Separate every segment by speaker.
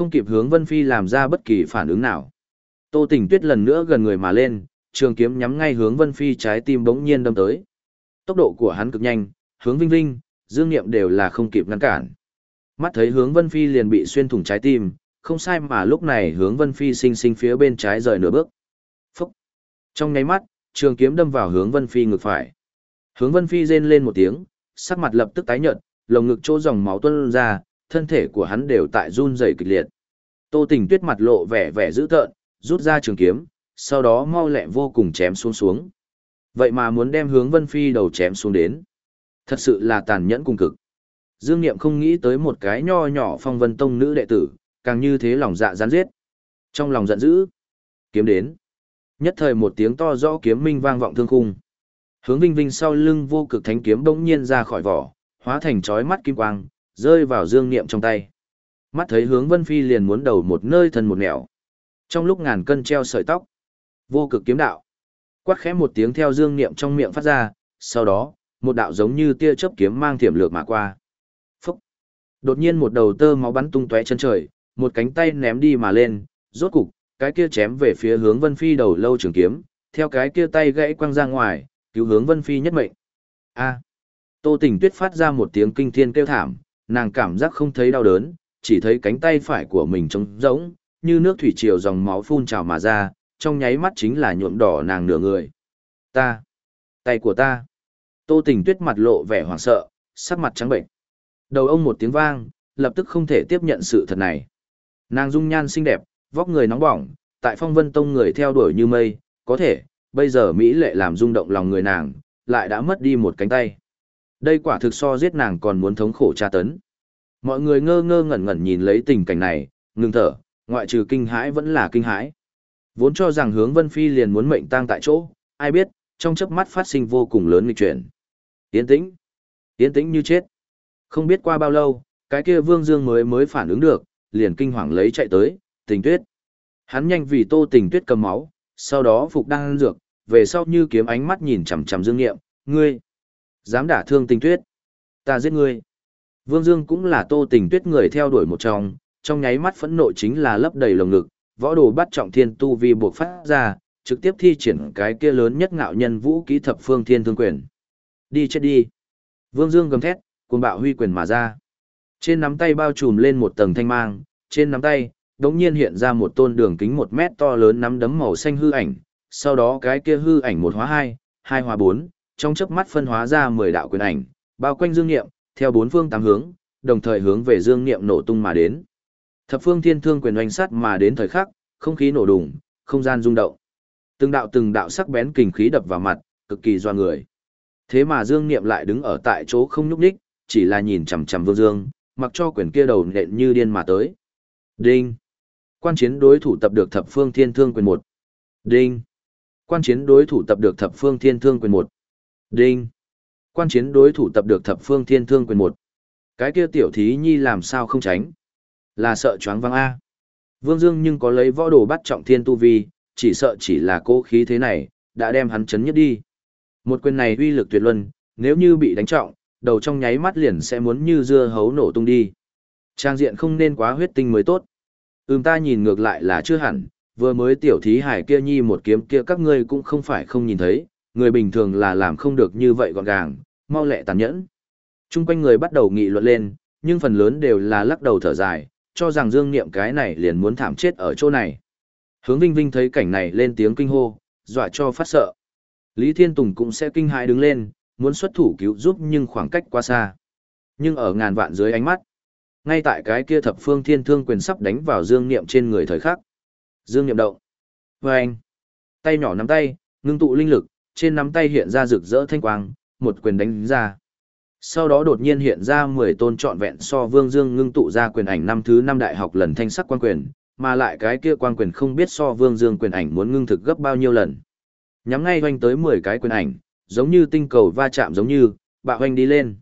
Speaker 1: Không kịp hướng Vân Phi làm ra bất kỳ phản ứng nào. Tô Tình Tuyết lần nữa gần người mà lên, trường kiếm nhắm ngay hướng Vân Phi trái tim bỗng nhiên đâm tới. Tốc độ của hắn cực nhanh, hướng Vinh Vinh, Dương Niệm đều là không kịp ngăn cản. Mắt thấy hướng Vân Phi liền bị xuyên thủng trái tim, không sai mà lúc này hướng Vân Phi sinh sinh phía bên trái rời nửa bước. Phúc! Trong nháy mắt, trường kiếm đâm vào hướng Vân Phi ngực phải. Hướng Vân Phi rên lên một tiếng, sắc mặt lập tức tái nhợt, lồng ngực chỗ dòng máu tuôn ra, thân thể của hắn đều tại run rẩy kịch liệt. Tô Tình Tuyết mặt lộ vẻ vẻ dữ tợn, rút ra trường kiếm, sau đó mau lẹ vô cùng chém xuống xuống. Vậy mà muốn đem hướng Vân Phi đầu chém xuống đến. Thật sự là tàn nhẫn cùng cực. Dương Niệm không nghĩ tới một cái nho nhỏ phong vân tông nữ đệ tử, càng như thế lòng dạ gián giết. Trong lòng giận dữ, kiếm đến. Nhất thời một tiếng to rõ kiếm minh vang vọng thương khung. Hướng Vinh Vinh sau lưng vô cực thánh kiếm bỗng nhiên ra khỏi vỏ, hóa thành chói mắt kim quang, rơi vào Dương Niệm trong tay. Mắt thấy hướng Vân Phi liền muốn đầu một nơi thần một nẻo. Trong lúc ngàn cân treo sợi tóc, vô cực kiếm đạo. Quát khẽ một tiếng theo Dương Niệm trong miệng phát ra, sau đó, một đạo giống như tia chớp kiếm mang thiểm lược mà qua. Phúc! Đột nhiên một đầu tơ máu bắn tung tóe chân trời, một cánh tay ném đi mà lên, rốt cục, cái kia chém về phía hướng Vân Phi đầu lâu trường kiếm, theo cái kia tay gãy quăng ra ngoài, cứu hướng Vân Phi nhất mệnh. A. Tô Tỉnh Tuyết phát ra một tiếng kinh thiên kêu thảm, nàng cảm giác không thấy đau đớn, chỉ thấy cánh tay phải của mình trống rỗng, như nước thủy triều dòng máu phun trào mà ra, trong nháy mắt chính là nhuộm đỏ nàng nửa người. Ta, tay của ta. Tô Tình Tuyết mặt lộ vẻ hoảng sợ, sắc mặt trắng bệnh. Đầu ông một tiếng vang, lập tức không thể tiếp nhận sự thật này. Nàng dung nhan xinh đẹp, vóc người nóng bỏng, tại phong vân tông người theo đuổi như mây, có thể, bây giờ Mỹ lệ làm rung động lòng người nàng, lại đã mất đi một cánh tay. Đây quả thực so giết nàng còn muốn thống khổ tra tấn. Mọi người ngơ ngơ ngẩn ngẩn nhìn lấy tình cảnh này, ngừng thở, ngoại trừ kinh hãi vẫn là kinh hãi. Vốn cho rằng hướng Vân Phi liền muốn mệnh tang tại chỗ, ai biết, trong chớp mắt phát sinh vô cùng lớn nghịch chuyển. Yên tĩnh, yên tĩnh như chết. Không biết qua bao lâu, cái kia Vương Dương mới mới phản ứng được, liền kinh hoàng lấy chạy tới, tình tuyết. Hắn nhanh vì tô tình tuyết cầm máu, sau đó phục đang dược, về sau như kiếm ánh mắt nhìn chằm chằm Dương Nghiệm, ngươi, dám đả thương tình tuyết, ta giết ngươi. Vương Dương cũng là tô tình tuyết người theo đuổi một trong, trong nháy mắt phẫn nộ chính là lấp đầy lồng ngực, võ đồ bắt trọng thiên tu vi buộc phát ra, trực tiếp thi triển cái kia lớn nhất ngạo nhân vũ kỹ thập phương thiên thương quyền. Đi chết đi. Vương Dương gầm thét, cuồng bạo huy quyền mà ra. Trên nắm tay bao trùm lên một tầng thanh mang, trên nắm tay, đống nhiên hiện ra một tôn đường kính một mét to lớn nắm đấm màu xanh hư ảnh, sau đó cái kia hư ảnh một hóa hai, hai hóa bốn, trong chớp mắt phân hóa ra mười đạo quyền ảnh, bao quanh dương niệm, theo bốn phương tám hướng, đồng thời hướng về dương niệm nổ tung mà đến. Thập phương thiên thương quyền oanh sát mà đến thời khắc, không khí nổ đùng, không gian rung động. Từng đạo từng đạo sắc bén kình khí đập vào mặt, cực kỳ doa người. Thế mà Dương Niệm lại đứng ở tại chỗ không nhúc nhích, chỉ là nhìn chằm chằm Vương Dương, mặc cho quyền kia đầu nện như điên mà tới. Đinh. Quan chiến đối thủ tập được thập phương thiên thương quyền một. Đinh. Quan chiến đối thủ tập được thập phương thiên thương quyền một. Đinh. Quan chiến đối thủ tập được thập phương thiên thương quyền một. Cái kia tiểu thí nhi làm sao không tránh? Là sợ choáng văng A. Vương Dương nhưng có lấy võ đồ bắt trọng thiên tu vi, chỉ sợ chỉ là cố khí thế này, đã đem hắn chấn nhất đi. Một quyền này uy lực tuyệt luân, nếu như bị đánh trọng, đầu trong nháy mắt liền sẽ muốn như dưa hấu nổ tung đi. Trang diện không nên quá huyết tinh mới tốt. Ừm ta nhìn ngược lại là chưa hẳn, vừa mới tiểu thí hải kia nhi một kiếm kia các ngươi cũng không phải không nhìn thấy, người bình thường là làm không được như vậy gọn gàng, mau lẹ tàn nhẫn. Trung quanh người bắt đầu nghị luận lên, nhưng phần lớn đều là lắc đầu thở dài, cho rằng Dương Niệm cái này liền muốn thảm chết ở chỗ này. Hướng Vinh Vinh thấy cảnh này lên tiếng kinh hô, dọa cho phát sợ. Lý Thiên Tùng cũng sẽ kinh hãi đứng lên, muốn xuất thủ cứu giúp nhưng khoảng cách quá xa. Nhưng ở ngàn vạn dưới ánh mắt, ngay tại cái kia thập phương thiên thương quyền sắp đánh vào Dương Niệm trên người thời khắc. Dương Niệm động. Và anh, tay nhỏ nắm tay, ngưng tụ linh lực, trên nắm tay hiện ra rực rỡ thanh quang, một quyền đánh ra. Sau đó đột nhiên hiện ra 10 tôn trọn vẹn so Vương Dương ngưng tụ ra quyền ảnh năm thứ năm đại học lần thanh sắc quan quyền, mà lại cái kia quan quyền không biết so Vương Dương quyền ảnh muốn ngưng thực gấp bao nhiêu lần. Nhắm ngay hoành tới 10 cái quyền ảnh, giống như tinh cầu va chạm giống như, bạo hoành đi lên.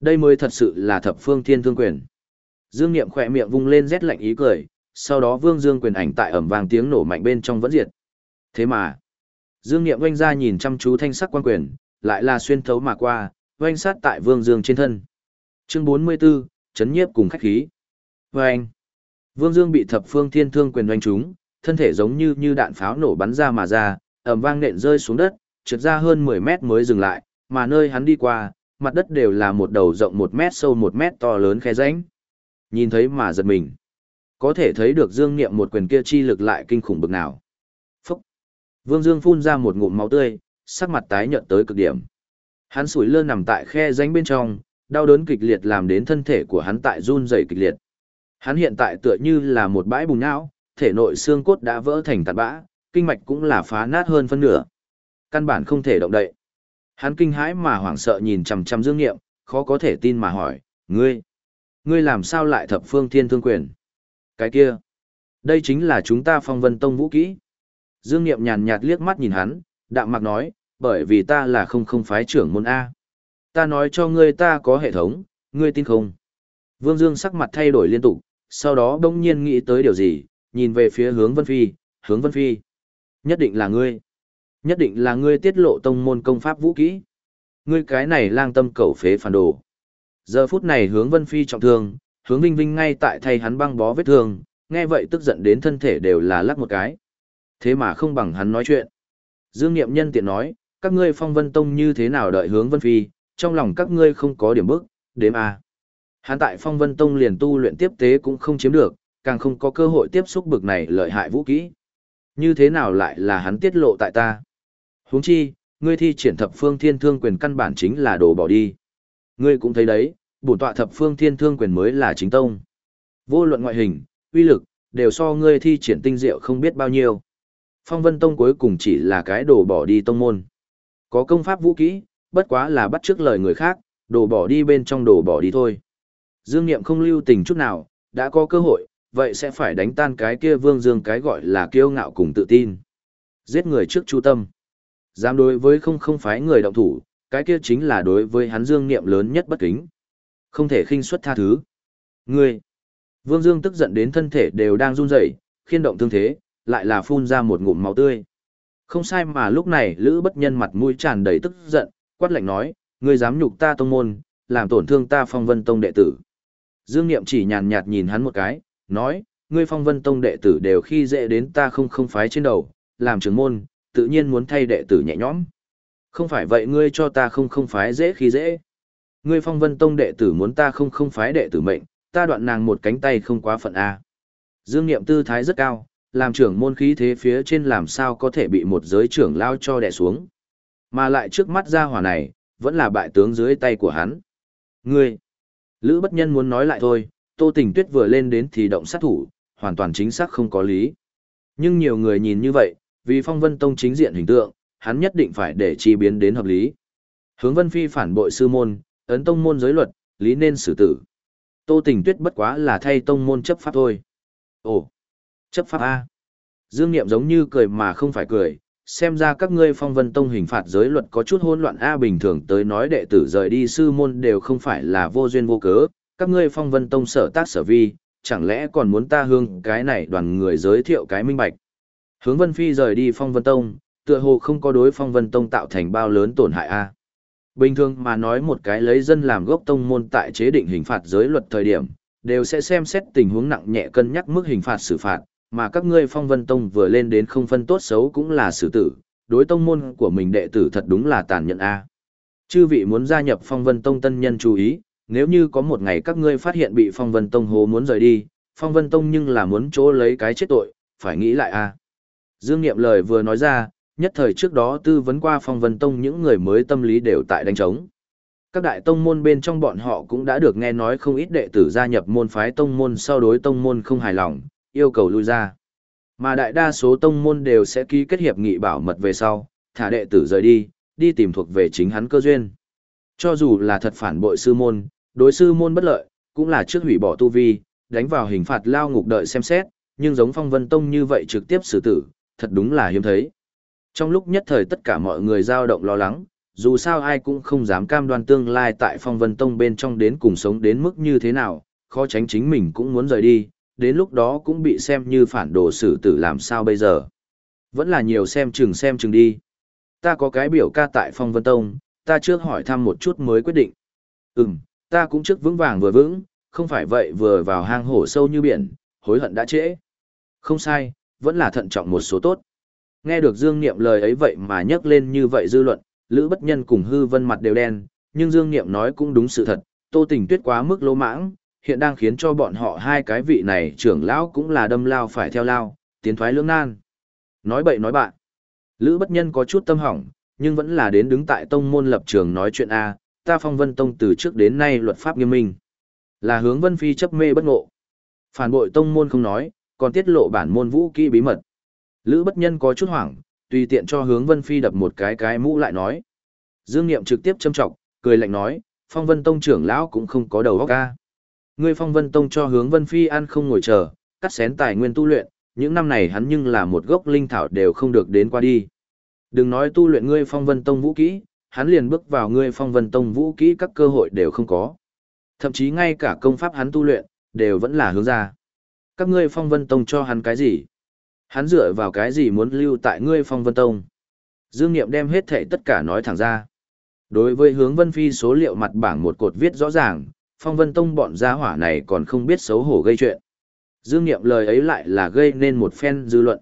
Speaker 1: Đây mới thật sự là thập phương thiên thương quyền. Dương Niệm khỏe miệng vung lên rét lạnh ý cười, sau đó Vương Dương quyền ảnh tại ẩm vàng tiếng nổ mạnh bên trong vẫn diệt. Thế mà, Dương Niệm oanh ra nhìn chăm chú thanh sắc quan quyền, lại là xuyên thấu mà qua, oanh sát tại Vương Dương trên thân. Chương 44, chấn nhiếp cùng khách khí. Oanh. Vương Dương bị thập phương thiên thương quyền oanh trúng, thân thể giống như như đạn pháo nổ bắn ra mà ra, ầm vang nện rơi xuống đất, trượt ra hơn 10 mét mới dừng lại, mà nơi hắn đi qua, mặt đất đều là một đầu rộng 1 mét sâu 1 mét to lớn khe rãnh. Nhìn thấy mà giật mình. Có thể thấy được Dương Niệm một quyền kia chi lực lại kinh khủng bực nào. Vương Dương phun ra một ngụm máu tươi, sắc mặt tái nhợt tới cực điểm. Hắn sủi lơ nằm tại khe rãnh bên trong, đau đớn kịch liệt làm đến thân thể của hắn tại run rẩy kịch liệt. Hắn hiện tại tựa như là một bãi bùn não, thể nội xương cốt đã vỡ thành tạt bã, kinh mạch cũng là phá nát hơn phân nửa. Căn bản không thể động đậy. Hắn kinh hãi mà hoảng sợ nhìn chằm chằm Dương Nghiệm, khó có thể tin mà hỏi, ngươi, ngươi làm sao lại thập phương thiên thương quyền? Cái kia, đây chính là chúng ta phong vân tông vũ kỹ. Dương Niệm nhàn nhạt liếc mắt nhìn hắn, đạm mạc nói, bởi vì ta là không không phái trưởng môn A. Ta nói cho ngươi ta có hệ thống, ngươi tin không? Vương Dương sắc mặt thay đổi liên tục, sau đó bỗng nhiên nghĩ tới điều gì, nhìn về phía hướng Vân Phi, hướng Vân Phi. Nhất định là ngươi. Nhất định là ngươi tiết lộ tông môn công pháp vũ kỹ. Ngươi cái này lang tâm cẩu phế phản đồ. Giờ phút này hướng Vân Phi trọng thương, hướng Vinh Vinh ngay tại thay hắn băng bó vết thương, nghe vậy tức giận đến thân thể đều là lắc một cái. Thế mà không bằng hắn nói chuyện. Dương Niệm Nhân tiện nói, các ngươi phong vân tông như thế nào đợi hướng Vân Phi, trong lòng các ngươi không có điểm bức, đếm a. Hắn tại phong vân tông liền tu luyện tiếp tế cũng không chiếm được, càng không có cơ hội tiếp xúc bực này lợi hại vũ kỹ. Như thế nào lại là hắn tiết lộ tại ta? Huống chi, ngươi thi triển thập phương thiên thương quyền căn bản chính là đồ bỏ đi. Ngươi cũng thấy đấy, bổn tọa thập phương thiên thương quyền mới là chính tông. Vô luận ngoại hình, uy lực, đều so ngươi thi triển tinh diệu không biết bao nhiêu. Phong Vân Tông cuối cùng chỉ là cái đồ bỏ đi tông môn. Có công pháp vũ kỹ, bất quá là bắt trước lời người khác, đồ bỏ đi bên trong đồ bỏ đi thôi. Dương Niệm không lưu tình chút nào, đã có cơ hội, vậy sẽ phải đánh tan cái kia Vương Dương cái gọi là kiêu ngạo cùng tự tin. Giết người trước chu tâm. Dám đối với không không phái người động thủ, cái kia chính là đối với hắn Dương Niệm lớn nhất bất kính. Không thể khinh suất tha thứ. Ngươi! Vương Dương tức giận đến thân thể đều đang run rẩy, khiên động thương thế, lại là phun ra một ngụm máu tươi. Không sai mà lúc này Lữ Bất Nhân mặt mũi tràn đầy tức giận, quát lạnh nói, ngươi dám nhục ta tông môn, làm tổn thương ta phong vân tông đệ tử. Dương Niệm chỉ nhàn nhạt nhìn hắn một cái, nói, ngươi phong vân tông đệ tử đều khi dễ đến ta không không phái trên đầu, làm trưởng môn, tự nhiên muốn thay đệ tử nhẹ nhõm. Không phải vậy ngươi cho ta không không phái dễ khi dễ. Ngươi phong vân tông đệ tử muốn ta không không phái đệ tử mệnh, ta đoạn nàng một cánh tay không quá phận A. Dương Niệm tư thái rất cao, làm trưởng môn khí thế phía trên làm sao có thể bị một giới trưởng lao cho đè xuống. Mà lại trước mắt ra hỏa này, vẫn là bại tướng dưới tay của hắn. Ngươi, Lữ bất nhân muốn nói lại thôi, Tô Tình Tuyết vừa lên đến thì động sát thủ, hoàn toàn chính xác không có lý. Nhưng nhiều người nhìn như vậy, vì phong vân tông chính diện hình tượng, hắn nhất định phải để chi biến đến hợp lý. Hướng vân phi phản bội sư môn, ấn tông môn giới luật, lý nên xử tử. Tô Tình Tuyết bất quá là thay tông môn chấp pháp thôi. Ồ, chấp pháp A. Dương Niệm giống như cười mà không phải cười, xem ra các ngươi phong vân tông hình phạt giới luật có chút hỗn loạn a bình thường tới nói đệ tử rời đi sư môn đều không phải là vô duyên vô cớ, các ngươi phong vân tông sở tác sở vi, chẳng lẽ còn muốn ta hương cái này đoàn người giới thiệu cái minh bạch. Hướng vân phi rời đi phong vân tông, tựa hồ không có đối phong vân tông tạo thành bao lớn tổn hại a. Bình thường mà nói một cái lấy dân làm gốc tông môn tại chế định hình phạt giới luật thời điểm, đều sẽ xem xét tình huống nặng nhẹ cân nhắc mức hình phạt xử phạt, mà các ngươi phong vân tông vừa lên đến không phân tốt xấu cũng là xử tử, đối tông môn của mình đệ tử thật đúng là tàn nhẫn a. Chư vị muốn gia nhập phong vân tông tân nhân chú ý, nếu như có một ngày các ngươi phát hiện bị phong vân tông hố muốn rời đi, phong vân tông nhưng là muốn chỗ lấy cái chết tội, phải nghĩ lại a. Dương Niệm lời vừa nói ra, nhất thời trước đó tư vấn qua phong vân tông những người mới tâm lý đều tại đánh trống. Các đại tông môn bên trong bọn họ cũng đã được nghe nói không ít đệ tử gia nhập môn phái tông môn sau đối tông môn không hài lòng, yêu cầu lui ra. Mà đại đa số tông môn đều sẽ ký kết hiệp nghị bảo mật về sau, thả đệ tử rời đi, đi tìm thuộc về chính hắn cơ duyên. Cho dù là thật phản bội sư môn, đối sư môn bất lợi, cũng là trước hủy bỏ tu vi, đánh vào hình phạt lao ngục đợi xem xét, nhưng giống phong vân tông như vậy trực tiếp xử tử, thật đúng là hiếm thấy. Trong lúc nhất thời tất cả mọi người dao động lo lắng, dù sao ai cũng không dám cam đoan tương lai tại phong vân tông bên trong đến cùng sống đến mức như thế nào, khó tránh chính mình cũng muốn rời đi, đến lúc đó cũng bị xem như phản đồ xử tử làm sao bây giờ. Vẫn là nhiều xem chừng xem chừng đi. Ta có cái biểu ca tại phong vân tông, ta trước hỏi thăm một chút mới quyết định. Ừm, ta cũng trước vững vàng vừa vững, không phải vậy vừa vào hang hổ sâu như biển, hối hận đã trễ. Không sai, vẫn là thận trọng một số tốt. Nghe được Dương Niệm lời ấy vậy mà nhắc lên như vậy dư luận, Lữ Bất Nhân cùng Hư Vân mặt đều đen, nhưng Dương Niệm nói cũng đúng sự thật, Tô Tình Tuyết quá mức lỗ mãng, hiện đang khiến cho bọn họ hai cái vị này trưởng lão cũng là đâm lao phải theo lao, tiến thoái lưỡng nan. Nói bậy nói bạn. Lữ Bất Nhân có chút tâm hỏng, nhưng vẫn là đến đứng tại tông môn lập trường nói chuyện A, ta phong vân tông từ trước đến nay luật pháp nghiêm minh. Là hướng vân phi chấp mê bất ngộ. Phản bội tông môn không nói, còn tiết lộ bản môn vũ kỹ bí mật. Lữ bất nhân có chút hoảng, tùy tiện cho hướng vân phi đập một cái cái mũ lại nói. Dương Niệm trực tiếp châm trọng, cười lạnh nói, phong vân tông trưởng lão cũng không có đầu óc ca. Ngươi phong vân tông cho hướng vân phi ăn không ngồi chờ, cắt xén tài nguyên tu luyện, những năm này hắn nhưng là một gốc linh thảo đều không được đến qua đi. Đừng nói tu luyện ngươi phong vân tông vũ kỹ, hắn liền bước vào ngươi phong vân tông vũ kỹ các cơ hội đều không có. Thậm chí ngay cả công pháp hắn tu luyện, đều vẫn là hướng ra. Các ngươi phong vân tông cho hắn cái gì? Hắn dựa vào cái gì muốn lưu tại ngươi phong vân tông? Dương Niệm đem hết thệ tất cả nói thẳng ra. Đối với hướng vân phi số liệu mặt bảng một cột viết rõ ràng, phong vân tông bọn gia hỏa này còn không biết xấu hổ gây chuyện. Dương Niệm lời ấy lại là gây nên một phen dư luận.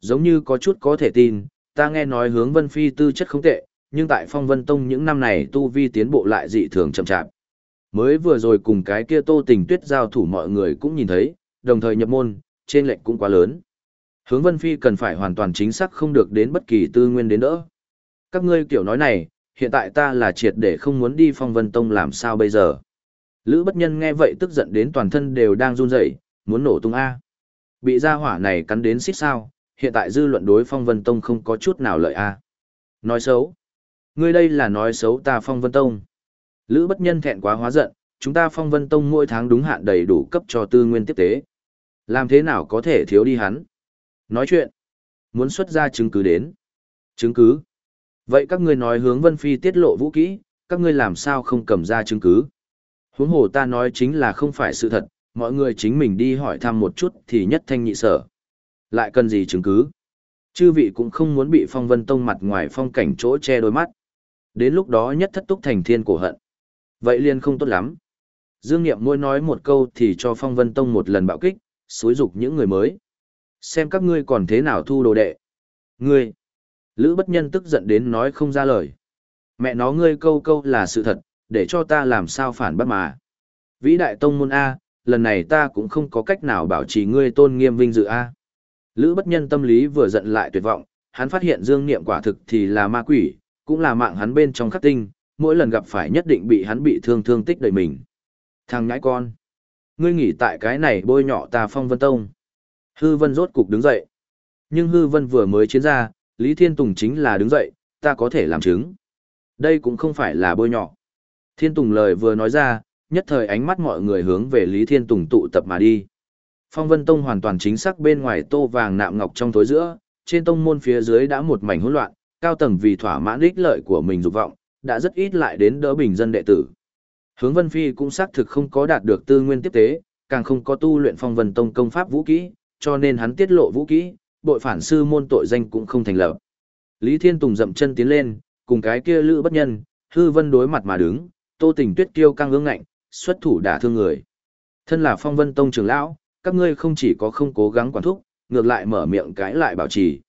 Speaker 1: Giống như có chút có thể tin, ta nghe nói hướng vân phi tư chất không tệ, nhưng tại phong vân tông những năm này tu vi tiến bộ lại dị thường chậm chạp. Mới vừa rồi cùng cái kia tô tình tuyết giao thủ mọi người cũng nhìn thấy, đồng thời nhập môn, trên lệnh cũng quá lớn. Hướng vân phi cần phải hoàn toàn chính xác không được đến bất kỳ tư nguyên đến đỡ. Các ngươi kiểu nói này, hiện tại ta là triệt để không muốn đi phong vân tông làm sao bây giờ. Lữ bất nhân nghe vậy tức giận đến toàn thân đều đang run rẩy, muốn nổ tung A. Bị gia hỏa này cắn đến xích sao, hiện tại dư luận đối phong vân tông không có chút nào lợi A. Nói xấu. Ngươi đây là nói xấu ta phong vân tông. Lữ bất nhân thẹn quá hóa giận, chúng ta phong vân tông mỗi tháng đúng hạn đầy đủ cấp cho tư nguyên tiếp tế. Làm thế nào có thể thiếu đi hắn? Nói chuyện. Muốn xuất ra chứng cứ đến. Chứng cứ. Vậy các ngươi nói hướng Vân Phi tiết lộ vũ kỹ, các ngươi làm sao không cầm ra chứng cứ? Huống hồ ta nói chính là không phải sự thật, mọi người chính mình đi hỏi thăm một chút thì nhất thanh nhị sở. Lại cần gì chứng cứ? Chư vị cũng không muốn bị phong vân tông mặt ngoài phong cảnh chỗ che đôi mắt. Đến lúc đó nhất thất túc thành thiên cổ hận. Vậy liền không tốt lắm. Dương Niệm mỗi nói một câu thì cho phong vân tông một lần bạo kích, xúi dục những người mới. Xem các ngươi còn thế nào thu đồ đệ. Ngươi! Lữ bất nhân tức giận đến nói không ra lời. Mẹ nó ngươi câu câu là sự thật, để cho ta làm sao phản bác mà. Vĩ đại tông môn A, lần này ta cũng không có cách nào bảo trì ngươi tôn nghiêm vinh dự A. Lữ bất nhân tâm lý vừa giận lại tuyệt vọng, hắn phát hiện dương niệm quả thực thì là ma quỷ, cũng là mạng hắn bên trong khắc tinh, mỗi lần gặp phải nhất định bị hắn bị thương thương tích đầy mình. Thằng nhãi con, ngươi nghỉ tại cái này bôi nhọ ta phong vân tông. Hư vân rốt cục đứng dậy. Nhưng hư vân vừa mới chiến ra, Lý Thiên Tùng chính là đứng dậy, ta có thể làm chứng. Đây cũng không phải là bôi nhọ. Thiên Tùng lời vừa nói ra, nhất thời ánh mắt mọi người hướng về Lý Thiên Tùng tụ tập mà đi. Phong Vân Tông hoàn toàn chính xác bên ngoài tô vàng nạm ngọc trong tối giữa, trên tông môn phía dưới đã một mảnh hỗn loạn, cao tầng vì thỏa mãn ích lợi của mình dục vọng, đã rất ít lại đến đỡ bình dân đệ tử. Hướng Vân Phi cũng xác thực không có đạt được tư nguyên tiếp tế, càng không có tu luyện Phong Vân Tông công pháp vũ kỹ, cho nên hắn tiết lộ vũ kỹ, bội phản sư môn tội danh cũng không thành lập. Lý Thiên Tùng dậm chân tiến lên, cùng cái kia lữ bất nhân, hư vân đối mặt mà đứng, tô tình tuyết kiêu căng ương ngạnh, xuất thủ đả thương người. Thân là phong vân tông trưởng lão, các ngươi không chỉ có không cố gắng quản thúc, ngược lại mở miệng cãi lại bảo trì.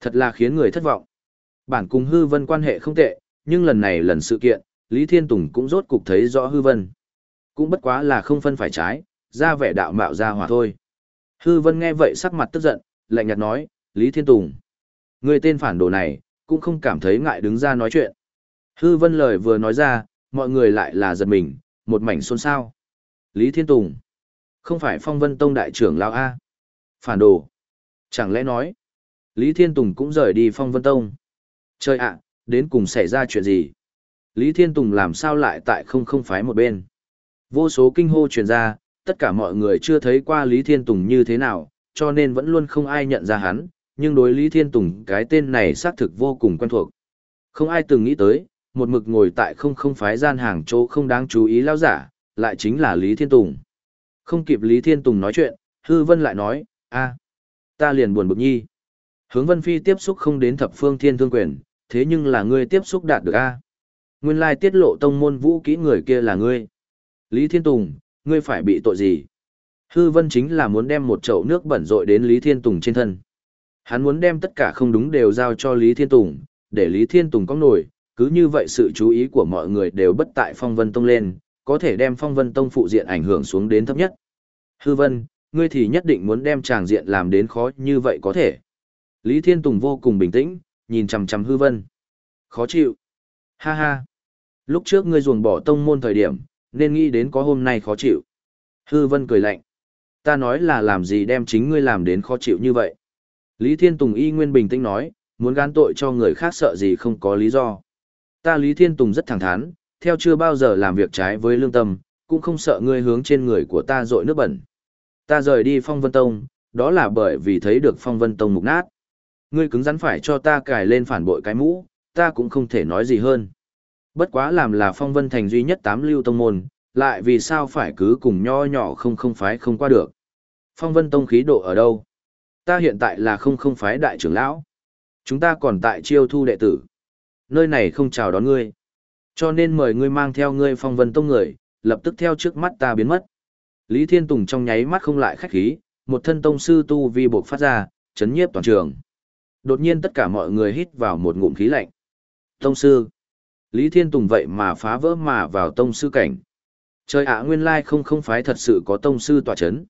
Speaker 1: Thật là khiến người thất vọng. Bản cùng hư vân quan hệ không tệ, nhưng lần này lần sự kiện, Lý Thiên Tùng cũng rốt cục thấy rõ hư vân. Cũng bất quá là không phân phải trái, ra vẻ đạo mạo ra hỏa thôi. Hư vân nghe vậy sắc mặt tức giận, lạnh nhạt nói, Lý Thiên Tùng. Người tên phản đồ này, cũng không cảm thấy ngại đứng ra nói chuyện. Hư vân lời vừa nói ra, mọi người lại là giật mình, một mảnh xôn xao. Lý Thiên Tùng. Không phải phong vân tông đại trưởng lão A. Phản đồ. Chẳng lẽ nói, Lý Thiên Tùng cũng rời đi phong vân tông. Trời ạ, đến cùng xảy ra chuyện gì? Lý Thiên Tùng làm sao lại tại không không phái một bên? Vô số kinh hô truyền ra, tất cả mọi người chưa thấy qua Lý Thiên Tùng như thế nào, cho nên vẫn luôn không ai nhận ra hắn, nhưng đối Lý Thiên Tùng cái tên này xác thực vô cùng quen thuộc. Không ai từng nghĩ tới, một mực ngồi tại không không phái gian hàng chỗ không đáng chú ý lao giả, lại chính là Lý Thiên Tùng. Không kịp Lý Thiên Tùng nói chuyện, Hư Vân lại nói, a, ta liền buồn bực nhi. Hướng Vân Phi tiếp xúc không đến thập phương thiên thương quyền, thế nhưng là ngươi tiếp xúc đạt được a. Nguyên lai tiết lộ tông môn vũ kỹ người kia là ngươi. Lý Thiên Tùng, ngươi phải bị tội gì? Hư vân chính là muốn đem một chậu nước bẩn rội đến Lý Thiên Tùng trên thân. Hắn muốn đem tất cả không đúng đều giao cho Lý Thiên Tùng, để Lý Thiên Tùng có nổi, cứ như vậy sự chú ý của mọi người đều bất tại phong vân tông lên, có thể đem phong vân tông phụ diện ảnh hưởng xuống đến thấp nhất. Hư vân, ngươi thì nhất định muốn đem tràng diện làm đến khó như vậy có thể. Lý Thiên Tùng vô cùng bình tĩnh, nhìn chằm chằm hư vân. Khó chịu. Ha ha. Lúc trước ngươi ruồng bỏ tông môn thời điểm, nên nghĩ đến có hôm nay khó chịu. Hư vân cười lạnh. Ta nói là làm gì đem chính ngươi làm đến khó chịu như vậy. Lý Thiên Tùng y nguyên bình tĩnh nói, muốn gán tội cho người khác sợ gì không có lý do. Ta Lý Thiên Tùng rất thẳng thắn, theo chưa bao giờ làm việc trái với lương tâm, cũng không sợ ngươi hướng trên người của ta dội nước bẩn. Ta rời đi Phong Vân Tông, đó là bởi vì thấy được Phong Vân Tông mục nát. Ngươi cứng rắn phải cho ta cài lên phản bội cái mũ, ta cũng không thể nói gì hơn. Bất quá làm là Phong Vân Thành duy nhất tám lưu tông môn, lại vì sao phải cứ cùng nho nhỏ không không phái không qua được. Phong Vân Tông khí độ ở đâu? Ta hiện tại là không không phái đại trưởng lão. Chúng ta còn tại chiêu thu đệ tử. Nơi này không chào đón ngươi. Cho nên mời ngươi mang theo ngươi Phong Vân Tông người, lập tức theo trước mắt ta biến mất. Lý Thiên Tùng trong nháy mắt không lại khách khí, một thân tông sư tu vi buộc phát ra, chấn nhiếp toàn trường. Đột nhiên tất cả mọi người hít vào một ngụm khí lạnh. Tông sư. Lý Thiên Tùng vậy mà phá vỡ mà vào tông sư cảnh. Trời ạ nguyên lai không không phái thật sự có tông sư tỏa chấn.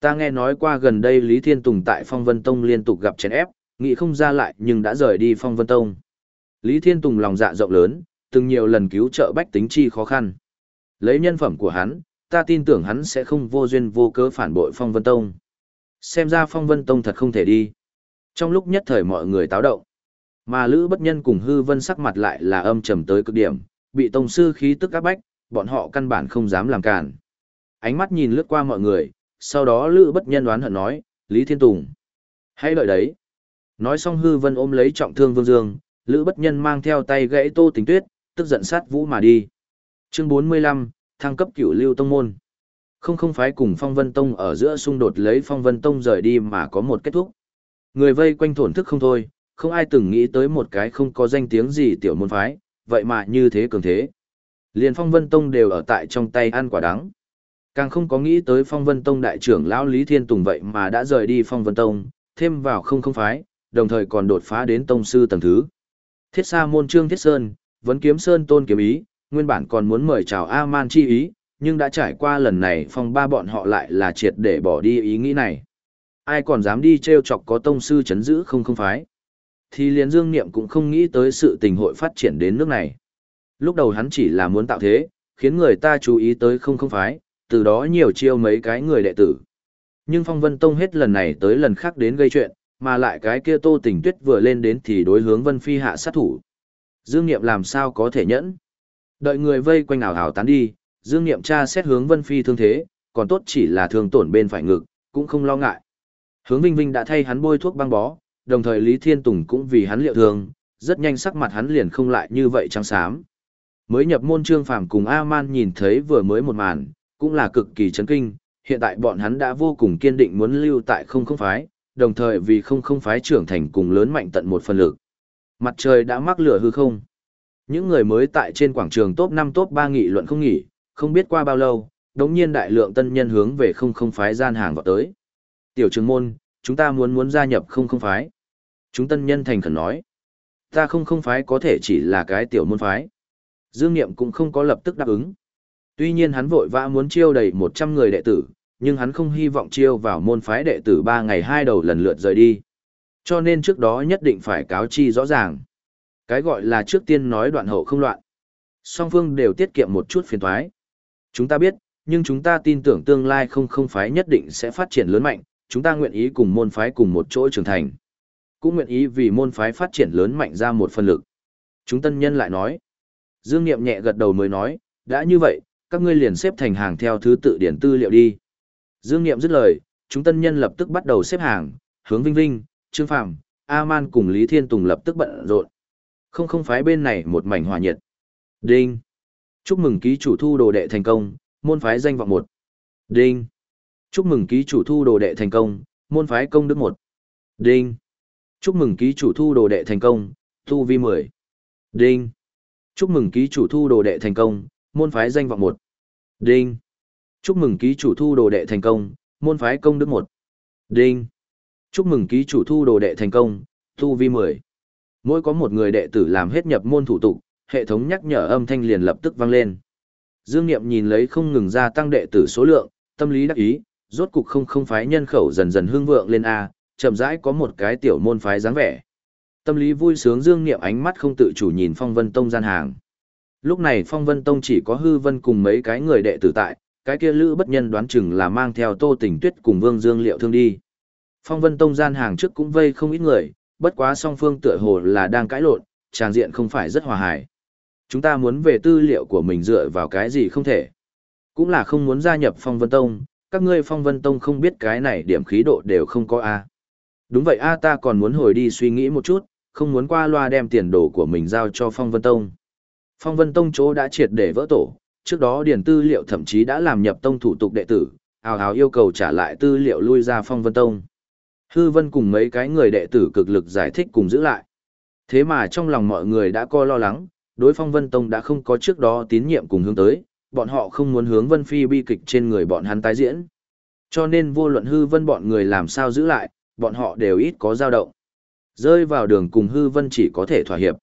Speaker 1: Ta nghe nói qua gần đây Lý Thiên Tùng tại Phong Vân Tông liên tục gặp chèn ép, nghĩ không ra lại nhưng đã rời đi Phong Vân Tông. Lý Thiên Tùng lòng dạ rộng lớn, từng nhiều lần cứu trợ bách tính chi khó khăn. Lấy nhân phẩm của hắn, ta tin tưởng hắn sẽ không vô duyên vô cớ phản bội Phong Vân Tông. Xem ra Phong Vân Tông thật không thể đi. Trong lúc nhất thời mọi người táo động, mà Lữ Bất Nhân cùng Hư Vân sắc mặt lại là âm trầm tới cực điểm, bị tông sư khí tức áp bách, bọn họ căn bản không dám làm cản. Ánh mắt nhìn lướt qua mọi người, sau đó Lữ Bất Nhân đoán hận nói, Lý Thiên Tùng. Hãy đợi đấy. Nói xong Hư Vân ôm lấy trọng thương Vương Dương, Lữ Bất Nhân mang theo tay gãy Tô Tình Tuyết, tức giận sát vũ mà đi. Chương 45, thăng cấp cửu lưu tông môn. Không không phái cùng Phong Vân Tông ở giữa xung đột lấy Phong Vân Tông rời đi mà có một kết thúc. Người vây quanh thổn thức không thôi, không ai từng nghĩ tới một cái không có danh tiếng gì tiểu môn phái, vậy mà như thế cường thế. Liền Phong Vân Tông đều ở tại trong tay ăn quả đắng. Càng không có nghĩ tới Phong Vân Tông đại trưởng lão Lý Thiên Tùng vậy mà đã rời đi Phong Vân Tông, thêm vào không không phái, đồng thời còn đột phá đến tông sư tầng thứ. Thiết Sa môn Trương Thiết Sơn, vẫn kiếm Sơn Tôn kiếm ý, nguyên bản còn muốn mời chào A-man chi ý, nhưng đã trải qua lần này phong ba bọn họ lại là triệt để bỏ đi ý nghĩ này. Ai còn dám đi treo chọc có tông sư chấn giữ không không phái. Thì liền dương niệm cũng không nghĩ tới sự tình hội phát triển đến nước này. Lúc đầu hắn chỉ là muốn tạo thế, khiến người ta chú ý tới không không phái, từ đó nhiều chiêu mấy cái người đệ tử. Nhưng phong vân tông hết lần này tới lần khác đến gây chuyện, mà lại cái kia tô tình tuyết vừa lên đến thì đối hướng vân phi hạ sát thủ. Dương Niệm làm sao có thể nhẫn? Đợi người vây quanh ảo hào tán đi, Dương Niệm tra xét hướng Vân Phi thương thế, còn tốt chỉ là thương tổn bên phải ngực, cũng không lo ngại. Hướng Vinh Vinh đã thay hắn bôi thuốc băng bó, đồng thời Lý Thiên Tùng cũng vì hắn liệu thương, rất nhanh sắc mặt hắn liền không lại như vậy trắng xám. Mới nhập môn Trương Phàm cùng A-man nhìn thấy vừa mới một màn, cũng là cực kỳ chấn kinh, hiện tại bọn hắn đã vô cùng kiên định muốn lưu tại không không phái, đồng thời vì không không phái trưởng thành cùng lớn mạnh tận một phần lực. Mặt trời đã mắc lửa hư không. Những người mới tại trên quảng trường top 5 top 3 nghị luận không nghỉ, không biết qua bao lâu, đống nhiên đại lượng tân nhân hướng về không không phái gian hàng vào tới. Tiểu trường môn, chúng ta muốn muốn gia nhập không không phái. Chúng tân nhân thành khẩn nói. Ta không không phái có thể chỉ là cái tiểu môn phái. Dương Niệm cũng không có lập tức đáp ứng. Tuy nhiên hắn vội vã muốn chiêu đầy 100 người đệ tử, nhưng hắn không hy vọng chiêu vào môn phái đệ tử ba ngày hai đầu lần lượt rời đi. Cho nên trước đó nhất định phải cáo chi rõ ràng. Cái gọi là trước tiên nói đoạn hậu không loạn. Song phương đều tiết kiệm một chút phiền thoái. Chúng ta biết, nhưng chúng ta tin tưởng tương lai không không phái nhất định sẽ phát triển lớn mạnh, chúng ta nguyện ý cùng môn phái cùng một chỗ trưởng thành. Cũng nguyện ý vì môn phái phát triển lớn mạnh ra một phần lực. Chúng tân nhân lại nói. Dương Niệm nhẹ gật đầu mới nói, đã như vậy, các ngươi liền xếp thành hàng theo thứ tự điển tư liệu đi. Dương Niệm dứt lời, chúng tân nhân lập tức bắt đầu xếp hàng, hướng Vinh Vinh, Trương Phàm, A-man cùng Lý Thiên Tùng lập tức bận rộn. Không không phái bên này một mảnh hòa nhiệt. Đinh. Chúc mừng ký chủ thu đồ đệ thành công, môn phái danh vọng một. Đinh. Chúc mừng ký chủ thu đồ đệ thành công, môn phái công đức một. Đinh. Chúc mừng ký chủ thu đồ đệ thành công, thu vi mười. Đinh. Chúc mừng ký chủ thu đồ đệ thành công, môn phái danh vọng một. Đinh. Chúc mừng ký chủ thu đồ đệ thành công, môn phái công đức một. Đinh. Chúc mừng ký chủ thu đồ đệ thành công, thu vi 10. Mỗi có một người đệ tử làm hết nhập môn thủ tục, hệ thống nhắc nhở âm thanh liền lập tức vang lên. Dương Niệm nhìn lấy không ngừng gia tăng đệ tử số lượng, tâm lý đắc ý, rốt cục không không phái nhân khẩu dần dần hương vượng lên A, chậm rãi có một cái tiểu môn phái dáng vẻ. Tâm lý vui sướng Dương Niệm ánh mắt không tự chủ nhìn Phong Vân Tông gian hàng. Lúc này Phong Vân Tông chỉ có hư vân cùng mấy cái người đệ tử tại, cái kia lữ bất nhân đoán chừng là mang theo tô tình tuyết cùng Vương Dương liệu thương đi. Phong Vân Tông gian hàng trước cũng vây không ít người, bất quá song phương tựa hồ là đang cãi lộn, tràng diện không phải rất hòa hài. Chúng ta muốn về tư liệu của mình dựa vào cái gì không thể. Cũng là không muốn gia nhập Phong Vân Tông, các ngươi Phong Vân Tông không biết cái này điểm khí độ đều không có A. À. Đúng vậy A ta còn muốn hồi đi suy nghĩ một chút, không muốn qua loa đem tiền đồ của mình giao cho Phong Vân Tông. Phong Vân Tông chỗ đã triệt để vỡ tổ, trước đó điền tư liệu thậm chí đã làm nhập tông thủ tục đệ tử, ào ào yêu cầu trả lại tư liệu lui ra Phong Vân Tông. Hư Vân cùng mấy cái người đệ tử cực lực giải thích cùng giữ lại. Thế mà trong lòng mọi người đã co lo lắng, đối Phong Vân Tông đã không có trước đó tín nhiệm cùng hướng tới, bọn họ không muốn hướng Vân Phi bi kịch trên người bọn hắn tái diễn. Cho nên vô luận Hư Vân bọn người làm sao giữ lại, bọn họ đều ít có dao động. Rơi vào đường cùng Hư Vân chỉ có thể thỏa hiệp.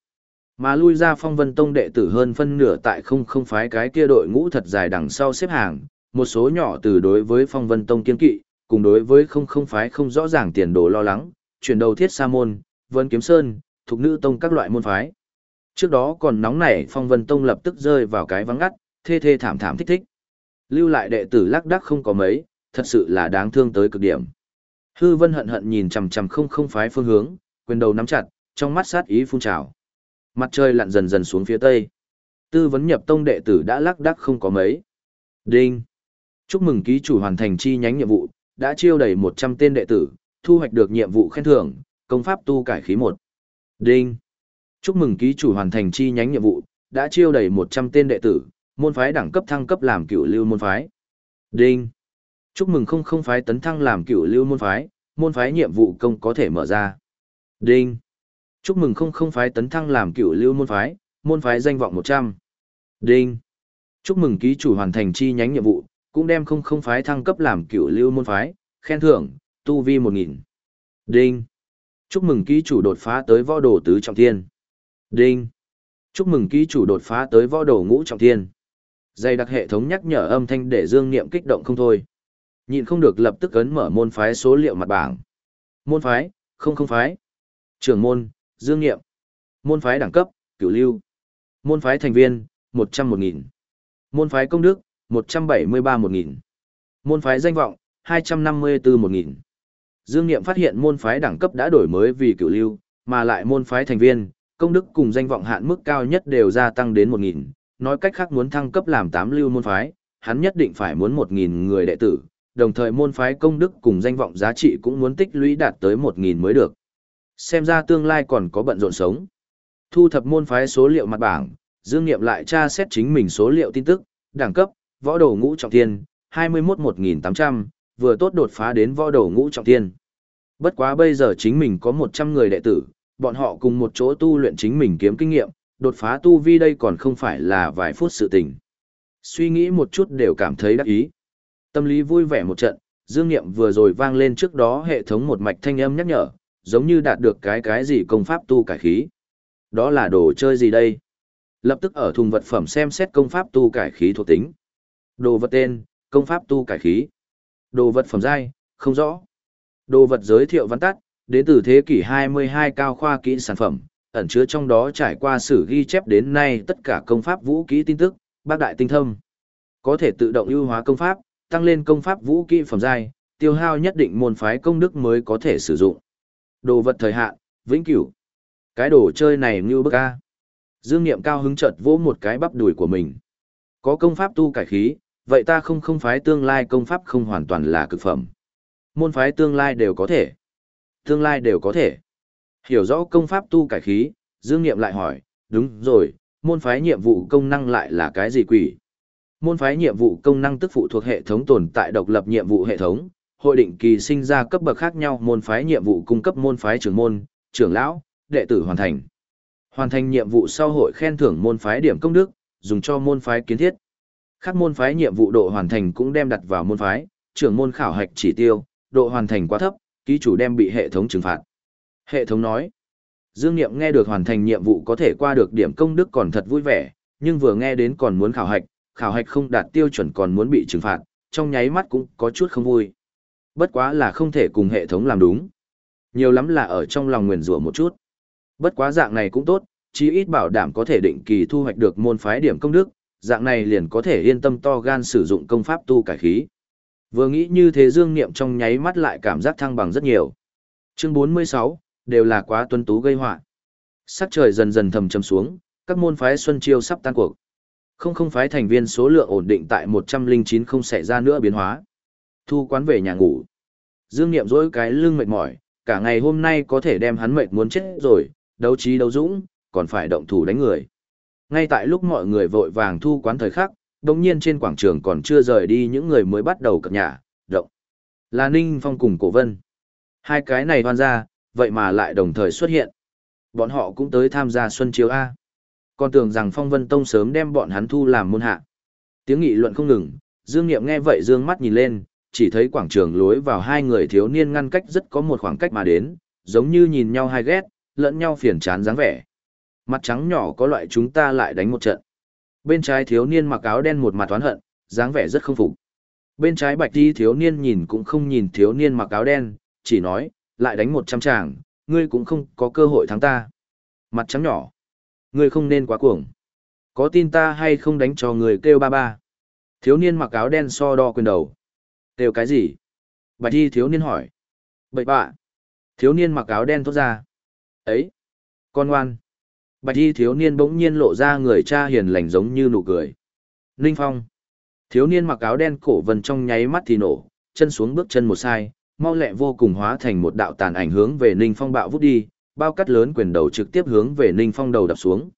Speaker 1: Mà lui ra Phong Vân Tông đệ tử hơn phân nửa tại không không phái cái kia đội ngũ thật dài đằng sau xếp hàng, một số nhỏ từ đối với Phong Vân Tông kiên kỵ, cùng đối với không không phái không rõ ràng tiền đồ lo lắng, chuyển đầu thiết sa môn, vân kiếm sơn, thuộc nữ tông các loại môn phái. Trước đó còn nóng nảy phong vân tông lập tức rơi vào cái vắng ngắt, thê thê thảm thảm thích thích. Lưu lại đệ tử lác đác không có mấy, thật sự là đáng thương tới cực điểm. Hư vân hận hận nhìn chằm chằm không không phái phương hướng, quyền đầu nắm chặt, trong mắt sát ý phun trào. Mặt trời lặn dần dần xuống phía tây. Tư vấn nhập tông đệ tử đã lắc đắc không có mấy. Đinh. Chúc mừng ký chủ hoàn thành chi nhánh nhiệm vụ, đã chiêu đầy 100 tên đệ tử, thu hoạch được nhiệm vụ khen thưởng, công pháp tu cải khí 1. Đinh. Chúc mừng ký chủ hoàn thành chi nhánh nhiệm vụ, đã chiêu đầy 100 tên đệ tử, môn phái đẳng cấp thăng cấp làm cựu lưu môn phái. Đinh. Chúc mừng không không phái tấn thăng làm cựu lưu môn phái, môn phái nhiệm vụ công có thể mở ra. Đinh. Chúc mừng không không phái tấn thăng làm cựu lưu môn phái, môn phái danh vọng 100. Đinh. Chúc mừng ký chủ hoàn thành chi nhánh nhiệm vụ, cũng đem không không phái thăng cấp làm cựu lưu môn phái, khen thưởng, tu vi 1000. Đinh. Chúc mừng ký chủ đột phá tới võ đồ tứ trọng thiên. Đinh. Chúc mừng ký chủ đột phá tới võ đồ ngũ trọng thiên. Dây đặc hệ thống nhắc nhở âm thanh để Dương Niệm kích động không thôi. Nhịn không được lập tức ấn mở môn phái số liệu mặt bảng. Môn phái, không không phái. Trưởng môn, Dương Niệm. Môn phái đẳng cấp, cửu lưu. Môn phái thành viên, một trăm một nghìn Môn phái công đức, 173-1000. Môn phái danh vọng, 254-1000. Dương Niệm phát hiện môn phái đẳng cấp đã đổi mới vì cửu lưu, mà lại môn phái thành viên, công đức cùng danh vọng hạn mức cao nhất đều gia tăng đến 1000, nói cách khác muốn thăng cấp làm tám lưu môn phái, hắn nhất định phải muốn 1000 người đệ tử, đồng thời môn phái công đức cùng danh vọng giá trị cũng muốn tích lũy đạt tới 1000 mới được. Xem ra tương lai còn có bận rộn sống. Thu thập môn phái số liệu mặt bảng, Dương Niệm lại tra xét chính mình số liệu tin tức, đẳng cấp, võ đồ ngũ trọng thiên, 21-1800, vừa tốt đột phá đến võ đồ ngũ trọng thiên. Bất quá bây giờ chính mình có 100 người đệ tử, bọn họ cùng một chỗ tu luyện chính mình kiếm kinh nghiệm, đột phá tu vi đây còn không phải là vài phút sự tình. Suy nghĩ một chút đều cảm thấy đắc ý. Tâm lý vui vẻ một trận, dương nghiệm vừa rồi vang lên trước đó hệ thống một mạch thanh âm nhắc nhở, giống như đạt được cái cái gì công pháp tu cải khí. Đó là đồ chơi gì đây? Lập tức ở thùng vật phẩm xem xét công pháp tu cải khí thuộc tính. Đồ vật tên, công pháp tu cải khí. Đồ vật phẩm giai, không rõ. Đồ vật giới thiệu văn tắt, đến từ thế kỷ 22 cao khoa kỹ sản phẩm, ẩn chứa trong đó trải qua sử ghi chép đến nay tất cả công pháp vũ kỹ tin tức, bác đại tinh thâm. Có thể tự động ưu hóa công pháp, tăng lên công pháp vũ kỹ phẩm giai, tiêu hao nhất định môn phái công đức mới có thể sử dụng. Đồ vật thời hạn, vĩnh cửu. Cái đồ chơi này như bức a. Dương Niệm cao hứng chợt vỗ một cái bắp đùi của mình. Có công pháp tu cải khí, vậy ta không không phái tương lai công pháp không hoàn toàn là cực phẩm. Môn phái tương lai đều có thể. Tương lai đều có thể. Hiểu rõ công pháp tu cải khí, Dương Niệm lại hỏi, đúng rồi, môn phái nhiệm vụ công năng lại là cái gì quỷ? Môn phái nhiệm vụ công năng tức phụ thuộc hệ thống tồn tại độc lập nhiệm vụ hệ thống, hội định kỳ sinh ra cấp bậc khác nhau môn phái nhiệm vụ cung cấp môn phái trưởng môn, trưởng lão, đệ tử hoàn thành. Hoàn thành nhiệm vụ sau hội khen thưởng môn phái điểm công đức, dùng cho môn phái kiến thiết. Khác môn phái nhiệm vụ độ hoàn thành cũng đem đặt vào môn phái, trưởng môn khảo hạch chỉ tiêu, độ hoàn thành quá thấp, ký chủ đem bị hệ thống trừng phạt. Hệ thống nói, Dương Niệm nghe được hoàn thành nhiệm vụ có thể qua được điểm công đức còn thật vui vẻ, nhưng vừa nghe đến còn muốn khảo hạch, khảo hạch không đạt tiêu chuẩn còn muốn bị trừng phạt, trong nháy mắt cũng có chút không vui. Bất quá là không thể cùng hệ thống làm đúng. Nhiều lắm là ở trong lòng nguyền rủa một chút. Bất quá dạng này cũng tốt, chí ít bảo đảm có thể định kỳ thu hoạch được môn phái điểm công đức, dạng này liền có thể yên tâm to gan sử dụng công pháp tu cải khí. Vừa nghĩ như thế Dương Niệm trong nháy mắt lại cảm giác thăng bằng rất nhiều. Chương 46, đều là quá tuân tú gây họa. Sắc trời dần dần thầm trầm xuống, các môn phái xuân chiêu sắp tan cuộc. Không không phái thành viên số lượng ổn định tại 109 không xảy ra nữa biến hóa. Thu quán về nhà ngủ. Dương Niệm dỗi cái lưng mệt mỏi, cả ngày hôm nay có thể đem hắn mệt muốn chết rồi, đấu trí đấu dũng, còn phải động thủ đánh người. Ngay tại lúc mọi người vội vàng thu quán thời khắc, đồng nhiên trên quảng trường còn chưa rời đi những người mới bắt đầu cập nhà, động. Là Ninh Phong cùng Cổ Vân. Hai cái này hoan ra, vậy mà lại đồng thời xuất hiện. Bọn họ cũng tới tham gia Xuân Chiếu A. Còn tưởng rằng Phong Vân Tông sớm đem bọn hắn thu làm môn hạ. Tiếng nghị luận không ngừng, Dương Niệm nghe vậy dương mắt nhìn lên, chỉ thấy quảng trường lối vào hai người thiếu niên ngăn cách rất có một khoảng cách mà đến, giống như nhìn nhau hai ghét, lẫn nhau phiền chán dáng vẻ. Mặt trắng nhỏ có loại chúng ta lại đánh một trận. Bên trái thiếu niên mặc áo đen một mặt oán hận, dáng vẻ rất không phục. Bên trái bạch đi thiếu niên nhìn cũng không nhìn thiếu niên mặc áo đen, chỉ nói, lại đánh một trăm tràng, ngươi cũng không có cơ hội thắng ta. Mặt trắng nhỏ, ngươi không nên quá cuồng. Có tin ta hay không đánh cho người kêu ba ba. Thiếu niên mặc áo đen so đo quyền đầu. Kêu cái gì? Bạch y thiếu niên hỏi. Bậy bạ. Thiếu niên mặc áo đen thốt ra. Ấy, con ngoan. Bạch y thiếu niên bỗng nhiên lộ ra người cha hiền lành giống như nụ cười. Ninh Phong. Thiếu niên mặc áo đen cổ vân trong nháy mắt thì nổ, chân xuống bước chân một sai, mau lẹ vô cùng hóa thành một đạo tàn ảnh hướng về Ninh Phong bạo vút đi, bao cắt lớn quyền đầu trực tiếp hướng về Ninh Phong đầu đập xuống.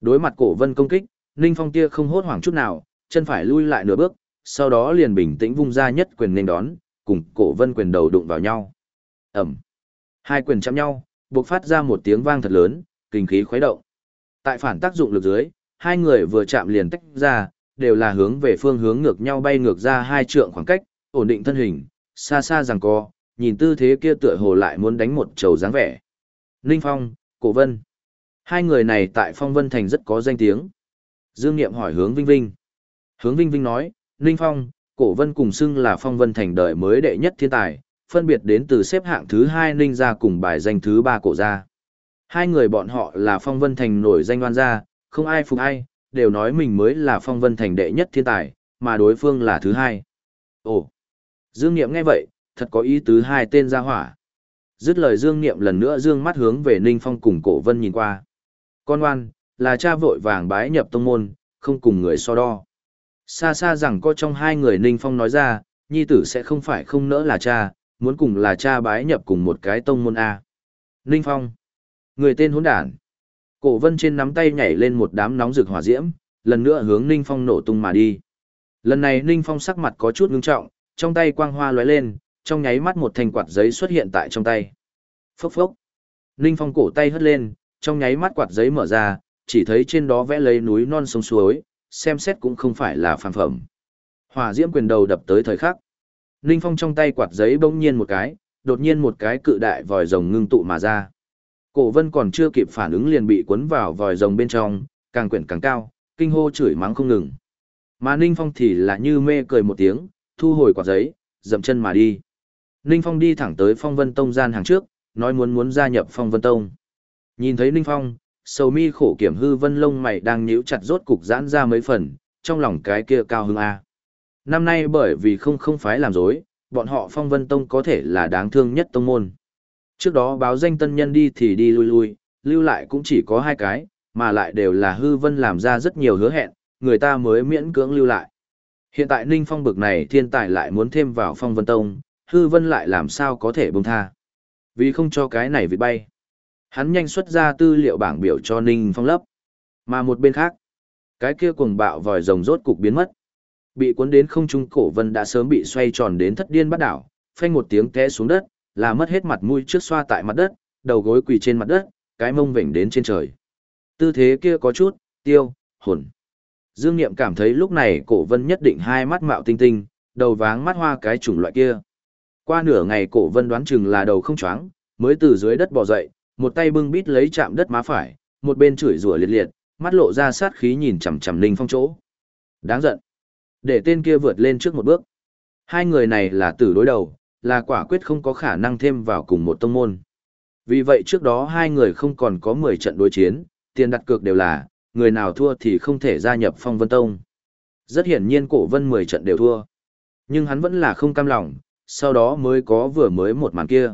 Speaker 1: Đối mặt cổ vân công kích, Ninh Phong kia không hốt hoảng chút nào, chân phải lui lại nửa bước, sau đó liền bình tĩnh vung ra nhất quyền nên đón, cùng cổ vân quyền đầu đụng vào nhau. Ẩm. Hai quyền chạm nhau, buộc phát ra một tiếng vang thật lớn, kinh khí khuấy động. Tại phản tác dụng lực dưới, hai người vừa chạm liền tách ra, đều là hướng về phương hướng ngược nhau bay ngược ra hai trượng khoảng cách, ổn định thân hình, xa xa rằng co, nhìn tư thế kia tựa hồ lại muốn đánh một trầu dáng vẻ. Ninh Phong, Cổ Vân. Hai người này tại Phong Vân Thành rất có danh tiếng. Dương Niệm hỏi hướng Vinh Vinh. Hướng Vinh Vinh nói, Ninh Phong, Cổ Vân cùng xưng là Phong Vân Thành đời mới đệ nhất thiên tài, phân biệt đến từ xếp hạng thứ hai Ninh gia cùng bài danh thứ ba cổ gia. Hai người bọn họ là phong vân thành nổi danh oan gia, không ai phục ai, đều nói mình mới là phong vân thành đệ nhất thiên tài, mà đối phương là thứ hai. Ồ! Dương Niệm nghe vậy, thật có ý tứ hai tên gia hỏa. Dứt lời Dương Niệm lần nữa dương mắt hướng về Ninh Phong cùng cổ vân nhìn qua. Con oan, là cha vội vàng bái nhập tông môn, không cùng người so đo. Xa xa rằng có trong hai người Ninh Phong nói ra, nhi tử sẽ không phải không nỡ là cha, muốn cùng là cha bái nhập cùng một cái tông môn A. Ninh Phong. Người tên hỗn đản. Cổ vân trên nắm tay nhảy lên một đám nóng rực hỏa diễm, lần nữa hướng Ninh Phong nổ tung mà đi. Lần này Ninh Phong sắc mặt có chút ngưng trọng, trong tay quang hoa lóe lên, trong nháy mắt một thành quạt giấy xuất hiện tại trong tay. Phốc phốc. Ninh Phong cổ tay hất lên, trong nháy mắt quạt giấy mở ra, chỉ thấy trên đó vẽ lấy núi non sông suối, xem xét cũng không phải là phàm phẩm. Hỏa diễm quyền đầu đập tới thời khắc. Ninh Phong trong tay quạt giấy bỗng nhiên một cái, đột nhiên một cái cự đại vòi rồng ngưng tụ mà ra. Cổ vân còn chưa kịp phản ứng liền bị cuốn vào vòi rồng bên trong, càng quyển càng cao, kinh hô chửi mắng không ngừng. Mà Ninh Phong thì là như mê cười một tiếng, thu hồi quạt giấy, dậm chân mà đi. Ninh Phong đi thẳng tới Phong Vân Tông gian hàng trước, nói muốn muốn gia nhập Phong Vân Tông. Nhìn thấy Ninh Phong, sầu mi khổ kiểm hư vân lông mày đang nhíu chặt rốt cục giãn ra mấy phần, trong lòng cái kia cao hứng A. Năm nay bởi vì không không phái làm dối, bọn họ Phong Vân Tông có thể là đáng thương nhất tông môn. Trước đó báo danh tân nhân đi thì đi lui lui, lưu lại cũng chỉ có hai cái, mà lại đều là hư vân làm ra rất nhiều hứa hẹn, người ta mới miễn cưỡng lưu lại. Hiện tại Ninh Phong bực này thiên tài lại muốn thêm vào phong vân tông, hư vân lại làm sao có thể bông tha. Vì không cho cái này vị bay. Hắn nhanh xuất ra tư liệu bảng biểu cho Ninh Phong lấp. Mà một bên khác, cái kia cuồng bạo vòi rồng rốt cục biến mất. Bị cuốn đến không trung cổ vân đã sớm bị xoay tròn đến thất điên bắt đảo, phanh một tiếng té xuống đất, là mất hết mặt mũi trước xoa tại mặt đất, đầu gối quỳ trên mặt đất, cái mông vểnh đến trên trời. Tư thế kia có chút, tiêu, hồn. Dương Niệm cảm thấy lúc này cổ vân nhất định hai mắt mạo tinh tinh, đầu váng mắt hoa cái chủng loại kia. Qua nửa ngày cổ vân đoán chừng là đầu không choáng, mới từ dưới đất bò dậy, một tay bưng bít lấy chạm đất má phải, một bên chửi rủa liệt liệt, mắt lộ ra sát khí nhìn chằm chằm Ninh Phong chỗ. Đáng giận. Để tên kia vượt lên trước một bước. Hai người này là tử đối đầu, là quả quyết không có khả năng thêm vào cùng một tông môn. Vì vậy trước đó hai người không còn có 10 trận đối chiến, tiền đặt cược đều là, người nào thua thì không thể gia nhập phong vân tông. Rất hiển nhiên cổ vân 10 trận đều thua. Nhưng hắn vẫn là không cam lòng, sau đó mới có vừa mới một màn kia.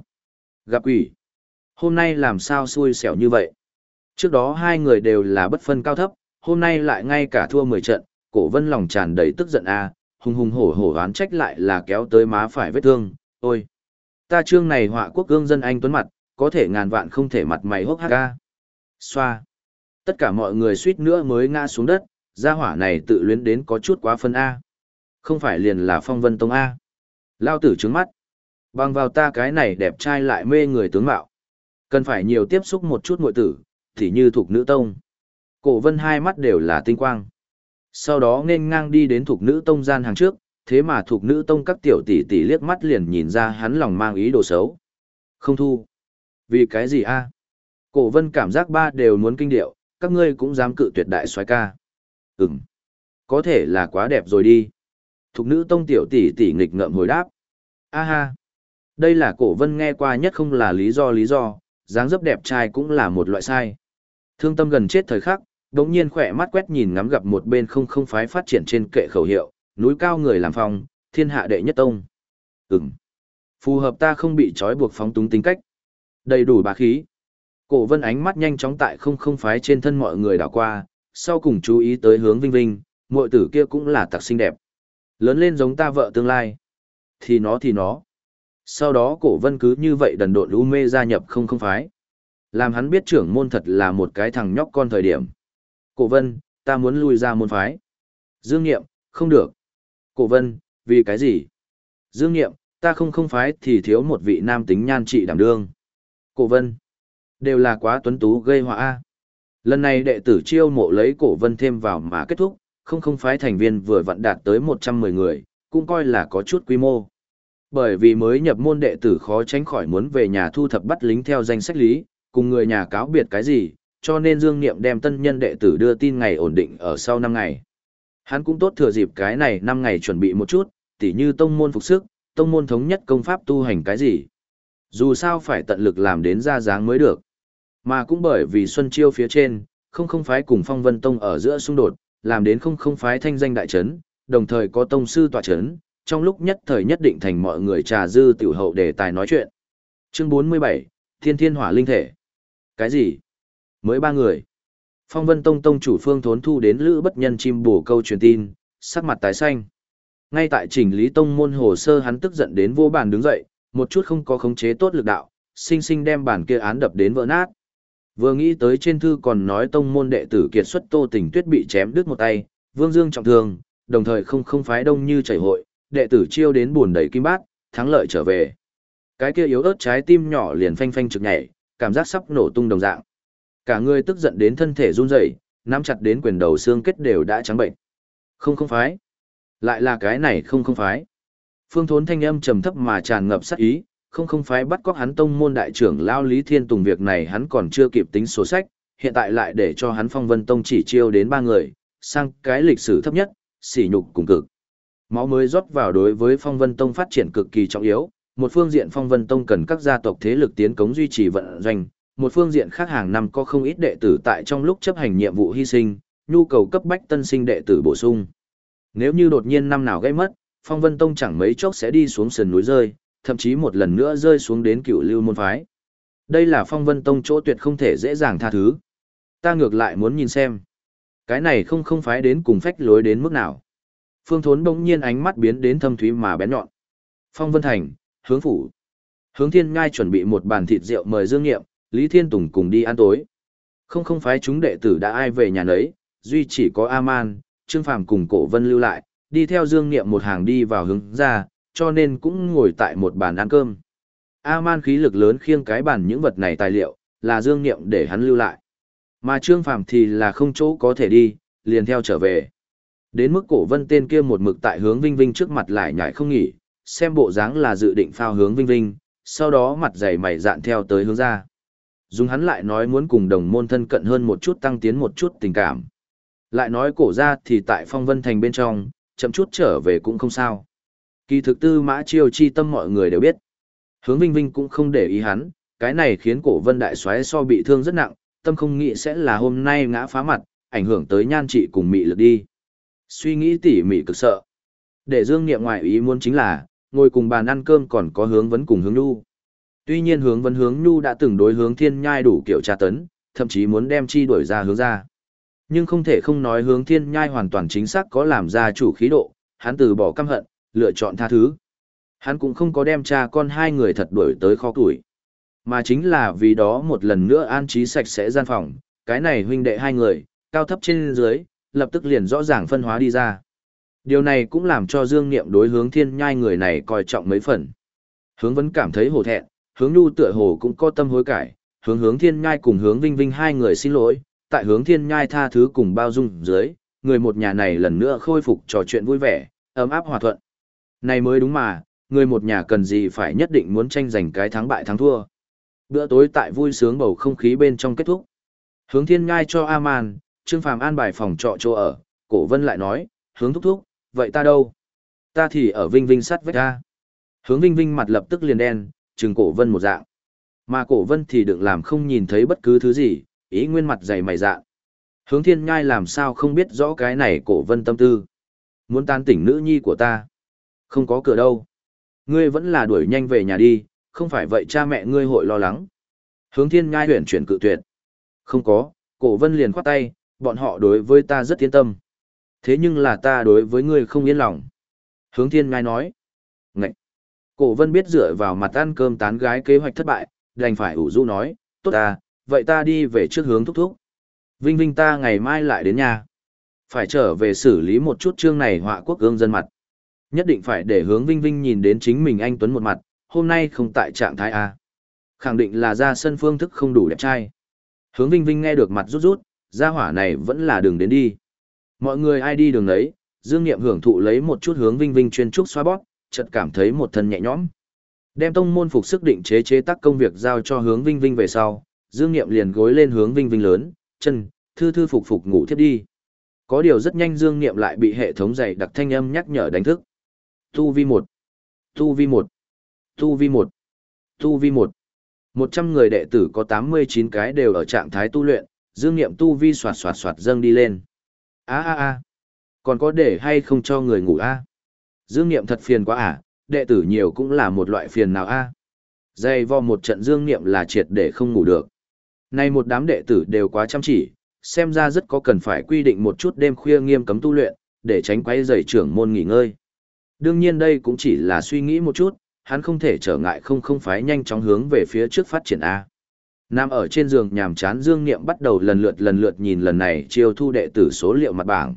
Speaker 1: Gặp quỷ. Hôm nay làm sao xui xẻo như vậy? Trước đó hai người đều là bất phân cao thấp, hôm nay lại ngay cả thua 10 trận, cổ vân lòng tràn đầy tức giận a hùng hùng hổ hổ oán trách lại là kéo tới má phải vết thương, ôi. Ta trương này họa quốc gương dân anh tuấn mặt, có thể ngàn vạn không thể mặt mày hốc hác ca. Xoa. Tất cả mọi người suýt nữa mới ngã xuống đất, gia hỏa này tự luyến đến có chút quá phân A. Không phải liền là phong vân tông A. Lao tử trứng mắt. Bằng vào ta cái này đẹp trai lại mê người tướng mạo. Cần phải nhiều tiếp xúc một chút muội tử, thì như thuộc nữ tông. Cổ vân hai mắt đều là tinh quang. Sau đó nên ngang đi đến thuộc nữ tông gian hàng trước, thế mà thuộc nữ tông các tiểu tỷ tỷ liếc mắt liền nhìn ra hắn lòng mang ý đồ xấu. Không thu. Vì cái gì a? Cổ vân cảm giác ba đều muốn kinh điệu, các ngươi cũng dám cự tuyệt đại xoái ca. Ừm. Có thể là quá đẹp rồi đi. Thục nữ tông tiểu tỷ tỷ nghịch ngợm hồi đáp. A ha. Đây là cổ vân nghe qua nhất không là lý do lý do, dáng dấp đẹp trai cũng là một loại sai. Thương tâm gần chết thời khắc, đống nhiên khỏe mắt quét nhìn ngắm gặp một bên không không phái phát triển trên kệ khẩu hiệu, núi cao người làm phong, thiên hạ đệ nhất tông. Ừm. Phù hợp ta không bị trói buộc phóng túng tính cách. Đầy đủ bá khí. Cổ vân ánh mắt nhanh chóng tại không không phái trên thân mọi người đảo qua, sau cùng chú ý tới hướng vinh vinh, muội tử kia cũng là tặc xinh đẹp. Lớn lên giống ta vợ tương lai. Thì nó thì nó. Sau đó cổ vân cứ như vậy đần độn u mê gia nhập không không phái. Làm hắn biết trưởng môn thật là một cái thằng nhóc con thời điểm. Cổ vân, ta muốn lui ra môn phái. Dương nghiệm, không được. Cổ vân, vì cái gì? Dương nghiệm, ta không không phái thì thiếu một vị nam tính nhan trị đảm đương. Cổ vân, đều là quá tuấn tú gây họa a. Lần này đệ tử chiêu mộ lấy cổ vân thêm vào mà kết thúc, không không phái thành viên vừa vặn đạt tới 110 người, cũng coi là có chút quy mô. Bởi vì mới nhập môn đệ tử khó tránh khỏi muốn về nhà thu thập bắt lính theo danh sách lý, cùng người nhà cáo biệt cái gì, cho nên Dương Niệm đem tân nhân đệ tử đưa tin ngày ổn định ở sau 5 ngày. Hắn cũng tốt thừa dịp cái này 5 ngày chuẩn bị một chút, tỉ như tông môn phục sức, tông môn thống nhất công pháp tu hành cái gì. Dù sao phải tận lực làm đến ra dáng mới được. Mà cũng bởi vì Xuân Chiêu phía trên, không không phái cùng Phong Vân Tông ở giữa xung đột, làm đến không không phái thanh danh đại trấn, đồng thời có tông sư tọa trấn, trong lúc nhất thời nhất định thành mọi người trà dư tiểu hậu để tài nói chuyện. Chương 47, Thiên Thiên Hỏa Linh Thể. Cái gì? Mới ba người. Phong Vân Tông Tông chủ Phương Thốn Thu đến Lữ Bất Nhân chim bổ câu truyền tin, sắc mặt tái xanh. Ngay tại chỉnh lý tông môn hồ sơ hắn tức giận đến vô bàn đứng dậy, một chút không có khống chế tốt lực đạo, sinh sinh đem bản kia án đập đến vỡ nát. Vừa nghĩ tới trên thư còn nói tông môn đệ tử kiệt xuất Tô Tình Tuyết bị chém đứt một tay, Vương Dương trọng thương, đồng thời không không phái đông như chảy hội, đệ tử chiêu đến buồn đầy kim bát, thắng lợi trở về. Cái kia yếu ớt trái tim nhỏ liền phanh phanh trực nhảy, cảm giác sắp nổ tung đồng dạng. Cả người tức giận đến thân thể run rẩy, nắm chặt đến quyền đầu xương kết đều đã trắng bệnh. Không không phái. Lại là cái này không không phái. Phương Thốn thanh âm trầm thấp mà tràn ngập sát ý, không không phái bắt cóc hắn tông môn đại trưởng lao Lý Thiên Tùng việc này hắn còn chưa kịp tính số sách, hiện tại lại để cho hắn phong vân tông chỉ chiêu đến ba người, sang cái lịch sử thấp nhất, sỉ nhục cùng cực. Máu mới rót vào đối với phong vân tông phát triển cực kỳ trọng yếu, một phương diện phong vân tông cần các gia tộc thế lực tiến cống duy trì vận doanh, một phương diện khác hàng năm có không ít đệ tử tại trong lúc chấp hành nhiệm vụ hy sinh, nhu cầu cấp bách tân sinh đệ tử bổ sung. Nếu như đột nhiên năm nào gây mất, phong vân tông chẳng mấy chốc sẽ đi xuống sườn núi rơi, thậm chí một lần nữa rơi xuống đến cựu lưu môn phái. Đây là phong vân tông chỗ tuyệt không thể dễ dàng tha thứ. Ta ngược lại muốn nhìn xem. Cái này không không phái đến cùng phách lối đến mức nào. Phương Thốn bỗng nhiên ánh mắt biến đến thâm thúy mà bén nhọn. Phong Vân Thành, hướng phủ. Hướng Thiên Ngai chuẩn bị một bàn thịt rượu mời Dương Nghiệm, Lý Thiên Tùng cùng đi ăn tối. Không không phái chúng đệ tử đã ai về nhà nấy, duy chỉ có A-man, Trương Phàm cùng Cổ Vân lưu lại, đi theo Dương Nghiệm một hàng đi vào hướng ra, cho nên cũng ngồi tại một bàn ăn cơm. A-man khí lực lớn khiêng cái bàn những vật này tài liệu, là Dương Niệm để hắn lưu lại. Mà Trương Phàm thì là không chỗ có thể đi, liền theo trở về. Đến mức cổ vân tên kia một mực tại hướng Vinh Vinh trước mặt lại nhảy không nghỉ, xem bộ dáng là dự định phao hướng Vinh Vinh, sau đó mặt dày mày dạn theo tới hướng ra. Dùng hắn lại nói muốn cùng đồng môn thân cận hơn một chút tăng tiến một chút tình cảm. Lại nói cổ ra thì tại phong vân thành bên trong, chậm chút trở về cũng không sao. Kỳ thực tư mã chiêu chi tâm mọi người đều biết. Hướng Vinh Vinh cũng không để ý hắn, cái này khiến cổ vân đại xoáy so bị thương rất nặng, tâm không nghĩ sẽ là hôm nay ngã phá mặt, ảnh hưởng tới nhan trị cùng mị lực đi. Suy nghĩ tỉ mỉ cực sợ. Để dương nghiệm ngoại ý muốn chính là, ngồi cùng bàn ăn cơm còn có hướng vấn cùng hướng nhu. Tuy nhiên hướng vấn hướng nhu đã từng đối hướng thiên nhai đủ kiểu tra tấn, thậm chí muốn đem chi đuổi ra hướng ra. Nhưng không thể không nói hướng thiên nhai hoàn toàn chính xác có làm ra chủ khí độ, hắn từ bỏ căm hận, lựa chọn tha thứ. Hắn cũng không có đem cha con hai người thật đuổi tới kho tuổi. Mà chính là vì đó một lần nữa an trí sạch sẽ gian phòng, cái này huynh đệ hai người, cao thấp trên dưới, lập tức liền rõ ràng phân hóa đi ra. Điều này cũng làm cho Dương Niệm đối hướng thiên nhai người này coi trọng mấy phần. Hướng vẫn cảm thấy hổ thẹn, hướng nhu tựa hồ cũng có tâm hối cải, hướng hướng thiên nhai cùng hướng vinh vinh hai người xin lỗi, tại hướng thiên nhai tha thứ cùng bao dung dưới, người một nhà này lần nữa khôi phục trò chuyện vui vẻ, ấm áp hòa thuận. Này mới đúng mà, người một nhà cần gì phải nhất định muốn tranh giành cái thắng bại thắng thua. Bữa tối tại vui sướng bầu không khí bên trong kết thúc. Hướng thiên nhai cho A-man, Trương Phàm an bài phòng trọ chỗ ở, cổ vân lại nói, hướng thúc thúc, vậy ta đâu? Ta thì ở Vinh Vinh sắt vách ta. Hướng Vinh Vinh mặt lập tức liền đen, trừng cổ vân một dạng. Mà cổ vân thì đừng làm không nhìn thấy bất cứ thứ gì, ý nguyên mặt dày mày dạng. Hướng thiên nhai làm sao không biết rõ cái này cổ vân tâm tư. Muốn tan tỉnh nữ nhi của ta. Không có cửa đâu. Ngươi vẫn là đuổi nhanh về nhà đi, không phải vậy cha mẹ ngươi hội lo lắng. Hướng thiên nhai huyền chuyển cự tuyệt. Không có, cổ vân liền khoát tay, bọn họ đối với ta rất yên tâm. Thế nhưng là ta đối với ngươi không yên lòng. Hướng thiên ngai nói. Ngậy! Cổ vân biết dựa vào mặt ăn cơm tán gái kế hoạch thất bại, đành phải ủ rũ nói, tốt ta, vậy ta đi về trước hướng thúc thúc. Vinh Vinh ta ngày mai lại đến nhà. Phải trở về xử lý một chút chương này họa quốc gương dân mặt. Nhất định phải để hướng Vinh Vinh nhìn đến chính mình anh Tuấn một mặt, hôm nay không tại trạng thái A. Khẳng định là ra sân phương thức không đủ đẹp trai. Hướng Vinh Vinh nghe được mặt rút rút, gia hỏa này vẫn là đường đến đi. Mọi người ai đi đường đấy, Dương Niệm hưởng thụ lấy một chút hướng Vinh Vinh chuyên trúc xoa bóp, chợt cảm thấy một thân nhẹ nhõm. Đem tông môn phục sức định chế chế tác công việc giao cho hướng Vinh Vinh về sau, Dương Niệm liền gối lên hướng Vinh Vinh lớn, chân, thư thư phục phục ngủ thiếp đi. Có điều rất nhanh Dương Niệm lại bị hệ thống dày đặc thanh âm nhắc nhở đánh thức. Tu vi 1, Tu vi 1, Tu vi 1, Tu vi 1. 100 người đệ tử có 89 cái đều ở trạng thái tu luyện, dương nghiệm tu vi soạt soạt soạt dâng đi lên. a a a còn có để hay không cho người ngủ a Dương nghiệm thật phiền quá à, đệ tử nhiều cũng là một loại phiền nào a Dây vo một trận dương nghiệm là triệt để không ngủ được. Nay một đám đệ tử đều quá chăm chỉ, xem ra rất có cần phải quy định một chút đêm khuya nghiêm cấm tu luyện, để tránh quay dày trưởng môn nghỉ ngơi. Đương nhiên đây cũng chỉ là suy nghĩ một chút, hắn không thể trở ngại không không phái nhanh chóng hướng về phía trước phát triển A. Nam ở trên giường nhàm chán Dương Niệm bắt đầu lần lượt lần lượt nhìn lần này chiêu thu đệ tử số liệu mặt bảng.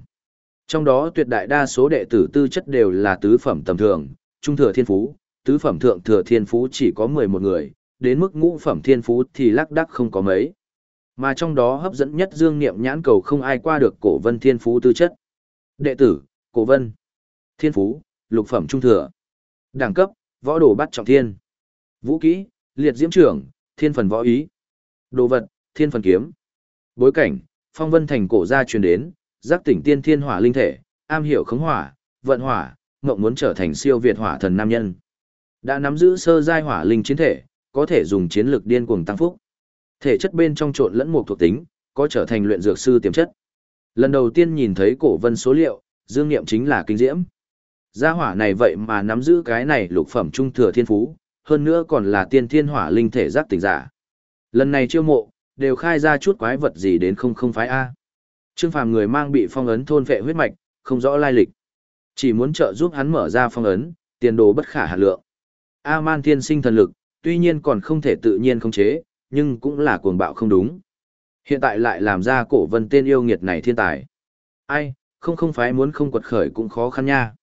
Speaker 1: Trong đó tuyệt đại đa số đệ tử tư chất đều là tứ phẩm tầm thường, trung thừa thiên phú, tứ phẩm thượng thừa thiên phú chỉ có 11 người, đến mức ngũ phẩm thiên phú thì lác đắc không có mấy. Mà trong đó hấp dẫn nhất Dương Niệm nhãn cầu không ai qua được cổ vân thiên phú tư chất. Đệ tử, cổ vân, thiên phú, lục phẩm trung thừa. Đẳng cấp, võ đồ bắt trọng thiên. Vũ kỹ, liệt diễm trưởng, thiên phần võ ý. Đồ vật, thiên phần kiếm. Bối cảnh, phong vân thành cổ gia truyền đến, giác tỉnh tiên thiên hỏa linh thể, am hiểu khống hỏa, vận hỏa, mộng muốn trở thành siêu việt hỏa thần nam nhân. Đã nắm giữ sơ giai hỏa linh chiến thể, có thể dùng chiến lực điên cuồng tăng phúc. Thể chất bên trong trộn lẫn một thuộc tính, có trở thành luyện dược sư tiềm chất. Lần đầu tiên nhìn thấy cổ vân số liệu, dương nghiệm chính là kinh diễm. Gia hỏa này vậy mà nắm giữ cái này lục phẩm trung thừa thiên phú, hơn nữa còn là tiên thiên hỏa linh thể giác tỉnh giả. Lần này chiêu mộ, đều khai ra chút quái vật gì đến không không phái A. Trương Phàm người mang bị phong ấn thôn vệ huyết mạch, không rõ lai lịch. Chỉ muốn trợ giúp hắn mở ra phong ấn, tiền đồ bất khả hạn lượng. A-man thiên sinh thần lực, tuy nhiên còn không thể tự nhiên khống chế, nhưng cũng là cuồng bạo không đúng. Hiện tại lại làm ra cổ vân tên yêu nghiệt này thiên tài. Ai, không không phái muốn không quật khởi cũng khó khăn nha.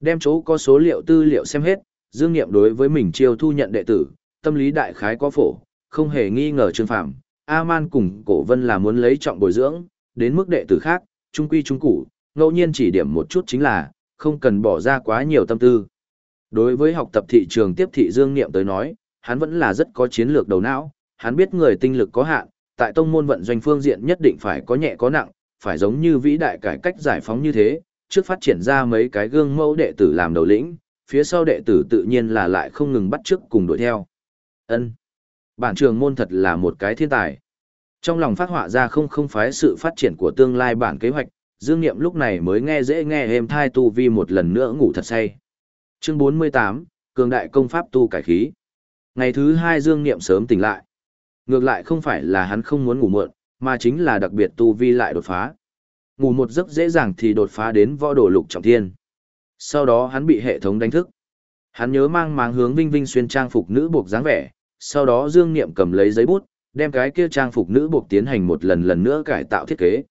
Speaker 1: Đem chỗ có số liệu tư liệu xem hết, Dương Nghiệm đối với mình chiêu thu nhận đệ tử, tâm lý đại khái có phổ, không hề nghi ngờ Trương Phàm, A-man cùng Cổ Vân là muốn lấy trọng bồi dưỡng, đến mức đệ tử khác, trung quy trung củ, ngẫu nhiên chỉ điểm một chút chính là, không cần bỏ ra quá nhiều tâm tư. Đối với học tập thị trường tiếp thị Dương Niệm tới nói, hắn vẫn là rất có chiến lược đầu não, hắn biết người tinh lực có hạn, tại tông môn vận doanh phương diện nhất định phải có nhẹ có nặng, phải giống như vĩ đại cải cách giải phóng như thế, trước phát triển ra mấy cái gương mẫu đệ tử làm đầu lĩnh, phía sau đệ tử tự nhiên là lại không ngừng bắt chước cùng đuổi theo. Ân, Bản trường môn thật là một cái thiên tài. Trong lòng phát họa ra không không phái sự phát triển của tương lai bản kế hoạch, Dương Niệm lúc này mới nghe dễ nghe êm thai tu vi một lần nữa ngủ thật say. Chương 48, Cường đại công pháp tu cải khí. Ngày thứ hai Dương Niệm sớm tỉnh lại. Ngược lại không phải là hắn không muốn ngủ muộn, mà chính là đặc biệt tu vi lại đột phá. Ngủ một giấc dễ dàng thì đột phá đến võ đồ lục trọng thiên. Sau đó hắn bị hệ thống đánh thức. Hắn nhớ mang máng hướng Vinh Vinh xuyên trang phục nữ buộc dáng vẻ, sau đó Dương Niệm cầm lấy giấy bút, đem cái kia trang phục nữ buộc tiến hành một lần lần nữa cải tạo thiết kế.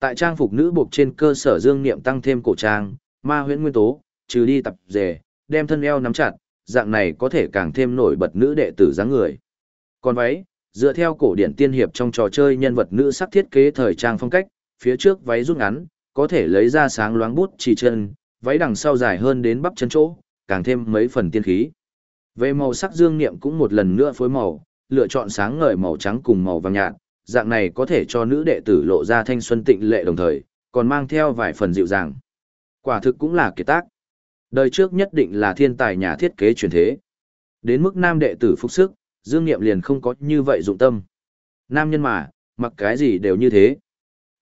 Speaker 1: Tại trang phục nữ buộc trên cơ sở Dương Niệm tăng thêm cổ trang, ma huyễn nguyên tố, trừ đi tập dề, đem thân eo nắm chặt, dạng này có thể càng thêm nổi bật nữ đệ tử dáng người. Còn váy, dựa theo cổ điển tiên hiệp trong trò chơi nhân vật nữ sắc thiết kế thời trang phong cách, phía trước váy rút ngắn, có thể lấy ra sáng loáng bút chỉ chân, váy đằng sau dài hơn đến bắp chân chỗ, càng thêm mấy phần tiên khí. Về màu sắc dương niệm cũng một lần nữa phối màu, lựa chọn sáng ngời màu trắng cùng màu vàng nhạt, dạng này có thể cho nữ đệ tử lộ ra thanh xuân tịnh lệ đồng thời, còn mang theo vài phần dịu dàng. Quả thực cũng là kiệt tác. Đời trước nhất định là thiên tài nhà thiết kế truyền thế. Đến mức nam đệ tử phục sức, Dương Niệm liền không có như vậy dụng tâm. Nam nhân mà, mặc cái gì đều như thế.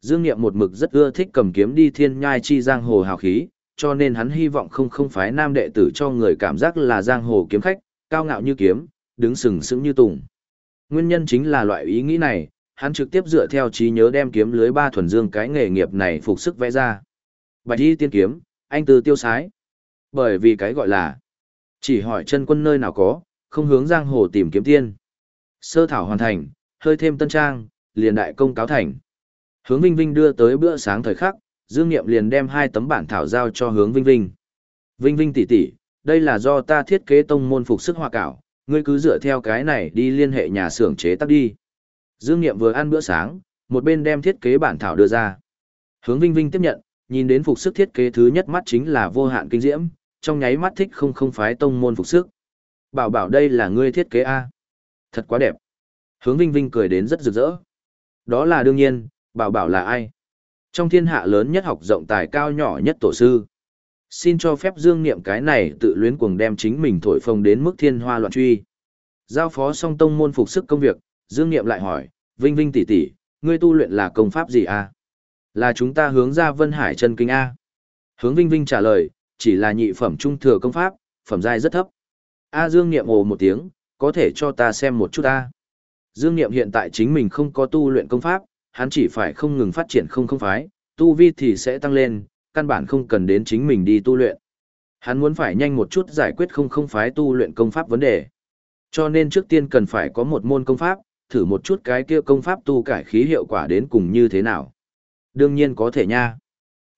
Speaker 1: Dương Niệm một mực rất ưa thích cầm kiếm đi thiên nhai chi giang hồ hào khí, cho nên hắn hy vọng không không phái nam đệ tử cho người cảm giác là giang hồ kiếm khách, cao ngạo như kiếm, đứng sừng sững như tùng. Nguyên nhân chính là loại ý nghĩ này, hắn trực tiếp dựa theo trí nhớ đem kiếm lưới ba thuần dương cái nghề nghiệp này phục sức vẽ ra. Bạch y tiên kiếm, anh từ tiêu sái. Bởi vì cái gọi là chỉ hỏi chân quân nơi nào có, không hướng giang hồ tìm kiếm tiên. Sơ thảo hoàn thành, hơi thêm tân trang, liền đại công cáo thành. Hướng Vinh Vinh đưa tới bữa sáng thời khắc, Dương Niệm liền đem hai tấm bản thảo giao cho Hướng Vinh Vinh. Vinh Vinh tỷ tỷ, đây là do ta thiết kế tông môn phục sức hoa cảo, ngươi cứ dựa theo cái này đi liên hệ nhà xưởng chế tác đi. Dương Niệm vừa ăn bữa sáng, một bên đem thiết kế bản thảo đưa ra. Hướng Vinh Vinh tiếp nhận, nhìn đến phục sức thiết kế thứ nhất mắt chính là vô hạn kinh diễm, trong nháy mắt thích không không phái tông môn phục sức. Bảo bảo đây là ngươi thiết kế A. Thật quá đẹp. Hướng Vinh Vinh cười đến rất rực rỡ. Đó là đương nhiên, bảo bảo là ai? Trong thiên hạ lớn nhất học rộng tài cao nhỏ nhất tổ sư. Xin cho phép dương niệm cái này tự luyến cuồng đem chính mình thổi phồng đến mức thiên hoa loạn truy. Giao phó song tông môn phục sức công việc, dương niệm lại hỏi, Vinh Vinh tỷ tỷ, ngươi tu luyện là công pháp gì a? Là chúng ta hướng ra Vân Hải chân kinh a. Hướng Vinh Vinh trả lời, chỉ là nhị phẩm trung thừa công pháp, phẩm giai rất thấp. A Dương Niệm ồ một tiếng, có thể cho ta xem một chút a. Dương Niệm hiện tại chính mình không có tu luyện công pháp, hắn chỉ phải không ngừng phát triển không không phái, tu vi thì sẽ tăng lên, căn bản không cần đến chính mình đi tu luyện. Hắn muốn phải nhanh một chút giải quyết không không phái tu luyện công pháp vấn đề. Cho nên trước tiên cần phải có một môn công pháp, thử một chút cái kia công pháp tu cải khí hiệu quả đến cùng như thế nào. Đương nhiên có thể nha.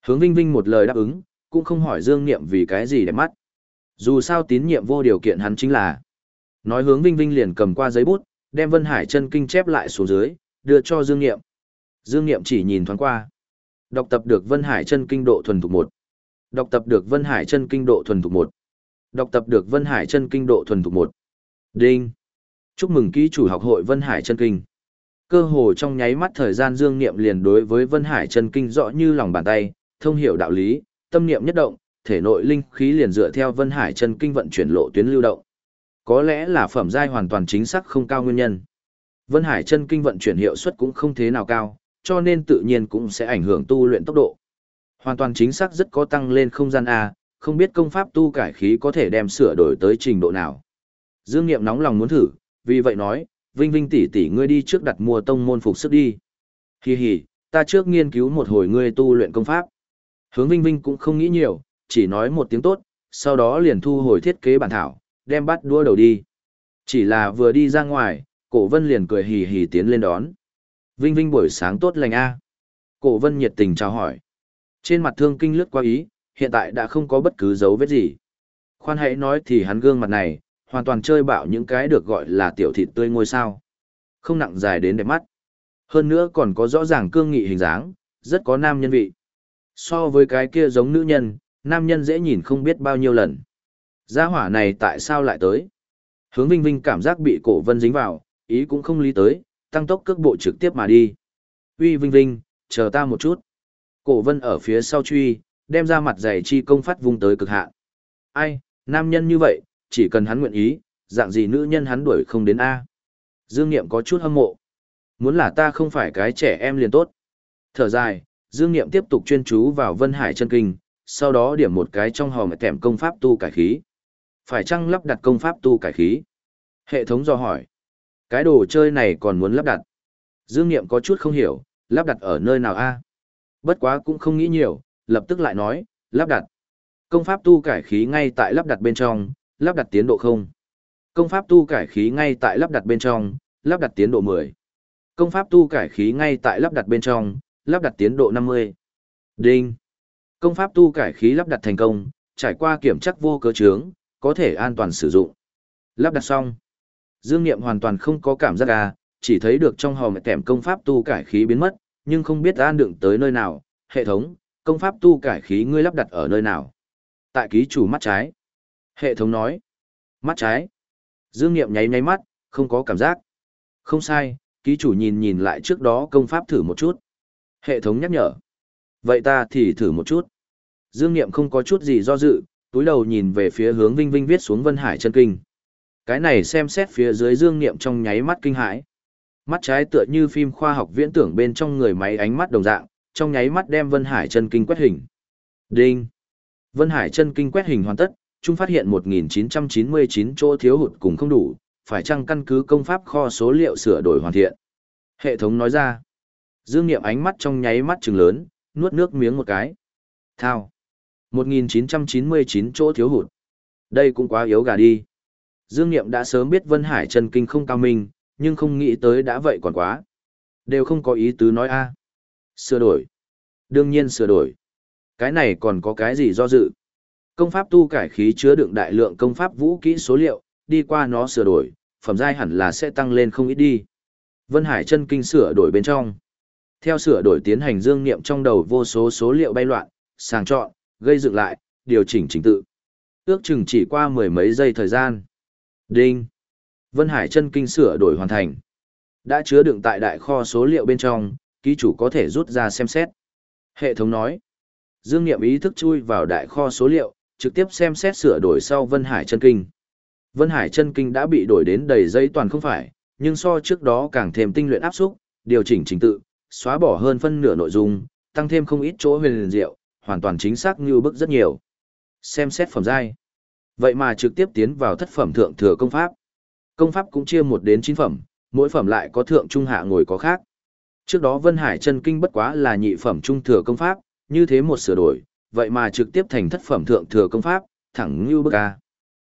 Speaker 1: Hướng Vinh Vinh một lời đáp ứng, cũng không hỏi Dương Niệm vì cái gì để mắt. Dù sao tín nhiệm vô điều kiện hắn chính là. Nói hướng Vinh Vinh liền cầm qua giấy bút, đem Vân Hải chân kinh chép lại xuống dưới, đưa cho Dương Niệm. Dương Niệm chỉ nhìn thoáng qua. Đọc tập được Vân Hải chân kinh độ thuần thục một. Đọc tập được Vân Hải chân kinh độ thuần thục một. Đọc tập được Vân Hải chân kinh độ thuần thục một. Đinh. Chúc mừng ký chủ học hội Vân Hải chân kinh. Cơ hồ trong nháy mắt thời gian Dương Niệm liền đối với Vân Hải chân kinh rõ như lòng bàn tay, thông hiểu đạo lý, tâm niệm nhất động, thể nội linh khí liền dựa theo Vân Hải chân kinh vận chuyển lộ tuyến lưu động. Có lẽ là phẩm giai hoàn toàn chính xác không cao nguyên nhân. Vân Hải chân kinh vận chuyển hiệu suất cũng không thế nào cao, cho nên tự nhiên cũng sẽ ảnh hưởng tu luyện tốc độ. Hoàn toàn chính xác rất có tăng lên không gian A, không biết công pháp tu cải khí có thể đem sửa đổi tới trình độ nào. Dương Niệm nóng lòng muốn thử, vì vậy nói, Vinh Vinh tỷ tỷ ngươi đi trước đặt mua tông môn phục sức đi. Hi hi, ta trước nghiên cứu một hồi ngươi tu luyện công pháp. Hướng Vinh Vinh cũng không nghĩ nhiều, chỉ nói một tiếng tốt, sau đó liền thu hồi thiết kế bản thảo, đem bắt đua đầu đi. Chỉ là vừa đi ra ngoài, cổ vân liền cười hì hì tiến lên đón. Vinh Vinh buổi sáng tốt lành a. Cổ vân nhiệt tình chào hỏi. Trên mặt thương kinh lướt qua ý, hiện tại đã không có bất cứ dấu vết gì. Khoan hãy nói thì hắn gương mặt này, hoàn toàn chơi bạo những cái được gọi là tiểu thịt tươi ngôi sao. Không nặng dài đến đẹp mắt. Hơn nữa còn có rõ ràng cương nghị hình dáng, rất có nam nhân vị. So với cái kia giống nữ nhân, nam nhân dễ nhìn không biết bao nhiêu lần. Gia hỏa này tại sao lại tới? Hướng Vinh Vinh cảm giác bị cổ vân dính vào, ý cũng không lý tới, tăng tốc cước bộ trực tiếp mà đi. Uy Vinh Vinh, chờ ta một chút. Cổ vân ở phía sau truy, đem ra mặt giày chi công phát vung tới cực hạn. Ai, nam nhân như vậy, chỉ cần hắn nguyện ý, dạng gì nữ nhân hắn đuổi không đến A. Dương Niệm có chút hâm mộ. Muốn là ta không phải cái trẻ em liền tốt. Thở dài, Dương Niệm tiếp tục chuyên chú vào Vân Hải chân kinh, sau đó điểm một cái trong hòm kèm công pháp tu cải khí. Phải chăng lắp đặt công pháp tu cải khí? Hệ thống do hỏi. Cái đồ chơi này còn muốn lắp đặt. Dương Niệm có chút không hiểu, lắp đặt ở nơi nào a? Bất quá cũng không nghĩ nhiều, lập tức lại nói, lắp đặt. Công pháp tu cải khí ngay tại lắp đặt bên trong, lắp đặt tiến độ không. Công pháp tu cải khí ngay tại lắp đặt bên trong, lắp đặt tiến độ 10. Công pháp tu cải khí ngay tại lắp đặt bên trong, lắp đặt tiến độ 50. Đinh. Công pháp tu cải khí lắp đặt thành công, trải qua kiểm chắc vô cớ chướng, có thể an toàn sử dụng. Lắp đặt xong. Dương Niệm hoàn toàn không có cảm giác à, chỉ thấy được trong hòm kèm công pháp tu cải khí biến mất, nhưng không biết an đựng tới nơi nào. Hệ thống, công pháp tu cải khí ngươi lắp đặt ở nơi nào? Tại ký chủ mắt trái. Hệ thống nói. Mắt trái. Dương Niệm nháy nháy mắt, không có cảm giác. Không sai, ký chủ nhìn nhìn lại trước đó công pháp thử một chút. Hệ thống nhắc nhở. Vậy ta thì thử một chút. Dương Niệm không có chút gì do dự, túi đầu nhìn về phía hướng Vinh Vinh viết xuống Vân Hải chân kinh. Cái này xem xét phía dưới Dương Niệm trong nháy mắt kinh hãi. Mắt trái tựa như phim khoa học viễn tưởng bên trong người máy ánh mắt đồng dạng, trong nháy mắt đem Vân Hải chân kinh quét hình. Đinh. Vân Hải chân kinh quét hình hoàn tất, chúng phát hiện 1999 chỗ thiếu hụt cùng không đủ, phải chăng căn cứ công pháp kho số liệu sửa đổi hoàn thiện. Hệ thống nói ra. Dương Niệm ánh mắt trong nháy mắt trừng lớn, nuốt nước miếng một cái. Thao. 1999 chỗ thiếu hụt. Đây cũng quá yếu gà đi. Dương Niệm đã sớm biết Vân Hải chân kinh không cao minh, nhưng không nghĩ tới đã vậy còn quá. Đều không có ý tứ nói a. Sửa đổi. Đương nhiên sửa đổi. Cái này còn có cái gì do dự. Công pháp tu cải khí chứa đựng đại lượng công pháp vũ kỹ số liệu, đi qua nó sửa đổi, phẩm giai hẳn là sẽ tăng lên không ít đi. Vân Hải chân kinh sửa đổi bên trong. Theo sửa đổi tiến hành dương niệm trong đầu vô số số liệu bay loạn, sàng chọn, gây dựng lại, điều chỉnh trình tự. Ước chừng chỉ qua mười mấy giây thời gian. Đinh. Vân Hải chân kinh sửa đổi hoàn thành. Đã chứa đựng tại đại kho số liệu bên trong, ký chủ có thể rút ra xem xét. Hệ thống nói. Dương Niệm ý thức chui vào đại kho số liệu, trực tiếp xem xét sửa đổi sau Vân Hải chân kinh. Vân Hải chân kinh đã bị đổi đến đầy giấy toàn không phải, nhưng so trước đó càng thêm tinh luyện áp xúc, điều chỉnh trình tự, xóa bỏ hơn phân nửa nội dung, tăng thêm không ít chỗ huyền liền diệu, hoàn toàn chính xác như bức rất nhiều. Xem xét phẩm giai. Vậy mà trực tiếp tiến vào thất phẩm thượng thừa công pháp. Công pháp cũng chia một đến chín phẩm, mỗi phẩm lại có thượng trung hạ ngồi có khác. Trước đó Vân Hải chân kinh bất quá là nhị phẩm trung thừa công pháp, như thế một sửa đổi, vậy mà trực tiếp thành thất phẩm thượng thừa công pháp, thẳng như bức a.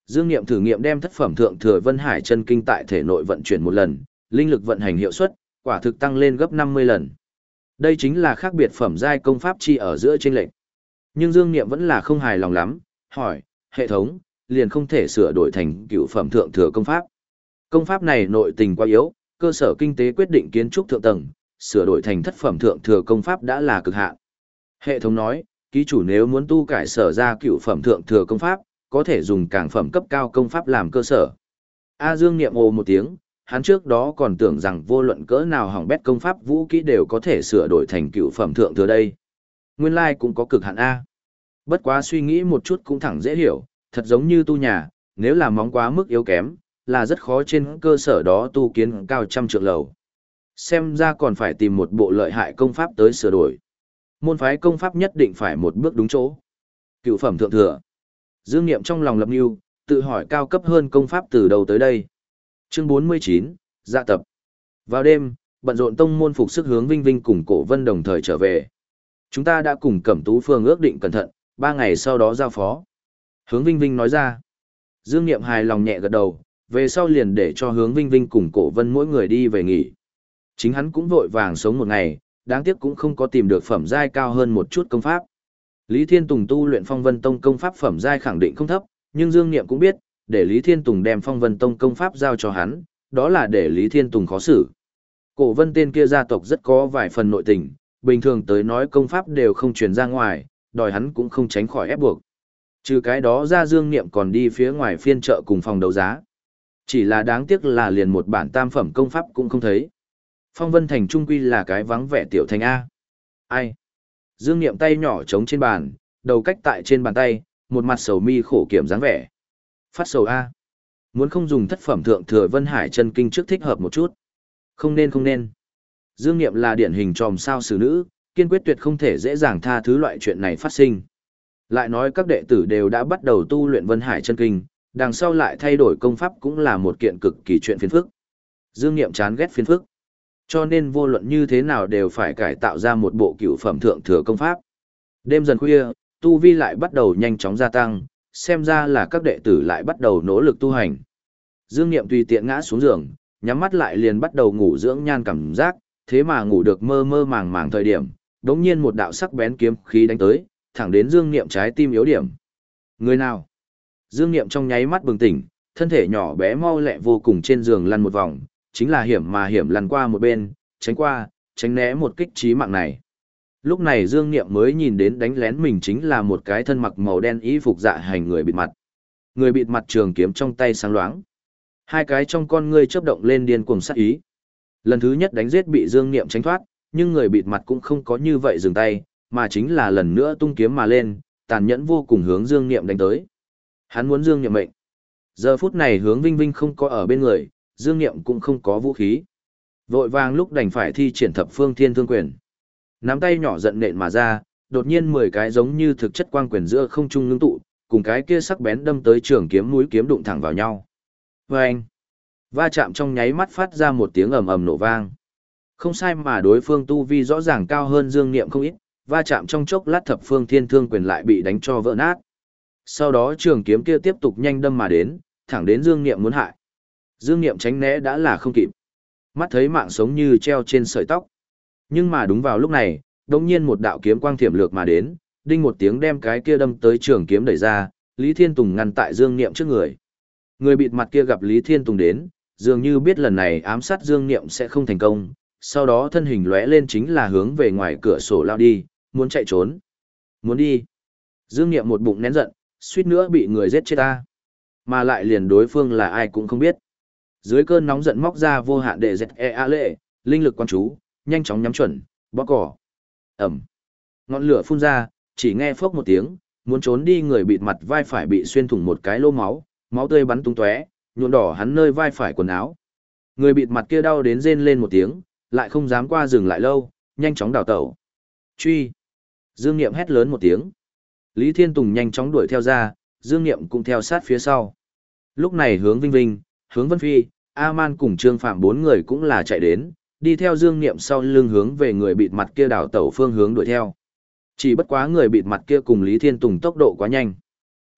Speaker 1: Dương Nghiệm thử nghiệm đem thất phẩm thượng thừa Vân Hải chân kinh tại thể nội vận chuyển một lần, linh lực vận hành hiệu suất, quả thực tăng lên gấp 50 lần. Đây chính là khác biệt phẩm giai công pháp chi ở giữa trên lệnh. Nhưng Dương Niệm vẫn là không hài lòng lắm, hỏi, hệ thống, liền không thể sửa đổi thành cựu phẩm thượng thừa công pháp. Công pháp này nội tình quá yếu, cơ sở kinh tế quyết định kiến trúc thượng tầng, sửa đổi thành thất phẩm thượng thừa công pháp đã là cực hạn. Hệ thống nói, ký chủ nếu muốn tu cải sở ra cựu phẩm thượng thừa công pháp, có thể dùng càng phẩm cấp cao công pháp làm cơ sở. A Dương niệm ồ một tiếng, hắn trước đó còn tưởng rằng vô luận cỡ nào hỏng bét công pháp vũ kỹ đều có thể sửa đổi thành cựu phẩm thượng thừa đây. Nguyên lai cũng có cực hạn A. Bất quá suy nghĩ một chút cũng thẳng dễ hiểu, thật giống như tu nhà, nếu là móng quá mức yếu kém, là rất khó trên cơ sở đó tu kiến cao trăm trượng lầu. Xem ra còn phải tìm một bộ lợi hại công pháp tới sửa đổi. Môn phái công pháp nhất định phải một bước đúng chỗ. Cựu phẩm thượng thừa. Dương Niệm trong lòng lập mưu, tự hỏi cao cấp hơn công pháp từ đầu tới đây. Chương 49, dạ tập. Vào đêm, bận rộn tông môn phục sức hướng Vinh Vinh cùng Cổ Vân đồng thời trở về. Chúng ta đã cùng Cẩm Tú Phương ước định cẩn thận, ba ngày sau đó giao phó. Hướng Vinh Vinh nói ra. Dương Niệm hài lòng nhẹ gật đầu, về sau liền để cho hướng Vinh Vinh cùng Cổ Vân mỗi người đi về nghỉ. Chính hắn cũng vội vàng sống một ngày, đáng tiếc cũng không có tìm được phẩm giai cao hơn một chút công pháp. Lý Thiên Tùng tu luyện Phong Vân Tông công pháp phẩm giai khẳng định không thấp, nhưng Dương Niệm cũng biết, để Lý Thiên Tùng đem Phong Vân Tông công pháp giao cho hắn, đó là để Lý Thiên Tùng khó xử. Cổ Vân tên kia gia tộc rất có vài phần nội tình, bình thường tới nói công pháp đều không truyền ra ngoài, đòi hắn cũng không tránh khỏi ép buộc. Trừ cái đó ra Dương Niệm còn đi phía ngoài phiên chợ cùng phòng đấu giá. Chỉ là đáng tiếc là liền một bản tam phẩm công pháp cũng không thấy. Phong Vân Thành trung quy là cái vắng vẻ tiểu thành A. Ai? Dương Niệm tay nhỏ trống trên bàn, đầu cách tại trên bàn tay, một mặt sầu mi khổ kiểm dáng vẻ. Phát sầu A. Muốn không dùng thất phẩm thượng thừa Vân Hải chân kinh trước thích hợp một chút. Không nên không nên. Dương Niệm là điển hình tròm sao xử nữ, kiên quyết tuyệt không thể dễ dàng tha thứ loại chuyện này phát sinh. Lại nói các đệ tử đều đã bắt đầu tu luyện Vân Hải chân kinh, đằng sau lại thay đổi công pháp cũng là một kiện cực kỳ chuyện phiền phức. Dương Niệm chán ghét phiền phức. Cho nên vô luận như thế nào đều phải cải tạo ra một bộ cựu phẩm thượng thừa công pháp. Đêm dần khuya, tu vi lại bắt đầu nhanh chóng gia tăng, xem ra là các đệ tử lại bắt đầu nỗ lực tu hành. Dương Niệm tùy tiện ngã xuống giường, nhắm mắt lại liền bắt đầu ngủ dưỡng nhan cảm giác, thế mà ngủ được mơ mơ màng màng thời điểm, đống nhiên một đạo sắc bén kiếm khí đánh tới, thẳng đến Dương Niệm trái tim yếu điểm. Người nào? Dương Niệm trong nháy mắt bừng tỉnh, thân thể nhỏ bé mau lẹ vô cùng trên giường lăn một vòng, chính là hiểm mà hiểm lăn qua một bên, tránh qua, tránh né một kích trí mạng này. Lúc này Dương Niệm mới nhìn đến đánh lén mình chính là một cái thân mặc màu đen y phục dạ hành người bịt mặt. Người bịt mặt trường kiếm trong tay sáng loáng. Hai cái trong con ngươi chớp động lên điên cuồng sát ý. Lần thứ nhất đánh giết bị Dương Niệm tránh thoát, nhưng người bịt mặt cũng không có như vậy dừng tay, mà chính là lần nữa tung kiếm mà lên, tàn nhẫn vô cùng hướng Dương Niệm đánh tới. Hắn muốn Dương Niệm mệnh. Giờ phút này hướng Vinh Vinh không có ở bên người, Dương Niệm cũng không có vũ khí. Vội vàng lúc đành phải thi triển thập phương thiên thương quyền. Nắm tay nhỏ giận nện mà ra, đột nhiên mười cái giống như thực chất quang quyền giữa không trung ngưng tụ, cùng cái kia sắc bén đâm tới trường kiếm mũi kiếm đụng thẳng vào nhau. Vâng! Va chạm trong nháy mắt phát ra một tiếng ầm ầm nổ vang. Không sai mà đối phương tu vi rõ ràng cao hơn Dương Niệm không ít, va chạm trong chốc lát thập phương thiên thương quyền lại bị đánh cho vỡ nát. Sau đó trường kiếm kia tiếp tục nhanh đâm mà đến, thẳng đến Dương Niệm muốn hại. Dương Niệm tránh né đã là không kịp. Mắt thấy mạng sống như treo trên sợi tóc. Nhưng mà đúng vào lúc này, đột nhiên một đạo kiếm quang thiểm lược mà đến, đinh một tiếng đem cái kia đâm tới trường kiếm đẩy ra, Lý Thiên Tùng ngăn tại Dương Niệm trước người. Người bịt mặt kia gặp Lý Thiên Tùng đến, dường như biết lần này ám sát Dương Niệm sẽ không thành công, sau đó thân hình lóe lên chính là hướng về ngoài cửa sổ lao đi, muốn chạy trốn. Muốn đi. Dương Niệm một bụng nén giận, suýt nữa bị người giết chết ta. Mà lại liền đối phương là ai cũng không biết. Dưới cơn nóng giận móc ra vô hạn đệ dẹt e a lệ, linh lực quan chú, nhanh chóng nhắm chuẩn, bó cỏ. Ẩm. Ngọn lửa phun ra, chỉ nghe phốc một tiếng, muốn trốn đi người bịt mặt vai phải bị xuyên thủng một cái lô máu, máu tươi bắn tung tóe, nhuộm đỏ hắn nơi vai phải quần áo. Người bịt mặt kia đau đến rên lên một tiếng, lại không dám qua dừng lại lâu, nhanh chóng đào tẩu. Truy! Dương Niệm hét lớn một tiếng. Lý Thiên Tùng nhanh chóng đuổi theo ra, Dương Niệm cũng theo sát phía sau. Lúc này hướng Vinh Vinh, hướng Vân Phi, A-man cùng Trương Phạm bốn người cũng là chạy đến, đi theo Dương Niệm sau lưng hướng về người bịt mặt kia đảo tẩu phương hướng đuổi theo. Chỉ bất quá người bịt mặt kia cùng Lý Thiên Tùng tốc độ quá nhanh.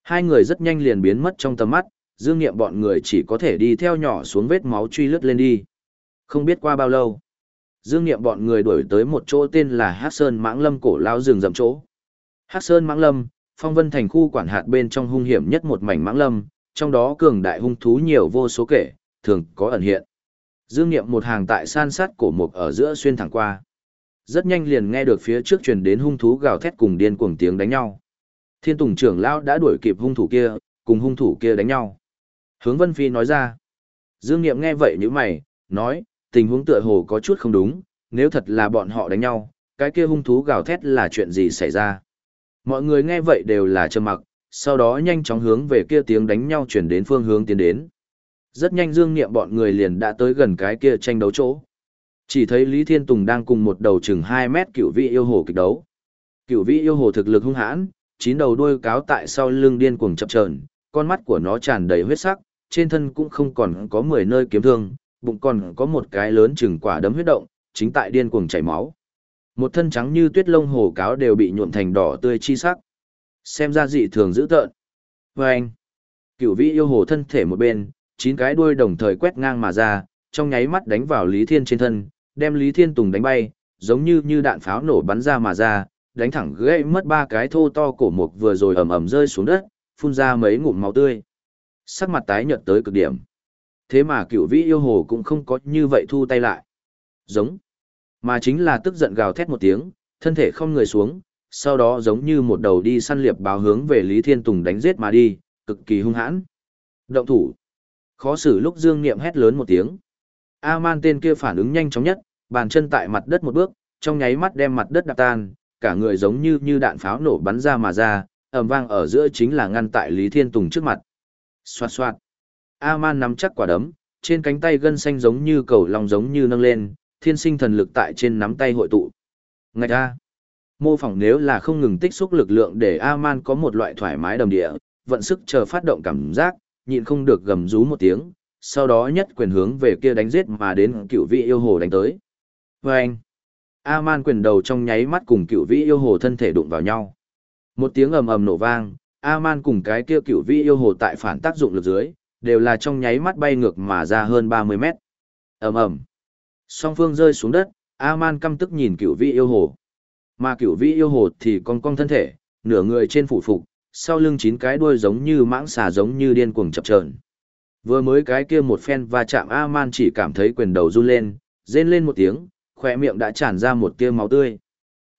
Speaker 1: Hai người rất nhanh liền biến mất trong tầm mắt, Dương Niệm bọn người chỉ có thể đi theo nhỏ xuống vết máu truy lướt lên đi. Không biết qua bao lâu, Dương Niệm bọn người đuổi tới một chỗ tên là Hắc Sơn Mãng Lâm cổ lao rừng rậm chỗ. Hắc Sơn Mãng Lâm, phong vân thành khu quản hạt bên trong hung hiểm nhất một mảnh mãng lâm, trong đó cường đại hung thú nhiều vô số kể, thường có ẩn hiện. Dương Niệm một hàng tại san sát cổ mục ở giữa xuyên thẳng qua. Rất nhanh liền nghe được phía trước truyền đến hung thú gào thét cùng điên cuồng tiếng đánh nhau. Thiên Tùng trưởng lão đã đuổi kịp hung thủ kia, cùng hung thủ kia đánh nhau. Hướng Vân Phi nói ra. Dương Niệm nghe vậy nhữ mày, nói, tình huống tựa hồ có chút không đúng, nếu thật là bọn họ đánh nhau, cái kia hung thú gào thét là chuyện gì xảy ra. Mọi người nghe vậy đều là trầm mặc, sau đó nhanh chóng hướng về kia tiếng đánh nhau chuyển đến phương hướng tiến đến. Rất nhanh dương niệm bọn người liền đã tới gần cái kia tranh đấu chỗ. Chỉ thấy Lý Thiên Tùng đang cùng một đầu chừng 2 mét cửu vị yêu hồ kịch đấu. Cửu vị yêu hồ thực lực hung hãn, chín đầu đuôi cáo tại sau lưng điên cuồng chập chờn, con mắt của nó tràn đầy huyết sắc, trên thân cũng không còn có 10 nơi kiếm thương, bụng còn có một cái lớn chừng quả đấm huyết động, chính tại điên cuồng chảy máu. Một thân trắng như tuyết lông hồ cáo đều bị nhuộm thành đỏ tươi chi sắc. Xem ra dị thường dữ tợn. Và anh, cửu vĩ yêu hồ thân thể một bên, chín cái đuôi đồng thời quét ngang mà ra, trong nháy mắt đánh vào Lý Thiên trên thân, đem Lý Thiên Tùng đánh bay, giống như như đạn pháo nổ bắn ra mà ra, đánh thẳng gãy mất ba cái thô to cổ mục vừa rồi ầm ầm rơi xuống đất, phun ra mấy ngụm máu tươi. Sắc mặt tái nhợt tới cực điểm. Thế mà cửu vĩ yêu hồ cũng không có như vậy thu tay lại. Giống. Mà chính là tức giận gào thét một tiếng, thân thể không người xuống, sau đó giống như một đầu đi săn liệp báo hướng về Lý Thiên Tùng đánh giết mà đi, cực kỳ hung hãn. Động thủ. Khó xử lúc Dương Niệm hét lớn một tiếng. A-man tên kia phản ứng nhanh chóng nhất, bàn chân tại mặt đất một bước, trong nháy mắt đem mặt đất đạp tan, cả người giống như như đạn pháo nổ bắn ra mà ra, ầm vang ở giữa chính là ngăn tại Lý Thiên Tùng trước mặt. Xoạt xoạt. A-man nắm chắc quả đấm, trên cánh tay gân xanh giống như cầu lòng giống như nâng lên, thiên sinh thần lực tại trên nắm tay hội tụ. Ngạch A. Mô phỏng nếu là không ngừng tích xúc lực lượng để A-man có một loại thoải mái đầm địa, vận sức chờ phát động cảm giác, nhịn không được gầm rú một tiếng, sau đó nhất quyền hướng về kia đánh giết mà đến cựu vị yêu hồ đánh tới. Vâng! A-man quyền đầu trong nháy mắt cùng cựu vị yêu hồ thân thể đụng vào nhau. Một tiếng ầm ầm nổ vang, A-man cùng cái kia cựu vị yêu hồ tại phản tác dụng lực dưới, đều là trong nháy mắt bay ngược mà ra hơn 30 mét. ầm ầm Song phương rơi xuống đất, A-man căm tức nhìn cửu vĩ yêu hồ. Mà cửu vĩ yêu hồ thì cong cong thân thể, nửa người trên phủ phục, sau lưng chín cái đuôi giống như mãng xà giống như điên cuồng chập chờn. Vừa mới cái kia một phen va chạm A-man chỉ cảm thấy quyền đầu run lên, rên lên một tiếng, khỏe miệng đã tràn ra một tia máu tươi.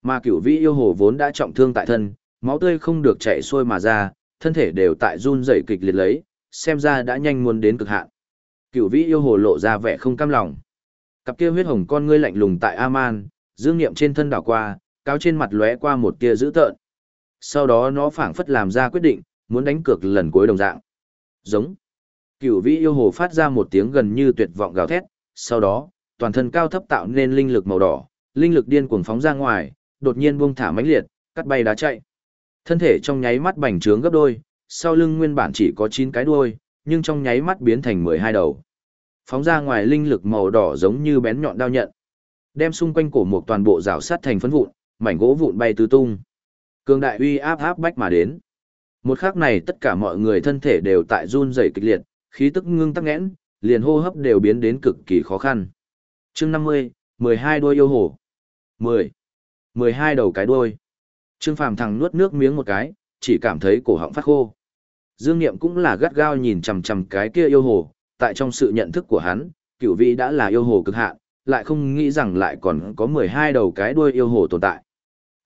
Speaker 1: Mà cửu vĩ yêu hồ vốn đã trọng thương tại thân, máu tươi không được chảy xuôi mà ra, thân thể đều tại run rẩy kịch liệt lấy, xem ra đã nhanh muốn đến cực hạn. Cửu vĩ yêu hồ lộ ra vẻ không cam lòng. Cặp kia huyết hồng con ngươi lạnh lùng tại aman, dương niệm trên thân đảo qua, cáo trên mặt lóe qua một tia dữ tợn. Sau đó nó phảng phất làm ra quyết định, muốn đánh cược lần cuối đồng dạng. Giống. Cửu vĩ yêu hồ phát ra một tiếng gần như tuyệt vọng gào thét, sau đó, toàn thân cao thấp tạo nên linh lực màu đỏ, linh lực điên cuồng phóng ra ngoài, đột nhiên buông thả mãnh liệt, cắt bay đá chạy. Thân thể trong nháy mắt bành trướng gấp đôi, sau lưng nguyên bản chỉ có 9 cái đuôi, nhưng trong nháy mắt biến thành 12 đầu. Phóng ra ngoài linh lực màu đỏ giống như bén nhọn đao nhận, đem xung quanh cổ một toàn bộ rào sát thành phấn vụn, mảnh gỗ vụn bay tứ tung. Cường đại uy áp áp bách mà đến. Một khắc này tất cả mọi người thân thể đều tại run rẩy kịch liệt, khí tức ngưng tắc nghẽn, liền hô hấp đều biến đến cực kỳ khó khăn. Chương 50, 12 đuôi yêu hổ. 10. 12 đầu cái đuôi. Trương Phàm thẳng nuốt nước miếng một cái, chỉ cảm thấy cổ họng phát khô. Dương Niệm cũng là gắt gao nhìn chằm chằm cái kia yêu hồ, tại trong sự nhận thức của hắn, cửu vị đã là yêu hồ cực hạn, lại không nghĩ rằng lại còn có 12 đầu cái đuôi yêu hồ tồn tại.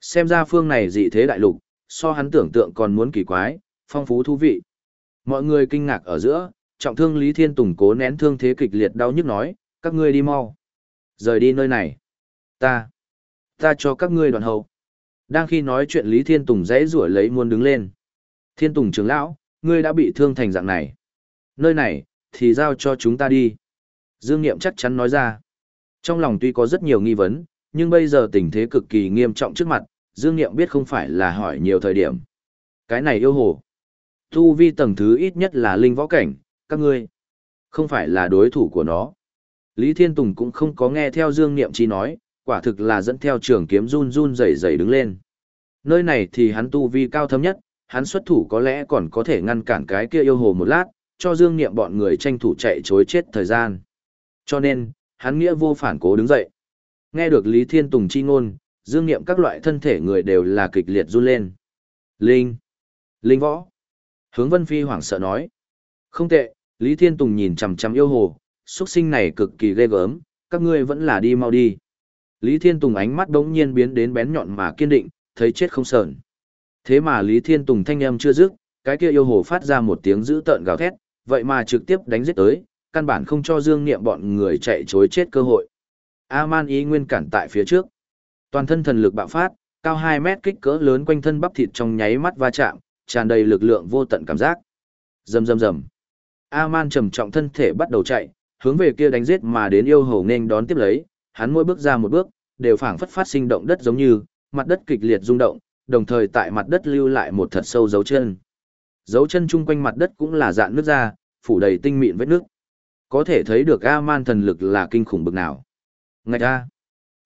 Speaker 1: Xem ra phương này dị thế đại lục, so hắn tưởng tượng còn muốn kỳ quái, phong phú thú vị. Mọi người kinh ngạc ở giữa, trọng thương Lý Thiên Tùng cố nén thương thế kịch liệt đau nhức nói, các ngươi đi mau. Rời đi nơi này. Ta. Ta cho các ngươi đoàn hậu. Đang khi nói chuyện Lý Thiên Tùng dãy rủa lấy muôn đứng lên. Thiên Tùng trưởng lão, ngươi đã bị thương thành dạng này. Nơi này, thì giao cho chúng ta đi. Dương Niệm chắc chắn nói ra. Trong lòng tuy có rất nhiều nghi vấn, nhưng bây giờ tình thế cực kỳ nghiêm trọng trước mặt, Dương Niệm biết không phải là hỏi nhiều thời điểm. Cái này yêu hồ. Tu vi tầng thứ ít nhất là linh võ cảnh, các ngươi không phải là đối thủ của nó. Lý Thiên Tùng cũng không có nghe theo Dương Niệm chi nói, quả thực là dẫn theo trường kiếm run run rẩy rẩy đứng lên. Nơi này thì hắn tu vi cao thâm nhất, hắn xuất thủ có lẽ còn có thể ngăn cản cái kia yêu hồ một lát, cho Dương Niệm bọn người tranh thủ chạy chối chết thời gian. Cho nên, hắn nghĩa vô phản cố đứng dậy. Nghe được Lý Thiên Tùng chi ngôn, Dương Niệm các loại thân thể người đều là kịch liệt run lên. Linh! Linh võ! Hướng Vân Phi hoảng sợ nói. Không tệ, Lý Thiên Tùng nhìn chằm chằm yêu hồ, xuất sinh này cực kỳ ghê gớm, các ngươi vẫn là đi mau đi. Lý Thiên Tùng ánh mắt đống nhiên biến đến bén nhọn mà kiên định, thấy chết không sờn. Thế mà Lý Thiên Tùng thanh âm chưa dứt, cái kia yêu hồ phát ra một tiếng dữ tợn gào thét, vậy mà trực tiếp đánh giết tới, căn bản không cho Dương Niệm bọn người chạy chối chết cơ hội. A-man ý nguyên cản tại phía trước. Toàn thân thần lực bạo phát, cao 2 mét kích cỡ lớn quanh thân bắp thịt trong nháy mắt va chạm, tràn đầy lực lượng vô tận cảm giác. Rầm rầm rầm. A-man trầm trọng thân thể bắt đầu chạy, hướng về kia đánh giết mà đến yêu hồ nên đón tiếp lấy, hắn mỗi bước ra một bước, đều phảng phất phát sinh động đất giống như, mặt đất kịch liệt rung động, đồng thời tại mặt đất lưu lại một thật sâu dấu chân. Dấu chân chung quanh mặt đất cũng là dạn nước ra, phủ đầy tinh mịn vết nước. Có thể thấy được A-man thần lực là kinh khủng bực nào. Ngạch A.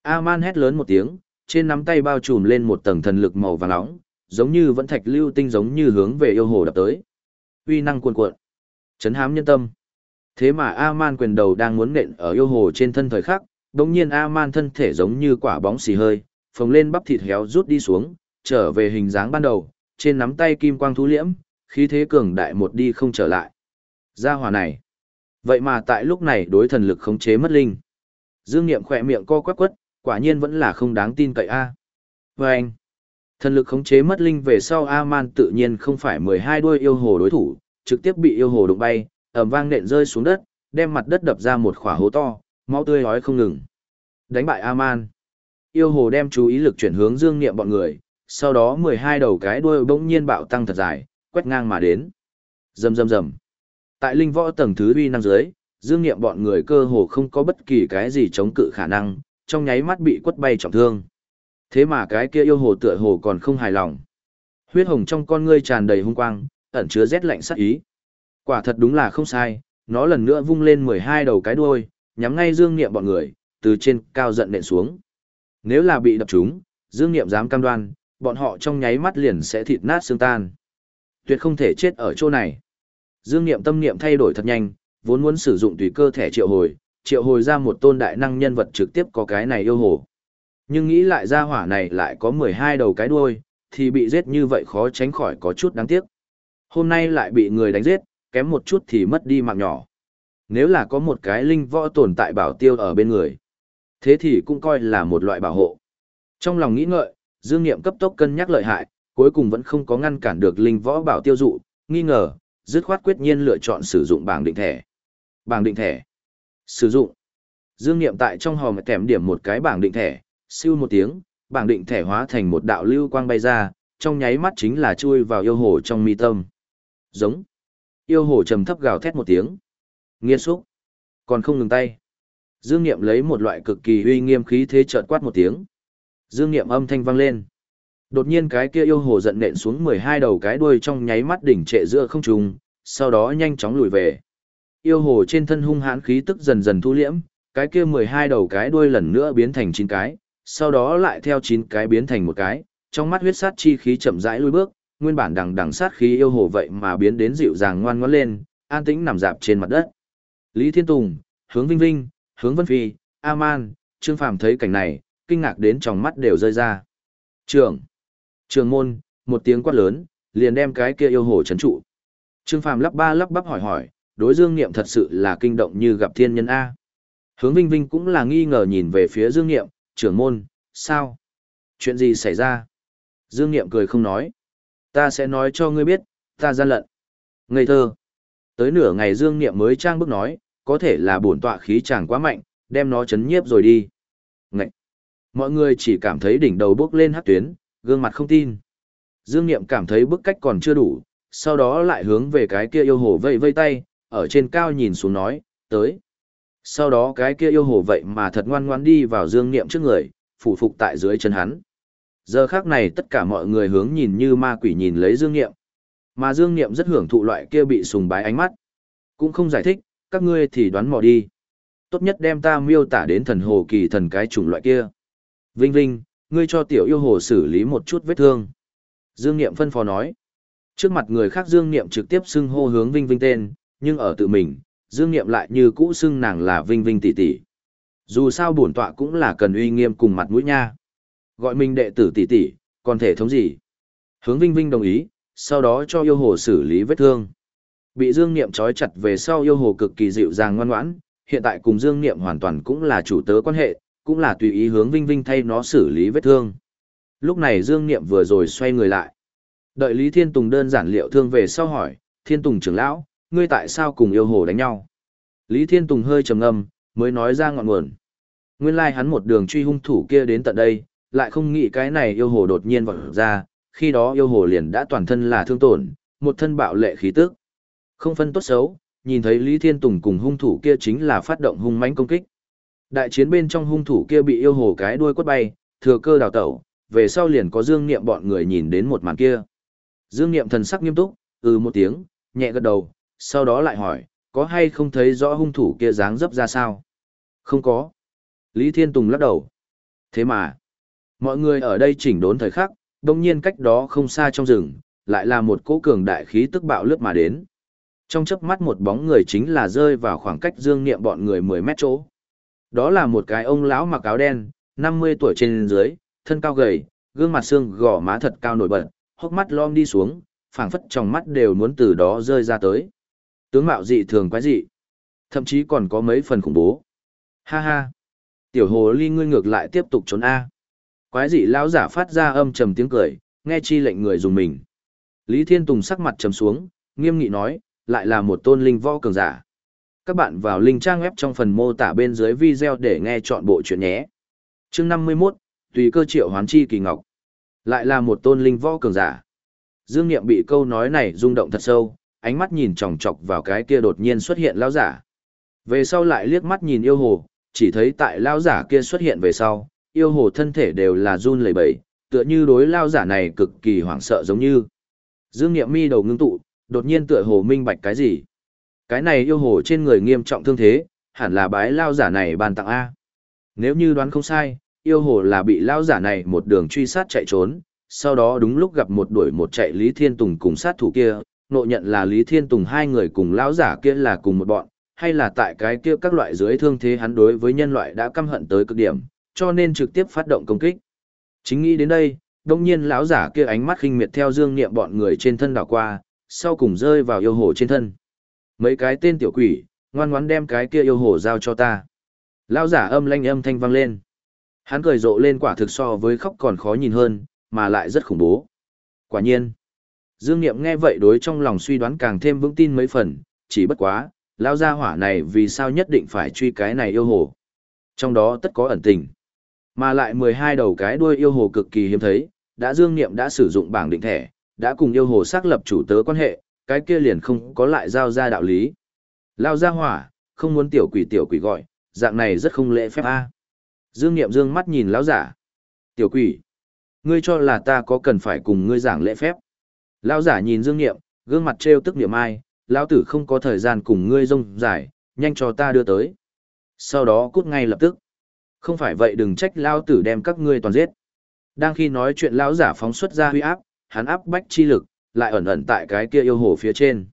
Speaker 1: A-man hét lớn một tiếng, trên nắm tay bao trùm lên một tầng thần lực màu vàng nóng, giống như vẫn thạch lưu tinh giống như hướng về yêu hồ đập tới. Uy năng cuồn cuộn, chấn hám nhân tâm. Thế mà A-man quyền đầu đang muốn nện ở yêu hồ trên thân thời khắc, đồng nhiên A-man thân thể giống như quả bóng xì hơi, phồng lên bắp thịt héo rút đi xuống, trở về hình dáng ban đầu, trên nắm tay kim quang thú liễm, khí thế cường đại một đi không trở lại. Gia hòa này. Vậy mà tại lúc này đối thần lực khống chế mất linh. Dương Niệm khỏe miệng co quắc quất, Quả nhiên vẫn là không đáng tin cậy a. Và anh, thần lực khống chế mất linh về sau A-man tự nhiên không phải 12 đuôi yêu hồ đối thủ, trực tiếp bị yêu hồ đụng bay, ầm vang nện rơi xuống đất, đem mặt đất đập ra một khỏa hố to, máu tươi hói không ngừng. Đánh bại A-man. Yêu hồ đem chú ý lực chuyển hướng dương niệm bọn người, sau đó 12 đầu cái đuôi bỗng nhiên bạo tăng thật dài, quét ngang mà đến. Rầm rầm rầm. Tại linh võ tầng thứ uy năm dưới, dương niệm bọn người cơ hồ không có bất kỳ cái gì chống cự khả năng, trong nháy mắt bị quất bay trọng thương. Thế mà cái kia yêu hồ tựa hồ còn không hài lòng. Huyết hồng trong con ngươi tràn đầy hung quang, ẩn chứa rét lạnh sắc ý. Quả thật đúng là không sai, nó lần nữa vung lên 12 đầu cái đuôi, nhắm ngay Dương Niệm bọn người, từ trên cao giận nện xuống. Nếu là bị đập trúng, Dương Niệm dám cam đoan, bọn họ trong nháy mắt liền sẽ thịt nát xương tan. Tuyệt không thể chết ở chỗ này. Dương Niệm tâm niệm thay đổi thật nhanh, vốn muốn sử dụng tùy cơ thể triệu hồi, triệu hồi ra một tôn đại năng nhân vật trực tiếp có cái này yêu hồ. Nhưng nghĩ lại ra hỏa này lại có 12 đầu cái đuôi, thì bị giết như vậy khó tránh khỏi có chút đáng tiếc. Hôm nay lại bị người đánh giết, kém một chút thì mất đi mạng nhỏ. Nếu là có một cái linh võ tồn tại bảo tiêu ở bên người, thế thì cũng coi là một loại bảo hộ. Trong lòng nghĩ ngợi, Dương Niệm cấp tốc cân nhắc lợi hại, cuối cùng vẫn không có ngăn cản được linh võ bảo tiêu dụ, nghi ngờ, dứt khoát quyết nhiên lựa chọn sử dụng bảng định thẻ. Bảng định thẻ. Sử dụng. Dương Niệm tại trong hòm kèm điểm một cái bảng định thẻ, siêu một tiếng, bảng định thẻ hóa thành một đạo lưu quang bay ra, trong nháy mắt chính là chui vào yêu hồ trong mi tâm. Giống. Yêu hồ trầm thấp gào thét một tiếng. Nghiên xúc. Còn không ngừng tay. Dương Niệm lấy một loại cực kỳ uy nghiêm khí thế chợt quát một tiếng. Dương Niệm âm thanh vang lên. Đột nhiên cái kia yêu hồ giận nện xuống 12 đầu cái đuôi trong nháy mắt đỉnh trệ giữa không trung, sau đó nhanh chóng lùi về. Yêu hồ trên thân hung hãn khí tức dần dần thu liễm, cái kia 12 đầu cái đuôi lần nữa biến thành 9 cái, sau đó lại theo 9 cái biến thành một cái, trong mắt huyết sát chi khí chậm rãi lùi bước, nguyên bản đằng đằng sát khí yêu hồ vậy mà biến đến dịu dàng ngoan ngoãn lên, an tĩnh nằm dạp trên mặt đất. Lý Thiên Tùng, Hướng Vinh Vinh, Hướng Vân Phi, A-man, Trương Phàm thấy cảnh này, kinh ngạc đến trong mắt đều rơi ra. Trường, trường môn, một tiếng quát lớn, liền đem cái kia yêu hồ chấn trụ. Trương Phàm lắp ba lắp bắp hỏi hỏi, đối Dương Niệm thật sự là kinh động như gặp thiên nhân A. Hướng Vinh Vinh cũng là nghi ngờ nhìn về phía Dương Niệm, trưởng môn, sao? Chuyện gì xảy ra? Dương Niệm cười không nói. Ta sẽ nói cho ngươi biết, ta gian lận. Ngây thơ. Tới nửa ngày Dương Niệm mới trang bức nói, có thể là bổn tọa khí chàng quá mạnh, đem nó chấn nhiếp rồi đi. Ngậy. Mọi người chỉ cảm thấy đỉnh đầu bước lên hát tuyến, gương mặt không tin. Dương Niệm cảm thấy bức cách còn chưa đủ, sau đó lại hướng về cái kia yêu hồ vây vây tay, ở trên cao nhìn xuống nói, tới. Sau đó cái kia yêu hồ vậy mà thật ngoan ngoan đi vào Dương Niệm trước người, phủ phục tại dưới chân hắn. Giờ khác này tất cả mọi người hướng nhìn như ma quỷ nhìn lấy Dương Niệm. Mà Dương Niệm rất hưởng thụ loại kia bị sùng bái ánh mắt. Cũng không giải thích, các ngươi thì đoán mò đi. Tốt nhất đem ta miêu tả đến thần hồ kỳ thần cái chủng loại kia. Vinh Vinh, ngươi cho tiểu yêu hồ xử lý một chút vết thương. Dương Niệm phân phó nói. Trước mặt người khác Dương Niệm trực tiếp xưng hô hướng Vinh Vinh tên, nhưng ở tự mình, Dương Niệm lại như cũ xưng nàng là Vinh Vinh tỷ tỷ. Dù sao bổn tọa cũng là cần uy nghiêm cùng mặt mũi nha. Gọi mình đệ tử tỷ tỷ, còn thể thống gì? Hướng Vinh Vinh đồng ý, sau đó cho yêu hồ xử lý vết thương. Bị Dương Niệm trói chặt về sau yêu hồ cực kỳ dịu dàng ngoan ngoãn, hiện tại cùng Dương Niệm hoàn toàn cũng là chủ tớ quan hệ, cũng là tùy ý hướng Vinh Vinh thay nó xử lý vết thương. Lúc này Dương Niệm vừa rồi xoay người lại. Đợi Lý Thiên Tùng đơn giản liệu thương về sau hỏi, Thiên Tùng trưởng lão, ngươi tại sao cùng yêu hồ đánh nhau? Lý Thiên Tùng hơi trầm ngâm, mới nói ra ngọn nguồn. Nguyên lai like hắn một đường truy hung thủ kia đến tận đây, lại không nghĩ cái này yêu hồ đột nhiên vọt ra, khi đó yêu hồ liền đã toàn thân là thương tổn, một thân bạo lệ khí tức. Không phân tốt xấu, nhìn thấy Lý Thiên Tùng cùng hung thủ kia chính là phát động hung mãnh công kích. Đại chiến bên trong hung thủ kia bị yêu hồ cái đuôi quất bay, thừa cơ đào tẩu, về sau liền có Dương Niệm bọn người nhìn đến một màn kia. Dương Niệm thần sắc nghiêm túc, ừ một tiếng, nhẹ gật đầu, sau đó lại hỏi, có hay không thấy rõ hung thủ kia dáng dấp ra sao? Không có. Lý Thiên Tùng lắc đầu. Thế mà, mọi người ở đây chỉnh đốn thời khắc, đông nhiên cách đó không xa trong rừng, lại là một cỗ cường đại khí tức bạo lướt mà đến. Trong chớp mắt một bóng người chính là rơi vào khoảng cách dương niệm bọn người 10 mét chỗ. Đó là một cái ông lão mặc áo đen, 50 tuổi trên dưới, thân cao gầy, gương mặt xương gò má thật cao nổi bật, hốc mắt lom đi xuống, phảng phất trong mắt đều muốn từ đó rơi ra tới. Tướng mạo dị thường quái dị, thậm chí còn có mấy phần khủng bố. Ha ha. Tiểu hồ ly ngươi ngược lại tiếp tục trốn A. Quái dị lão giả phát ra âm trầm tiếng cười, nghe chi lệnh người dùng mình. Lý Thiên Tùng sắc mặt trầm xuống, nghiêm nghị nói, lại là một tôn linh võ cường giả. Các bạn vào link trang web trong phần mô tả bên dưới video để nghe chọn bộ chuyện nhé. Chương 51, tùy cơ triệu hoán chi kỳ ngọc. Lại là một tôn linh võ cường giả. Dương Niệm bị câu nói này rung động thật sâu, ánh mắt nhìn chòng chọc vào cái kia đột nhiên xuất hiện lão giả. Về sau lại liếc mắt nhìn yêu hồ, chỉ thấy tại lão giả kia xuất hiện về sau, yêu hồ thân thể đều là run lẩy bẩy, tựa như đối lao giả này cực kỳ hoảng sợ giống như. Dương Niệm mi đầu ngưng tụ, đột nhiên tựa hồ minh bạch cái gì. Cái này yêu hồ trên người nghiêm trọng thương thế, hẳn là bái lao giả này ban tặng A. Nếu như đoán không sai, yêu hồ là bị lao giả này một đường truy sát chạy trốn, sau đó đúng lúc gặp một đuổi một chạy Lý Thiên Tùng cùng sát thủ kia, nộ nhận là Lý Thiên Tùng hai người cùng lão giả kia là cùng một bọn, hay là tại cái kia các loại dưới thương thế hắn đối với nhân loại đã căm hận tới cực điểm, cho nên trực tiếp phát động công kích. Chính nghĩ đến đây, đông nhiên lão giả kia ánh mắt khinh miệt theo dương niệm bọn người trên thân đảo qua, sau cùng rơi vào yêu hồ trên thân. Mấy cái tên tiểu quỷ, ngoan ngoãn đem cái kia yêu hồ giao cho ta. Lão giả âm lanh âm thanh vang lên. Hắn cười rộ lên quả thực so với khóc còn khó nhìn hơn, mà lại rất khủng bố. Quả nhiên. Dương Niệm nghe vậy đối trong lòng suy đoán càng thêm vững tin mấy phần, chỉ bất quá, lão gia hỏa này vì sao nhất định phải truy cái này yêu hồ. Trong đó tất có ẩn tình. Mà lại 12 đầu cái đuôi yêu hồ cực kỳ hiếm thấy, đã Dương Niệm đã sử dụng bảng định thẻ, đã cùng yêu hồ xác lập chủ tớ quan hệ, cái kia liền không có lại giao ra đạo lý. Lao gia hỏa, không muốn tiểu quỷ tiểu quỷ gọi, dạng này rất không lễ phép a. Dương Niệm dương mắt nhìn lão giả. Tiểu quỷ, ngươi cho là ta có cần phải cùng ngươi giảng lễ phép? Lão giả nhìn Dương Niệm, gương mặt trêu tức niệm ai, lão tử không có thời gian cùng ngươi rông dài, nhanh cho ta đưa tới. Sau đó cút ngay lập tức. Không phải vậy đừng trách lão tử đem các ngươi toàn giết. Đang khi nói chuyện lão giả phóng xuất ra huy áp, hắn áp bách chi lực, lại ẩn ẩn tại cái kia yêu hồ phía trên.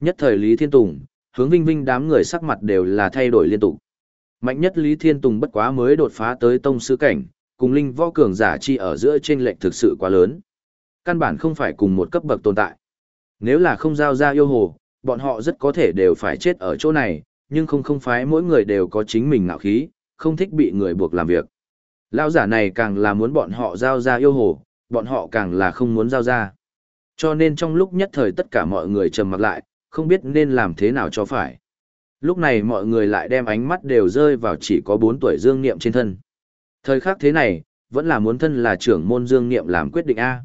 Speaker 1: Nhất thời Lý Thiên Tùng, hướng Vinh Vinh đám người sắc mặt đều là thay đổi liên tục. Mạnh nhất Lý Thiên Tùng bất quá mới đột phá tới tông sư cảnh, cùng linh võ cường giả chi ở giữa trên lệnh thực sự quá lớn. Căn bản không phải cùng một cấp bậc tồn tại. Nếu là không giao ra yêu hồ, bọn họ rất có thể đều phải chết ở chỗ này, nhưng không không phải mỗi người đều có chính mình ngạo khí, không thích bị người buộc làm việc. Lão giả này càng là muốn bọn họ giao ra yêu hồ, bọn họ càng là không muốn giao ra. Cho nên trong lúc nhất thời tất cả mọi người trầm mặc lại, không biết nên làm thế nào cho phải. Lúc này mọi người lại đem ánh mắt đều rơi vào chỉ có 4 tuổi Dương Niệm trên thân. Thời khắc thế này, vẫn là muốn thân là trưởng môn Dương Niệm làm quyết định A.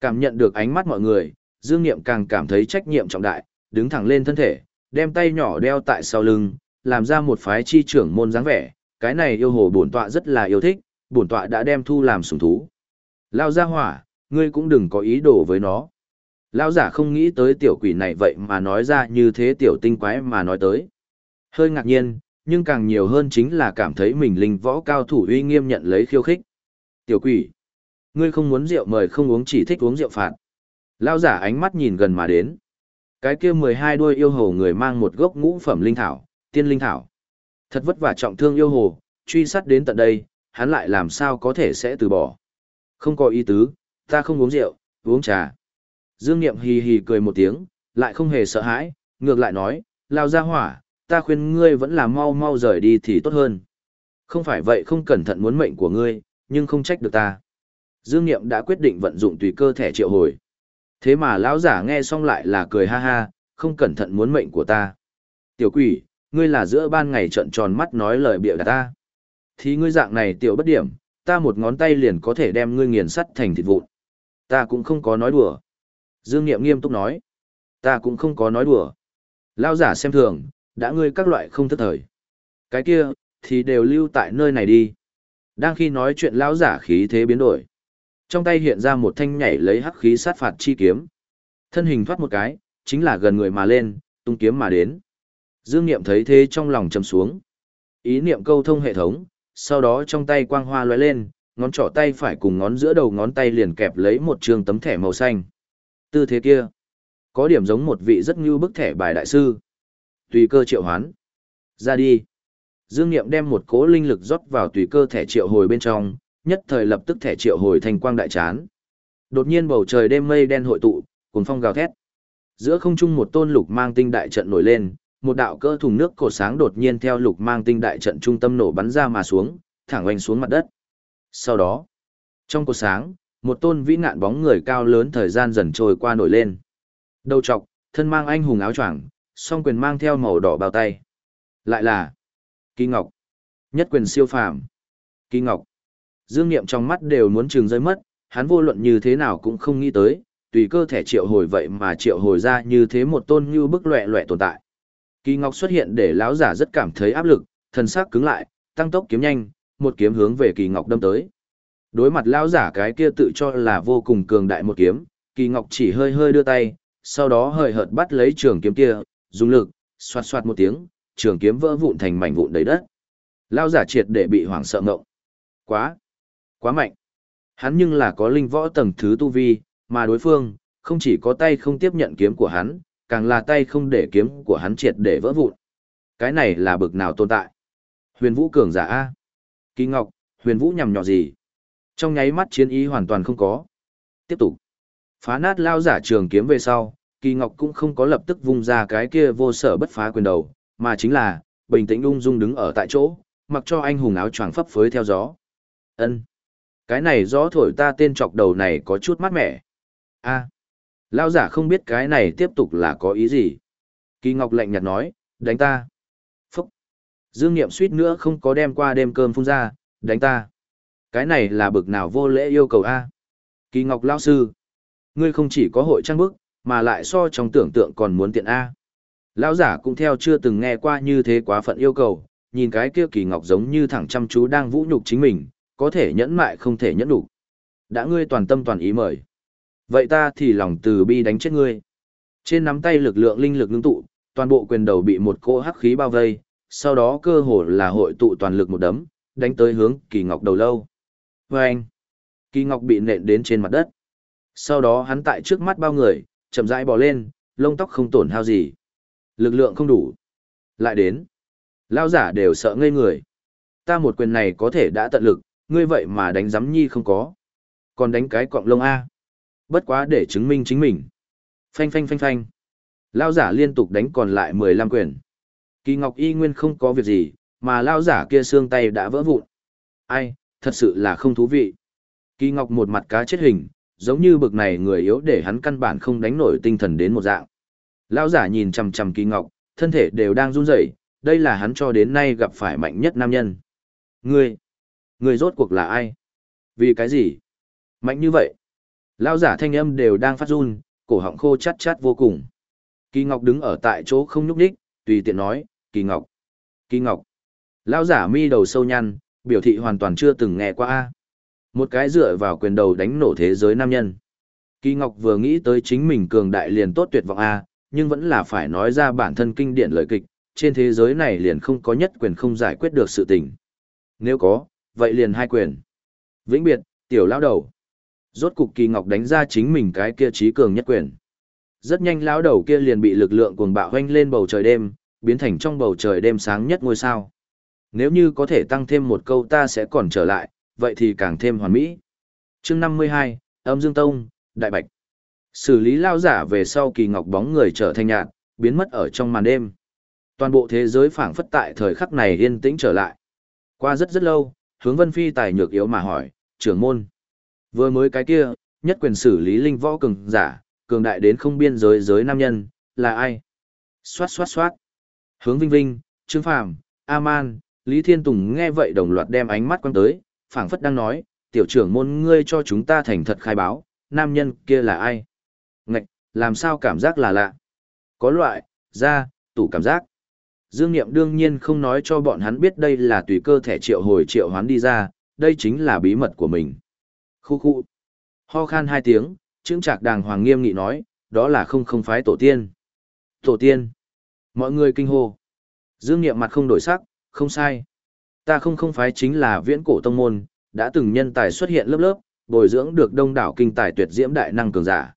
Speaker 1: Cảm nhận được ánh mắt mọi người, Dương Niệm càng cảm thấy trách nhiệm trọng đại, đứng thẳng lên thân thể, đem tay nhỏ đeo tại sau lưng, làm ra một phái chi trưởng môn dáng vẻ, cái này yêu hồ bổn tọa rất là yêu thích, bổn tọa đã đem thu làm sủng thú. Lao ra hỏa, ngươi cũng đừng có ý đồ với nó. lao giả không nghĩ tới tiểu quỷ này vậy mà nói ra như thế tiểu tinh quái mà nói tới. Hơi ngạc nhiên, nhưng càng nhiều hơn chính là cảm thấy mình linh võ cao thủ uy nghiêm nhận lấy khiêu khích. Tiểu quỷ, ngươi không muốn rượu mời không uống chỉ thích uống rượu phạt. Lao giả ánh mắt nhìn gần mà đến. Cái kia mười hai đuôi yêu hồ người mang một gốc ngũ phẩm linh thảo, tiên linh thảo. Thật vất vả trọng thương yêu hồ, truy sát đến tận đây, hắn lại làm sao có thể sẽ từ bỏ. Không có ý tứ, ta không uống rượu, uống trà. Dương Niệm hì hì cười một tiếng, lại không hề sợ hãi, ngược lại nói, lao ra hỏa, ta khuyên ngươi vẫn là mau mau rời đi thì tốt hơn. Không phải vậy không cẩn thận muốn mệnh của ngươi, nhưng không trách được ta. Dương Niệm đã quyết định vận dụng tùy cơ thể triệu hồi. Thế mà lão giả nghe xong lại là cười ha ha, không cẩn thận muốn mệnh của ta. Tiểu quỷ, ngươi là giữa ban ngày trợn tròn mắt nói lời bịa đặt ta. Thì ngươi dạng này tiểu bất điểm, ta một ngón tay liền có thể đem ngươi nghiền sắt thành thịt vụn. Ta cũng không có nói đùa. Dương Niệm nghiêm túc nói. Ta cũng không có nói đùa. Lão giả xem thường, đã ngươi các loại không thất thời. Cái kia, thì đều lưu tại nơi này đi. Đang khi nói chuyện lão giả khí thế biến đổi. Trong tay hiện ra một thanh nhảy lấy hắc khí sát phạt chi kiếm. Thân hình thoát một cái, chính là gần người mà lên, tung kiếm mà đến. Dương Niệm thấy thế trong lòng trầm xuống. Ý niệm câu thông hệ thống, sau đó trong tay quang hoa lóe lên, ngón trỏ tay phải cùng ngón giữa đầu ngón tay liền kẹp lấy một trường tấm thẻ màu xanh. Tư thế kia, có điểm giống một vị rất như bức thẻ bài đại sư. Tùy cơ triệu hoán. Ra đi. Dương Niệm đem một cỗ linh lực rót vào tùy cơ thẻ triệu hồi bên trong, nhất thời lập tức thẻ triệu hồi thành quang đại chán. Đột nhiên bầu trời đêm mây đen hội tụ, cuồng phong gào thét. Giữa không trung một tôn lục mang tinh đại trận nổi lên, một đạo cỡ thùng nước cổ sáng đột nhiên theo lục mang tinh đại trận trung tâm nổ bắn ra mà xuống, thẳng oanh xuống mặt đất. Sau đó, trong cổ sáng, một tôn vĩ nạn bóng người cao lớn thời gian dần trôi qua nổi lên. Đầu trọc, thân mang anh hùng áo choàng, song quyền mang theo màu đỏ bao tay. Lại là Kỳ Ngọc, nhất quyền siêu phàm. Kỳ Ngọc. Dương Niệm trong mắt đều muốn trừng rơi mất, hắn vô luận như thế nào cũng không nghĩ tới, tùy cơ thể triệu hồi vậy mà triệu hồi ra như thế một tôn như bức loẹ loẹ tồn tại. Kỳ Ngọc xuất hiện để lão giả rất cảm thấy áp lực, thần sắc cứng lại, tăng tốc kiếm nhanh, một kiếm hướng về Kỳ Ngọc đâm tới. Đối mặt lão giả cái kia tự cho là vô cùng cường đại một kiếm, Kỳ Ngọc chỉ hơi hơi đưa tay, sau đó hơi hợt bắt lấy trường kiếm kia, dùng lực, xoạt xoạt một tiếng, trường kiếm vỡ vụn thành mảnh vụn đầy đất. Lão giả triệt để bị hoảng sợ ngộng. Quá, quá mạnh. Hắn nhưng là có linh võ tầng thứ tu vi, mà đối phương, không chỉ có tay không tiếp nhận kiếm của hắn, càng là tay không để kiếm của hắn triệt để vỡ vụn. Cái này là bực nào tồn tại? Huyền Vũ cường giả A. Kỳ Ngọc, Huyền Vũ nhằm nhỏ gì? Trong nháy mắt chiến ý hoàn toàn không có. Tiếp tục. Phá nát lao giả trường kiếm về sau, Kỳ Ngọc cũng không có lập tức vung ra cái kia vô sở bất phá quyền đầu, mà chính là, bình tĩnh ung dung đứng ở tại chỗ, mặc cho anh hùng áo choàng phấp phới theo gió. Ân, Cái này gió thổi ta tên chọc đầu này có chút mát mẻ. A. Lao giả không biết cái này tiếp tục là có ý gì. Kỳ Ngọc lạnh nhạt nói, đánh ta. Phúc. Dương Niệm suýt nữa không có đem qua đêm cơm phun ra, đánh ta. Cái này là bực nào vô lễ yêu cầu A. Kỳ Ngọc Lao Sư. Ngươi không chỉ có hội trang bức, mà lại so trong tưởng tượng còn muốn tiện A. Lão giả cũng theo chưa từng nghe qua như thế quá phận yêu cầu, nhìn cái kia Kỳ Ngọc giống như thẳng chăm chú đang vũ nhục chính mình, có thể nhẫn mại không thể nhẫn đủ. Đã ngươi toàn tâm toàn ý mời. Vậy ta thì lòng từ bi đánh chết ngươi. Trên nắm tay lực lượng linh lực ngưng tụ, toàn bộ quyền đầu bị một cỗ hắc khí bao vây, sau đó cơ hồ là hội tụ toàn lực một đấm, đánh tới hướng Kỳ Ngọc đầu lâu. Và anh, Kỳ Ngọc bị nện đến trên mặt đất. Sau đó hắn tại trước mắt bao người, chậm rãi bò lên, lông tóc không tổn hao gì. Lực lượng không đủ. Lại đến. Lao giả đều sợ ngây người. Ta một quyền này có thể đã tận lực, ngươi vậy mà đánh giám nhi không có. Còn đánh cái cọng lông A. Bất quá để chứng minh chính mình. Phanh phanh phanh phanh. Lao giả liên tục đánh còn lại 15 quyền. Kỳ Ngọc y nguyên không có việc gì, mà lao giả kia xương tay đã vỡ vụn. Ai, thật sự là không thú vị. Kỳ Ngọc một mặt cá chết hình, giống như bực này người yếu để hắn căn bản không đánh nổi tinh thần đến một dạng. Lao giả nhìn chằm chằm Kỳ Ngọc, thân thể đều đang run rẩy, đây là hắn cho đến nay gặp phải mạnh nhất nam nhân. Ngươi, ngươi rốt cuộc là ai? Vì cái gì? Mạnh như vậy? Lao giả thanh âm đều đang phát run, cổ họng khô chát chát vô cùng. Kỳ Ngọc đứng ở tại chỗ không nhúc nhích, tùy tiện nói, Kỳ Ngọc, Kỳ Ngọc. Lao giả mi đầu sâu nhăn, biểu thị hoàn toàn chưa từng nghe qua. a Một cái dựa vào quyền đầu đánh nổ thế giới nam nhân. Kỳ Ngọc vừa nghĩ tới chính mình cường đại liền tốt tuyệt vọng a nhưng vẫn là phải nói ra bản thân kinh điển lời kịch, trên thế giới này liền không có nhất quyền không giải quyết được sự tình. Nếu có, vậy liền hai quyền. Vĩnh biệt, tiểu lão đầu. Rốt cục Kỳ Ngọc đánh ra chính mình cái kia trí cường nhất quyền. Rất nhanh lão đầu kia liền bị lực lượng cuồng bạo hoanh lên bầu trời đêm, biến thành trong bầu trời đêm sáng nhất ngôi sao. Nếu như có thể tăng thêm một câu ta sẽ còn trở lại, vậy thì càng thêm hoàn mỹ. chương 52, âm dương tông, đại bạch. Xử lý lao giả về sau Kỳ Ngọc bóng người trở thành nhạt, biến mất ở trong màn đêm. Toàn bộ thế giới phảng phất tại thời khắc này yên tĩnh trở lại. Qua rất rất lâu, hướng vân phi tài nhược yếu mà hỏi, trưởng môn. Vừa mới cái kia, nhất quyền xử lý linh võ cường giả, cường đại đến không biên giới giới nam nhân, là ai? Xoát xoát xoát. Hướng Vinh Vinh, Trương Phàm, A-man, Lý Thiên Tùng nghe vậy đồng loạt đem ánh mắt quăng tới, phảng phất đang nói, tiểu trưởng môn ngươi cho chúng ta thành thật khai báo, nam nhân kia là ai? Ngạch, làm sao cảm giác là lạ? Có loại, ra, tủ cảm giác. Dương Niệm đương nhiên không nói cho bọn hắn biết đây là tùy cơ thể triệu hồi triệu hoán đi ra, đây chính là bí mật của mình. Khu khu. Ho khan hai tiếng, trương trạc đàng hoàng nghiêm nghị nói, đó là không không phái tổ tiên. Tổ tiên. Mọi người kinh hô. Dương Niệm mặt không đổi sắc, không sai. Ta không không phái chính là viễn cổ tông môn, đã từng nhân tài xuất hiện lớp lớp, bồi dưỡng được đông đảo kinh tài tuyệt diễm đại năng cường giả.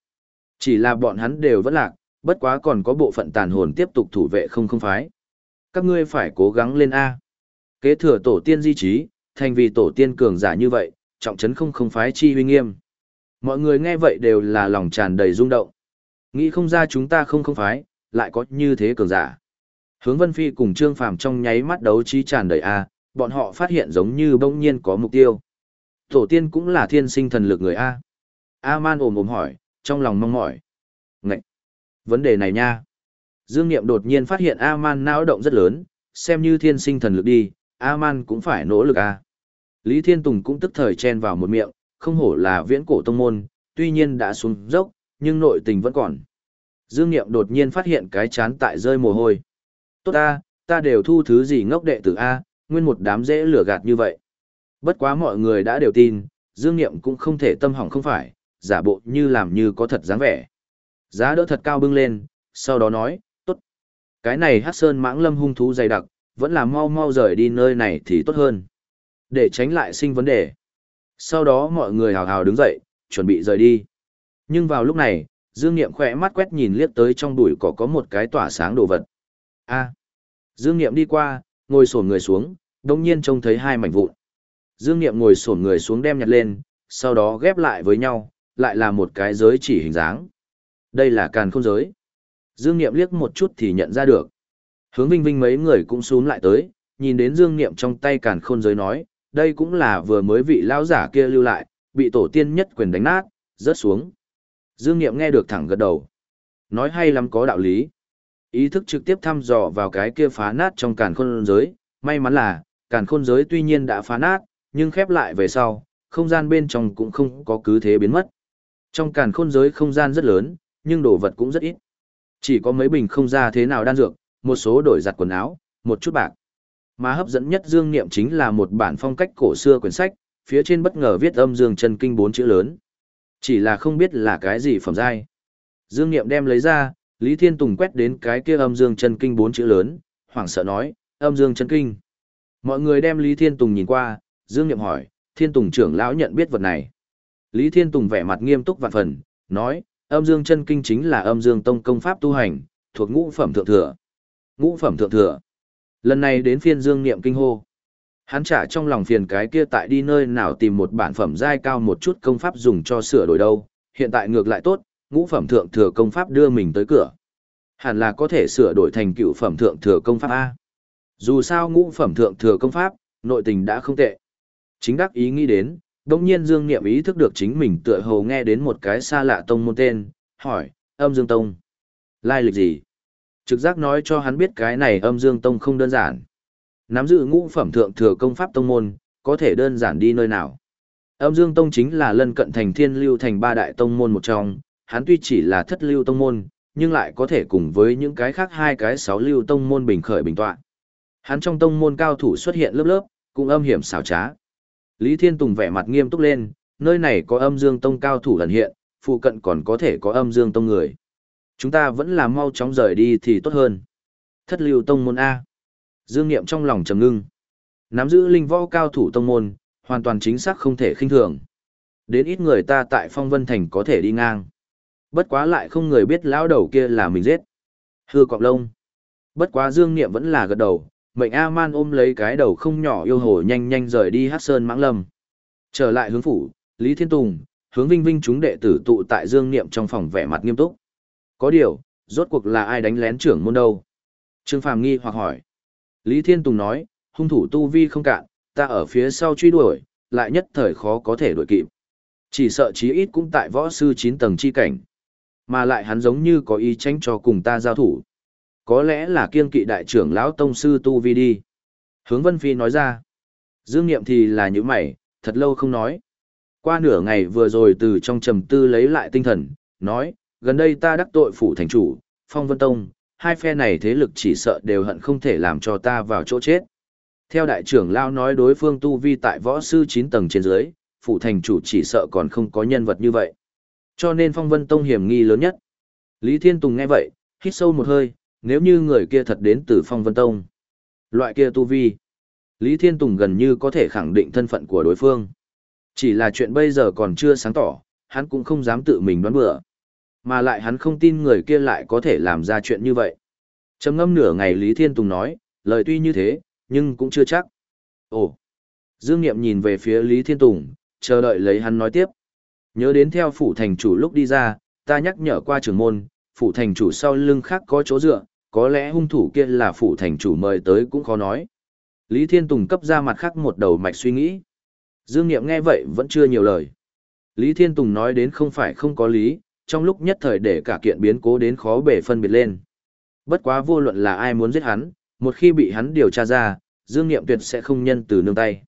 Speaker 1: Chỉ là bọn hắn đều vẫn lạc, bất quá còn có bộ phận tàn hồn tiếp tục thủ vệ không không phái. Các ngươi phải cố gắng lên A. Kế thừa tổ tiên di trí, thành vì tổ tiên cường giả như vậy, trọng trấn không không phái chi huy nghiêm. Mọi người nghe vậy đều là lòng tràn đầy rung động. Nghĩ không ra chúng ta không không phái, lại có như thế cường giả. Hướng Vân Phi cùng Trương Phàm trong nháy mắt đấu trí tràn đầy A, bọn họ phát hiện giống như bỗng nhiên có mục tiêu. Tổ tiên cũng là thiên sinh thần lực người A. A-man ồm ồm hỏi, trong lòng mong mỏi. Ngậy! Vấn đề này nha. Dương Niệm đột nhiên phát hiện A-man não động rất lớn, xem như thiên sinh thần lực đi, A-man cũng phải nỗ lực A. Lý Thiên Tùng cũng tức thời chen vào một miệng, không hổ là viễn cổ tông môn, tuy nhiên đã xuống dốc, nhưng nội tình vẫn còn. Dương Niệm đột nhiên phát hiện cái chán tại rơi mồ hôi. Tốt A, ta đều thu thứ gì ngốc đệ tử A, nguyên một đám dễ lửa gạt như vậy. Bất quá mọi người đã đều tin, Dương Niệm cũng không thể tâm hỏng không phải, giả bộ như làm như có thật dáng vẻ. Giá đỡ thật cao bưng lên, sau đó nói, tốt. Cái này hát sơn mãng lâm hung thú dày đặc, vẫn là mau mau rời đi nơi này thì tốt hơn. Để tránh lại sinh vấn đề. Sau đó mọi người hào hào đứng dậy, chuẩn bị rời đi. Nhưng vào lúc này, Dương Niệm khỏe mắt quét nhìn liếc tới trong bụi cỏ có một cái tỏa sáng đồ vật. A. Dương Niệm đi qua, ngồi xổm người xuống, đột nhiên trông thấy hai mảnh vụn. Dương Niệm ngồi xổm người xuống đem nhặt lên, sau đó ghép lại với nhau, lại là một cái giới chỉ hình dáng. Đây là càn khôn giới. Dương Niệm liếc một chút thì nhận ra được. Hướng Vinh Vinh mấy người cũng xuống lại tới, nhìn đến Dương Niệm trong tay càn khôn giới nói, đây cũng là vừa mới vị lão giả kia lưu lại, bị tổ tiên nhất quyền đánh nát, rớt xuống. Dương Niệm nghe được thẳng gật đầu. Nói hay lắm có đạo lý. Ý thức trực tiếp thăm dò vào cái kia phá nát trong càn khôn giới, may mắn là, càn khôn giới tuy nhiên đã phá nát, nhưng khép lại về sau, không gian bên trong cũng không có cứ thế biến mất. Trong càn khôn giới không gian rất lớn, nhưng đồ vật cũng rất ít. Chỉ có mấy bình không ra thế nào đan dược, một số đổi giặt quần áo, một chút bạc. Mà hấp dẫn nhất Dương Niệm chính là một bản phong cách cổ xưa quyển sách, phía trên bất ngờ viết âm dương chân kinh bốn chữ lớn. Chỉ là không biết là cái gì phẩm giai. Dương Niệm đem lấy ra, Lý Thiên Tùng quét đến cái kia âm dương chân kinh bốn chữ lớn, hoảng sợ nói, âm dương chân kinh. Mọi người đem Lý Thiên Tùng nhìn qua, Dương Niệm hỏi, Thiên Tùng trưởng lão nhận biết vật này. Lý Thiên Tùng vẻ mặt nghiêm túc vạn phần, nói, âm dương chân kinh chính là âm dương tông công pháp tu hành, thuộc ngũ phẩm thượng thừa. Ngũ phẩm thượng thừa. Lần này đến phiên Dương Niệm kinh hô. Hắn trả trong lòng phiền cái kia tại đi nơi nào tìm một bản phẩm giai cao một chút công pháp dùng cho sửa đổi đâu, hiện tại ngược lại tốt, ngũ phẩm thượng thừa công pháp đưa mình tới cửa. Hẳn là có thể sửa đổi thành cựu phẩm thượng thừa công pháp A. Dù sao ngũ phẩm thượng thừa công pháp, nội tình đã không tệ. Chính đắc ý nghĩ đến, đồng nhiên Dương Niệm ý thức được chính mình tựa hồ nghe đến một cái xa lạ tông môn tên, hỏi, âm Dương Tông. Lai lịch gì? Trực giác nói cho hắn biết cái này âm Dương Tông không đơn giản. Nắm giữ ngũ phẩm thượng thừa công pháp tông môn, có thể đơn giản đi nơi nào. Âm Dương Tông chính là lân cận thành thiên lưu thành ba đại tông môn một trong, hắn tuy chỉ là thất lưu tông môn, nhưng lại có thể cùng với những cái khác hai cái sáu lưu tông môn bình khởi bình tọa. Hắn trong tông môn cao thủ xuất hiện lớp lớp, cũng âm hiểm xảo trá. Lý Thiên Tùng vẻ mặt nghiêm túc lên, nơi này có âm dương tông cao thủ lần hiện, phụ cận còn có thể có âm dương tông người. Chúng ta vẫn là mau chóng rời đi thì tốt hơn. Thất lưu tông môn A. Dương Niệm trong lòng trầm ngưng. Nắm giữ linh võ cao thủ tông môn, hoàn toàn chính xác không thể khinh thường. Đến ít người ta tại phong vân thành có thể đi ngang. Bất quá lại không người biết lão đầu kia là mình giết. Hư cọp lông. Bất quá Dương Niệm vẫn là gật đầu, mệnh A-man ôm lấy cái đầu không nhỏ yêu hồ nhanh nhanh rời đi hát sơn mãng lâm. Trở lại hướng phủ, Lý Thiên Tùng, hướng vinh vinh chúng đệ tử tụ tại Dương Niệm trong phòng vẻ mặt nghiêm túc. Có điều, rốt cuộc là ai đánh lén trưởng môn đâu? Trương Phàm nghi hoặc hỏi. Lý Thiên Tùng nói, hung thủ tu vi không cạn, ta ở phía sau truy đuổi, lại nhất thời khó có thể đuổi kịp. Chỉ sợ chí ít cũng tại võ sư 9 tầng chi cảnh. Mà lại hắn giống như có ý tranh cho cùng ta giao thủ. Có lẽ là kiên kỵ đại trưởng lão tông sư tu vi đi. Hướng Vân Phi nói ra. Dương Niệm thì là những mày, thật lâu không nói. Qua nửa ngày vừa rồi từ trong trầm tư lấy lại tinh thần, nói, gần đây ta đắc tội phủ thành chủ, phong vân tông, hai phe này thế lực chỉ sợ đều hận không thể làm cho ta vào chỗ chết. Theo đại trưởng lao nói đối phương tu vi tại võ sư 9 tầng trên dưới, phủ thành chủ chỉ sợ còn không có nhân vật như vậy. Cho nên phong vân tông hiểm nghi lớn nhất. Lý Thiên Tùng nghe vậy, hít sâu một hơi, nếu như người kia thật đến từ phong vân tông. Loại kia tu vi. Lý Thiên Tùng gần như có thể khẳng định thân phận của đối phương. Chỉ là chuyện bây giờ còn chưa sáng tỏ, hắn cũng không dám tự mình đoán bừa. Mà lại hắn không tin người kia lại có thể làm ra chuyện như vậy. Trầm ngâm nửa ngày Lý Thiên Tùng nói, lời tuy như thế, nhưng cũng chưa chắc. Ồ! Dương Niệm nhìn về phía Lý Thiên Tùng, chờ đợi lấy hắn nói tiếp. Nhớ đến theo phủ thành chủ lúc đi ra, ta nhắc nhở qua trưởng môn, phủ thành chủ sau lưng khác có chỗ dựa, có lẽ hung thủ kia là phủ thành chủ mời tới cũng khó nói. Lý Thiên Tùng cấp ra mặt khác một đầu mạch suy nghĩ. Dương Niệm nghe vậy vẫn chưa nhiều lời. Lý Thiên Tùng nói đến không phải không có lý, trong lúc nhất thời để cả kiện biến cố đến khó bể phân biệt lên. Bất quá vô luận là ai muốn giết hắn, một khi bị hắn điều tra ra, Dương Niệm tuyệt sẽ không nhân từ nương tay.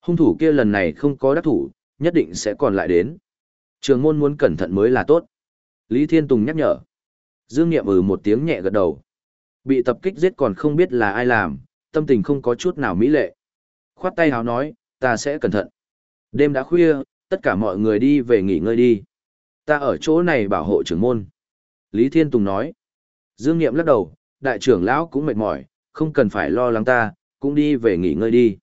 Speaker 1: Hung thủ kia lần này không có đắc thủ, nhất định sẽ còn lại đến. Trường môn muốn cẩn thận mới là tốt. Lý Thiên Tùng nhắc nhở. Dương Niệm ừ một tiếng nhẹ gật đầu. Bị tập kích giết còn không biết là ai làm, tâm tình không có chút nào mỹ lệ. Khoát tay háo nói, ta sẽ cẩn thận. Đêm đã khuya, tất cả mọi người đi về nghỉ ngơi đi. Ta ở chỗ này bảo hộ trưởng môn. Lý Thiên Tùng nói. Dương Niệm lắc đầu, đại trưởng lão cũng mệt mỏi, không cần phải lo lắng ta, cũng đi về nghỉ ngơi đi.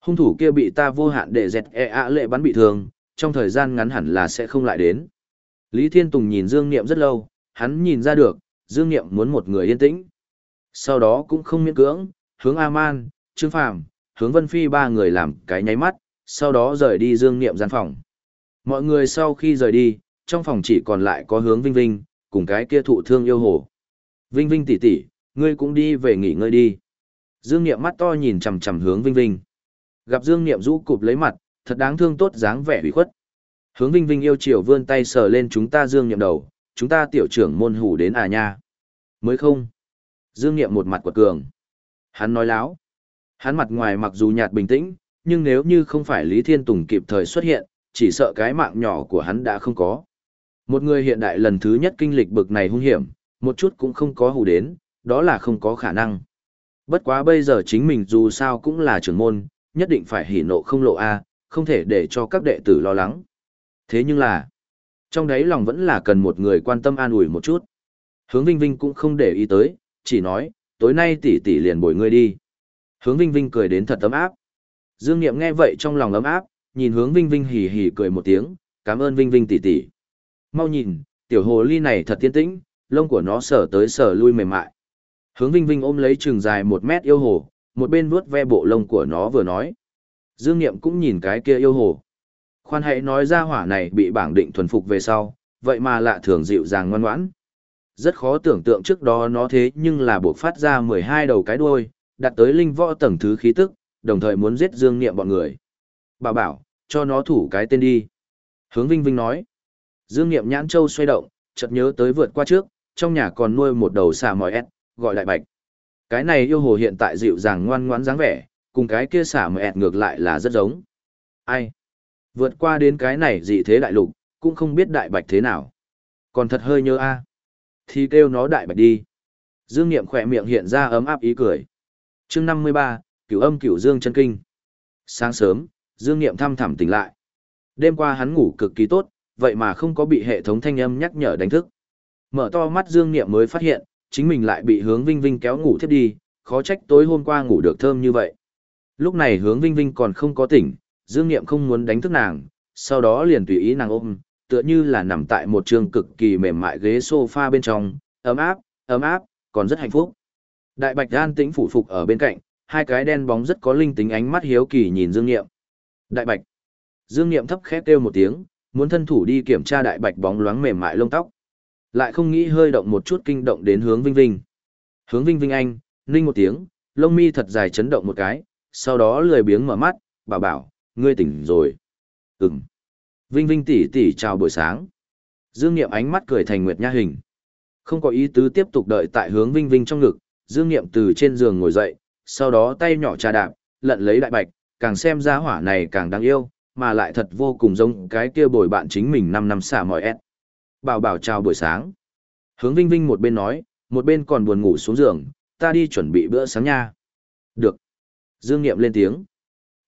Speaker 1: Hung thủ kia bị ta vô hạn để dẹt e ạ lệ bắn bị thương, trong thời gian ngắn hẳn là sẽ không lại đến. Lý Thiên Tùng nhìn Dương Niệm rất lâu, hắn nhìn ra được, Dương Niệm muốn một người yên tĩnh. Sau đó cũng không miễn cưỡng, hướng A-man, Trương Phàm, hướng Vân Phi ba người làm cái nháy mắt, sau đó rời đi Dương Niệm gian phòng. Mọi người sau khi rời đi, trong phòng chỉ còn lại có hướng Vinh Vinh, cùng cái kia thụ thương yêu hồ. Vinh Vinh tỷ tỷ, ngươi cũng đi về nghỉ ngơi đi. Dương Niệm mắt to nhìn chằm chằm hướng Vinh Vinh. Gặp Dương Niệm rũ cụp lấy mặt, thật đáng thương tốt dáng vẻ ủy khuất. Hướng Vinh Vinh yêu chiều vươn tay sờ lên chúng ta Dương Niệm đầu, chúng ta tiểu trưởng môn hủ đến à nha. Mới không. Dương Niệm một mặt quật cường. Hắn nói láo. Hắn mặt ngoài mặc dù nhạt bình tĩnh, nhưng nếu như không phải Lý Thiên Tùng kịp thời xuất hiện, chỉ sợ cái mạng nhỏ của hắn đã không có. Một người hiện đại lần thứ nhất kinh lịch bực này hung hiểm, một chút cũng không có hù đến, đó là không có khả năng. Bất quá bây giờ chính mình dù sao cũng là trưởng môn, nhất định phải hỉ nộ không lộ A, không thể để cho các đệ tử lo lắng. Thế nhưng là, trong đấy lòng vẫn là cần một người quan tâm an ủi một chút. Hướng Vinh Vinh cũng không để ý tới, chỉ nói, tối nay tỷ tỷ liền bồi ngươi đi. Hướng Vinh Vinh cười đến thật ấm áp. Dương Niệm nghe vậy trong lòng ấm áp, nhìn hướng Vinh Vinh hì hì cười một tiếng, cảm ơn Vinh Vinh tỷ tỷ. Mau nhìn, tiểu hồ ly này thật tiên tĩnh, lông của nó sờ tới sờ lui mềm mại. Hướng Vinh Vinh ôm lấy trường dài một mét yêu hồ, một bên vuốt ve bộ lông của nó vừa nói. Dương Niệm cũng nhìn cái kia yêu hồ. Khoan hãy nói ra hỏa này bị bảng định thuần phục về sau, vậy mà lạ thường dịu dàng ngoan ngoãn. Rất khó tưởng tượng trước đó nó thế nhưng là buộc phát ra 12 đầu cái đuôi, đặt tới linh võ tầng thứ khí tức, đồng thời muốn giết Dương Niệm bọn người. Bà bảo, cho nó thủ cái tên đi. Hướng Vinh Vinh nói. Dương Niệm nhãn châu xoay động, chợt nhớ tới vượt qua trước, trong nhà còn nuôi một đầu xà mòi ẹt, gọi lại bạch. Cái này yêu hồ hiện tại dịu dàng ngoan ngoãn dáng vẻ, cùng cái kia xà mòi ẹt ngược lại là rất giống. Ai? Vượt qua đến cái này dị thế đại lục, cũng không biết đại bạch thế nào. Còn thật hơi nhớ a. Thì kêu nó đại bạch đi. Dương Niệm khỏe miệng hiện ra ấm áp ý cười. chương 53, cửu âm cửu dương chân kinh. Sáng sớm, Dương Niệm thăm thẳm tỉnh lại. Đêm qua hắn ngủ cực kỳ tốt, vậy mà không có bị hệ thống thanh âm nhắc nhở đánh thức. Mở to mắt Dương Niệm mới phát hiện, chính mình lại bị hướng Vinh Vinh kéo ngủ thiếp đi, khó trách tối hôm qua ngủ được thơm như vậy. Lúc này hướng Vinh Vinh còn không có tỉnh, Dương Niệm không muốn đánh thức nàng, sau đó liền tùy ý nàng ôm, tựa như là nằm tại một trường cực kỳ mềm mại ghế sofa bên trong, ấm áp, ấm áp, còn rất hạnh phúc. Đại Bạch an tĩnh phủ phục ở bên cạnh, hai cái đen bóng rất có linh tính ánh mắt hiếu kỳ nhìn Dương Niệm. Đại Bạch. Dương Niệm thấp khẽ kêu một tiếng, muốn thân thủ đi kiểm tra Đại Bạch bóng loáng mềm mại lông tóc. Lại không nghĩ hơi động một chút kinh động đến hướng Vinh Vinh. Hướng Vinh Vinh anh, ninh một tiếng, lông mi thật dài chấn động một cái, sau đó lười biếng mở mắt, bảo bảo, ngươi tỉnh rồi. Ừm. Vinh Vinh tỷ tỷ chào buổi sáng. Dương Niệm ánh mắt cười thành nguyệt nha hình. Không có ý tứ tiếp tục đợi tại hướng Vinh Vinh trong ngực, Dương Niệm từ trên giường ngồi dậy, sau đó tay nhỏ trà đạp, lận lấy đại bạch, càng xem ra hỏa này càng đáng yêu, mà lại thật vô cùng giống cái kia bồi bạn chính mình 5 năm xả mỏi ép. Bảo bảo chào buổi sáng. Hướng Vinh Vinh một bên nói, một bên còn buồn ngủ xuống giường, ta đi chuẩn bị bữa sáng nha. Được. Dương Niệm lên tiếng.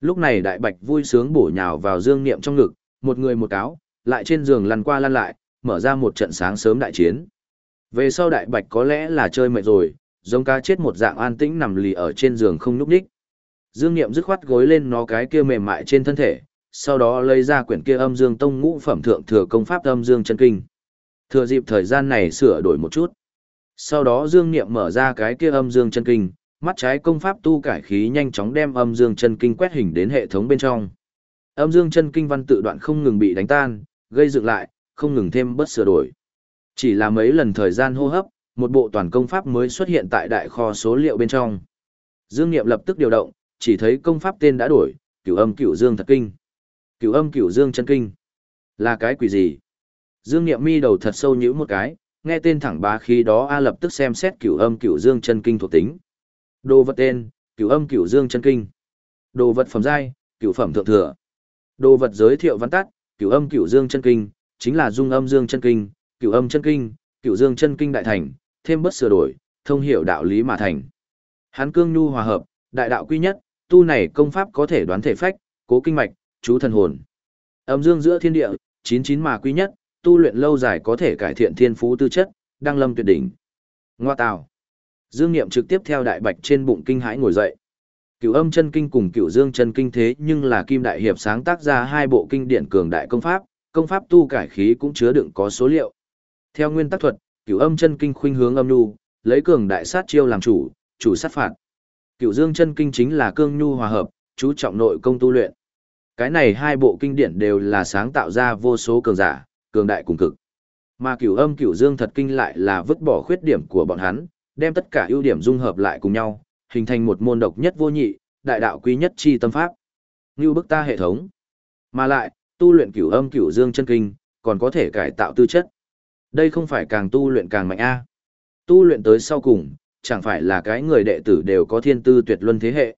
Speaker 1: Lúc này đại bạch vui sướng bổ nhào vào Dương Niệm trong ngực, một người một cáo, lại trên giường lăn qua lăn lại, mở ra một trận sáng sớm đại chiến. Về sau đại bạch có lẽ là chơi mệt rồi, giống cá chết một dạng an tĩnh nằm lì ở trên giường không nhúc nhích. Dương Niệm dứt khoát gối lên nó cái kia mềm mại trên thân thể, sau đó lấy ra quyển kia âm dương tông ngũ phẩm thượng thừa công pháp âm dương chân kinh. Thừa dịp thời gian này sửa đổi một chút. Sau đó Dương Niệm mở ra cái kia âm dương chân kinh, mắt trái công pháp tu cải khí nhanh chóng đem âm dương chân kinh quét hình đến hệ thống bên trong. Âm dương chân kinh văn tự đoạn không ngừng bị đánh tan, gây dựng lại, không ngừng thêm bất sửa đổi. Chỉ là mấy lần thời gian hô hấp, một bộ toàn công pháp mới xuất hiện tại đại kho số liệu bên trong. Dương Niệm lập tức điều động, chỉ thấy công pháp tên đã đổi, Cửu Âm Cửu Dương Thật Kinh. Cửu Âm Cửu Dương Chân Kinh. Là cái quỷ gì? Dương Niệm mi đầu thật sâu nhíu một cái, nghe tên thẳng bá khí đó a lập tức xem xét Cửu Âm Cửu Dương Chân Kinh thuộc tính. Đồ vật tên, Cửu Âm Cửu Dương Chân Kinh. Đồ vật phẩm giai, Cửu phẩm thượng thừa. Đồ vật giới thiệu văn tắt, Cửu Âm Cửu Dương Chân Kinh, chính là Dung Âm Dương Chân Kinh, Cửu Âm Chân Kinh, Cửu Dương Chân Kinh đại thành, thêm bất sửa đổi, thông hiểu đạo lý mà thành. Hán cương nhu hòa hợp, đại đạo quy nhất, tu này công pháp có thể đoán thể phách, cố kinh mạch, chú thần hồn. Âm dương giữa thiên địa, chín chín mà quý nhất, tu luyện lâu dài có thể cải thiện thiên phú tư chất, đăng lâm tuyệt đỉnh. Ngoa tào. Dương Niệm trực tiếp theo đại bạch trên bụng kinh hãi ngồi dậy. Cửu âm chân kinh cùng cửu dương chân kinh thế nhưng là Kim Đại Hiệp sáng tác ra hai bộ kinh điển cường đại công pháp, công pháp tu cải khí cũng chứa đựng có số liệu. Theo nguyên tắc thuật, cửu âm chân kinh khuynh hướng âm nhu, lấy cường đại sát chiêu làm chủ, chủ sát phạt. Cửu dương chân kinh chính là cương nhu hòa hợp, chú trọng nội công tu luyện. Cái này hai bộ kinh điển đều là sáng tạo ra vô số cường giả, cường đại cùng cực. Mà cửu âm cửu dương thật kinh lại là vứt bỏ khuyết điểm của bọn hắn, đem tất cả ưu điểm dung hợp lại cùng nhau, hình thành một môn độc nhất vô nhị, đại đạo quý nhất chi tâm pháp. Như bức ta hệ thống. Mà lại, tu luyện cửu âm cửu dương chân kinh, còn có thể cải tạo tư chất. Đây không phải càng tu luyện càng mạnh a. Tu luyện tới sau cùng, chẳng phải là cái người đệ tử đều có thiên tư tuyệt luân thế hệ.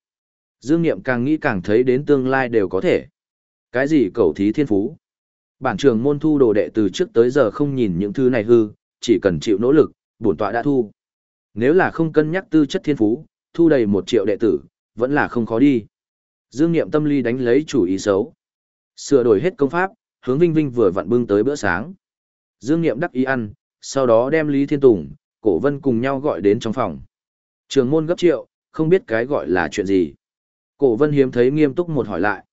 Speaker 1: Dương Niệm càng nghĩ càng thấy đến tương lai đều có thể. Cái gì cầu thí thiên phú? Bản trường môn thu đồ đệ từ trước tới giờ không nhìn những thứ này hư, chỉ cần chịu nỗ lực, bổn tọa đã thu. Nếu là không cân nhắc tư chất thiên phú, thu đầy một triệu đệ tử, vẫn là không khó đi. Dương Niệm tâm lý đánh lấy chủ ý xấu. Sửa đổi hết công pháp, hướng Vinh Vinh vừa vặn bưng tới bữa sáng. Dương Niệm đắc ý ăn, sau đó đem Lý Thiên Tùng, Cổ Vân cùng nhau gọi đến trong phòng. Trường môn gấp triệu, không biết cái gọi là chuyện gì. Cổ Vân hiếm thấy nghiêm túc một hỏi lại.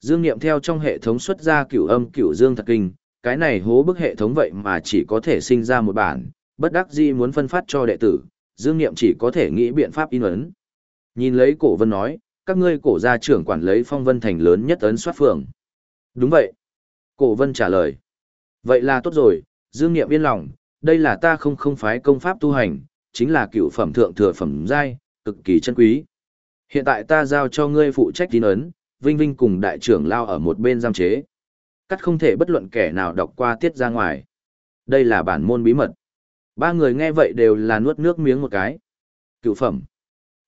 Speaker 1: Dương Niệm theo trong hệ thống xuất ra cửu âm cửu dương thật kinh, cái này hố bức hệ thống vậy mà chỉ có thể sinh ra một bản, bất đắc dĩ muốn phân phát cho đệ tử, Dương Niệm chỉ có thể nghĩ biện pháp in ấn. Nhìn lấy Cổ Vân nói, các ngươi cổ gia trưởng quản lấy phong vân thành lớn nhất ấn soát phường. Đúng vậy. Cổ Vân trả lời. Vậy là tốt rồi, Dương Niệm yên lòng, đây là ta không không phái công pháp tu hành, chính là cựu phẩm thượng thừa phẩm giai, cực kỳ chân quý. Hiện tại ta giao cho ngươi phụ trách tín ấn, Vinh Vinh cùng đại trưởng lao ở một bên giam chế. Cắt không thể bất luận kẻ nào đọc qua tiết ra ngoài. Đây là bản môn bí mật. Ba người nghe vậy đều là nuốt nước miếng một cái. Cựu phẩm.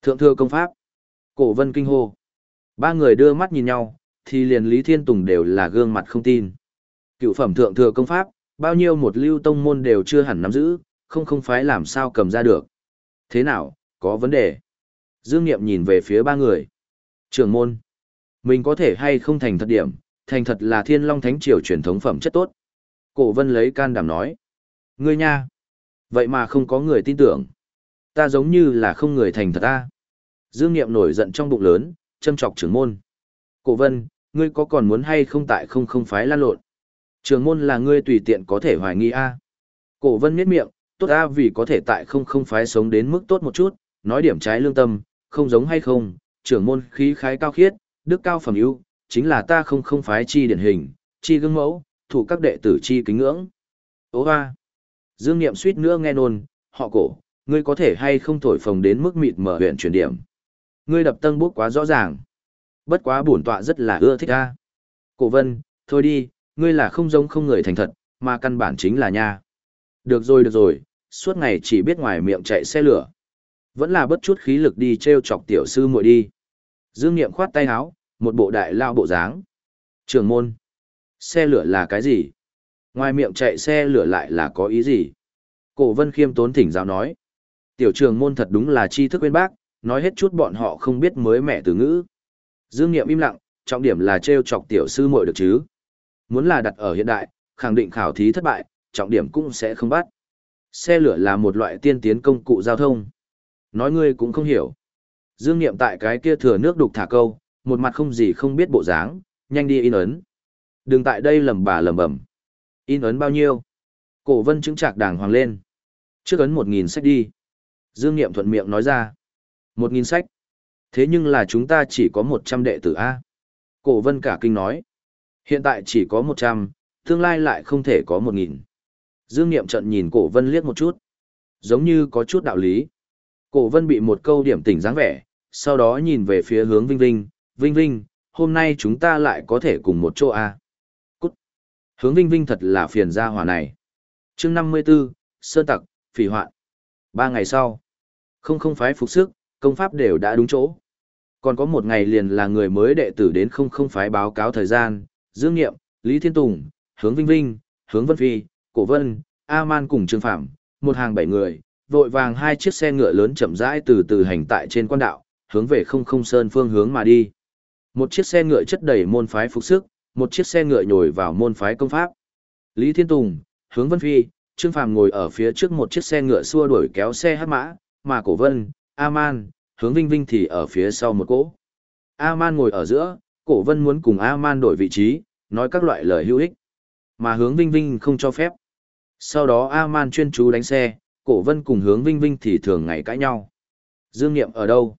Speaker 1: Thượng thừa công pháp. Cổ vân kinh hô. Ba người đưa mắt nhìn nhau, thì liền Lý Thiên Tùng đều là gương mặt không tin. Cựu phẩm thượng thừa công pháp, bao nhiêu một lưu tông môn đều chưa hẳn nắm giữ, không không phái làm sao cầm ra được. Thế nào, có vấn đề? Dương Niệm nhìn về phía ba người. Trường môn. Mình có thể hay không thành thật điểm, thành thật là thiên long thánh triều truyền thống phẩm chất tốt. Cổ vân lấy can đảm nói. Ngươi nha. Vậy mà không có người tin tưởng. Ta giống như là không người thành thật ta. Dương Niệm nổi giận trong bụng lớn, châm chọc trưởng môn. Cổ vân, ngươi có còn muốn hay không tại không không phái lan lộn? Trường môn là ngươi tùy tiện có thể hoài nghi a. Cổ vân miết miệng, tốt a vì có thể tại không không phái sống đến mức tốt một chút, nói điểm trái lương tâm, không giống hay không, trưởng môn khí khái cao khiết, đức cao phẩm ưu, chính là ta không không phái chi điển hình, chi gương mẫu, thủ các đệ tử chi kính ngưỡng. Ô hoa! Dương Niệm suýt nữa nghe nôn, họ cổ, ngươi có thể hay không thổi phồng đến mức mịt mở huyện chuyển điểm. Ngươi đập tân bút quá rõ ràng. Bất quá bổn tọa rất là ưa thích a. Cổ vân, thôi đi, ngươi là không giống không người thành thật, mà căn bản chính là nha. Được rồi được rồi, suốt ngày chỉ biết ngoài miệng chạy xe lửa. Vẫn là bất chút khí lực đi treo chọc tiểu sư muội đi. Dương Niệm khoát tay áo, một bộ đại lao bộ dáng. Trường môn. Xe lửa là cái gì? Ngoài miệng chạy xe lửa lại là có ý gì? Cổ vân khiêm tốn thỉnh giáo nói. Tiểu trường môn thật đúng là tri thức bên bác, nói hết chút bọn họ không biết mới mẹ từ ngữ. Dương Niệm im lặng, trọng điểm là treo chọc tiểu sư muội được chứ. Muốn là đặt ở hiện đại, khẳng định khảo thí thất bại, trọng điểm cũng sẽ không bắt. Xe lửa là một loại tiên tiến công cụ giao thông. Nói ngươi cũng không hiểu. Dương Niệm tại cái kia thừa nước đục thả câu, một mặt không gì không biết bộ dáng, nhanh đi in ấn. Đừng tại đây lầm bà lầm bầm. In ấn bao nhiêu? Cổ vân chứng trạc đàng hoàng lên. Trước ấn một nghìn sách đi. Dương Niệm thuận miệng nói ra. Một nghìn sách. Thế nhưng là chúng ta chỉ có một trăm đệ tử A. Cổ vân cả kinh nói. Hiện tại chỉ có một trăm, tương lai lại không thể có một nghìn. Dương Niệm trận nhìn cổ vân liếc một chút. Giống như có chút đạo lý. Cổ vân bị một câu điểm tỉnh dáng vẻ, sau đó nhìn về phía hướng Vinh Vinh, Vinh Vinh, hôm nay chúng ta lại có thể cùng một chỗ à? Cút! Hướng Vinh Vinh thật là phiền ra hỏa này. chương 54, Sơn Tặc, Phỉ Hoạn. Ba ngày sau, không không phái phục sức, công pháp đều đã đúng chỗ. Còn có một ngày liền là người mới đệ tử đến không không phái báo cáo thời gian, Dương Nghiệm, Lý Thiên Tùng, Hướng Vinh Vinh, Hướng Vân Phi, Cổ Vân, A-man cùng Trương Phạm, một hàng bảy người, vội vàng hai chiếc xe ngựa lớn chậm rãi từ từ hành tại trên quan đạo, hướng về không không sơn phương hướng mà đi. Một chiếc xe ngựa chất đầy môn phái phục sức, một chiếc xe ngựa nhồi vào môn phái công pháp. Lý Thiên Tùng, Hướng Vân Phi, Trương Phàm ngồi ở phía trước một chiếc xe ngựa xua đuổi kéo xe hát mã, mà Cổ Vân, A-man, Hướng Vinh Vinh thì ở phía sau một cỗ. A-man ngồi ở giữa, Cổ Vân muốn cùng A-man đổi vị trí, nói các loại lời hữu ích. Mà Hướng Vinh Vinh không cho phép. Sau đó A-man chuyên chú đánh xe, Cổ Vân cùng Hướng Vinh Vinh thì thường ngày cãi nhau. Dương Niệm ở đâu?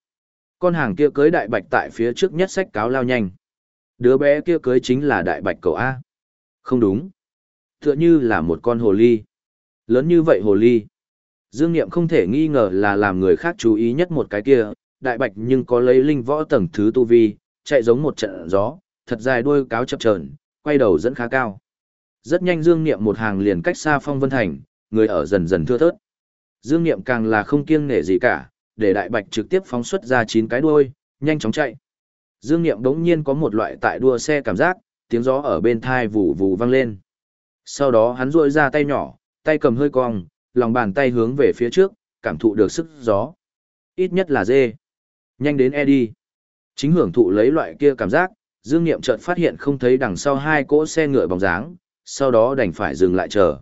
Speaker 1: Con hàng kia cưới đại bạch tại phía trước nhất sách cáo lao nhanh. Đứa bé kia cưới chính là đại bạch cậu A. Không đúng. Tựa như là một con hồ ly. Lớn như vậy hồ ly. Dương Niệm không thể nghi ngờ là làm người khác chú ý nhất một cái kia, đại bạch nhưng có lấy linh võ tầng thứ tu vi, chạy giống một trận gió, thật dài đuôi cáo chập trờn, quay đầu dẫn khá cao. Rất nhanh Dương Niệm một hàng liền cách xa Phong Vân Thành, người ở dần dần thưa thớt. Dương Niệm càng là không kiêng nể gì cả, để đại bạch trực tiếp phóng xuất ra chín cái đuôi, nhanh chóng chạy. Dương Niệm đống nhiên có một loại tại đua xe cảm giác, tiếng gió ở bên thai vù vù vang lên. Sau đó hắn duỗi ra tay nhỏ, tay cầm hơi cong, lòng bàn tay hướng về phía trước, cảm thụ được sức gió. Ít nhất là dê. Nhanh đến e đi. Chính hưởng thụ lấy loại kia cảm giác, Dương Niệm chợt phát hiện không thấy đằng sau hai cỗ xe ngựa bóng dáng, sau đó đành phải dừng lại chờ.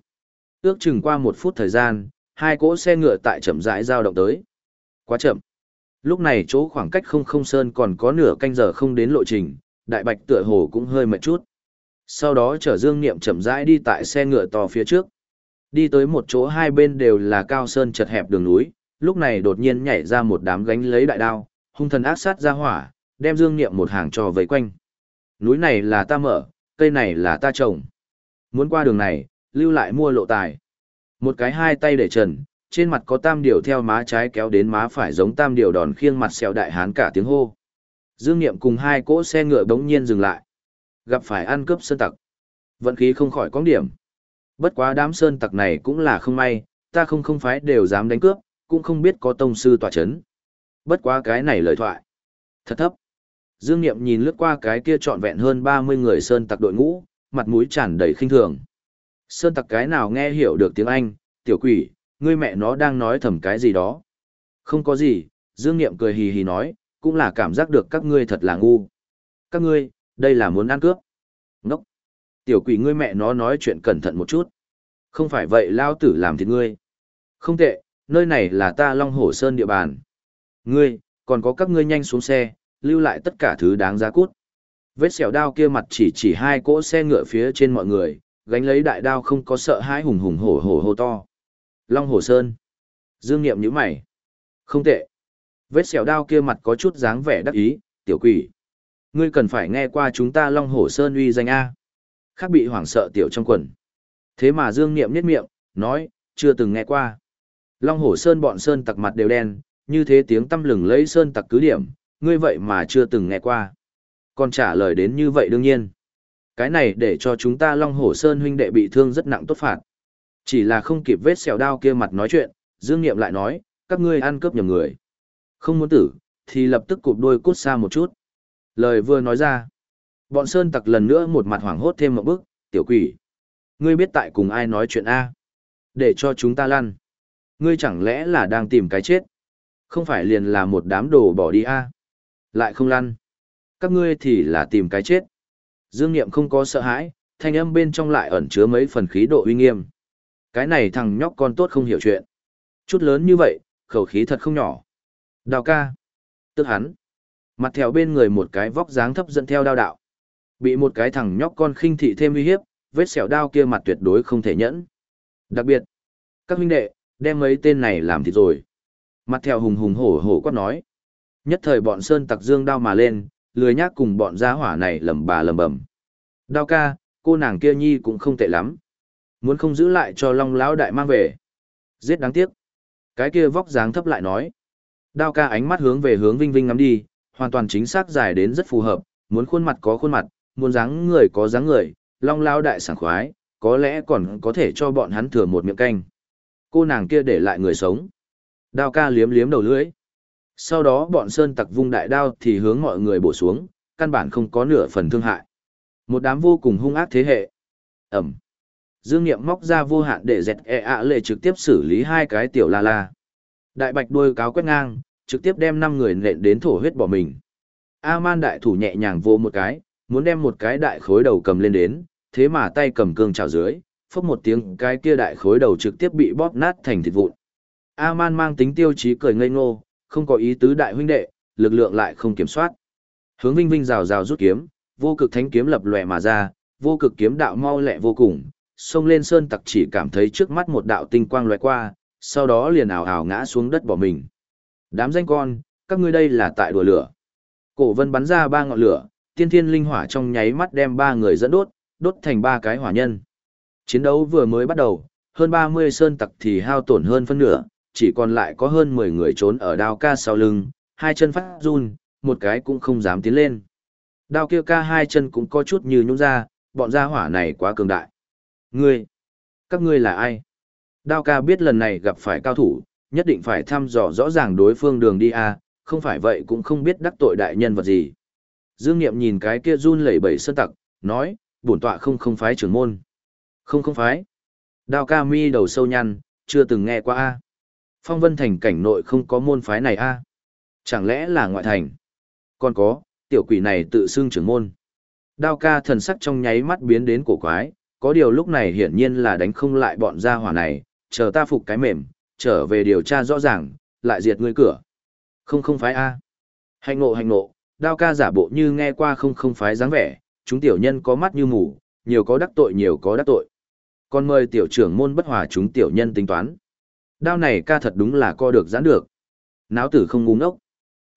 Speaker 1: Ước chừng qua một phút thời gian, hai cỗ xe ngựa tại chậm rãi giao động tới. Quá chậm. Lúc này chỗ khoảng cách không không sơn còn có nửa canh giờ không đến lộ trình, đại bạch tựa hồ cũng hơi mệt chút. Sau đó chở dương niệm chậm rãi đi tại xe ngựa to phía trước. Đi tới một chỗ hai bên đều là cao sơn chật hẹp đường núi, lúc này đột nhiên nhảy ra một đám gánh lấy đại đao, hung thần ác sát ra hỏa, đem dương niệm một hàng trò vây quanh. Núi này là ta mở, cây này là ta trồng. Muốn qua đường này, lưu lại mua lộ tài. Một cái hai tay để trần, trên mặt có tam điều theo má trái kéo đến má phải giống tam điều đòn khiêng mặt xèo đại hán cả tiếng hô. Dương Niệm cùng hai cỗ xe ngựa bỗng nhiên dừng lại. Gặp phải ăn cướp sơn tặc. Vận khí không khỏi có điểm. Bất quá đám sơn tặc này cũng là không may, ta không không phái đều dám đánh cướp, cũng không biết có tông sư tỏa chấn. Bất quá cái này lời thoại. Thật thấp. Dương Niệm nhìn lướt qua cái kia trọn vẹn hơn 30 người sơn tặc đội ngũ, mặt mũi tràn đầy khinh thường. Sơn tặc cái nào nghe hiểu được tiếng Anh, tiểu quỷ, ngươi mẹ nó đang nói thầm cái gì đó. Không có gì, Dương Niệm cười hì hì nói, cũng là cảm giác được các ngươi thật là ngu. Các ngươi, đây là muốn ăn cướp. Ngốc. Tiểu quỷ ngươi mẹ nó nói chuyện cẩn thận một chút. Không phải vậy lao tử làm thịt ngươi. Không tệ, nơi này là ta Long Hổ Sơn địa bàn. Ngươi, còn có các ngươi nhanh xuống xe, lưu lại tất cả thứ đáng giá cút. Vết xẻo đao kia mặt chỉ chỉ hai cỗ xe ngựa phía trên mọi người, gánh lấy đại đao không có sợ hãi hùng hùng hổ hổ hô to. Long Hồ Sơn. Dương Niệm nhíu mày. Không tệ. Vết xẻo đao kia mặt có chút dáng vẻ đắc ý, tiểu quỷ. Ngươi cần phải nghe qua chúng ta Long Hồ Sơn uy danh A. Khác bị hoảng sợ tiểu trong quần. Thế mà Dương Niệm nhếch miệng, nói, chưa từng nghe qua. Long Hồ Sơn bọn Sơn tặc mặt đều đen, như thế tiếng tâm lừng lấy Sơn tặc cứ điểm, ngươi vậy mà chưa từng nghe qua. Còn trả lời đến như vậy đương nhiên. Cái này để cho chúng ta Long Hổ Sơn huynh đệ bị thương rất nặng tốt phạt. Chỉ là không kịp vết xẻo đao kia mặt nói chuyện, Dương Niệm lại nói, các ngươi ăn cướp nhầm người. Không muốn tử, thì lập tức cụp đôi cút xa một chút. Lời vừa nói ra. Bọn Sơn tặc lần nữa một mặt hoảng hốt thêm một bước, tiểu quỷ. Ngươi biết tại cùng ai nói chuyện A. Để cho chúng ta lăn. Ngươi chẳng lẽ là đang tìm cái chết. Không phải liền là một đám đồ bỏ đi A. Lại không lăn. Các ngươi thì là tìm cái chết. Dương Niệm không có sợ hãi, thanh âm bên trong lại ẩn chứa mấy phần khí độ uy nghiêm. Cái này thằng nhóc con tốt không hiểu chuyện. Chút lớn như vậy, khẩu khí thật không nhỏ. Đào ca. Tức hắn. Mặt theo bên người một cái vóc dáng thấp dẫn theo đao đạo. Bị một cái thằng nhóc con khinh thị thêm uy hiếp, vết sẹo đao kia mặt tuyệt đối không thể nhẫn. Đặc biệt, các huynh đệ, đem mấy tên này làm thịt rồi. Mặt theo hùng hùng hổ hổ quát nói. Nhất thời bọn sơn tặc dương đao mà lên, lười nhác cùng bọn gia hỏa này lầm bà lầm bầm. Đao ca, cô nàng kia nhi cũng không tệ lắm. Muốn không giữ lại cho long lão đại mang về. Giết đáng tiếc. Cái kia vóc dáng thấp lại nói. Đao ca ánh mắt hướng về hướng Vinh Vinh ngắm đi, hoàn toàn chính xác dài đến rất phù hợp, muốn khuôn mặt có khuôn mặt, muốn dáng người có dáng người, long Lão đại sảng khoái, có lẽ còn có thể cho bọn hắn thừa một miệng canh. Cô nàng kia để lại người sống. Đao ca liếm liếm đầu lưỡi. Sau đó bọn sơn tặc vung đại đao thì hướng mọi người bổ xuống, căn bản không có nửa phần thương hại. Một đám vô cùng hung ác thế hệ. Ẩm. Dương Niệm móc ra vô hạn để dẹt e ạ lệ trực tiếp xử lý hai cái tiểu la la. Đại bạch đuôi cáo quét ngang, trực tiếp đem năm người nện đến thổ huyết bỏ mình. A-man đại thủ nhẹ nhàng vô một cái, muốn đem một cái đại khối đầu cầm lên đến, thế mà tay cầm cương trào dưới, phốc một tiếng cái kia đại khối đầu trực tiếp bị bóp nát thành thịt vụn. A-man mang tính tiêu chí cười ngây ngô, không có ý tứ đại huynh đệ, lực lượng lại không kiểm soát. Hướng Vinh Vinh rào rào rút kiếm, vô cực thánh kiếm lập lòe mà ra, vô cực kiếm đạo mau lẹ vô cùng, xông lên sơn tặc chỉ cảm thấy trước mắt một đạo tinh quang lóe qua, sau đó liền ảo ảo ngã xuống đất bỏ mình. Đám danh con, các ngươi đây là tại đùa lửa. Cổ vân bắn ra ba ngọn lửa, tiên thiên linh hỏa trong nháy mắt đem ba người dẫn đốt, đốt thành ba cái hỏa nhân. Chiến đấu vừa mới bắt đầu, hơn 30 sơn tặc thì hao tổn hơn phân nửa, chỉ còn lại có hơn 10 người trốn ở đao ca sau lưng, hai chân phát run, một cái cũng không dám tiến lên. Đao kia ca hai chân cũng có chút như nhũng ra, bọn gia hỏa này quá cường đại. Ngươi, các ngươi là ai? Đao ca biết lần này gặp phải cao thủ, nhất định phải thăm dò rõ ràng đối phương đường đi a, không phải vậy cũng không biết đắc tội đại nhân vật gì. Dương Nghiệm nhìn cái kia run lẩy bẩy sơn tặc, nói, bổn tọa không không phái trưởng môn. Không không phái. Đao ca mi đầu sâu nhăn, chưa từng nghe qua a. Phong Vân Thành cảnh nội không có môn phái này a. Chẳng lẽ là ngoại thành? Còn có, tiểu quỷ này tự xưng trưởng môn. Đao ca thần sắc trong nháy mắt biến đến cổ quái, có điều lúc này hiển nhiên là đánh không lại bọn gia hỏa này, chờ ta phục cái mềm, trở về điều tra rõ ràng, lại diệt ngươi cửa. Không không phái A. Hành ngộ hành ngộ, đao ca giả bộ như nghe qua không không phái dáng vẻ, chúng tiểu nhân có mắt như mù, nhiều có đắc tội nhiều có đắc tội. Còn mời tiểu trưởng môn bất hòa chúng tiểu nhân tính toán. Đao này ca thật đúng là co được giãn được. Náo tử không ngu ngốc.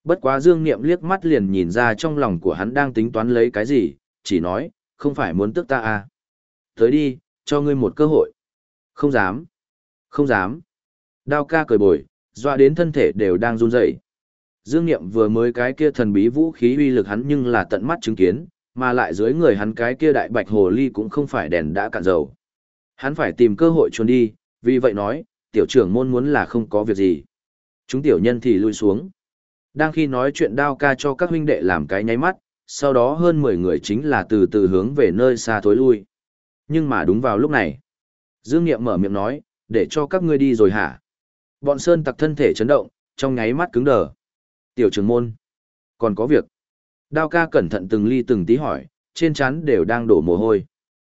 Speaker 1: Bất quá dương niệm liếc mắt liền nhìn ra trong lòng của hắn đang tính toán lấy cái gì, chỉ nói, không phải muốn tức ta à. Tới đi, cho ngươi một cơ hội. Không dám. Không dám. Đao ca cười bồi, doa đến thân thể đều đang run rẩy. Dương Niệm vừa mới cái kia thần bí vũ khí uy lực hắn nhưng là tận mắt chứng kiến, mà lại dưới người hắn cái kia đại bạch hồ ly cũng không phải đèn đã cạn dầu. Hắn phải tìm cơ hội trốn đi, vì vậy nói, tiểu trưởng môn muốn là không có việc gì. Chúng tiểu nhân thì lui xuống. Đang khi nói chuyện đao ca cho các huynh đệ làm cái nháy mắt, sau đó hơn 10 người chính là từ từ hướng về nơi xa thối lui. Nhưng mà đúng vào lúc này, Dương Niệm mở miệng nói, để cho các ngươi đi rồi hả? Bọn sơn tặc thân thể chấn động, trong nháy mắt cứng đờ. Tiểu trưởng môn, còn có việc. Đao ca cẩn thận từng ly từng tí hỏi, trên trán đều đang đổ mồ hôi.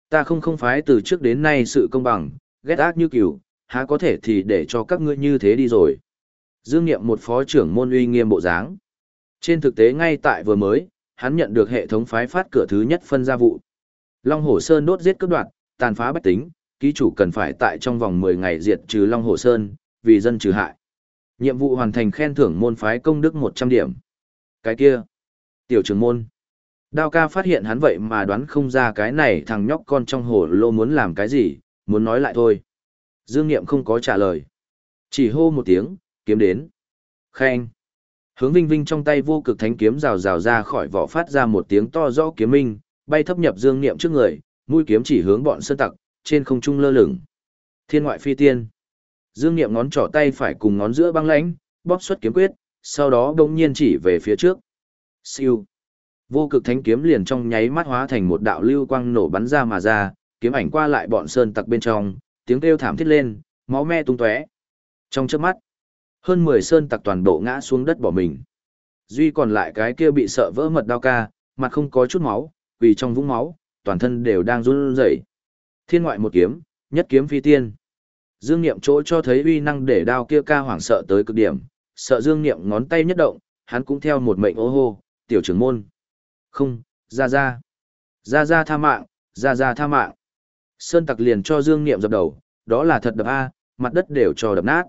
Speaker 1: Ta không không phái từ trước đến nay sự công bằng, ghét ác như kiểu há có thể thì để cho các ngươi như thế đi rồi. Dương Niệm một phó trưởng môn uy nghiêm bộ dáng. Trên thực tế ngay tại vừa mới, hắn nhận được hệ thống phái phát cửa thứ nhất phân gia vụ. Long Hổ Sơn đốt giết cướp đoạt, tàn phá bách tính, ký chủ cần phải tại trong vòng 10 ngày diệt trừ Long Hổ Sơn, vì dân trừ hại. Nhiệm vụ hoàn thành khen thưởng môn phái công đức 100 điểm. Cái kia, tiểu trưởng môn. Đao ca phát hiện hắn vậy mà đoán không ra cái này thằng nhóc con trong hồ lô muốn làm cái gì, muốn nói lại thôi. Dương Niệm không có trả lời. Chỉ hô một tiếng, kiếm đến. Khen. Hướng Vinh Vinh trong tay vô cực thánh kiếm rào rào ra khỏi vỏ phát ra một tiếng to rõ kiếm minh, bay thấp nhập Dương Niệm trước người, mũi kiếm chỉ hướng bọn sơn tặc, trên không trung lơ lửng. Thiên ngoại phi tiên. Dương Niệm ngón trỏ tay phải cùng ngón giữa băng lãnh, bóp xuất kiếm quyết, sau đó đột nhiên chỉ về phía trước. Siêu. Vô cực thánh kiếm liền trong nháy mắt hóa thành một đạo lưu quang nổ bắn ra mà ra, kiếm ảnh qua lại bọn sơn tặc bên trong, tiếng kêu thảm thiết lên, máu me tung tóe. Trong chớp mắt, hơn 10 sơn tặc toàn bộ ngã xuống đất bỏ mình. Duy còn lại cái kia bị sợ vỡ mật đau ca, mặt không có chút máu, vì trong vũng máu, toàn thân đều đang run rẩy. Thiên ngoại một kiếm, nhất kiếm phi tiên. Dương Niệm chỗ cho thấy uy năng để đao kia ca hoảng sợ tới cực điểm, sợ Dương Niệm ngón tay nhất động, hắn cũng theo một mệnh ô hô, tiểu trưởng môn. Không, ra ra. Ra ra tha mạng, ra ra tha mạng. Sơn tặc liền cho Dương Niệm dập đầu, đó là thật đập A, mặt đất đều cho đập nát.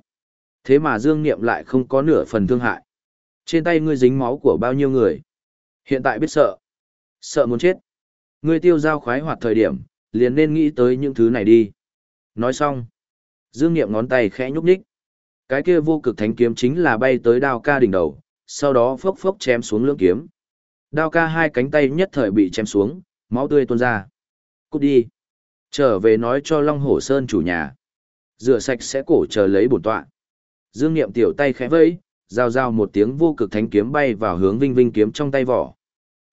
Speaker 1: Thế mà Dương Niệm lại không có nửa phần thương hại. Trên tay ngươi dính máu của bao nhiêu người. Hiện tại biết sợ. Sợ muốn chết. Ngươi tiêu giao khoái hoạt thời điểm, liền nên nghĩ tới những thứ này đi. Nói xong. Dương Niệm ngón tay khẽ nhúc nhích. Cái kia vô cực thánh kiếm chính là bay tới đao ca đỉnh đầu, sau đó phốc phốc chém xuống lưỡng kiếm. Đao ca hai cánh tay nhất thời bị chém xuống, máu tươi tuôn ra. Cút đi. Trở về nói cho Long Hổ Sơn chủ nhà. Rửa sạch sẽ cổ chờ lấy bổn tọa. Dương Niệm tiểu tay khẽ vẫy, giao giao một tiếng vô cực thánh kiếm bay vào hướng Vinh Vinh kiếm trong tay vỏ.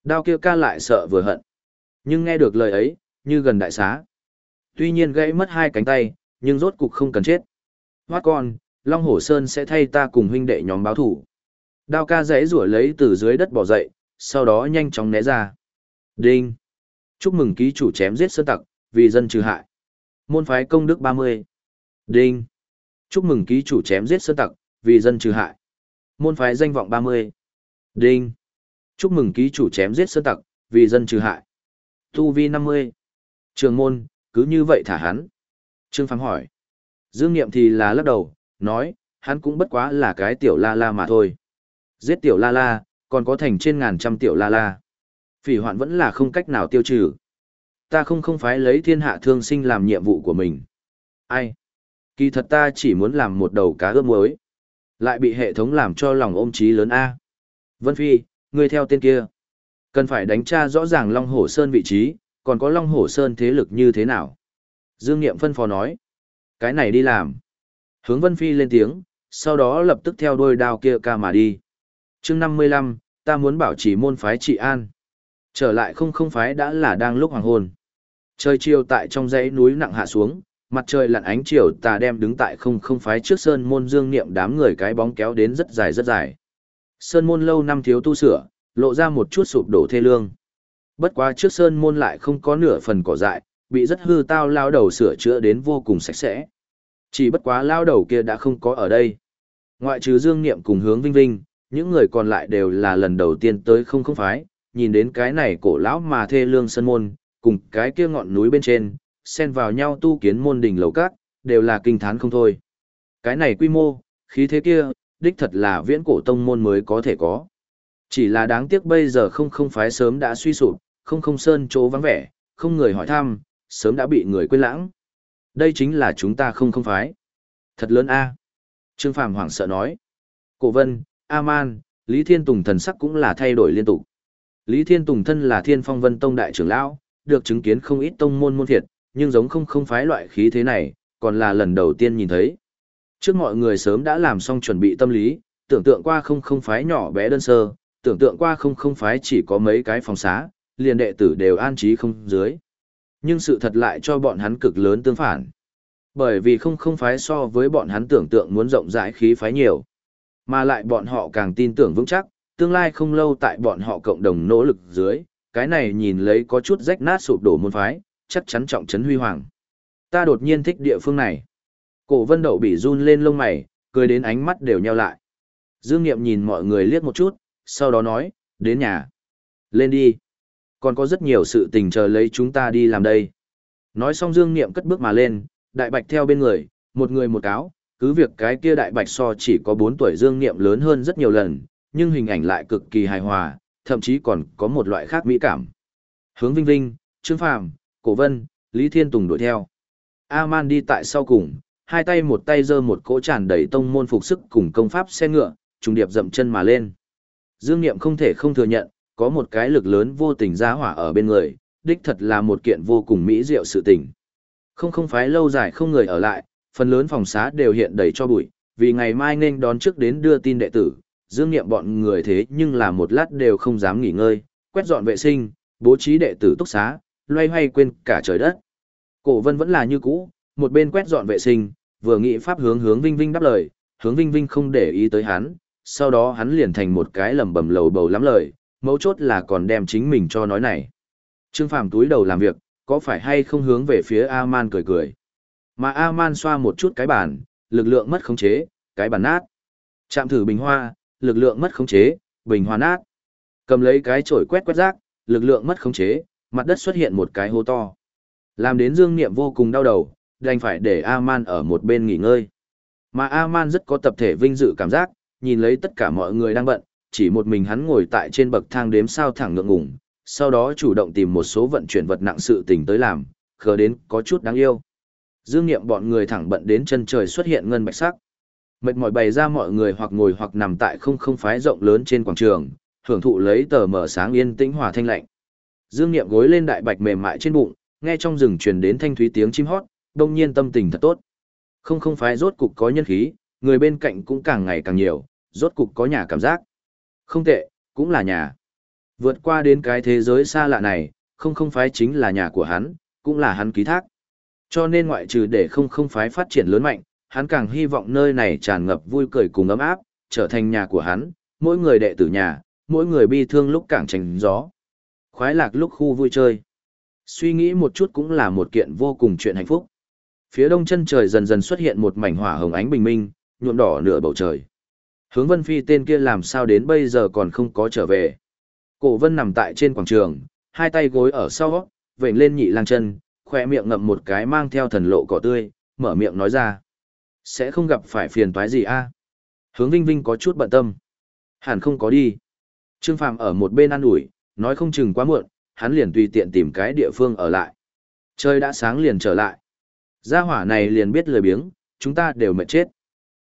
Speaker 1: Đao kia ca lại sợ vừa hận. Nhưng nghe được lời ấy, như gần đại xá. Tuy nhiên gãy mất hai cánh tay, nhưng rốt cục không cần chết. Hoát con, Long Hổ Sơn sẽ thay ta cùng huynh đệ nhóm báo thủ. Đao ca rẽ rủa lấy từ dưới đất bỏ dậy, sau đó nhanh chóng né ra. Đinh! Chúc mừng ký chủ chém giết sơn tặc, vì dân trừ hại. Môn phái công đức 30. Đinh! Chúc mừng ký chủ chém giết sơn tặc, vì dân trừ hại. Môn phái danh vọng 30. Đinh! Chúc mừng ký chủ chém giết sơn tặc, vì dân trừ hại. Tu vi 50. Trường môn, cứ như vậy thả hắn. Trương Phàm hỏi. Dương Niệm thì là lắc đầu, nói, hắn cũng bất quá là cái tiểu la la mà thôi. Giết tiểu la la, còn có thành trên ngàn trăm tiểu la la. Phỉ hoạn vẫn là không cách nào tiêu trừ. Ta không không phải lấy thiên hạ thương sinh làm nhiệm vụ của mình. Ai? Kỳ thật ta chỉ muốn làm một đầu cá ướp muối. Lại bị hệ thống làm cho lòng ôm trí lớn A. Vân Phi, ngươi theo tên kia. Cần phải đánh tra rõ ràng Long Hổ Sơn vị trí, còn có Long Hổ Sơn thế lực như thế nào. Dương Niệm phân phó nói. Cái này đi làm. Hướng Vân Phi lên tiếng, sau đó lập tức theo đôi đao kia ca mà đi. chương 55, ta muốn bảo trì môn phái trị an. Trở lại không không phái đã là đang lúc hoàng hôn. Trời chiều tại trong dãy núi nặng hạ xuống, mặt trời lặn ánh chiều tà đem đứng tại không không phái trước sơn môn dương niệm đám người cái bóng kéo đến rất dài rất dài. Sơn môn lâu năm thiếu tu sửa, lộ ra một chút sụp đổ thê lương. Bất quá trước sơn môn lại không có nửa phần cỏ dại, bị rất hư tao lao đầu sửa chữa đến vô cùng sạch sẽ. Chỉ bất quá lao đầu kia đã không có ở đây. Ngoại trừ Dương Niệm cùng hướng Vinh Vinh, những người còn lại đều là lần đầu tiên tới không không phái, nhìn đến cái này cổ lão mà thê lương sơn môn, cùng cái kia ngọn núi bên trên, xen vào nhau tu kiến môn đỉnh lầu cát, đều là kinh thán không thôi. Cái này quy mô, khí thế kia, đích thật là viễn cổ tông môn mới có thể có. Chỉ là đáng tiếc bây giờ không không phái sớm đã suy sụp, không không sơn chỗ vắng vẻ, không người hỏi thăm, sớm đã bị người quên lãng. Đây chính là chúng ta không không phái. Thật lớn a. Trương Phàm hoảng sợ nói. Cổ Vân, A-man, Lý Thiên Tùng thần sắc cũng là thay đổi liên tục. Lý Thiên Tùng thân là Thiên Phong Vân Tông đại trưởng lão, được chứng kiến không ít tông môn môn thiệt, nhưng giống không không phái loại khí thế này, còn là lần đầu tiên nhìn thấy. Trước mọi người sớm đã làm xong chuẩn bị tâm lý, tưởng tượng qua không không phái nhỏ bé đơn sơ, tưởng tượng qua không không phái chỉ có mấy cái phòng xá, liền đệ tử đều an trí không dưới. Nhưng sự thật lại cho bọn hắn cực lớn tương phản. Bởi vì không không phái so với bọn hắn tưởng tượng muốn rộng rãi khí phái nhiều. Mà lại bọn họ càng tin tưởng vững chắc, tương lai không lâu tại bọn họ cộng đồng nỗ lực dưới, cái này nhìn lấy có chút rách nát sụp đổ môn phái, chắc chắn trọng trấn huy hoàng. Ta đột nhiên thích địa phương này. Cổ vân đậu bị run lên lông mày, cười đến ánh mắt đều nheo lại. Dương Niệm nhìn mọi người liếc một chút, sau đó nói, đến nhà. Lên đi. Còn có rất nhiều sự tình chờ lấy chúng ta đi làm đây. Nói xong Dương Niệm cất bước mà lên, đại bạch theo bên người, một người một cáo, cứ việc cái kia đại bạch so chỉ có 4 tuổi Dương Niệm lớn hơn rất nhiều lần, nhưng hình ảnh lại cực kỳ hài hòa, thậm chí còn có một loại khác mỹ cảm. Hướng Vinh Vinh, Trương Phàm, Cổ Vân, Lý Thiên Tùng đuổi theo. A-man đi tại sau cùng, hai tay một tay giơ một cỗ tràn đầy tông môn phục sức cùng công pháp xe ngựa, trùng điệp dậm chân mà lên. Dương Niệm không thể không thừa nhận, có một cái lực lớn vô tình giá hỏa ở bên người, đích thật là một kiện vô cùng mỹ diệu sự tình. Không không phải lâu dài không người ở lại, phần lớn phòng xá đều hiện đầy cho bụi, vì ngày mai nên đón trước đến đưa tin đệ tử, dương nghiệm bọn người thế nhưng là một lát đều không dám nghỉ ngơi, quét dọn vệ sinh, bố trí đệ tử túc xá, loay hoay quên cả trời đất. Cổ vân vẫn là như cũ, một bên quét dọn vệ sinh, vừa nghĩ pháp hướng hướng Vinh Vinh đáp lời, hướng Vinh Vinh không để ý tới hắn, sau đó hắn liền thành một cái lầm bầm lầu bầu lắm lời, mấu chốt là còn đem chính mình cho nói này. Trương Phàm túi đầu làm việc, có phải hay không hướng về phía A-man cười cười. Mà A-man xoa một chút cái bàn, lực lượng mất khống chế, cái bàn nát. Chạm thử bình hoa, lực lượng mất khống chế, bình hoàn ác. Cầm lấy cái chổi quét quét rác, lực lượng mất khống chế, mặt đất xuất hiện một cái hố to. Làm đến Dương Niệm vô cùng đau đầu, đành phải để A-man ở một bên nghỉ ngơi. Mà A-man rất có tập thể vinh dự cảm giác, nhìn lấy tất cả mọi người đang bận, chỉ một mình hắn ngồi tại trên bậc thang đếm sao thẳng ngượng ngùng, sau đó chủ động tìm một số vận chuyển vật nặng sự tình tới làm, khờ đến có chút đáng yêu. Dương Niệm bọn người thẳng bận đến chân trời xuất hiện ngân bạch sắc. Mệt mỏi bày ra mọi người hoặc ngồi hoặc nằm tại không không phái rộng lớn trên quảng trường, hưởng thụ lấy tờ mở sáng yên tĩnh hòa thanh lạnh. Dương Niệm gối lên đại bạch mềm mại trên bụng, nghe trong rừng truyền đến thanh thúy tiếng chim hót, đông nhiên tâm tình thật tốt. Không không phái rốt cục có nhân khí, người bên cạnh cũng càng ngày càng nhiều, rốt cục có nhà cảm giác. Không tệ, cũng là nhà. Vượt qua đến cái thế giới xa lạ này, không không phái chính là nhà của hắn, cũng là hắn ký thác. Cho nên ngoại trừ để không không phái phát triển lớn mạnh, hắn càng hy vọng nơi này tràn ngập vui cười cùng ấm áp, trở thành nhà của hắn, mỗi người đệ tử nhà, mỗi người bi thương lúc càng tránh gió. Khoái lạc lúc khu vui chơi. Suy nghĩ một chút cũng là một kiện vô cùng chuyện hạnh phúc. Phía đông chân trời dần dần xuất hiện một mảnh hỏa hồng ánh bình minh, nhuộm đỏ nửa bầu trời. Hướng Vân Phi tên kia làm sao đến bây giờ còn không có trở về. Cổ Vân nằm tại trên quảng trường, hai tay gối ở sau, vểnh lên nhị lang chân, khoe miệng ngậm một cái mang theo thần lộ cỏ tươi, mở miệng nói ra. Sẽ không gặp phải phiền toái gì a Hướng Vinh Vinh có chút bận tâm. Hẳn không có đi. Trương Phàm ở một bên ăn ủi, nói không chừng quá muộn, hắn liền tùy tiện tìm cái địa phương ở lại. Trời đã sáng liền trở lại. Gia hỏa này liền biết lười biếng, chúng ta đều mệt chết.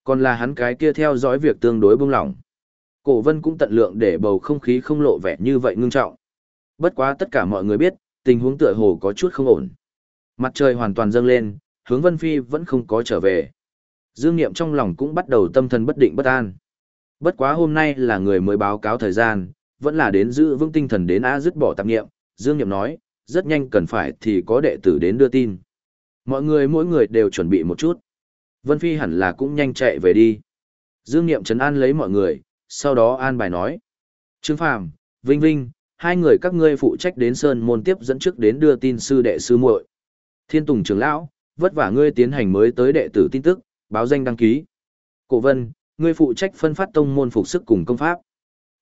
Speaker 1: Còn là hắn cái kia theo dõi việc tương đối buông lỏng. Cổ vân cũng tận lượng để bầu không khí không lộ vẻ như vậy ngưng trọng. Bất quá tất cả mọi người biết, tình huống tựa hồ có chút không ổn. Mặt trời hoàn toàn dâng lên, hướng Vân Phi vẫn không có trở về. Dương Niệm trong lòng cũng bắt đầu tâm thần bất định bất an. Bất quá hôm nay là người mới báo cáo thời gian, vẫn là đến giữ vững tinh thần đến a dứt bỏ tạp nghiệm. Dương Niệm nói, rất nhanh cần phải thì có đệ tử đến đưa tin. Mọi người mỗi người đều chuẩn bị một chút. Vân Phi hẳn là cũng nhanh chạy về đi. Dương Niệm trấn an lấy mọi người, sau đó an bài nói. Trương Phàm, Vinh Vinh, hai người các ngươi phụ trách đến Sơn Môn tiếp dẫn trước đến đưa tin sư đệ sư muội. Thiên Tùng trưởng lão, vất vả ngươi tiến hành mới tới đệ tử tin tức, báo danh đăng ký. Cổ Vân, ngươi phụ trách phân phát tông môn phục sức cùng công pháp.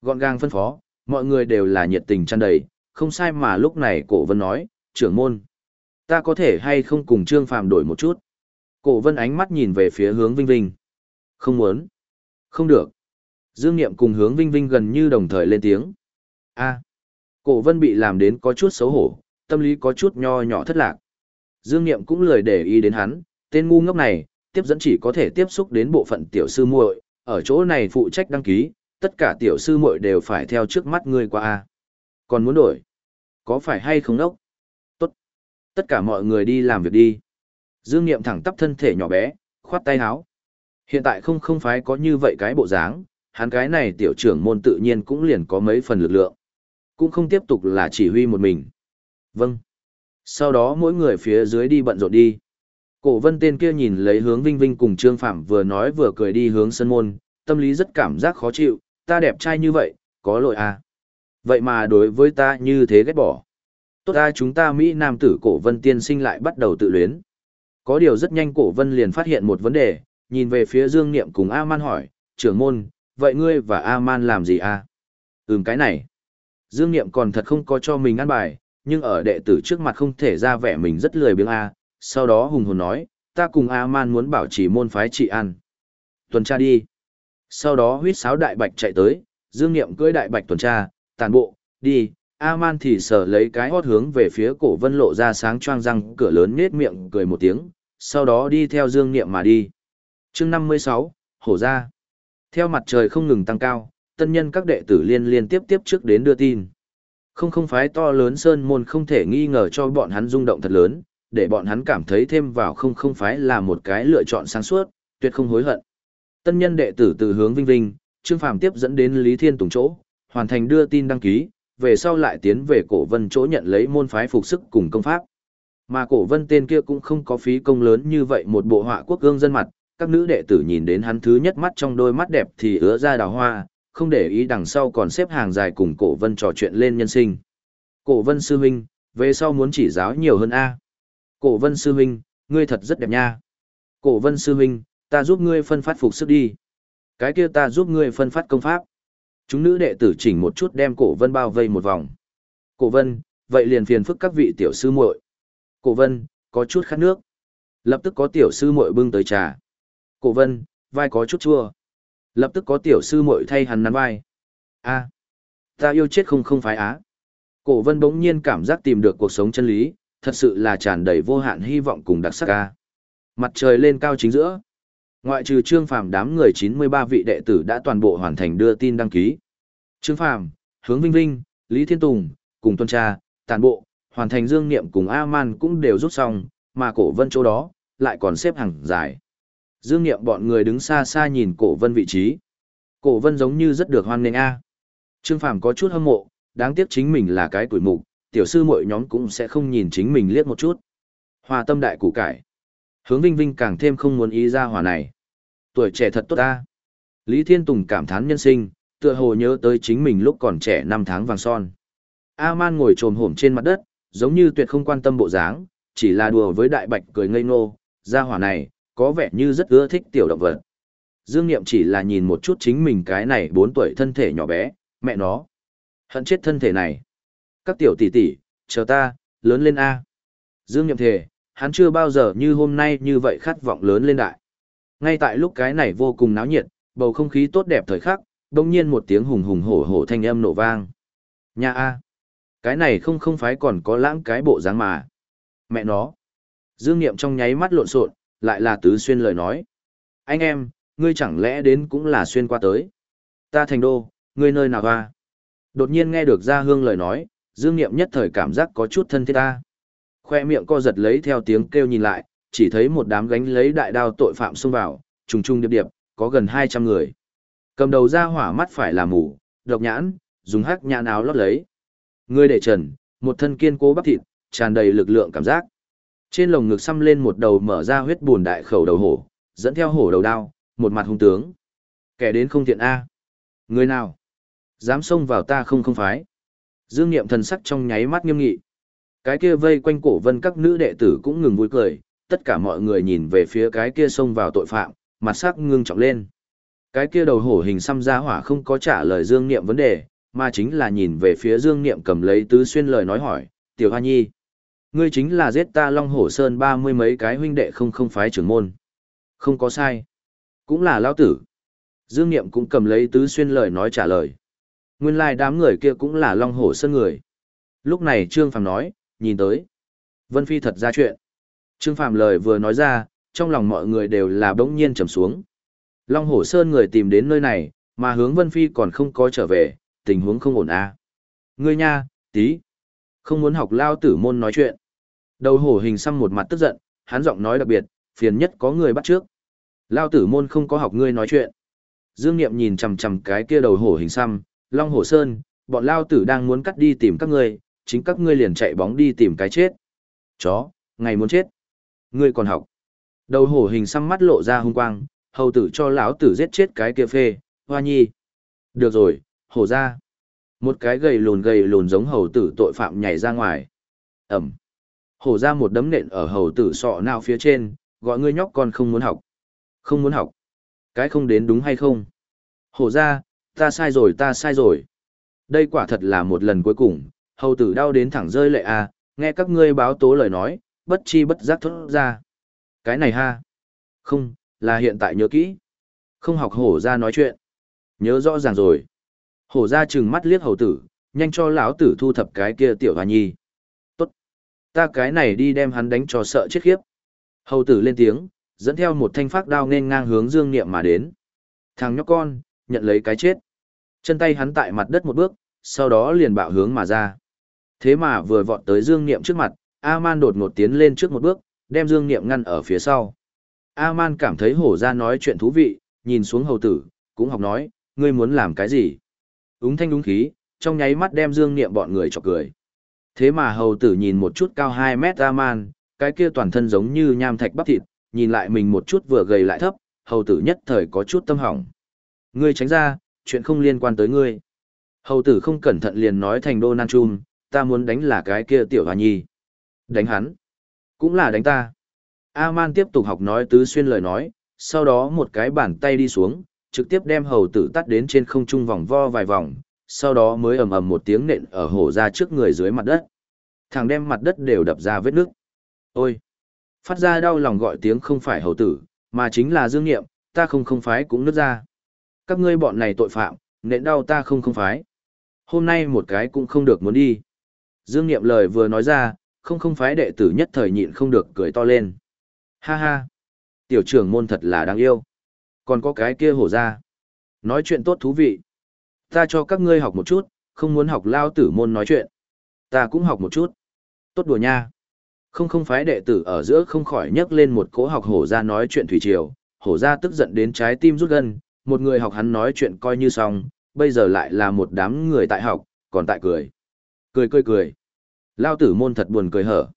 Speaker 1: Gọn gàng phân phó, mọi người đều là nhiệt tình tràn đầy, không sai mà lúc này Cổ Vân nói, trưởng môn. Ta có thể hay không cùng Trương Phàm đổi một chút? Cổ Vân ánh mắt nhìn về phía hướng Vinh Vinh. Không muốn. Không được. Dương Niệm cùng hướng Vinh Vinh gần như đồng thời lên tiếng. A. Cổ Vân bị làm đến có chút xấu hổ, tâm lý có chút nho nhỏ thất lạc. Dương Niệm cũng lười để ý đến hắn, tên ngu ngốc này, tiếp dẫn chỉ có thể tiếp xúc đến bộ phận tiểu sư muội, ở chỗ này phụ trách đăng ký, tất cả tiểu sư muội đều phải theo trước mắt ngươi qua a. Còn muốn đổi? Có phải hay không đốc? Tốt. Tất cả mọi người đi làm việc đi. Dương Niệm thẳng tắp thân thể nhỏ bé, khoát tay áo. Hiện tại không không phải có như vậy cái bộ dáng, hắn cái này tiểu trưởng môn tự nhiên cũng liền có mấy phần lực lượng. Cũng không tiếp tục là chỉ huy một mình. Vâng. Sau đó mỗi người phía dưới đi bận rộn đi. Cổ vân tên kia nhìn lấy hướng Vinh Vinh cùng Trương Phạm vừa nói vừa cười đi hướng sân môn, tâm lý rất cảm giác khó chịu, ta đẹp trai như vậy, có lỗi à. Vậy mà đối với ta như thế ghét bỏ. Tốt ra chúng ta Mỹ Nam tử cổ vân tiên sinh lại bắt đầu tự luyến. Có điều rất nhanh cổ vân liền phát hiện một vấn đề, nhìn về phía Dương Niệm cùng A-man hỏi, trưởng môn, vậy ngươi và A-man làm gì à? Ừm cái này. Dương Niệm còn thật không có cho mình ăn bài, nhưng ở đệ tử trước mặt không thể ra vẻ mình rất lười biếng A, sau đó hùng hồn nói, ta cùng A-man muốn bảo trì môn phái trị ăn. Tuần tra đi. Sau đó huyết sáo đại bạch chạy tới, Dương Niệm cưỡi đại bạch tuần tra, tàn bộ, đi, A-man thì sở lấy cái hót hướng về phía cổ vân lộ ra sáng choang răng cửa lớn nết miệng cười một tiếng, sau đó đi theo Dương Niệm mà đi. chương 56, Hổ ra. Theo mặt trời không ngừng tăng cao, tân nhân các đệ tử liên liên tiếp tiếp trước đến đưa tin. Không không phái to lớn sơn môn không thể nghi ngờ cho bọn hắn rung động thật lớn, để bọn hắn cảm thấy thêm vào không không phái là một cái lựa chọn sáng suốt, tuyệt không hối hận. Tân nhân đệ tử từ hướng Vinh Vinh, Trương Phàm tiếp dẫn đến Lý Thiên Tùng chỗ, hoàn thành đưa tin đăng ký, về sau lại tiến về cổ vân chỗ nhận lấy môn phái phục sức cùng công pháp. Mà cổ vân tên kia cũng không có phí công lớn như vậy một bộ họa quốc gương dân mặt, các nữ đệ tử nhìn đến hắn thứ nhất mắt trong đôi mắt đẹp thì ứa ra đào hoa, không để ý đằng sau còn xếp hàng dài cùng cổ vân trò chuyện lên nhân sinh. Cổ vân sư huynh, về sau muốn chỉ giáo nhiều hơn A. Cổ vân sư huynh, ngươi thật rất đẹp nha. Cổ vân sư huynh, ta giúp ngươi phân phát phục sức đi. Cái kia ta giúp ngươi phân phát công pháp. Chúng nữ đệ tử chỉnh một chút đem cổ vân bao vây một vòng. Cổ vân, vậy liền phiền phức các vị tiểu sư muội. Cổ vân, có chút khát nước. Lập tức có tiểu sư muội bưng tới trà. Cổ vân, vai có chút chua. Lập tức có tiểu sư muội thay hắn nắn vai. a ta yêu chết không không phải á. Cổ vân bỗng nhiên cảm giác tìm được cuộc sống chân lý, thật sự là tràn đầy vô hạn hy vọng cùng đặc sắc ca. Mặt trời lên cao chính giữa. Ngoại trừ Trương Phàm đám người 93 vị đệ tử đã toàn bộ hoàn thành đưa tin đăng ký. Trương Phàm, Hướng Vinh Vinh, Lý Thiên Tùng, cùng tuần tra, tàn bộ, hoàn thành dương niệm cùng A-man cũng đều rút xong, mà cổ vân chỗ đó, lại còn xếp hàng dài. Dương niệm bọn người đứng xa xa nhìn cổ vân vị trí. Cổ vân giống như rất được hoan nghênh A. Trương Phàm có chút hâm mộ, đáng tiếc chính mình là cái tuổi mục, tiểu sư mỗi nhóm cũng sẽ không nhìn chính mình liếc một chút. Hòa tâm đại củ cải. Hướng Vinh Vinh càng thêm không muốn ý ra hòa này. Tuổi trẻ thật tốt ta. Lý Thiên Tùng cảm thán nhân sinh, tựa hồ nhớ tới chính mình lúc còn trẻ năm tháng vàng son. A-man ngồi trồm hổm trên mặt đất, giống như tuyệt không quan tâm bộ dáng, chỉ là đùa với đại bạch cười ngây ngô, ra hỏa này, có vẻ như rất ưa thích tiểu động vật. Dương Niệm chỉ là nhìn một chút chính mình cái này 4 tuổi thân thể nhỏ bé, mẹ nó. Hận chết thân thể này. Các tiểu tỷ tỷ, chờ ta, lớn lên A. Dương Niệm thề, hắn chưa bao giờ như hôm nay như vậy khát vọng lớn lên đại. Ngay tại lúc cái này vô cùng náo nhiệt, bầu không khí tốt đẹp thời khắc, đông nhiên một tiếng hùng hùng hổ hổ thanh âm nổ vang. nhà A. Cái này không không phải còn có lãng cái bộ dáng mà. Mẹ nó. Dương Niệm trong nháy mắt lộn xộn, lại là tứ xuyên lời nói. Anh em, ngươi chẳng lẽ đến cũng là xuyên qua tới. Ta thành đô, ngươi nơi nào hoa? Đột nhiên nghe được ra hương lời nói, Dương Niệm nhất thời cảm giác có chút thân thiết ta. Khoe miệng co giật lấy theo tiếng kêu nhìn lại, chỉ thấy một đám gánh lấy đại đao tội phạm xông vào, trùng trùng điệp điệp, có gần 200 người. Cầm đầu ra hỏa mắt phải là mù, độc nhãn, dùng hắc nhãn áo lót lấy. Người để trần, một thân kiên cố bắp thịt, tràn đầy lực lượng cảm giác. Trên lồng ngực xăm lên một đầu mở ra huyết buồn đại khẩu đầu hổ, dẫn theo hổ đầu đao, một mặt hung tướng. Kẻ đến không tiện A. Người nào? Dám xông vào ta không không phái. Dương Niệm thần sắc trong nháy mắt nghiêm nghị. Cái kia vây quanh cổ vân các nữ đệ tử cũng ngừng vui cười, tất cả mọi người nhìn về phía cái kia xông vào tội phạm, mặt sắc ngưng trọng lên. Cái kia đầu hổ hình xăm ra hỏa không có trả lời Dương Niệm vấn đề, mà chính là nhìn về phía Dương Niệm cầm lấy tứ xuyên lời nói hỏi, tiểu hoa nhi. Ngươi chính là giết ta Long Hổ Sơn ba mươi mấy cái huynh đệ không không phái trưởng môn. Không có sai. Cũng là lão tử. Dương Niệm cũng cầm lấy tứ xuyên lời nói trả lời. Nguyên lai đám người kia cũng là Long Hổ Sơn người. Lúc này Trương Phàm nói, nhìn tới. Vân Phi thật ra chuyện. Trương Phàm lời vừa nói ra, trong lòng mọi người đều là bỗng nhiên trầm xuống. Long Hổ Sơn người tìm đến nơi này, mà hướng Vân Phi còn không có trở về, tình huống không ổn à. Ngươi nha, tí. Không muốn học lao tử môn nói chuyện. Đầu hổ hình xăm một mặt tức giận, hắn giọng nói đặc biệt, phiền nhất có người bắt trước. Lao tử môn không có học ngươi nói chuyện. Dương Niệm nhìn chằm chằm cái kia đầu hổ hình xăm, Long Hồ Sơn, bọn lao tử đang muốn cắt đi tìm các ngươi, chính các ngươi liền chạy bóng đi tìm cái chết. Chó, ngày muốn chết. Ngươi còn học. Đầu hổ hình xăm mắt lộ ra hung quang, hầu tử cho lão tử giết chết cái kia phê, hoa nhi. Được rồi, hổ ra. Một cái gầy lùn gầy lùn giống hầu tử tội phạm nhảy ra ngoài. Ẩm. Hổ ra một đấm nện ở hầu tử sọ nào phía trên, gọi ngươi nhóc con không muốn học. Không muốn học. Cái không đến đúng hay không? Hổ ra, ta sai rồi ta sai rồi. Đây quả thật là một lần cuối cùng, hầu tử đau đến thẳng rơi lệ à, nghe các ngươi báo tố lời nói, bất chi bất giác thốt ra. Cái này ha. Không, là hiện tại nhớ kỹ. Không học hổ ra nói chuyện. Nhớ rõ ràng rồi. Hổ ra chừng mắt liếc hầu tử, nhanh cho lão tử thu thập cái kia tiểu hòa nhi. Tốt. Ta cái này đi đem hắn đánh cho sợ chết khiếp. Hầu tử lên tiếng, dẫn theo một thanh phát đao nên ngang hướng dương niệm mà đến. Thằng nhóc con, nhận lấy cái chết. Chân tay hắn tại mặt đất một bước, sau đó liền bạo hướng mà ra. Thế mà vừa vọt tới dương niệm trước mặt, A-man đột ngột tiến lên trước một bước, đem dương niệm ngăn ở phía sau. A-man cảm thấy hổ ra nói chuyện thú vị, nhìn xuống hầu tử, cũng học nói, ngươi muốn làm cái gì? Úng thanh đúng khí, trong nháy mắt đem dương niệm bọn người chọc cười. Thế mà hầu tử nhìn một chút cao 2 mét A-man, cái kia toàn thân giống như nham thạch bắp thịt, nhìn lại mình một chút vừa gầy lại thấp, hầu tử nhất thời có chút tâm hỏng. Ngươi tránh ra, chuyện không liên quan tới ngươi. Hầu tử không cẩn thận liền nói thành Donald Trump, ta muốn đánh là cái kia tiểu hòa nhi. Đánh hắn. Cũng là đánh ta. A-man tiếp tục học nói tứ xuyên lời nói, sau đó một cái bàn tay đi xuống, trực tiếp đem hầu tử tắt đến trên không trung vòng vo vài vòng, sau đó mới ầm ầm một tiếng nện ở hổ ra trước người dưới mặt đất. Thằng đem mặt đất đều đập ra vết nước. Ôi! Phát ra đau lòng gọi tiếng không phải hầu tử, mà chính là dương nghiệm, ta không không phái cũng nứt ra. Các ngươi bọn này tội phạm, nện đau ta không không phái. Hôm nay một cái cũng không được muốn đi. Dương niệm lời vừa nói ra, không không phái đệ tử nhất thời nhịn không được cười to lên. Ha ha! Tiểu trưởng môn thật là đáng yêu. Còn có cái kia hổ ra. Nói chuyện tốt thú vị. Ta cho các ngươi học một chút, không muốn học lao tử môn nói chuyện. Ta cũng học một chút. Tốt đùa nha. Không không phái đệ tử ở giữa không khỏi nhấc lên một cỗ học hổ ra nói chuyện thủy triều, hổ ra tức giận đến trái tim rút gân, một người học hắn nói chuyện coi như xong, bây giờ lại là một đám người tại học, còn tại cười. Cười cười cười. Lao tử môn thật buồn cười hở.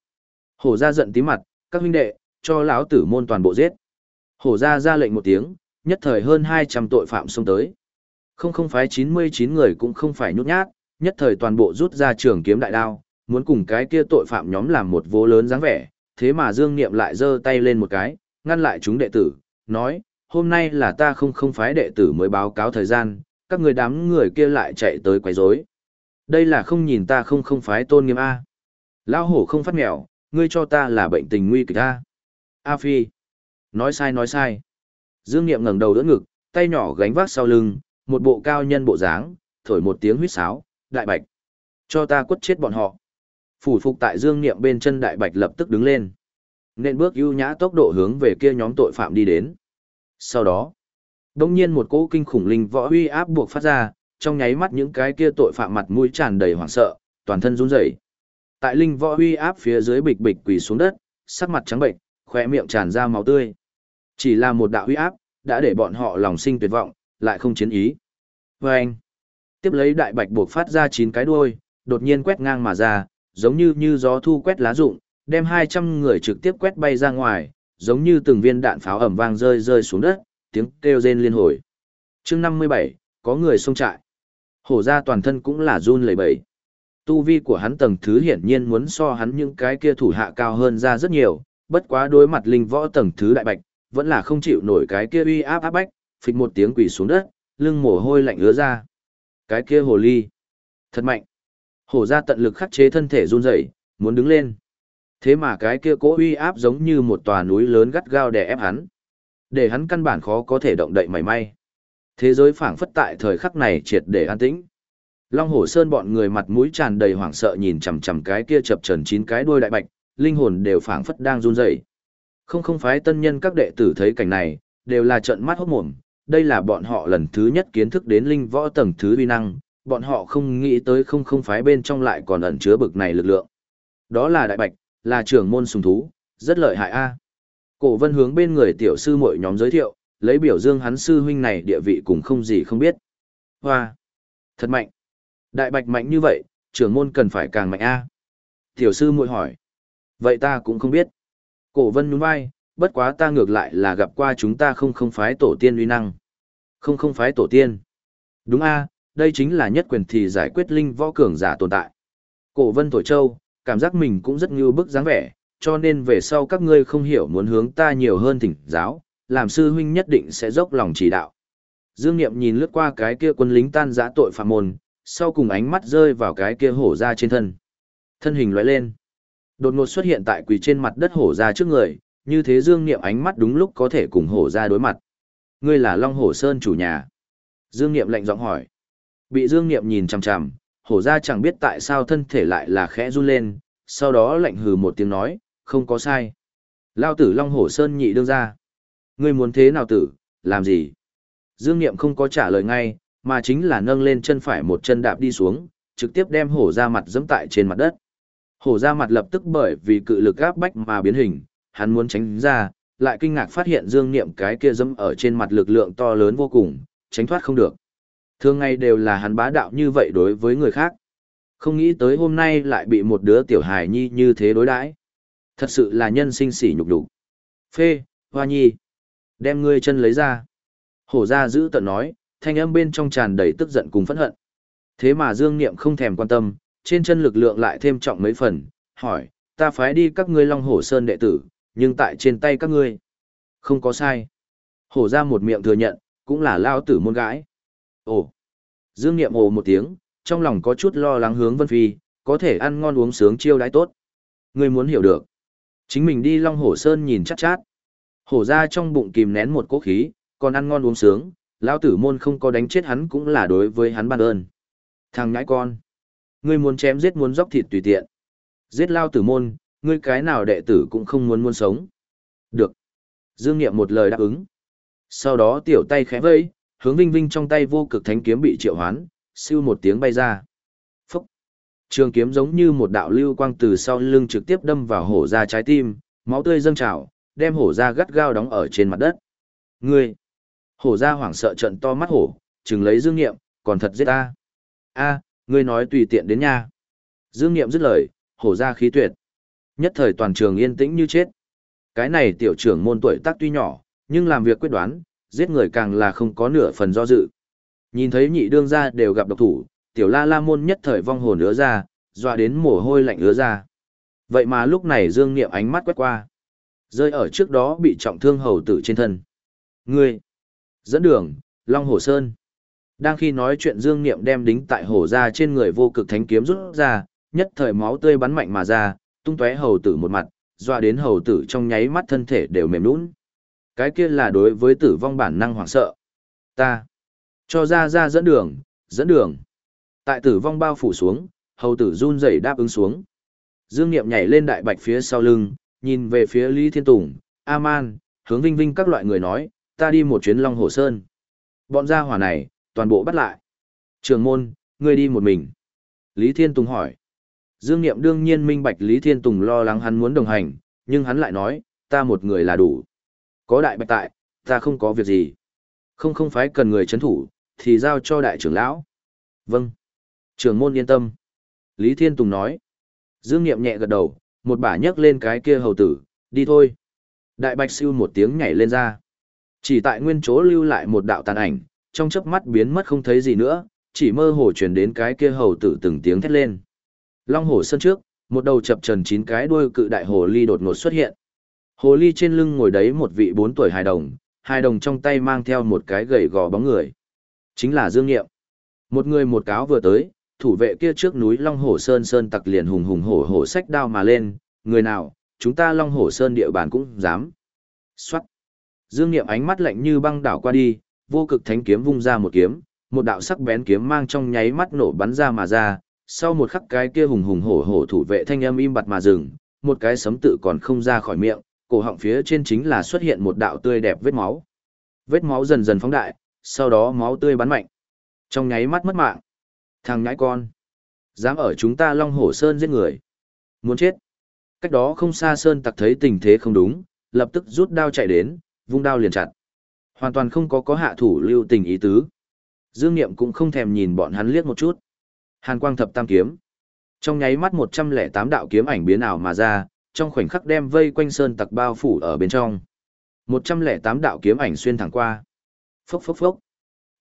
Speaker 1: Hổ ra giận tí mặt, các huynh đệ, cho lão tử môn toàn bộ giết. Hổ ra ra lệnh một tiếng, nhất thời hơn 200 tội phạm xông tới. Không không phái 99 người cũng không phải nhút nhát, nhất thời toàn bộ rút ra trường kiếm đại đao, muốn cùng cái kia tội phạm nhóm làm một vô lớn dáng vẻ, thế mà Dương Niệm lại giơ tay lên một cái, ngăn lại chúng đệ tử, nói, hôm nay là ta không không phái đệ tử mới báo cáo thời gian, các người đám người kia lại chạy tới quấy rối. Đây là không nhìn ta không không phái tôn nghiêm A. Lao hổ không phát mèo, ngươi cho ta là bệnh tình nguy kịch A. A Phi. Nói sai nói sai. Dương Niệm ngẩng đầu đỡ ngực, tay nhỏ gánh vác sau lưng, một bộ cao nhân bộ dáng, thổi một tiếng huýt sáo, đại bạch. Cho ta quất chết bọn họ. Phủ phục tại Dương Niệm bên chân đại bạch lập tức đứng lên. Nên bước ưu nhã tốc độ hướng về kia nhóm tội phạm đi đến. Sau đó, đông nhiên một cỗ kinh khủng linh võ uy áp buộc phát ra, trong nháy mắt những cái kia tội phạm mặt mũi tràn đầy hoảng sợ, toàn thân run rẩy. Tại linh võ uy áp phía dưới bịch bịch quỳ xuống đất, sắc mặt trắng bệnh, khóe miệng tràn ra máu tươi. Chỉ là một đạo uy áp, đã để bọn họ lòng sinh tuyệt vọng, lại không chiến ý. Và anh, tiếp lấy đại bạch buộc phát ra chín cái đuôi, đột nhiên quét ngang mà ra, giống như như gió thu quét lá rụng, đem 200 người trực tiếp quét bay ra ngoài, giống như từng viên đạn pháo ẩm vang rơi rơi xuống đất, tiếng kêu rên liên hồi. chương 57, có người xông trại. Hổ ra toàn thân cũng là run lẩy bẩy. Tu vi của hắn tầng thứ hiển nhiên muốn so hắn những cái kia thủ hạ cao hơn ra rất nhiều, bất quá đối mặt linh võ tầng thứ đại bạch, vẫn là không chịu nổi cái kia uy áp áp bách, phịch một tiếng quỳ xuống đất, lưng mồ hôi lạnh ứa ra. Cái kia hồ ly, thật mạnh. Hổ ra tận lực khắc chế thân thể run rẩy, muốn đứng lên. Thế mà cái kia cố uy áp giống như một tòa núi lớn gắt gao đè ép hắn. Để hắn căn bản khó có thể động đậy mảy may. Thế giới phảng phất tại thời khắc này triệt để an tĩnh. Long Hổ Sơn bọn người mặt mũi tràn đầy hoảng sợ nhìn chằm chằm cái kia chập chờn chín cái đuôi đại bạch, linh hồn đều phảng phất đang run rẩy. Không không phái tân nhân các đệ tử thấy cảnh này, đều là trợn mắt hốt mồm, đây là bọn họ lần thứ nhất kiến thức đến linh võ tầng thứ uy năng, bọn họ không nghĩ tới không không phái bên trong lại còn ẩn chứa bực này lực lượng. Đó là đại bạch, là trưởng môn sùng thú, rất lợi hại a. Cổ Vân hướng bên người tiểu sư muội nhóm giới thiệu, lấy biểu dương hắn sư huynh này địa vị cũng không gì không biết. Hoa, thật mạnh. Đại bạch mạnh như vậy, trưởng môn cần phải càng mạnh a. Tiểu sư muội hỏi. Vậy ta cũng không biết. Cổ Vân nhún vai, bất quá ta ngược lại là gặp qua chúng ta không không phái tổ tiên uy năng. Không không phái tổ tiên. Đúng a, đây chính là nhất quyền thì giải quyết linh võ cường giả tồn tại. Cổ Vân Thổi Châu, cảm giác mình cũng rất như bức dáng vẻ, cho nên về sau các ngươi không hiểu muốn hướng ta nhiều hơn thỉnh giáo, làm sư huynh nhất định sẽ dốc lòng chỉ đạo. Dương Niệm nhìn lướt qua cái kia quân lính tan giã tội phạm môn, sau cùng ánh mắt rơi vào cái kia hổ ra trên thân. Thân hình lóe lên. Đột ngột xuất hiện tại quỳ trên mặt đất hổ ra trước người, như thế Dương Niệm ánh mắt đúng lúc có thể cùng hổ ra đối mặt. Ngươi là Long Hổ Sơn chủ nhà. Dương Niệm lạnh giọng hỏi. Bị Dương Niệm nhìn chằm chằm, hổ ra chẳng biết tại sao thân thể lại là khẽ run lên, sau đó lạnh hừ một tiếng nói, không có sai. Lao tử Long Hổ Sơn nhị đương ra. Ngươi muốn thế nào tử, làm gì? Dương Niệm không có trả lời ngay, mà chính là nâng lên chân phải một chân đạp đi xuống, trực tiếp đem hổ ra mặt dẫm tại trên mặt đất. Hổ ra mặt lập tức bởi vì cự lực áp bách mà biến hình, hắn muốn tránh ra, lại kinh ngạc phát hiện Dương Niệm cái kia dẫm ở trên mặt lực lượng to lớn vô cùng, tránh thoát không được. Thường ngày đều là hắn bá đạo như vậy đối với người khác. Không nghĩ tới hôm nay lại bị một đứa tiểu hài nhi như thế đối đãi. Thật sự là nhân sinh sỉ nhục đủ. Phê, hoa nhi. Đem ngươi chân lấy ra. Hổ ra giữ tận nói, thanh âm bên trong tràn đầy tức giận cùng phẫn hận. Thế mà Dương Niệm không thèm quan tâm, trên chân lực lượng lại thêm trọng mấy phần, hỏi, ta phái đi các ngươi Long Hổ Sơn đệ tử, nhưng tại trên tay các ngươi. Không có sai. Hổ ra một miệng thừa nhận, cũng là lao tử môn gái. Ồ! Dương Niệm ồ một tiếng, trong lòng có chút lo lắng hướng Vân Phi, có thể ăn ngon uống sướng chiêu đãi tốt. Ngươi muốn hiểu được. Chính mình đi Long Hổ Sơn nhìn chát, chát. Hổ ra trong bụng kìm nén một cố khí, còn ăn ngon uống sướng, lão tử môn không có đánh chết hắn cũng là đối với hắn ban ơn. Thằng nhãi con. Ngươi muốn chém giết muốn dốc thịt tùy tiện. Giết lao tử môn, ngươi cái nào đệ tử cũng không muốn muốn sống. Được. Dương Niệm một lời đáp ứng. Sau đó tiểu tay khẽ vẫy, hướng Vinh Vinh trong tay vô cực thánh kiếm bị triệu hoán, siêu một tiếng bay ra. Phúc! Trường kiếm giống như một đạo lưu quang từ sau lưng trực tiếp đâm vào hổ ra trái tim, máu tươi dâng trào, đem hổ ra gắt gao đóng ở trên mặt đất. Ngươi! Hổ ra hoảng sợ trận to mắt hổ, chừng lấy dương nghiệm, còn thật giết ta. a ngươi nói tùy tiện đến nha. Dương nghiệm dứt lời, hổ ra khí tuyệt. Nhất thời toàn trường yên tĩnh như chết. Cái này tiểu trưởng môn tuổi tác tuy nhỏ, nhưng làm việc quyết đoán, giết người càng là không có nửa phần do dự. Nhìn thấy nhị đương gia đều gặp độc thủ, tiểu la la môn nhất thời vong hồn ứa ra, dọa đến mồ hôi lạnh ứa ra. Vậy mà lúc này Dương Niệm ánh mắt quét qua, rơi ở trước đó bị trọng thương hầu tử trên thân. Ngươi, dẫn đường, Long Hồ Sơn. Đang khi nói chuyện Dương Niệm đem đính tại hổ ra trên người vô cực thánh kiếm rút ra, nhất thời máu tươi bắn mạnh mà ra, tung tóe hầu tử một mặt, dọa đến hầu tử trong nháy mắt thân thể đều mềm nhũn. Cái kia là đối với tử vong bản năng hoảng sợ. Ta cho ra ra dẫn đường, dẫn đường. Tại tử vong bao phủ xuống, hầu tử run rẩy đáp ứng xuống. Dương Niệm nhảy lên đại bạch phía sau lưng, nhìn về phía Lý Thiên Tùng, Aman, hướng Vinh Vinh các loại người nói, ta đi một chuyến Long Hồ Sơn. Bọn gia hỏa này, toàn bộ bắt lại. Trường môn, ngươi đi một mình. Lý Thiên Tùng hỏi. Dương Niệm đương nhiên minh bạch Lý Thiên Tùng lo lắng hắn muốn đồng hành, nhưng hắn lại nói, ta một người là đủ. Có đại bạch tại, ta không có việc gì. Không không phải cần người chấn thủ, thì giao cho đại trưởng lão. Vâng. Trưởng môn yên tâm. Lý Thiên Tùng nói. Dương Niệm nhẹ gật đầu, một bả nhấc lên cái kia hầu tử, đi thôi. Đại bạch siêu một tiếng nhảy lên ra. Chỉ tại nguyên chỗ lưu lại một đạo tàn ảnh, trong chớp mắt biến mất không thấy gì nữa, chỉ mơ hồ truyền đến cái kia hầu tử từng tiếng thét lên. Long hổ sân trước, một đầu chập trần chín cái đuôi cự đại hồ ly đột ngột xuất hiện. Hồ ly trên lưng ngồi đấy một vị bốn tuổi hài đồng, hài đồng trong tay mang theo một cái gầy gò bóng người. Chính là Dương Nghiệm. Một người một cáo vừa tới, thủ vệ kia trước núi Long Hổ Sơn Sơn tặc liền hùng hùng hổ hổ sách đao mà lên, người nào, chúng ta Long Hổ Sơn địa bàn cũng dám. Xoát. Dương Nghiệm ánh mắt lạnh như băng đảo qua đi, vô cực thánh kiếm vung ra một kiếm, một đạo sắc bén kiếm mang trong nháy mắt nổ bắn ra mà ra, sau một khắc cái kia hùng hùng hổ hổ thủ vệ thanh âm im bặt mà dừng, một cái sấm tự còn không ra khỏi miệng, cổ họng phía trên chính là xuất hiện một đạo tươi đẹp vết máu. Vết máu dần dần phóng đại, sau đó máu tươi bắn mạnh. Trong nháy mắt mất mạng. Thằng nhãi con. Dám ở chúng ta Long Hổ Sơn giết người. Muốn chết. Cách đó không xa Sơn tặc thấy tình thế không đúng, lập tức rút đao chạy đến, vung đao liền chặt. Hoàn toàn không có có hạ thủ lưu tình ý tứ. Dương Niệm cũng không thèm nhìn bọn hắn liếc một chút. Hàn quang thập tam kiếm. Trong nháy mắt 108 đạo kiếm ảnh biến ảo mà ra, trong khoảnh khắc đem vây quanh sơn tặc bao phủ ở bên trong. 108 đạo kiếm ảnh xuyên thẳng qua. Phốc phốc phốc.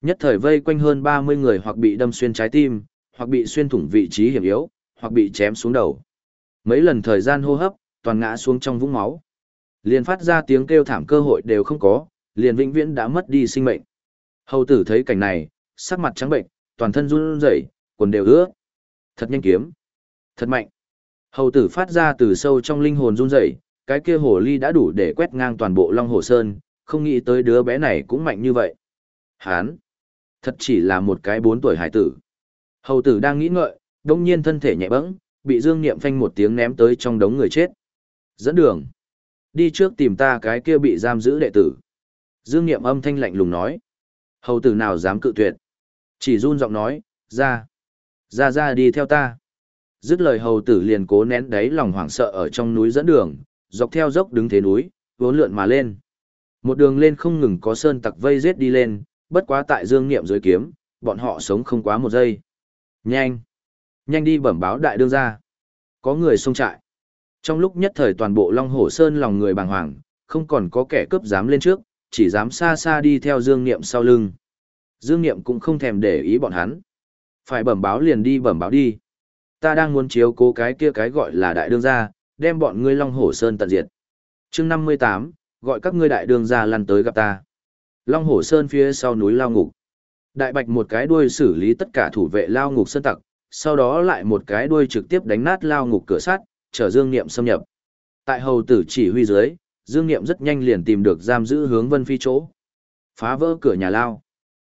Speaker 1: Nhất thời vây quanh hơn 30 người hoặc bị đâm xuyên trái tim, hoặc bị xuyên thủng vị trí hiểm yếu, hoặc bị chém xuống đầu. Mấy lần thời gian hô hấp, toàn ngã xuống trong vũng máu. Liền phát ra tiếng kêu thảm cơ hội đều không có, liền vĩnh viễn đã mất đi sinh mệnh. Hầu tử thấy cảnh này, sắc mặt trắng bệnh, toàn thân run rẩy, quần đều ướt. Thật nhanh kiếm. Thật mạnh. Hầu tử phát ra từ sâu trong linh hồn run rẩy, cái kia hồ ly đã đủ để quét ngang toàn bộ Long Hồ Sơn, không nghĩ tới đứa bé này cũng mạnh như vậy. Hán, thật chỉ là một cái bốn tuổi hải tử. Hầu tử đang nghĩ ngợi, đông nhiên thân thể nhẹ bẫng, bị Dương Niệm phanh một tiếng ném tới trong đống người chết. Dẫn đường. Đi trước tìm ta cái kia bị giam giữ đệ tử. Dương Niệm âm thanh lạnh lùng nói. Hầu tử nào dám cự tuyệt. Chỉ run giọng nói, ra. Ra ra đi theo ta. Dứt lời hầu tử liền cố nén đáy lòng hoảng sợ ở trong núi dẫn đường, dọc theo dốc đứng thế núi, vốn lượn mà lên. Một đường lên không ngừng có sơn tặc vây giết đi lên, bất quá tại dương niệm dưới kiếm, bọn họ sống không quá một giây. Nhanh! Nhanh đi bẩm báo đại đương ra. Có người xông trại. Trong lúc nhất thời toàn bộ Long Hổ Sơn lòng người bàng hoàng, không còn có kẻ cướp dám lên trước, chỉ dám xa xa đi theo Dương Niệm sau lưng. Dương Niệm cũng không thèm để ý bọn hắn. Phải bẩm báo liền đi bẩm báo đi. Ta đang muốn chiếu cố cái kia cái gọi là đại đương gia, đem bọn ngươi Long Hổ Sơn tận diệt. Chương 58, gọi các ngươi đại đương gia lăn tới gặp ta. Long Hổ Sơn phía sau núi Lao Ngục. Đại Bạch một cái đuôi xử lý tất cả thủ vệ Lao Ngục Sơn tặc, sau đó lại một cái đuôi trực tiếp đánh nát Lao Ngục cửa sắt, chở Dương Niệm xâm nhập. Tại hầu tử chỉ huy dưới, Dương Niệm rất nhanh liền tìm được giam giữ hướng Vân Phi chỗ. Phá vỡ cửa nhà Lao.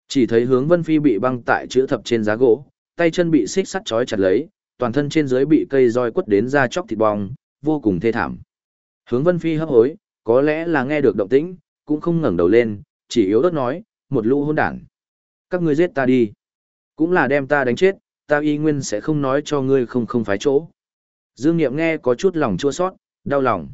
Speaker 1: Chỉ thấy hướng Vân Phi bị băng tại chữ thập trên giá gỗ, tay chân bị xích sắt trói chặt lấy, toàn thân trên dưới bị cây roi quất đến da chóc thịt bong, vô cùng thê thảm. Hướng Vân Phi hấp hối, có lẽ là nghe được động tĩnh, cũng không ngẩng đầu lên, chỉ yếu ớt nói, một lũ hôn đản. Các ngươi giết ta đi. Cũng là đem ta đánh chết, ta y nguyên sẽ không nói cho ngươi không không phái chỗ. Dương Niệm nghe có chút lòng chua xót, đau lòng.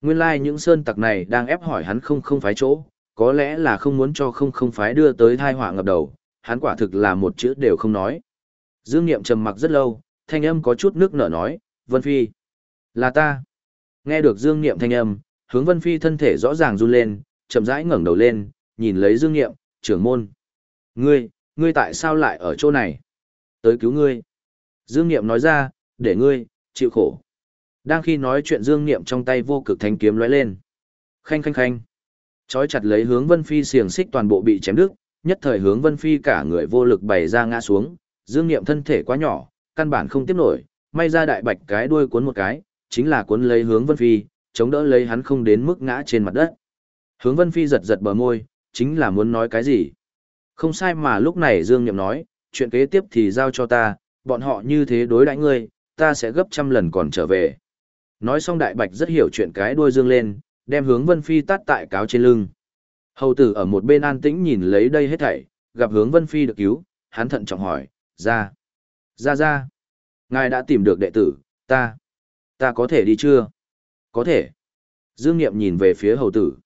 Speaker 1: Nguyên lai like những sơn tặc này đang ép hỏi hắn không không phái chỗ, có lẽ là không muốn cho không không phái đưa tới thai họa ngập đầu, hắn quả thực là một chữ đều không nói. Dương Niệm trầm mặc rất lâu, thanh âm có chút nước nở nói, Vân Phi. Là ta. Nghe được Dương Niệm thanh âm, hướng Vân Phi thân thể rõ ràng run lên, chậm rãi ngẩng đầu lên, nhìn lấy Dương Niệm, trưởng môn. Ngươi, ngươi tại sao lại ở chỗ này? Tới cứu ngươi. Dương Niệm nói ra, để ngươi, chịu khổ. Đang khi nói chuyện Dương Niệm trong tay vô cực thanh kiếm lóe lên. Khanh khanh khanh. Chói chặt lấy hướng Vân Phi xiềng xích toàn bộ bị chém đứt, nhất thời hướng Vân Phi cả người vô lực bày ra ngã xuống, Dương Niệm thân thể quá nhỏ, căn bản không tiếp nổi, may ra đại bạch cái đuôi cuốn một cái, chính là cuốn lấy hướng Vân Phi, chống đỡ lấy hắn không đến mức ngã trên mặt đất. Hướng Vân Phi giật giật bờ môi, chính là muốn nói cái gì. Không sai mà lúc này Dương Niệm nói, chuyện kế tiếp thì giao cho ta, bọn họ như thế đối đãi ngươi, ta sẽ gấp trăm lần còn trở về. Nói xong đại bạch rất hiểu chuyện cái đuôi dương lên, đem hướng Vân Phi tát tại cáo trên lưng. Hầu tử ở một bên an tĩnh nhìn lấy đây hết thảy, gặp hướng Vân Phi được cứu, hắn thận trọng hỏi, ra, ra ra, ngài đã tìm được đệ tử, ta, ta có thể đi chưa? Có thể. Dương Niệm nhìn về phía hầu tử.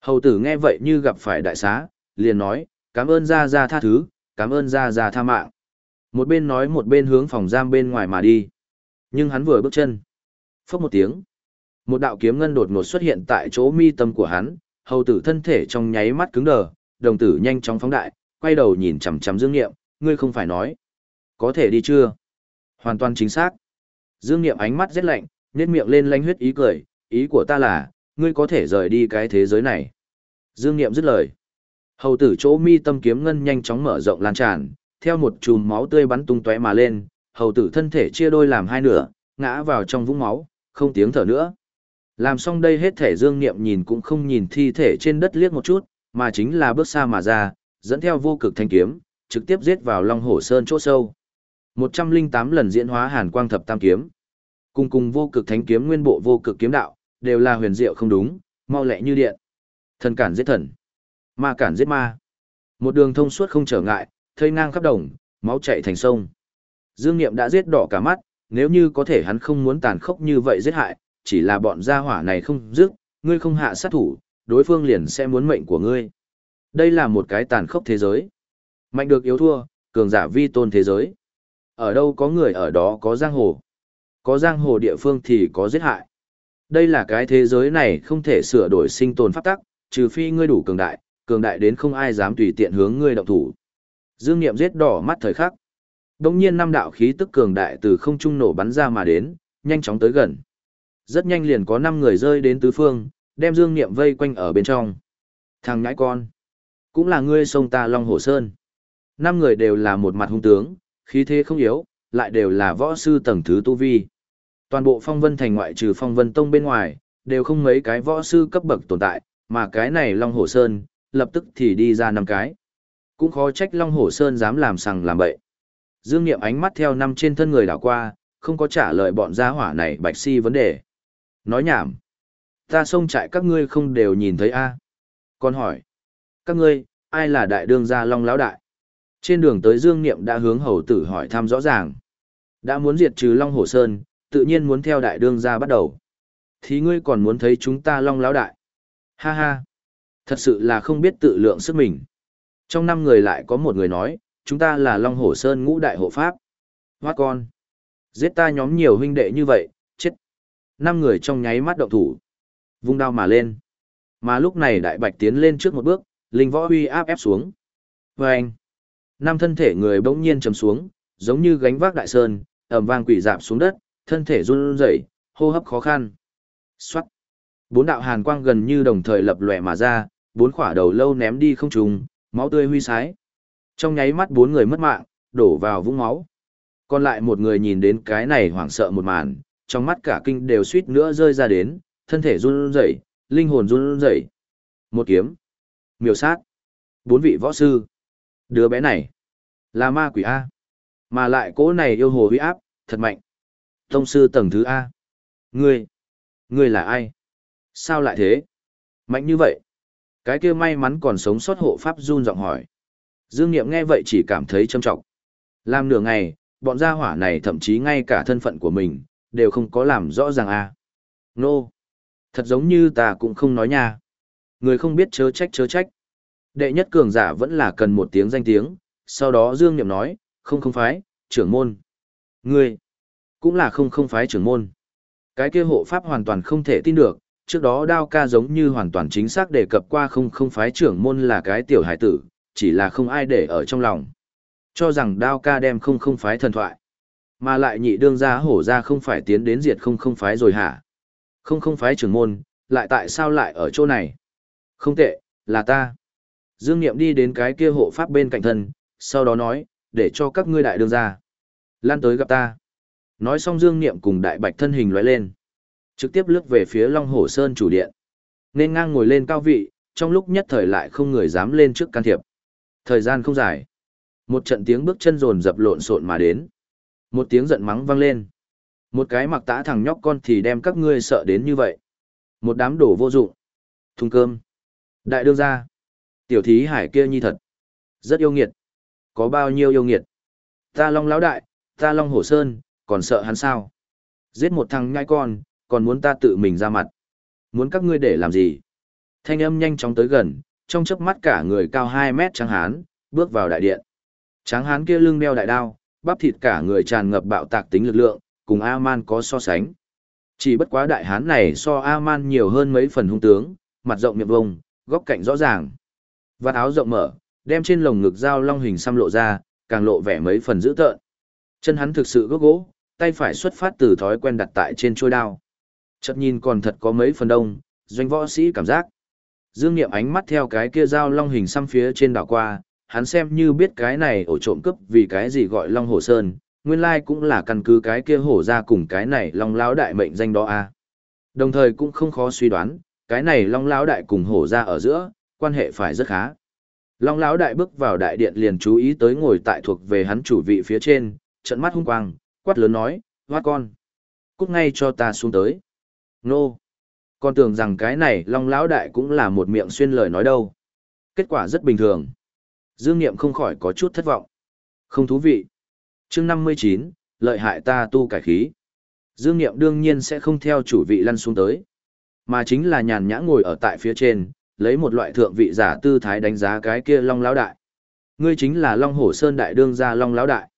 Speaker 1: Hầu tử nghe vậy như gặp phải đại xá, liền nói, cảm ơn ra ra tha thứ, cảm ơn ra ra tha mạng. Một bên nói một bên hướng phòng giam bên ngoài mà đi. Nhưng hắn vừa bước chân. Phốc một tiếng. Một đạo kiếm ngân đột ngột xuất hiện tại chỗ mi tâm của hắn, hầu tử thân thể trong nháy mắt cứng đờ, đồng tử nhanh chóng phóng đại, quay đầu nhìn chằm chằm Dương Nghiệm, ngươi không phải nói. Có thể đi chưa? Hoàn toàn chính xác. Dương Niệm ánh mắt rất lạnh, nhếch miệng lên lanh huyết ý cười, ý của ta là, ngươi có thể rời đi cái thế giới này. Dương Niệm dứt lời. Hầu tử chỗ mi tâm kiếm ngân nhanh chóng mở rộng lan tràn, theo một chùm máu tươi bắn tung tóe mà lên, hầu tử thân thể chia đôi làm hai nửa, ngã vào trong vũng máu, không tiếng thở nữa. Làm xong đây hết thể dương niệm nhìn cũng không nhìn thi thể trên đất liếc một chút, mà chính là bước xa mà ra, dẫn theo vô cực thanh kiếm, trực tiếp giết vào Long Hổ Sơn chỗ sâu. 108 lần diễn hóa Hàn Quang thập tam kiếm. Cùng cùng vô cực thánh kiếm nguyên bộ vô cực kiếm đạo, đều là huyền diệu không đúng, mau lẹ như điện. Thần cản giết thần, ma cản giết ma. Một đường thông suốt không trở ngại, thây ngang khắp đồng, máu chảy thành sông. Dương Niệm đã giết đỏ cả mắt, nếu như có thể hắn không muốn tàn khốc như vậy giết hại, chỉ là bọn gia hỏa này không dứt, ngươi không hạ sát thủ, đối phương liền sẽ muốn mệnh của ngươi. Đây là một cái tàn khốc thế giới. Mạnh được yếu thua, cường giả vi tôn thế giới. Ở đâu có người ở đó có giang hồ. Có giang hồ địa phương thì có giết hại. Đây là cái thế giới này không thể sửa đổi sinh tồn pháp tắc, trừ phi ngươi đủ cường đại, cường đại đến không ai dám tùy tiện hướng ngươi động thủ. Dương Niệm giết đỏ mắt thời khắc. Đống nhiên năm đạo khí tức cường đại từ không trung nổ bắn ra mà đến, nhanh chóng tới gần. Rất nhanh liền có năm người rơi đến tứ phương, đem Dương Niệm vây quanh ở bên trong. Thằng nhãi con, cũng là ngươi sông ta Long Hồ Sơn. Năm người đều là một mặt hung tướng, khí thế không yếu, lại đều là võ sư tầng thứ tu vi. Toàn bộ phong vân thành ngoại trừ phong vân tông bên ngoài, đều không mấy cái võ sư cấp bậc tồn tại, mà cái này Long Hồ Sơn, lập tức thì đi ra năm cái. Cũng khó trách Long Hồ Sơn dám làm sằng làm bậy. Dương Niệm ánh mắt theo năm trên thân người đảo qua, không có trả lời bọn gia hỏa này bạch si vấn đề. Nói nhảm. Ta xông trại các ngươi không đều nhìn thấy a à? Con hỏi. Các ngươi, ai là đại đương gia Long Lão Đại? Trên đường tới Dương Niệm đã hướng hầu tử hỏi thăm rõ ràng. Đã muốn diệt trừ Long Hồ Sơn, tự nhiên muốn theo đại đương gia bắt đầu. Thì ngươi còn muốn thấy chúng ta Long Lão Đại. Ha ha. Thật sự là không biết tự lượng sức mình. Trong năm người lại có một người nói, chúng ta là Long Hổ Sơn ngũ đại hộ pháp. Hoát con. Giết ta nhóm nhiều huynh đệ như vậy, chết. Năm người trong nháy mắt động thủ. Vung đao mà lên. Mà lúc này đại bạch tiến lên trước một bước, linh võ huy áp ép xuống. Vâng anh. Năm thân thể người bỗng nhiên chầm xuống, giống như gánh vác đại sơn, ầm vang quỷ dạp xuống đất, thân thể run rẩy, hô hấp khó khăn. Xoát. Bốn đạo hàn quang gần như đồng thời lập lòe mà ra, bốn khỏa đầu lâu ném đi không trùng, máu tươi huy sái. Trong nháy mắt bốn người mất mạng, đổ vào vũng máu. Còn lại một người nhìn đến cái này hoảng sợ một màn, trong mắt cả kinh đều suýt nữa rơi ra đến, thân thể run rẩy, linh hồn run rẩy. Một kiếm, miểu sát, bốn vị võ sư. Đứa bé này là ma quỷ a. Mà lại cỗ này yêu hồ huy áp, thật mạnh. Tông sư tầng thứ A. Ngươi, ngươi là ai? Sao lại thế? Mạnh như vậy? Cái kia may mắn còn sống sót hộ pháp run giọng hỏi. Dương Niệm nghe vậy chỉ cảm thấy trâm trọng. Làm nửa ngày, bọn gia hỏa này thậm chí ngay cả thân phận của mình, đều không có làm rõ ràng a Nô! Thật giống như ta cũng không nói nha. Người không biết chớ trách chớ trách. Đệ nhất cường giả vẫn là cần một tiếng danh tiếng, sau đó Dương Niệm nói, không không phái, trưởng môn. Ngươi! Cũng là không không phái trưởng môn. Cái kia hộ pháp hoàn toàn không thể tin được, trước đó đao ca giống như hoàn toàn chính xác đề cập qua không không phái trưởng môn là cái tiểu hải tử, chỉ là không ai để ở trong lòng. Cho rằng đao ca đem không không phái thần thoại. Mà lại nhị đương gia hổ ra không phải tiến đến diệt không không phái rồi hả? Không không phái trưởng môn, lại tại sao lại ở chỗ này? Không tệ, là ta. Dương Niệm đi đến cái kia hộ pháp bên cạnh thân, sau đó nói, để cho các ngươi đại đương gia. Lan tới gặp ta. Nói xong Dương Niệm cùng đại bạch thân hình lóe lên. Trực tiếp lướt về phía Long Hổ Sơn chủ điện. Nên ngang ngồi lên cao vị, trong lúc nhất thời lại không người dám lên trước can thiệp. Thời gian không dài. Một trận tiếng bước chân rồn dập lộn xộn mà đến. Một tiếng giận mắng vang lên. Một cái mặc tã thằng nhóc con thì đem các ngươi sợ đến như vậy. Một đám đổ vô dụng. Thùng cơm. Đại đương gia. Tiểu thí hải kia nhi thật. Rất yêu nghiệt. Có bao nhiêu yêu nghiệt. Ta long lão đại, ta long hổ sơn, còn sợ hắn sao? Giết một thằng nhai con, còn muốn ta tự mình ra mặt. Muốn các ngươi để làm gì? Thanh âm nhanh chóng tới gần, trong chớp mắt cả người cao 2 mét trắng hán, bước vào đại điện. Tráng hán kia lưng đeo đại đao, bắp thịt cả người tràn ngập bạo tạc tính lực lượng, cùng A-man có so sánh. Chỉ bất quá đại hán này so A-man nhiều hơn mấy phần hung tướng, mặt rộng miệng vông, góc cạnh rõ ràng. Vạt áo rộng mở, đem trên lồng ngực dao long hình xăm lộ ra, càng lộ vẻ mấy phần dữ tợn. Chân hắn thực sự gốc gỗ, tay phải xuất phát từ thói quen đặt tại trên chuôi đao. Chợt nhìn còn thật có mấy phần đông, doanh võ sĩ cảm giác. Dương Niệm ánh mắt theo cái kia dao long hình xăm phía trên đảo qua, hắn xem như biết cái này ổ trộm cướp vì cái gì gọi long hồ sơn, nguyên lai cũng là căn cứ cái kia hổ ra cùng cái này long lão đại mệnh danh đó a. Đồng thời cũng không khó suy đoán, cái này long lão đại cùng hổ ra ở giữa, quan hệ phải rất khá. Long lão đại bước vào đại điện liền chú ý tới ngồi tại thuộc về hắn chủ vị phía trên, trận mắt hung quang, quát lớn nói, hoa con. Cút ngay cho ta xuống tới. Nô. Con tưởng rằng cái này long lão đại cũng là một miệng xuyên lời nói đâu. Kết quả rất bình thường. Dương Niệm không khỏi có chút thất vọng. Không thú vị. chương 59, lợi hại ta tu cải khí. Dương Niệm đương nhiên sẽ không theo chủ vị lăn xuống tới. Mà chính là nhàn nhã ngồi ở tại phía trên, lấy một loại thượng vị giả tư thái đánh giá cái kia long lão đại. Ngươi chính là Long Hổ Sơn đại đương gia Long lão đại.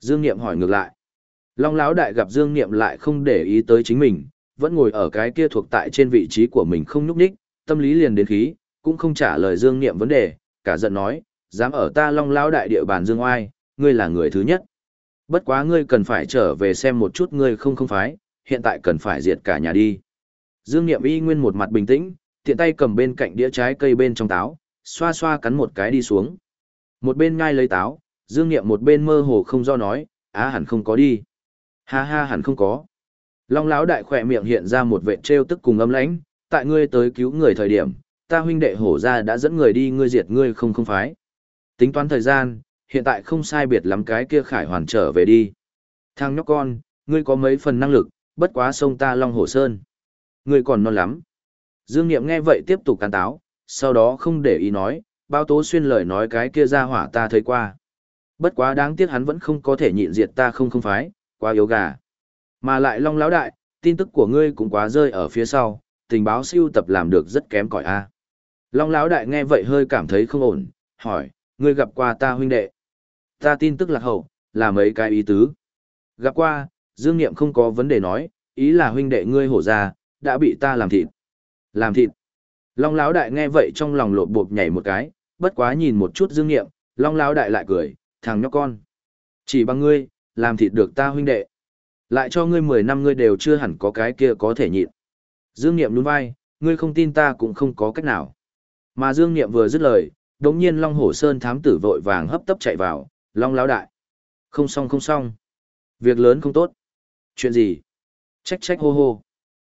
Speaker 1: Dương Niệm hỏi ngược lại. Long lão đại gặp Dương Niệm lại không để ý tới chính mình, vẫn ngồi ở cái kia thuộc tại trên vị trí của mình không nhúc ních tâm lý liền đến khí, cũng không trả lời Dương Niệm vấn đề, cả giận nói, dám ở ta Long lão đại địa bàn Dương Oai, ngươi là người thứ nhất. Bất quá ngươi cần phải trở về xem một chút ngươi không không phái, hiện tại cần phải diệt cả nhà đi. Dương Niệm y nguyên một mặt bình tĩnh, tiện tay cầm bên cạnh đĩa trái cây bên trong táo, xoa xoa cắn một cái đi xuống. Một bên ngai lấy táo, Dương Niệm một bên mơ hồ không do nói, á hẳn không có đi. Ha ha hẳn không có. Long lão đại khỏe miệng hiện ra một vệ trêu tức cùng âm lãnh, tại ngươi tới cứu người thời điểm, ta huynh đệ hổ ra đã dẫn người đi ngươi diệt ngươi không không phái. Tính toán thời gian, hiện tại không sai biệt lắm cái kia khải hoàn trở về đi. Thằng nhóc con, ngươi có mấy phần năng lực, bất quá sông ta Long Hổ Sơn. Ngươi còn non lắm. Dương Niệm nghe vậy tiếp tục can táo, sau đó không để ý nói, bao tố xuyên lời nói cái kia ra hỏa ta thấy qua. Bất quá đáng tiếc hắn vẫn không có thể nhịn diệt ta không không phái, quá yếu gà. Mà lại Long lão đại, tin tức của ngươi cũng quá rơi ở phía sau, tình báo siêu tập làm được rất kém cỏi a. Long lão đại nghe vậy hơi cảm thấy không ổn, hỏi, ngươi gặp qua ta huynh đệ. Ta tin tức lạc hậu, là mấy cái ý tứ. Gặp qua, Dương Niệm không có vấn đề nói, ý là huynh đệ ngươi hổ ra, đã bị ta làm thịt. Làm thịt. Long lão đại nghe vậy trong lòng lột bột nhảy một cái, bất quá nhìn một chút Dương Niệm, Long lão đại lại cười, thằng nhóc con. Chỉ bằng ngươi, làm thịt được ta huynh đệ. Lại cho ngươi 10 năm ngươi đều chưa hẳn có cái kia có thể nhịn. Dương Niệm nhún vai, ngươi không tin ta cũng không có cách nào. Mà Dương Niệm vừa dứt lời, đống nhiên Long Hổ Sơn thám tử vội vàng hấp tấp chạy vào, Long lão đại. Không xong không xong. Việc lớn không tốt. Chuyện gì? Trách trách hô hô.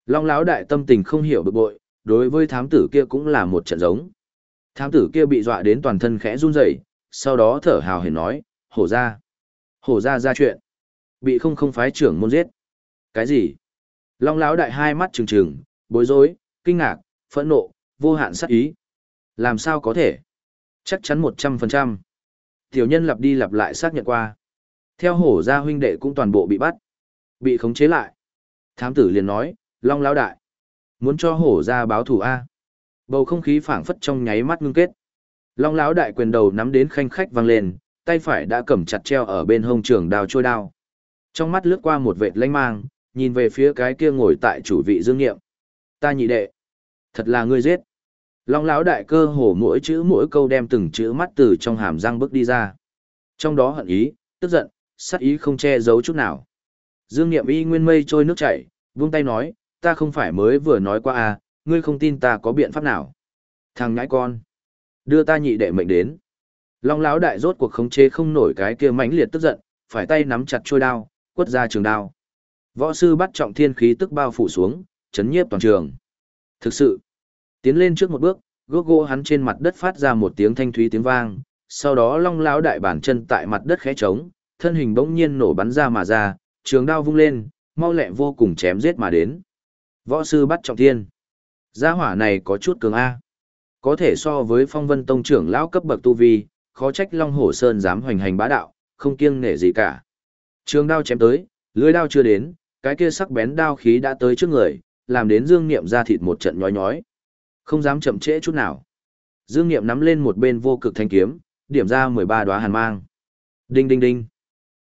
Speaker 1: Long lão đại tâm tình không hiểu bực bội, đối với thám tử kia cũng là một trận giống. Thám tử kia bị dọa đến toàn thân khẽ run rẩy, sau đó thở hào hển nói, hổ ra. Hổ ra ra chuyện. Bị không không phái trưởng môn giết. Cái gì? Long lão đại hai mắt trừng trừng, bối rối, kinh ngạc, phẫn nộ, vô hạn sát ý. Làm sao có thể? Chắc chắn một trăm phần trăm. Tiểu nhân lặp đi lặp lại xác nhận qua. Theo hổ gia huynh đệ cũng toàn bộ bị bắt. Bị khống chế lại. Thám tử liền nói, Long lão đại. Muốn cho hổ ra báo thù A. Bầu không khí phảng phất trong nháy mắt ngưng kết. Long lão đại quyền đầu nắm đến khanh khách vang lên, tay phải đã cầm chặt treo ở bên hông trường đào trôi đao. Trong mắt lướt qua một vệt lanh mang, nhìn về phía cái kia ngồi tại chủ vị dương nghiệm. Ta nhị đệ. Thật là ngươi giết. Long lão đại cơ hồ mỗi chữ mỗi câu đem từng chữ mắt từ trong hàm răng bước đi ra. Trong đó hận ý, tức giận, sát ý không che giấu chút nào. Dương Niệm y nguyên mây trôi nước chảy, vung tay nói, ta không phải mới vừa nói qua à, ngươi không tin ta có biện pháp nào. Thằng nhãi con, đưa ta nhị đệ mệnh đến. Long lão đại rốt cuộc khống chế không nổi cái kia mãnh liệt tức giận, phải tay nắm chặt trôi đao, quất ra trường đao. Võ sư bắt trọng thiên khí tức bao phủ xuống, chấn nhiếp toàn trường. Thực sự, tiến lên trước một bước, gốc gỗ hắn trên mặt đất phát ra một tiếng thanh thúy tiếng vang, sau đó long lão đại bản chân tại mặt đất khẽ trống, thân hình bỗng nhiên nổ bắn ra mà ra, trường đao vung lên, mau lẹ vô cùng chém giết mà đến. Võ sư bắt trọng thiên. Gia hỏa này có chút cường A. Có thể so với phong vân tông trưởng lão cấp bậc tu vi, khó trách Long Hổ Sơn dám hoành hành bá đạo, không kiêng nể gì cả. Trường đao chém tới, lưới đao chưa đến, cái kia sắc bén đao khí đã tới trước người, làm đến Dương Niệm ra thịt một trận nhói nhói. Không dám chậm trễ chút nào. Dương Niệm nắm lên một bên vô cực thanh kiếm, điểm ra 13 đóa hàn mang. Đinh đinh đinh.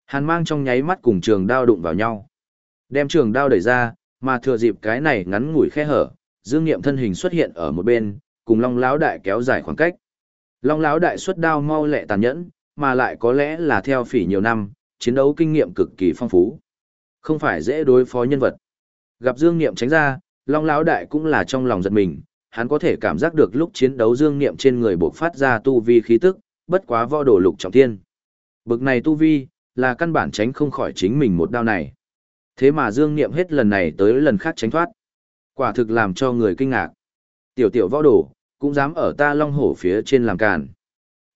Speaker 1: Hàn mang trong nháy mắt cùng trường đao đụng vào nhau. Đem trường đao đẩy ra, mà thừa dịp cái này ngắn ngủi khe hở, Dương Niệm thân hình xuất hiện ở một bên, cùng Long lão đại kéo dài khoảng cách. Long lão đại xuất đao mau lẹ tàn nhẫn, mà lại có lẽ là theo phỉ nhiều năm, chiến đấu kinh nghiệm cực kỳ phong phú. Không phải dễ đối phó nhân vật. Gặp Dương Niệm tránh ra, Long lão đại cũng là trong lòng giật mình, hắn có thể cảm giác được lúc chiến đấu Dương Niệm trên người bộc phát ra tu vi khí tức, bất quá võ đồ lục trọng thiên. Bực này tu vi, là căn bản tránh không khỏi chính mình một đao này. Thế mà Dương Niệm hết lần này tới lần khác tránh thoát. Quả thực làm cho người kinh ngạc. Tiểu tiểu võ đồ, cũng dám ở ta long hổ phía trên làm càn.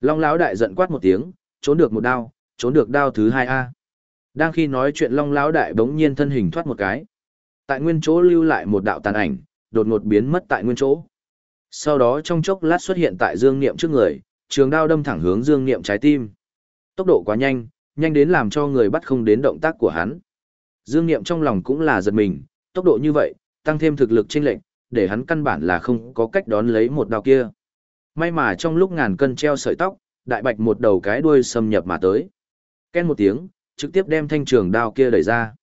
Speaker 1: Long lão đại giận quát một tiếng, trốn được một đao, trốn được đao thứ hai a. Đang khi nói chuyện long lão đại bỗng nhiên thân hình thoát một cái. Tại nguyên chỗ lưu lại một đạo tàn ảnh, đột ngột biến mất tại nguyên chỗ. Sau đó trong chốc lát xuất hiện tại Dương Niệm trước người, trường đao đâm thẳng hướng Dương Niệm trái tim. Tốc độ quá nhanh, nhanh đến làm cho người bắt không đến động tác của hắn. Dương Niệm trong lòng cũng là giật mình, tốc độ như vậy, tăng thêm thực lực chênh lệnh, để hắn căn bản là không có cách đón lấy một đao kia. May mà trong lúc ngàn cân treo sợi tóc, đại bạch một đầu cái đuôi xâm nhập mà tới. Ken một tiếng, trực tiếp đem thanh trường đao kia đẩy ra.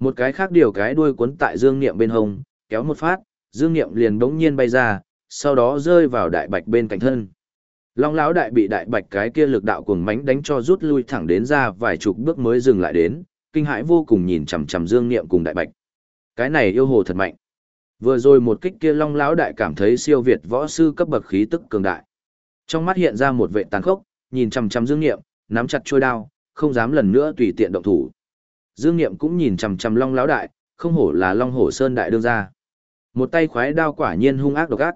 Speaker 1: Một cái khác điều cái đuôi cuốn tại Dương Niệm bên hông, kéo một phát, Dương Niệm liền bỗng nhiên bay ra, sau đó rơi vào đại bạch bên cạnh thân. Long lão đại bị đại bạch cái kia lực đạo cuồng mãnh đánh cho rút lui thẳng đến ra vài chục bước mới dừng lại đến, kinh hãi vô cùng nhìn chằm chằm Dương Niệm cùng đại bạch. Cái này yêu hồ thật mạnh. Vừa rồi một kích kia Long lão đại cảm thấy siêu việt võ sư cấp bậc khí tức cường đại. Trong mắt hiện ra một vệ tàn khốc, nhìn chằm chằm Dương Niệm, nắm chặt chuôi đao, không dám lần nữa tùy tiện động thủ. Dương Niệm cũng nhìn chằm chằm Long lão đại, không hổ là Long Hổ Sơn đại đương gia. Một tay khoái đao quả nhiên hung ác độc ác.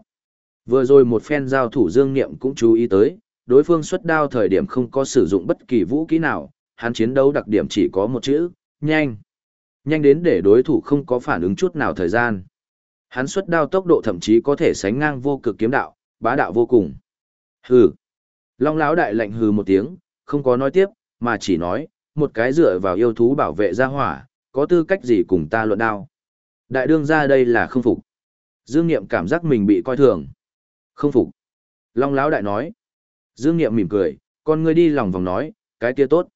Speaker 1: Vừa rồi một phen giao thủ Dương Niệm cũng chú ý tới, đối phương xuất đao thời điểm không có sử dụng bất kỳ vũ kỹ nào, hắn chiến đấu đặc điểm chỉ có một chữ, nhanh. Nhanh đến để đối thủ không có phản ứng chút nào thời gian. Hắn xuất đao tốc độ thậm chí có thể sánh ngang vô cực kiếm đạo, bá đạo vô cùng. Hừ. Long lão đại lạnh hừ một tiếng, không có nói tiếp, mà chỉ nói, một cái dựa vào yêu thú bảo vệ gia hỏa, có tư cách gì cùng ta luận đao. Đại đương ra đây là không phục. Dương Niệm cảm giác mình bị coi thường. Không phục. Long lão đại nói. Dương Niệm mỉm cười, con ngươi đi lòng vòng nói, cái kia tốt.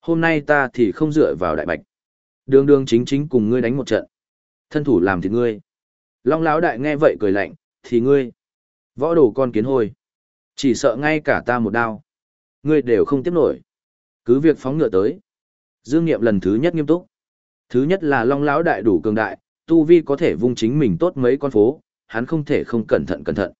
Speaker 1: Hôm nay ta thì không dựa vào đại bạch. Đường đường chính chính cùng ngươi đánh một trận. Thân thủ làm thì ngươi. Long lão đại nghe vậy cười lạnh, thì ngươi. Võ đồ con kiến hôi. Chỉ sợ ngay cả ta một đao. Ngươi đều không tiếp nổi. Cứ việc phóng ngựa tới. Dương Niệm lần thứ nhất nghiêm túc. Thứ nhất là Long lão đại đủ cường đại, tu vi có thể vung chính mình tốt mấy con phố, hắn không thể không cẩn thận cẩn thận.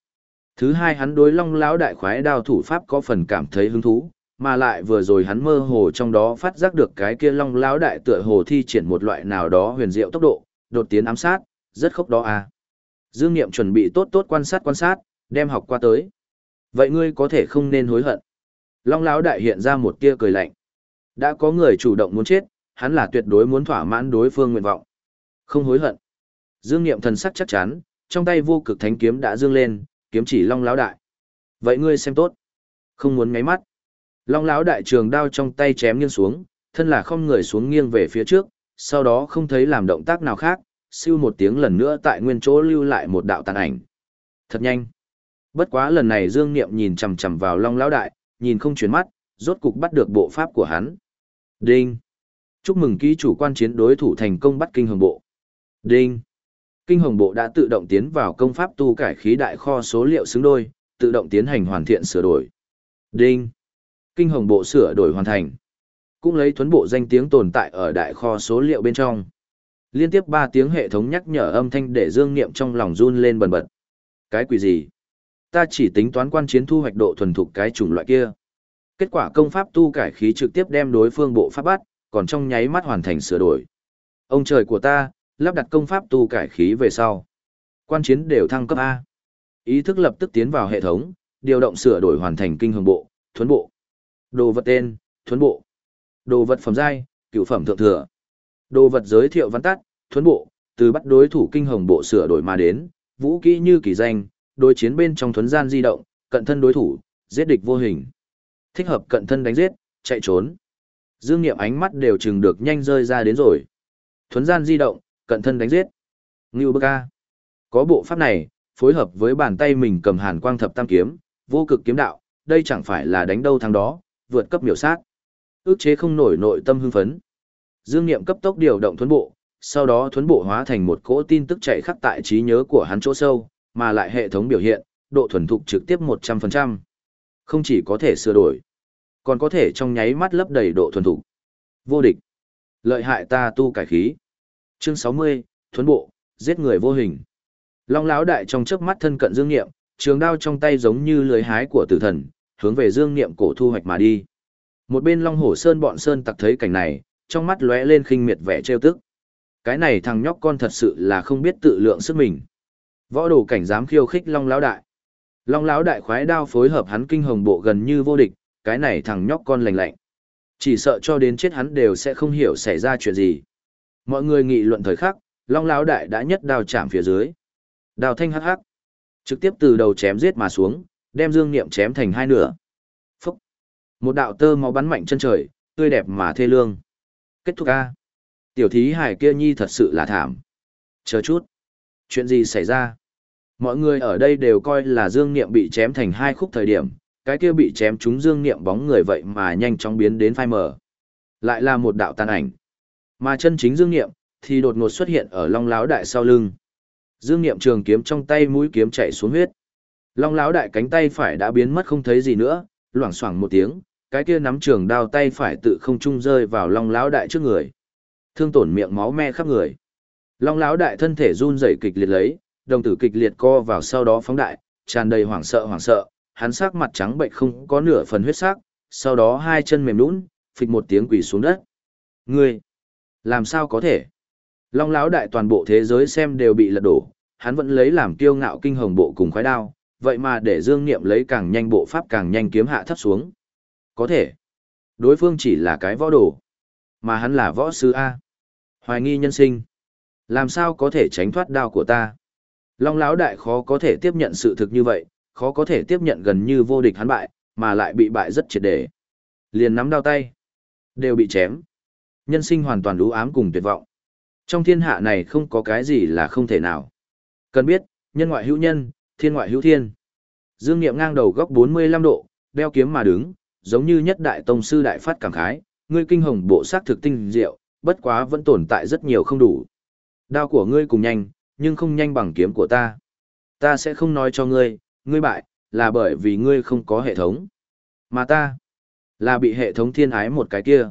Speaker 1: Thứ hai hắn đối Long lão đại khoái đao thủ pháp có phần cảm thấy hứng thú, mà lại vừa rồi hắn mơ hồ trong đó phát giác được cái kia Long lão đại tựa hồ thi triển một loại nào đó huyền diệu tốc độ, đột tiến ám sát, rất khốc đó à. Dương Niệm chuẩn bị tốt tốt quan sát quan sát, đem học qua tới. Vậy ngươi có thể không nên hối hận. Long lão đại hiện ra một tia cười lạnh. Đã có người chủ động muốn chết, hắn là tuyệt đối muốn thỏa mãn đối phương nguyện vọng. Không hối hận. Dương Niệm thần sắc chắc chắn, trong tay vô cực thánh kiếm đã dương lên, kiếm chỉ Long lão đại. Vậy ngươi xem tốt. Không muốn ngáy mắt. Long lão đại trường đao trong tay chém nghiêng xuống, thân là không người xuống nghiêng về phía trước, sau đó không thấy làm động tác nào khác, siêu một tiếng lần nữa tại nguyên chỗ lưu lại một đạo tàn ảnh. Thật nhanh. Bất quá lần này Dương Niệm nhìn chằm chằm vào Long lão đại, nhìn không chuyển mắt, rốt cục bắt được bộ pháp của hắn. Đinh. Chúc mừng ký chủ quan chiến đối thủ thành công bắt kinh hồng bộ. Đinh. Kinh hồng bộ đã tự động tiến vào công pháp tu cải khí đại kho số liệu xứng đôi, tự động tiến hành hoàn thiện sửa đổi. Đinh. Kinh hồng bộ sửa đổi hoàn thành. Cũng lấy thuấn bộ danh tiếng tồn tại ở đại kho số liệu bên trong. Liên tiếp 3 tiếng hệ thống nhắc nhở âm thanh để dương niệm trong lòng run lên bần bật. Cái quỷ gì? Ta chỉ tính toán quan chiến thu hoạch độ thuần thục cái chủng loại kia. Kết quả công pháp tu cải khí trực tiếp đem đối phương bộ pháp bắt, còn trong nháy mắt hoàn thành sửa đổi. Ông trời của ta, lắp đặt công pháp tu cải khí về sau. Quan chiến đều thăng cấp A. Ý thức lập tức tiến vào hệ thống, điều động sửa đổi hoàn thành kinh hồng bộ, thuấn bộ. Đồ vật tên, thuấn bộ. Đồ vật phẩm giai, cựu phẩm thượng thừa. Đồ vật giới thiệu văn tắt, thuấn bộ, từ bắt đối thủ kinh hồng bộ sửa đổi mà đến, vũ kỹ như kỳ danh, đối chiến bên trong thuấn gian di động, cận thân đối thủ, giết địch vô hình. Thích hợp cận thân đánh giết, chạy trốn. Dương Niệm ánh mắt đều chừng được nhanh rơi ra đến rồi. Thuấn gian di động, cận thân đánh giết. Ngưu bơ ca. Có bộ pháp này, phối hợp với bàn tay mình cầm hàn quang thập tam kiếm, vô cực kiếm đạo, đây chẳng phải là đánh đâu thắng đó, vượt cấp miểu sát. Ước chế không nổi nội tâm hưng phấn. Dương Niệm cấp tốc điều động thuấn bộ, sau đó thuấn bộ hóa thành một cỗ tin tức chạy khắc tại trí nhớ của hắn chỗ sâu, mà lại hệ thống biểu hiện, độ thuần thục trực tiếp 100%. Không chỉ có thể sửa đổi, còn có thể trong nháy mắt lấp đầy độ thuần thục. Vô địch. Lợi hại ta tu cải khí. Chương 60, thuấn bộ, giết người vô hình. Long lão đại trong chớp mắt thân cận Dương Niệm, trường đao trong tay giống như lưới hái của tử thần, hướng về Dương Niệm cổ thu hoạch mà đi. Một bên Long Hổ Sơn bọn sơn tặc thấy cảnh này, trong mắt lóe lên khinh miệt vẻ trêu tức. Cái này thằng nhóc con thật sự là không biết tự lượng sức mình. Võ đồ cảnh dám khiêu khích Long lão đại. Long lão đại khoái đao phối hợp hắn kinh hồng bộ gần như vô địch, cái này thằng nhóc con lành lạnh. Chỉ sợ cho đến chết hắn đều sẽ không hiểu xảy ra chuyện gì. Mọi người nghị luận thời khắc, Long lão đại đã nhất đao chạm phía dưới. Đao thanh hắc hắc, trực tiếp từ đầu chém giết mà xuống, đem Dương Niệm chém thành hai nửa. Phúc! Một đạo tơ máu bắn mạnh chân trời, tươi đẹp mà thê lương. Kết thúc a. Tiểu thí hải kia nhi thật sự là thảm. Chờ chút. Chuyện gì xảy ra? Mọi người ở đây đều coi là Dương Niệm bị chém thành hai khúc thời điểm, cái kia bị chém trúng Dương Niệm bóng người vậy mà nhanh chóng biến đến phai mờ. Lại là một đạo tàn ảnh. Mà chân chính Dương Niệm thì đột ngột xuất hiện ở Long Láo Đại sau lưng. Dương Niệm trường kiếm trong tay mũi kiếm chạy xuống huyết. Long Lão Đại cánh tay phải đã biến mất không thấy gì nữa, loảng xoảng một tiếng, cái kia nắm trường đao tay phải tự không trung rơi vào Long Lão Đại trước người. Thương tổn miệng máu me khắp người. Long Lão Đại thân thể run rẩy kịch liệt lấy, đồng tử kịch liệt co vào sau đó phóng đại, tràn đầy hoảng sợ hoảng sợ, hắn sắc mặt trắng bệnh không có nửa phần huyết sắc, sau đó hai chân mềm nhũn, phịch một tiếng quỳ xuống đất. Ngươi, làm sao có thể? Long lão đại toàn bộ thế giới xem đều bị lật đổ, hắn vẫn lấy làm kiêu ngạo kinh hồng bộ cùng khoái đao, vậy mà để Dương Niệm lấy càng nhanh bộ pháp càng nhanh kiếm hạ thấp xuống. Có thể, đối phương chỉ là cái võ đồ, mà hắn là võ sư A. Hoài nghi nhân sinh. Làm sao có thể tránh thoát đao của ta? Long lão đại khó có thể tiếp nhận sự thực như vậy, khó có thể tiếp nhận gần như vô địch hắn bại, mà lại bị bại rất triệt để. Liền nắm đao tay, đều bị chém. Nhân sinh hoàn toàn lũ ám cùng tuyệt vọng. Trong thiên hạ này không có cái gì là không thể nào. Cần biết, nhân ngoại hữu nhân, thiên ngoại hữu thiên. Dương Niệm ngang đầu góc 45 độ, đeo kiếm mà đứng, giống như nhất đại tông sư đại phát cảm khái, ngươi kinh hồng bộ sắc thực tinh diệu, bất quá vẫn tồn tại rất nhiều không đủ. Đao của ngươi cùng nhanh, nhưng không nhanh bằng kiếm của ta. Ta sẽ không nói cho ngươi, ngươi bại, là bởi vì ngươi không có hệ thống. Mà ta, là bị hệ thống thiên ái một cái kia.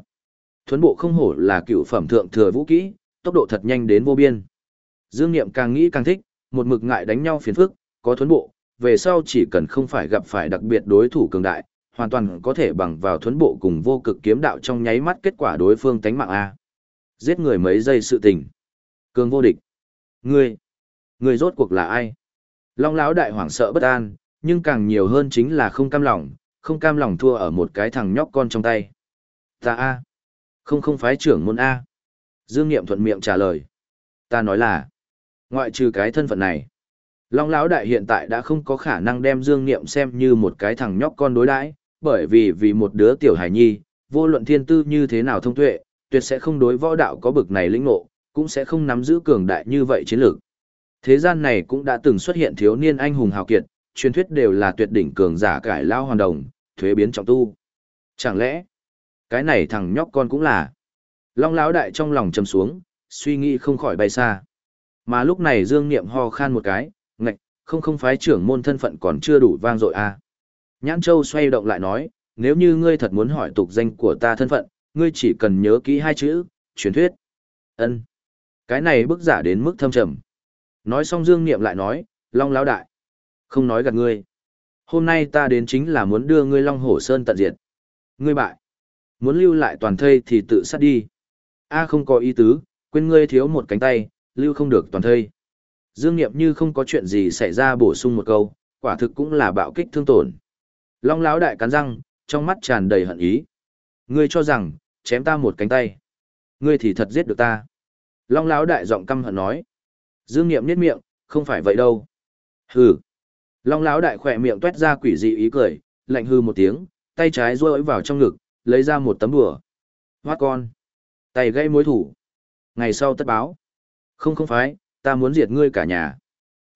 Speaker 1: Thuấn bộ không hổ là cựu phẩm thượng thừa vũ kỹ, tốc độ thật nhanh đến vô biên. Dương Niệm càng nghĩ càng thích, một mực ngại đánh nhau phiền phức, có thuấn bộ, về sau chỉ cần không phải gặp phải đặc biệt đối thủ cường đại, hoàn toàn có thể bằng vào thuấn bộ cùng vô cực kiếm đạo trong nháy mắt kết quả đối phương tánh mạng A. Giết người mấy giây sự tình. Cường vô địch. Ngươi, ngươi rốt cuộc là ai? Long lão đại hoảng sợ bất an, nhưng càng nhiều hơn chính là không cam lòng, không cam lòng thua ở một cái thằng nhóc con trong tay. Ta A. Không không phái trưởng môn A. Dương Niệm thuận miệng trả lời. Ta nói là, ngoại trừ cái thân phận này, Long lão đại hiện tại đã không có khả năng đem Dương Niệm xem như một cái thằng nhóc con đối đãi, bởi vì vì một đứa tiểu hải nhi, vô luận thiên tư như thế nào thông tuệ, tuyệt sẽ không đối võ đạo có bực này lĩnh ngộ, cũng sẽ không nắm giữ cường đại như vậy chiến lược. Thế gian này cũng đã từng xuất hiện thiếu niên anh hùng hào kiệt, truyền thuyết đều là tuyệt đỉnh cường giả cải lao hoàn đồng, thuế biến trọng tu. Chẳng lẽ, cái này thằng nhóc con cũng là. Long lão đại trong lòng trầm xuống, suy nghĩ không khỏi bay xa. Mà lúc này Dương Niệm ho khan một cái, ngạch, không không phái trưởng môn thân phận còn chưa đủ vang dội à. Nhãn Châu xoay động lại nói, nếu như ngươi thật muốn hỏi tục danh của ta thân phận, ngươi chỉ cần nhớ kỹ hai chữ, truyền thuyết. Ân. Cái này bức giả đến mức thâm trầm. Nói xong Dương Niệm lại nói, Long lão đại. Không nói gạt ngươi. Hôm nay ta đến chính là muốn đưa ngươi Long Hổ Sơn tận diệt. Ngươi bại. Muốn lưu lại toàn thây thì tự sát đi. A không có ý tứ, quên ngươi thiếu một cánh tay, lưu không được toàn thây. Dương Niệm như không có chuyện gì xảy ra bổ sung một câu, quả thực cũng là bạo kích thương tổn. Long lão đại cắn răng, trong mắt tràn đầy hận ý. Ngươi cho rằng, chém ta một cánh tay. Ngươi thì thật giết được ta. Long lão đại giọng căm hận nói. Dương Niệm niết miệng, không phải vậy đâu. Hừ. Long lão đại khỏe miệng tuét ra quỷ dị ý cười, lạnh hư một tiếng, tay trái duỗi vào trong ngực, lấy ra một tấm đùa. Hoát con. Tay gây mối thủ. Ngày sau tất báo. Không không phải, ta muốn diệt ngươi cả nhà.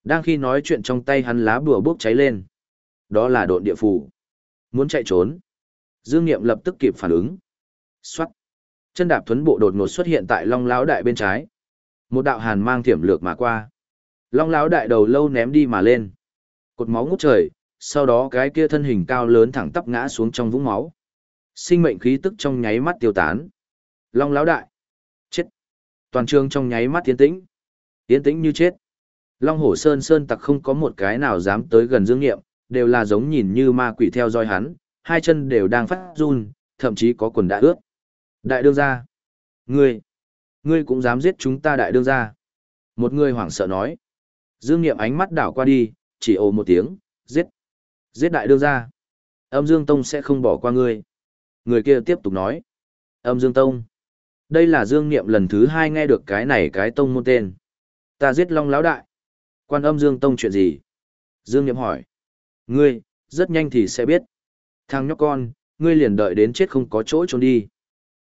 Speaker 1: Đang khi nói chuyện trong tay hắn lá bùa bốc cháy lên. Đó là độn địa phủ. Muốn chạy trốn. Dương Niệm lập tức kịp phản ứng. Xoát. Chân đạp thuấn bộ đột ngột xuất hiện tại Long Lão Đại bên trái. Một đạo hàn mang thiểm lược mà qua. Long Lão Đại đầu lâu ném đi mà lên. Cột máu ngút trời, sau đó cái kia thân hình cao lớn thẳng tắp ngã xuống trong vũng máu. Sinh mệnh khí tức trong nháy mắt tiêu tán. Long Lão Đại. Chết. Toàn trường trong nháy mắt tiến tĩnh. Yên tĩnh như chết. Long Hổ Sơn Sơn tặc không có một cái nào dám tới gần Dương Nghiệm, đều là giống nhìn như ma quỷ theo dõi hắn, hai chân đều đang phát run, thậm chí có quần đã ướt. Đại đương gia. Ngươi. Ngươi cũng dám giết chúng ta đại đương gia. Một người hoảng sợ nói. Dương Niệm ánh mắt đảo qua đi, chỉ ồ một tiếng, giết. Giết đại đương gia. Âm Dương Tông sẽ không bỏ qua ngươi. Người kia tiếp tục nói. Âm Dương Tông. Đây là Dương Niệm lần thứ hai nghe được cái này cái tông môn tên. Ta giết Long Lão Đại. Quan âm Dương Tông chuyện gì? Dương Niệm hỏi. Ngươi, rất nhanh thì sẽ biết. Thằng nhóc con, ngươi liền đợi đến chết không có chỗ trốn đi.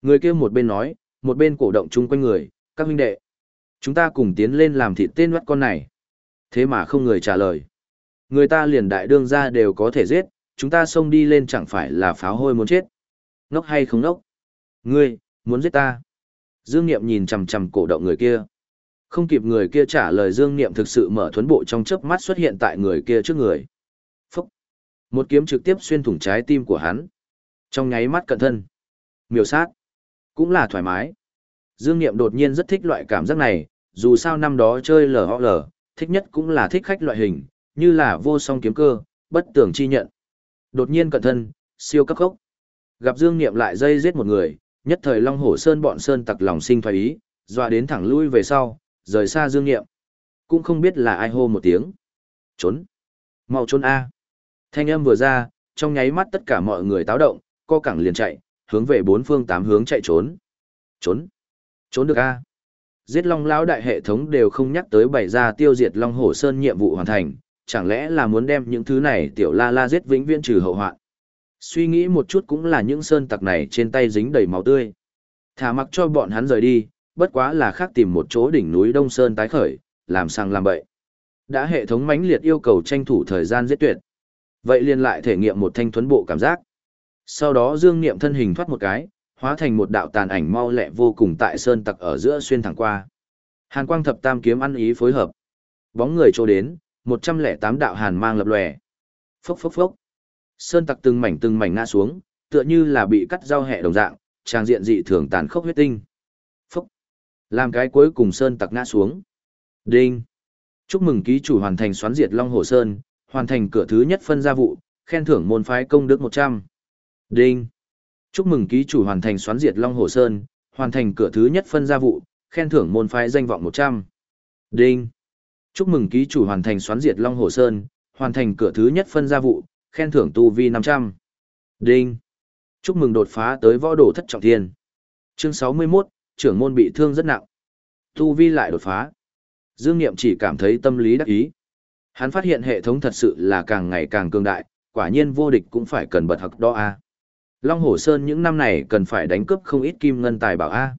Speaker 1: Người kia một bên nói, một bên cổ động chung quanh người, các huynh đệ. Chúng ta cùng tiến lên làm thịt tên mắt con này. Thế mà không người trả lời. Người ta liền đại đương ra đều có thể giết, chúng ta xông đi lên chẳng phải là pháo hôi muốn chết. Ngốc hay không ngốc? Ngươi, muốn giết ta? Dương Niệm nhìn chằm chằm cổ động người kia. Không kịp người kia trả lời Dương Niệm thực sự mở thuấn bộ trong chớp mắt xuất hiện tại người kia trước người. Phúc! Một kiếm trực tiếp xuyên thủng trái tim của hắn. Trong nháy mắt cận thân. Miêu sát. Cũng là thoải mái. Dương Niệm đột nhiên rất thích loại cảm giác này, dù sao năm đó chơi LOL, thích nhất cũng là thích khách loại hình, như là vô song kiếm cơ, bất tưởng chi nhận. Đột nhiên cận thân, siêu cấp khốc. Gặp Dương Niệm lại dây giết một người, nhất thời Long Hổ Sơn bọn Sơn tặc lòng sinh thoái ý, dọa đến thẳng lui về sau, rời xa Dương Niệm. Cũng không biết là ai hô một tiếng. Trốn. mau trốn A. Thanh âm vừa ra, trong nháy mắt tất cả mọi người táo động, co cẳng liền chạy, hướng về bốn phương tám hướng chạy trốn. Trốn. Trốn được A. Giết Long lão đại hệ thống đều không nhắc tới bày ra tiêu diệt Long Hổ Sơn nhiệm vụ hoàn thành, chẳng lẽ là muốn đem những thứ này tiểu la la giết vĩnh viễn trừ hậu hoạn. Suy nghĩ một chút cũng là những sơn tặc này trên tay dính đầy máu tươi. Thả mặc cho bọn hắn rời đi, bất quá là khác tìm một chỗ đỉnh núi Đông Sơn tái khởi, làm sang làm bậy. Đã hệ thống mãnh liệt yêu cầu tranh thủ thời gian giết tuyệt. Vậy liền lại thể nghiệm một thanh thuấn bộ cảm giác. Sau đó Dương Niệm thân hình thoát một cái, hóa thành một đạo tàn ảnh mau lẹ vô cùng tại sơn tặc ở giữa xuyên thẳng qua. Hàn quang thập tam kiếm ăn ý phối hợp. Bóng người trô đến, 108 đạo hàn mang lập lòe. Phốc phốc phốc. Sơn tặc từng mảnh từng mảnh ngã xuống, tựa như là bị cắt rau hẹ đồng dạng, trang diện dị thường tàn khốc huyết tinh. Làm cái cuối cùng sơn tặc ngã xuống. Đinh. Chúc mừng ký chủ hoàn thành xoán diệt Long Hồ Sơn, hoàn thành cửa thứ nhất phân gia vụ, khen thưởng môn phái công đức 100. Đinh. Chúc mừng ký chủ hoàn thành xoán diệt Long Hồ Sơn, hoàn thành cửa thứ nhất phân gia vụ, khen thưởng môn phái danh vọng 100. Đinh. Chúc mừng ký chủ hoàn thành xoán diệt Long Hồ Sơn, hoàn thành cửa thứ nhất phân gia vụ, khen thưởng tu vi 500. Đinh. Chúc mừng đột phá tới võ đồ thất trọng thiên. Chương 61, trưởng môn bị thương rất nặng. Tu vi lại đột phá. Dương Niệm chỉ cảm thấy tâm lý đắc ý. Hắn phát hiện hệ thống thật sự là càng ngày càng cường đại, quả nhiên vô địch cũng phải cần bật học đó a. Long Hổ Sơn những năm này cần phải đánh cướp không ít kim ngân tài bảo a.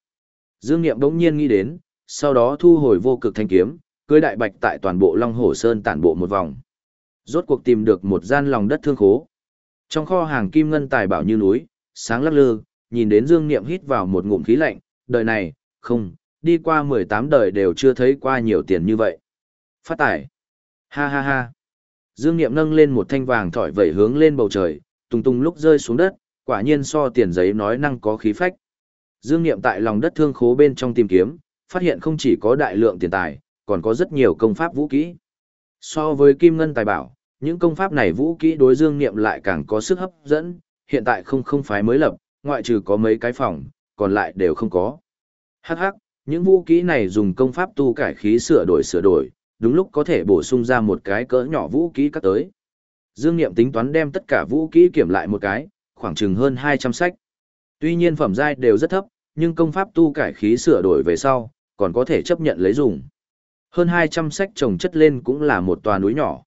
Speaker 1: Dương Niệm bỗng nhiên nghĩ đến, sau đó thu hồi vô cực thanh kiếm, cưới đại bạch tại toàn bộ Long Hổ Sơn tản bộ một vòng. Rốt cuộc tìm được một gian lòng đất thương khố. Trong kho hàng kim ngân tài bảo như núi, sáng lắc lư, nhìn đến Dương Niệm hít vào một ngụm khí lạnh, đời này, không, đi qua 18 đời đều chưa thấy qua nhiều tiền như vậy. Phát tải. Ha ha ha. Dương Niệm nâng lên một thanh vàng thỏi vẩy hướng lên bầu trời, tung tung lúc rơi xuống đất, quả nhiên so tiền giấy nói năng có khí phách. Dương Niệm tại lòng đất thương khố bên trong tìm kiếm, phát hiện không chỉ có đại lượng tiền tài, còn có rất nhiều công pháp vũ kỹ. So với kim ngân tài bảo, những công pháp này vũ kỹ đối Dương Niệm lại càng có sức hấp dẫn, hiện tại không không phái mới lập, ngoại trừ có mấy cái phòng, còn lại đều không có. Hắc hắc, những vũ kỹ này dùng công pháp tu cải khí sửa đổi sửa đổi, đúng lúc có thể bổ sung ra một cái cỡ nhỏ vũ kỹ các tới. Dương Niệm tính toán đem tất cả vũ kỹ kiểm lại một cái, khoảng chừng hơn 200 sách. Tuy nhiên phẩm giai đều rất thấp, nhưng công pháp tu cải khí sửa đổi về sau, còn có thể chấp nhận lấy dùng. Hơn 200 sách trồng chất lên cũng là một tòa núi nhỏ.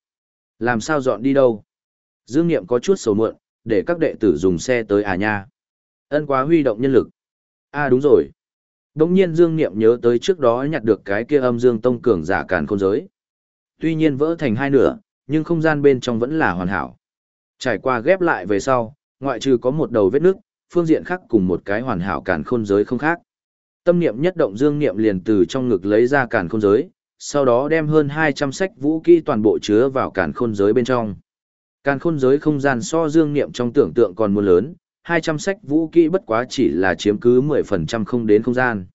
Speaker 1: Làm sao dọn đi đâu? Dương Niệm có chút sầu muộn, để các đệ tử dùng xe tới à nha. Ân quá huy động nhân lực. À đúng rồi. Đông nhiên Dương Niệm nhớ tới trước đó nhặt được cái kia âm Dương Tông cường giả càn khôn giới. Tuy nhiên vỡ thành hai nửa, nhưng không gian bên trong vẫn là hoàn hảo. Trải qua ghép lại về sau, ngoại trừ có một đầu vết nước, phương diện khác cùng một cái hoàn hảo càn khôn giới không khác. Tâm niệm nhất động Dương Niệm liền từ trong ngực lấy ra càn khôn giới, sau đó đem hơn 200 sách vũ kỹ toàn bộ chứa vào càn khôn giới bên trong. Càn khôn giới không gian so Dương Niệm trong tưởng tượng còn muôn lớn, 200 sách vũ kỹ bất quá chỉ là chiếm cứ 10% không đến không gian.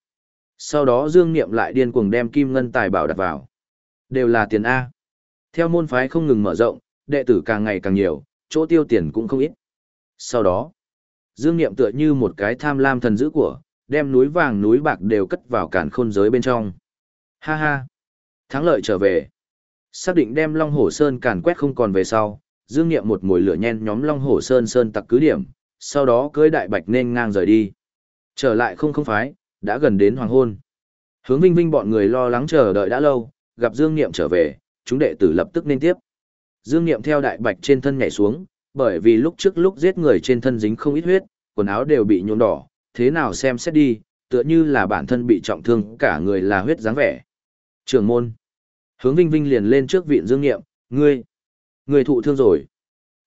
Speaker 1: Sau đó Dương Niệm lại điên cuồng đem kim ngân tài bảo đặt vào. Đều là tiền A. Theo môn phái không ngừng mở rộng, đệ tử càng ngày càng nhiều, chỗ tiêu tiền cũng không ít. Sau đó, Dương Niệm tựa như một cái tham lam thần dữ của, đem núi vàng núi bạc đều cất vào càn khôn giới bên trong. Ha ha! Thắng lợi trở về. Xác định đem Long Hổ Sơn càn quét không còn về sau, Dương Niệm một mùi lửa nhen nhóm Long Hổ Sơn Sơn tặc cứ điểm, sau đó cưới đại bạch nên ngang rời đi. Trở lại không không phái, đã gần đến hoàng hôn. Hướng Vinh Vinh bọn người lo lắng chờ đợi đã lâu, gặp Dương Niệm trở về, chúng đệ tử lập tức nên tiếp. Dương Niệm theo đại bạch trên thân nhảy xuống, bởi vì lúc trước lúc giết người trên thân dính không ít huyết, quần áo đều bị nhuộm đỏ, thế nào xem xét đi, tựa như là bản thân bị trọng thương, cả người là huyết dáng vẻ. Trường môn. Hướng Vinh Vinh liền lên trước viện Dương Niệm, ngươi, ngươi thụ thương rồi.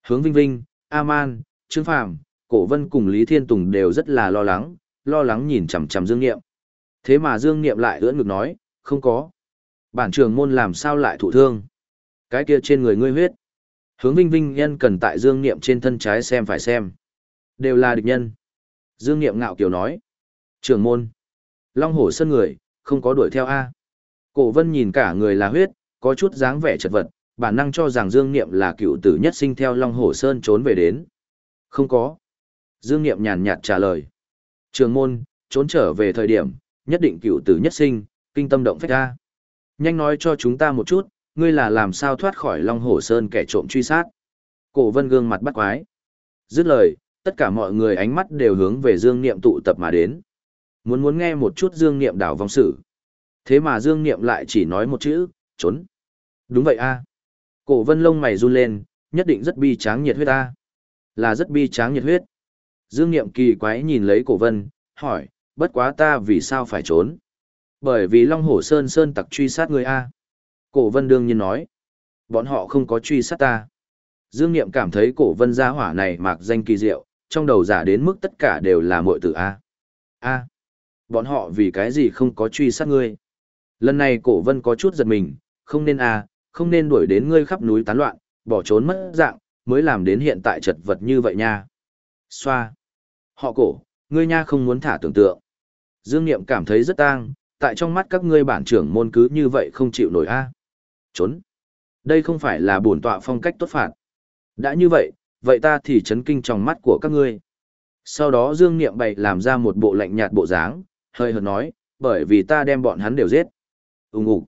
Speaker 1: Hướng Vinh Vinh, A-man, Trương Phàm, Cổ Vân cùng Lý Thiên Tùng đều rất là lo lắng, lo lắng nhìn chằm chằm Dương Niệm. Thế mà Dương Niệm lại ưỡn ngực nói, không có. Bản trường môn làm sao lại thụ thương? Cái kia trên người ngươi huyết. Hướng Vinh Vinh nhân cần tại Dương Niệm trên thân trái xem phải xem. Đều là địch nhân. Dương Niệm ngạo kiều nói. Trường môn. Long hổ sân người, không có đuổi theo A. Cổ vân nhìn cả người là huyết, có chút dáng vẻ chật vật, bản năng cho rằng Dương Niệm là cựu tử nhất sinh theo Long Hổ Sơn trốn về đến. Không có. Dương Niệm nhàn nhạt trả lời. Trường môn, trốn trở về thời điểm, nhất định cựu tử nhất sinh, kinh tâm động phách ra. Nhanh nói cho chúng ta một chút, ngươi là làm sao thoát khỏi Long Hổ Sơn kẻ trộm truy sát. Cổ vân gương mặt bắt quái. Dứt lời, tất cả mọi người ánh mắt đều hướng về Dương Niệm tụ tập mà đến. Muốn muốn nghe một chút Dương Niệm đảo vong sử. Thế mà Dương Niệm lại chỉ nói một chữ, trốn. Đúng vậy a. Cổ vân lông mày run lên, nhất định rất bi tráng nhiệt huyết ta, Là rất bi tráng nhiệt huyết. Dương Niệm kỳ quái nhìn lấy cổ vân, hỏi, bất quá ta vì sao phải trốn? Bởi vì Long Hổ Sơn Sơn tặc truy sát người A. Cổ vân đương nhiên nói, bọn họ không có truy sát ta. Dương Niệm cảm thấy cổ vân gia hỏa này mạc danh kỳ diệu, trong đầu giả đến mức tất cả đều là muội tử A. A. Bọn họ vì cái gì không có truy sát ngươi? Lần này cổ vân có chút giật mình, không nên A, không nên đuổi đến ngươi khắp núi tán loạn, bỏ trốn mất dạng, mới làm đến hiện tại chật vật như vậy nha. Xoa. Họ cổ, ngươi nha không muốn thả tưởng tượng. Dương Niệm cảm thấy rất tang, tại trong mắt các ngươi bản trưởng môn cứ như vậy không chịu nổi a. Trốn. Đây không phải là bổn tọa phong cách tốt phạt. Đã như vậy, vậy ta thì chấn kinh trong mắt của các ngươi. Sau đó Dương Niệm bày làm ra một bộ lạnh nhạt bộ dáng, hơi hợt nói, bởi vì ta đem bọn hắn đều giết. Ùng ục.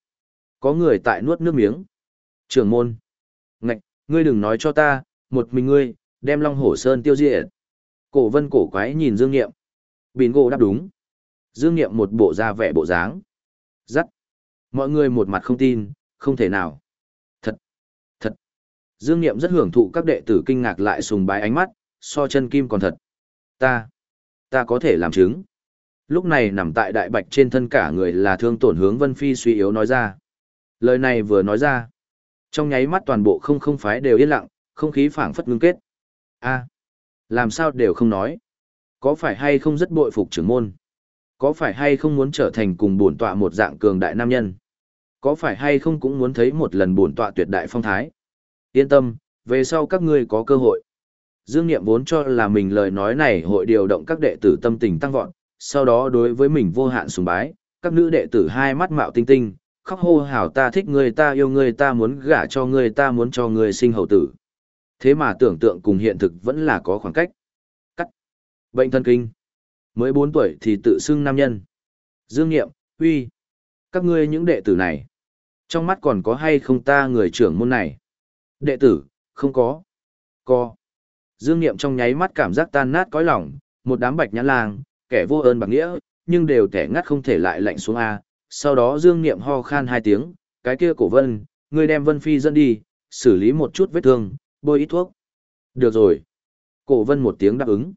Speaker 1: Có người tại nuốt nước miếng. Trưởng môn. Ngạch, ngươi đừng nói cho ta, một mình ngươi, đem Long Hổ Sơn tiêu diệt. Cổ vân cổ quái nhìn Dương Niệm. Bingo đáp đúng. Dương Niệm một bộ da vẻ bộ dáng. Dắt. Mọi người một mặt không tin, không thể nào. Thật. Dương Niệm rất hưởng thụ các đệ tử kinh ngạc lại sùng bái ánh mắt, so chân kim còn thật. Ta, ta có thể làm chứng. Lúc này nằm tại đại bạch trên thân cả người là thương tổn hướng Vân Phi suy yếu nói ra. Lời này vừa nói ra. Trong nháy mắt toàn bộ không không phái đều yên lặng, không khí phảng phất ngưng kết. a làm sao đều không nói. Có phải hay không rất bội phục trưởng môn? Có phải hay không muốn trở thành cùng bổn tọa một dạng cường đại nam nhân? Có phải hay không cũng muốn thấy một lần bổn tọa tuyệt đại phong thái? Yên tâm, về sau các ngươi có cơ hội. Dương Niệm vốn cho là mình lời nói này hội điều động các đệ tử tâm tình tăng vọt, sau đó đối với mình vô hạn sùng bái, các nữ đệ tử hai mắt mạo tinh tinh, khóc hô hào ta thích người ta yêu người ta muốn gả cho người ta muốn cho người sinh hậu tử. Thế mà tưởng tượng cùng hiện thực vẫn là có khoảng cách. Cắt. Bệnh thân kinh. Mới 4 tuổi thì tự xưng nam nhân. Dương Niệm, uy. Các ngươi những đệ tử này. Trong mắt còn có hay không ta người trưởng môn này? Đệ tử, không có. Có. Dương Niệm trong nháy mắt cảm giác tan nát cõi lòng, một đám bạch nhãn lang, kẻ vô ơn bạc nghĩa, nhưng đều tẻ ngắt không thể lại lạnh xuống A. Sau đó Dương Niệm ho khan hai tiếng, cái kia cổ vân, ngươi đem Vân Phi dẫn đi, xử lý một chút vết thương, bôi ít thuốc. Được rồi. Cổ vân một tiếng đáp ứng.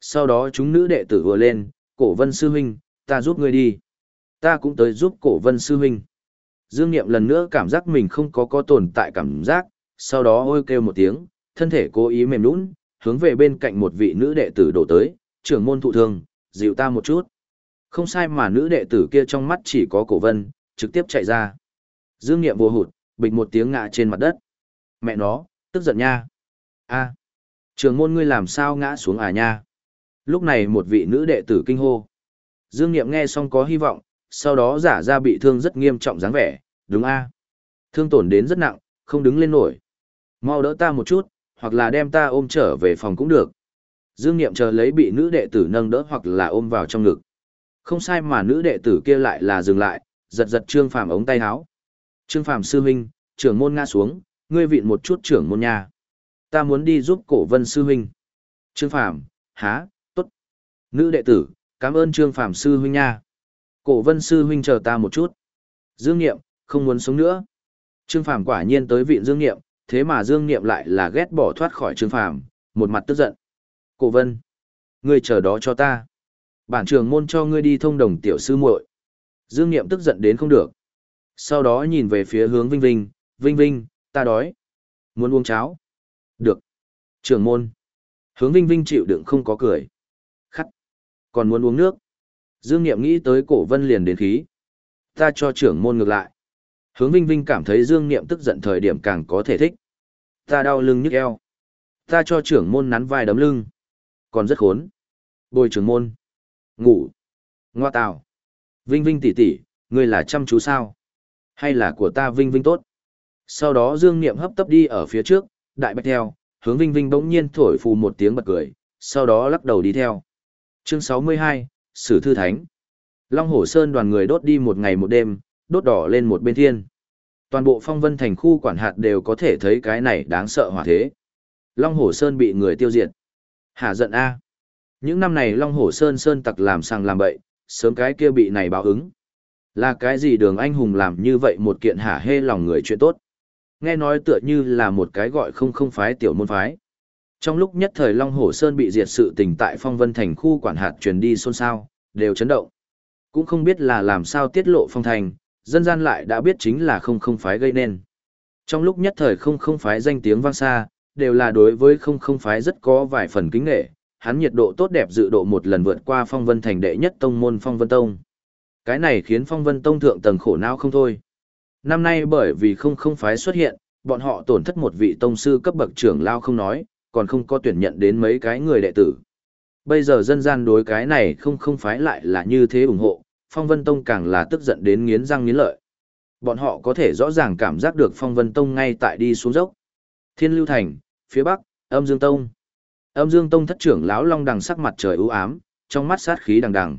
Speaker 1: Sau đó chúng nữ đệ tử vừa lên, cổ vân sư huynh, ta giúp ngươi đi. Ta cũng tới giúp cổ vân sư huynh. Dương Niệm lần nữa cảm giác mình không có có tồn tại cảm giác, sau đó ôi kêu một tiếng, thân thể cố ý mềm nũng, hướng về bên cạnh một vị nữ đệ tử đổ tới, trưởng môn thụ thương, dịu ta một chút. Không sai mà nữ đệ tử kia trong mắt chỉ có cổ vân, trực tiếp chạy ra. Dương Niệm vô hụt, bịch một tiếng ngã trên mặt đất. Mẹ nó, tức giận nha. a trường môn ngươi làm sao ngã xuống à nha. Lúc này một vị nữ đệ tử kinh hô. Dương Niệm nghe xong có hy vọng, sau đó giả ra bị thương rất nghiêm trọng dáng vẻ, đúng a Thương tổn đến rất nặng, không đứng lên nổi. Mau đỡ ta một chút, hoặc là đem ta ôm trở về phòng cũng được. Dương Niệm chờ lấy bị nữ đệ tử nâng đỡ hoặc là ôm vào trong ngực. Không sai mà nữ đệ tử kia lại là dừng lại, giật giật Trương Phàm ống tay áo. Trương Phàm sư huynh, trưởng môn ngã xuống, ngươi vịn một chút trưởng môn nha. Ta muốn đi giúp cổ vân sư huynh. Trương Phàm, há, tốt. Nữ đệ tử, cảm ơn Trương Phàm sư huynh nha. Cổ vân sư huynh chờ ta một chút. Dương Niệm, không muốn sống nữa. Trương Phàm quả nhiên tới vịn Dương Niệm, thế mà Dương Niệm lại là ghét bỏ thoát khỏi Trương Phàm, một mặt tức giận. Cổ Vân, ngươi chờ đó cho ta. Bản trường môn cho ngươi đi thông đồng tiểu sư muội. Dương Niệm tức giận đến không được. Sau đó nhìn về phía hướng Vinh Vinh, Vinh Vinh, ta đói. Muốn uống cháo? Được. trưởng môn. Hướng Vinh Vinh chịu đựng không có cười. Khắc. Còn muốn uống nước? Dương Niệm nghĩ tới cổ vân liền đến khí. Ta cho trưởng môn ngược lại. Hướng Vinh Vinh cảm thấy Dương Niệm tức giận thời điểm càng có thể thích. Ta đau lưng nhức eo. Ta cho trưởng môn nắn vai đấm lưng. Còn rất khốn. Bồi trưởng môn. Ngủ. Ngoa tào. Vinh Vinh tỷ tỷ, ngươi là chăm chú sao? Hay là của ta Vinh Vinh tốt? Sau đó Dương Niệm hấp tấp đi ở phía trước, đại bạch theo, hướng Vinh Vinh bỗng nhiên thổi phù một tiếng bật cười, sau đó lắc đầu đi theo. Chương 62, Sử Thư Thánh. Long hồ Sơn đoàn người đốt đi một ngày một đêm, đốt đỏ lên một bên thiên. Toàn bộ phong vân thành khu quản hạt đều có thể thấy cái này đáng sợ hỏa thế. Long hồ Sơn bị người tiêu diệt. Hả giận A. Những năm này Long hồ Sơn Sơn tặc làm sang làm bậy, sớm cái kia bị này báo ứng. Là cái gì đường anh hùng làm như vậy một kiện hả hê lòng người chuyện tốt. Nghe nói tựa như là một cái gọi không không phái tiểu môn phái. Trong lúc nhất thời Long Hổ Sơn bị diệt sự tình tại phong vân thành khu quản hạt truyền đi xôn xao, đều chấn động. Cũng không biết là làm sao tiết lộ phong thành, dân gian lại đã biết chính là không không phái gây nên. Trong lúc nhất thời không không phái danh tiếng vang xa, đều là đối với không không phái rất có vài phần kính nghệ, hắn nhiệt độ tốt đẹp dự độ một lần vượt qua phong vân thành đệ nhất tông môn phong vân tông. Cái này khiến phong vân tông thượng tầng khổ não không thôi. Năm nay bởi vì không không phái xuất hiện, bọn họ tổn thất một vị tông sư cấp bậc trưởng lao không nói, còn không có tuyển nhận đến mấy cái người đệ tử. Bây giờ dân gian đối cái này không không phái lại là như thế ủng hộ, Phong Vân Tông càng là tức giận đến nghiến răng nghiến lợi. Bọn họ có thể rõ ràng cảm giác được Phong Vân Tông ngay tại đi xuống dốc. Thiên Lưu Thành, phía Bắc, Âm Dương Tông. Âm Dương Tông thất trưởng lão Long đằng sắc mặt trời u ám, trong mắt sát khí đằng đằng.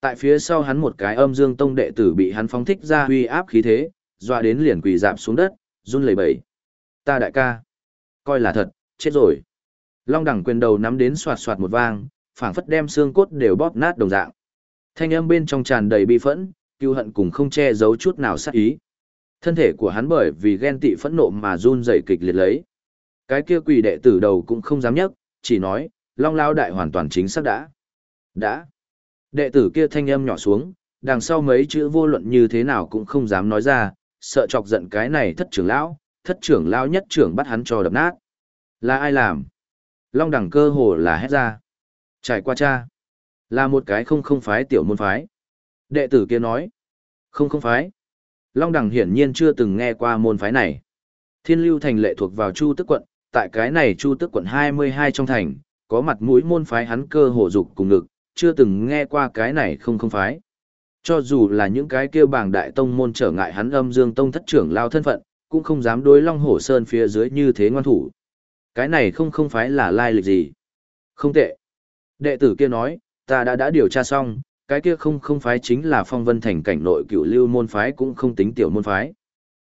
Speaker 1: Tại phía sau hắn một cái Âm Dương Tông đệ tử bị hắn phóng thích ra huy áp khí thế, dọa đến liền quỳ dạp xuống đất, run lẩy bẩy. Ta đại ca, coi là thật, chết rồi. Long đẳng quyền đầu nắm đến xoạt xoạt một vang, phảng phất đem xương cốt đều bóp nát đồng dạng. Thanh âm bên trong tràn đầy bi phẫn, cưu hận cùng không che giấu chút nào sát ý. Thân thể của hắn bởi vì ghen tị phẫn nộ mà run rẩy kịch liệt lấy. Cái kia quỷ đệ tử đầu cũng không dám nhấc, chỉ nói, Long Lao Đại hoàn toàn chính xác đã. Đã. Đệ tử kia thanh âm nhỏ xuống, đằng sau mấy chữ vô luận như thế nào cũng không dám nói ra, sợ chọc giận cái này thất trưởng lão, thất trưởng lão nhất trưởng bắt hắn cho đập nát. Là ai làm? Long đẳng cơ hồ là hét ra. Trải qua cha. Là một cái không không phái tiểu môn phái. Đệ tử kia nói. Không không phái. Long đẳng hiển nhiên chưa từng nghe qua môn phái này. Thiên lưu thành lệ thuộc vào Chu Tức quận, tại cái này Chu Tức quận 22 trong thành, có mặt mũi môn phái hắn cơ hồ dục cùng ngực, chưa từng nghe qua cái này không không phái. Cho dù là những cái kêu bảng đại tông môn trở ngại hắn âm dương tông thất trưởng lao thân phận, cũng không dám đối long hổ sơn phía dưới như thế ngoan thủ. Cái này không không phái là lai lịch gì. Không tệ. Đệ tử kia nói, ta đã đã điều tra xong, cái kia không không phái chính là phong vân thành cảnh nội cựu lưu môn phái cũng không tính tiểu môn phái.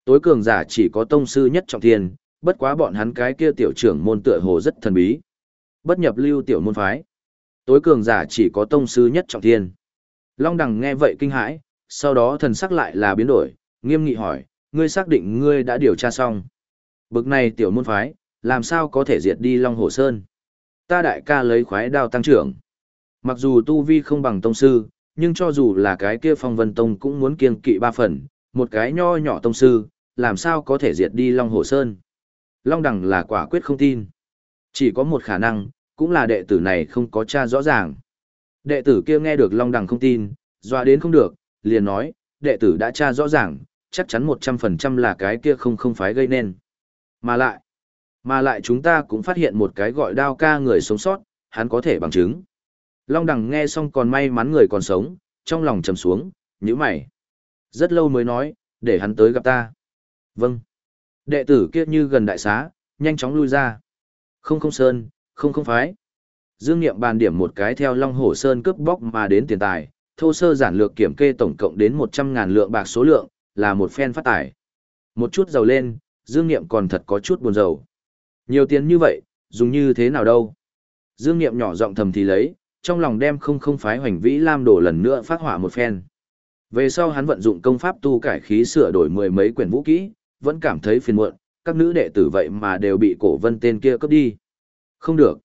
Speaker 1: Tối cường giả chỉ có tông sư nhất trọng thiên, bất quá bọn hắn cái kia tiểu trưởng môn tựa hồ rất thần bí. Bất nhập lưu tiểu môn phái. Tối cường giả chỉ có tông sư nhất trọng thiên. Long đằng nghe vậy kinh hãi, sau đó thần sắc lại là biến đổi, nghiêm nghị hỏi, ngươi xác định ngươi đã điều tra xong. Bực này tiểu môn phái, làm sao có thể diệt đi Long Hồ Sơn? Ta đại ca lấy khoái đao tăng trưởng. Mặc dù tu vi không bằng tông sư, nhưng cho dù là cái kia phong vân tông cũng muốn kiêng kỵ ba phần, một cái nho nhỏ tông sư, làm sao có thể diệt đi Long Hồ Sơn? Long đằng là quả quyết không tin. Chỉ có một khả năng, cũng là đệ tử này không có cha rõ ràng. Đệ tử kia nghe được Long Đằng không tin, doa đến không được, liền nói, đệ tử đã tra rõ ràng, chắc chắn 100% là cái kia không không phái gây nên. Mà lại, mà lại chúng ta cũng phát hiện một cái gọi đao ca người sống sót, hắn có thể bằng chứng. Long Đằng nghe xong còn may mắn người còn sống, trong lòng trầm xuống, nhíu mày. Rất lâu mới nói, để hắn tới gặp ta. Vâng. Đệ tử kia như gần đại xá, nhanh chóng lui ra. Không không sơn, không không phái. Dương Niệm bàn điểm một cái theo Long Hổ Sơn cướp bóc mà đến tiền tài, thô sơ giản lược kiểm kê tổng cộng đến 100.000 lượng bạc số lượng, là một phen phát tài. Một chút giàu lên, Dương Niệm còn thật có chút buồn giàu. Nhiều tiền như vậy, dùng như thế nào đâu? Dương Niệm nhỏ giọng thầm thì lấy, trong lòng đem không không phái hoành vĩ lam đổ lần nữa phát hỏa một phen. Về sau hắn vận dụng công pháp tu cải khí sửa đổi mười mấy quyển vũ kỹ, vẫn cảm thấy phiền muộn, các nữ đệ tử vậy mà đều bị cổ vân tên kia cướp đi. Không được.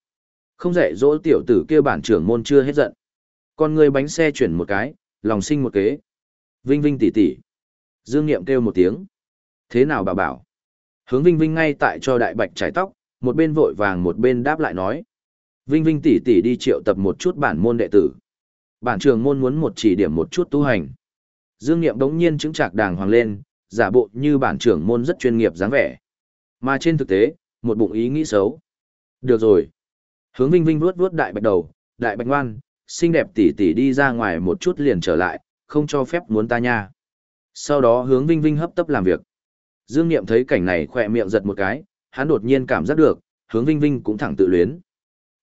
Speaker 1: Không dạy dỗ tiểu tử kia bản trưởng môn chưa hết giận. Con người bánh xe chuyển một cái, lòng sinh một kế. Vinh Vinh tỷ tỷ. Dương Niệm kêu một tiếng. Thế nào bà bảo? Hướng Vinh Vinh ngay tại cho đại bạch trải tóc, một bên vội vàng một bên đáp lại nói. Vinh Vinh tỷ tỷ đi triệu tập một chút bản môn đệ tử. Bản trường môn muốn một chỉ điểm một chút tu hành. Dương Niệm đống nhiên chứng trạc đàng hoàng lên, giả bộ như bản trưởng môn rất chuyên nghiệp dáng vẻ. Mà trên thực tế, một bụng ý nghĩ xấu. Được rồi. Hướng Vinh Vinh vuốt vuốt đại bạch đầu, đại bạch ngoan, xinh đẹp tỷ tỷ đi ra ngoài một chút liền trở lại, không cho phép muốn ta nha. Sau đó hướng Vinh Vinh hấp tấp làm việc. Dương Niệm thấy cảnh này khỏe miệng giật một cái, hắn đột nhiên cảm giác được, hướng Vinh Vinh cũng thẳng tự luyến.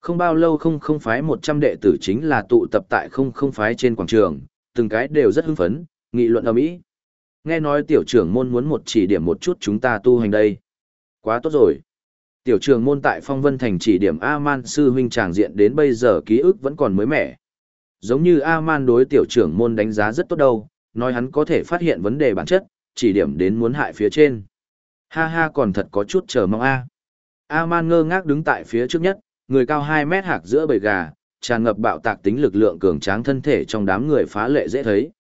Speaker 1: Không bao lâu không không phái 100 đệ tử chính là tụ tập tại không không phái trên quảng trường, từng cái đều rất hưng phấn, nghị luận ầm ĩ. Nghe nói tiểu trưởng môn muốn một chỉ điểm một chút chúng ta tu hành đây. Quá tốt rồi. Tiểu trường môn tại phong vân thành chỉ điểm A-man sư huynh tràng diện đến bây giờ ký ức vẫn còn mới mẻ. Giống như A-man đối tiểu trưởng môn đánh giá rất tốt đâu, nói hắn có thể phát hiện vấn đề bản chất, chỉ điểm đến muốn hại phía trên. Ha ha còn thật có chút chờ mong A. A-man ngơ ngác đứng tại phía trước nhất, người cao 2 mét hạc giữa bầy gà, tràn ngập bạo tạc tính lực lượng cường tráng thân thể trong đám người phá lệ dễ thấy.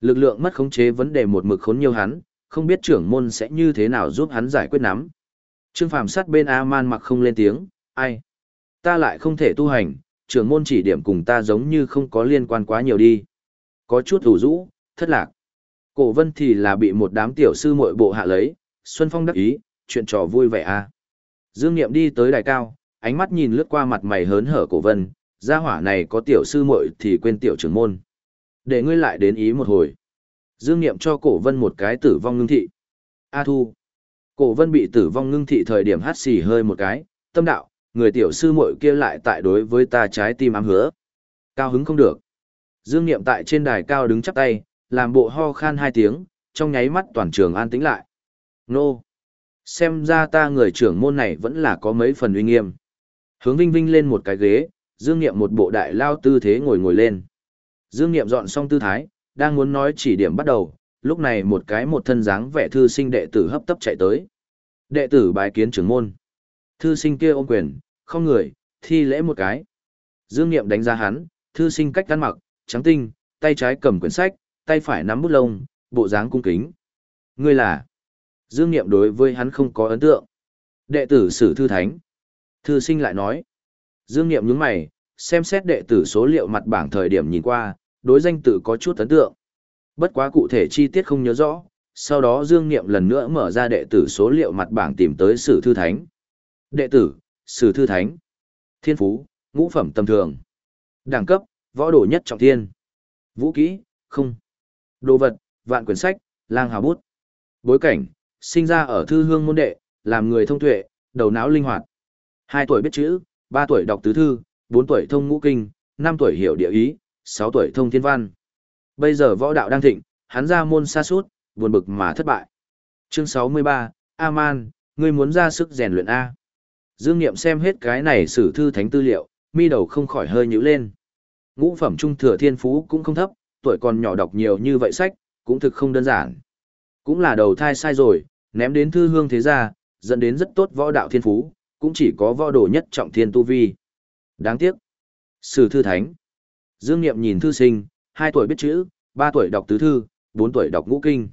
Speaker 1: Lực lượng mất khống chế vấn đề một mực khốn nhiều hắn, không biết trưởng môn sẽ như thế nào giúp hắn giải quyết nắm. Trương Phàm sát bên A-man mặc không lên tiếng, ai? Ta lại không thể tu hành, trưởng môn chỉ điểm cùng ta giống như không có liên quan quá nhiều đi. Có chút ủ rũ, thất lạc. Cổ vân thì là bị một đám tiểu sư muội bộ hạ lấy, Xuân Phong đắc ý, chuyện trò vui vẻ a. À. Dương Niệm đi tới đài cao, ánh mắt nhìn lướt qua mặt mày hớn hở cổ vân, gia hỏa này có tiểu sư muội thì quên tiểu trưởng môn. Để ngươi lại đến ý một hồi. Dương Niệm cho cổ vân một cái tử vong ngưng thị. A Thu. Cổ vân bị tử vong ngưng thị thời điểm hát xì hơi một cái, tâm đạo, người tiểu sư muội kia lại tại đối với ta trái tim ám hứa. Cao hứng không được. Dương Niệm tại trên đài cao đứng chắp tay, làm bộ ho khan hai tiếng, trong nháy mắt toàn trường an tĩnh lại. Nô! Xem ra ta người trưởng môn này vẫn là có mấy phần uy nghiêm. Hướng Vinh Vinh lên một cái ghế, Dương Niệm một bộ đại lao tư thế ngồi ngồi lên. Dương Niệm dọn xong tư thái, đang muốn nói chỉ điểm bắt đầu, lúc này một cái một thân dáng vẻ thư sinh đệ tử hấp tấp chạy tới. Đệ tử bái kiến trưởng môn. Thư sinh kia ôm quyền, không người, thi lễ một cái. Dương Niệm đánh giá hắn, thư sinh cách ăn mặc, trắng tinh, tay trái cầm quyển sách, tay phải nắm bút lông, bộ dáng cung kính. Ngươi là? Dương Niệm đối với hắn không có ấn tượng. Đệ tử Sử Thư Thánh. Thư sinh lại nói. Dương Niệm nhướng mày, xem xét đệ tử số liệu mặt bảng thời điểm nhìn qua, đối danh tự có chút ấn tượng. Bất quá cụ thể chi tiết không nhớ rõ, sau đó Dương Niệm lần nữa mở ra đệ tử số liệu mặt bảng tìm tới Sử Thư Thánh. Đệ tử, Sử Thư Thánh. Thiên Phú, ngũ phẩm tầm thường. Đẳng cấp, võ đồ nhất trọng thiên. Vũ kỹ, không. Đồ vật, vạn quyển sách, lang hào bút. Bối cảnh, sinh ra ở thư hương môn đệ, làm người thông tuệ, đầu não linh hoạt. Hai tuổi biết chữ, ba tuổi đọc tứ thư, bốn tuổi thông ngũ kinh, năm tuổi hiểu địa ý, sáu tuổi thông thiên văn. Bây giờ võ đạo đang thịnh, hắn ra môn xa suốt, buồn bực mà thất bại. Chương sáu mươi ba, A-man, ngươi muốn ra sức rèn luyện A. Dương Niệm xem hết cái này sử thư thánh tư liệu, mi đầu không khỏi hơi nhíu lên. Ngũ phẩm trung thừa thiên phú cũng không thấp, tuổi còn nhỏ đọc nhiều như vậy sách, cũng thực không đơn giản. Cũng là đầu thai sai rồi, ném đến thư hương thế gia, dẫn đến rất tốt võ đạo thiên phú, cũng chỉ có võ đồ nhất trọng thiên tu vi. Đáng tiếc. Sử thư thánh. Dương Niệm nhìn thư sinh, 2 tuổi biết chữ, 3 tuổi đọc tứ thư, 4 tuổi đọc ngũ kinh.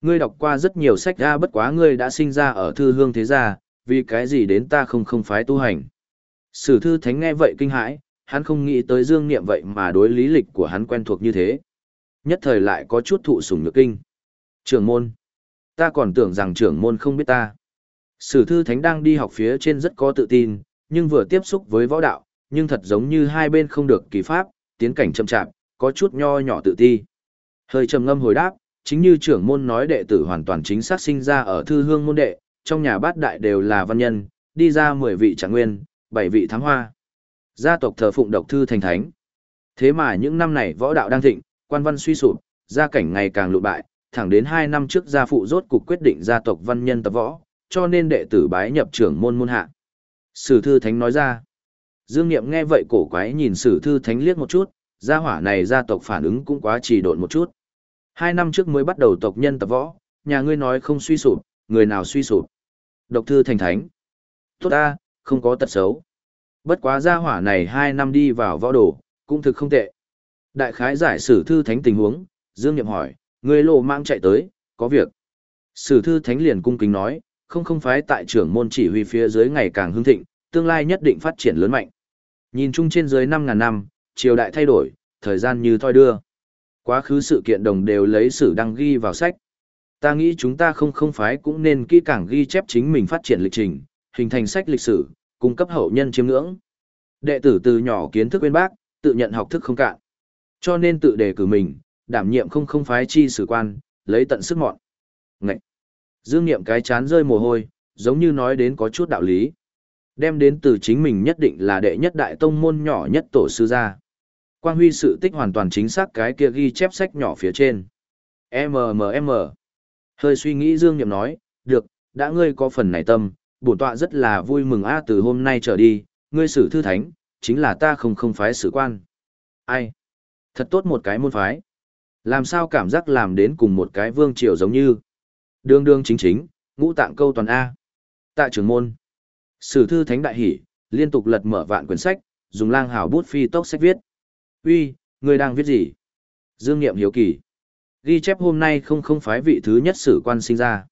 Speaker 1: Ngươi đọc qua rất nhiều sách ra bất quá ngươi đã sinh ra ở thư hương thế gia, vì cái gì đến ta không không phái tu hành. Sử thư thánh nghe vậy kinh hãi, hắn không nghĩ tới dương niệm vậy mà đối lý lịch của hắn quen thuộc như thế. Nhất thời lại có chút thụ sủng nhược kinh. Trưởng môn. Ta còn tưởng rằng trưởng môn không biết ta. Sử thư thánh đang đi học phía trên rất có tự tin, nhưng vừa tiếp xúc với võ đạo, nhưng thật giống như hai bên không được kỳ pháp, tiến cảnh chậm chạp, có chút nho nhỏ tự ti. Hơi trầm ngâm hồi đáp, chính như trưởng môn nói đệ tử hoàn toàn chính xác sinh ra ở thư hương môn đệ, trong nhà bát đại đều là văn nhân, đi ra 10 vị trạng nguyên, 7 vị thám hoa. Gia tộc thờ phụng độc thư thành thánh. Thế mà những năm này võ đạo đang thịnh, quan văn suy sụp, gia cảnh ngày càng lụ bại, thẳng đến 2 năm trước gia phụ rốt cục quyết định gia tộc văn nhân tập võ, cho nên đệ tử bái nhập trưởng môn môn hạ. Sử thư thánh nói ra. Dương Niệm nghe vậy cổ quái nhìn sử thư thánh liếc một chút, gia hỏa này gia tộc phản ứng cũng quá trì độn một chút. Hai năm trước mới bắt đầu tộc nhân tập võ, nhà ngươi nói không suy sụp, người nào suy sụp. Độc thư thành thánh. Tốt ta, không có tật xấu. Bất quá gia hỏa này hai năm đi vào võ đồ, cũng thực không tệ. Đại khái giải sử thư thánh tình huống, Dương Niệm hỏi, người lộ mang chạy tới, có việc. Sử thư thánh liền cung kính nói, không không phái tại trưởng môn chỉ huy phía dưới ngày càng hưng thịnh, tương lai nhất định phát triển lớn mạnh. Nhìn chung trên dưới 5.000 năm, triều đại thay đổi, thời gian như thoi đưa. Quá khứ sự kiện đồng đều lấy sử đăng ghi vào sách. Ta nghĩ chúng ta không không phái cũng nên kỹ càng ghi chép chính mình phát triển lịch trình, hình thành sách lịch sử, cung cấp hậu nhân chiêm ngưỡng. Đệ tử từ nhỏ kiến thức bên bác, tự nhận học thức không cạn. Cho nên tự đề cử mình, đảm nhiệm không không phái chi sử quan, lấy tận sức mọn. Ngậy! Dương Niệm cái chán rơi mồ hôi, giống như nói đến có chút đạo lý. Đem đến từ chính mình nhất định là đệ nhất đại tông môn nhỏ nhất tổ sư gia. Quang huy sự tích hoàn toàn chính xác cái kia ghi chép sách nhỏ phía trên. MMM. Hơi suy nghĩ Dương Niệm nói, được, đã ngươi có phần này tâm, bổn tọa rất là vui mừng a từ hôm nay trở đi, ngươi sử thư thánh, chính là ta không không phái sử quan. Ai? Thật tốt một cái môn phái. Làm sao cảm giác làm đến cùng một cái vương triều giống như. Đương đương chính chính, ngũ tạng câu toàn A. Tạ trưởng môn. Sử thư thánh đại hỷ, liên tục lật mở vạn quyển sách, dùng lang hào bút phi tốc sách viết. Uy, ngươi đang viết gì? Dương Niệm hiếu kỳ. Ghi chép hôm nay không không phái vị thứ nhất sử quan sinh ra.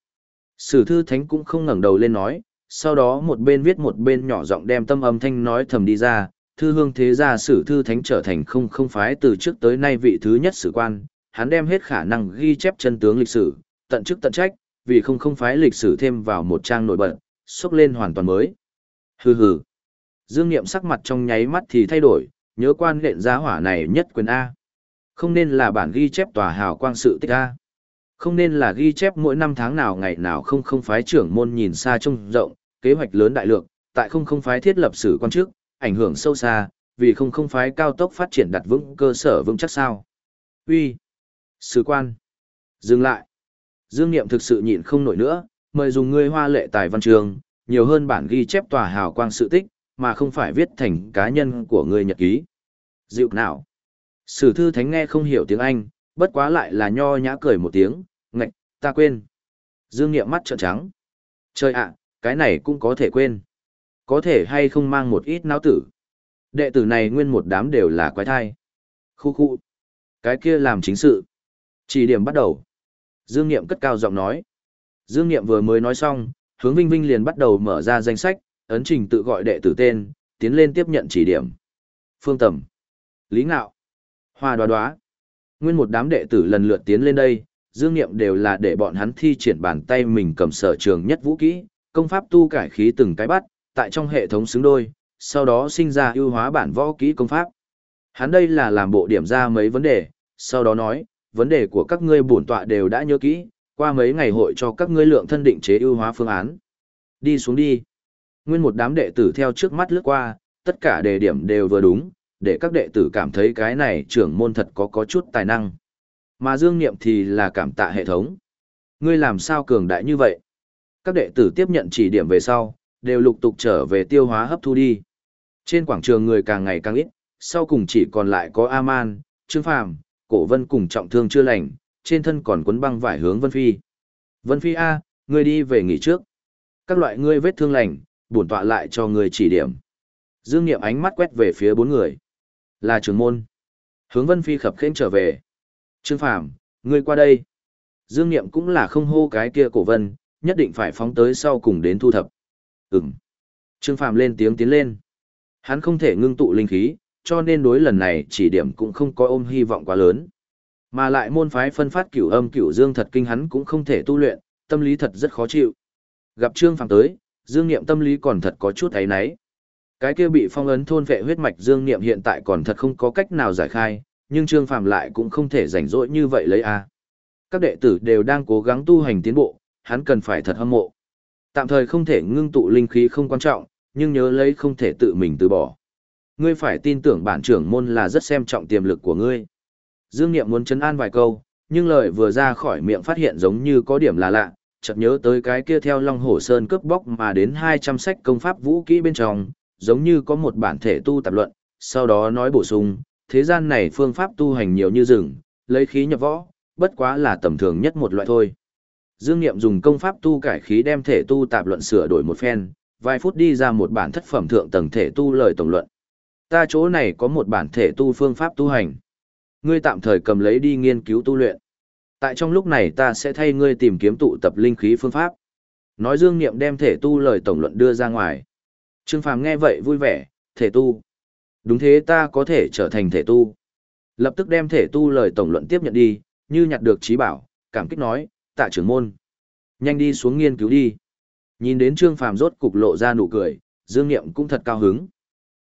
Speaker 1: Sử thư thánh cũng không ngẩng đầu lên nói, sau đó một bên viết một bên nhỏ giọng đem tâm âm thanh nói thầm đi ra, thư hương thế gia sử thư thánh trở thành không không phái từ trước tới nay vị thứ nhất sử quan, hắn đem hết khả năng ghi chép chân tướng lịch sử, tận chức tận trách, vì không không phái lịch sử thêm vào một trang nổi bật, xốc lên hoàn toàn mới. Hừ hừ. Dương Niệm sắc mặt trong nháy mắt thì thay đổi, nhớ quan lệnh giá hỏa này nhất quyền A. Không nên là bản ghi chép tòa hào quang sự tích A. Không nên là ghi chép mỗi năm tháng nào ngày nào không không phái trưởng môn nhìn xa trông rộng, kế hoạch lớn đại lượng, tại không không phái thiết lập sử quan trước, ảnh hưởng sâu xa, vì không không phái cao tốc phát triển đặt vững cơ sở vững chắc sao. Uy, Sử quan! Dừng lại! Dương Niệm thực sự nhịn không nổi nữa, mời dùng ngươi hoa lệ tài văn trường, nhiều hơn bản ghi chép tòa hào quang sự tích, mà không phải viết thành cá nhân của người nhật ký. Dịu nào? Sử thư thánh nghe không hiểu tiếng Anh, Bất quá lại là nho nhã cười một tiếng, ngạch, ta quên. Dương Niệm mắt trợn trắng. Trời ạ, cái này cũng có thể quên. Có thể hay không mang một ít não tử. Đệ tử này nguyên một đám đều là quái thai. Khu khu. Cái kia làm chính sự. Chỉ điểm bắt đầu. Dương Niệm cất cao giọng nói. Dương Niệm vừa mới nói xong, hướng Vinh Vinh liền bắt đầu mở ra danh sách, ấn trình tự gọi đệ tử tên, tiến lên tiếp nhận chỉ điểm. Phương Tầm, Lý Ngạo, Hoa Đoá Đoá. Nguyên một đám đệ tử lần lượt tiến lên đây, dương nghiệm đều là để bọn hắn thi triển bàn tay mình cầm sở trường nhất vũ kỹ, công pháp tu cải khí từng cái bắt, tại trong hệ thống xứng đôi, sau đó sinh ra ưu hóa bản võ kỹ công pháp. Hắn đây là làm bộ điểm ra mấy vấn đề, sau đó nói, vấn đề của các ngươi bổn tọa đều đã nhớ kỹ, qua mấy ngày hội cho các ngươi lượng thân định chế ưu hóa phương án. Đi xuống đi. Nguyên một đám đệ tử theo trước mắt lướt qua, tất cả đề điểm đều vừa đúng, để các đệ tử cảm thấy cái này trưởng môn thật có có chút tài năng. Mà Dương Niệm thì là cảm tạ hệ thống. Ngươi làm sao cường đại như vậy? Các đệ tử tiếp nhận chỉ điểm về sau, đều lục tục trở về tiêu hóa hấp thu đi. Trên quảng trường người càng ngày càng ít, sau cùng chỉ còn lại có aman, Trương Phàm, Cổ Vân cùng trọng thương chưa lành, trên thân còn quấn băng vải hướng Vân Phi. Vân Phi A, ngươi đi về nghỉ trước. Các loại ngươi vết thương lành, bổn tọa lại cho người chỉ điểm. Dương Niệm ánh mắt quét về phía bốn người. Là trưởng môn. Hướng Vân Phi khập khiễng trở về. Trương Phàm, ngươi qua đây. Dương Niệm cũng là không hô cái kia cổ vân, nhất định phải phóng tới sau cùng đến thu thập. Ừm. Trương Phàm lên tiếng tiến lên. Hắn không thể ngưng tụ linh khí, cho nên đối lần này chỉ điểm cũng không có ôm hy vọng quá lớn. Mà lại môn phái phân phát cửu âm cửu dương thật kinh hắn cũng không thể tu luyện, tâm lý thật rất khó chịu. Gặp Trương Phàm tới, Dương Niệm tâm lý còn thật có chút ấy nấy, Cái kia bị phong ấn thôn vệ huyết mạch Dương Niệm hiện tại còn thật không có cách nào giải khai, nhưng Trương Phàm lại cũng không thể rảnh rỗi như vậy lấy a. Các đệ tử đều đang cố gắng tu hành tiến bộ, hắn cần phải thật hâm mộ. Tạm thời không thể ngưng tụ linh khí không quan trọng, nhưng nhớ lấy không thể tự mình từ bỏ. Ngươi phải tin tưởng bản trưởng môn là rất xem trọng tiềm lực của ngươi. Dương Niệm muốn chấn an vài câu, nhưng lời vừa ra khỏi miệng phát hiện giống như có điểm là lạ, chợt nhớ tới cái kia theo Long Hổ Sơn cướp bóc mà đến 200 sách công pháp vũ kỹ bên trong, giống như có một bản thể tu tạp luận, sau đó nói bổ sung, thế gian này phương pháp tu hành nhiều như rừng, lấy khí nhập võ, bất quá là tầm thường nhất một loại thôi. Dương Niệm dùng công pháp tu cải khí đem thể tu tạp luận sửa đổi một phen, vài phút đi ra một bản thất phẩm thượng tầng thể tu lời tổng luận. Ta chỗ này có một bản thể tu phương pháp tu hành. Ngươi tạm thời cầm lấy đi nghiên cứu tu luyện. Tại trong lúc này ta sẽ thay ngươi tìm kiếm tụ tập linh khí phương pháp. Nói Dương Niệm đem thể tu lời tổng luận đưa ra ngoài. Trương Phàm nghe vậy vui vẻ, thể tu. Đúng thế ta có thể trở thành thể tu. Lập tức đem thể tu lời tổng luận tiếp nhận đi, như nhặt được trí bảo, cảm kích nói, tạ trưởng môn. Nhanh đi xuống nghiên cứu đi. Nhìn đến Trương Phàm rốt cục lộ ra nụ cười, Dương Niệm cũng thật cao hứng.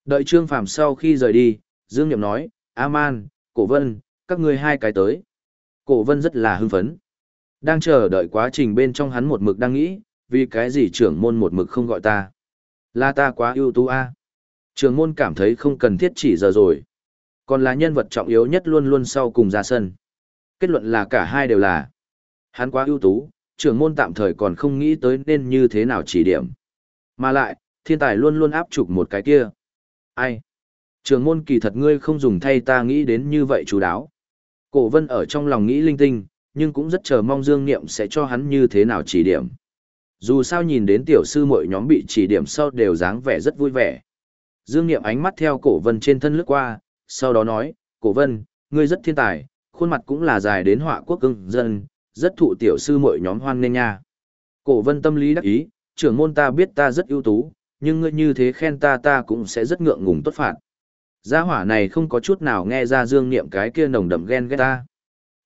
Speaker 1: Đợi Trương Phàm sau khi rời đi, Dương Niệm nói, A-man, Cổ Vân, các ngươi hai cái tới. Cổ Vân rất là hưng phấn. Đang chờ đợi quá trình bên trong hắn một mực đang nghĩ, vì cái gì trưởng môn một mực không gọi ta. Là ta quá ưu tú a. Trường môn cảm thấy không cần thiết chỉ giờ rồi. Còn là nhân vật trọng yếu nhất luôn luôn sau cùng ra sân. Kết luận là cả hai đều là. Hắn quá ưu tú, trưởng môn tạm thời còn không nghĩ tới nên như thế nào chỉ điểm. Mà lại, thiên tài luôn luôn áp trục một cái kia. Ai? Trường môn kỳ thật ngươi không dùng thay ta nghĩ đến như vậy chú đáo. Cổ vân ở trong lòng nghĩ linh tinh, nhưng cũng rất chờ mong Dương Niệm sẽ cho hắn như thế nào chỉ điểm. Dù sao nhìn đến tiểu sư mỗi nhóm bị chỉ điểm sau đều dáng vẻ rất vui vẻ. Dương Niệm ánh mắt theo cổ vân trên thân lướt qua, sau đó nói, cổ vân, ngươi rất thiên tài, khuôn mặt cũng là dài đến họa quốc cưng dân, rất thụ tiểu sư mỗi nhóm hoan nên nha. Cổ vân tâm lý đắc ý, trưởng môn ta biết ta rất ưu tú, nhưng ngươi như thế khen ta ta cũng sẽ rất ngượng ngùng tốt phạt. Gia hỏa này không có chút nào nghe ra dương niệm cái kia nồng đậm ghen ghét ta.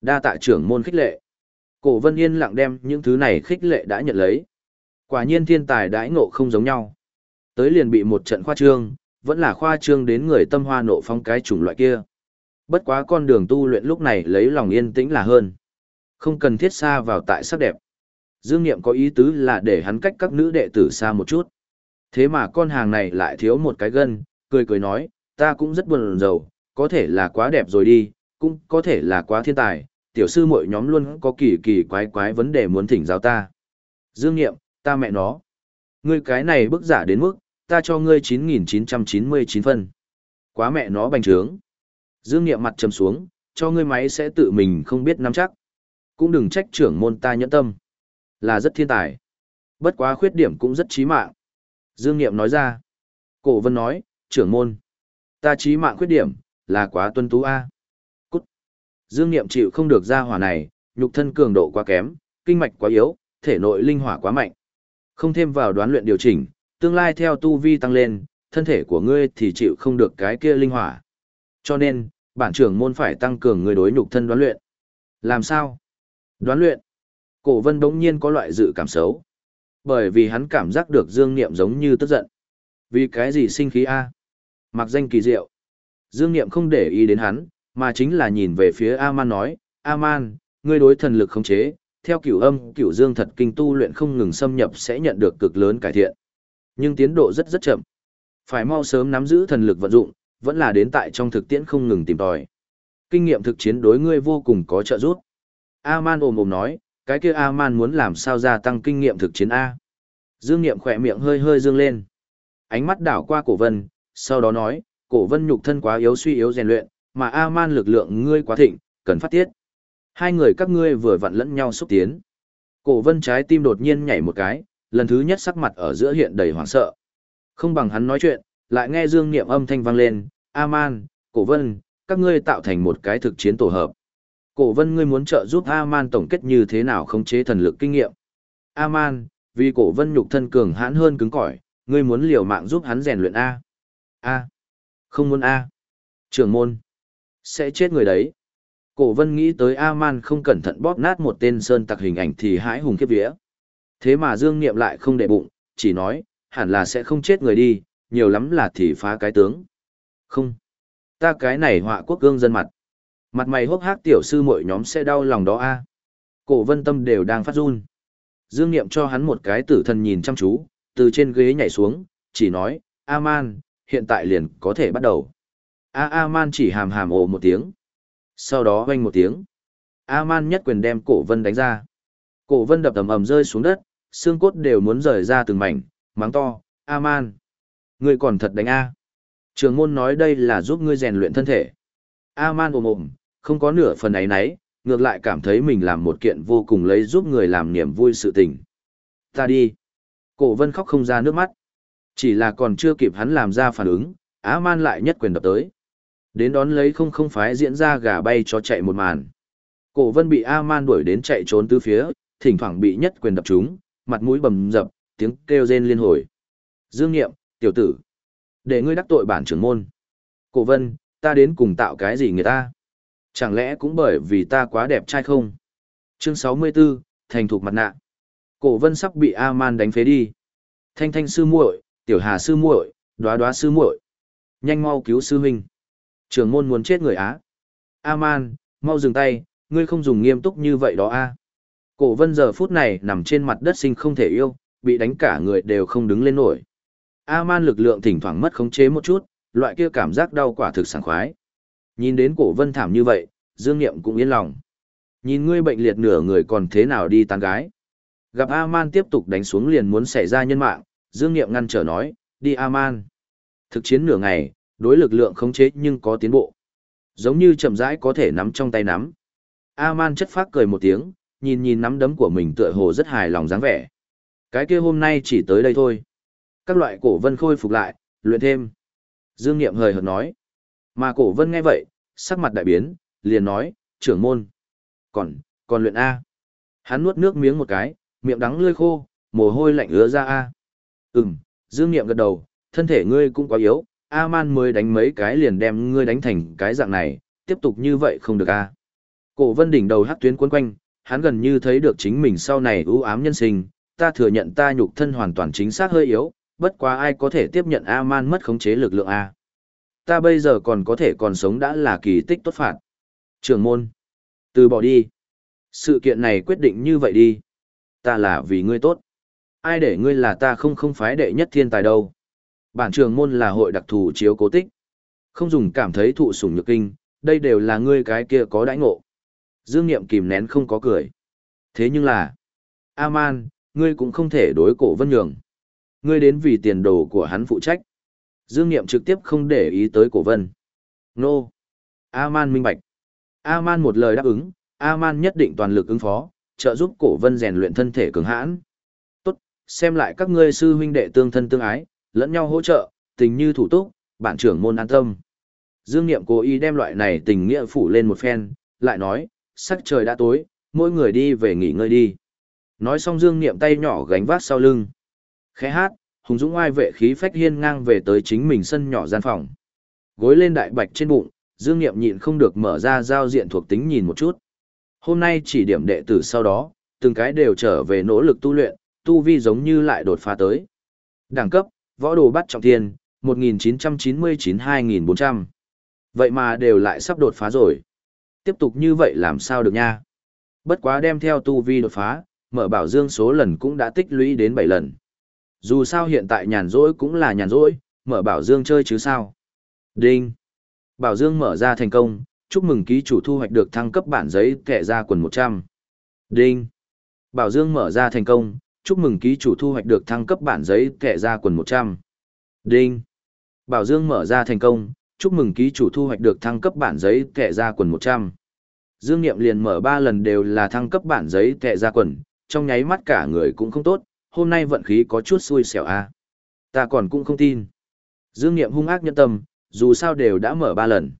Speaker 1: Đa tạ trưởng môn khích lệ. Cổ vân yên lặng đem những thứ này khích lệ đã nhận lấy. Quả nhiên thiên tài đãi ngộ không giống nhau. Tới liền bị một trận khoa trương, vẫn là khoa trương đến người tâm hoa nộ phong cái chủng loại kia. Bất quá con đường tu luyện lúc này lấy lòng yên tĩnh là hơn. Không cần thiết xa vào tại sắc đẹp. Dương Niệm có ý tứ là để hắn cách các nữ đệ tử xa một chút. Thế mà con hàng này lại thiếu một cái gân, cười cười nói, ta cũng rất buồn rầu, có thể là quá đẹp rồi đi, cũng có thể là quá thiên tài, tiểu sư mỗi nhóm luôn có kỳ kỳ quái quái vấn đề muốn thỉnh giáo ta. Dương Niệm, ta mẹ nó. Ngươi cái này bức giả đến mức, ta cho ngươi 9.999 phân. Quá mẹ nó bành trướng. Dương Niệm mặt trầm xuống, cho ngươi máy sẽ tự mình không biết nắm chắc. Cũng đừng trách trưởng môn ta nhẫn tâm. Là rất thiên tài. Bất quá khuyết điểm cũng rất chí mạng. Dương Niệm nói ra. Cổ vân nói, trưởng môn. Ta chí mạng khuyết điểm, là quá tuân tú A. Cút. Dương Niệm chịu không được ra hỏa này, nhục thân cường độ quá kém, kinh mạch quá yếu, thể nội linh hỏa quá mạnh. Không thêm vào đoán luyện điều chỉnh, tương lai theo tu vi tăng lên, thân thể của ngươi thì chịu không được cái kia linh hỏa. Cho nên, bản trưởng môn phải tăng cường người đối nhục thân đoán luyện. Làm sao? Đoán luyện. Cổ vân đống nhiên có loại dự cảm xấu. Bởi vì hắn cảm giác được dương niệm giống như tức giận. Vì cái gì sinh khí A? Mặc danh kỳ diệu. Dương niệm không để ý đến hắn, mà chính là nhìn về phía A-man nói, A-man, ngươi đối thần lực khống chế, theo cửu âm, cửu dương thật kinh tu luyện không ngừng xâm nhập sẽ nhận được cực lớn cải thiện. Nhưng tiến độ rất rất chậm. Phải mau sớm nắm giữ thần lực vận dụng, vẫn là đến tại trong thực tiễn không ngừng tìm tòi. Kinh nghiệm thực chiến đối ngươi vô cùng có trợ giúp. A-man ồm ồm nói, cái kia A-man muốn làm sao gia tăng kinh nghiệm thực chiến A. Dương Niệm khỏe miệng hơi hơi dương lên. Ánh mắt đảo qua cổ vân, sau đó nói, cổ vân nhục thân quá yếu suy yếu rèn luyện, mà A-man lực lượng ngươi quá thịnh, cần phát tiết. Hai người các ngươi vừa vặn lẫn nhau xúc tiến. Cổ vân trái tim đột nhiên nhảy một cái, lần thứ nhất sắc mặt ở giữa hiện đầy hoảng sợ. Không bằng hắn nói chuyện, lại nghe Dương Niệm âm thanh vang lên, A-man, cổ vân, các ngươi tạo thành một cái thực chiến tổ hợp. Cổ vân ngươi muốn trợ giúp A-man tổng kết như thế nào khống chế thần lực kinh nghiệm. A-man, vì cổ vân nhục thân cường hãn hơn cứng cỏi, ngươi muốn liều mạng giúp hắn rèn luyện A. A. Không muốn A. Trưởng môn. Sẽ chết người đấy. Cổ vân nghĩ tới A-man không cẩn thận bóp nát một tên sơn tặc hình ảnh thì hãi hùng kiếp vía. Thế mà Dương Niệm lại không để bụng, chỉ nói, hẳn là sẽ không chết người đi, nhiều lắm là thì phá cái tướng. Không. Ta cái này họa quốc gương dân mặt. Mặt mày hốc hác tiểu sư mỗi nhóm sẽ đau lòng đó a. Cổ vân tâm đều đang phát run. Dương Niệm cho hắn một cái tử thần nhìn chăm chú, từ trên ghế nhảy xuống, chỉ nói, A-man, hiện tại liền có thể bắt đầu. A-A-man chỉ hàm hàm ồ một tiếng. Sau đó vang một tiếng. A-man nhất quyền đem cổ vân đánh ra. Cổ vân đập ầm ầm rơi xuống đất, xương cốt đều muốn rời ra từng mảnh, mắng to, A-man. Ngươi còn thật đánh A. Trường môn nói đây là giúp ngươi rèn luyện thân thể. A-man ồm ồm, không có nửa phần ấy nấy, ngược lại cảm thấy mình làm một kiện vô cùng lấy giúp người làm niềm vui sự tình. Ta đi. Cổ vân khóc không ra nước mắt. Chỉ là còn chưa kịp hắn làm ra phản ứng, Á Man lại nhất quyền đập tới. Đến đón lấy không không phái diễn ra gà bay cho chạy một màn. Cổ vân bị A-man đuổi đến chạy trốn tứ phía, thỉnh thoảng bị nhất quyền đập trúng, mặt mũi bầm dập, tiếng kêu rên liên hồi. Dương Nghiệm, tiểu tử, để ngươi đắc tội bản trưởng môn. Cổ vân, ta đến cùng tạo cái gì người ta? Chẳng lẽ cũng bởi vì ta quá đẹp trai không? Chương 64, thành thục mặt nạ. Cổ vân sắp bị A-man đánh phế đi. Thanh thanh sư muội, tiểu hà sư muội, đoá đoá sư muội. Nhanh mau cứu sư huynh. Trường môn muốn chết người Á. A-man, mau dừng tay, ngươi không dùng nghiêm túc như vậy đó a. Cổ vân giờ phút này nằm trên mặt đất sinh không thể yêu, bị đánh cả người đều không đứng lên nổi. A-man lực lượng thỉnh thoảng mất khống chế một chút, loại kia cảm giác đau quả thực sảng khoái. Nhìn đến cổ vân thảm như vậy, Dương Niệm cũng yên lòng. Nhìn ngươi bệnh liệt nửa người còn thế nào đi tán gái. Gặp A-man tiếp tục đánh xuống liền muốn xảy ra nhân mạng, Dương Niệm ngăn trở nói, đi A-man. Thực chiến nửa ngày, đối lực lượng khống chế nhưng có tiến bộ. Giống như chậm rãi có thể nắm trong tay nắm. A-man chất phác cười một tiếng, nhìn nhìn nắm đấm của mình tựa hồ rất hài lòng dáng vẻ. Cái kia hôm nay chỉ tới đây thôi. Các loại cổ vân khôi phục lại, luyện thêm. Dương Niệm hời hợt nói. Mà cổ vân nghe vậy, sắc mặt đại biến, liền nói, trưởng môn. Còn, còn luyện A. Hắn nuốt nước miếng một cái, miệng đắng lươi khô, mồ hôi lạnh ứa ra A. Ừm, Dương Niệm gật đầu, thân thể ngươi cũng quá yếu, A-man mới đánh mấy cái liền đem ngươi đánh thành cái dạng này, tiếp tục như vậy không được A. Cổ vân đỉnh đầu hát tuyến cuốn quanh, hắn gần như thấy được chính mình sau này ưu ám nhân sinh, ta thừa nhận ta nhục thân hoàn toàn chính xác hơi yếu, bất quá ai có thể tiếp nhận A-man mất khống chế lực lượng A. Ta bây giờ còn có thể còn sống đã là kỳ tích tốt phạt. Trường môn. Từ bỏ đi. Sự kiện này quyết định như vậy đi. Ta là vì ngươi tốt. Ai để ngươi là ta không không phái đệ nhất thiên tài đâu. Bản trường môn là hội đặc thù chiếu cố tích. Không dùng cảm thấy thụ sủng nhược kinh, đây đều là ngươi cái kia có đãi ngộ. Dương Niệm kìm nén không có cười. Thế nhưng là, A-man, ngươi cũng không thể đối cổ vân nhường. Ngươi đến vì tiền đồ của hắn phụ trách. Dương Niệm trực tiếp không để ý tới cổ vân. Nô. A-man minh bạch. A-man một lời đáp ứng, A-man nhất định toàn lực ứng phó, trợ giúp cổ vân rèn luyện thân thể cường hãn. Xem lại các ngươi sư huynh đệ tương thân tương ái, lẫn nhau hỗ trợ, tình như thủ túc, bản trưởng môn an tâm. Dương Niệm cố ý đem loại này tình nghĩa phủ lên một phen, lại nói, sắc trời đã tối, mỗi người đi về nghỉ ngơi đi. Nói xong Dương Niệm tay nhỏ gánh vác sau lưng. Khẽ hát, Hùng Dũng oai vệ khí phách hiên ngang về tới chính mình sân nhỏ gian phòng. Gối lên đại bạch trên bụng, Dương Niệm nhịn không được mở ra giao diện thuộc tính nhìn một chút. Hôm nay chỉ điểm đệ tử sau đó, từng cái đều trở về nỗ lực tu luyện, tu vi giống như lại đột phá tới. Đẳng cấp, võ đồ bắt trọng thiên, 1999-2400. Vậy mà đều lại sắp đột phá rồi. Tiếp tục như vậy làm sao được nha. Bất quá đem theo tu vi đột phá, mở bảo dương số lần cũng đã tích lũy đến 7 lần. Dù sao hiện tại nhàn rỗi cũng là nhàn rỗi, mở bảo dương chơi chứ sao. Đinh. Bảo dương mở ra thành công, chúc mừng ký chủ thu hoạch được thăng cấp bản giấy kẻ ra quần 100. Đinh. Bảo dương mở ra thành công, chúc mừng ký chủ thu hoạch được thăng cấp bản giấy kẻ ra quần 100. Đinh. Bảo dương mở ra thành công, chúc mừng ký chủ thu hoạch được thăng cấp bản giấy kẻ ra quần 100. Dương Niệm liền mở 3 lần đều là thăng cấp bản giấy kẻ ra quần, trong nháy mắt cả người cũng không tốt, hôm nay vận khí có chút xui xẻo a. À. Ta còn cũng không tin. Dương Niệm hung ác nhân tâm, dù sao đều đã mở 3 lần.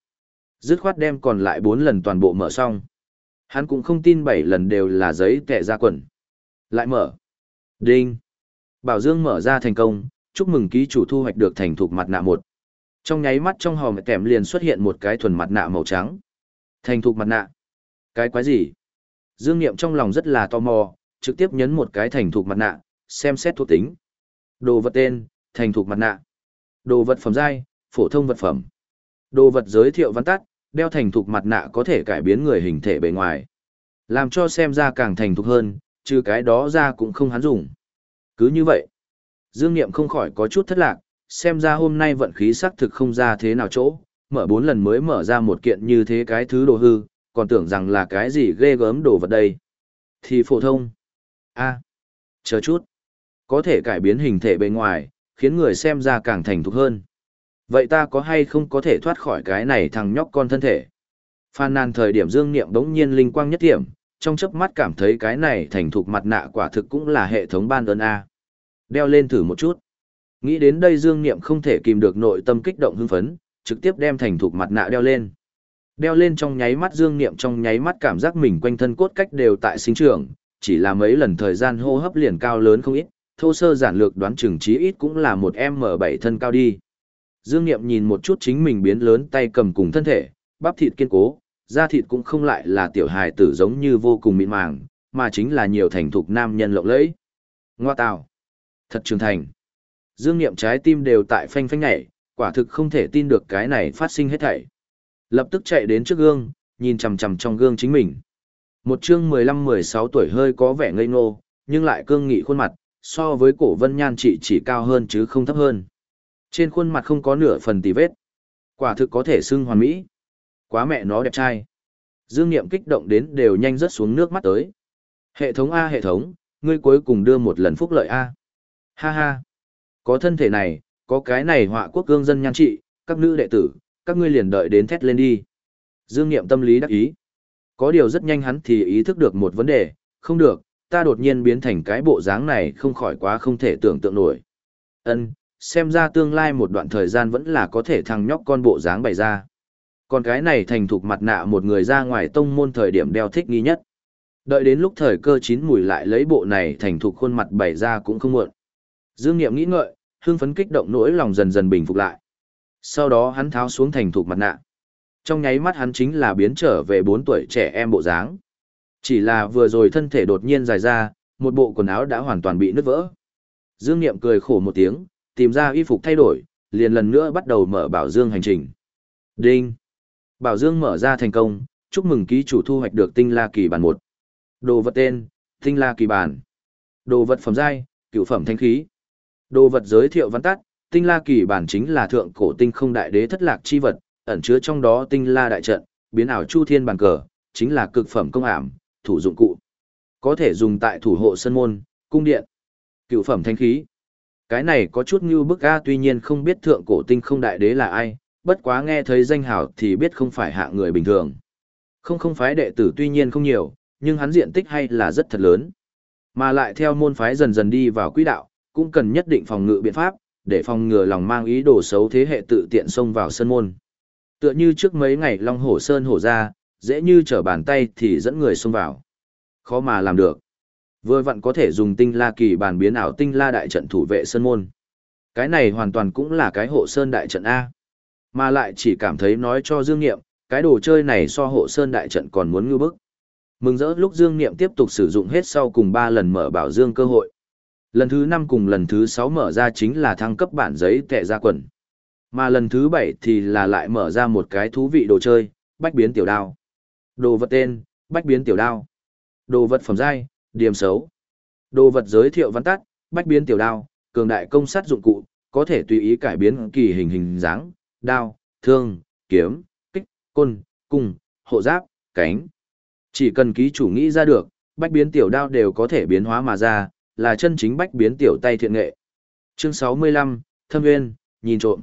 Speaker 1: Dứt khoát đem còn lại 4 lần toàn bộ mở xong. Hắn cũng không tin 7 lần đều là giấy kẻ ra quần. Lại mở. Đinh. Bảo Dương mở ra thành công, chúc mừng ký chủ thu hoạch được thành thục mặt nạ một. Trong nháy mắt trong hòm kèm liền xuất hiện một cái thuần mặt nạ màu trắng. Thành thục mặt nạ. Cái quái gì? Dương Niệm trong lòng rất là tò mò, trực tiếp nhấn một cái thành thục mặt nạ, xem xét thuộc tính. Đồ vật tên, thành thục mặt nạ. Đồ vật phẩm giai, phổ thông vật phẩm. Đồ vật giới thiệu văn tắt, đeo thành thục mặt nạ có thể cải biến người hình thể bề ngoài. Làm cho xem ra càng thành thục hơn, trừ cái đó ra cũng không hắn dùng. Cứ như vậy, Dương Niệm không khỏi có chút thất lạc, xem ra hôm nay vận khí xác thực không ra thế nào chỗ, mở bốn lần mới mở ra một kiện như thế cái thứ đồ hư, còn tưởng rằng là cái gì ghê gớm đồ vật đây. Thì phổ thông. a chờ chút. Có thể cải biến hình thể bề ngoài, khiến người xem ra càng thành thục hơn. Vậy ta có hay không có thể thoát khỏi cái này thằng nhóc con thân thể? Phan nàn thời điểm dương niệm đống nhiên linh quang nhất điểm, trong chớp mắt cảm thấy cái này thành thục mặt nạ quả thực cũng là hệ thống ban ơn A. Đeo lên thử một chút. Nghĩ đến đây Dương Niệm không thể kìm được nội tâm kích động hưng phấn, trực tiếp đem thành thục mặt nạ đeo lên. Đeo lên trong nháy mắt Dương Niệm trong nháy mắt cảm giác mình quanh thân cốt cách đều tại sinh trưởng, chỉ là mấy lần thời gian hô hấp liền cao lớn không ít, thô sơ giản lược đoán chừng chí ít cũng là một M7 thân cao đi. Dương Niệm nhìn một chút chính mình biến lớn tay cầm cùng thân thể, bắp thịt kiên cố, da thịt cũng không lại là tiểu hài tử giống như vô cùng mịn màng, mà chính là nhiều thành thục nam nhân lộng lẫy. Ngoa tào. Thật trưởng thành. Dương Niệm trái tim đều tại phanh phanh nhảy, quả thực không thể tin được cái này phát sinh hết thảy. Lập tức chạy đến trước gương, nhìn chằm chằm trong gương chính mình. Một chương 15-16 tuổi hơi có vẻ ngây ngô, nhưng lại cương nghị khuôn mặt, so với cổ vân nhan chị chỉ cao hơn chứ không thấp hơn. Trên khuôn mặt không có nửa phần tì vết. Quả thực có thể xưng hoàn mỹ. Quá mẹ nó đẹp trai. Dương Niệm kích động đến đều nhanh rớt xuống nước mắt tới. Hệ thống A hệ thống, ngươi cuối cùng đưa một lần phúc lợi A. Ha ha. Có thân thể này, có cái này họa quốc cương dân nhan trị, các nữ đệ tử, các ngươi liền đợi đến thét lên đi. Dương Niệm tâm lý đắc ý. Có điều rất nhanh hắn thì ý thức được một vấn đề, không được, ta đột nhiên biến thành cái bộ dáng này không khỏi quá không thể tưởng tượng nổi. Ân, xem ra tương lai một đoạn thời gian vẫn là có thể thằng nhóc con bộ dáng bày ra. Còn cái này thành thục mặt nạ một người ra ngoài tông môn thời điểm đeo thích nghi nhất. Đợi đến lúc thời cơ chín mùi lại lấy bộ này thành thục khuôn mặt bày ra cũng không muộn. Dương Niệm nghĩ ngợi, hương phấn kích động nỗi lòng dần dần bình phục lại. Sau đó hắn tháo xuống thành thục mặt nạ. Trong nháy mắt hắn chính là biến trở về 4 tuổi trẻ em bộ dáng. Chỉ là vừa rồi thân thể đột nhiên dài ra, một bộ quần áo đã hoàn toàn bị nứt vỡ. Dương Niệm cười khổ một tiếng, tìm ra y phục thay đổi, liền lần nữa bắt đầu mở bảo dương hành trình. Đinh! Bảo dương mở ra thành công, chúc mừng ký chủ thu hoạch được tinh la kỳ bản 1. Đồ vật tên, tinh la kỳ bản. Đồ vật phẩm giai, cựu phẩm thanh khí. Đồ vật giới thiệu văn tắt, tinh la kỳ bản chính là thượng cổ tinh không đại đế thất lạc chi vật, ẩn chứa trong đó tinh la đại trận, biến ảo chu thiên bàn cờ, chính là cực phẩm công ảm, thủ dụng cụ. Có thể dùng tại thủ hộ sân môn, cung điện. Cựu phẩm thanh khí. Cái này có chút như bức a tuy nhiên không biết thượng cổ tinh không đại đế là ai, bất quá nghe thấy danh hào thì biết không phải hạ người bình thường. Không không phái đệ tử tuy nhiên không nhiều, nhưng hắn diện tích hay là rất thật lớn. Mà lại theo môn phái dần dần đi vào quỹ đạo, cũng cần nhất định phòng ngự biện pháp, để phòng ngừa lòng mang ý đồ xấu thế hệ tự tiện xông vào sân môn. Tựa như trước mấy ngày Long Hổ Sơn hổ ra, dễ như trở bàn tay thì dẫn người xông vào. Khó mà làm được. Vừa vặn có thể dùng tinh la kỳ bàn biến ảo tinh la đại trận thủ vệ sân môn. Cái này hoàn toàn cũng là cái hộ sơn đại trận A. Mà lại chỉ cảm thấy nói cho Dương Niệm, cái đồ chơi này so hộ sơn đại trận còn muốn ngư bức. Mừng rỡ lúc Dương Niệm tiếp tục sử dụng hết sau cùng 3 lần mở bảo Dương cơ hội. Lần thứ 5 cùng lần thứ 6 mở ra chính là thăng cấp bản giấy tệ ra quần. Mà lần thứ 7 thì là lại mở ra một cái thú vị đồ chơi, bách biến tiểu đao. Đồ vật tên, bách biến tiểu đao. Đồ vật phẩm giai, điểm xấu. Đồ vật giới thiệu văn tắt, bách biến tiểu đao, cường đại công sát dụng cụ, có thể tùy ý cải biến kỳ hình hình dáng, đao, thương, kiếm, kích, côn, cung, hộ giáp, cánh. Chỉ cần ký chủ nghĩ ra được, bách biến tiểu đao đều có thể biến hóa mà ra, là chân chính bách biến tiểu tay thiện nghệ. Chương 65, Thâm Nguyên, nhìn trộm.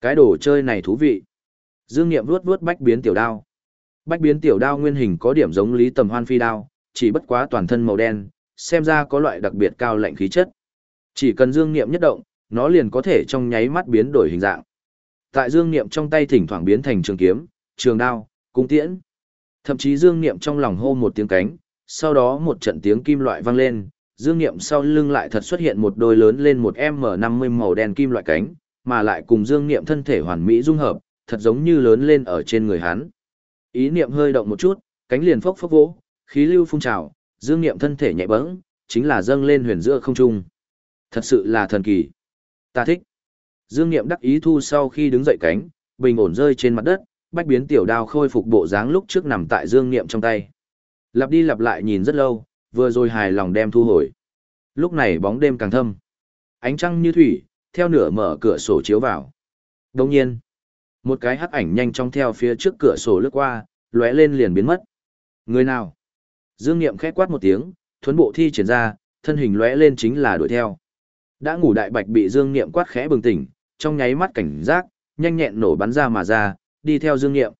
Speaker 1: Cái đồ chơi này thú vị. Dương Nghiệm vuốt vuốt bách biến tiểu đao. Bách biến tiểu đao nguyên hình có điểm giống lý tầm hoan phi đao, chỉ bất quá toàn thân màu đen, xem ra có loại đặc biệt cao lạnh khí chất. Chỉ cần dương niệm nhất động, nó liền có thể trong nháy mắt biến đổi hình dạng. Tại dương niệm trong tay thỉnh thoảng biến thành trường kiếm, trường đao, cung tiễn. Thậm chí dương niệm trong lòng hô một tiếng cánh, sau đó một trận tiếng kim loại vang lên, dương niệm sau lưng lại thật xuất hiện một đôi lớn lên một M50 màu đen kim loại cánh, mà lại cùng dương niệm thân thể hoàn mỹ dung hợp, thật giống như lớn lên ở trên người hắn. Ý niệm hơi động một chút, cánh liền phốc phốc vỗ, khí lưu phun trào, dương niệm thân thể nhẹ bẫng, chính là dâng lên huyền giữa không trung. Thật sự là thần kỳ. Ta thích. Dương niệm đắc ý thu sau khi đứng dậy cánh, bình ổn rơi trên mặt đất, bách biến tiểu đao khôi phục bộ dáng lúc trước nằm tại dương niệm trong tay. Lặp đi lặp lại nhìn rất lâu, vừa rồi hài lòng đem thu hồi. Lúc này bóng đêm càng thâm. Ánh trăng như thủy, theo nửa mở cửa sổ chiếu vào. Đồng nhiên, một cái hắc ảnh nhanh chóng theo phía trước cửa sổ lướt qua, lóe lên liền biến mất. Người nào? Dương Niệm khẽ quát một tiếng, thuấn bộ thi triển ra, thân hình lóe lên chính là đuổi theo. Đã ngủ đại bạch bị Dương Niệm quát khẽ bừng tỉnh, trong nháy mắt cảnh giác, nhanh nhẹn nổ bắn ra mà ra, đi theo Dương Niệm.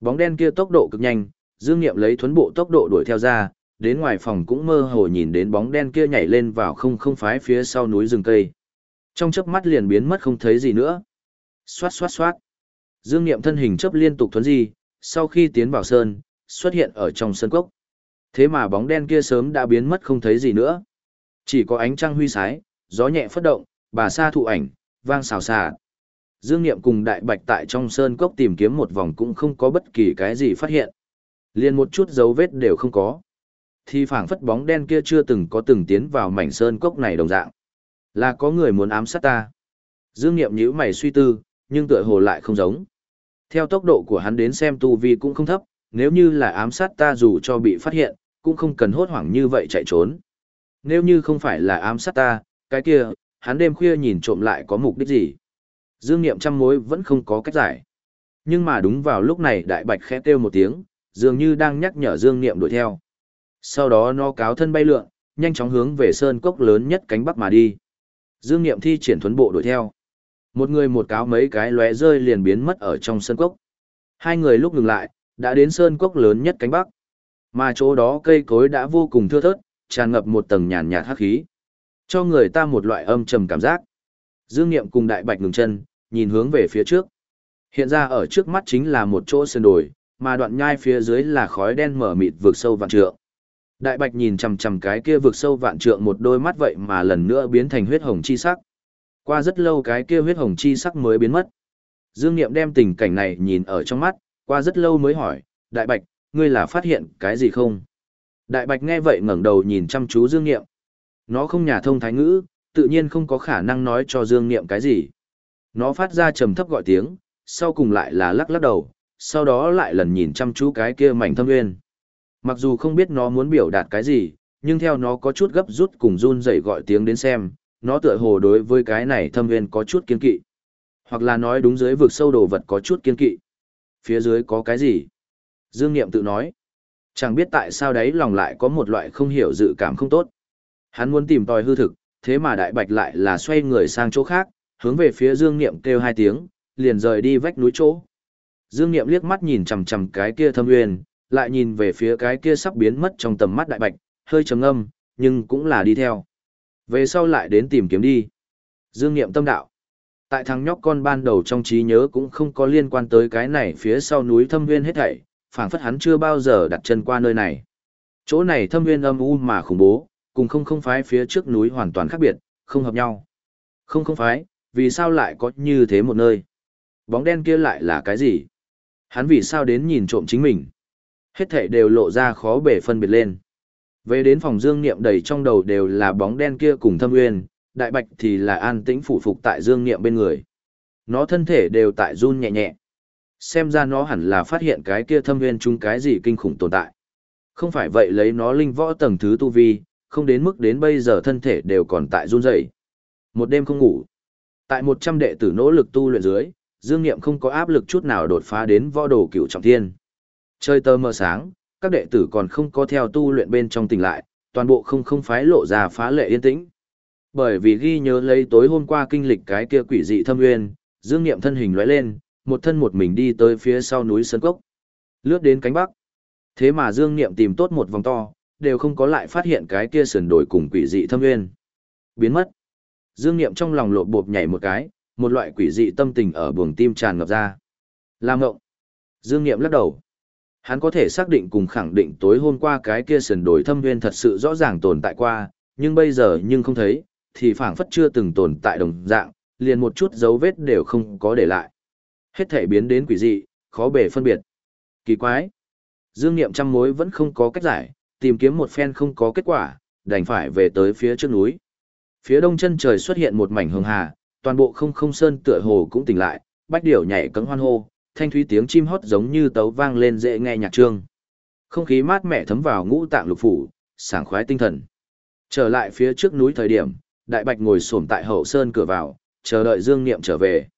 Speaker 1: Bóng đen kia tốc độ cực nhanh, Dương Niệm lấy thuấn bộ tốc độ đuổi theo ra, đến ngoài phòng cũng mơ hồ nhìn đến bóng đen kia nhảy lên vào không không phái phía sau núi rừng cây. Trong chớp mắt liền biến mất không thấy gì nữa. Xoát xoát xoát. Dương Niệm thân hình chớp liên tục thuấn di, sau khi tiến vào sơn, xuất hiện ở trong sân cốc. Thế mà bóng đen kia sớm đã biến mất không thấy gì nữa. Chỉ có ánh trăng huy sái, gió nhẹ phất động, bà sa thụ ảnh, vang xào xà. Dương Niệm cùng Đại Bạch tại trong sơn cốc tìm kiếm một vòng cũng không có bất kỳ cái gì phát hiện. Liền một chút dấu vết đều không có. Thì phảng phất bóng đen kia chưa từng có từng tiến vào mảnh sơn cốc này đồng dạng. Là có người muốn ám sát ta. Dương Niệm nhíu mày suy tư, nhưng tựa hồ lại không giống. Theo tốc độ của hắn đến xem tu vi cũng không thấp, nếu như là ám sát ta dù cho bị phát hiện, cũng không cần hốt hoảng như vậy chạy trốn. Nếu như không phải là ám sát ta, cái kia, hắn đêm khuya nhìn trộm lại có mục đích gì? Dương Niệm trăm mối vẫn không có cách giải. Nhưng mà đúng vào lúc này đại bạch khẽ kêu một tiếng, dường như đang nhắc nhở Dương Niệm đuổi theo. Sau đó nó cáo thân bay lượn, nhanh chóng hướng về sơn cốc lớn nhất cánh bắc mà đi. Dương Niệm thi triển thuấn bộ đuổi theo. Một người một cáo mấy cái lóe rơi liền biến mất ở trong sơn cốc. Hai người lúc ngừng lại, đã đến sơn cốc lớn nhất cánh bắc. Mà chỗ đó cây cối đã vô cùng thưa thớt, tràn ngập một tầng nhàn nhạt hắc khí. Cho người ta một loại âm trầm cảm giác. Dương Niệm cùng Đại Bạch ngừng chân, nhìn hướng về phía trước. Hiện ra ở trước mắt chính là một chỗ sơn đồi, mà đoạn nhai phía dưới là khói đen mở mịt vượt sâu vạn trượng. Đại Bạch nhìn chằm chằm cái kia vượt sâu vạn trượng một đôi mắt vậy mà lần nữa biến thành huyết hồng chi sắc. Qua rất lâu cái kia huyết hồng chi sắc mới biến mất. Dương Niệm đem tình cảnh này nhìn ở trong mắt, qua rất lâu mới hỏi, Đại Bạch, ngươi là phát hiện cái gì không? Đại Bạch nghe vậy ngẩng đầu nhìn chăm chú Dương Niệm. Nó không nhà thông thái ngữ, tự nhiên không có khả năng nói cho Dương Niệm cái gì. Nó phát ra trầm thấp gọi tiếng, sau cùng lại là lắc lắc đầu, sau đó lại lần nhìn chăm chú cái kia mảnh thâm nguyên. Mặc dù không biết nó muốn biểu đạt cái gì, nhưng theo nó có chút gấp rút cùng run rẩy gọi tiếng đến xem, nó tựa hồ đối với cái này thâm nguyên có chút kiên kỵ. Hoặc là nói đúng dưới vực sâu đồ vật có chút kiên kỵ. Phía dưới có cái gì? Dương Niệm tự nói. Chẳng biết tại sao đấy lòng lại có một loại không hiểu dự cảm không tốt. Hắn muốn tìm tòi hư thực, thế mà đại bạch lại là xoay người sang chỗ khác, hướng về phía Dương Niệm kêu hai tiếng, liền rời đi vách núi chỗ. Dương Niệm liếc mắt nhìn chằm chằm cái kia thâm uyên, lại nhìn về phía cái kia sắp biến mất trong tầm mắt đại bạch, hơi trầm ngâm, nhưng cũng là đi theo. Về sau lại đến tìm kiếm đi. Dương Niệm tâm đạo. Tại thằng nhóc con ban đầu trong trí nhớ cũng không có liên quan tới cái này phía sau núi thâm nguyên hết thảy, phảng phất hắn chưa bao giờ đặt chân qua nơi này. Chỗ này thâm nguyên âm u mà khủng bố, cùng không không phái phía trước núi hoàn toàn khác biệt, không hợp nhau. Không không phái, vì sao lại có như thế một nơi? Bóng đen kia lại là cái gì? Hắn vì sao đến nhìn trộm chính mình? Hết thảy đều lộ ra khó bể phân biệt lên. Về đến phòng dương niệm đầy trong đầu đều là bóng đen kia cùng thâm nguyên, đại bạch thì là an tĩnh phủ phục tại dương niệm bên người. Nó thân thể đều tại run nhẹ nhẹ. Xem ra nó hẳn là phát hiện cái kia thâm nguyên chung cái gì kinh khủng tồn tại. Không phải vậy lấy nó linh võ tầng thứ tu vi, không đến mức đến bây giờ thân thể đều còn tại run rẩy. Một đêm không ngủ. Tại một trăm đệ tử nỗ lực tu luyện dưới, Dương Niệm không có áp lực chút nào đột phá đến võ đồ cửu trọng thiên. Chơi tơ mơ sáng, các đệ tử còn không có theo tu luyện bên trong tỉnh lại, toàn bộ không không phái lộ ra phá lệ yên tĩnh. Bởi vì ghi nhớ lấy tối hôm qua kinh lịch cái kia quỷ dị thâm nguyên, Dương Niệm thân hình lóe lên, một thân một mình đi tới phía sau núi Sơn Cốc. Lướt đến cánh bắc. Thế mà Dương Niệm tìm tốt một vòng to, đều không có lại phát hiện cái kia sườn đổi cùng quỷ dị thâm nguyên. Biến mất. Dương Niệm trong lòng lộp bộp nhảy một cái, một loại quỷ dị tâm tình ở buồng tim tràn ngập ra. Làm ngộng. Dương Niệm lắc đầu. Hắn có thể xác định cùng khẳng định tối hôm qua cái kia sườn đổi thâm nguyên thật sự rõ ràng tồn tại qua, nhưng bây giờ nhưng không thấy, thì phảng phất chưa từng tồn tại đồng dạng, liền một chút dấu vết đều không có để lại. Hết thể biến đến quỷ dị, khó bề phân biệt. Kỳ quái. Dương Niệm trăm mối vẫn không có cách giải, tìm kiếm một phen không có kết quả, đành phải về tới phía trước núi. Phía đông chân trời xuất hiện một mảnh hường hà, toàn bộ không không sơn tựa hồ cũng tỉnh lại, bách điểu nhảy cẫng hoan hô, thanh thúy tiếng chim hót giống như tấu vang lên dễ nghe nhạc trương. Không khí mát mẻ thấm vào ngũ tạng lục phủ, sảng khoái tinh thần. Trở lại phía trước núi thời điểm, Đại Bạch ngồi xổm tại hậu sơn cửa vào, chờ đợi Dương Niệm trở về.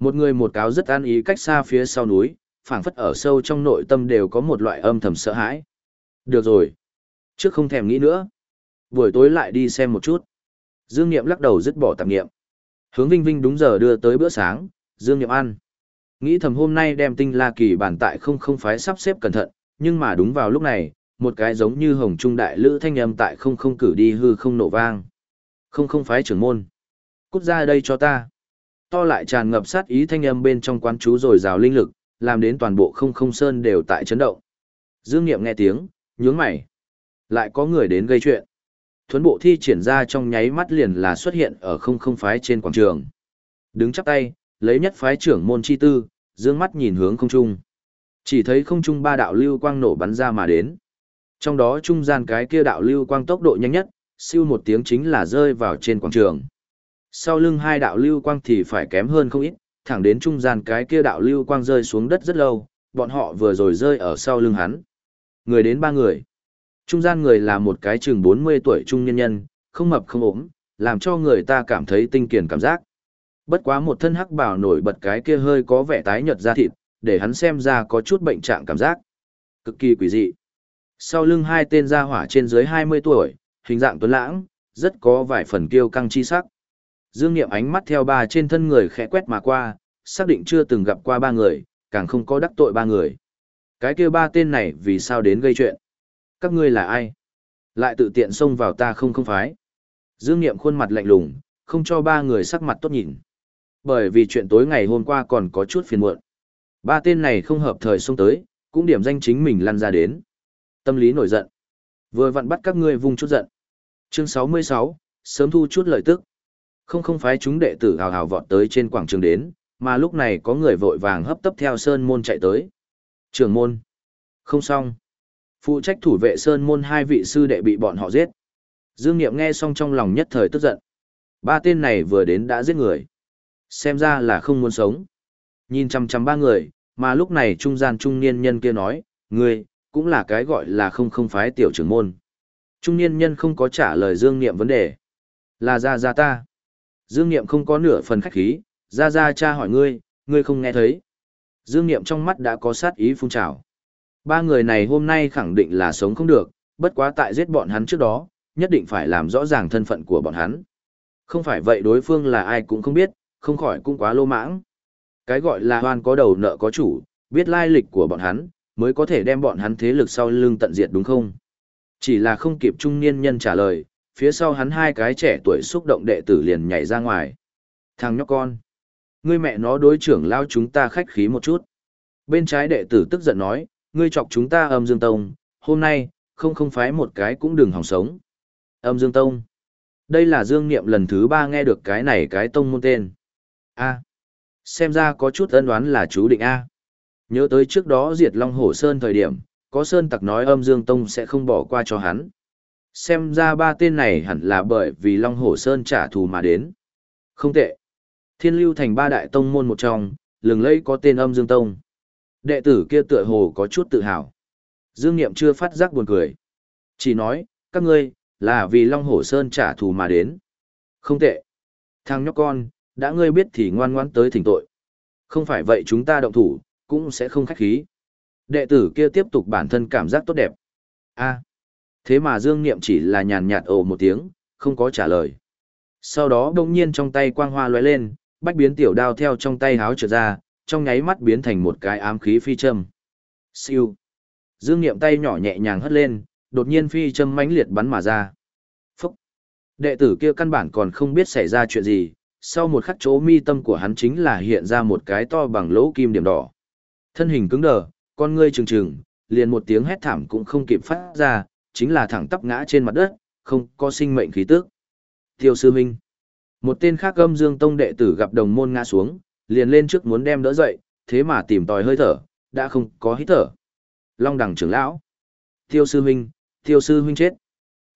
Speaker 1: Một người một cáo rất an ý cách xa phía sau núi, phảng phất ở sâu trong nội tâm đều có một loại âm thầm sợ hãi. Được rồi. Trước không thèm nghĩ nữa. Buổi tối lại đi xem một chút. Dương Niệm lắc đầu dứt bỏ tạp niệm. Hướng Vinh Vinh đúng giờ đưa tới bữa sáng, Dương Niệm ăn. Nghĩ thầm hôm nay đem tinh la kỳ bản tại không không phái sắp xếp cẩn thận, nhưng mà đúng vào lúc này, một cái giống như hồng trung đại lữ thanh âm tại không không cử đi hư không nổ vang. Không không phái trưởng môn. Cút ra đây cho ta. To lại tràn ngập sát ý thanh âm bên trong quán chú rồi rào linh lực, làm đến toàn bộ không không sơn đều tại chấn động. Dương Niệm nghe tiếng, nhướng mày. Lại có người đến gây chuyện. Thuấn bộ thi triển ra trong nháy mắt liền là xuất hiện ở không không phái trên quảng trường. Đứng chắp tay, lấy nhất phái trưởng môn chi tư, dương mắt nhìn hướng không trung. Chỉ thấy không trung ba đạo lưu quang nổ bắn ra mà đến. Trong đó trung gian cái kia đạo lưu quang tốc độ nhanh nhất, siêu một tiếng chính là rơi vào trên quảng trường. Sau lưng hai đạo lưu quang thì phải kém hơn không ít, thẳng đến trung gian cái kia đạo lưu quang rơi xuống đất rất lâu, bọn họ vừa rồi rơi ở sau lưng hắn. Người đến ba người. Trung gian người là một cái chừng 40 tuổi trung nhân nhân, không mập không ốm, làm cho người ta cảm thấy tinh kiền cảm giác. Bất quá một thân hắc bảo nổi bật cái kia hơi có vẻ tái nhợt da thịt, để hắn xem ra có chút bệnh trạng cảm giác. Cực kỳ quỷ dị. Sau lưng hai tên gia hỏa trên dưới 20 tuổi, hình dạng tuấn lãng, rất có vài phần kiêu căng chi sắc. Dương Niệm ánh mắt theo ba trên thân người khẽ quét mà qua, xác định chưa từng gặp qua ba người, càng không có đắc tội ba người. Cái kia ba tên này vì sao đến gây chuyện? Các ngươi là ai? Lại tự tiện xông vào ta không không phái. Dương Niệm khuôn mặt lạnh lùng, không cho ba người sắc mặt tốt nhìn. Bởi vì chuyện tối ngày hôm qua còn có chút phiền muộn. Ba tên này không hợp thời xông tới, cũng điểm danh chính mình lăn ra đến. Tâm lý nổi giận. Vừa vặn bắt các ngươi vung chút giận. Chương 66, sớm thu chút lợi tức. Không không phái chúng đệ tử hào hào vọt tới trên quảng trường đến, mà lúc này có người vội vàng hấp tấp theo sơn môn chạy tới. Trường môn. Không xong. Phụ trách thủ vệ sơn môn hai vị sư đệ bị bọn họ giết. Dương Niệm nghe xong trong lòng nhất thời tức giận. Ba tên này vừa đến đã giết người. Xem ra là không muốn sống. Nhìn chăm chăm ba người, mà lúc này trung gian trung niên nhân kia nói, ngươi, cũng là cái gọi là không không phái tiểu trưởng môn. Trung niên nhân không có trả lời Dương Niệm vấn đề. Là ra ra ta. Dương Niệm không có nửa phần khách khí, ra ra cha hỏi ngươi, ngươi không nghe thấy. Dương Niệm trong mắt đã có sát ý phun trào. Ba người này hôm nay khẳng định là sống không được, bất quá tại giết bọn hắn trước đó, nhất định phải làm rõ ràng thân phận của bọn hắn. Không phải vậy đối phương là ai cũng không biết, không khỏi cũng quá lô mãng. Cái gọi là hoan có đầu nợ có chủ, biết lai lịch của bọn hắn, mới có thể đem bọn hắn thế lực sau lưng tận diệt đúng không? Chỉ là không kịp trung niên nhân trả lời, phía sau hắn hai cái trẻ tuổi xúc động đệ tử liền nhảy ra ngoài. Thằng nhóc con, ngươi mẹ nó đối trưởng lao chúng ta khách khí một chút. Bên trái đệ tử tức giận nói, ngươi chọc chúng ta âm dương tông, hôm nay, không không phái một cái cũng đừng hòng sống. Âm dương tông. Đây là dương niệm lần thứ ba nghe được cái này cái tông môn tên. A. Xem ra có chút ân đoán là chú định A. Nhớ tới trước đó diệt Long Hổ Sơn thời điểm, có Sơn tặc nói âm dương tông sẽ không bỏ qua cho hắn. Xem ra ba tên này hẳn là bởi vì Long Hổ Sơn trả thù mà đến. Không tệ. Thiên lưu thành ba đại tông môn một trong, lừng lẫy có tên âm dương tông. Đệ tử kia tựa hồ có chút tự hào. Dương Niệm chưa phát giác buồn cười. Chỉ nói, các ngươi, là vì Long Hổ Sơn trả thù mà đến. Không tệ. Thằng nhóc con, đã ngươi biết thì ngoan ngoãn tới thỉnh tội. Không phải vậy chúng ta động thủ, cũng sẽ không khách khí. Đệ tử kia tiếp tục bản thân cảm giác tốt đẹp. a thế mà Dương Niệm chỉ là nhàn nhạt ồ một tiếng, không có trả lời. Sau đó đông nhiên trong tay quang hoa lóe lên, bách biến tiểu đao theo trong tay háo trở ra, trong nháy mắt biến thành một cái ám khí phi châm. Siêu. Dương Niệm tay nhỏ nhẹ nhàng hất lên, đột nhiên phi châm mãnh liệt bắn mà ra. Phúc. Đệ tử kia căn bản còn không biết xảy ra chuyện gì, sau một khắc chỗ mi tâm của hắn chính là hiện ra một cái to bằng lỗ kim điểm đỏ. Thân hình cứng đờ, con ngươi trừng trừng, liền một tiếng hét thảm cũng không kịp phát ra, chính là thẳng tắp ngã trên mặt đất, không có sinh mệnh khí tức. Tiêu sư minh. Một tên khác âm dương tông đệ tử gặp đồng môn ngã xuống, liền lên trước muốn đem đỡ dậy, thế mà tìm tòi hơi thở, đã không có hít thở. Long đẳng trưởng lão. Tiêu sư huynh, tiêu sư huynh chết.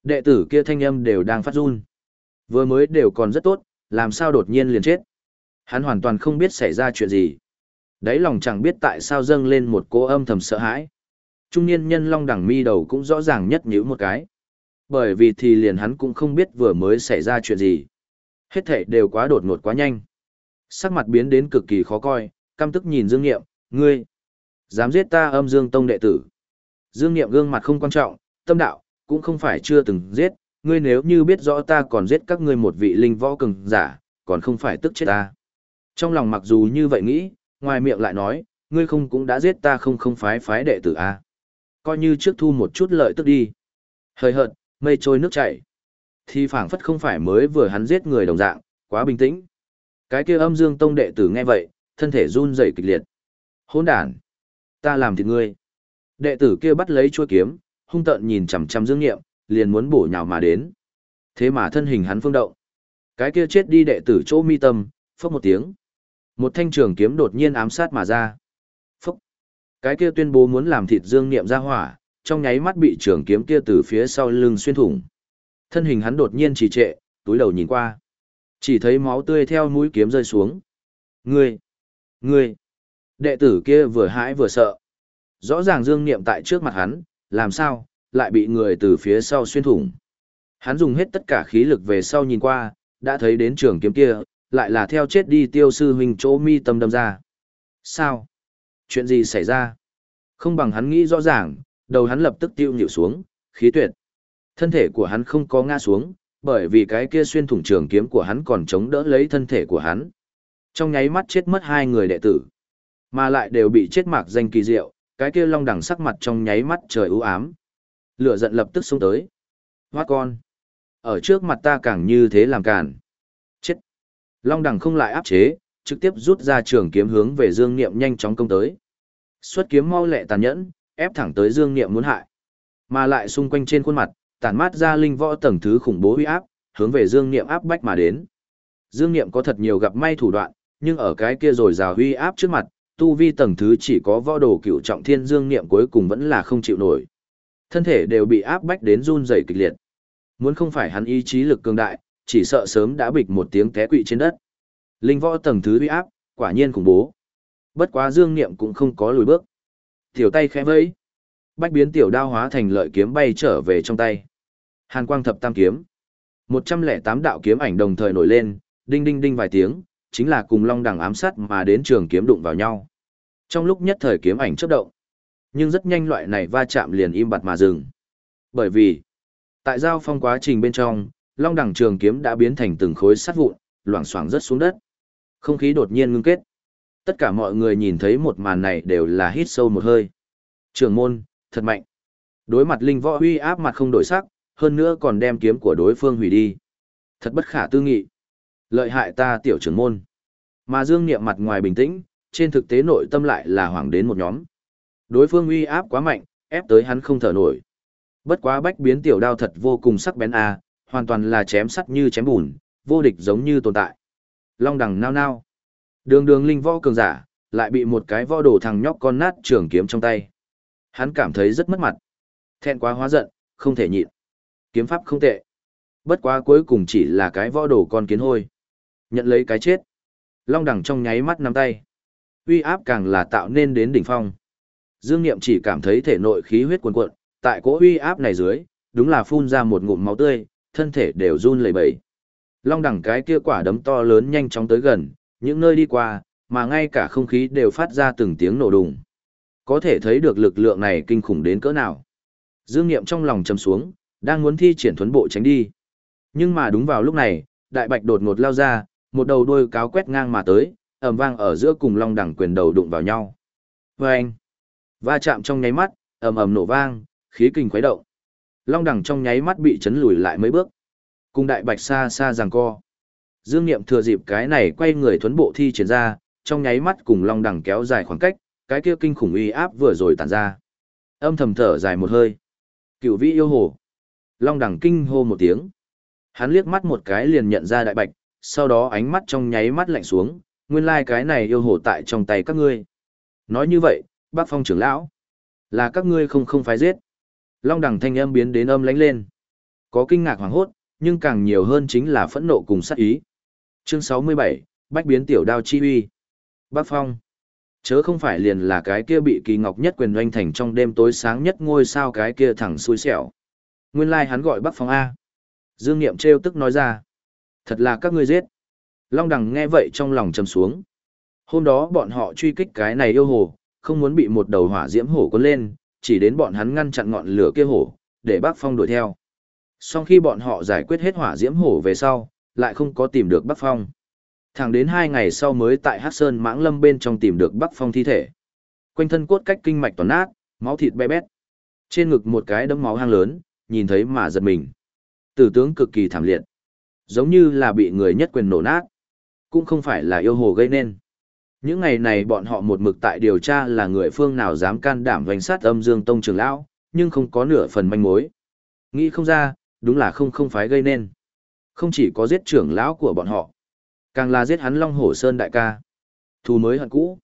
Speaker 1: Đệ tử kia thanh âm đều đang phát run. Vừa mới đều còn rất tốt, làm sao đột nhiên liền chết. Hắn hoàn toàn không biết xảy ra chuyện gì. Đấy lòng chẳng biết tại sao dâng lên một cô âm thầm sợ hãi. Trung niên nhân long đẳng mi đầu cũng rõ ràng nhất nhữ một cái. Bởi vì thì liền hắn cũng không biết vừa mới xảy ra chuyện gì. Hết thảy đều quá đột ngột quá nhanh. Sắc mặt biến đến cực kỳ khó coi, căm tức nhìn Dương Nghiệm, ngươi, dám giết ta âm Dương Tông đệ tử. Dương Nghiệm gương mặt không quan trọng, tâm đạo, cũng không phải chưa từng giết, ngươi nếu như biết rõ ta còn giết các ngươi một vị linh võ cường giả, còn không phải tức chết ta. Trong lòng mặc dù như vậy nghĩ, ngoài miệng lại nói, ngươi không cũng đã giết ta không không phái phái đệ tử a à? Coi như trước thu một chút lợi tức đi. Hơi hợt, mây trôi nước chảy. Thì phảng phất không phải mới vừa hắn giết người đồng dạng, quá bình tĩnh. Cái kia âm dương tông đệ tử nghe vậy, thân thể run rẩy kịch liệt. Hỗn đản, ta làm thịt ngươi. Đệ tử kia bắt lấy chuôi kiếm, hung tợn nhìn chằm chằm Dương Nghiệm, liền muốn bổ nhào mà đến. Thế mà thân hình hắn phương động. Cái kia chết đi đệ tử chỗ mi tâm, phốc một tiếng. Một thanh trường kiếm đột nhiên ám sát mà ra. Phốc. Cái kia tuyên bố muốn làm thịt Dương Niệm ra hỏa, trong nháy mắt bị trường kiếm kia từ phía sau lưng xuyên thủng. Thân hình hắn đột nhiên trì trệ, túi đầu nhìn qua. Chỉ thấy máu tươi theo mũi kiếm rơi xuống. Ngươi! Ngươi! Đệ tử kia vừa hãi vừa sợ. Rõ ràng Dương Niệm tại trước mặt hắn, làm sao, lại bị người từ phía sau xuyên thủng. Hắn dùng hết tất cả khí lực về sau nhìn qua, đã thấy đến trường kiếm kia, lại là theo chết đi tiêu sư huynh chỗ mi tâm đâm ra. Sao? Chuyện gì xảy ra? Không bằng hắn nghĩ rõ ràng, đầu hắn lập tức tiêu nhịu xuống, khí tuyệt. Thân thể của hắn không có ngã xuống, bởi vì cái kia xuyên thủng trường kiếm của hắn còn chống đỡ lấy thân thể của hắn. Trong nháy mắt chết mất hai người đệ tử, mà lại đều bị chết mạc danh kỳ diệu, cái kia long đẳng sắc mặt trong nháy mắt trời u ám. Lửa giận lập tức xông tới. Hoát con! Ở trước mặt ta càng như thế làm càn. Chết! Long đẳng không lại áp chế, trực tiếp rút ra trường kiếm hướng về Dương Niệm nhanh chóng công tới. Xuất kiếm mau lẹ tàn nhẫn, ép thẳng tới Dương Niệm muốn hại. Mà lại xung quanh trên khuôn mặt, tản mát ra linh võ tầng thứ khủng bố uy áp, hướng về Dương Niệm áp bách mà đến. Dương Niệm có thật nhiều gặp may thủ đoạn, nhưng ở cái kia rồi rào uy áp trước mặt, tu vi tầng thứ chỉ có võ đồ cựu trọng thiên Dương Niệm cuối cùng vẫn là không chịu nổi. Thân thể đều bị áp bách đến run rẩy kịch liệt. Muốn không phải hắn ý chí lực cường đại, chỉ sợ sớm đã bịch một tiếng té quỵ trên đất. Linh võ tầng thứ uy áp, quả nhiên khủng bố. Bất quá Dương Niệm cũng không có lùi bước. Tiểu tay khẽ vẫy, bách biến tiểu đao hóa thành lợi kiếm bay trở về trong tay. Hàn quang thập tam kiếm. một trăm lẻ tám đạo kiếm ảnh đồng thời nổi lên, đinh đinh đinh vài tiếng, chính là cùng long đằng ám sát mà đến trường kiếm đụng vào nhau. Trong lúc nhất thời kiếm ảnh chớp động, nhưng rất nhanh loại này va chạm liền im bặt mà dừng. Bởi vì, tại giao phong quá trình bên trong, long đằng trường kiếm đã biến thành từng khối sắt vụn, loảng xoảng rất xuống đất. Không khí đột nhiên ngưng kết. Tất cả mọi người nhìn thấy một màn này đều là hít sâu một hơi. Trường môn, thật mạnh. Đối mặt linh võ huy áp mặt không đổi sắc, hơn nữa còn đem kiếm của đối phương hủy đi. Thật bất khả tư nghị. Lợi hại ta tiểu trưởng môn. Mà Dương Niệm mặt ngoài bình tĩnh, trên thực tế nội tâm lại là hoảng đến một nhóm. Đối phương uy áp quá mạnh, ép tới hắn không thở nổi. Bất quá bách biến tiểu đao thật vô cùng sắc bén a, hoàn toàn là chém sắt như chém bùn, vô địch giống như tồn tại. Long đằng nao nao. Đường đường linh võ cường giả, lại bị một cái võ đồ thằng nhóc con nát trường kiếm trong tay. Hắn cảm thấy rất mất mặt. Thẹn quá hóa giận, không thể nhịn. Kiếm pháp không tệ. Bất quá cuối cùng chỉ là cái võ đồ con kiến hôi. Nhận lấy cái chết. Long đằng trong nháy mắt nắm tay. Uy áp càng là tạo nên đến đỉnh phong. Dương Niệm chỉ cảm thấy thể nội khí huyết cuồn cuộn, tại cỗ uy áp này dưới, đúng là phun ra một ngụm máu tươi, thân thể đều run lẩy bẩy. Long đẳng cái kia quả đấm to lớn nhanh chóng tới gần, những nơi đi qua, mà ngay cả không khí đều phát ra từng tiếng nổ đùng. Có thể thấy được lực lượng này kinh khủng đến cỡ nào. Dương Niệm trong lòng trầm xuống, đang muốn thi triển thuấn bộ tránh đi. Nhưng mà đúng vào lúc này, đại bạch đột ngột lao ra, một đầu đuôi cáo quét ngang mà tới, ầm vang ở giữa cùng long đẳng quyền đầu đụng vào nhau. Vâng! Va chạm trong nháy mắt, ầm ầm nổ vang, khí kinh khuấy động. Long đẳng trong nháy mắt bị chấn lùi lại mấy bước. Cùng đại bạch xa xa giằng co. Dương Niệm thừa dịp cái này quay người thuấn bộ thi triển ra, trong nháy mắt cùng long đẳng kéo dài khoảng cách, cái kia kinh khủng uy áp vừa rồi tản ra. Âm thầm thở dài một hơi. Cửu vĩ yêu hồ. Long đẳng kinh hô một tiếng. Hắn liếc mắt một cái liền nhận ra đại bạch, sau đó ánh mắt trong nháy mắt lạnh xuống, nguyên lai cái này yêu hồ tại trong tay các ngươi. Nói như vậy, bác phong trưởng lão, là các ngươi không không phải giết. Long đẳng thanh âm biến đến âm lánh lên. Có kinh ngạc hoảng hốt, nhưng càng nhiều hơn chính là phẫn nộ cùng sát ý. Chương 67, Bách biến tiểu đao chi uy. Bác phong. Chớ không phải liền là cái kia bị kỳ ngọc nhất quyền oanh thành trong đêm tối sáng nhất ngôi sao cái kia thẳng xui xẻo. Nguyên lai hắn gọi Bắc Phong A. Dương Niệm trêu tức nói ra. Thật là các ngươi giết. Long đằng nghe vậy trong lòng trầm xuống. Hôm đó bọn họ truy kích cái này yêu hồ, không muốn bị một đầu hỏa diễm hổ cuốn lên, chỉ đến bọn hắn ngăn chặn ngọn lửa kia hổ, để bác Phong đuổi theo. Sau khi bọn họ giải quyết hết hỏa diễm hổ về sau, lại không có tìm được bác Phong. Thẳng đến hai ngày sau mới tại Hắc Sơn Mãng Lâm bên trong tìm được Bắc Phong thi thể. Quanh thân cốt cách kinh mạch toàn nát, máu thịt bé bét. Trên ngực một cái đấm máu hang lớn, nhìn thấy mà giật mình. Tử tướng cực kỳ thảm liệt. Giống như là bị người nhất quyền nổ nát. Cũng không phải là yêu hồ gây nên. Những ngày này bọn họ một mực tại điều tra là người phương nào dám can đảm vành sát âm dương tông trường lão, nhưng không có nửa phần manh mối. Nghĩ không ra, đúng là không không phải gây nên. Không chỉ có giết trưởng lão của bọn họ, càng là giết hắn Long Hổ Sơn đại ca. Thù mới hận cũ,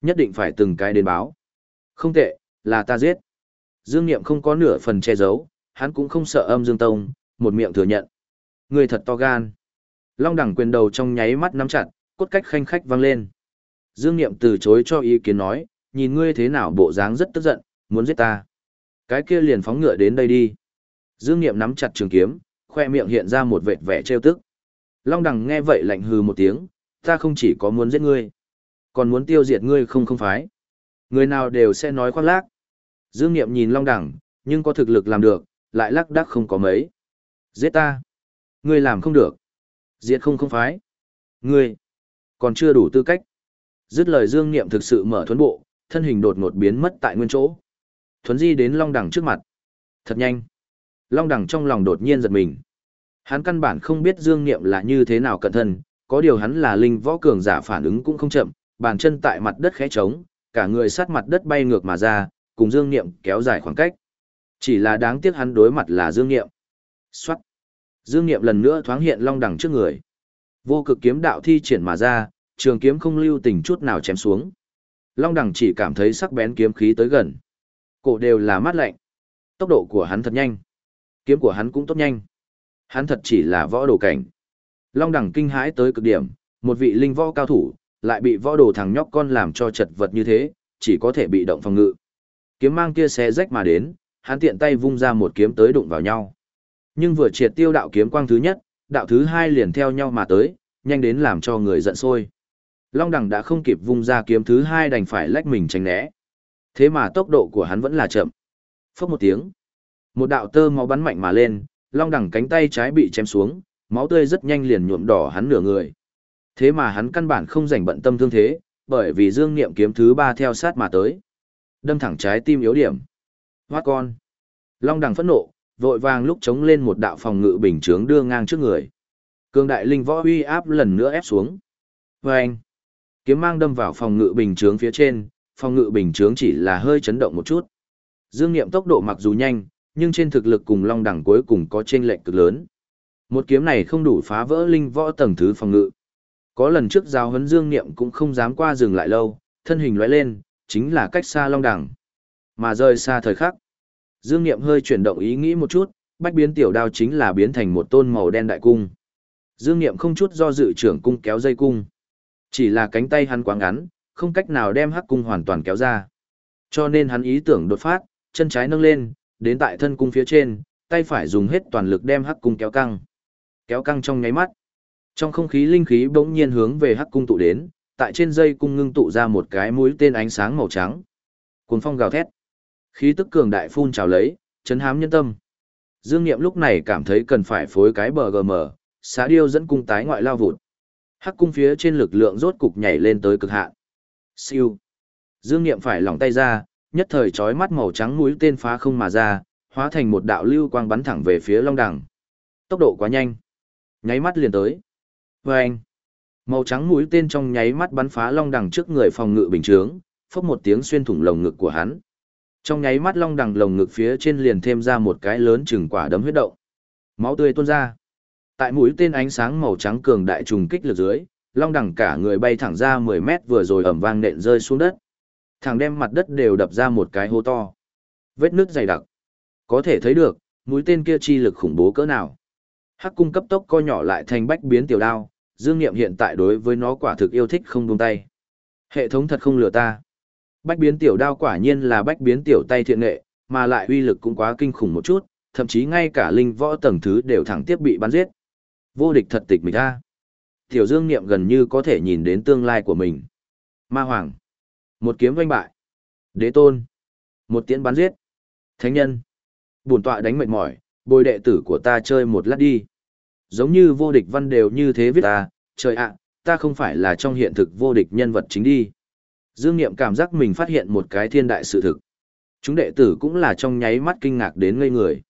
Speaker 1: nhất định phải từng cái đến báo. Không tệ, là ta giết. Dương Niệm không có nửa phần che giấu, hắn cũng không sợ âm Dương Tông, một miệng thừa nhận. Người thật to gan. Long đẳng quyền đầu trong nháy mắt nắm chặt, cốt cách khanh khách vang lên. Dương Niệm từ chối cho ý kiến nói, nhìn ngươi thế nào bộ dáng rất tức giận, muốn giết ta. Cái kia liền phóng ngựa đến đây đi. Dương Niệm nắm chặt trường kiếm, khoe miệng hiện ra một vệt vẻ trêu tức. Long đằng nghe vậy lạnh hừ một tiếng, ta không chỉ có muốn giết ngươi, còn muốn tiêu diệt ngươi không không phái. Người nào đều sẽ nói khoác lác. Dương Niệm nhìn Long đằng, nhưng có thực lực làm được, lại lắc đắc không có mấy. Giết ta. Ngươi làm không được. Diệt không không phái. Ngươi. Còn chưa đủ tư cách. Dứt lời Dương Niệm thực sự mở thuấn bộ, thân hình đột ngột biến mất tại nguyên chỗ. Thuấn di đến Long đằng trước mặt. Thật nhanh. Long đằng trong lòng đột nhiên giật mình. Hắn căn bản không biết Dương Niệm là như thế nào cẩn thận, có điều hắn là linh võ cường giả phản ứng cũng không chậm, bàn chân tại mặt đất khẽ trống, cả người sát mặt đất bay ngược mà ra, cùng Dương Niệm kéo dài khoảng cách. Chỉ là đáng tiếc hắn đối mặt là Dương Niệm. Xoát. Dương Niệm lần nữa thoáng hiện long đẳng trước người. Vô cực kiếm đạo thi triển mà ra, trường kiếm không lưu tình chút nào chém xuống. Long đẳng chỉ cảm thấy sắc bén kiếm khí tới gần. Cổ đều là mát lạnh. Tốc độ của hắn thật nhanh. Kiếm của hắn cũng tốt nhanh. Hắn thật chỉ là võ đồ cảnh. Long đẳng kinh hãi tới cực điểm, một vị linh võ cao thủ, lại bị võ đồ thằng nhóc con làm cho chật vật như thế, chỉ có thể bị động phòng ngự. Kiếm mang kia xé rách mà đến, hắn tiện tay vung ra một kiếm tới đụng vào nhau. Nhưng vừa triệt tiêu đạo kiếm quang thứ nhất, đạo thứ hai liền theo nhau mà tới, nhanh đến làm cho người giận sôi. Long đẳng đã không kịp vung ra kiếm thứ hai đành phải lách mình tránh né. Thế mà tốc độ của hắn vẫn là chậm. Phốc một tiếng. Một đạo tơ máu bắn mạnh mà lên, long đẳng cánh tay trái bị chém xuống, máu tươi rất nhanh liền nhuộm đỏ hắn nửa người. Thế mà hắn căn bản không rảnh bận tâm thương thế, bởi vì dương niệm kiếm thứ ba theo sát mà tới. đâm thẳng trái tim yếu điểm. Hoát con. Long đằng phẫn nộ, vội vàng lúc chống lên một đạo phòng ngự bình chướng đưa ngang trước người. Cương đại linh võ uy áp lần nữa ép xuống. Vâng. anh. Kiếm mang đâm vào phòng ngự bình chướng phía trên, phòng ngự bình chướng chỉ là hơi chấn động một chút. Dương Niệm tốc độ mặc dù nhanh, nhưng trên thực lực cùng Long Đẳng cuối cùng có chênh lệch cực lớn. Một kiếm này không đủ phá vỡ linh võ tầng thứ phòng ngự. Có lần trước giao huấn Dương Niệm cũng không dám qua dừng lại lâu, thân hình lóe lên, chính là cách xa Long Đẳng. Mà rời xa thời khắc. Dương Niệm hơi chuyển động ý nghĩ một chút, bách biến tiểu đao chính là biến thành một tôn màu đen đại cung. Dương Niệm không chút do dự trưởng cung kéo dây cung. Chỉ là cánh tay hắn quá ngắn, không cách nào đem hắc cung hoàn toàn kéo ra. Cho nên hắn ý tưởng đột phát, chân trái nâng lên, đến tại thân cung phía trên, tay phải dùng hết toàn lực đem hắc cung kéo căng. Kéo căng trong nháy mắt. Trong không khí linh khí bỗng nhiên hướng về hắc cung tụ đến, tại trên dây cung ngưng tụ ra một cái mũi tên ánh sáng màu trắng. Cuồng phong gào thét. Khí tức cường đại phun trào lấy, chấn hám nhân tâm. Dương Niệm lúc này cảm thấy cần phải phối cái bờ gm, xá điêu dẫn cung tái ngoại lao vụt. Hắc cung phía trên lực lượng rốt cục nhảy lên tới cực hạn. Siêu. Dương Niệm phải lỏng tay ra, nhất thời chói mắt màu trắng mũi tên phá không mà ra, hóa thành một đạo lưu quang bắn thẳng về phía Long Đằng. Tốc độ quá nhanh, nháy mắt liền tới. Vâng! Màu trắng mũi tên trong nháy mắt bắn phá Long Đằng trước người phòng ngự bình chướng, phốc một tiếng xuyên thủng lồng ngực của hắn. Trong nháy mắt Long Đằng lồng ngực phía trên liền thêm ra một cái lớn chừng quả đấm huyết động. Máu tươi tuôn ra. Tại mũi tên ánh sáng màu trắng cường đại trùng kích lực dưới, Long Đằng cả người bay thẳng ra 10 mét vừa rồi ầm vang nện rơi xuống đất. Thằng đem mặt đất đều đập ra một cái hố to. Vết nước dày đặc. Có thể thấy được, mũi tên kia chi lực khủng bố cỡ nào. Hắc cung cấp tốc co nhỏ lại thành bách biến tiểu đao, Dương Niệm hiện tại đối với nó quả thực yêu thích không buông tay. Hệ thống thật không lừa ta. Bách biến tiểu đao quả nhiên là bách biến tiểu tay thiện nghệ, mà lại uy lực cũng quá kinh khủng một chút, thậm chí ngay cả linh võ tầng thứ đều thẳng tiếp bị bắn giết. Vô địch thật tịch mình ta. Tiểu Dương Niệm gần như có thể nhìn đến tương lai của mình. Ma Hoàng. Một kiếm vanh bại. Đế tôn. Một tiễn bắn giết. Thánh nhân. Bổn tọa đánh mệt mỏi, bồi đệ tử của ta chơi một lát đi. Giống như vô địch văn đều như thế viết ta, trời ạ, ta không phải là trong hiện thực vô địch nhân vật chính đi. Dương Niệm cảm giác mình phát hiện một cái thiên đại sự thực. Chúng đệ tử cũng là trong nháy mắt kinh ngạc đến ngây người.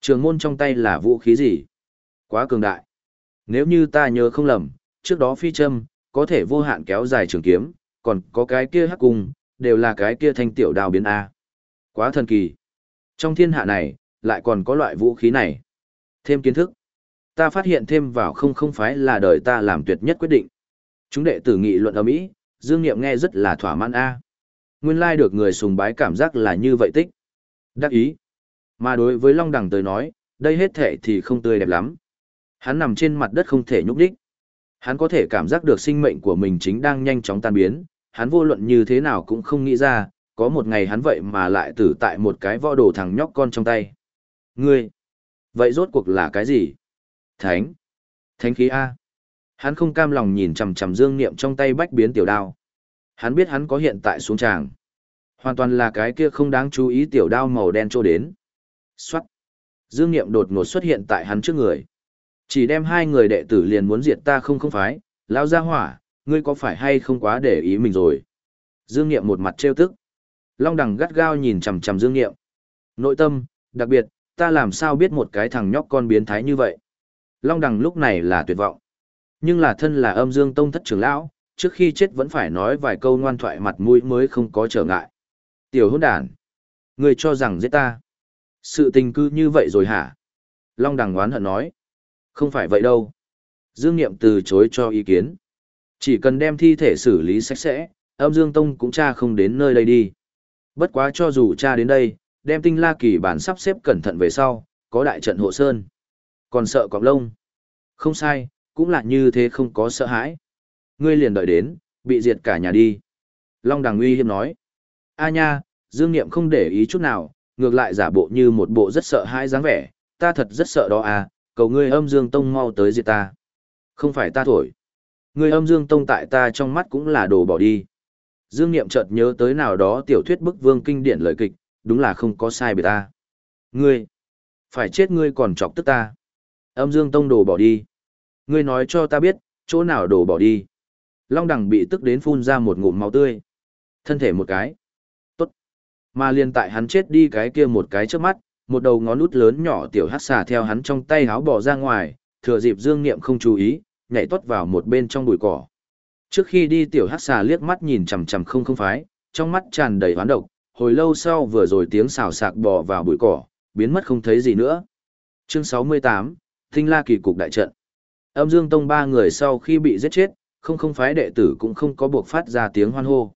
Speaker 1: Trường môn trong tay là vũ khí gì? Quá cường đại. Nếu như ta nhớ không lầm, trước đó phi châm, có thể vô hạn kéo dài trường kiếm, còn có cái kia hắc cung, đều là cái kia thanh tiểu đào biến A. Quá thần kỳ. Trong thiên hạ này, lại còn có loại vũ khí này. Thêm kiến thức. Ta phát hiện thêm vào không không phải là đời ta làm tuyệt nhất quyết định. Chúng đệ tử nghị luận ở Mỹ, Dương Niệm nghe rất là thỏa mãn A. Nguyên lai được người sùng bái cảm giác là như vậy tích. Đắc ý. Mà đối với Long Đằng tới nói, đây hết thể thì không tươi đẹp lắm. Hắn nằm trên mặt đất không thể nhúc đích. Hắn có thể cảm giác được sinh mệnh của mình chính đang nhanh chóng tan biến, hắn vô luận như thế nào cũng không nghĩ ra, có một ngày hắn vậy mà lại tử tại một cái võ đồ thằng nhóc con trong tay. Ngươi! Vậy rốt cuộc là cái gì? Thánh! Thánh khí A! Hắn không cam lòng nhìn chằm chằm dương niệm trong tay bách biến tiểu đao. Hắn biết hắn có hiện tại xuống tràng. Hoàn toàn là cái kia không đáng chú ý tiểu đao màu đen trô đến. Xoát! Dương niệm đột ngột xuất hiện tại hắn trước người. Chỉ đem hai người đệ tử liền muốn diệt ta không không phái, lao ra hỏa, ngươi có phải hay không quá để ý mình rồi? Dương Niệm một mặt trêu tức. Long đằng gắt gao nhìn chằm chằm Dương Niệm. Nội tâm, đặc biệt, ta làm sao biết một cái thằng nhóc con biến thái như vậy? Long đằng lúc này là tuyệt vọng. Nhưng là thân là âm dương tông thất trưởng lão, trước khi chết vẫn phải nói vài câu ngoan thoại mặt mũi mới không có trở ngại. Tiểu hôn đàn, ngươi cho rằng giết ta. Sự tình cư như vậy rồi hả? Long đằng oán hận nói. Không phải vậy đâu. Dương Niệm từ chối cho ý kiến. Chỉ cần đem thi thể xử lý sạch sẽ, âm dương tông cũng tra không đến nơi đây đi. Bất quá cho dù cha đến đây, đem tinh la kỳ bản sắp xếp cẩn thận về sau, có đại trận hộ sơn. Còn sợ cọp lông. Không sai, cũng là như thế không có sợ hãi. Ngươi liền đợi đến, bị diệt cả nhà đi. Long đằng uy hiếp nói. A nha, dương niệm không để ý chút nào, ngược lại giả bộ như một bộ rất sợ hãi dáng vẻ, ta thật rất sợ đó à, cầu ngươi âm dương tông mau tới diệt ta. Không phải ta thổi. Người âm dương tông tại ta trong mắt cũng là đồ bỏ đi. Dương Niệm chợt nhớ tới nào đó tiểu thuyết bức vương kinh điển lời kịch, đúng là không có sai biệt ta. Ngươi, phải chết ngươi còn chọc tức ta. Âm dương tông đồ bỏ đi. Ngươi nói cho ta biết, chỗ nào đồ bỏ đi. Long đằng bị tức đến phun ra một ngụm máu tươi. Thân thể một cái. Tốt. Mà liền tại hắn chết đi cái kia một cái trước mắt, một đầu ngón út lớn nhỏ tiểu hát xà theo hắn trong tay háo bỏ ra ngoài, thừa dịp Dương Niệm không chú ý, nhảy tót vào một bên trong bụi cỏ. Trước khi đi tiểu hắc xà liếc mắt nhìn chằm chằm không không phái, trong mắt tràn đầy hoán độc, hồi lâu sau vừa rồi tiếng xào sạc bò vào bụi cỏ, biến mất không thấy gì nữa. Chương 68, Tinh La kỳ cục đại trận. Âm Dương Tông ba người sau khi bị giết chết, không không phái đệ tử cũng không có buộc phát ra tiếng hoan hô.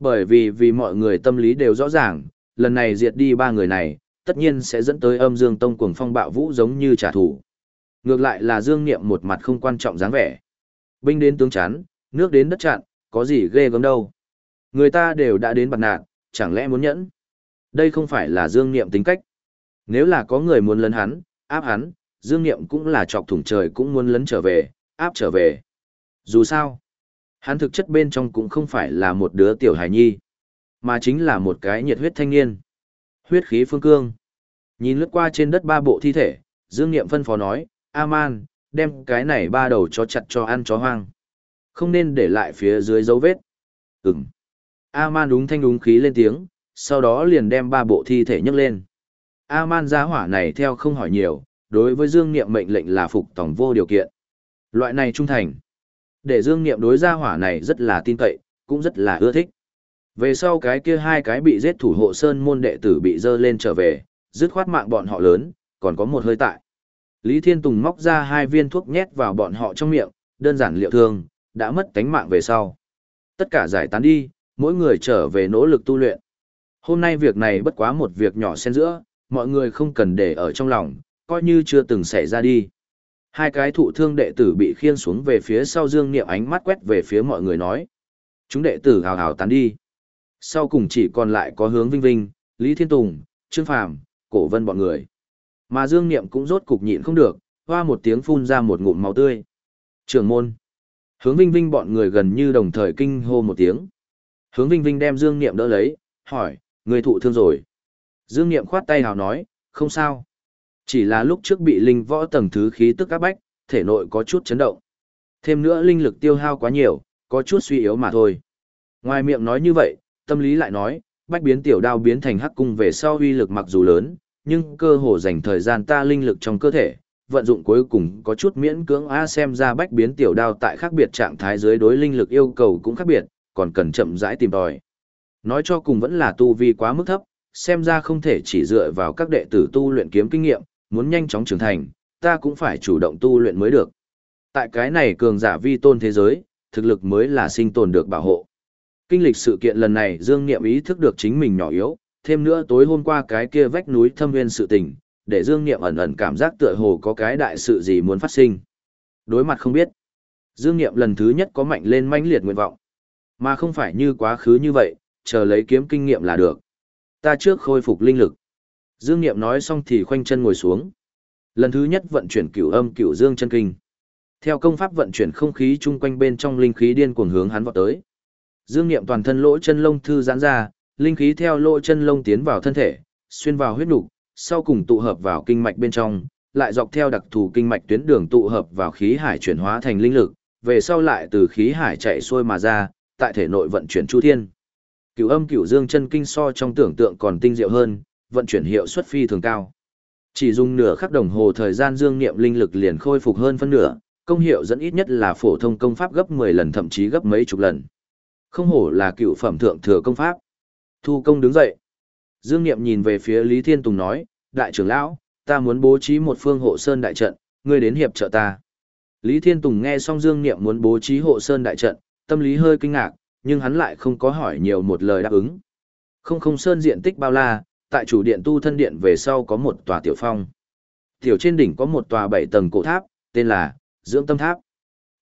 Speaker 1: Bởi vì vì mọi người tâm lý đều rõ ràng, lần này diệt đi ba người này, tất nhiên sẽ dẫn tới âm Dương Tông cuồng phong bạo vũ giống như trả thù. Ngược lại là Dương Niệm một mặt không quan trọng dáng vẻ. Binh đến tướng chán, nước đến đất chặn, có gì ghê gớm đâu. Người ta đều đã đến bật nạn, chẳng lẽ muốn nhẫn? Đây không phải là Dương Niệm tính cách. Nếu là có người muốn lấn hắn, áp hắn, Dương Niệm cũng là chọc thủng trời cũng muốn lấn trở về, áp trở về. Dù sao, hắn thực chất bên trong cũng không phải là một đứa tiểu hài nhi, mà chính là một cái nhiệt huyết thanh niên. Huyết khí phương cương. Nhìn lướt qua trên đất ba bộ thi thể, Dương Niệm phân phó nói, A-man, đem cái này ba đầu chó chặt cho ăn chó hoang. Không nên để lại phía dưới dấu vết. Ừm. A-man đúng thanh đúng khí lên tiếng, sau đó liền đem ba bộ thi thể nhấc lên. A-man giá hỏa này theo không hỏi nhiều, đối với Dương Niệm mệnh lệnh là phục tổng vô điều kiện. Loại này trung thành. Để Dương Niệm đối gia hỏa này rất là tin cậy, cũng rất là ưa thích. Về sau cái kia hai cái bị giết thủ hộ sơn môn đệ tử bị dơ lên trở về, dứt khoát mạng bọn họ lớn, còn có một hơi tại. Lý Thiên Tùng móc ra hai viên thuốc nhét vào bọn họ trong miệng, đơn giản liệu thương, đã mất tánh mạng về sau. Tất cả giải tán đi, mỗi người trở về nỗ lực tu luyện. Hôm nay việc này bất quá một việc nhỏ xen giữa, mọi người không cần để ở trong lòng, coi như chưa từng xảy ra đi. Hai cái thụ thương đệ tử bị khiên xuống về phía sau Dương Niệm ánh mắt quét về phía mọi người nói. Chúng đệ tử hào hào tán đi. Sau cùng chỉ còn lại có hướng Vinh Vinh, Lý Thiên Tùng, Trương Phàm, Cổ Vân bọn người. Mà Dương Niệm cũng rốt cục nhịn không được, hoa một tiếng phun ra một ngụm máu tươi. Trường môn. Hướng Vinh Vinh bọn người gần như đồng thời kinh hô một tiếng. Hướng Vinh Vinh đem Dương Niệm đỡ lấy, hỏi, người thụ thương rồi. Dương Niệm khoát tay hào nói, không sao. Chỉ là lúc trước bị linh võ tầng thứ khí tức áp bách, thể nội có chút chấn động. Thêm nữa linh lực tiêu hao quá nhiều, có chút suy yếu mà thôi. Ngoài miệng nói như vậy, tâm lý lại nói, bách biến tiểu đao biến thành hắc cung về sau uy lực mặc dù lớn, nhưng cơ hồ dành thời gian ta linh lực trong cơ thể, vận dụng cuối cùng có chút miễn cưỡng a xem ra bách biến tiểu đao tại khác biệt trạng thái dưới đối linh lực yêu cầu cũng khác biệt, còn cần chậm rãi tìm tòi. Nói cho cùng vẫn là tu vi quá mức thấp, xem ra không thể chỉ dựa vào các đệ tử tu luyện kiếm kinh nghiệm, muốn nhanh chóng trưởng thành, ta cũng phải chủ động tu luyện mới được. Tại cái này cường giả vi tôn thế giới, thực lực mới là sinh tồn được bảo hộ. Kinh lịch sự kiện lần này Dương Niệm ý thức được chính mình nhỏ yếu, thêm nữa tối hôm qua cái kia vách núi thâm nguyên sự tình, để Dương Niệm ẩn ẩn cảm giác tựa hồ có cái đại sự gì muốn phát sinh. Đối mặt không biết. Dương Niệm lần thứ nhất có mạnh lên mãnh liệt nguyện vọng. Mà không phải như quá khứ như vậy, chờ lấy kiếm kinh nghiệm là được. Ta trước khôi phục linh lực. Dương Niệm nói xong thì khoanh chân ngồi xuống. Lần thứ nhất vận chuyển cửu âm cửu dương chân kinh. Theo công pháp vận chuyển không khí chung quanh bên trong linh khí điên cuồng hướng hắn vọt tới. Dương Niệm toàn thân lỗ chân lông thư giãn ra, linh khí theo lỗ chân lông tiến vào thân thể, xuyên vào huyết nục, sau cùng tụ hợp vào kinh mạch bên trong, lại dọc theo đặc thù kinh mạch tuyến đường tụ hợp vào khí hải chuyển hóa thành linh lực, về sau lại từ khí hải chạy xuôi mà ra, tại thể nội vận chuyển chu thiên. Cửu âm cửu dương chân kinh so trong tưởng tượng còn tinh diệu hơn, vận chuyển hiệu suất phi thường cao. Chỉ dùng nửa khắc đồng hồ thời gian dương niệm linh lực liền khôi phục hơn phân nửa, công hiệu dẫn ít nhất là phổ thông công pháp gấp 10 lần thậm chí gấp mấy chục lần. Không hổ là cựu phẩm thượng thừa công pháp. Thu công đứng dậy. Dương Niệm nhìn về phía Lý Thiên Tùng nói, đại trưởng lão, ta muốn bố trí một phương hộ sơn đại trận, ngươi đến hiệp trợ ta. Lý Thiên Tùng nghe xong Dương Niệm muốn bố trí hộ sơn đại trận, tâm lý hơi kinh ngạc, nhưng hắn lại không có hỏi nhiều một lời đáp ứng. Không không sơn diện tích bao la, tại chủ điện tu thân điện về sau có một tòa tiểu phong. Tiểu trên đỉnh có một tòa bảy tầng cổ tháp, tên là Dưỡng Tâm Tháp.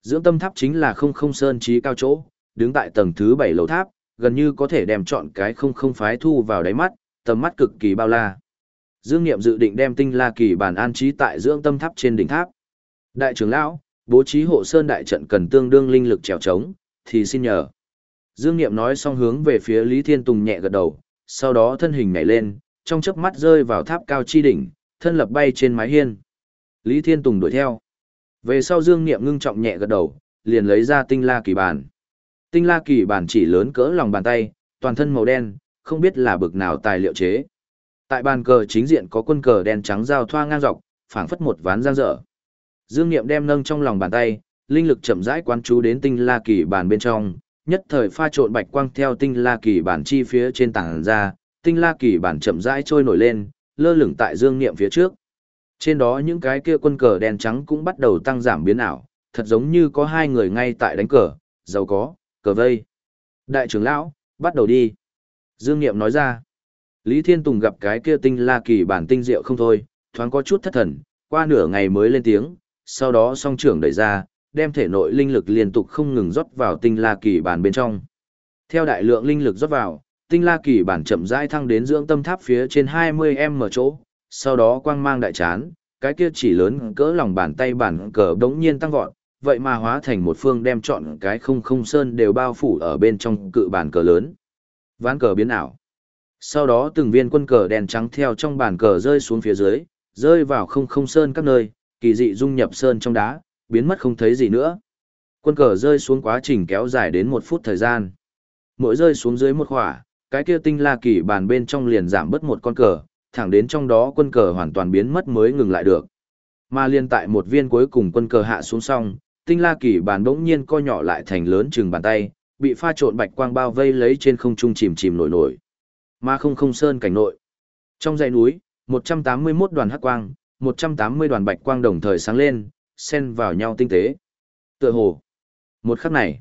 Speaker 1: Dưỡng Tâm Tháp chính là không không sơn trí cao chỗ, đứng tại tầng thứ bảy lầu tháp, gần như có thể đem chọn cái không không phái thu vào đáy mắt, tầm mắt cực kỳ bao la. Dương Nghiệm dự định đem tinh la kỳ bản an trí tại dưỡng tâm tháp trên đỉnh tháp. Đại trưởng lão, bố trí hộ sơn đại trận cần tương đương linh lực trèo trống, thì xin nhờ. Dương Nghiệm nói xong hướng về phía Lý Thiên Tùng nhẹ gật đầu, sau đó thân hình nhảy lên, trong chớp mắt rơi vào tháp cao chi đỉnh, thân lập bay trên mái hiên. Lý Thiên Tùng đuổi theo. Về sau Dương Nghiệm ngưng trọng nhẹ gật đầu, liền lấy ra tinh la kỳ bản. Tinh la kỳ bản chỉ lớn cỡ lòng bàn tay, toàn thân màu đen, không biết là bực nào tài liệu chế. Tại bàn cờ chính diện có quân cờ đen trắng giao thoa ngang dọc, phảng phất một ván giang dở. Dương Niệm đem nâng trong lòng bàn tay, linh lực chậm rãi quán chú đến tinh la kỳ bàn bên trong, nhất thời pha trộn bạch quang theo tinh la kỳ bản chi phía trên tảng ra, tinh la kỳ bản chậm rãi trôi nổi lên, lơ lửng tại dương niệm phía trước. Trên đó những cái kia quân cờ đen trắng cũng bắt đầu tăng giảm biến ảo, thật giống như có hai người ngay tại đánh cờ, giàu có, cờ vây. Đại trưởng lão, bắt đầu đi. Dương Niệm nói ra. Lý Thiên Tùng gặp cái kia tinh la kỳ bản tinh diệu không thôi, thoáng có chút thất thần, qua nửa ngày mới lên tiếng, sau đó song trưởng đẩy ra, đem thể nội linh lực liên tục không ngừng rót vào tinh la kỳ bản bên trong. Theo đại lượng linh lực rót vào, tinh la kỳ bản chậm rãi thăng đến dưỡng tâm tháp phía trên 20m chỗ, sau đó quang mang đại chán, cái kia chỉ lớn cỡ lòng bàn tay bản cờ đống nhiên tăng vọt, vậy mà hóa thành một phương đem chọn cái không không sơn đều bao phủ ở bên trong cự bàn cờ lớn. Ván cờ biến ảo. Sau đó từng viên quân cờ đèn trắng theo trong bàn cờ rơi xuống phía dưới, rơi vào không không sơn các nơi, kỳ dị dung nhập sơn trong đá, biến mất không thấy gì nữa. Quân cờ rơi xuống quá trình kéo dài đến một phút thời gian. Mỗi rơi xuống dưới một khỏa, cái kia tinh la kỳ bàn bên trong liền giảm bớt một con cờ, thẳng đến trong đó quân cờ hoàn toàn biến mất mới ngừng lại được. Mà liên tại một viên cuối cùng quân cờ hạ xuống xong, tinh la kỳ bàn bỗng nhiên co nhỏ lại thành lớn chừng bàn tay, bị pha trộn bạch quang bao vây lấy trên không trung chìm chìm nổi nổi. Mà không không sơn cảnh nội. Trong dãy núi, 181 đoàn hắc quang, 180 đoàn bạch quang đồng thời sáng lên, xen vào nhau tinh tế. Tựa hồ, một khắc này,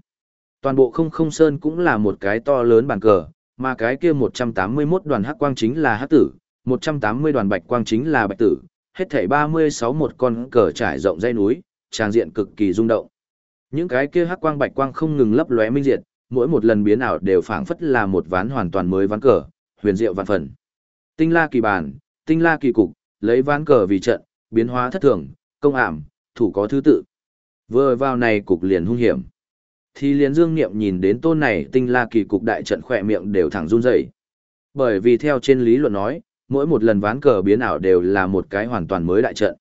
Speaker 1: toàn bộ không không sơn cũng là một cái to lớn bàn cờ, mà cái kia 181 đoàn hắc quang chính là hắc tử, 180 đoàn bạch quang chính là bạch tử, hết thảy 36 một con cờ trải rộng dãy núi, trang diện cực kỳ rung động. Những cái kia hắc quang bạch quang không ngừng lấp lóe minh diệt, mỗi một lần biến ảo đều phảng phất là một ván hoàn toàn mới ván cờ, huyền diệu vạn phần. Tinh la kỳ bản, tinh la kỳ cục, lấy ván cờ vì trận, biến hóa thất thường, công ảm, thủ có thứ tự. Vừa vào này cục liền hung hiểm. Thì liền dương niệm nhìn đến tôn này tinh la kỳ cục đại trận khỏe miệng đều thẳng run rẩy. Bởi vì theo trên lý luận nói, mỗi một lần ván cờ biến ảo đều là một cái hoàn toàn mới đại trận.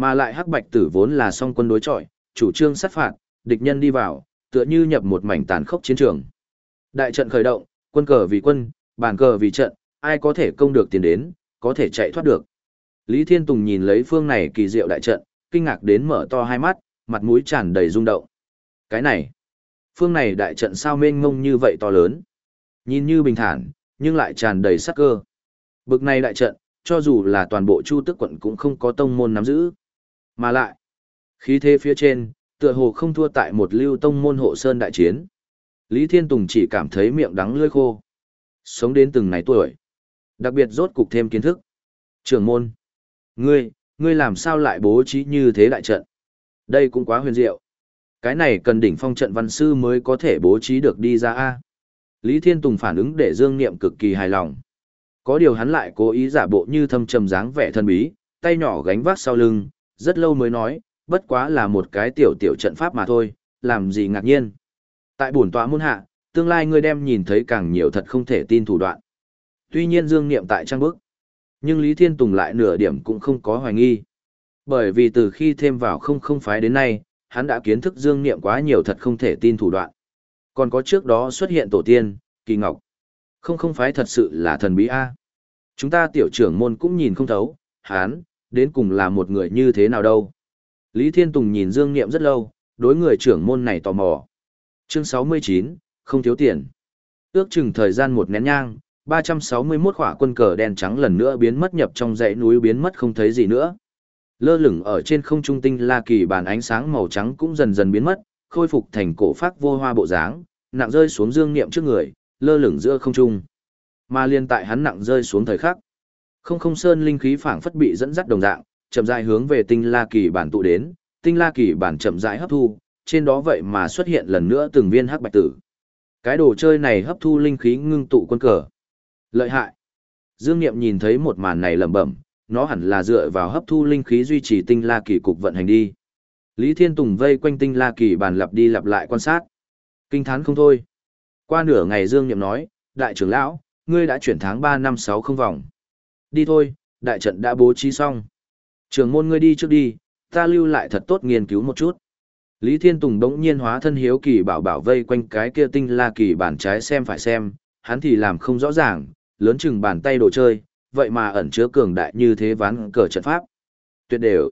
Speaker 1: Mà lại hắc bạch tử vốn là song quân đối chọi, chủ trương sát phạt, địch nhân đi vào, tựa như nhập một mảnh tàn khốc chiến trường. Đại trận khởi động, quân cờ vì quân, bàn cờ vì trận, ai có thể công được tiền đến, có thể chạy thoát được. Lý Thiên Tùng nhìn lấy phương này kỳ diệu đại trận, kinh ngạc đến mở to hai mắt, mặt mũi tràn đầy rung động. Cái này, phương này đại trận sao mênh mông như vậy to lớn. Nhìn như bình thản, nhưng lại tràn đầy sắc cơ. Bực này đại trận, cho dù là toàn bộ Chu Tức quận cũng không có tông môn nắm giữ. Mà lại, khí thế phía trên, tựa hồ không thua tại một lưu tông môn hộ sơn đại chiến. Lý Thiên Tùng chỉ cảm thấy miệng đắng lưỡi khô. Sống đến từng này tuổi. Đặc biệt rốt cục thêm kiến thức. Trưởng môn. Ngươi, ngươi làm sao lại bố trí như thế đại trận? Đây cũng quá huyền diệu. Cái này cần đỉnh phong trận văn sư mới có thể bố trí được đi ra A. Lý Thiên Tùng phản ứng để Dương Niệm cực kỳ hài lòng. Có điều hắn lại cố ý giả bộ như thâm trầm dáng vẻ thân bí, tay nhỏ gánh vác sau lưng, rất lâu mới nói, bất quá là một cái tiểu tiểu trận pháp mà thôi, làm gì ngạc nhiên. Tại bổn tọa môn hạ, tương lai ngươi đem nhìn thấy càng nhiều thật không thể tin thủ đoạn. Tuy nhiên Dương Niệm tại trang bức, nhưng Lý Thiên Tùng lại nửa điểm cũng không có hoài nghi. Bởi vì từ khi thêm vào không không phái đến nay, hắn đã kiến thức Dương Niệm quá nhiều thật không thể tin thủ đoạn. Còn có trước đó xuất hiện tổ tiên, kỳ ngọc. Không không phái thật sự là thần bí A. Chúng ta tiểu trưởng môn cũng nhìn không thấu, hắn, đến cùng là một người như thế nào đâu. Lý Thiên Tùng nhìn Dương Niệm rất lâu, đối người trưởng môn này tò mò. Chương 69, không thiếu tiền. Ước chừng thời gian một nén nhang, 361 khỏa quân cờ đen trắng lần nữa biến mất nhập trong dãy núi biến mất không thấy gì nữa. Lơ lửng ở trên không trung tinh la kỳ bàn ánh sáng màu trắng cũng dần dần biến mất, khôi phục thành cổ phác vô hoa bộ dáng, nặng rơi xuống dương niệm trước người, lơ lửng giữa không trung. Mà liên tại hắn nặng rơi xuống thời khắc, không không sơn linh khí phảng phất bị dẫn dắt đồng dạng, chậm rãi hướng về tinh la kỳ bản tụ đến, tinh la kỳ bản chậm rãi hấp thu, trên đó vậy mà xuất hiện lần nữa từng viên hắc bạch tử. Cái đồ chơi này hấp thu linh khí ngưng tụ quân cờ. Lợi hại. Dương Niệm nhìn thấy một màn này lẩm bẩm, nó hẳn là dựa vào hấp thu linh khí duy trì tinh la kỳ cục vận hành đi. Lý Thiên Tùng vây quanh tinh la kỳ bàn lặp đi lặp lại quan sát. Kinh thán không thôi. Qua nửa ngày Dương Niệm nói, đại trưởng lão, ngươi đã chuyển tháng 3 năm sáu không vòng. Đi thôi, đại trận đã bố trí xong. Trường môn ngươi đi trước đi, ta lưu lại thật tốt nghiên cứu một chút. Lý Thiên Tùng đống nhiên hóa thân hiếu kỳ bảo bảo vây quanh cái kia tinh la kỳ bản trái xem phải xem, hắn thì làm không rõ ràng, lớn chừng bàn tay đồ chơi, vậy mà ẩn chứa cường đại như thế ván cờ trận pháp. Tuyệt đều.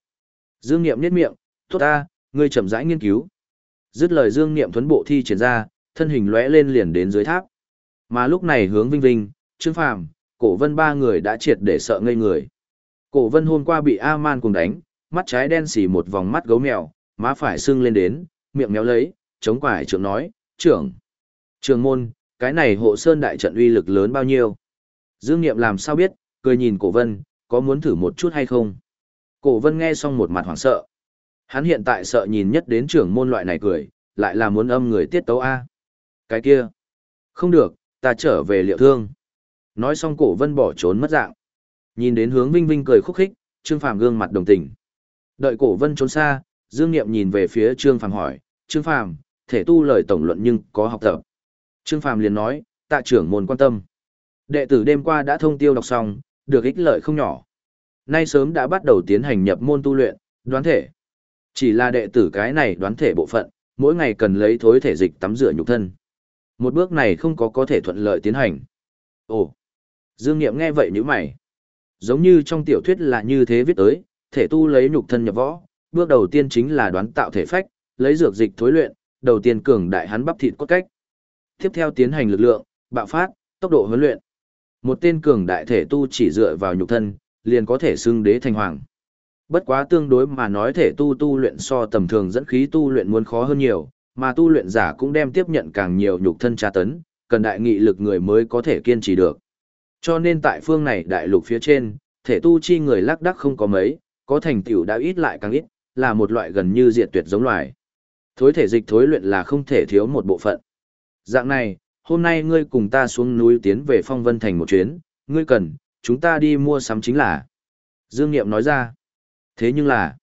Speaker 1: Dương Niệm niết miệng, tốt ta, ngươi chậm rãi nghiên cứu. Dứt lời Dương Niệm thuấn bộ thi triển ra, thân hình lóe lên liền đến dưới tháp. Mà lúc này hướng Vinh Vinh, Trương Phàm, Cổ Vân ba người đã triệt để sợ ngây người. Cổ Vân hôm qua bị A-man cùng đánh, mắt trái đen xỉ một vòng mắt gấu mèo, má phải sưng lên đến, miệng méo lấy, chống quải trưởng nói, trưởng. trưởng môn, cái này hộ sơn đại trận uy lực lớn bao nhiêu? Dương Niệm làm sao biết, cười nhìn cổ vân, có muốn thử một chút hay không? Cổ vân nghe xong một mặt hoảng sợ. Hắn hiện tại sợ nhìn nhất đến trưởng môn loại này cười, lại là muốn âm người tiết tấu A. Cái kia. Không được, ta trở về liệu thương. Nói xong cổ vân bỏ trốn mất dạng. Nhìn đến hướng vinh vinh cười khúc khích, Trương Phàm gương mặt đồng tình. Đợi cổ vân trốn xa, Dương Niệm nhìn về phía Trương Phàm hỏi, Trương Phàm, thể tu lời tổng luận nhưng có học tập. Trương Phàm liền nói, tạ trưởng môn quan tâm. Đệ tử đêm qua đã thông tiêu đọc xong, được ích lợi không nhỏ. Nay sớm đã bắt đầu tiến hành nhập môn tu luyện, đoán thể. Chỉ là đệ tử cái này đoán thể bộ phận, mỗi ngày cần lấy thối thể dịch tắm rửa nhục thân. Một bước này không có có thể thuận lợi tiến hành. Ồ! Dương Niệm nghe vậy nhíu mày. Giống như trong tiểu thuyết là như thế viết tới, thể tu lấy nhục thân nhập võ, bước đầu tiên chính là đoán tạo thể phách, lấy dược dịch thối luyện, đầu tiên cường đại hắn bắp thịt cốt cách. Tiếp theo tiến hành lực lượng, bạo phát, tốc độ huấn luyện. Một tên cường đại thể tu chỉ dựa vào nhục thân, liền có thể xưng đế thành hoàng. Bất quá tương đối mà nói thể tu tu luyện so tầm thường dẫn khí tu luyện muốn khó hơn nhiều, mà tu luyện giả cũng đem tiếp nhận càng nhiều nhục thân tra tấn, cần đại nghị lực người mới có thể kiên trì được. Cho nên tại phương này đại lục phía trên, thể tu chi người lác đắc không có mấy, có thành tựu đã ít lại càng ít, là một loại gần như diệt tuyệt giống loài. Thối thể dịch thối luyện là không thể thiếu một bộ phận. Dạng này, hôm nay ngươi cùng ta xuống núi tiến về phong vân thành một chuyến, ngươi cần, chúng ta đi mua sắm chính là. Dương Niệm nói ra. Thế nhưng là,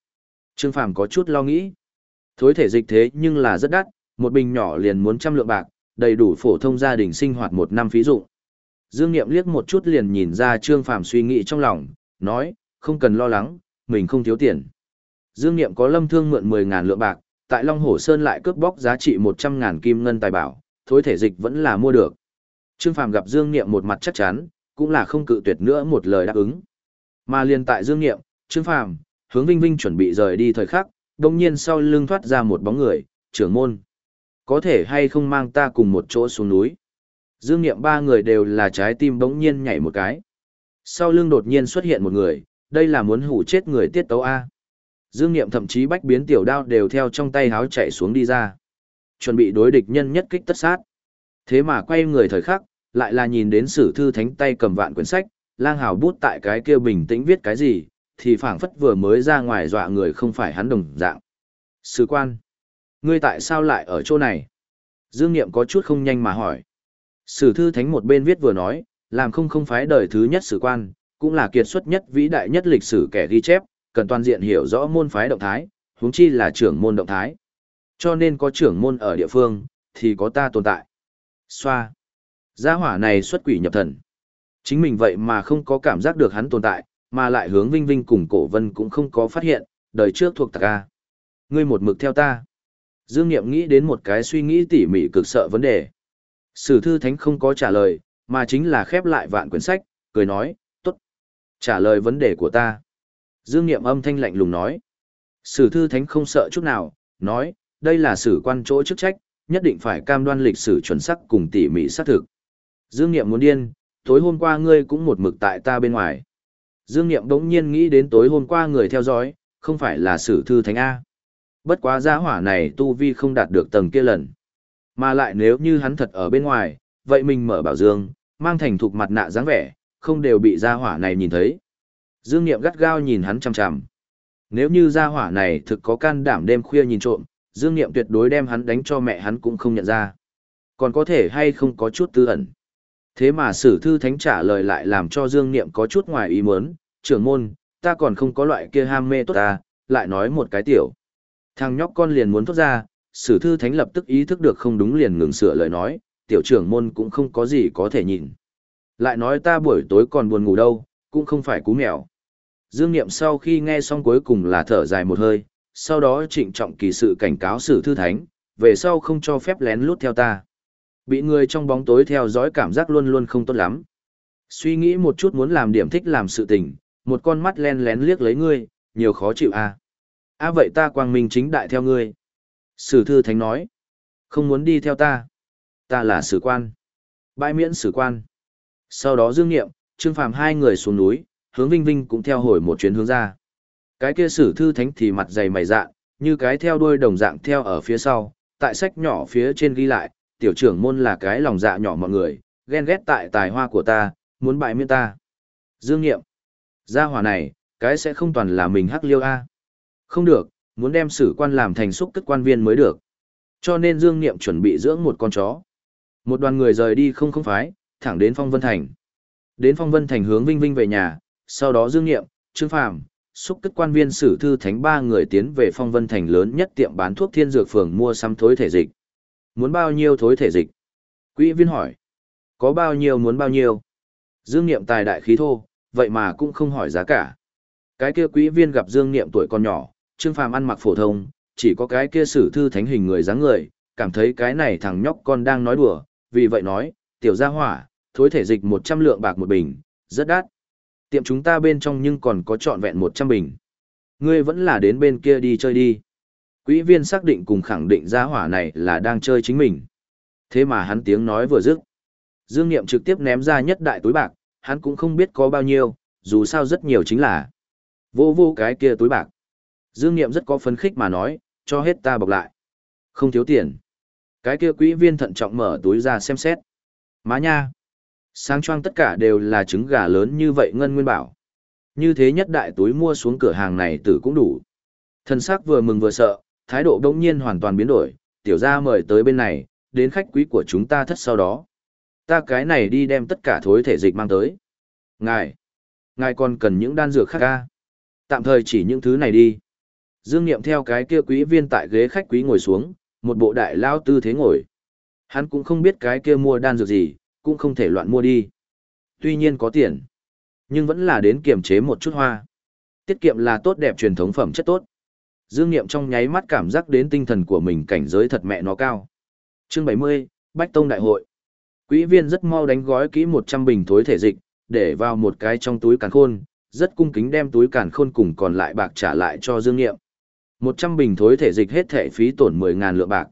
Speaker 1: Trương Phàm có chút lo nghĩ. Thối thể dịch thế nhưng là rất đắt, một bình nhỏ liền muốn trăm lượng bạc, đầy đủ phổ thông gia đình sinh hoạt một năm phí dụng. Dương Niệm liếc một chút liền nhìn ra Trương Phàm suy nghĩ trong lòng, nói, không cần lo lắng, mình không thiếu tiền. Dương Niệm có lâm thương mượn 10.000 lượng bạc, tại Long Hổ Sơn lại cướp bóc giá trị 100.000 kim ngân tài bảo, thối thể dịch vẫn là mua được. Trương Phàm gặp Dương Niệm một mặt chắc chắn, cũng là không cự tuyệt nữa một lời đáp ứng. Mà liền tại Dương Niệm, Trương Phàm, hướng Vinh Vinh chuẩn bị rời đi thời khắc, đồng nhiên sau lưng thoát ra một bóng người, trưởng môn. Có thể hay không mang ta cùng một chỗ xuống núi. Dương Niệm ba người đều là trái tim bỗng nhiên nhảy một cái. Sau lưng đột nhiên xuất hiện một người, đây là muốn hủ chết người tiết tấu A. Dương Niệm thậm chí bách biến tiểu đao đều theo trong tay háo chạy xuống đi ra. Chuẩn bị đối địch nhân nhất kích tất sát. Thế mà quay người thời khắc, lại là nhìn đến sử thư thánh tay cầm vạn quyển sách, lang hào bút tại cái kia bình tĩnh viết cái gì, thì phảng phất vừa mới ra ngoài dọa người không phải hắn đồng dạng. Sử quan, ngươi tại sao lại ở chỗ này? Dương Niệm có chút không nhanh mà hỏi. Sử thư thánh một bên viết vừa nói, làm không không phái đời thứ nhất sử quan, cũng là kiệt xuất nhất vĩ đại nhất lịch sử kẻ ghi chép, cần toàn diện hiểu rõ môn phái động thái, huống chi là trưởng môn động thái. Cho nên có trưởng môn ở địa phương, thì có ta tồn tại. Xoa. Gia hỏa này xuất quỷ nhập thần. Chính mình vậy mà không có cảm giác được hắn tồn tại, mà lại hướng Vinh Vinh cùng cổ vân cũng không có phát hiện, đời trước thuộc tạc A. Ngươi một mực theo ta. Dương Niệm nghĩ đến một cái suy nghĩ tỉ mỉ cực sợ vấn đề. Sử thư thánh không có trả lời, mà chính là khép lại vạn quyển sách, cười nói, tốt. Trả lời vấn đề của ta. Dương Niệm âm thanh lạnh lùng nói. Sử thư thánh không sợ chút nào, nói, đây là sử quan chỗ chức trách, nhất định phải cam đoan lịch sử chuẩn xác cùng tỉ mỉ xác thực. Dương Niệm muốn điên, tối hôm qua ngươi cũng một mực tại ta bên ngoài. Dương Niệm đống nhiên nghĩ đến tối hôm qua người theo dõi, không phải là sử thư thánh A. Bất quá gia hỏa này tu vi không đạt được tầng kia lần. Mà lại nếu như hắn thật ở bên ngoài, vậy mình mở bảo dương, mang thành thục mặt nạ dáng vẻ, không đều bị gia hỏa này nhìn thấy. Dương Niệm gắt gao nhìn hắn chằm chằm. Nếu như gia hỏa này thực có can đảm đêm khuya nhìn trộm, Dương Niệm tuyệt đối đem hắn đánh cho mẹ hắn cũng không nhận ra. Còn có thể hay không có chút tư ẩn. Thế mà sử thư thánh trả lời lại làm cho Dương Niệm có chút ngoài ý muốn, trưởng môn, ta còn không có loại kia ham mê tốt ta, lại nói một cái tiểu. Thằng nhóc con liền muốn thoát ra, sử thư thánh lập tức ý thức được không đúng liền ngừng sửa lời nói, tiểu trưởng môn cũng không có gì có thể nhìn. Lại nói ta buổi tối còn buồn ngủ đâu, cũng không phải cú mèo. Dương Niệm sau khi nghe xong cuối cùng là thở dài một hơi, sau đó trịnh trọng kỳ sự cảnh cáo sử thư thánh, về sau không cho phép lén lút theo ta. Bị người trong bóng tối theo dõi cảm giác luôn luôn không tốt lắm. Suy nghĩ một chút muốn làm điểm thích làm sự tình, một con mắt len lén liếc lấy ngươi, nhiều khó chịu à. À vậy ta quang minh chính đại theo ngươi. Sử thư thánh nói, không muốn đi theo ta. Ta là sử quan. Bãi miễn sử quan. Sau đó dương nghiệm, trương phàm hai người xuống núi, hướng Vinh Vinh cũng theo hồi một chuyến hướng ra. Cái kia sử thư thánh thì mặt dày mày dạ, như cái theo đuôi đồng dạng theo ở phía sau, tại sách nhỏ phía trên ghi lại, tiểu trưởng môn là cái lòng dạ nhỏ mọi người, ghen ghét tại tài hoa của ta, muốn bại miễn ta. Dương nghiệm, gia hỏa này, cái sẽ không toàn là mình hắc liêu A. Không được, muốn đem sử quan làm thành xúc cất quan viên mới được. Cho nên Dương Niệm chuẩn bị dưỡng một con chó. Một đoàn người rời đi không không phái, thẳng đến Phong Vân Thành. Đến Phong Vân Thành hướng Vinh Vinh về nhà, sau đó Dương Niệm, Trương Phàm, xúc cất quan viên sử thư thánh ba người tiến về Phong Vân Thành lớn nhất tiệm bán thuốc thiên dược phường mua sắm thối thể dịch. Muốn bao nhiêu thối thể dịch? Quỹ viên hỏi. Có bao nhiêu muốn bao nhiêu? Dương Niệm tài đại khí thô, vậy mà cũng không hỏi giá cả. Cái kia quỹ viên gặp Dương Niệm tuổi còn nhỏ, Trương Phàm ăn mặc phổ thông, chỉ có cái kia sử thư thánh hình người dáng người, cảm thấy cái này thằng nhóc con đang nói đùa, vì vậy nói, tiểu gia hỏa, thối thể dịch 100 lượng bạc một bình, rất đắt. Tiệm chúng ta bên trong nhưng còn có trọn vẹn 100 bình. Ngươi vẫn là đến bên kia đi chơi đi. Quỹ viên xác định cùng khẳng định gia hỏa này là đang chơi chính mình. Thế mà hắn tiếng nói vừa dứt. Dương Niệm trực tiếp ném ra nhất đại túi bạc, hắn cũng không biết có bao nhiêu, dù sao rất nhiều chính là. Vô vô cái kia túi bạc. Dương Niệm rất có phấn khích mà nói, cho hết ta bọc lại. Không thiếu tiền. Cái kia quỹ viên thận trọng mở túi ra xem xét. Má nha. Sáng choang tất cả đều là trứng gà lớn như vậy Ngân Nguyên bảo. Như thế nhất đại túi mua xuống cửa hàng này tử cũng đủ. Thần sắc vừa mừng vừa sợ, thái độ đông nhiên hoàn toàn biến đổi, tiểu gia mời tới bên này, đến khách quý của chúng ta thất sau đó. Ta cái này đi đem tất cả thối thể dịch mang tới. Ngài, ngài còn cần những đan dược khác ca. Tạm thời chỉ những thứ này đi. Dương Niệm theo cái kia quý viên tại ghế khách quý ngồi xuống, một bộ đại lao tư thế ngồi. Hắn cũng không biết cái kia mua đan dược gì, cũng không thể loạn mua đi. Tuy nhiên có tiền, nhưng vẫn là đến kiềm chế một chút hoa. Tiết kiệm là tốt đẹp truyền thống phẩm chất tốt. Dương Niệm trong nháy mắt cảm giác đến tinh thần của mình cảnh giới thật mẹ nó cao. Chương 70, Bách Tông Đại hội. Quỹ viên rất mau đánh gói kỹ 100 bình thối thể dịch, để vào một cái trong túi càn khôn, rất cung kính đem túi càn khôn cùng còn lại bạc trả lại cho Dương Niệm. 100 bình thối thể dịch hết thể phí tổn mười ngàn lượng bạc.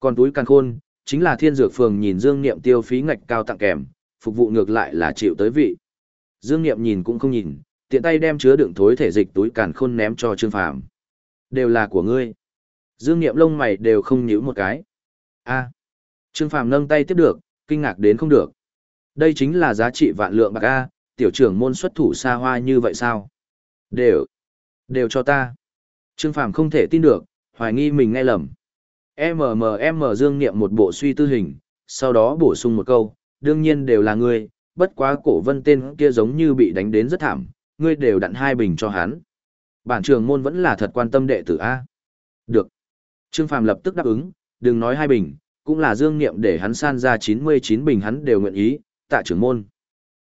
Speaker 1: Còn túi càng khôn, chính là thiên dược phường nhìn Dương Niệm tiêu phí ngạch cao tặng kèm, phục vụ ngược lại là chịu tới vị. Dương Niệm nhìn cũng không nhìn, tiện tay đem chứa đựng thối thể dịch túi càn khôn ném cho Trương Phàm. Đều là của ngươi. Dương Niệm lông mày đều không nhíu một cái. A. Trương Phàm nâng tay tiếp được, kinh ngạc đến không được. Đây chính là giá trị vạn lượng bạc a, tiểu trưởng môn xuất thủ xa hoa như vậy sao? Đều, đều cho ta. Trương Phàm không thể tin được, hoài nghi mình nghe lầm. MMM Dương Niệm một bộ suy tư hình, sau đó bổ sung một câu, đương nhiên đều là ngươi, bất quá cổ vân tên kia giống như bị đánh đến rất thảm, ngươi đều đặn hai bình cho hắn. Bản trường môn vẫn là thật quan tâm đệ tử A. Được. Trương Phàm lập tức đáp ứng, đừng nói hai bình, cũng là Dương Niệm để hắn san ra 99 bình hắn đều nguyện ý, tạ trưởng môn.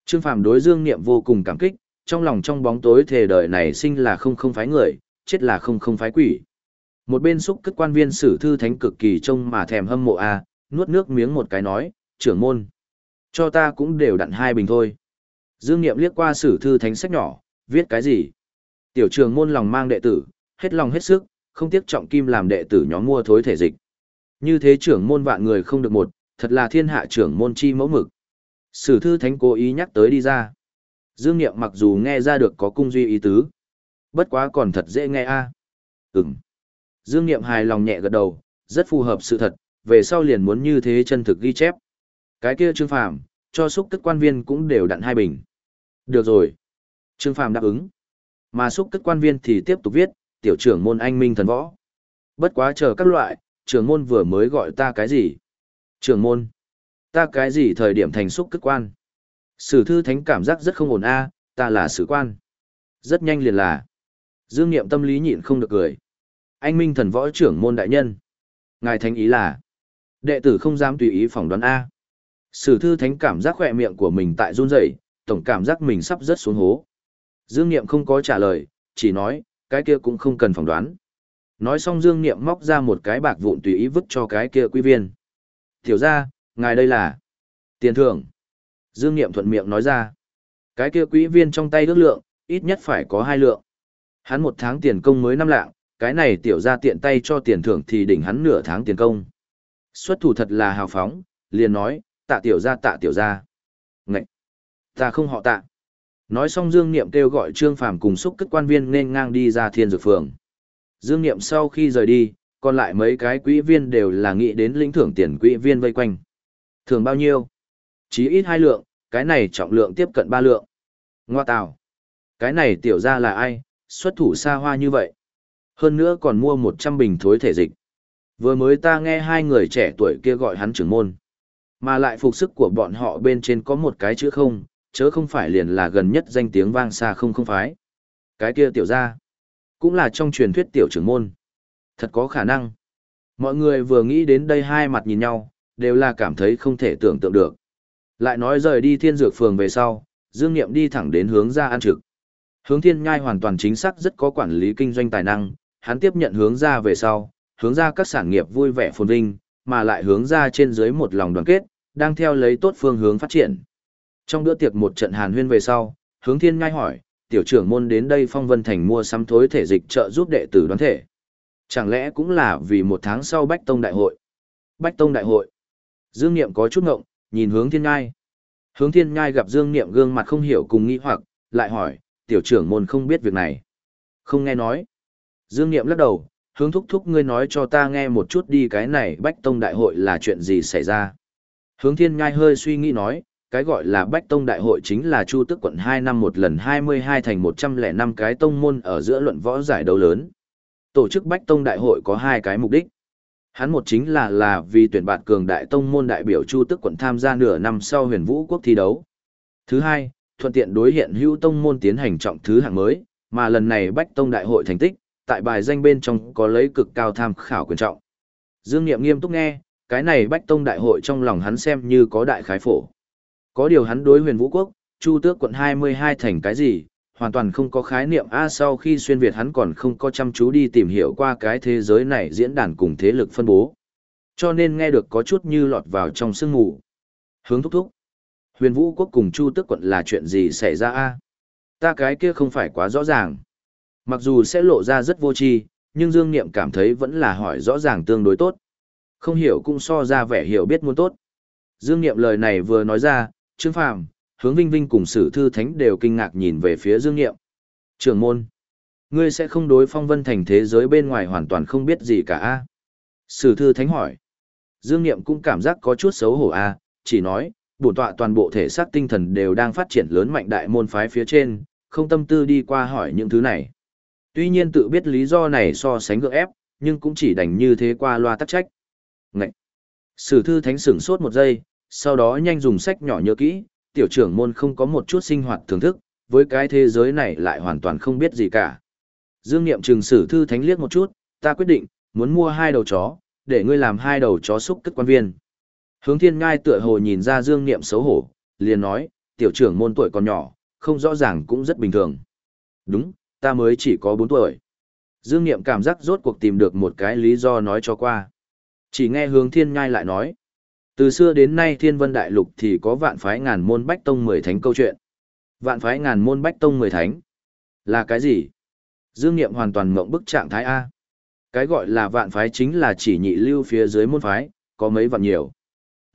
Speaker 1: Trương Phàm đối Dương Niệm vô cùng cảm kích, trong lòng trong bóng tối thề đời này sinh là không không phái người, chết là không không phái quỷ. Một bên xúc cất quan viên sử thư thánh cực kỳ trông mà thèm hâm mộ a, nuốt nước miếng một cái nói, trưởng môn. Cho ta cũng đều đặn hai bình thôi. Dương Niệm liếc qua sử thư thánh sách nhỏ, viết cái gì? Tiểu trường môn lòng mang đệ tử, hết lòng hết sức, không tiếc trọng kim làm đệ tử nhóm mua thối thể dịch. Như thế trưởng môn vạn người không được một, thật là thiên hạ trưởng môn chi mẫu mực. Sử thư thánh cố ý nhắc tới đi ra. Dương Niệm mặc dù nghe ra được có cung duy ý tứ, bất quá còn thật dễ nghe a. À. Dương Niệm hài lòng nhẹ gật đầu, rất phù hợp sự thật, về sau liền muốn như thế chân thực ghi chép. Cái kia Trương Phàm, cho xúc tức quan viên cũng đều đặn hai bình. Được rồi. Trương Phàm đáp ứng. Mà xúc tức quan viên thì tiếp tục viết, tiểu trưởng môn anh minh thần võ. Bất quá chờ các loại, trưởng môn vừa mới gọi ta cái gì? Trưởng môn. Ta cái gì thời điểm thành xúc cất quan? Sử thư thánh cảm giác rất không ổn a, ta là sử quan. Rất nhanh liền là. Dương Niệm tâm lý nhịn không được cười. Anh minh thần võ trưởng môn đại nhân. Ngài thánh ý là. Đệ tử không dám tùy ý phỏng đoán A. Sử thư thánh cảm giác khỏe miệng của mình tại run rẩy, tổng cảm giác mình sắp rớt xuống hố. Dương Niệm không có trả lời, chỉ nói, cái kia cũng không cần phỏng đoán. Nói xong Dương Niệm móc ra một cái bạc vụn tùy ý vứt cho cái kia quý viên. Tiểu ra, ngài đây là tiền thưởng. Dương Niệm thuận miệng nói ra. Cái kia quý viên trong tay ước lượng, ít nhất phải có hai lượng. Hắn một tháng tiền công mới năm lạng, cái này tiểu ra tiện tay cho tiền thưởng thì đỉnh hắn nửa tháng tiền công. Xuất thủ thật là hào phóng, liền nói, tạ tiểu ra tạ tiểu ra. Ngậy! Ta không họ tạ. Nói xong Dương Niệm kêu gọi Trương Phàm cùng xúc cất quan viên nên ngang đi ra thiên dược phường. Dương Niệm sau khi rời đi, còn lại mấy cái quỹ viên đều là nghĩ đến lĩnh thưởng tiền quỹ viên vây quanh. Thưởng bao nhiêu? Chí ít hai lượng, cái này trọng lượng tiếp cận ba lượng. Ngoa tào. Cái này tiểu ra là ai, xuất thủ xa hoa như vậy. Hơn nữa còn mua một trăm bình thối thể dịch. Vừa mới ta nghe hai người trẻ tuổi kia gọi hắn trưởng môn. Mà lại phục sức của bọn họ bên trên có một cái chữ không, chớ không phải liền là gần nhất danh tiếng vang xa không không phái. Cái kia tiểu ra, cũng là trong truyền thuyết tiểu trưởng môn. Thật có khả năng. Mọi người vừa nghĩ đến đây hai mặt nhìn nhau, đều là cảm thấy không thể tưởng tượng được. Lại nói rời đi thiên dược phường về sau, Dương Niệm đi thẳng đến hướng ra ăn trực. Hướng thiên nhai hoàn toàn chính xác rất có quản lý kinh doanh tài năng, hắn tiếp nhận hướng ra về sau, hướng ra các sản nghiệp vui vẻ phồn vinh, mà lại hướng ra trên dưới một lòng đoàn kết, đang theo lấy tốt phương hướng phát triển. Trong bữa tiệc một trận hàn huyên về sau, hướng thiên nhai hỏi, tiểu trưởng môn đến đây phong vân thành mua sắm thối thể dịch trợ giúp đệ tử đoán thể. Chẳng lẽ cũng là vì một tháng sau Bách Tông Đại hội? Bách Tông Đại hội. Dương Niệm có chút ngộng, nhìn hướng thiên nhai. Hướng thiên nhai gặp Dương Niệm gương mặt không hiểu cùng nghi hoặc, lại hỏi, tiểu trưởng môn không biết việc này. Không nghe nói. Dương Niệm lắc đầu, hướng thúc thúc ngươi nói cho ta nghe một chút đi cái này Bách Tông Đại hội là chuyện gì xảy ra. Hướng thiên ngai hơi suy nghĩ nói, cái gọi là Bách Tông Đại hội chính là Chu Tức quận 2 năm một lần 22 thành 105 cái tông môn ở giữa luận võ giải đấu lớn. Tổ chức Bách Tông Đại hội có hai cái mục đích. Hắn một chính là là vì tuyển bạt cường đại tông môn đại biểu Chu Tức quận tham gia nửa năm sau huyền vũ quốc thi đấu. Thứ hai, thuận tiện đối hiện hữu tông môn tiến hành trọng thứ hạng mới, mà lần này Bách Tông Đại hội thành tích, tại bài danh bên trong có lấy cực cao tham khảo quyền trọng. Dương Niệm nghiêm túc nghe, cái này Bách Tông Đại hội trong lòng hắn xem như có đại khái phổ. Có điều hắn đối huyền vũ quốc, Chu Tước quận 22 thành cái gì, hoàn toàn không có khái niệm A sau khi xuyên Việt hắn còn không có chăm chú đi tìm hiểu qua cái thế giới này diễn đàn cùng thế lực phân bố. Cho nên nghe được có chút như lọt vào trong sương mù. Hướng thúc thúc. Huyền vũ quốc cùng Chu Tước quận là chuyện gì xảy ra A? Ta cái kia không phải quá rõ ràng. Mặc dù sẽ lộ ra rất vô tri, nhưng Dương Niệm cảm thấy vẫn là hỏi rõ ràng tương đối tốt. Không hiểu cũng so ra vẻ hiểu biết muốn tốt. Dương Niệm lời này vừa nói ra, Trương Phàm, Hướng Vinh Vinh cùng Sử Thư Thánh đều kinh ngạc nhìn về phía Dương Niệm. Trưởng môn, ngươi sẽ không đối phong vân thành thế giới bên ngoài hoàn toàn không biết gì cả a? Sử Thư Thánh hỏi. Dương Niệm cũng cảm giác có chút xấu hổ a, chỉ nói, bổn tọa toàn bộ thể xác tinh thần đều đang phát triển lớn mạnh đại môn phái phía trên, không tâm tư đi qua hỏi những thứ này. Tuy nhiên tự biết lý do này so sánh gượng ép, nhưng cũng chỉ đành như thế qua loa tắc trách. Ngậy! Sử thư thánh sửng sốt một giây, sau đó nhanh dùng sách nhỏ nhớ kỹ, tiểu trưởng môn không có một chút sinh hoạt thưởng thức, với cái thế giới này lại hoàn toàn không biết gì cả. Dương Niệm trừng sử thư thánh liếc một chút, ta quyết định, muốn mua hai đầu chó, để ngươi làm hai đầu chó xúc cất quan viên. Hướng thiên ngai tựa hồ nhìn ra Dương Niệm xấu hổ, liền nói, tiểu trưởng môn tuổi còn nhỏ, không rõ ràng cũng rất bình thường. Đúng, ta mới chỉ có 4 tuổi. Dương Niệm cảm giác rốt cuộc tìm được một cái lý do nói cho qua. Chỉ nghe hướng thiên nhai lại nói. Từ xưa đến nay thiên vân đại lục thì có vạn phái ngàn môn bách tông mười thánh câu chuyện. Vạn phái ngàn môn bách tông mười thánh. Là cái gì? Dương Niệm hoàn toàn mộng bức trạng thái A. Cái gọi là vạn phái chính là chỉ nhị lưu phía dưới môn phái, có mấy vạn nhiều.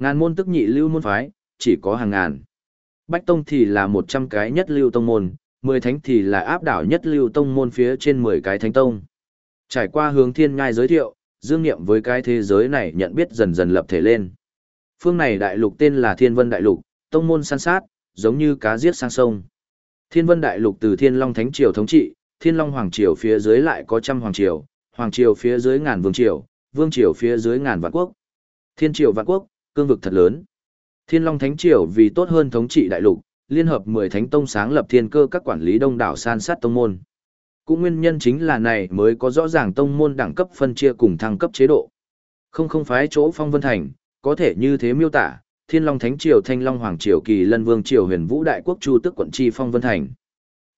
Speaker 1: Ngàn môn tức nhị lưu môn phái, chỉ có hàng ngàn. Bách tông thì là một trăm cái nhất lưu tông môn, mười thánh thì là áp đảo nhất lưu tông môn phía trên mười cái thánh tông. Trải qua hướng thiên ngai giới thiệu, dương nghiệm với cái thế giới này nhận biết dần dần lập thể lên. Phương này đại lục tên là Thiên Vân Đại Lục, tông môn săn sát, giống như cá giết sang sông. Thiên Vân Đại Lục từ Thiên Long Thánh Triều thống trị, Thiên Long Hoàng Triều phía dưới lại có trăm Hoàng Triều, Hoàng Triều phía dưới ngàn Vương Triều, Vương Triều phía dưới ngàn Vạn Quốc. Thiên Triều Vạn Quốc, cương vực thật lớn. Thiên Long Thánh Triều vì tốt hơn thống trị đại lục, liên hợp 10 thánh tông sáng lập thiên cơ các quản lý đông đảo san sát tông môn. Cũng nguyên nhân chính là này mới có rõ ràng tông môn đẳng cấp phân chia cùng thăng cấp chế độ. Không không phái chỗ phong vân thành, có thể như thế miêu tả, Thiên Long Thánh Triều Thanh Long Hoàng Triều Kỳ Lân Vương Triều Huyền Vũ Đại Quốc Chu Tức quận chi phong vân thành.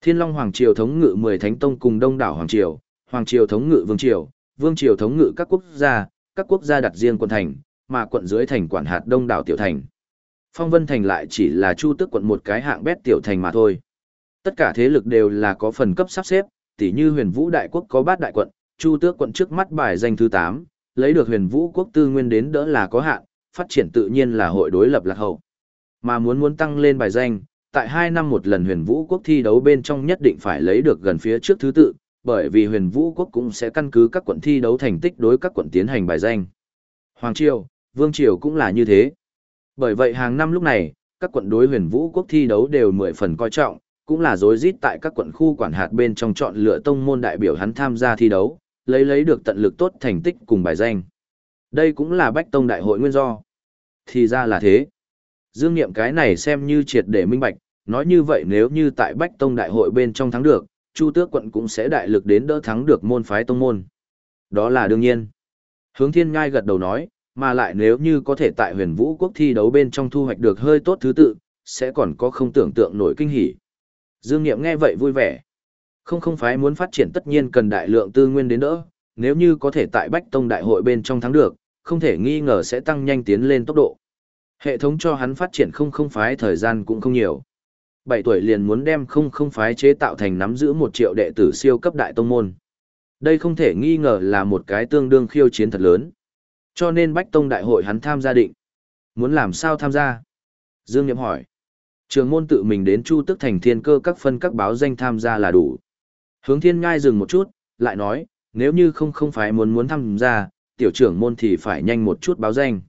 Speaker 1: Thiên Long Hoàng Triều thống ngự 10 thánh tông cùng đông đảo Hoàng Triều, Hoàng Triều thống ngự Vương Triều, Vương Triều thống ngự các quốc gia, các quốc gia đặt riêng quận thành, mà quận dưới thành quản hạt đông đảo tiểu thành. Phong Vân Thành lại chỉ là Chu Tước quận một cái hạng bét tiểu thành mà thôi. Tất cả thế lực đều là có phần cấp sắp xếp, tỉ như huyền vũ đại quốc có bát đại quận, Chu Tước quận trước mắt bài danh thứ 8, lấy được huyền vũ quốc tư nguyên đến đỡ là có hạn, phát triển tự nhiên là hội đối lập lạc hậu. Mà muốn muốn tăng lên bài danh, tại 2 năm một lần huyền vũ quốc thi đấu bên trong nhất định phải lấy được gần phía trước thứ tự, bởi vì huyền vũ quốc cũng sẽ căn cứ các quận thi đấu thành tích đối các quận tiến hành bài danh. Hoàng Triều, Vương Triều cũng là như thế. Bởi vậy hàng năm lúc này, các quận đối huyền vũ quốc thi đấu đều mười phần coi trọng, cũng là dối rít tại các quận khu quản hạt bên trong chọn lựa tông môn đại biểu hắn tham gia thi đấu, lấy lấy được tận lực tốt thành tích cùng bài danh. Đây cũng là bách tông đại hội nguyên do. Thì ra là thế. Dương Niệm cái này xem như triệt để minh bạch, nói như vậy nếu như tại bách tông đại hội bên trong thắng được, Chu Tước quận cũng sẽ đại lực đến đỡ thắng được môn phái tông môn. Đó là đương nhiên. Hướng Thiên Ngai gật đầu nói, mà lại nếu như có thể tại huyền vũ quốc thi đấu bên trong thu hoạch được hơi tốt thứ tự, sẽ còn có không tưởng tượng nổi kinh hỉ. Dương Niệm nghe vậy vui vẻ. Không không phái muốn phát triển tất nhiên cần đại lượng tư nguyên đến đỡ, nếu như có thể tại Bách Tông đại hội bên trong thắng được, không thể nghi ngờ sẽ tăng nhanh tiến lên tốc độ. Hệ thống cho hắn phát triển không không phái thời gian cũng không nhiều. 7 tuổi liền muốn đem không không phái chế tạo thành nắm giữ một triệu đệ tử siêu cấp đại tông môn. Đây không thể nghi ngờ là một cái tương đương khiêu chiến thật lớn. Cho nên Bách Tông đại hội hắn tham gia định. Muốn làm sao tham gia? Dương Niệm hỏi. Trường môn tự mình đến Chu Tức Thành Thiên Cơ các phân các báo danh tham gia là đủ. Hướng Thiên Ngai dừng một chút, lại nói, nếu như không không phải muốn muốn tham gia, tiểu trưởng môn thì phải nhanh một chút báo danh.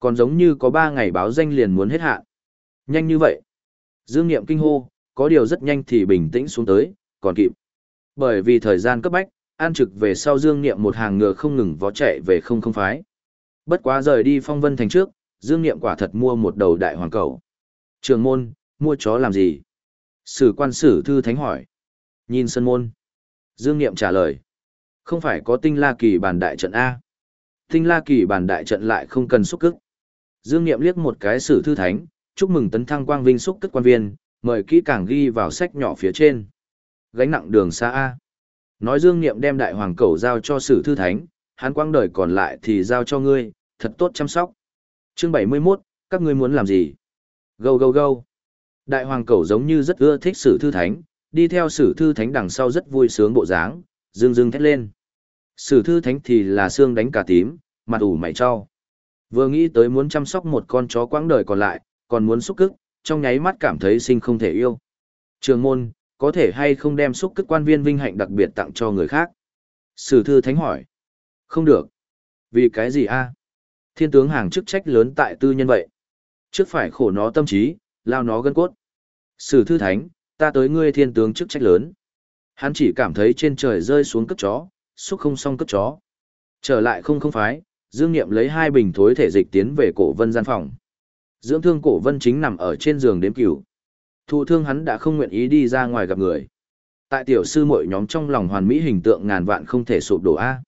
Speaker 1: Còn giống như có 3 ngày báo danh liền muốn hết hạn. Nhanh như vậy. Dương Niệm kinh hô, có điều rất nhanh thì bình tĩnh xuống tới, còn kịp. Bởi vì thời gian cấp bách, an trực về sau Dương Niệm một hàng ngựa không ngừng vó chạy về không không phái. Bất quá rời đi phong vân thành trước, Dương Niệm quả thật mua một đầu đại hoàng cầu. Trường môn, mua chó làm gì? Sử quan sử thư thánh hỏi. Nhìn sân môn. Dương Niệm trả lời. Không phải có tinh la kỳ bản đại trận A. Tinh la kỳ bản đại trận lại không cần xúc cức. Dương Niệm liếc một cái sử thư thánh, chúc mừng tấn thăng quang vinh xúc cức quan viên, mời kỹ càng ghi vào sách nhỏ phía trên. Gánh nặng đường xa A. Nói Dương Niệm đem đại hoàng cầu giao cho sử thư thánh, hắn quang đời còn lại thì giao cho ngươi, thật tốt chăm sóc. Chương 71, các ngươi muốn làm gì? Gâu gâu gâu. Đại hoàng cẩu giống như rất ưa thích sử thư thánh, đi theo sử thư thánh đằng sau rất vui sướng bộ dáng, dương dương thét lên. Sử thư thánh thì là xương đánh cả tím, mặt ủ mày cho. Vừa nghĩ tới muốn chăm sóc một con chó quãng đời còn lại, còn muốn xúc cức, trong nháy mắt cảm thấy sinh không thể yêu. Trường môn, có thể hay không đem xúc cức quan viên vinh hạnh đặc biệt tặng cho người khác? Sử thư thánh hỏi. Không được. Vì cái gì a? Thiên tướng hàng chức trách lớn tại tư nhân vậy. Trước phải khổ nó tâm trí, lao nó gân cốt. Sử thư thánh, ta tới ngươi thiên tướng chức trách lớn. Hắn chỉ cảm thấy trên trời rơi xuống cất chó, xúc không xong cất chó. Trở lại không không phái, Dương Niệm lấy hai bình thối thể dịch tiến về cổ vân gian phòng. Dưỡng thương cổ vân chính nằm ở trên giường đếm cửu. Thụ thương hắn đã không nguyện ý đi ra ngoài gặp người. Tại tiểu sư mỗi nhóm trong lòng hoàn mỹ hình tượng ngàn vạn không thể sụp đổ A.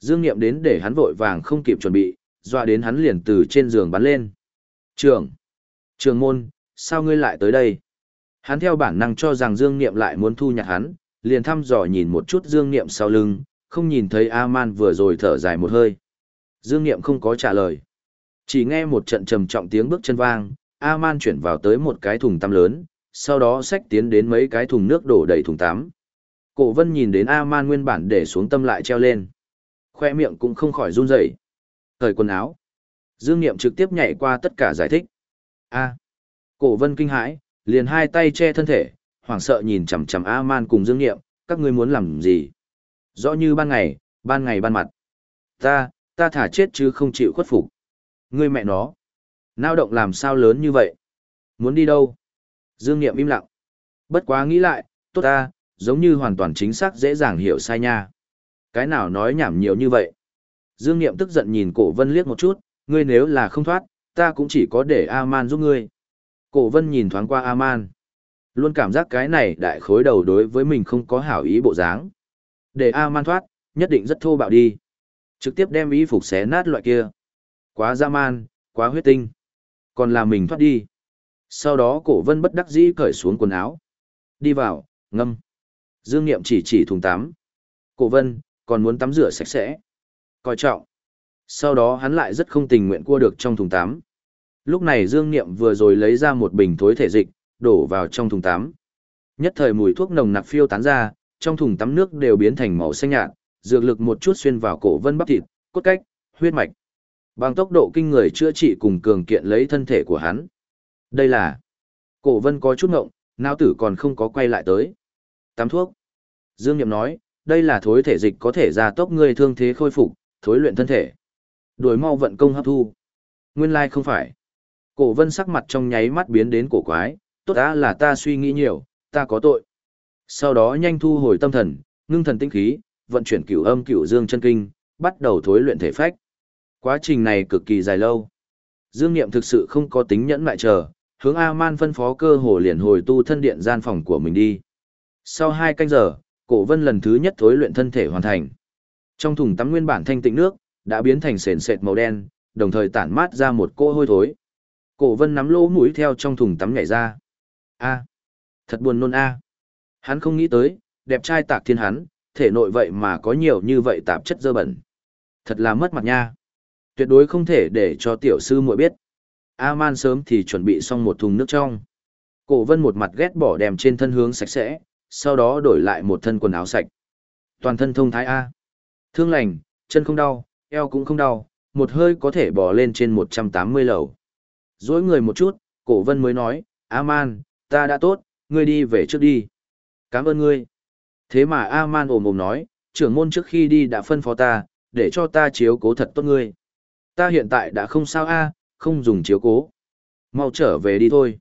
Speaker 1: Dương Niệm đến để hắn vội vàng không kịp chuẩn bị, dọa đến hắn liền từ trên giường bắn lên. Trường! Trường môn, sao ngươi lại tới đây? Hắn theo bản năng cho rằng Dương Niệm lại muốn thu nhặt hắn, liền thăm dò nhìn một chút Dương Niệm sau lưng, không nhìn thấy A-man vừa rồi thở dài một hơi. Dương Niệm không có trả lời. Chỉ nghe một trận trầm trọng tiếng bước chân vang, A-man chuyển vào tới một cái thùng tắm lớn, sau đó xách tiến đến mấy cái thùng nước đổ đầy thùng tắm. Cổ vân nhìn đến A-man nguyên bản để xuống tâm lại treo lên. Khoe miệng cũng không khỏi run rẩy. Thời quần áo. Dương Niệm trực tiếp nhảy qua tất cả giải thích. A. Cổ vân kinh hãi, liền hai tay che thân thể, hoảng sợ nhìn chằm chằm A-man cùng Dương Niệm, các ngươi muốn làm gì? Rõ như ban ngày, ban ngày ban mặt. Ta, ta thả chết chứ không chịu khuất phục. Ngươi mẹ nó. Nao động làm sao lớn như vậy? Muốn đi đâu? Dương Niệm im lặng. Bất quá nghĩ lại, tốt ta, giống như hoàn toàn chính xác dễ dàng hiểu sai nha. Cái nào nói nhảm nhiều như vậy? Dương Niệm tức giận nhìn cổ vân liếc một chút, ngươi nếu là không thoát, ta cũng chỉ có để A-man giúp ngươi. Cổ vân nhìn thoáng qua A-man. Luôn cảm giác cái này đại khối đầu đối với mình không có hảo ý bộ dáng. Để A-man thoát, nhất định rất thô bạo đi. Trực tiếp đem y phục xé nát loại kia. Quá dã man, quá huyết tinh. Còn là mình thoát đi. Sau đó cổ vân bất đắc dĩ cởi xuống quần áo. Đi vào, ngâm. Dương Niệm chỉ chỉ thùng tắm. Cổ vân, còn muốn tắm rửa sạch sẽ. Coi trọng. Sau đó hắn lại rất không tình nguyện cua được trong thùng tắm. Lúc này Dương Niệm vừa rồi lấy ra một bình thối thể dịch, đổ vào trong thùng tắm. Nhất thời mùi thuốc nồng nặc phiêu tán ra, trong thùng tắm nước đều biến thành màu xanh nhạt, dược lực một chút xuyên vào cổ vân bắp thịt, cốt cách, huyết mạch. Bằng tốc độ kinh người chữa trị cùng cường kiện lấy thân thể của hắn. Đây là... Cổ vân có chút ngộng, não tử còn không có quay lại tới. Tắm thuốc. Dương Niệm nói, đây là thối thể dịch có thể gia tốc ngươi thương thế khôi phục, thối luyện thân thể. Đuổi mau vận công hấp thu. Nguyên lai like không phải. Cổ vân sắc mặt trong nháy mắt biến đến cổ quái, tốt đã là ta suy nghĩ nhiều, ta có tội. Sau đó nhanh thu hồi tâm thần, ngưng thần tinh khí, vận chuyển cửu âm cửu dương chân kinh, bắt đầu thối luyện thể phách. Quá trình này cực kỳ dài lâu. Dương Niệm thực sự không có tính nhẫn lại chờ, hướng A-man phân phó cơ hồ liền hồi tu thân điện gian phòng của mình đi. Sau hai canh giờ, cổ vân lần thứ nhất thối luyện thân thể hoàn thành. Trong thùng tắm nguyên bản thanh tịnh nước, đã biến thành sền sệt màu đen, đồng thời tản mát ra một cỗ hôi thối. Cổ vân nắm lỗ mũi theo trong thùng tắm nhảy ra. A. thật buồn nôn a. Hắn không nghĩ tới, đẹp trai tạc thiên hắn, thể nội vậy mà có nhiều như vậy tạp chất dơ bẩn. Thật là mất mặt nha. Tuyệt đối không thể để cho tiểu sư muội biết. A-man sớm thì chuẩn bị xong một thùng nước trong. Cổ vân một mặt ghét bỏ đem trên thân hướng sạch sẽ, sau đó đổi lại một thân quần áo sạch. Toàn thân thông thái A. Thương lành, chân không đau, eo cũng không đau, một hơi có thể bỏ lên trên 180 lầu. Dối người một chút, cổ vân mới nói, A-man, ta đã tốt, ngươi đi về trước đi. Cảm ơn ngươi. Thế mà A-man ồm ồm nói, trưởng môn trước khi đi đã phân phó ta, để cho ta chiếu cố thật tốt ngươi. Ta hiện tại đã không sao A, không dùng chiếu cố. Mau trở về đi thôi.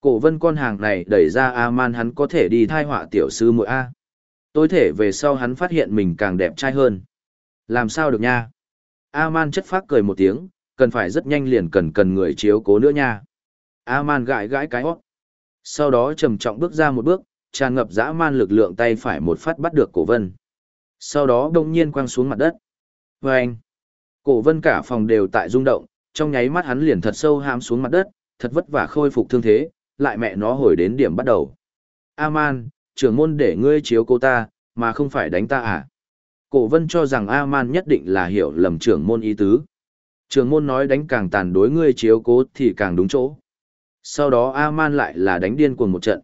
Speaker 1: Cổ vân con hàng này đẩy ra A-man hắn có thể đi thai họa tiểu sư muội A. Tối thể về sau hắn phát hiện mình càng đẹp trai hơn. Làm sao được nha? A-man chất phác cười một tiếng, cần phải rất nhanh liền cần cần người chiếu cố nữa nha. A-man gãi gãi cái hót. Sau đó trầm trọng bước ra một bước, tràn ngập dã man lực lượng tay phải một phát bắt được cổ vân. Sau đó đông nhiên quăng xuống mặt đất. Và anh, cổ vân cả phòng đều tại rung động, trong nháy mắt hắn liền thật sâu hãm xuống mặt đất, thật vất vả khôi phục thương thế, lại mẹ nó hồi đến điểm bắt đầu. A-man, trưởng môn để ngươi chiếu cô ta, mà không phải đánh ta à? Cổ vân cho rằng A-man nhất định là hiểu lầm trưởng môn ý tứ. Trưởng môn nói đánh càng tàn đối ngươi chiếu cố thì càng đúng chỗ. Sau đó A-man lại là đánh điên cuồng một trận.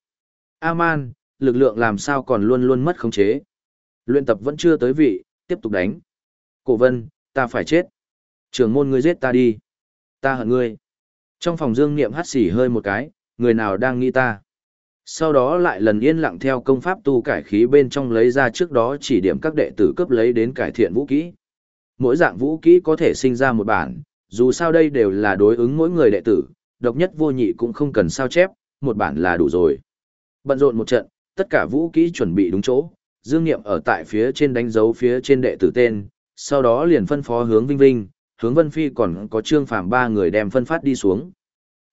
Speaker 1: A-man, lực lượng làm sao còn luôn luôn mất khống chế. Luyện tập vẫn chưa tới vị, tiếp tục đánh. Cổ vân, ta phải chết. Trưởng môn ngươi giết ta đi. Ta hận ngươi. Trong phòng dương niệm hắt xỉ hơi một cái, người nào đang nghĩ ta. Sau đó lại lần yên lặng theo công pháp tu cải khí bên trong lấy ra trước đó chỉ điểm các đệ tử cấp lấy đến cải thiện vũ kỹ. Mỗi dạng vũ kỹ có thể sinh ra một bản, dù sao đây đều là đối ứng mỗi người đệ tử, độc nhất vô nhị cũng không cần sao chép, một bản là đủ rồi. Bận rộn một trận, tất cả vũ kỹ chuẩn bị đúng chỗ, Dương Niệm ở tại phía trên đánh dấu phía trên đệ tử tên, sau đó liền phân phó hướng Vinh Vinh, hướng Vân Phi còn có Trương Phàm ba người đem phân phát đi xuống.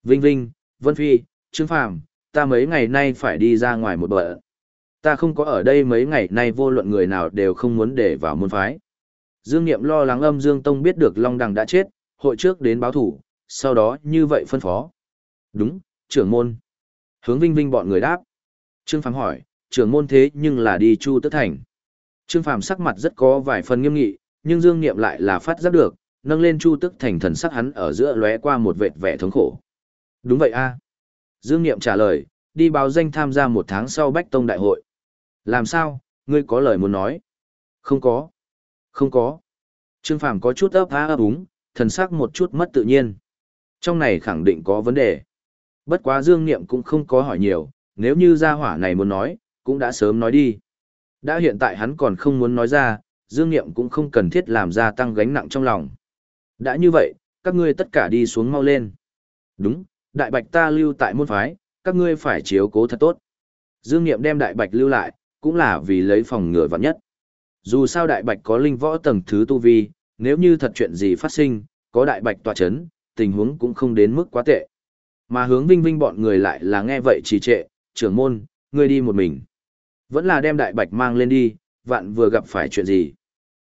Speaker 1: Vinh Vinh, Vân Phi, Trương Phàm, ta mấy ngày nay phải đi ra ngoài một bữa, Ta không có ở đây mấy ngày nay vô luận người nào đều không muốn để vào môn phái. Dương Niệm lo lắng âm Dương Tông biết được Long Đằng đã chết, hội trước đến báo thủ, sau đó như vậy phân phó. Đúng, trưởng môn. Hướng Vinh Vinh bọn người đáp. Trương Phàm hỏi, trưởng môn thế nhưng là đi Chu Tức Thành. Trương Phàm sắc mặt rất có vài phần nghiêm nghị, nhưng Dương Niệm lại là phát giác được, nâng lên Chu Tức Thành thần sắc hắn ở giữa lóe qua một vệt vẻ thống khổ. Đúng vậy a. Dương Niệm trả lời, đi báo danh tham gia một tháng sau Bách Tông Đại hội. Làm sao, ngươi có lời muốn nói? Không có. Không có. Trương Phàm có chút ấp há ấp úng, thần sắc một chút mất tự nhiên. Trong này khẳng định có vấn đề. Bất quá Dương Niệm cũng không có hỏi nhiều, nếu như gia hỏa này muốn nói, cũng đã sớm nói đi. Đã hiện tại hắn còn không muốn nói ra, Dương Niệm cũng không cần thiết làm ra tăng gánh nặng trong lòng. Đã như vậy, các ngươi tất cả đi xuống mau lên. Đúng, đại bạch ta lưu tại môn phái, các ngươi phải chiếu cố thật tốt. Dương Niệm đem đại bạch lưu lại, cũng là vì lấy phòng ngừa vạn nhất. Dù sao đại bạch có linh võ tầng thứ tu vi, nếu như thật chuyện gì phát sinh, có đại bạch tọa chấn, tình huống cũng không đến mức quá tệ. Mà hướng vinh vinh bọn người lại là nghe vậy trì trệ, trưởng môn, ngươi đi một mình. Vẫn là đem đại bạch mang lên đi, vạn vừa gặp phải chuyện gì.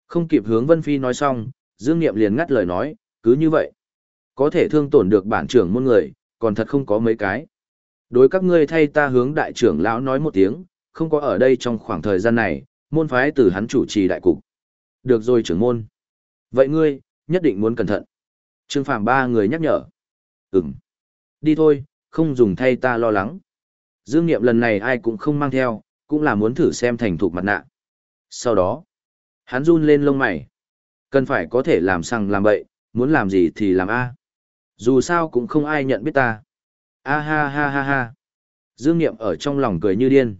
Speaker 1: Không kịp hướng Vân Phi nói xong, Dương Niệm liền ngắt lời nói, cứ như vậy. Có thể thương tổn được bản trưởng môn người, còn thật không có mấy cái. Đối các ngươi thay ta hướng đại trưởng lão nói một tiếng, không có ở đây trong khoảng thời gian này, môn phái từ hắn chủ trì đại cục. Được rồi trưởng môn. Vậy ngươi, nhất định muốn cẩn thận. Trương Phàm ba người nhắc nhở. Ừm. Đi thôi, không dùng thay ta lo lắng. Dương Niệm lần này ai cũng không mang theo, cũng là muốn thử xem thành thục mặt nạ. Sau đó, hắn run lên lông mày. Cần phải có thể làm sằng làm bậy, muốn làm gì thì làm A. Dù sao cũng không ai nhận biết ta. A ha ha ha ha. Dương Niệm ở trong lòng cười như điên.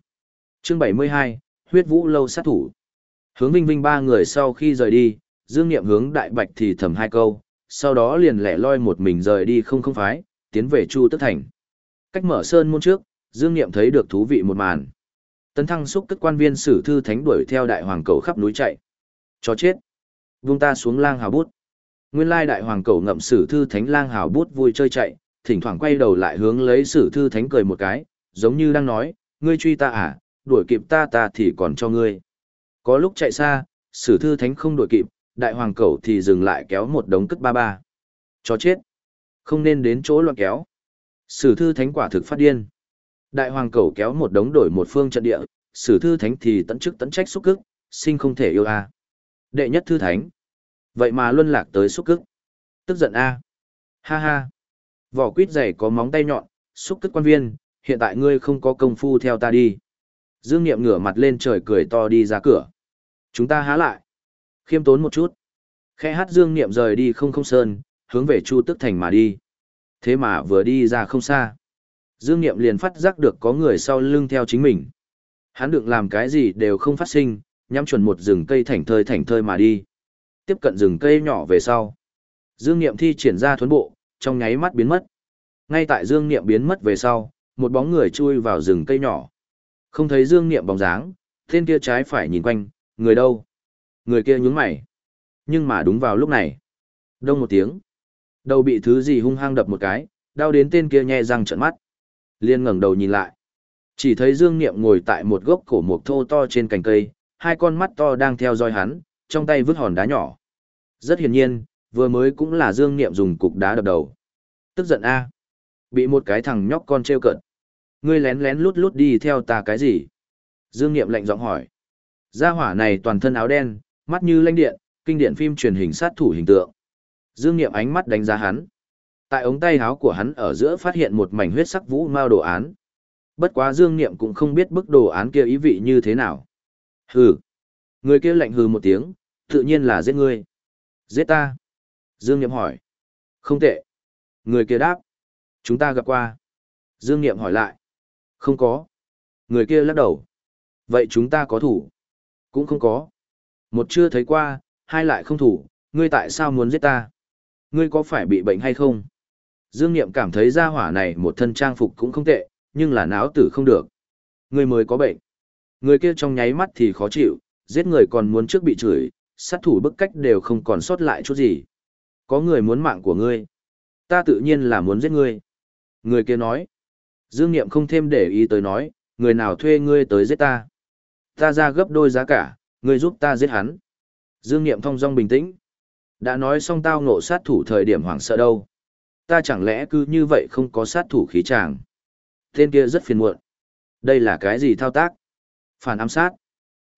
Speaker 1: Chương 72, huyết vũ lâu sát thủ. Hướng Vinh Vinh ba người sau khi rời đi, Dương Niệm hướng Đại Bạch thì thầm hai câu, sau đó liền lẻ loi một mình rời đi không không phái, tiến về Chu Tức Thành. Cách mở sơn môn trước, Dương Niệm thấy được thú vị một màn. Tấn thăng xúc tức quan viên sử thư thánh đuổi theo đại hoàng cầu khắp núi chạy. Cho chết. Vung ta xuống lang hào bút. Nguyên lai đại hoàng cầu ngậm sử thư thánh lang hào bút vui chơi chạy, thỉnh thoảng quay đầu lại hướng lấy sử thư thánh cười một cái, giống như đang nói, ngươi truy ta à, đuổi kịp ta ta thì còn cho ngươi. Có lúc chạy xa, sử thư thánh không đuổi kịp, đại hoàng cầu thì dừng lại kéo một đống cất ba ba. Cho chết. Không nên đến chỗ loạn kéo. Sử thư thánh quả thực phát điên. Đại hoàng cầu kéo một đống đổi một phương trận địa, sử thư thánh thì tận chức tận trách xúc cức, sinh không thể yêu a. Đệ nhất thư thánh. Vậy mà luân lạc tới xúc cức. Tức giận a. Ha ha. Vỏ quýt dày có móng tay nhọn, xúc cức quan viên, hiện tại ngươi không có công phu theo ta đi. Dương Niệm ngửa mặt lên trời cười to đi ra cửa. Chúng ta há lại. Khiêm tốn một chút. Khẽ hát Dương Niệm rời đi không không sơn, hướng về Chu Tức Thành mà đi. Thế mà vừa đi ra không xa. Dương Niệm liền phát giác được có người sau lưng theo chính mình. Hắn đừng làm cái gì đều không phát sinh, nhắm chuẩn một rừng cây thảnh thơi thảnh thơi mà đi. Tiếp cận rừng cây nhỏ về sau. Dương Niệm thi triển ra thuấn bộ, trong nháy mắt biến mất. Ngay tại Dương Niệm biến mất về sau, một bóng người chui vào rừng cây nhỏ. Không thấy Dương Niệm bóng dáng, tên kia trái phải nhìn quanh, người đâu? Người kia nhướng mày. Nhưng mà đúng vào lúc này. Đông một tiếng. Đầu bị thứ gì hung hăng đập một cái, đau đến tên kia nhe răng trợn mắt. Liên ngẩng đầu nhìn lại. Chỉ thấy Dương Niệm ngồi tại một gốc cổ mục thô to trên cành cây, hai con mắt to đang theo dõi hắn, trong tay vứt hòn đá nhỏ. Rất hiển nhiên, vừa mới cũng là Dương Niệm dùng cục đá đập đầu. Tức giận a, Bị một cái thằng nhóc con trêu cợt. Ngươi lén lén lút lút đi theo ta cái gì? Dương Niệm lạnh giọng hỏi. Gia hỏa này toàn thân áo đen, mắt như lanh điện, kinh điển phim truyền hình sát thủ hình tượng. Dương Niệm ánh mắt đánh giá hắn. Tại ống tay áo của hắn ở giữa phát hiện một mảnh huyết sắc vũ mao đồ án. Bất quá Dương Niệm cũng không biết bức đồ án kia ý vị như thế nào. Hừ. Người kia lạnh hừ một tiếng, tự nhiên là giết ngươi. Giết ta. Dương Niệm hỏi. Không tệ. Người kia đáp. Chúng ta gặp qua. Dương Niệm hỏi lại. Không có. Người kia lắc đầu. Vậy chúng ta có thủ? Cũng không có. Một chưa thấy qua, hai lại không thủ, ngươi tại sao muốn giết ta? Ngươi có phải bị bệnh hay không? Dương Niệm cảm thấy gia hỏa này một thân trang phục cũng không tệ, nhưng là náo tử không được. Ngươi mới có bệnh. Người kia trong nháy mắt thì khó chịu, giết người còn muốn trước bị chửi, sát thủ bức cách đều không còn sót lại chút gì. Có người muốn mạng của ngươi. Ta tự nhiên là muốn giết ngươi. Người kia nói. Dương Niệm không thêm để ý tới nói, người nào thuê ngươi tới giết ta. Ta ra gấp đôi giá cả, ngươi giúp ta giết hắn. Dương Niệm thong dong bình tĩnh. Đã nói xong tao ngộ sát thủ thời điểm hoảng sợ đâu. Ta chẳng lẽ cứ như vậy không có sát thủ khí tràng. Tên kia rất phiền muộn. Đây là cái gì thao tác? Phản ám sát.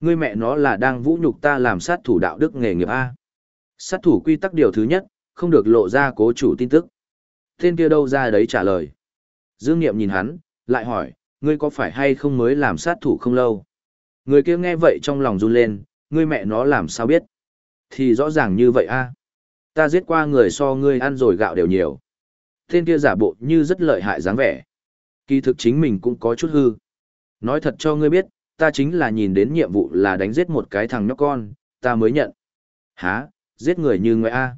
Speaker 1: Ngươi mẹ nó là đang vũ nhục ta làm sát thủ đạo đức nghề nghiệp A. Sát thủ quy tắc điều thứ nhất, không được lộ ra cố chủ tin tức. Tên kia đâu ra đấy trả lời. Dương Niệm nhìn hắn, lại hỏi, ngươi có phải hay không mới làm sát thủ không lâu? Người kia nghe vậy trong lòng run lên, ngươi mẹ nó làm sao biết? Thì rõ ràng như vậy a. Ta giết qua người so ngươi ăn rồi gạo đều nhiều. Tên kia giả bộ như rất lợi hại dáng vẻ. Kỳ thực chính mình cũng có chút hư. Nói thật cho ngươi biết, ta chính là nhìn đến nhiệm vụ là đánh giết một cái thằng nhóc con, ta mới nhận. Hả, giết người như người A.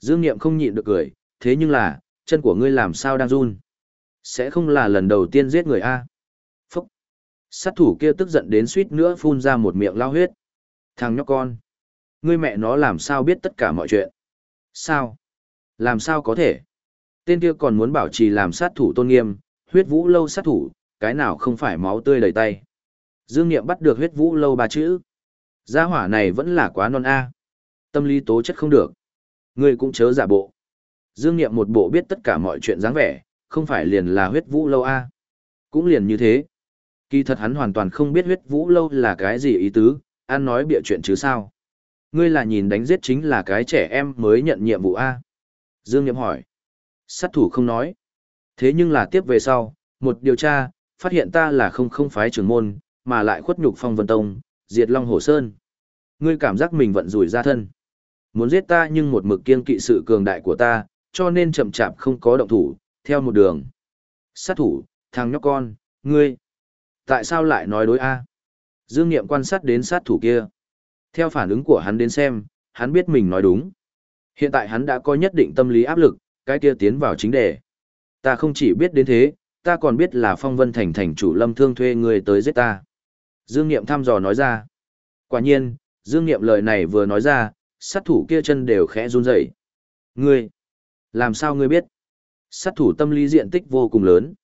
Speaker 1: Dương Niệm không nhịn được cười, thế nhưng là, chân của ngươi làm sao đang run? Sẽ không là lần đầu tiên giết người A. Phúc. Sát thủ kia tức giận đến suýt nữa phun ra một miệng lao huyết. Thằng nhóc con. Ngươi mẹ nó làm sao biết tất cả mọi chuyện? Sao? Làm sao có thể? Tên kia còn muốn bảo trì làm sát thủ tôn nghiêm, huyết vũ lâu sát thủ, cái nào không phải máu tươi đầy tay. Dương Niệm bắt được huyết vũ lâu ba chữ. Gia hỏa này vẫn là quá non a. Tâm lý tố chất không được. Ngươi cũng chớ giả bộ. Dương Niệm một bộ biết tất cả mọi chuyện dáng vẻ, không phải liền là huyết vũ lâu a. Cũng liền như thế. Kỳ thật hắn hoàn toàn không biết huyết vũ lâu là cái gì ý tứ, ăn nói bịa chuyện chứ sao. Ngươi là nhìn đánh giết chính là cái trẻ em mới nhận nhiệm vụ A. Dương Niệm hỏi. Sát thủ không nói. Thế nhưng là tiếp về sau, một điều tra, phát hiện ta là không không phái trưởng môn, mà lại khuất nhục phong vân tông, diệt long hồ sơn. Ngươi cảm giác mình vận rủi ra thân. Muốn giết ta nhưng một mực kiên kỵ sự cường đại của ta, cho nên chậm chạp không có động thủ, theo một đường. Sát thủ, thằng nhóc con, ngươi. Tại sao lại nói đối A? Dương Niệm quan sát đến sát thủ kia. Theo phản ứng của hắn đến xem, hắn biết mình nói đúng. Hiện tại hắn đã có nhất định tâm lý áp lực, cái kia tiến vào chính đề. Ta không chỉ biết đến thế, ta còn biết là phong vân thành thành chủ lâm thương thuê người tới giết ta. Dương Niệm thăm dò nói ra. Quả nhiên, Dương Niệm lời này vừa nói ra, sát thủ kia chân đều khẽ run rẩy. Ngươi, làm sao ngươi biết? Sát thủ tâm lý diện tích vô cùng lớn.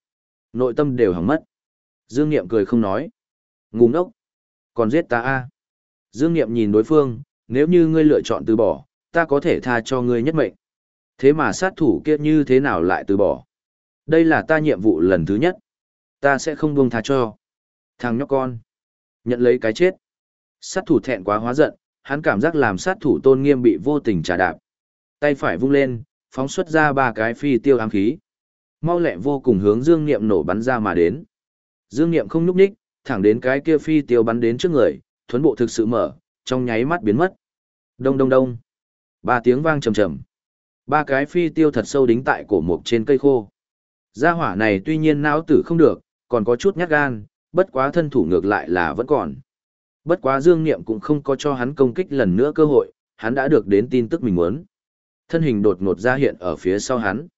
Speaker 1: Nội tâm đều hỏng mất. Dương Niệm cười không nói. Ngu ngốc. Còn giết ta a Dương Niệm nhìn đối phương, nếu như ngươi lựa chọn từ bỏ, ta có thể tha cho ngươi nhất mệnh. Thế mà sát thủ kia như thế nào lại từ bỏ? Đây là ta nhiệm vụ lần thứ nhất. Ta sẽ không buông tha cho. Thằng nhóc con. Nhận lấy cái chết. Sát thủ thẹn quá hóa giận, hắn cảm giác làm sát thủ tôn nghiêm bị vô tình trả đạp. Tay phải vung lên, phóng xuất ra ba cái phi tiêu ám khí. Mau lẹ vô cùng hướng Dương Niệm nổ bắn ra mà đến. Dương Niệm không núp ních, thẳng đến cái kia phi tiêu bắn đến trước người, thuấn bộ thực sự mở, trong nháy mắt biến mất. Đông đông đông. Ba tiếng vang trầm trầm. Ba cái phi tiêu thật sâu đính tại cổ mục trên cây khô. Gia hỏa này tuy nhiên não tử không được, còn có chút nhát gan, bất quá thân thủ ngược lại là vẫn còn. Bất quá Dương Niệm cũng không có cho hắn công kích lần nữa cơ hội, hắn đã được đến tin tức mình muốn. Thân hình đột ngột ra hiện ở phía sau hắn.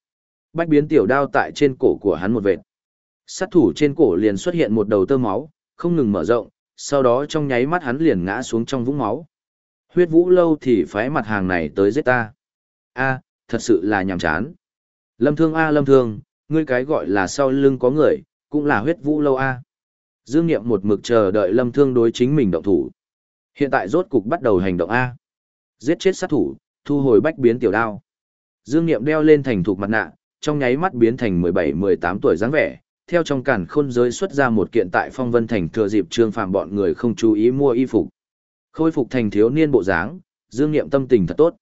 Speaker 1: Bách biến tiểu đao tại trên cổ của hắn một vệt. Sát thủ trên cổ liền xuất hiện một đầu tơ máu, không ngừng mở rộng, sau đó trong nháy mắt hắn liền ngã xuống trong vũng máu. Huyết vũ lâu thì phái mặt hàng này tới giết ta. A, thật sự là nhàm chán. Lâm thương A lâm thương, ngươi cái gọi là sau lưng có người, cũng là huyết vũ lâu A. Dương Niệm một mực chờ đợi lâm thương đối chính mình động thủ. Hiện tại rốt cục bắt đầu hành động A. Giết chết sát thủ, thu hồi bách biến tiểu đao. Dương Niệm đeo lên thành thục mặt nạ, trong nháy mắt biến thành 17-18 tuổi dáng vẻ, theo trong cản khôn giới xuất ra một kiện tại phong vân thành thừa dịp trương phàm bọn người không chú ý mua y phục. Khôi phục thành thiếu niên bộ dáng, Dương Niệm tâm tình thật tốt.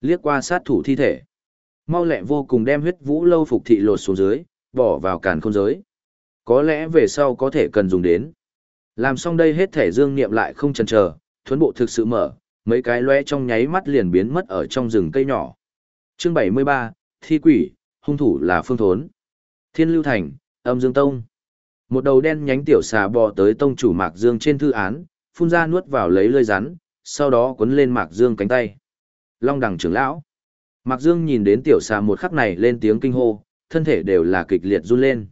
Speaker 1: Liếc qua sát thủ thi thể. Mau lẹ vô cùng đem huyết vũ lâu phục thị lột xuống dưới, bỏ vào cản khôn giới. Có lẽ về sau có thể cần dùng đến. Làm xong đây hết thể Dương Niệm lại không chần chờ, thuấn bộ thực sự mở, mấy cái loe trong nháy mắt liền biến mất ở trong rừng cây nhỏ. Chương 73, Thi quỷ, hung thủ là Phương Thốn. Thiên Lưu Thành, Âm Dương Tông. Một đầu đen nhánh tiểu xà bò tới tông chủ Mạc Dương trên thư án, phun ra nuốt vào lấy lơi rắn, sau đó cuốn lên Mạc Dương cánh tay. Long đẳng trưởng lão. Mạc Dương nhìn đến tiểu xà một khắc này lên tiếng kinh hô, thân thể đều là kịch liệt run lên.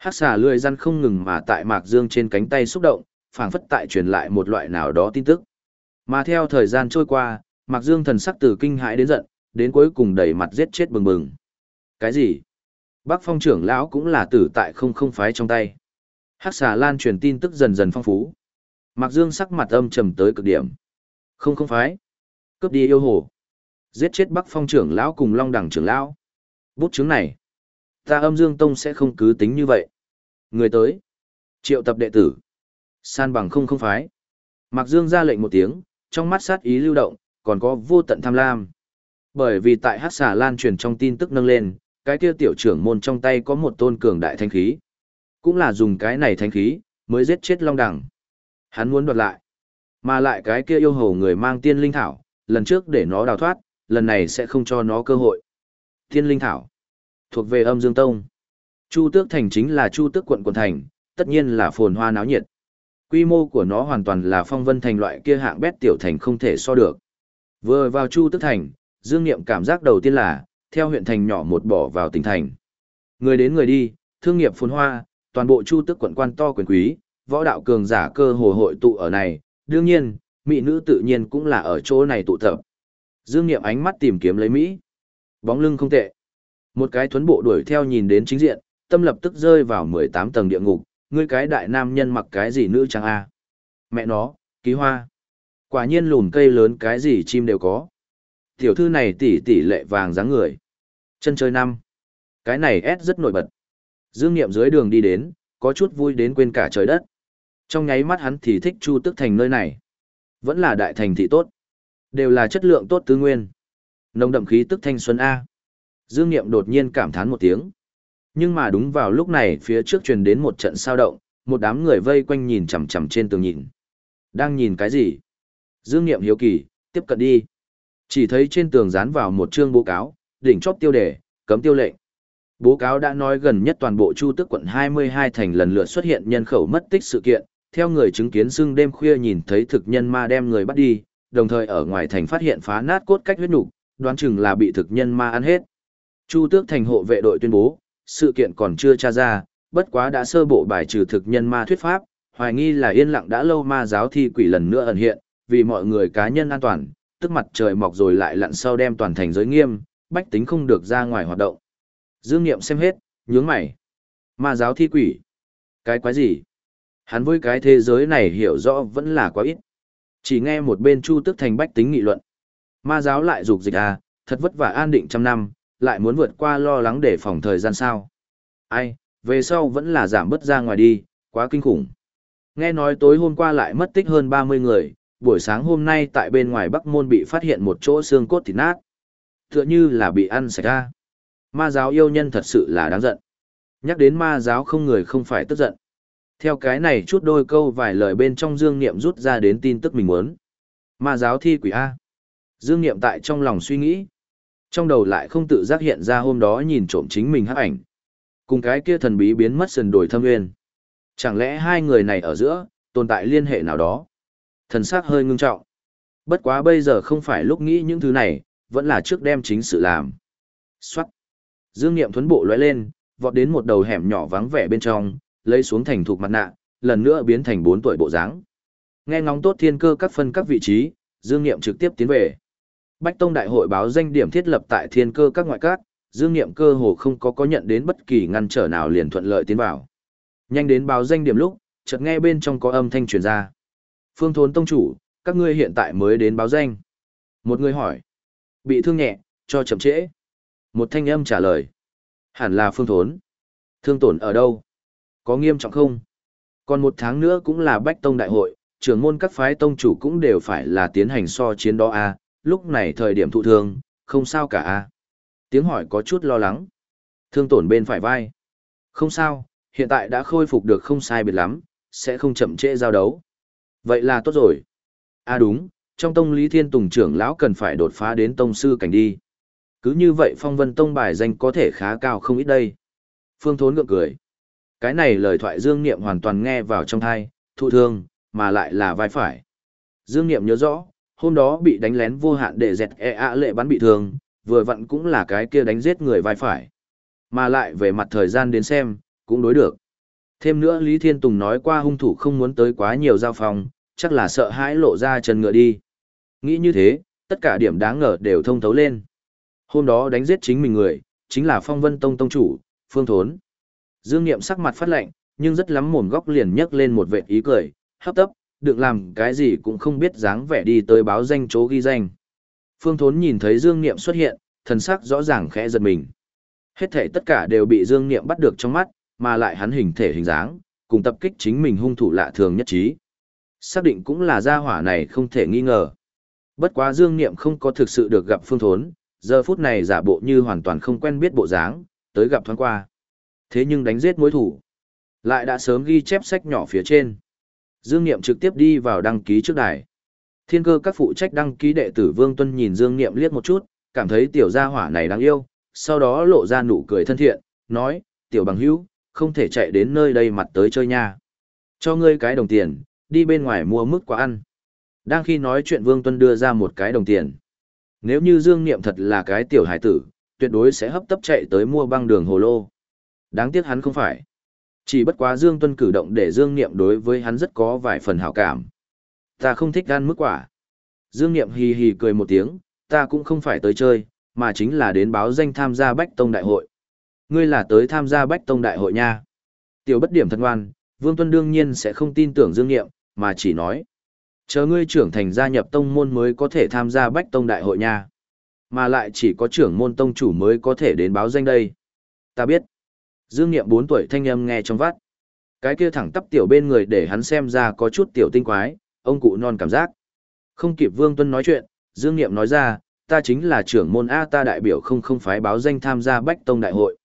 Speaker 1: Hắc xà lười răn không ngừng mà tại Mạc Dương trên cánh tay xúc động, phảng phất tại truyền lại một loại nào đó tin tức. Mà theo thời gian trôi qua, Mạc Dương thần sắc từ kinh hãi đến giận, đến cuối cùng đầy mặt giết chết bừng bừng. Cái gì? Bác phong trưởng lão cũng là tử tại không không phái trong tay. Hắc xà lan truyền tin tức dần dần phong phú. Mạc Dương sắc mặt âm trầm tới cực điểm. Không không phái. Cướp đi yêu hồ. Giết chết Bắc Phong trưởng lão cùng Long Đẳng trưởng lão. Bút chứng này. Ta âm Dương Tông sẽ không cứ tính như vậy. Người tới. Triệu tập đệ tử. San bằng không không phái. Mạc Dương ra lệnh một tiếng, trong mắt sát ý lưu động, còn có vô tận tham lam. Bởi vì tại hát xà lan truyền trong tin tức nâng lên, cái kia tiểu trưởng môn trong tay có một tôn cường đại thanh khí. Cũng là dùng cái này thanh khí, mới giết chết Long Đẳng. Hắn muốn đoạt lại. Mà lại cái kia yêu hầu người mang tiên linh thảo, lần trước để nó đào thoát, lần này sẽ không cho nó cơ hội. Tiên linh thảo, thuộc về âm dương tông. Chu tước thành chính là chu tước quận quận thành, tất nhiên là phồn hoa náo nhiệt. Quy mô của nó hoàn toàn là phong vân thành loại kia hạng bét tiểu thành không thể so được. Vừa vào chu tước thành, dương niệm cảm giác đầu tiên là, theo huyện thành nhỏ một bỏ vào tỉnh thành. Người đến người đi, thương nghiệp phồn hoa, toàn bộ chu tước quận quan to quyền quý, võ đạo cường giả cơ hồ hội tụ ở này, đương nhiên, mỹ nữ tự nhiên cũng là ở chỗ này tụ tập. Dương Niệm ánh mắt tìm kiếm lấy Mỹ. Bóng lưng không tệ. Một cái thuấn bộ đuổi theo nhìn đến chính diện, tâm lập tức rơi vào 18 tầng địa ngục, ngươi cái đại nam nhân mặc cái gì nữ trang a? Mẹ nó, ký hoa. Quả nhiên lùn cây lớn cái gì chim đều có. Tiểu thư này tỷ tỷ lệ vàng dáng người. Chân chơi năm. Cái này ép rất nổi bật. Dương Niệm dưới đường đi đến, có chút vui đến quên cả trời đất. Trong nháy mắt hắn thì thích Chu Tức Thành nơi này. Vẫn là đại thành thị tốt. Đều là chất lượng tốt tứ nguyên. Nồng đậm khí tức thanh xuân A. Dương Niệm đột nhiên cảm thán một tiếng. Nhưng mà đúng vào lúc này phía trước truyền đến một trận sao động, một đám người vây quanh nhìn chằm chằm trên tường nhìn. Đang nhìn cái gì? Dương Niệm hiếu kỳ, tiếp cận đi. Chỉ thấy trên tường dán vào một chương bố cáo, đỉnh chóp tiêu đề, cấm tiêu lệnh. Bố cáo đã nói gần nhất toàn bộ Chu Tức quận 22 thành lần lượt xuất hiện nhân khẩu mất tích sự kiện, theo người chứng kiến xưng đêm khuya nhìn thấy thực nhân ma đem người bắt đi, đồng thời ở ngoài thành phát hiện phá nát cốt cách huyết nục, đoán chừng là bị thực nhân ma ăn hết. Chu Tước thành hộ vệ đội tuyên bố, sự kiện còn chưa tra ra, bất quá đã sơ bộ bài trừ thực nhân ma thuyết pháp, hoài nghi là yên lặng đã lâu ma giáo thi quỷ lần nữa ẩn hiện, vì mọi người cá nhân an toàn, tức mặt trời mọc rồi lại lặn sau đem toàn thành giới nghiêm, bách tính không được ra ngoài hoạt động. Dương Niệm xem hết, nhướng mày. Ma giáo thi quỷ. Cái quái gì? Hắn với cái thế giới này hiểu rõ vẫn là quá ít. Chỉ nghe một bên Chu Tước Thành bách tính nghị luận. Ma giáo lại dục dịch à, thật vất vả an định trăm năm, lại muốn vượt qua lo lắng để phòng thời gian sao. Ai, về sau vẫn là giảm bớt ra ngoài đi, quá kinh khủng. Nghe nói tối hôm qua lại mất tích hơn 30 người, buổi sáng hôm nay tại bên ngoài Bắc Môn bị phát hiện một chỗ xương cốt thịt nát. Tựa như là bị ăn sạch ra. Ma giáo yêu nhân thật sự là đáng giận. Nhắc đến ma giáo không người không phải tức giận. Theo cái này chút đôi câu vài lời bên trong Dương Niệm rút ra đến tin tức mình muốn. Ma giáo thi quỷ A. Dương Niệm tại trong lòng suy nghĩ. Trong đầu lại không tự giác hiện ra hôm đó nhìn trộm chính mình hắc ảnh. Cùng cái kia thần bí biến mất sần đổi thâm nguyên. Chẳng lẽ hai người này ở giữa, tồn tại liên hệ nào đó? Thần sắc hơi ngưng trọng. Bất quá bây giờ không phải lúc nghĩ những thứ này, vẫn là trước đem chính sự làm. Xoát. Dương Niệm thuấn bộ lóe lên, vọt đến một đầu hẻm nhỏ vắng vẻ bên trong, lấy xuống thành thục mặt nạ, lần nữa biến thành bốn tuổi bộ dáng. Nghe ngóng tốt thiên cơ các phân các vị trí, Dương Niệm trực tiếp tiến về. Bách Tông Đại hội báo danh điểm thiết lập tại thiên cơ các ngoại các, Dương Niệm cơ hồ không có có nhận đến bất kỳ ngăn trở nào liền thuận lợi tiến vào. Nhanh đến báo danh điểm lúc, chợt nghe bên trong có âm thanh truyền ra. Phương Thốn Tông chủ, các ngươi hiện tại mới đến báo danh. Một người hỏi. Bị thương nhẹ, cho chậm trễ. Một thanh âm trả lời. Hẳn là Phương Thốn. Thương tổn ở đâu? Có nghiêm trọng không? Còn một tháng nữa cũng là Bách Tông Đại hội, trưởng môn các phái tông chủ cũng đều phải là tiến hành so chiến đó a. À, lúc này thời điểm thụ thương, không sao cả a. À. Tiếng hỏi có chút lo lắng. Thương tổn bên phải vai. Không sao, hiện tại đã khôi phục được không sai biệt lắm, sẽ không chậm trễ giao đấu. Vậy là tốt rồi. À đúng, trong tông Lý Thiên Tùng trưởng lão cần phải đột phá đến tông sư cảnh đi. Cứ như vậy phong vân tông bài danh có thể khá cao không ít đây. Phương Thốn ngượng cười. Cái này lời thoại Dương Niệm hoàn toàn nghe vào trong thai, thụ thương, mà lại là vai phải. Dương Niệm nhớ rõ, hôm đó bị đánh lén vô hạn để dẹt e ạ lệ bắn bị thương, vừa vặn cũng là cái kia đánh giết người vai phải. Mà lại về mặt thời gian đến xem, cũng đối được. Thêm nữa Lý Thiên Tùng nói qua hung thủ không muốn tới quá nhiều giao phòng, chắc là sợ hãi lộ ra chân ngựa đi. Nghĩ như thế, tất cả điểm đáng ngờ đều thông thấu lên. Hôm đó đánh giết chính mình người, chính là Phong Vân Tông Tông chủ, Phương Thốn. Dương Niệm sắc mặt phát lạnh, nhưng rất lắm mồm góc liền nhấc lên một vệt ý cười, hấp tấp, được làm cái gì cũng không biết dáng vẻ đi tới báo danh chỗ ghi danh. Phương Thốn nhìn thấy Dương Niệm xuất hiện, thần sắc rõ ràng khẽ giật mình. Hết thể tất cả đều bị Dương Niệm bắt được trong mắt, mà lại hắn hình thể hình dáng, cùng tập kích chính mình hung thủ lạ thường nhất trí. Xác định cũng là gia hỏa này không thể nghi ngờ. Bất quá Dương Niệm không có thực sự được gặp Phương Thốn, giờ phút này giả bộ như hoàn toàn không quen biết bộ dáng, tới gặp thoáng qua. Thế nhưng đánh giết mối thủ, lại đã sớm ghi chép sách nhỏ phía trên. Dương Niệm trực tiếp đi vào đăng ký trước đài. Thiên cơ các phụ trách đăng ký đệ tử Vương Tuân nhìn Dương Niệm liếc một chút, cảm thấy tiểu gia hỏa này đáng yêu, sau đó lộ ra nụ cười thân thiện, nói, tiểu bằng hữu, không thể chạy đến nơi đây mặt tới chơi nha. Cho ngươi cái đồng tiền, đi bên ngoài mua mức quả ăn. Đang khi nói chuyện Vương Tuân đưa ra một cái đồng tiền. Nếu như Dương Niệm thật là cái tiểu hải tử, tuyệt đối sẽ hấp tấp chạy tới mua băng đường hồ lô. Đáng tiếc hắn không phải. Chỉ bất quá Dương Tuân cử động để Dương Niệm đối với hắn rất có vài phần hảo cảm. Ta không thích ăn mức quả. Dương Niệm hì hì cười một tiếng, ta cũng không phải tới chơi, mà chính là đến báo danh tham gia Bách Tông Đại hội. Ngươi là tới tham gia Bách Tông Đại hội nha. Tiểu bất điểm thân ngoan, Vương Tuân đương nhiên sẽ không tin tưởng Dương Niệm, mà chỉ nói. Chờ ngươi trưởng thành gia nhập tông môn mới có thể tham gia Bách Tông Đại hội nha. Mà lại chỉ có trưởng môn tông chủ mới có thể đến báo danh đây. Ta biết. Dương Niệm 4 tuổi thanh âm nghe trong vắt. Cái kia thẳng tắp tiểu bên người để hắn xem ra có chút tiểu tinh quái, ông cụ non cảm giác. Không kịp Vương Tuân nói chuyện, Dương Niệm nói ra, ta chính là trưởng môn A ta đại biểu không không phái báo danh tham gia Bách Tông Đại hội.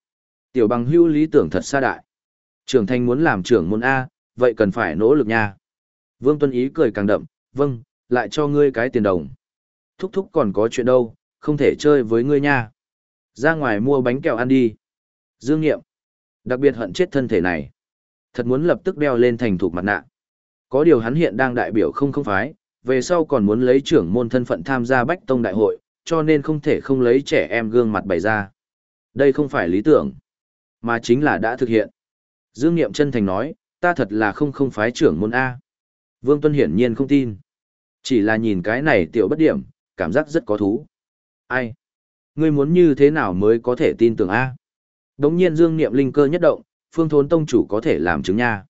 Speaker 1: Tiểu bằng hưu lý tưởng thật xa đại. Trưởng thành muốn làm trưởng môn A, vậy cần phải nỗ lực nha. Vương Tuân Ý cười càng đậm, vâng, lại cho ngươi cái tiền đồng. Thúc thúc còn có chuyện đâu, không thể chơi với ngươi nha. Ra ngoài mua bánh kẹo ăn đi. Dương Nghiệm. Đặc biệt hận chết thân thể này. Thật muốn lập tức đeo lên thành thục mặt nạ. Có điều hắn hiện đang đại biểu không không phái, về sau còn muốn lấy trưởng môn thân phận tham gia bách tông đại hội, cho nên không thể không lấy trẻ em gương mặt bày ra. Đây không phải lý tưởng, mà chính là đã thực hiện. Dương Niệm chân thành nói, ta thật là không không phái trưởng môn A. Vương Tuân hiển nhiên không tin. Chỉ là nhìn cái này tiểu bất điểm, cảm giác rất có thú. Ai? Ngươi muốn như thế nào mới có thể tin tưởng A? Đống nhiên Dương Niệm linh cơ nhất động, phương thốn tông chủ có thể làm chứng nha.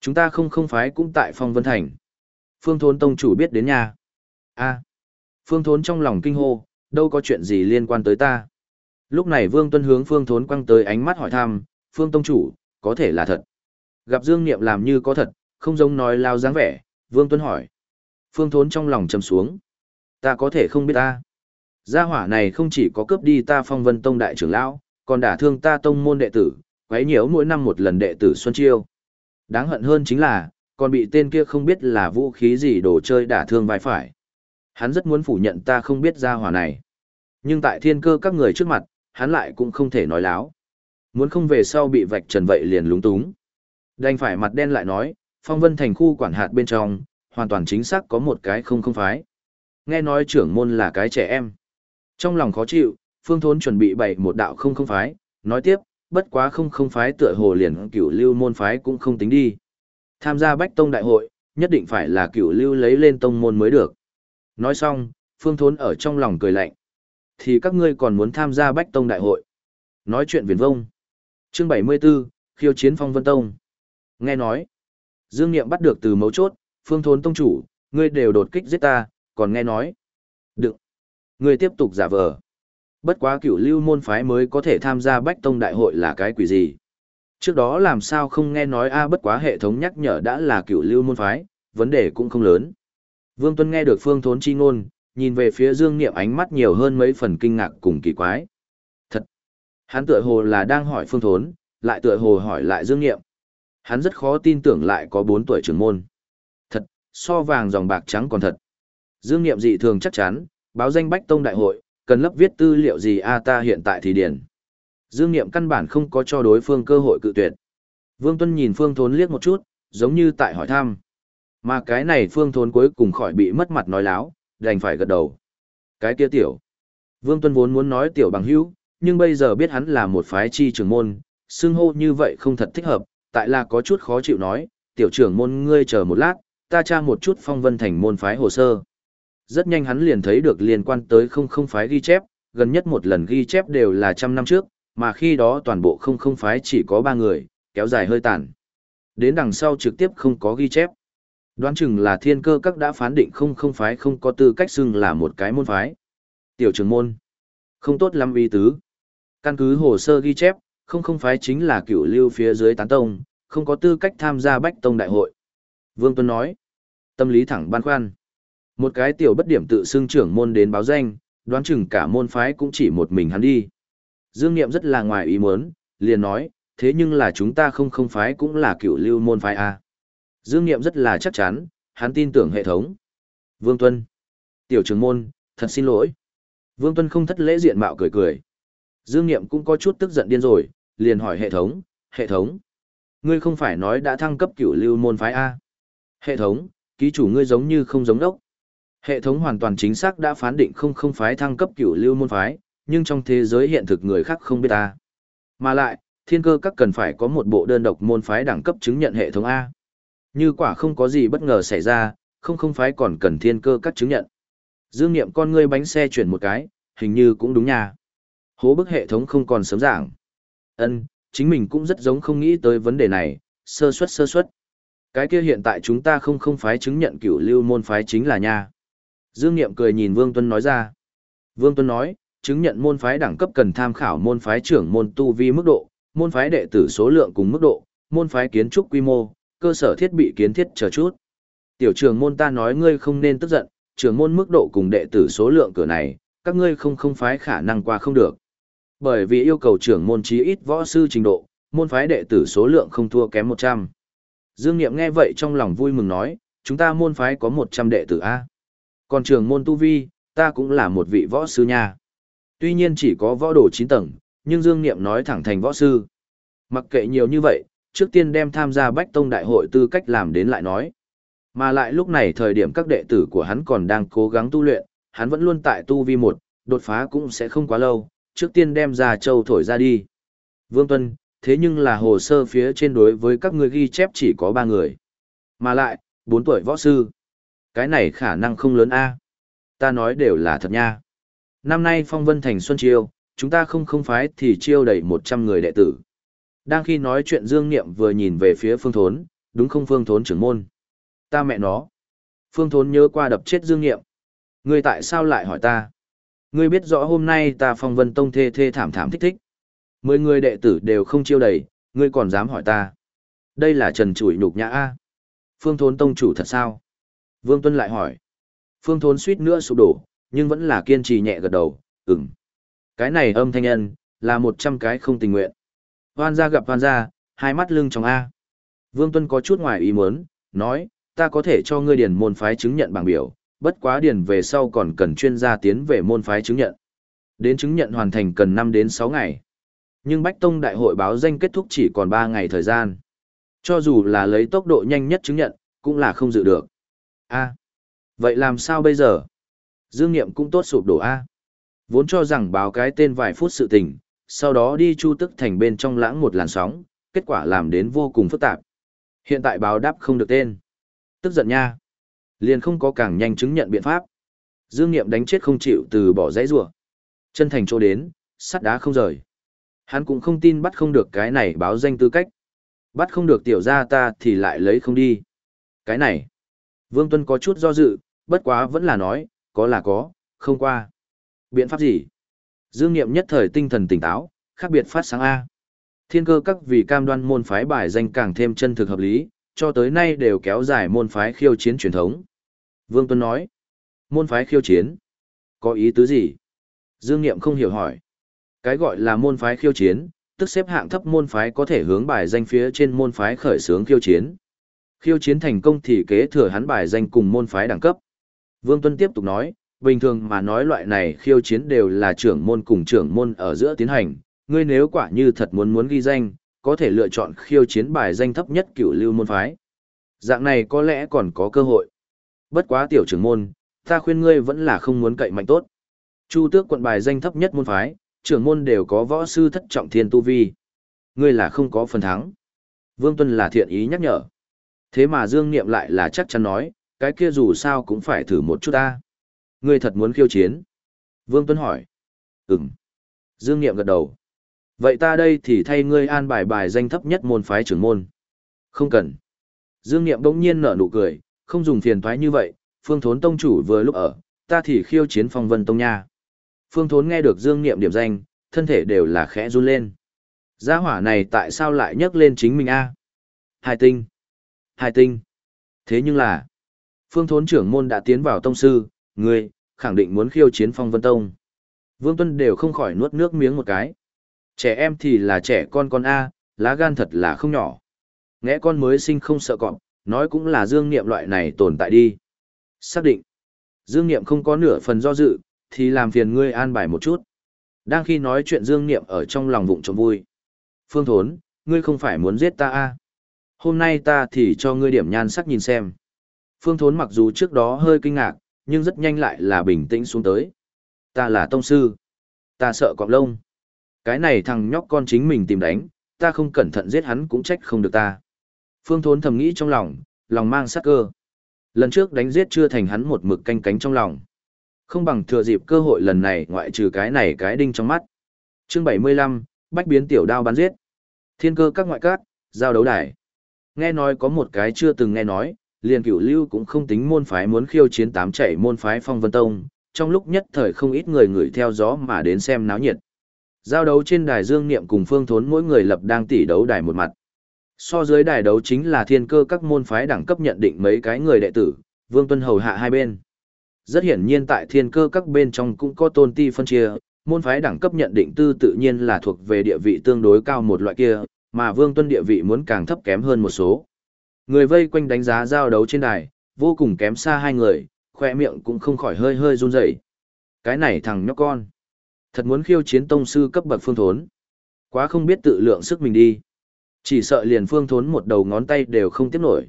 Speaker 1: Chúng ta không không phái cũng tại phong vân thành. Phương thốn tông chủ biết đến nha. A. Phương thốn trong lòng kinh hô, đâu có chuyện gì liên quan tới ta. Lúc này Vương Tuân hướng Phương thốn quăng tới ánh mắt hỏi thăm, Phương tông chủ, có thể là thật. Gặp Dương Niệm làm như có thật, không giống nói lao dáng vẻ, Vương Tuân hỏi. Phương thốn trong lòng trầm xuống. Ta có thể không biết ta. Gia hỏa này không chỉ có cướp đi ta phong vân tông đại trưởng lão, còn đả thương ta tông môn đệ tử, quấy nhiễu mỗi năm một lần đệ tử Xuân Chiêu. Đáng hận hơn chính là, còn bị tên kia không biết là vũ khí gì đồ chơi đả thương vai phải. Hắn rất muốn phủ nhận ta không biết gia hỏa này. Nhưng tại thiên cơ các người trước mặt, hắn lại cũng không thể nói láo. Muốn không về sau bị vạch trần vậy liền lúng túng. Đành phải mặt đen lại nói, phong vân thành khu quản hạt bên trong, hoàn toàn chính xác có một cái không không phái. Nghe nói trưởng môn là cái trẻ em. Trong lòng khó chịu, phương thốn chuẩn bị bày một đạo không không phái, nói tiếp, bất quá không không phái tựa hồ liền cửu lưu môn phái cũng không tính đi. Tham gia bách tông đại hội, nhất định phải là cửu lưu lấy lên tông môn mới được. Nói xong, phương thốn ở trong lòng cười lạnh. Thì các ngươi còn muốn tham gia bách tông đại hội. Nói chuyện viền vông. Chương 74, khiêu chiến phong vân tông. Nghe nói, Dương Niệm bắt được từ mấu chốt, phương thốn tông chủ, ngươi đều đột kích giết ta, còn nghe nói. Đừng. Ngươi tiếp tục giả vờ. Bất quá cửu lưu môn phái mới có thể tham gia bách tông đại hội là cái quỷ gì. Trước đó làm sao không nghe nói a bất quá hệ thống nhắc nhở đã là cửu lưu môn phái, vấn đề cũng không lớn. Vương Tuân nghe được phương thốn chi ngôn, nhìn về phía Dương Niệm ánh mắt nhiều hơn mấy phần kinh ngạc cùng kỳ quái. Thật! Hắn tựa hồ là đang hỏi phương thốn, lại tựa hồ hỏi lại Dương Niệm. Hắn rất khó tin tưởng lại có 4 tuổi trưởng môn. Thật, so vàng dòng bạc trắng còn thật. Dương Niệm dị thường chắc chắn, báo danh Bách Tông Đại hội, cần lấp viết tư liệu gì a ta hiện tại thì điền Dương Niệm căn bản không có cho đối phương cơ hội cự tuyệt. Vương Tuân nhìn Phương Thốn liếc một chút, giống như tại hỏi thăm. Mà cái này Phương Thốn cuối cùng khỏi bị mất mặt nói láo, đành phải gật đầu. Cái kia tiểu. Vương Tuân vốn muốn nói tiểu bằng hữu, nhưng bây giờ biết hắn là một phái chi trưởng môn, xưng hô như vậy không thật thích hợp, tại là có chút khó chịu nói, tiểu trưởng môn ngươi chờ một lát, ta tra một chút phong vân thành môn phái hồ sơ. Rất nhanh hắn liền thấy được liên quan tới không không phái ghi chép, gần nhất một lần ghi chép đều là trăm năm trước, mà khi đó toàn bộ không không phái chỉ có ba người, kéo dài hơi tàn. Đến đằng sau trực tiếp không có ghi chép. Đoán chừng là thiên cơ các đã phán định không không phái không có tư cách xưng là một cái môn phái. Tiểu trưởng môn. Không tốt lắm vi tứ. Căn cứ hồ sơ ghi chép, không không phái chính là cựu lưu phía dưới tán tông, không có tư cách tham gia bách tông đại hội. Vương Tuấn nói. Tâm lý thẳng ban khoan. Một cái tiểu bất điểm tự xưng trưởng môn đến báo danh, đoán chừng cả môn phái cũng chỉ một mình hắn đi. Dương Niệm rất là ngoài ý muốn, liền nói, thế nhưng là chúng ta không không phái cũng là cựu lưu môn phái A. Dương Niệm rất là chắc chắn, hắn tin tưởng hệ thống. Vương Tuân. Tiểu trưởng môn, thật xin lỗi. Vương Tuân không thất lễ diện mạo cười cười. Dương Niệm cũng có chút tức giận điên rồi, liền hỏi hệ thống, hệ thống. Ngươi không phải nói đã thăng cấp cựu lưu môn phái A. Hệ thống, ký chủ ngươi giống như không giống đốc. Hệ thống hoàn toàn chính xác đã phán định không không phái thăng cấp cửu lưu môn phái, nhưng trong thế giới hiện thực người khác không biết ta. Mà lại, thiên cơ các cần phải có một bộ đơn độc môn phái đẳng cấp chứng nhận hệ thống A. Như quả không có gì bất ngờ xảy ra, không không phái còn cần thiên cơ các chứng nhận. Dương Niệm con ngươi bánh xe chuyển một cái, hình như cũng đúng nha. Hố bức hệ thống không còn sớm giảng. Ân, chính mình cũng rất giống không nghĩ tới vấn đề này, sơ suất sơ suất. Cái kia hiện tại chúng ta không không phái chứng nhận cửu lưu môn phái chính là nha. Dương Niệm cười nhìn Vương Tuân nói ra. Vương Tuân nói, chứng nhận môn phái đẳng cấp cần tham khảo môn phái trưởng môn tu vi mức độ, môn phái đệ tử số lượng cùng mức độ, môn phái kiến trúc quy mô, cơ sở thiết bị kiến thiết chờ chút. Tiểu trưởng môn ta nói ngươi không nên tức giận, trưởng môn mức độ cùng đệ tử số lượng cửa này, các ngươi không không phái khả năng qua không được. Bởi vì yêu cầu trưởng môn chí ít võ sư trình độ, môn phái đệ tử số lượng không thua kém 100. Dương Niệm nghe vậy trong lòng vui mừng nói, chúng ta môn phái có 100 đệ tử A. Còn trưởng môn Tu Vi, ta cũng là một vị võ sư nha. Tuy nhiên chỉ có võ đồ 9 tầng, nhưng Dương Niệm nói thẳng thành võ sư. Mặc kệ nhiều như vậy, trước tiên đem tham gia Bách Tông Đại hội tư cách làm đến lại nói. Mà lại lúc này thời điểm các đệ tử của hắn còn đang cố gắng tu luyện, hắn vẫn luôn tại tu vi một, đột phá cũng sẽ không quá lâu, trước tiên đem ra châu thổi ra đi. Vương Tuân, thế nhưng là hồ sơ phía trên đối với các người ghi chép chỉ có 3 người. Mà lại, 4 tuổi võ sư. Cái này khả năng không lớn a Ta nói đều là thật nha. Năm nay phong vân thành xuân chiêu, chúng ta không không phái thì chiêu đầy 100 người đệ tử. Đang khi nói chuyện Dương Niệm vừa nhìn về phía Phương Thốn, đúng không Phương Thốn trưởng môn. Ta mẹ nó. Phương Thốn nhớ qua đập chết Dương Niệm. Ngươi tại sao lại hỏi ta? Ngươi biết rõ hôm nay ta phong vân tông thê thê thảm thảm thích thích. Mười người đệ tử đều không chiêu đầy, ngươi còn dám hỏi ta. Đây là trần chủi nhục nhã A. Phương Thốn tông chủ thật sao? Vương Tuân lại hỏi. Phương Thốn suýt nữa sụp đổ, nhưng vẫn là kiên trì nhẹ gật đầu, ừm. Cái này âm thanh nhân, là một trăm cái không tình nguyện. Hoan gia gặp hoan gia, hai mắt lưng trong A. Vương Tuân có chút ngoài ý muốn, nói, ta có thể cho ngươi điền môn phái chứng nhận bảng biểu, bất quá điền về sau còn cần chuyên gia tiến về môn phái chứng nhận. Đến chứng nhận hoàn thành cần 5 đến 6 ngày. Nhưng Bách Tông đại hội báo danh kết thúc chỉ còn 3 ngày thời gian. Cho dù là lấy tốc độ nhanh nhất chứng nhận, cũng là không dự được. A. vậy làm sao bây giờ? Dương Niệm cũng tốt sụp đổ A. Vốn cho rằng báo cái tên vài phút sự tình, sau đó đi chu tức thành bên trong lãng một làn sóng, kết quả làm đến vô cùng phức tạp. Hiện tại báo đáp không được tên. Tức giận nha. Liền không có càng nhanh chứng nhận biện pháp. Dương Niệm đánh chết không chịu từ bỏ dãy rủa. Chân thành chỗ đến, sắt đá không rời. Hắn cũng không tin bắt không được cái này báo danh tư cách. Bắt không được tiểu gia ta thì lại lấy không đi. Cái này. Vương Tuân có chút do dự, bất quá vẫn là nói, có là có, không qua. Biện pháp gì? Dương Niệm nhất thời tinh thần tỉnh táo, khác biệt phát sáng A. Thiên cơ các vì cam đoan môn phái bài danh càng thêm chân thực hợp lý, cho tới nay đều kéo dài môn phái khiêu chiến truyền thống. Vương Tuân nói, môn phái khiêu chiến, có ý tứ gì? Dương Niệm không hiểu hỏi. Cái gọi là môn phái khiêu chiến, tức xếp hạng thấp môn phái có thể hướng bài danh phía trên môn phái khởi xướng khiêu chiến. Khiêu chiến thành công thì kế thừa hắn bài danh cùng môn phái đẳng cấp. Vương Tuân tiếp tục nói, bình thường mà nói loại này khiêu chiến đều là trưởng môn cùng trưởng môn ở giữa tiến hành, ngươi nếu quả như thật muốn muốn ghi danh, có thể lựa chọn khiêu chiến bài danh thấp nhất cựu lưu môn phái. Dạng này có lẽ còn có cơ hội. Bất quá tiểu trưởng môn, ta khuyên ngươi vẫn là không muốn cậy mạnh tốt. Chu tước quận bài danh thấp nhất môn phái, trưởng môn đều có võ sư thất trọng thiên tu vi. Ngươi là không có phần thắng. Vương Tuân là thiện ý nhắc nhở. Thế mà Dương Niệm lại là chắc chắn nói, cái kia dù sao cũng phải thử một chút ta. Ngươi thật muốn khiêu chiến? Vương Tuấn hỏi. Ừm. Dương Niệm gật đầu. Vậy ta đây thì thay ngươi an bài bài danh thấp nhất môn phái trưởng môn. Không cần. Dương Niệm bỗng nhiên nở nụ cười, không dùng phiền thoái như vậy, Phương Thốn tông chủ vừa lúc ở, ta thì khiêu chiến phong vân tông nha. Phương Thốn nghe được Dương Niệm điểm danh, thân thể đều là khẽ run lên. Gia hỏa này tại sao lại nhắc lên chính mình a? Hai tinh. Hai tinh. Thế nhưng là, Phương Thốn trưởng môn đã tiến vào tông sư, ngươi, khẳng định muốn khiêu chiến phong vân tông. Vương Tuân đều không khỏi nuốt nước miếng một cái. Trẻ em thì là trẻ con con A, lá gan thật là không nhỏ. Nghe con mới sinh không sợ cọp, nói cũng là dương niệm loại này tồn tại đi. Xác định. Dương niệm không có nửa phần do dự, thì làm phiền ngươi an bài một chút. Đang khi nói chuyện dương niệm ở trong lòng vụng trộm vui. Phương Thốn, ngươi không phải muốn giết ta a? Hôm nay ta thì cho ngươi điểm nhan sắc nhìn xem. Phương Thốn mặc dù trước đó hơi kinh ngạc, nhưng rất nhanh lại là bình tĩnh xuống tới. Ta là tông sư. Ta sợ cọp lông. Cái này thằng nhóc con chính mình tìm đánh, ta không cẩn thận giết hắn cũng trách không được ta. Phương Thốn thầm nghĩ trong lòng, lòng mang sắc cơ. Lần trước đánh giết chưa thành hắn một mực canh cánh trong lòng. Không bằng thừa dịp cơ hội lần này ngoại trừ cái này cái đinh trong mắt. Chương 75, bách biến tiểu đao bắn giết. Thiên cơ các ngoại cát, giao đấu đài. Nghe nói có một cái chưa từng nghe nói, liền cửu lưu cũng không tính môn phái muốn khiêu chiến tám chạy môn phái phong vân tông, trong lúc nhất thời không ít người người theo gió mà đến xem náo nhiệt. Giao đấu trên đài dương niệm cùng phương thốn mỗi người lập đang tỷ đấu đài một mặt. So dưới đài đấu chính là thiên cơ các môn phái đẳng cấp nhận định mấy cái người đệ tử, vương tuân hầu hạ hai bên. Rất hiển nhiên tại thiên cơ các bên trong cũng có tôn ti phân chia, môn phái đẳng cấp nhận định tư tự nhiên là thuộc về địa vị tương đối cao một loại kia, mà Vương Tuân địa vị muốn càng thấp kém hơn một số. Người vây quanh đánh giá giao đấu trên đài, vô cùng kém xa hai người, khoe miệng cũng không khỏi hơi hơi run rẩy. Cái này thằng nhóc con, thật muốn khiêu chiến tông sư cấp bậc phương thốn. Quá không biết tự lượng sức mình đi. Chỉ sợ liền phương thốn một đầu ngón tay đều không tiếp nổi.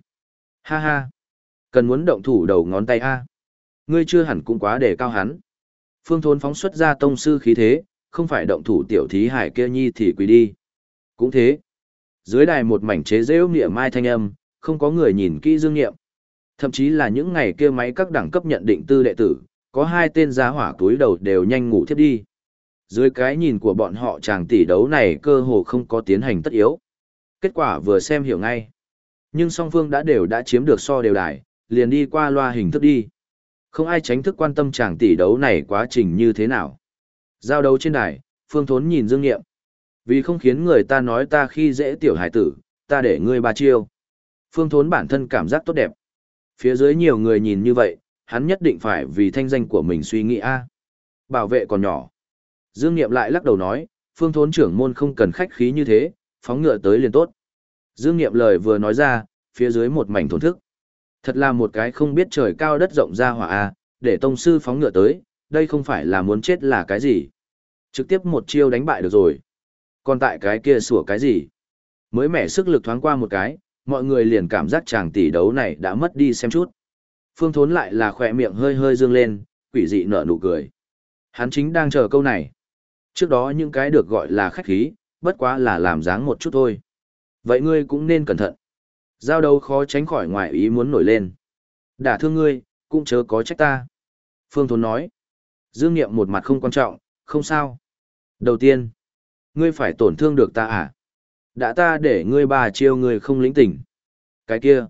Speaker 1: Ha ha, cần muốn động thủ đầu ngón tay a. Ngươi chưa hẳn cũng quá để cao hắn. Phương thốn phóng xuất ra tông sư khí thế, không phải động thủ tiểu thí hải kia nhi thì quỳ đi. Cũng thế. Dưới đài một mảnh chế rêu niệm mai thanh âm, không có người nhìn kỹ dương nghiệm. Thậm chí là những ngày kia máy các đẳng cấp nhận định tư đệ tử, có hai tên giá hỏa túi đầu đều nhanh ngủ thiếp đi. Dưới cái nhìn của bọn họ chàng tỷ đấu này cơ hồ không có tiến hành tất yếu. Kết quả vừa xem hiểu ngay. Nhưng song phương đã đều đã chiếm được so đều đài, liền đi qua loa hình thức đi. Không ai tránh thức quan tâm chàng tỷ đấu này quá trình như thế nào. Giao đấu trên đài, phương thốn nhìn dương nghiệm. Vì không khiến người ta nói ta khi dễ tiểu hải tử, ta để ngươi ba chiêu. Phương thốn bản thân cảm giác tốt đẹp. Phía dưới nhiều người nhìn như vậy, hắn nhất định phải vì thanh danh của mình suy nghĩ a. Bảo vệ còn nhỏ. Dương Niệm lại lắc đầu nói, phương thốn trưởng môn không cần khách khí như thế, phóng ngựa tới liền tốt. Dương Niệm lời vừa nói ra, phía dưới một mảnh thổn thức. Thật là một cái không biết trời cao đất rộng ra hỏa a, để tông sư phóng ngựa tới, đây không phải là muốn chết là cái gì. Trực tiếp một chiêu đánh bại được rồi. Còn tại cái kia sủa cái gì? Mới mẻ sức lực thoáng qua một cái, mọi người liền cảm giác chàng tỷ đấu này đã mất đi xem chút. Phương Thốn lại là khỏe miệng hơi hơi dương lên, quỷ dị nở nụ cười. Hắn chính đang chờ câu này. Trước đó những cái được gọi là khách khí, bất quá là làm dáng một chút thôi. Vậy ngươi cũng nên cẩn thận. Giao đấu khó tránh khỏi ngoại ý muốn nổi lên. Đả thương ngươi, cũng chớ có trách ta. Phương Thốn nói. Dương Niệm một mặt không quan trọng, không sao. Đầu tiên, ngươi phải tổn thương được ta à? Đã ta để ngươi bà chiêu ngươi không lĩnh tỉnh. Cái kia,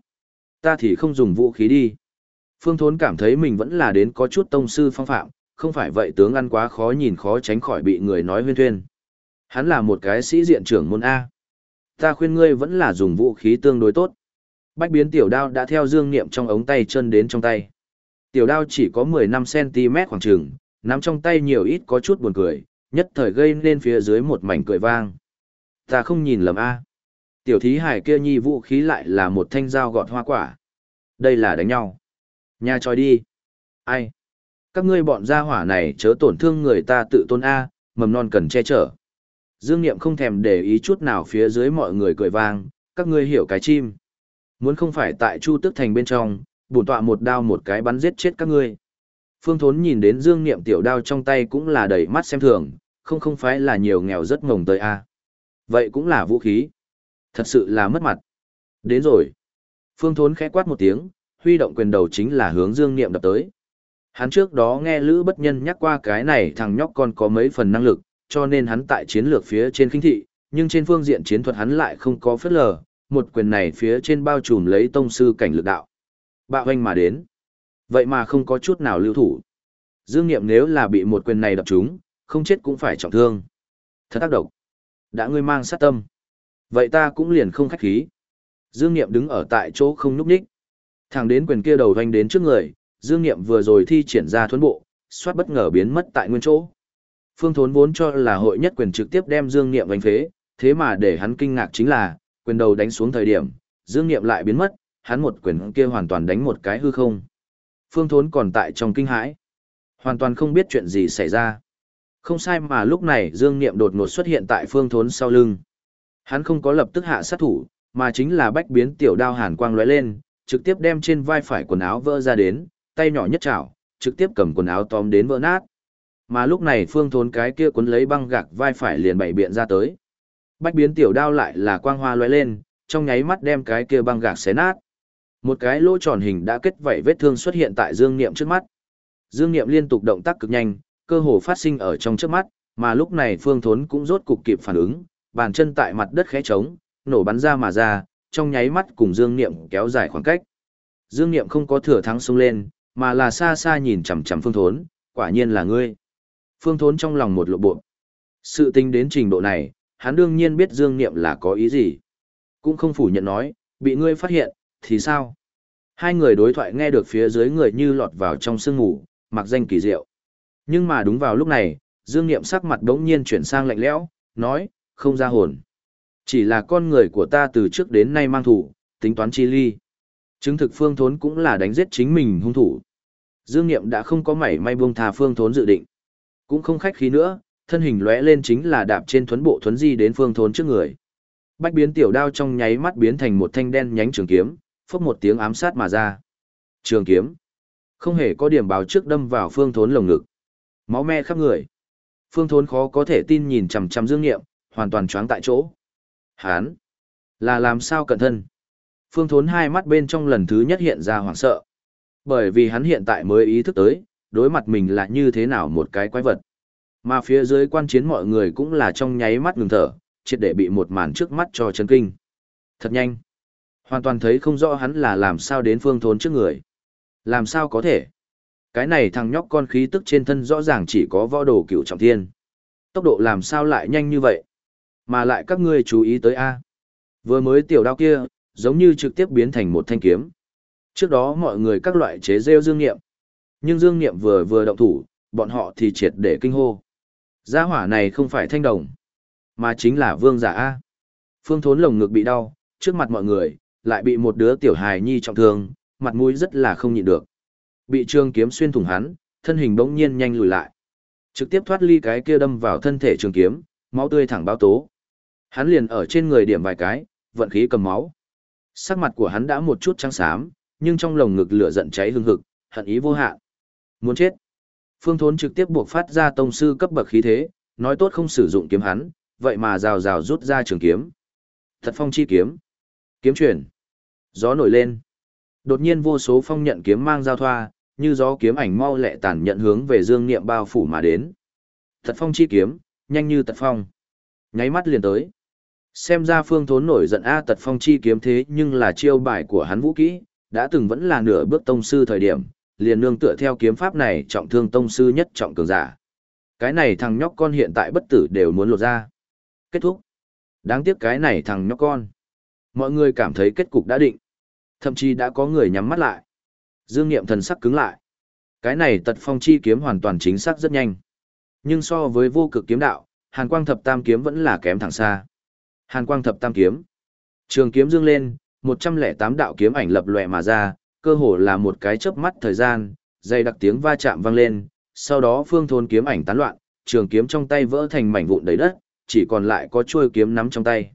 Speaker 1: ta thì không dùng vũ khí đi. Phương Thốn cảm thấy mình vẫn là đến có chút tông sư phong phạm, không phải vậy tướng ăn quá khó nhìn khó tránh khỏi bị người nói huyên thuyên. Hắn là một cái sĩ diện trưởng môn A. Ta khuyên ngươi vẫn là dùng vũ khí tương đối tốt. Bách biến tiểu đao đã theo dương niệm trong ống tay chân đến trong tay. Tiểu đao chỉ có 15cm khoảng trường, nắm trong tay nhiều ít có chút buồn cười, nhất thời gây nên phía dưới một mảnh cười vang. Ta không nhìn lầm A. Tiểu thí hải kia nhi vũ khí lại là một thanh dao gọt hoa quả. Đây là đánh nhau. Nhà tròi đi. Ai? Các ngươi bọn gia hỏa này chớ tổn thương người ta tự tôn A, mầm non cần che chở. Dương Niệm không thèm để ý chút nào phía dưới mọi người cười vang, các ngươi hiểu cái chim. Muốn không phải tại Chu Tức Thành bên trong, bổn tọa một đao một cái bắn giết chết các ngươi. Phương Thốn nhìn đến Dương Niệm tiểu đao trong tay cũng là đầy mắt xem thường, không không phải là nhiều nghèo rất ngồng tới a. Vậy cũng là vũ khí. Thật sự là mất mặt. Đến rồi. Phương Thốn khẽ quát một tiếng, huy động quyền đầu chính là hướng Dương Niệm đập tới. Hắn trước đó nghe Lữ Bất Nhân nhắc qua cái này thằng nhóc còn có mấy phần năng lực, cho nên hắn tại chiến lược phía trên khinh thị, nhưng trên phương diện chiến thuật hắn lại không có phất lờ, một quyền này phía trên bao trùm lấy tông sư cảnh lực đạo. Bạo hoanh mà đến. Vậy mà không có chút nào lưu thủ. Dương Niệm nếu là bị một quyền này đập trúng, không chết cũng phải trọng thương. Thật tác độc. Đã ngươi mang sát tâm. Vậy ta cũng liền không khách khí. Dương Niệm đứng ở tại chỗ không nhúc nhích. Thẳng đến quyền kia đầu hoành đến trước người, Dương Niệm vừa rồi thi triển ra thuấn bộ, xoát bất ngờ biến mất tại nguyên chỗ. Phương Thốn vốn cho là hội nhất quyền trực tiếp đem Dương Niệm đánh phế, thế mà để hắn kinh ngạc chính là, quyền đầu đánh xuống thời điểm, Dương Niệm lại biến mất, hắn một quyền kia hoàn toàn đánh một cái hư không. Phương Thốn còn tại trong kinh hãi, hoàn toàn không biết chuyện gì xảy ra. Không sai mà lúc này Dương Niệm đột ngột xuất hiện tại Phương Thốn sau lưng. Hắn không có lập tức hạ sát thủ, mà chính là bách biến tiểu đao hàn quang lóe lên, trực tiếp đem trên vai phải quần áo vỡ ra đến, tay nhỏ nhất chảo, trực tiếp cầm quần áo tóm đến vỡ nát. Mà lúc này Phương Thốn cái kia cuốn lấy băng gạc vai phải liền bảy biện ra tới. Bách biến tiểu đao lại là quang hoa lóe lên, trong nháy mắt đem cái kia băng gạc xé nát. Một cái lỗ tròn hình đã kết vảy vết thương xuất hiện tại Dương Niệm trước mắt. Dương Niệm liên tục động tác cực nhanh, cơ hồ phát sinh ở trong trước mắt, mà lúc này Phương Thốn cũng rốt cục kịp phản ứng, bàn chân tại mặt đất khẽ trống, nổ bắn ra mà ra, trong nháy mắt cùng Dương Niệm kéo dài khoảng cách. Dương Niệm không có thừa thắng xông lên, mà là xa xa nhìn chằm chằm Phương Thốn, quả nhiên là ngươi. Phương Thốn trong lòng một lộ bộ. Sự tình đến trình độ này, hắn đương nhiên biết Dương Niệm là có ý gì. Cũng không phủ nhận nói, bị ngươi phát hiện, thì sao? Hai người đối thoại nghe được phía dưới người như lọt vào trong sương ngủ, mặc danh kỳ diệu. Nhưng mà đúng vào lúc này, Dương Niệm sắc mặt đống nhiên chuyển sang lạnh lẽo, nói, không ra hồn. Chỉ là con người của ta từ trước đến nay mang thủ, tính toán chi ly. Chứng thực phương thốn cũng là đánh giết chính mình hung thủ. Dương Niệm đã không có mảy may buông thà phương thốn dự định. Cũng không khách khí nữa, thân hình lóe lên chính là đạp trên thuấn bộ thuấn di đến phương thốn trước người. Bách biến tiểu đao trong nháy mắt biến thành một thanh đen nhánh trường kiếm, phốc một tiếng ám sát mà ra. Trường kiếm. Không hề có điểm báo trước đâm vào phương thốn lồng ngực. Máu me khắp người. Phương thốn khó có thể tin nhìn chằm chằm dương nghiệm, hoàn toàn choáng tại chỗ. Hán. Là làm sao cẩn thân. Phương thốn hai mắt bên trong lần thứ nhất hiện ra hoảng sợ. Bởi vì hắn hiện tại mới ý thức tới, đối mặt mình là như thế nào một cái quái vật. Mà phía dưới quan chiến mọi người cũng là trong nháy mắt ngừng thở, triệt để bị một màn trước mắt cho chấn kinh. Thật nhanh. Hoàn toàn thấy không rõ hắn là làm sao đến phương thốn trước người. Làm sao có thể? Cái này thằng nhóc con khí tức trên thân rõ ràng chỉ có võ đồ cửu trọng thiên. Tốc độ làm sao lại nhanh như vậy? Mà lại các ngươi chú ý tới A. Vừa mới tiểu đao kia, giống như trực tiếp biến thành một thanh kiếm. Trước đó mọi người các loại chế rêu dương nghiệm. Nhưng dương nghiệm vừa vừa động thủ, bọn họ thì triệt để kinh hô. Gia hỏa này không phải thanh đồng, mà chính là vương giả A. Phương thốn lồng ngực bị đau, trước mặt mọi người, lại bị một đứa tiểu hài nhi trọng thương, mặt mũi rất là không nhịn được. Bị trường kiếm xuyên thủng hắn, thân hình bỗng nhiên nhanh lùi lại. Trực tiếp thoát ly cái kia đâm vào thân thể trường kiếm, máu tươi thẳng báo tố. Hắn liền ở trên người điểm vài cái, vận khí cầm máu. Sắc mặt của hắn đã một chút trắng xám, nhưng trong lồng ngực lửa giận cháy hừng hực, hận ý vô hạn. Muốn chết. Phương Thốn trực tiếp buộc phát ra tông sư cấp bậc khí thế, nói tốt không sử dụng kiếm hắn, vậy mà rào rào rút ra trường kiếm. Thật phong chi kiếm. Kiếm chuyển. Gió nổi lên. Đột nhiên vô số phong nhận kiếm mang giao thoa, như gió kiếm ảnh mau lẹ tản nhận hướng về dương niệm bao phủ mà đến. Thật phong chi kiếm, nhanh như tật phong. Nháy mắt liền tới. Xem ra phương thốn nổi giận A tật phong chi kiếm thế nhưng là chiêu bài của hắn vũ kỹ, đã từng vẫn là nửa bước tông sư thời điểm, liền nương tựa theo kiếm pháp này trọng thương tông sư nhất trọng cường giả. Cái này thằng nhóc con hiện tại bất tử đều muốn lột ra. Kết thúc. Đáng tiếc cái này thằng nhóc con. Mọi người cảm thấy kết cục đã định. Thậm chí đã có người nhắm mắt lại. Dương Niệm thần sắc cứng lại. Cái này tật phong chi kiếm hoàn toàn chính xác rất nhanh. Nhưng so với vô cực kiếm đạo, Hàn Quang thập tam kiếm vẫn là kém thẳng xa. Hàn Quang thập tam kiếm. Trường kiếm dương lên, 108 đạo kiếm ảnh lập lòe mà ra, cơ hồ là một cái chớp mắt thời gian, dây đặc tiếng va chạm vang lên, sau đó phương thôn kiếm ảnh tán loạn, trường kiếm trong tay vỡ thành mảnh vụn đầy đất, chỉ còn lại có chuôi kiếm nắm trong tay.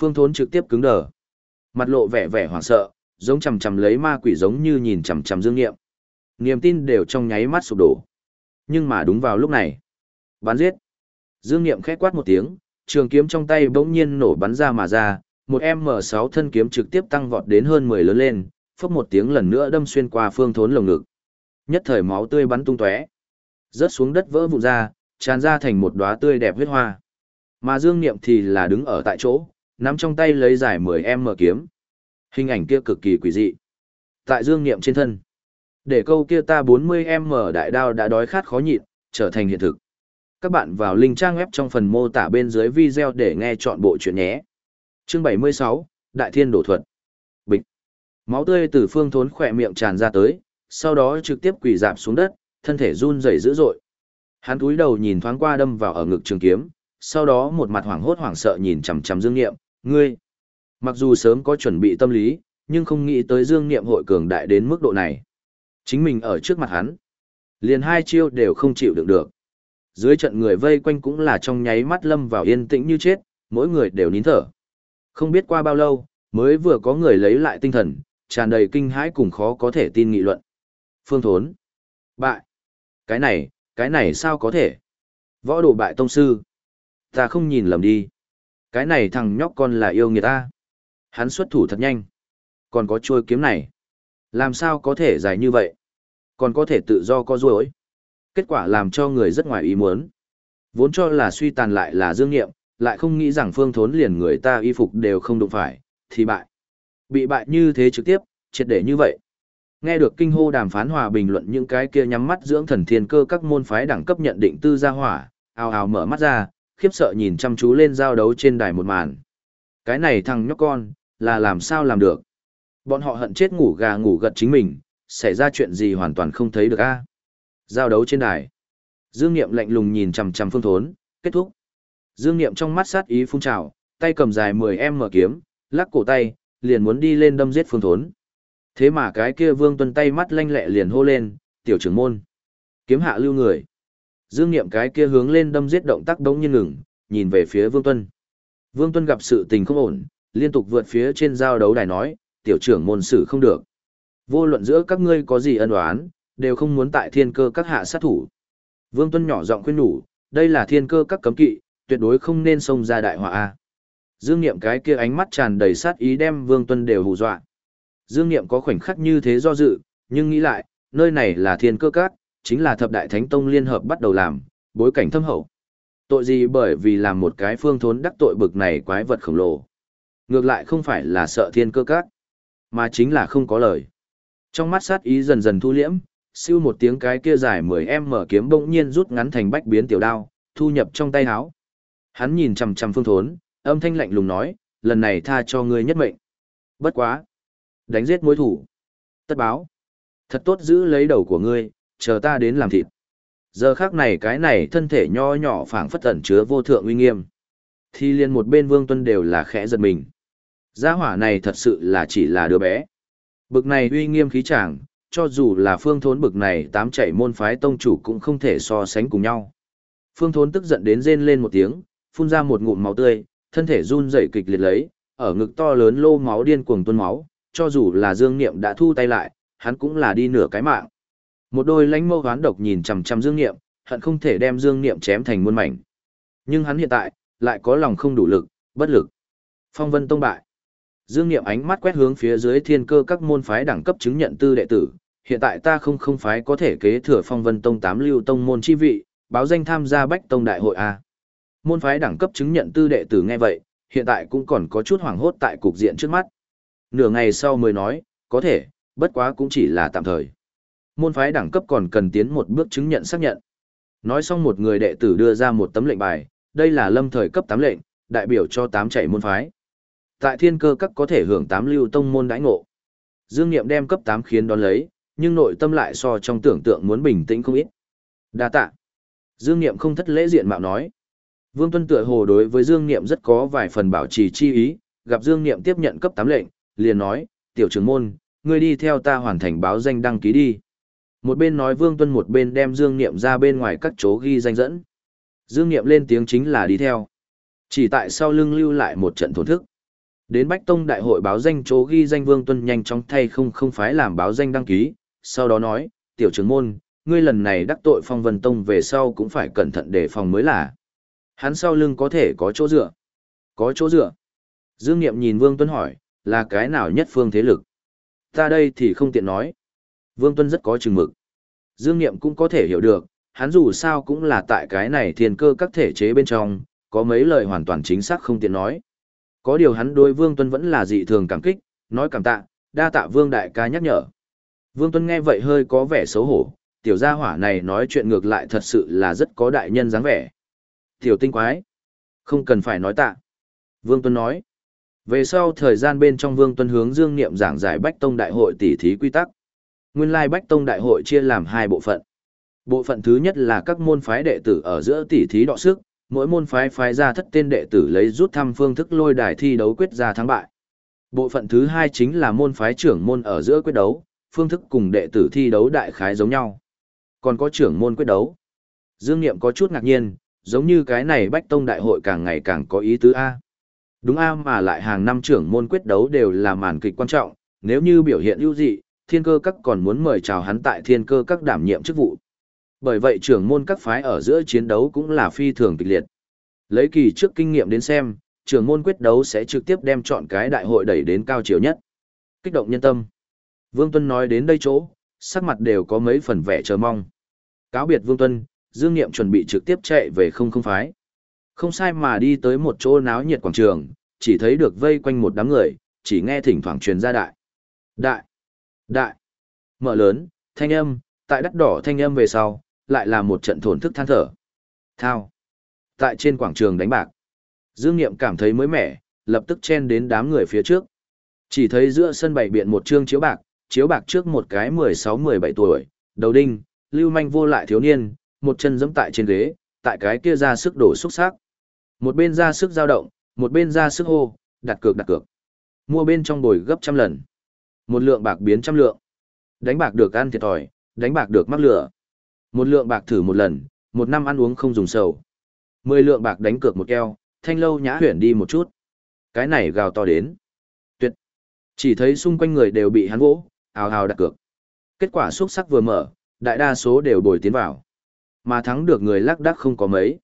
Speaker 1: Phương thốn trực tiếp cứng đờ. Mặt lộ vẻ vẻ hoảng sợ, giống chầm chầm lấy ma quỷ giống như nhìn chầm chầm dương nghiệm. Niềm tin đều trong nháy mắt sụp đổ. Nhưng mà đúng vào lúc này. Bắn giết. Dương nghiệm khét quát một tiếng, trường kiếm trong tay bỗng nhiên nổ bắn ra mà ra, một m sáu thân kiếm trực tiếp tăng vọt đến hơn 10 lớn lên, phốc một tiếng lần nữa đâm xuyên qua phương thốn lồng ngực. Nhất thời máu tươi bắn tung tóe, rớt xuống đất vỡ vụn ra, tràn ra thành một đóa tươi đẹp huyết hoa. Mà Dương Niệm thì là đứng ở tại chỗ, nắm trong tay lấy giải 10M kiếm. Hình ảnh kia cực kỳ quỷ dị. Tại Dương Niệm trên thân, để câu kia ta 40M đại đao đã đói khát khó nhịn, trở thành hiện thực. Các bạn vào link trang web trong phần mô tả bên dưới video để nghe chọn bộ chuyện nhé. Chương 76, Đại Thiên Đổ Thuật. Bịch. Máu tươi từ phương thốn khỏe miệng tràn ra tới, sau đó trực tiếp quỳ dạp xuống đất, thân thể run rẩy dữ dội. Hắn cúi đầu nhìn thoáng qua đâm vào ở ngực trường kiếm, sau đó một mặt hoảng hốt hoảng sợ nhìn chằm chằm Dương Nghiệm, "Ngươi?" Mặc dù sớm có chuẩn bị tâm lý, nhưng không nghĩ tới Dương Niệm hội cường đại đến mức độ này. Chính mình ở trước mặt hắn, liền hai chiêu đều không chịu đựng được. Dưới trận người vây quanh cũng là trong nháy mắt lâm vào yên tĩnh như chết, mỗi người đều nín thở. Không biết qua bao lâu, mới vừa có người lấy lại tinh thần, tràn đầy kinh hãi cùng khó có thể tin nghị luận. Phương Thốn. Bại. Cái này, cái này sao có thể? Võ đồ bại tông sư. Ta không nhìn lầm đi. Cái này thằng nhóc con là yêu người ta. Hắn xuất thủ thật nhanh. Còn có chuôi kiếm này. Làm sao có thể dài như vậy? Còn có thể tự do co duỗi. Kết quả làm cho người rất ngoài ý muốn. Vốn cho là suy tàn lại là dương nghiệm, lại không nghĩ rằng phương thốn liền người ta y phục đều không đụng phải, thì bại. Bị bại như thế trực tiếp, triệt để như vậy. Nghe được kinh hô đàm phán hòa bình luận những cái kia nhắm mắt dưỡng thần thiên cơ các môn phái đẳng cấp nhận định tư gia hỏa, ào ào mở mắt ra, khiếp sợ nhìn chăm chú lên giao đấu trên đài một màn. Cái này thằng nhóc con, là làm sao làm được? Bọn họ hận chết ngủ gà ngủ gật chính mình, xảy ra chuyện gì hoàn toàn không thấy được a Giao đấu trên đài. Dương Niệm lạnh lùng nhìn chằm chằm Phương Thốn, kết thúc. Dương Niệm trong mắt sát ý phun trào, tay cầm dài 10 mở kiếm, lắc cổ tay, liền muốn đi lên đâm giết Phương Thốn. Thế mà cái kia Vương Tuân tay mắt lanh lẹ liền hô lên, "Tiểu trưởng môn, kiếm hạ lưu người." Dương Niệm cái kia hướng lên đâm giết động tác đống nhiên ngừng, nhìn về phía Vương Tuân. Vương Tuân gặp sự tình không ổn, liên tục vượt phía trên giao đấu đài nói, "Tiểu trưởng môn sử không được. Vô luận giữa các ngươi có gì ân oán, đều không muốn tại thiên cơ các hạ sát thủ." Vương Tuân nhỏ giọng khuyên nhủ, "Đây là thiên cơ các cấm kỵ, tuyệt đối không nên xông ra đại họa a." Dương Niệm cái kia ánh mắt tràn đầy sát ý đem Vương Tuân đều hù dọa. Dương Niệm có khoảnh khắc như thế do dự, nhưng nghĩ lại, nơi này là thiên cơ các, chính là thập đại thánh tông liên hợp bắt đầu làm, bối cảnh thâm hậu. Tội gì bởi vì làm một cái phương thốn đắc tội bực này quái vật khổng lồ. Ngược lại không phải là sợ thiên cơ các, mà chính là không có lời. Trong mắt sát ý dần dần thu liễm, siêu một tiếng cái kia dài 10 em mở kiếm bỗng nhiên rút ngắn thành bách biến tiểu đao, thu nhập trong tay háo Hắn nhìn chằm chằm phương thốn, âm thanh lạnh lùng nói, lần này tha cho ngươi nhất mệnh. Bất quá. Đánh giết mối thủ. Tất báo. Thật tốt giữ lấy đầu của ngươi, chờ ta đến làm thịt. Giờ khác này cái này thân thể nho nhỏ phảng phất tẩn chứa vô thượng uy nghiêm. Thì liền một bên vương tuân đều là khẽ giật mình. Gia hỏa này thật sự là chỉ là đứa bé. Bực này uy nghiêm khí chàng, cho dù là phương thốn bực này tám chạy môn phái tông chủ cũng không thể so sánh cùng nhau. Phương thốn tức giận đến rên lên một tiếng, phun ra một ngụm máu tươi, thân thể run rẩy kịch liệt lấy, ở ngực to lớn lô máu điên cuồng tuôn máu, cho dù là Dương Niệm đã thu tay lại, hắn cũng là đi nửa cái mạng. Một đôi lánh mâu hoán độc nhìn chằm chằm Dương Niệm, hận không thể đem Dương Niệm chém thành muôn mảnh. Nhưng hắn hiện tại, lại có lòng không đủ lực, bất lực. Phong Vân Tông bại. Dương Niệm ánh mắt quét hướng phía dưới thiên cơ các môn phái đẳng cấp chứng nhận tư đệ tử, hiện tại ta không không phái có thể kế thừa Phong Vân Tông tám lưu tông môn chi vị, báo danh tham gia Bách Tông đại hội a. Môn phái đẳng cấp chứng nhận tư đệ tử nghe vậy, hiện tại cũng còn có chút hoảng hốt tại cục diện trước mắt. Nửa ngày sau mới nói, có thể, bất quá cũng chỉ là tạm thời. Môn phái đẳng cấp còn cần tiến một bước chứng nhận xác nhận. Nói xong một người đệ tử đưa ra một tấm lệnh bài, đây là lâm thời cấp 8 lệnh, đại biểu cho 8 chạy môn phái. Tại thiên cơ các có thể hưởng 8 lưu tông môn đãi ngộ. Dương Niệm đem cấp 8 khiến đón lấy, nhưng nội tâm lại so trong tưởng tượng muốn bình tĩnh không ít. Đa tạ. Dương Niệm không thất lễ diện mạo nói. Vương Tuân tựa hồ đối với Dương Niệm rất có vài phần bảo trì chi ý, gặp Dương Niệm tiếp nhận cấp 8 lệnh, liền nói, tiểu trưởng môn, ngươi đi theo ta hoàn thành báo danh đăng ký đi. Một bên nói Vương Tuân một bên đem Dương Niệm ra bên ngoài các chỗ ghi danh dẫn. Dương Niệm lên tiếng chính là đi theo. Chỉ tại sau lưng lưu lại một trận thổn thức. Đến Bách Tông đại hội báo danh chỗ ghi danh Vương Tuân nhanh chóng thay không không phái làm báo danh đăng ký, sau đó nói, tiểu trưởng môn, ngươi lần này đắc tội phong vân tông về sau cũng phải cẩn thận đề phòng mới là. Hắn sau lưng có thể có chỗ dựa. Có chỗ dựa. Dương Niệm nhìn Vương Tuân hỏi, là cái nào nhất phương thế lực? Ta đây thì không tiện nói. Vương Tuân rất có chừng mực. Dương Niệm cũng có thể hiểu được, hắn dù sao cũng là tại cái này thiên cơ các thể chế bên trong, có mấy lời hoàn toàn chính xác không tiện nói. Có điều hắn đối Vương Tuân vẫn là dị thường cảm kích, nói cảm tạ, đa tạ Vương Đại ca nhắc nhở. Vương Tuân nghe vậy hơi có vẻ xấu hổ, tiểu gia hỏa này nói chuyện ngược lại thật sự là rất có đại nhân dáng vẻ. Tiểu tinh quái. Không cần phải nói tạ. Vương Tuân nói. Về sau thời gian bên trong Vương Tuân hướng Dương Niệm giảng giải Bách Tông Đại hội tỷ thí quy tắc. Nguyên lai Bách Tông Đại hội chia làm hai bộ phận. Bộ phận thứ nhất là các môn phái đệ tử ở giữa tỷ thí đọ sức, mỗi môn phái phái ra thất tên đệ tử lấy rút thăm phương thức lôi đài thi đấu quyết ra thắng bại. Bộ phận thứ hai chính là môn phái trưởng môn ở giữa quyết đấu, phương thức cùng đệ tử thi đấu đại khái giống nhau. Còn có trưởng môn quyết đấu. Dương Niệm có chút ngạc nhiên, giống như cái này Bách Tông Đại hội càng ngày càng có ý tứ A. Đúng A mà lại hàng năm trưởng môn quyết đấu đều là màn kịch quan trọng, nếu như biểu hiện ưu dị, thiên cơ các còn muốn mời chào hắn tại thiên cơ các đảm nhiệm chức vụ. Bởi vậy trưởng môn các phái ở giữa chiến đấu cũng là phi thường kịch liệt. Lấy kỳ trước kinh nghiệm đến xem, trưởng môn quyết đấu sẽ trực tiếp đem chọn cái đại hội đẩy đến cao chiều nhất. Kích động nhân tâm. Vương Tuân nói đến đây chỗ, sắc mặt đều có mấy phần vẻ chờ mong. Cáo biệt Vương Tuân, Dương Niệm chuẩn bị trực tiếp chạy về không không phái. Không sai mà đi tới một chỗ náo nhiệt quảng trường, chỉ thấy được vây quanh một đám người, chỉ nghe thỉnh thoảng truyền ra đại. Đại, đại, mở lớn, thanh âm, tại đắt đỏ thanh âm về sau, lại là một trận thổn thức than thở. Thao. Tại trên quảng trường đánh bạc. Dương Niệm cảm thấy mới mẻ, lập tức chen đến đám người phía trước. Chỉ thấy giữa sân bày biện một trương chiếu bạc, chiếu bạc trước một cái 16-17 tuổi, đầu đinh, lưu manh vô lại thiếu niên, một chân giẫm tại trên ghế, tại cái kia ra sức đổ xúc sắc. Một bên ra sức dao động, một bên ra sức hô, đặt cược đặt cược. Mua bên trong bồi gấp trăm lần. Một lượng bạc biến trăm lượng. Đánh bạc được ăn thiệt thòi, đánh bạc được mắc lửa. Một lượng bạc thử một lần, một năm ăn uống không dùng sầu. Mười lượng bạc đánh cược một keo, thanh lâu nhã huyển đi một chút. Cái này gào to đến. Tuyệt. Chỉ thấy xung quanh người đều bị hắn vỗ, hào hào đặt cược. Kết quả xuất sắc vừa mở, đại đa số đều bồi tiến vào. Mà thắng được người lắc đắc không có mấy.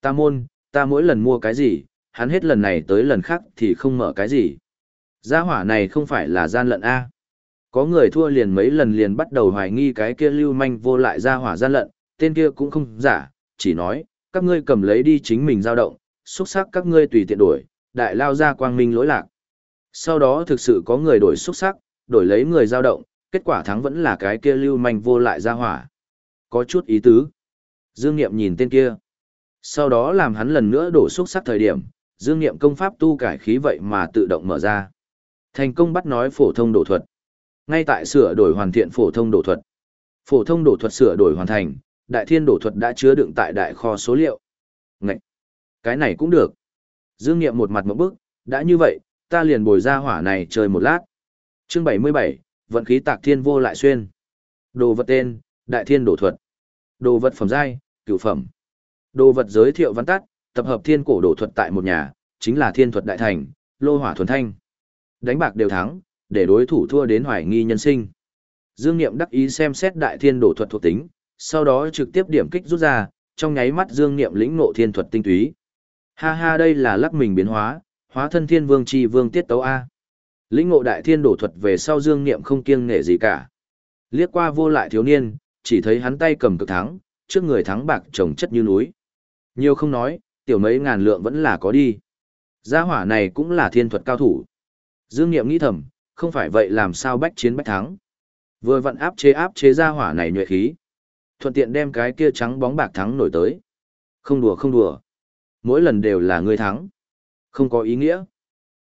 Speaker 1: Ta môn, ta mỗi lần mua cái gì, hắn hết lần này tới lần khác thì không mở cái gì. Gia hỏa này không phải là gian lận A. Có người thua liền mấy lần liền bắt đầu hoài nghi cái kia lưu manh vô lại gia hỏa gian lận, tên kia cũng không giả, chỉ nói, các ngươi cầm lấy đi chính mình dao động, xúc sắc các ngươi tùy tiện đổi, đại lao ra quang minh lỗi lạc. Sau đó thực sự có người đổi xúc sắc, đổi lấy người dao động, kết quả thắng vẫn là cái kia lưu manh vô lại gia hỏa. Có chút ý tứ. Dương Niệm nhìn tên kia. Sau đó làm hắn lần nữa đổ xúc sắc thời điểm, Dương Niệm công pháp tu cải khí vậy mà tự động mở ra. Thành công bắt nói phổ thông đổ thuật. Ngay tại sửa đổi hoàn thiện phổ thông đổ thuật. Phổ thông đổ thuật sửa đổi hoàn thành, đại thiên đổ thuật đã chứa đựng tại đại kho số liệu. Ngậy! Cái này cũng được. Dương Niệm một mặt một bức, đã như vậy, ta liền bồi ra hỏa này chơi một lát. Chương 77, vận khí tạc thiên vô lại xuyên. Đồ vật tên, đại thiên đổ thuật. Đồ vật phẩm giai, cửu phẩm. Đồ vật giới thiệu văn tắt, tập hợp thiên cổ đổ thuật tại một nhà, chính là thiên thuật đại thành, lô hỏa thuần thanh. Đánh bạc đều thắng, để đối thủ thua đến hoài nghi nhân sinh. Dương Niệm đắc ý xem xét đại thiên đổ thuật thuộc tính, sau đó trực tiếp điểm kích rút ra, trong nháy mắt Dương Niệm lĩnh ngộ thiên thuật tinh túy. Ha ha đây là lắc mình biến hóa, hóa thân thiên vương chi vương tiết tấu A. Lĩnh ngộ đại thiên đổ thuật về sau Dương Niệm không kiêng nể gì cả. Liếc qua vô lại thiếu niên, chỉ thấy hắn tay cầm cực thắng, trước người thắng bạc trồng chất như núi. Nhiều không nói, tiểu mấy ngàn lượng vẫn là có đi. Gia hỏa này cũng là thiên thuật cao thủ. Dương Niệm nghĩ thầm, không phải vậy làm sao bách chiến bách thắng. Vừa vận áp chế áp chế ra hỏa này nhuệ khí. Thuận tiện đem cái kia trắng bóng bạc thắng nổi tới. Không đùa không đùa. Mỗi lần đều là người thắng. Không có ý nghĩa.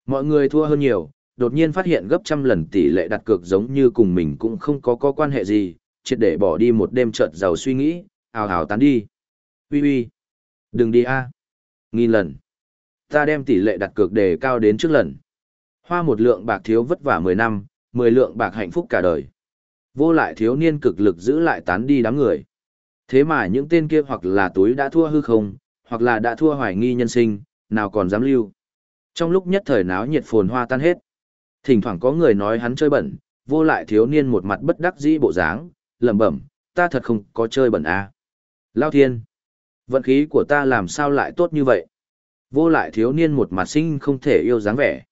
Speaker 1: Mọi người thua hơn nhiều, đột nhiên phát hiện gấp trăm lần tỷ lệ đặt cược giống như cùng mình cũng không có có quan hệ gì, triệt để bỏ đi một đêm chợt giàu suy nghĩ, ào ào tán đi. Ui ui, đừng đi a, nghìn lần. Ta đem tỷ lệ đặt cược đề cao đến trước lần. Hoa một lượng bạc thiếu vất vả 10 năm, 10 lượng bạc hạnh phúc cả đời. Vô lại thiếu niên cực lực giữ lại tán đi đám người. Thế mà những tên kia hoặc là túi đã thua hư không, hoặc là đã thua hoài nghi nhân sinh, nào còn dám lưu. Trong lúc nhất thời náo nhiệt phồn hoa tan hết. Thỉnh thoảng có người nói hắn chơi bẩn, vô lại thiếu niên một mặt bất đắc dĩ bộ dáng, lẩm bẩm, ta thật không có chơi bẩn à. Lao thiên, vận khí của ta làm sao lại tốt như vậy? Vô lại thiếu niên một mặt sinh không thể yêu dáng vẻ.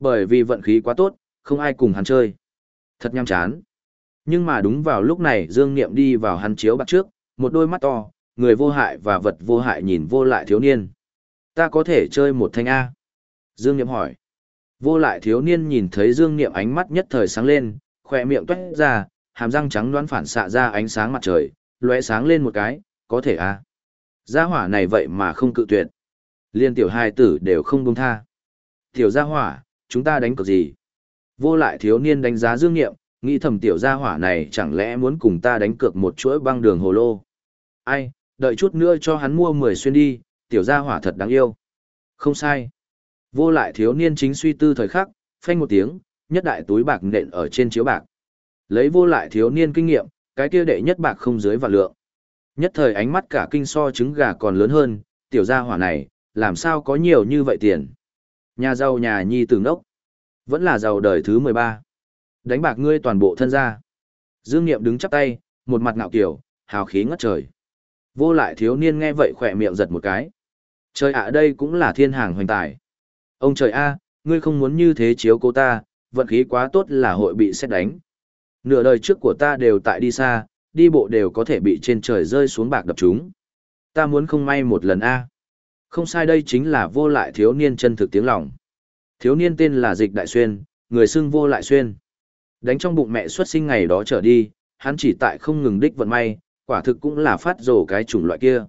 Speaker 1: Bởi vì vận khí quá tốt, không ai cùng hắn chơi. Thật nhăm chán. Nhưng mà đúng vào lúc này Dương Niệm đi vào hắn chiếu bạc trước, một đôi mắt to, người vô hại và vật vô hại nhìn vô lại thiếu niên. Ta có thể chơi một thanh A. Dương Niệm hỏi. Vô lại thiếu niên nhìn thấy Dương Niệm ánh mắt nhất thời sáng lên, khỏe miệng tuét ra, hàm răng trắng đoán phản xạ ra ánh sáng mặt trời, lóe sáng lên một cái, có thể A. Gia hỏa này vậy mà không cự tuyệt. Liên tiểu hai tử đều không buông tha. Tiểu gia hỏa, chúng ta đánh cược gì? Vô lại thiếu niên đánh giá Dương Niệm, nghĩ thầm tiểu gia hỏa này chẳng lẽ muốn cùng ta đánh cược một chuỗi băng đường hồ lô. Ai, đợi chút nữa cho hắn mua 10 xuyên đi, tiểu gia hỏa thật đáng yêu. Không sai. Vô lại thiếu niên chính suy tư thời khắc, phanh một tiếng, nhất đại túi bạc nện ở trên chiếu bạc. Lấy vô lại thiếu niên kinh nghiệm, cái kia đệ nhất bạc không dưới vạn lượng. Nhất thời ánh mắt cả kinh so trứng gà còn lớn hơn, tiểu gia hỏa này, làm sao có nhiều như vậy tiền. Nhà giàu nhà nhi tử đốc. Vẫn là giàu đời thứ 13. Đánh bạc ngươi toàn bộ thân gia. Dương Niệm đứng chắp tay, một mặt ngạo kiểu, hào khí ngất trời. Vô lại thiếu niên nghe vậy khỏe miệng giật một cái. Trời ạ đây cũng là thiên hàng hoành tài. Ông trời a, ngươi không muốn như thế chiếu cô ta, vận khí quá tốt là hội bị xét đánh. Nửa đời trước của ta đều tại đi xa, đi bộ đều có thể bị trên trời rơi xuống bạc đập chúng. Ta muốn không may một lần a. Không sai đây chính là vô lại thiếu niên chân thực tiếng lòng. Thiếu niên tên là Dịch Đại Xuyên, người xưng vô lại xuyên. Đánh trong bụng mẹ xuất sinh ngày đó trở đi, hắn chỉ tại không ngừng đích vận may, quả thực cũng là phát rồ cái chủng loại kia.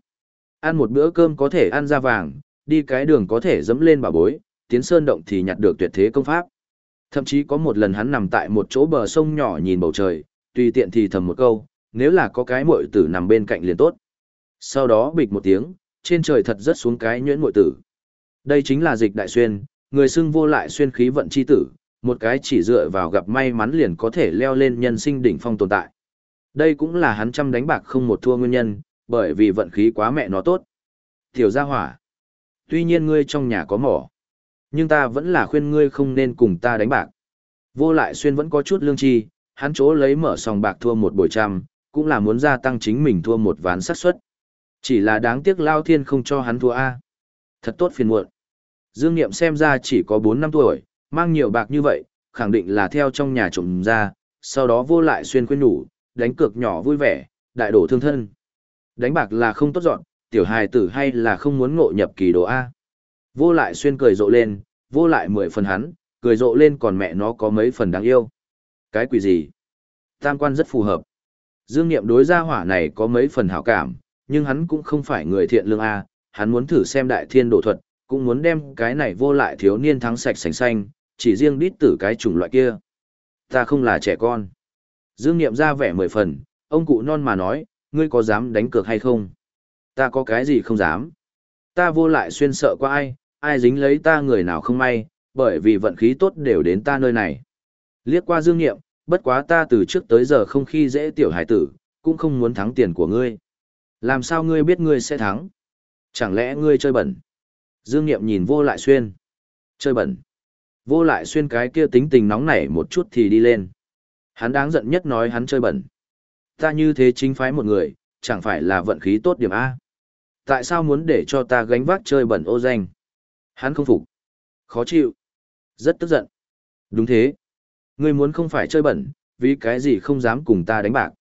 Speaker 1: Ăn một bữa cơm có thể ăn ra vàng, đi cái đường có thể dẫm lên bà bối, tiến sơn động thì nhặt được tuyệt thế công pháp. Thậm chí có một lần hắn nằm tại một chỗ bờ sông nhỏ nhìn bầu trời, tùy tiện thì thầm một câu, nếu là có cái muội tử nằm bên cạnh liền tốt. Sau đó bịch một tiếng, trên trời thật rất xuống cái nhuyễn mội tử. Đây chính là dịch đại xuyên, người xưng vô lại xuyên khí vận chi tử, một cái chỉ dựa vào gặp may mắn liền có thể leo lên nhân sinh đỉnh phong tồn tại. Đây cũng là hắn trăm đánh bạc không một thua nguyên nhân, bởi vì vận khí quá mẹ nó tốt. Tiểu gia hỏa. Tuy nhiên ngươi trong nhà có mỏ. Nhưng ta vẫn là khuyên ngươi không nên cùng ta đánh bạc. Vô lại xuyên vẫn có chút lương tri, hắn chỗ lấy mở sòng bạc thua một buổi trăm, cũng là muốn gia tăng chính mình thua một ván xác suất. Chỉ là đáng tiếc Lao Thiên không cho hắn thua A. Thật tốt phiền muộn. Dương Niệm xem ra chỉ có 4 năm tuổi, mang nhiều bạc như vậy, khẳng định là theo trong nhà trộm ra, sau đó vô lại xuyên khuyên nhủ, đánh cược nhỏ vui vẻ, đại đổ thương thân. Đánh bạc là không tốt dọn, tiểu hài tử hay là không muốn ngộ nhập kỳ đồ A. Vô lại xuyên cười rộ lên, vô lại mười phần hắn, cười rộ lên còn mẹ nó có mấy phần đáng yêu. Cái quỷ gì? Tam quan rất phù hợp. Dương Niệm đối gia hỏa này có mấy phần hảo cảm, nhưng hắn cũng không phải người thiện lương A, hắn muốn thử xem đại thiên đổ thuật, cũng muốn đem cái này vô lại thiếu niên thắng sạch sành xanh, chỉ riêng đít tử cái chủng loại kia. Ta không là trẻ con. Dương Niệm ra vẻ mười phần, ông cụ non mà nói, ngươi có dám đánh cược hay không? Ta có cái gì không dám? Ta vô lại xuyên sợ qua ai, ai dính lấy ta người nào không may, bởi vì vận khí tốt đều đến ta nơi này. Liếc qua Dương Niệm, bất quá ta từ trước tới giờ không khi dễ tiểu hải tử, cũng không muốn thắng tiền của ngươi. Làm sao ngươi biết ngươi sẽ thắng? Chẳng lẽ ngươi chơi bẩn? Dương Niệm nhìn vô lại xuyên. Chơi bẩn. Vô lại xuyên cái kia tính tình nóng nảy một chút thì đi lên. Hắn đáng giận nhất nói hắn chơi bẩn. Ta như thế chính phái một người, chẳng phải là vận khí tốt điểm A. Tại sao muốn để cho ta gánh vác chơi bẩn ô danh? Hắn không phục. Khó chịu. Rất tức giận. Đúng thế. Ngươi muốn không phải chơi bẩn, vì cái gì không dám cùng ta đánh bạc.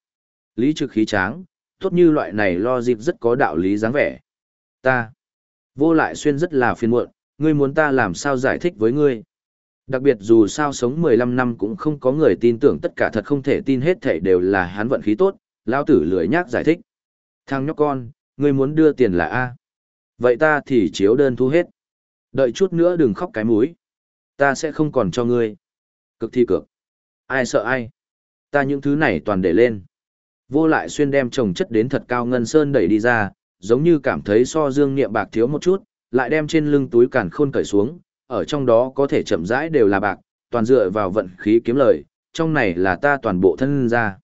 Speaker 1: Lý trực khí tráng, tốt như loại này lo dịp rất có đạo lý dáng vẻ. Ta. Vô lại xuyên rất là phiền muộn, ngươi muốn ta làm sao giải thích với ngươi. Đặc biệt dù sao sống 15 năm cũng không có người tin tưởng tất cả thật không thể tin hết thể đều là hắn vận khí tốt, lao tử lười nhác giải thích. Thằng nhóc con, ngươi muốn đưa tiền là A. Vậy ta thì chiếu đơn thu hết. Đợi chút nữa đừng khóc cái mũi. Ta sẽ không còn cho ngươi. Cực thi cực. Ai sợ ai. Ta những thứ này toàn để lên. Vô lại xuyên đem trồng chất đến thật cao ngân sơn đẩy đi ra, giống như cảm thấy so dương niệm bạc thiếu một chút, lại đem trên lưng túi càn khôn cởi xuống, ở trong đó có thể chậm rãi đều là bạc, toàn dựa vào vận khí kiếm lời, trong này là ta toàn bộ thân ra.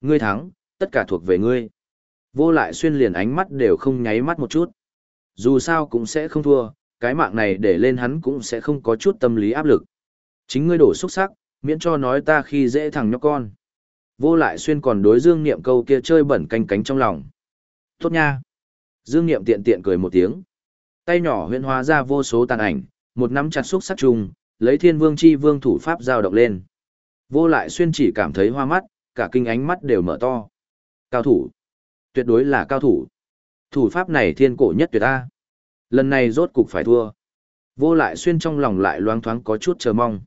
Speaker 1: Ngươi thắng, tất cả thuộc về ngươi. Vô lại xuyên liền ánh mắt đều không nháy mắt một chút. Dù sao cũng sẽ không thua, cái mạng này để lên hắn cũng sẽ không có chút tâm lý áp lực. Chính ngươi đổ xúc sắc, miễn cho nói ta khi dễ thằng nhóc con. Vô lại xuyên còn đối dương niệm câu kia chơi bẩn canh cánh trong lòng. Tốt nha. Dương niệm tiện tiện cười một tiếng. Tay nhỏ huyễn hóa ra vô số tàn ảnh, một nắm chặt xúc sắc trùng, lấy thiên vương chi vương thủ pháp giao động lên. Vô lại xuyên chỉ cảm thấy hoa mắt, cả kinh ánh mắt đều mở to. Cao thủ. Tuyệt đối là cao thủ. Thủ pháp này thiên cổ nhất tuyệt ta. Lần này rốt cục phải thua. Vô lại xuyên trong lòng lại loáng thoáng có chút chờ mong.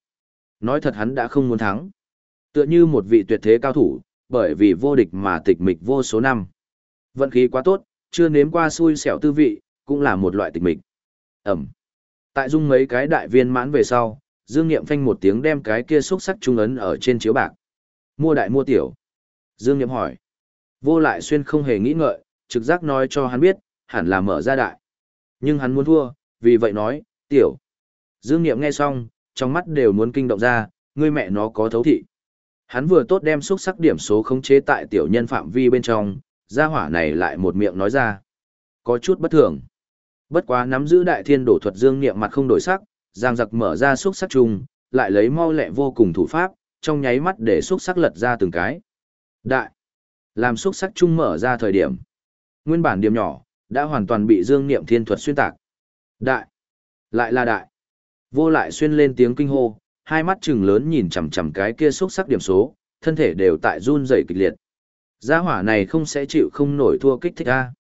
Speaker 1: Nói thật hắn đã không muốn thắng. Tựa như một vị tuyệt thế cao thủ, bởi vì vô địch mà tịch mịch vô số năm. Vận khí quá tốt, chưa nếm qua xui xẻo tư vị, cũng là một loại tịch mịch. Ẩm. Tại dung mấy cái đại viên mãn về sau, Dương Niệm phanh một tiếng đem cái kia xúc sắc trung ấn ở trên chiếu bạc. Mua đại mua tiểu. Dương Niệm hỏi. Vô lại xuyên không hề nghĩ ngợi, trực giác nói cho hắn biết, hẳn là mở ra đại. Nhưng hắn muốn thua, vì vậy nói, tiểu. Dương Niệm nghe xong, trong mắt đều muốn kinh động ra, ngươi mẹ nó có thấu thị. Hắn vừa tốt đem xúc sắc điểm số khống chế tại tiểu nhân phạm vi bên trong, gia hỏa này lại một miệng nói ra. Có chút bất thường. Bất quá nắm giữ đại thiên đổ thuật dương niệm mặt không đổi sắc, giang giặc mở ra xúc sắc chung, lại lấy mau lẹ vô cùng thủ pháp, trong nháy mắt để xúc sắc lật ra từng cái. Đại. Làm xúc sắc trung mở ra thời điểm. Nguyên bản điểm nhỏ, đã hoàn toàn bị dương niệm thiên thuật xuyên tạc. Đại. Lại là đại. Vô lại xuyên lên tiếng kinh hô, hai mắt chừng lớn nhìn chằm chằm cái kia xúc sắc điểm số, thân thể đều tại run rẩy kịch liệt. Gia hỏa này không sẽ chịu không nổi thua kích thích a.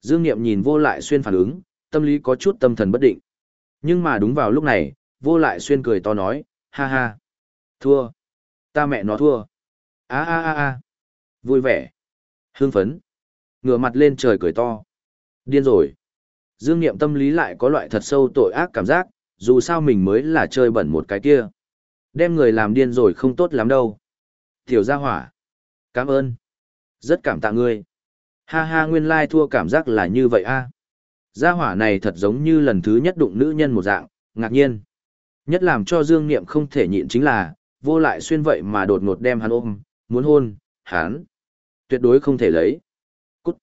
Speaker 1: Dương Niệm nhìn vô lại xuyên phản ứng, tâm lý có chút tâm thần bất định. Nhưng mà đúng vào lúc này, vô lại xuyên cười to nói, ha ha. Thua. Ta mẹ nó thua. a a a a Vui vẻ. Hưng phấn. Ngửa mặt lên trời cười to. Điên rồi. Dương Niệm tâm lý lại có loại thật sâu tội ác cảm giác, dù sao mình mới là chơi bẩn một cái kia. Đem người làm điên rồi không tốt lắm đâu. Tiểu gia hỏa. Cảm ơn. Rất cảm tạ ngươi. Ha ha nguyên lai thua cảm giác là như vậy a. Gia hỏa này thật giống như lần thứ nhất đụng nữ nhân một dạng, ngạc nhiên. Nhất làm cho Dương Niệm không thể nhịn chính là, vô lại xuyên vậy mà đột ngột đem hắn ôm, muốn hôn, hắn. Tuyệt đối không thể lấy. Cút.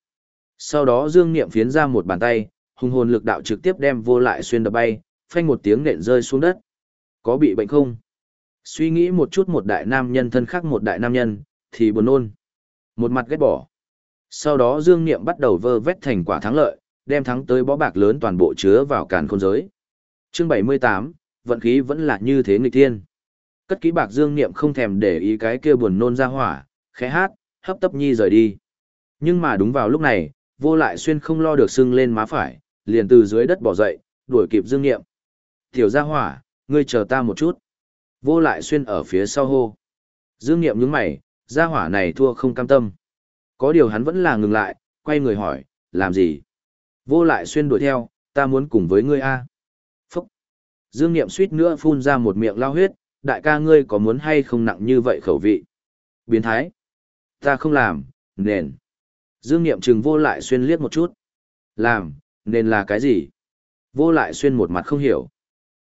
Speaker 1: Sau đó Dương Niệm phiến ra một bàn tay, hung hồn lực đạo trực tiếp đem vô lại xuyên đập bay, phanh một tiếng nện rơi xuống đất. Có bị bệnh không? Suy nghĩ một chút một đại nam nhân thân khác một đại nam nhân, thì buồn nôn. Một mặt ghét bỏ. Sau đó Dương Niệm bắt đầu vơ vét thành quả thắng lợi, đem thắng tới bó bạc lớn toàn bộ chứa vào càn khôn giới. Chương 78, vận khí vẫn là như thế nghịch thiên. Cất kỹ bạc Dương Niệm không thèm để ý cái kia buồn nôn ra hỏa, khẽ hát, hấp tấp nhi rời đi. Nhưng mà đúng vào lúc này, vô lại xuyên không lo được sưng lên má phải, liền từ dưới đất bỏ dậy, đuổi kịp Dương Niệm. Tiểu gia hỏa, ngươi chờ ta một chút. Vô lại xuyên ở phía sau hô. Dương Niệm nhướng mày, gia hỏa này thua không cam tâm. Có điều hắn vẫn là ngừng lại, quay người hỏi, làm gì? Vô lại xuyên đuổi theo, ta muốn cùng với ngươi a. Phúc. Dương Niệm suýt nữa phun ra một miệng lao huyết, đại ca ngươi có muốn hay không nặng như vậy khẩu vị? Biến thái. Ta không làm, nền. Dương Niệm chừng vô lại xuyên liếc một chút. Làm, nên là cái gì? Vô lại xuyên một mặt không hiểu.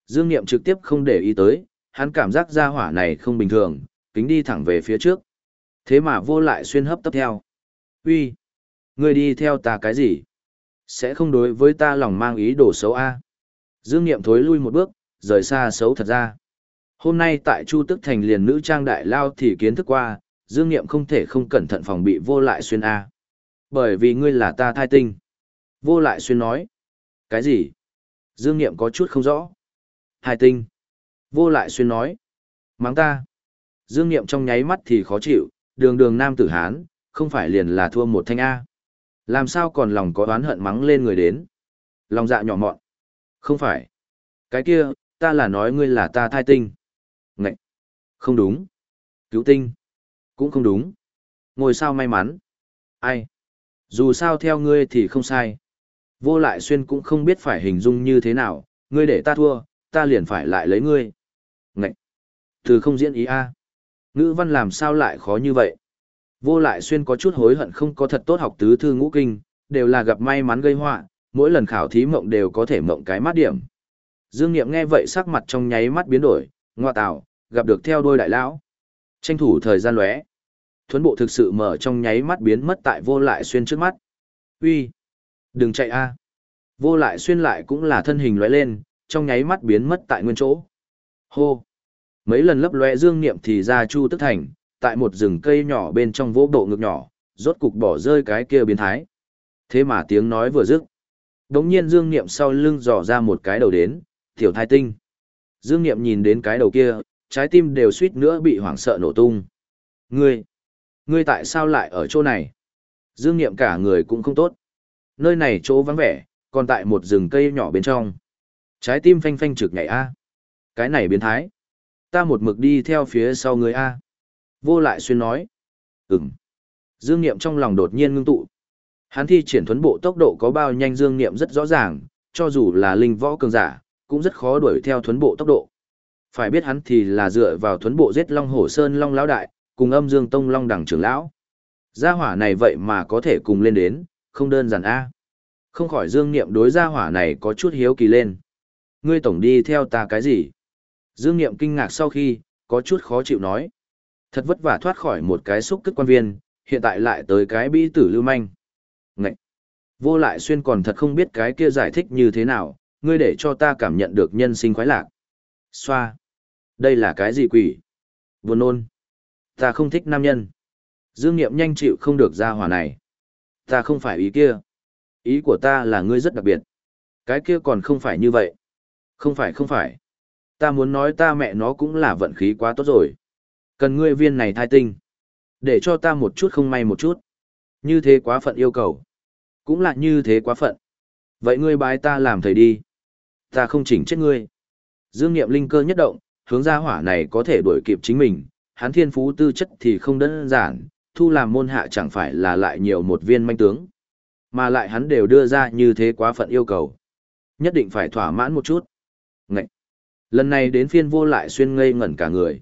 Speaker 1: Dương Niệm trực tiếp không để ý tới, hắn cảm giác gia hỏa này không bình thường, kính đi thẳng về phía trước. Thế mà vô lại xuyên hấp tấp theo. Uy, Ngươi đi theo ta cái gì? Sẽ không đối với ta lòng mang ý đồ xấu a Dương Niệm thối lui một bước, rời xa xấu thật ra. Hôm nay tại Chu Tức Thành liền nữ trang đại lao thì kiến thức qua, Dương Niệm không thể không cẩn thận phòng bị vô lại xuyên A. Bởi vì ngươi là ta thai tinh. Vô lại xuyên nói. Cái gì? Dương Niệm có chút không rõ. Thai tinh. Vô lại xuyên nói. Mắng ta. Dương Niệm trong nháy mắt thì khó chịu, đường đường nam tử Hán, không phải liền là thua một thanh A. Làm sao còn lòng có oán hận mắng lên người đến? Lòng dạ nhỏ mọn. Không phải. Cái kia, ta là nói ngươi là ta thai tinh. Ngậy. Không đúng. Cứu tinh. Cũng không đúng. Ngồi sao may mắn. Ai. Dù sao theo ngươi thì không sai. Vô lại xuyên cũng không biết phải hình dung như thế nào, ngươi để ta thua, ta liền phải lại lấy ngươi. Ngậy. Từ không diễn ý a. Ngữ văn làm sao lại khó như vậy? Vô lại xuyên có chút hối hận không có thật tốt học tứ thư ngũ kinh, đều là gặp may mắn gây họa, mỗi lần khảo thí mộng đều có thể mộng cái mát điểm. Dương Niệm nghe vậy sắc mặt trong nháy mắt biến đổi, ngoa tạo, gặp được theo đôi đại lão. Tranh thủ thời gian lóe. Thuấn bộ thực sự mở trong nháy mắt biến mất tại vô lại xuyên trước mắt. Uy, đừng chạy a. Vô lại xuyên lại cũng là thân hình lóe lên, trong nháy mắt biến mất tại nguyên chỗ. Hô. Mấy lần lấp lóe dương niệm thì ra chu tức thành, tại một rừng cây nhỏ bên trong vỗ bộ ngực nhỏ, rốt cục bỏ rơi cái kia biến thái. Thế mà tiếng nói vừa dứt. Đống nhiên Dương Niệm sau lưng dò ra một cái đầu đến, tiểu thai tinh. Dương Niệm nhìn đến cái đầu kia, trái tim đều suýt nữa bị hoảng sợ nổ tung. Ngươi, ngươi tại sao lại ở chỗ này? Dương Niệm cả người cũng không tốt. Nơi này chỗ vắng vẻ, còn tại một rừng cây nhỏ bên trong. Trái tim phanh phanh trực nhảy A. Cái này biến thái. Ta một mực đi theo phía sau người A. Vô lại xuyên nói. Ừm. Dương Niệm trong lòng đột nhiên ngưng tụ. Hắn thi triển thuấn bộ tốc độ có bao nhanh Dương Niệm rất rõ ràng, cho dù là linh võ cường giả, cũng rất khó đuổi theo thuấn bộ tốc độ. Phải biết hắn thì là dựa vào thuấn bộ giết Long Hổ Sơn Long lão đại, cùng âm Dương Tông Long đẳng trưởng lão. Gia hỏa này vậy mà có thể cùng lên đến, không đơn giản a. Không khỏi Dương Niệm đối gia hỏa này có chút hiếu kỳ lên. Ngươi tổng đi theo ta cái gì? Dương Niệm kinh ngạc sau khi, có chút khó chịu nói. Thật vất vả thoát khỏi một cái xúc cất quan viên, hiện tại lại tới cái bi tử lưu manh. Ngậy! Vô lại xuyên còn thật không biết cái kia giải thích như thế nào, ngươi để cho ta cảm nhận được nhân sinh khoái lạc. Xoa! Đây là cái gì quỷ? Buồn nôn! Ta không thích nam nhân. Dương Niệm nhanh chịu không được ra hỏa này. Ta không phải ý kia. Ý của ta là ngươi rất đặc biệt. Cái kia còn không phải như vậy. Không phải không phải. Ta muốn nói ta mẹ nó cũng là vận khí quá tốt rồi. Cần ngươi viên này thai tinh. Để cho ta một chút không may một chút. Như thế quá phận yêu cầu. Cũng là như thế quá phận. Vậy ngươi bái ta làm thầy đi. Ta không chỉnh chết ngươi. Dương Niệm linh cơ nhất động, hướng ra hỏa này có thể đuổi kịp chính mình. Hán thiên phú tư chất thì không đơn giản, thu làm môn hạ chẳng phải là lại nhiều một viên manh tướng. Mà lại hắn đều đưa ra như thế quá phận yêu cầu. Nhất định phải thỏa mãn một chút. Ngậy! Lần này đến phiên vô lại xuyên ngây ngẩn cả người.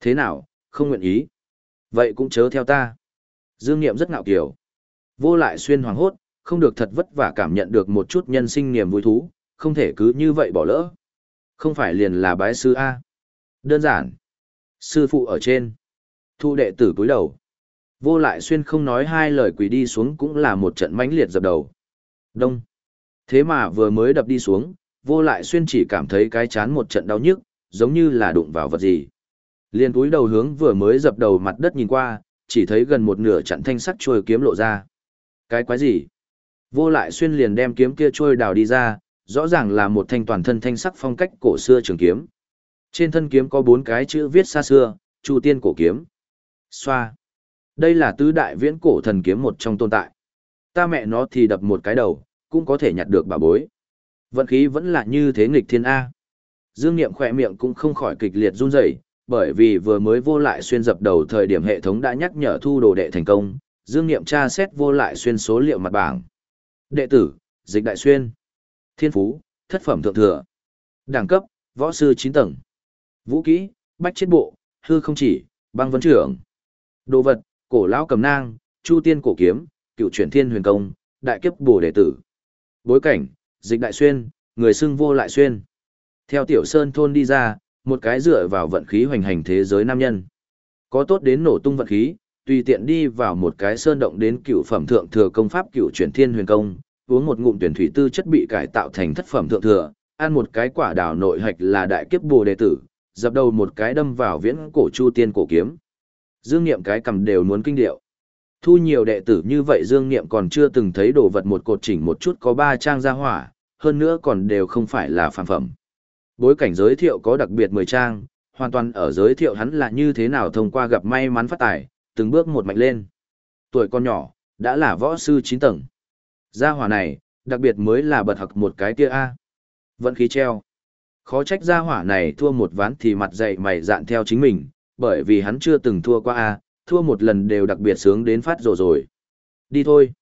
Speaker 1: Thế nào, không nguyện ý. Vậy cũng chớ theo ta. Dương Niệm rất ngạo kiều. Vô lại xuyên hoàng hốt, không được thật vất vả cảm nhận được một chút nhân sinh niềm vui thú, không thể cứ như vậy bỏ lỡ. Không phải liền là bái sư A. Đơn giản. Sư phụ ở trên. Thu đệ tử cúi đầu. Vô lại xuyên không nói hai lời quỳ đi xuống cũng là một trận mãnh liệt dập đầu. Đông. Thế mà vừa mới đập đi xuống, vô lại xuyên chỉ cảm thấy cái chán một trận đau nhức, giống như là đụng vào vật gì. Liên cúi đầu hướng vừa mới dập đầu mặt đất nhìn qua, chỉ thấy gần một nửa chặn thanh sắt trôi kiếm lộ ra. Cái quái gì? Vô lại xuyên liền đem kiếm kia trôi đào đi ra, rõ ràng là một thanh toàn thân thanh sắc phong cách cổ xưa trường kiếm. Trên thân kiếm có bốn cái chữ viết xa xưa, Chu Tiên cổ kiếm. Xoa. Đây là tứ đại viễn cổ thần kiếm một trong tồn tại. Ta mẹ nó thì đập một cái đầu, cũng có thể nhặt được bà bối. Vận khí vẫn là như thế nghịch thiên A. Dương Niệm khỏe miệng cũng không khỏi kịch liệt run rẩy, bởi vì vừa mới vô lại xuyên dập đầu thời điểm hệ thống đã nhắc nhở thu đồ đệ thành công, Dương Niệm tra xét vô lại xuyên số liệu mặt bảng. Đệ tử, Dịch Đại Xuyên. Thiên Phú, Thất Phẩm Thượng Thừa. Đẳng cấp, Võ Sư 9 tầng. Vũ kỹ, Bách Chết Bộ, Hư Không Chỉ, Băng Vấn Trưởng. Đồ vật, Cổ Lão Cầm Nang, Chu Tiên Cổ Kiếm, Cựu Chuyển Thiên Huyền Công, Đại Kiếp Bổ Đệ Tử. Bối cảnh, Dịch Đại Xuyên, người xưng vô lại xuyên. Theo Tiểu Sơn Thôn đi ra, một cái dựa vào vận khí hoành hành thế giới nam nhân. Có tốt đến nổ tung vận khí, tùy tiện đi vào một cái sơn động đến cựu phẩm thượng thừa công pháp cựu chuyển thiên huyền công, uống một ngụm tuyển thủy tư chất bị cải tạo thành thất phẩm thượng thừa, ăn một cái quả đào nội hạch là đại kiếp bồ đệ tử, dập đầu một cái đâm vào viễn cổ chu tiên cổ kiếm. Dương Niệm cái cầm đều muốn kinh điệu. Thu nhiều đệ tử như vậy Dương Niệm còn chưa từng thấy đồ vật một cột chỉnh một chút có ba trang gia hỏa, hơn nữa còn đều không phải là phàm phẩm. Bối cảnh giới thiệu có đặc biệt 10 trang, hoàn toàn ở giới thiệu hắn là như thế nào thông qua gặp may mắn phát tài, từng bước một mạnh lên. Tuổi con nhỏ, đã là võ sư 9 tầng. Gia hỏa này, đặc biệt mới là bật học một cái tia A. Vận khí treo. Khó trách gia hỏa này thua một ván thì mặt dày mày dạn theo chính mình, bởi vì hắn chưa từng thua qua A, thua một lần đều đặc biệt sướng đến phát rồ rồi. Đi thôi.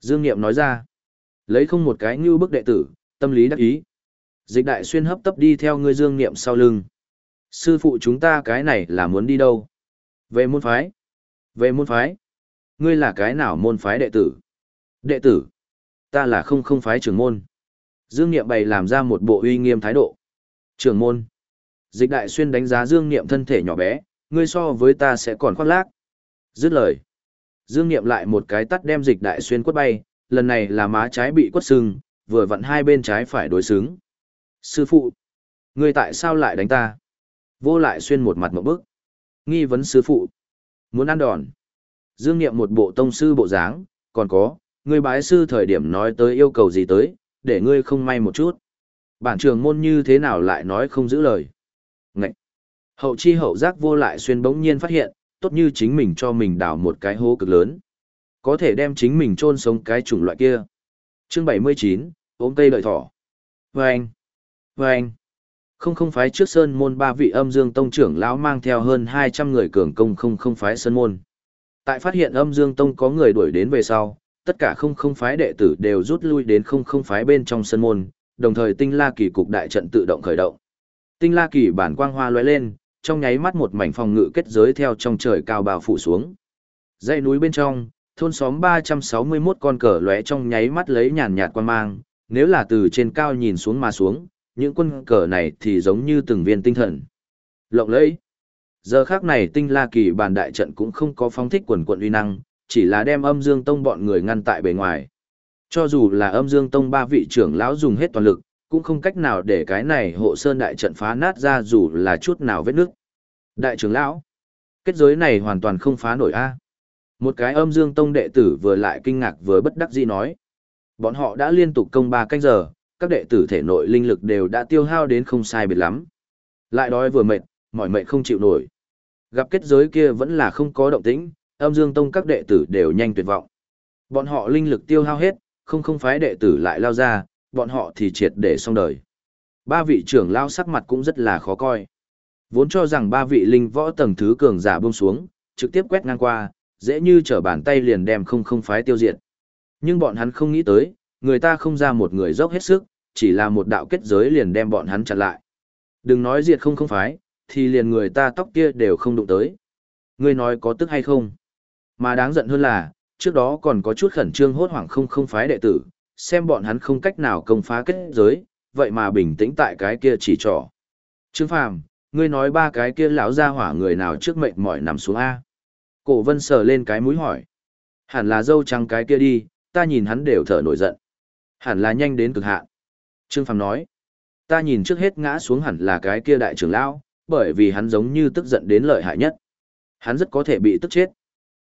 Speaker 1: Dương Niệm nói ra. Lấy không một cái như bức đệ tử, tâm lý đắc ý. Dịch đại xuyên hấp tấp đi theo ngươi Dương Niệm sau lưng. Sư phụ chúng ta cái này là muốn đi đâu? Về môn phái. Về môn phái. Ngươi là cái nào môn phái đệ tử? Đệ tử. Ta là không không phái trưởng môn. Dương Niệm bày làm ra một bộ uy nghiêm thái độ. Trưởng môn. Dịch đại xuyên đánh giá Dương Niệm thân thể nhỏ bé, ngươi so với ta sẽ còn khoác lác. Dứt lời. Dương Niệm lại một cái tắt đem dịch đại xuyên quất bay, lần này là má trái bị quất sưng, vừa vặn hai bên trái phải đối xứng. Sư phụ, ngươi tại sao lại đánh ta? Vô lại xuyên một mặt một bức. Nghi vấn sư phụ. Muốn ăn đòn. Dương Niệm một bộ tông sư bộ dáng, còn có, ngươi bái sư thời điểm nói tới yêu cầu gì tới, để ngươi không may một chút. Bản trường môn như thế nào lại nói không giữ lời. Ngậy. Hậu chi hậu giác vô lại xuyên bỗng nhiên phát hiện, tốt như chính mình cho mình đào một cái hố cực lớn. Có thể đem chính mình chôn sống cái chủng loại kia. Chương 79, ôm cây lợi thỏ. Vâng. Vâng. Không không phái trước sơn môn ba vị âm dương tông trưởng lão mang theo hơn 200 người cường công không không phái sơn môn. Tại phát hiện âm dương tông có người đuổi đến về sau, tất cả không không phái đệ tử đều rút lui đến không không phái bên trong sơn môn, đồng thời tinh la kỳ cục đại trận tự động khởi động. Tinh la kỳ bản quang hoa lóe lên, trong nháy mắt một mảnh phòng ngự kết giới theo trong trời cao bao phủ xuống. Dãy núi bên trong, thôn xóm 361 con cờ lóe trong nháy mắt lấy nhàn nhạt quan mang, nếu là từ trên cao nhìn xuống mà xuống, những quân cờ này thì giống như từng viên tinh thần. Lộng lẫy. Giờ khác này tinh la kỳ bàn đại trận cũng không có phóng thích quần quận uy năng, chỉ là đem âm dương tông bọn người ngăn tại bề ngoài. Cho dù là âm dương tông ba vị trưởng lão dùng hết toàn lực, cũng không cách nào để cái này hộ sơn đại trận phá nát ra dù là chút nào vết nước. Đại trưởng lão, kết giới này hoàn toàn không phá nổi a. Một cái âm dương tông đệ tử vừa lại kinh ngạc vừa bất đắc dĩ nói. Bọn họ đã liên tục công ba canh giờ, các đệ tử thể nội linh lực đều đã tiêu hao đến không sai biệt lắm. Lại đói vừa mệt, mỏi mệt không chịu nổi. Gặp kết giới kia vẫn là không có động tĩnh, âm dương tông các đệ tử đều nhanh tuyệt vọng. Bọn họ linh lực tiêu hao hết, không không phái đệ tử lại lao ra, bọn họ thì triệt để xong đời. Ba vị trưởng lao sắc mặt cũng rất là khó coi. Vốn cho rằng ba vị linh võ tầng thứ cường giả buông xuống, trực tiếp quét ngang qua, dễ như trở bàn tay liền đem không không phái tiêu diệt. Nhưng bọn hắn không nghĩ tới, người ta không ra một người dốc hết sức, chỉ là một đạo kết giới liền đem bọn hắn chặn lại. Đừng nói diệt không không phái, thì liền người ta tóc kia đều không đụng tới. Ngươi nói có tức hay không? Mà đáng giận hơn là, trước đó còn có chút khẩn trương hốt hoảng không không phái đệ tử, xem bọn hắn không cách nào công phá kết giới, vậy mà bình tĩnh tại cái kia chỉ trỏ. Trương Phàm, ngươi nói ba cái kia lão ra hỏa người nào trước mệnh mỏi nằm xuống A. Cổ vân sờ lên cái mũi hỏi. Hẳn là dâu trắng cái kia đi, ta nhìn hắn đều thở nổi giận. Hẳn là nhanh đến cực hạn. Trương Phàm nói. Ta nhìn trước hết ngã xuống hẳn là cái kia đại trưởng lão, bởi vì hắn giống như tức giận đến lợi hại nhất. Hắn rất có thể bị tức chết.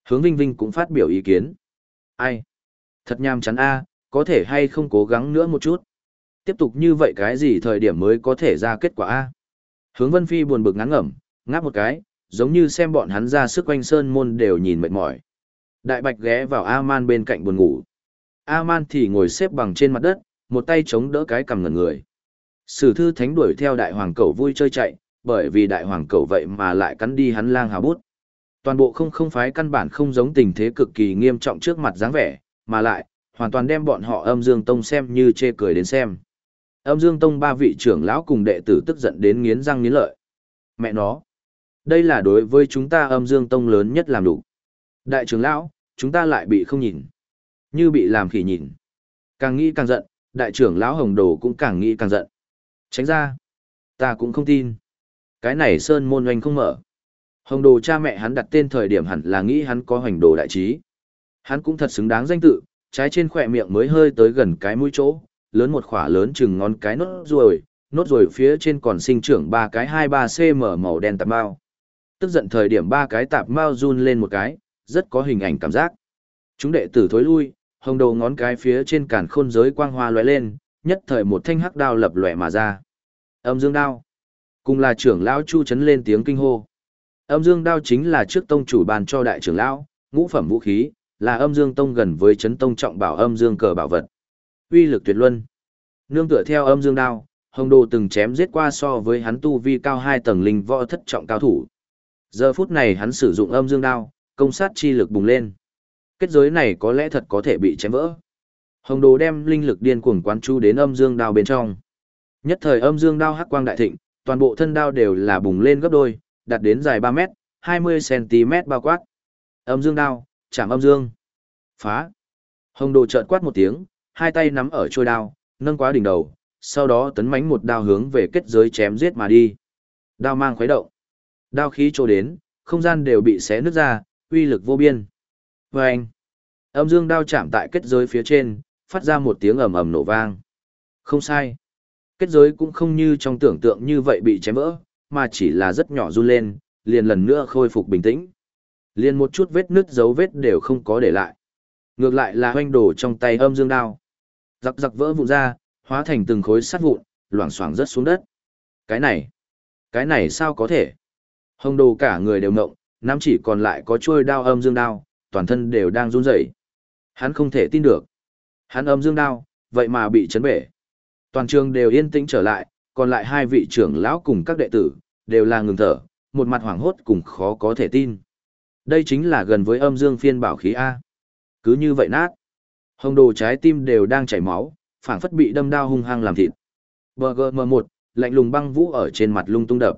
Speaker 1: Hướng Vinh Vinh cũng phát biểu ý kiến. Ai? Thật nham chắn a, có thể hay không cố gắng nữa một chút. Tiếp tục như vậy cái gì thời điểm mới có thể ra kết quả a? Hướng Vân Phi buồn bực ngắn ngẩm, ngáp một cái, giống như xem bọn hắn ra sức quanh sơn môn đều nhìn mệt mỏi. Đại Bạch ghé vào A-man bên cạnh buồn ngủ. A-man thì ngồi xếp bằng trên mặt đất, một tay chống đỡ cái cằm ngẩn người. Sử thư thánh đuổi theo đại hoàng cẩu vui chơi chạy, bởi vì đại hoàng cẩu vậy mà lại cắn đi hắn lang hào bút. Toàn bộ không không phái căn bản không giống tình thế cực kỳ nghiêm trọng trước mặt dáng vẻ, mà lại, hoàn toàn đem bọn họ âm dương tông xem như chê cười đến xem. Âm dương tông ba vị trưởng lão cùng đệ tử tức giận đến nghiến răng nghiến lợi. Mẹ nó, đây là đối với chúng ta âm dương tông lớn nhất làm đủ. Đại trưởng lão, chúng ta lại bị không nhìn. Như bị làm khỉ nhìn. Càng nghĩ càng giận, đại trưởng lão hồng đồ cũng càng nghĩ càng giận. Tránh ra. Ta cũng không tin. Cái này sơn môn oanh không mở. Hồng đồ cha mẹ hắn đặt tên thời điểm hẳn là nghĩ hắn có hoành đồ đại trí. Hắn cũng thật xứng đáng danh tự, trái trên khỏe miệng mới hơi tới gần cái mũi chỗ, lớn một khỏa lớn chừng ngón cái nốt ruồi, nốt ruồi phía trên còn sinh trưởng ba cái 23 cm màu đen tạp mao. Tức giận thời điểm ba cái tạp mao run lên một cái, rất có hình ảnh cảm giác. Chúng đệ tử thối lui, hồng đầu ngón cái phía trên cản khôn giới quang hoa lóe lên, nhất thời một thanh hắc đao lập lòe mà ra. Âm dương đao. Cùng là trưởng lão Chu chấn lên tiếng kinh hô. Âm dương đao chính là trước tông chủ bàn cho đại trưởng lão, ngũ phẩm vũ khí, là âm dương tông gần với chấn tông trọng bảo âm dương cờ bảo vật. Uy lực tuyệt luân. Nương tựa theo âm dương đao, hồng đồ từng chém giết qua so với hắn tu vi cao hai tầng linh võ thất trọng cao thủ. Giờ phút này hắn sử dụng âm dương đao, công sát chi lực bùng lên. Kết giới này có lẽ thật có thể bị chém vỡ. Hồng đồ đem linh lực điên cuồng quán chu đến âm dương đao bên trong. Nhất thời âm dương đao hắc quang đại thịnh, toàn bộ thân đao đều là bùng lên gấp đôi, đạt đến dài 3 mét, 20 cm bao quát. Âm dương đao, chạm âm dương. Phá. Hồng đồ chợt quát một tiếng, hai tay nắm ở trôi đao, nâng quá đỉnh đầu, sau đó tấn mãnh một đao hướng về kết giới chém giết mà đi. Đao mang khuấy động. Đao khí trôi đến, không gian đều bị xé nứt ra, uy lực vô biên. Vâng! Âm dương đao chạm tại kết giới phía trên, phát ra một tiếng ầm ầm nổ vang. Không sai. Kết giới cũng không như trong tưởng tượng như vậy bị chém vỡ, mà chỉ là rất nhỏ run lên, liền lần nữa khôi phục bình tĩnh. Liền một chút vết nứt dấu vết đều không có để lại. Ngược lại là hoanh đổ trong tay âm dương đao. Giặc giặc vỡ vụn ra, hóa thành từng khối sắt vụn, loảng xoảng rớt xuống đất. Cái này, cái này sao có thể? Hồng đồ cả người đều ngộng, nắm chỉ còn lại có chuôi đao âm dương đao, toàn thân đều đang run rẩy. Hắn không thể tin được. Hắn âm dương đao, vậy mà bị chấn bể. Toàn trường đều yên tĩnh trở lại, còn lại hai vị trưởng lão cùng các đệ tử, đều là ngừng thở, một mặt hoảng hốt cùng khó có thể tin. Đây chính là gần với âm dương phiên bảo khí A. Cứ như vậy nát. Hồng đồ trái tim đều đang chảy máu, phảng phất bị đâm đao hung hăng làm thịt. BGM1, lạnh lùng băng vũ ở trên mặt lung tung đập.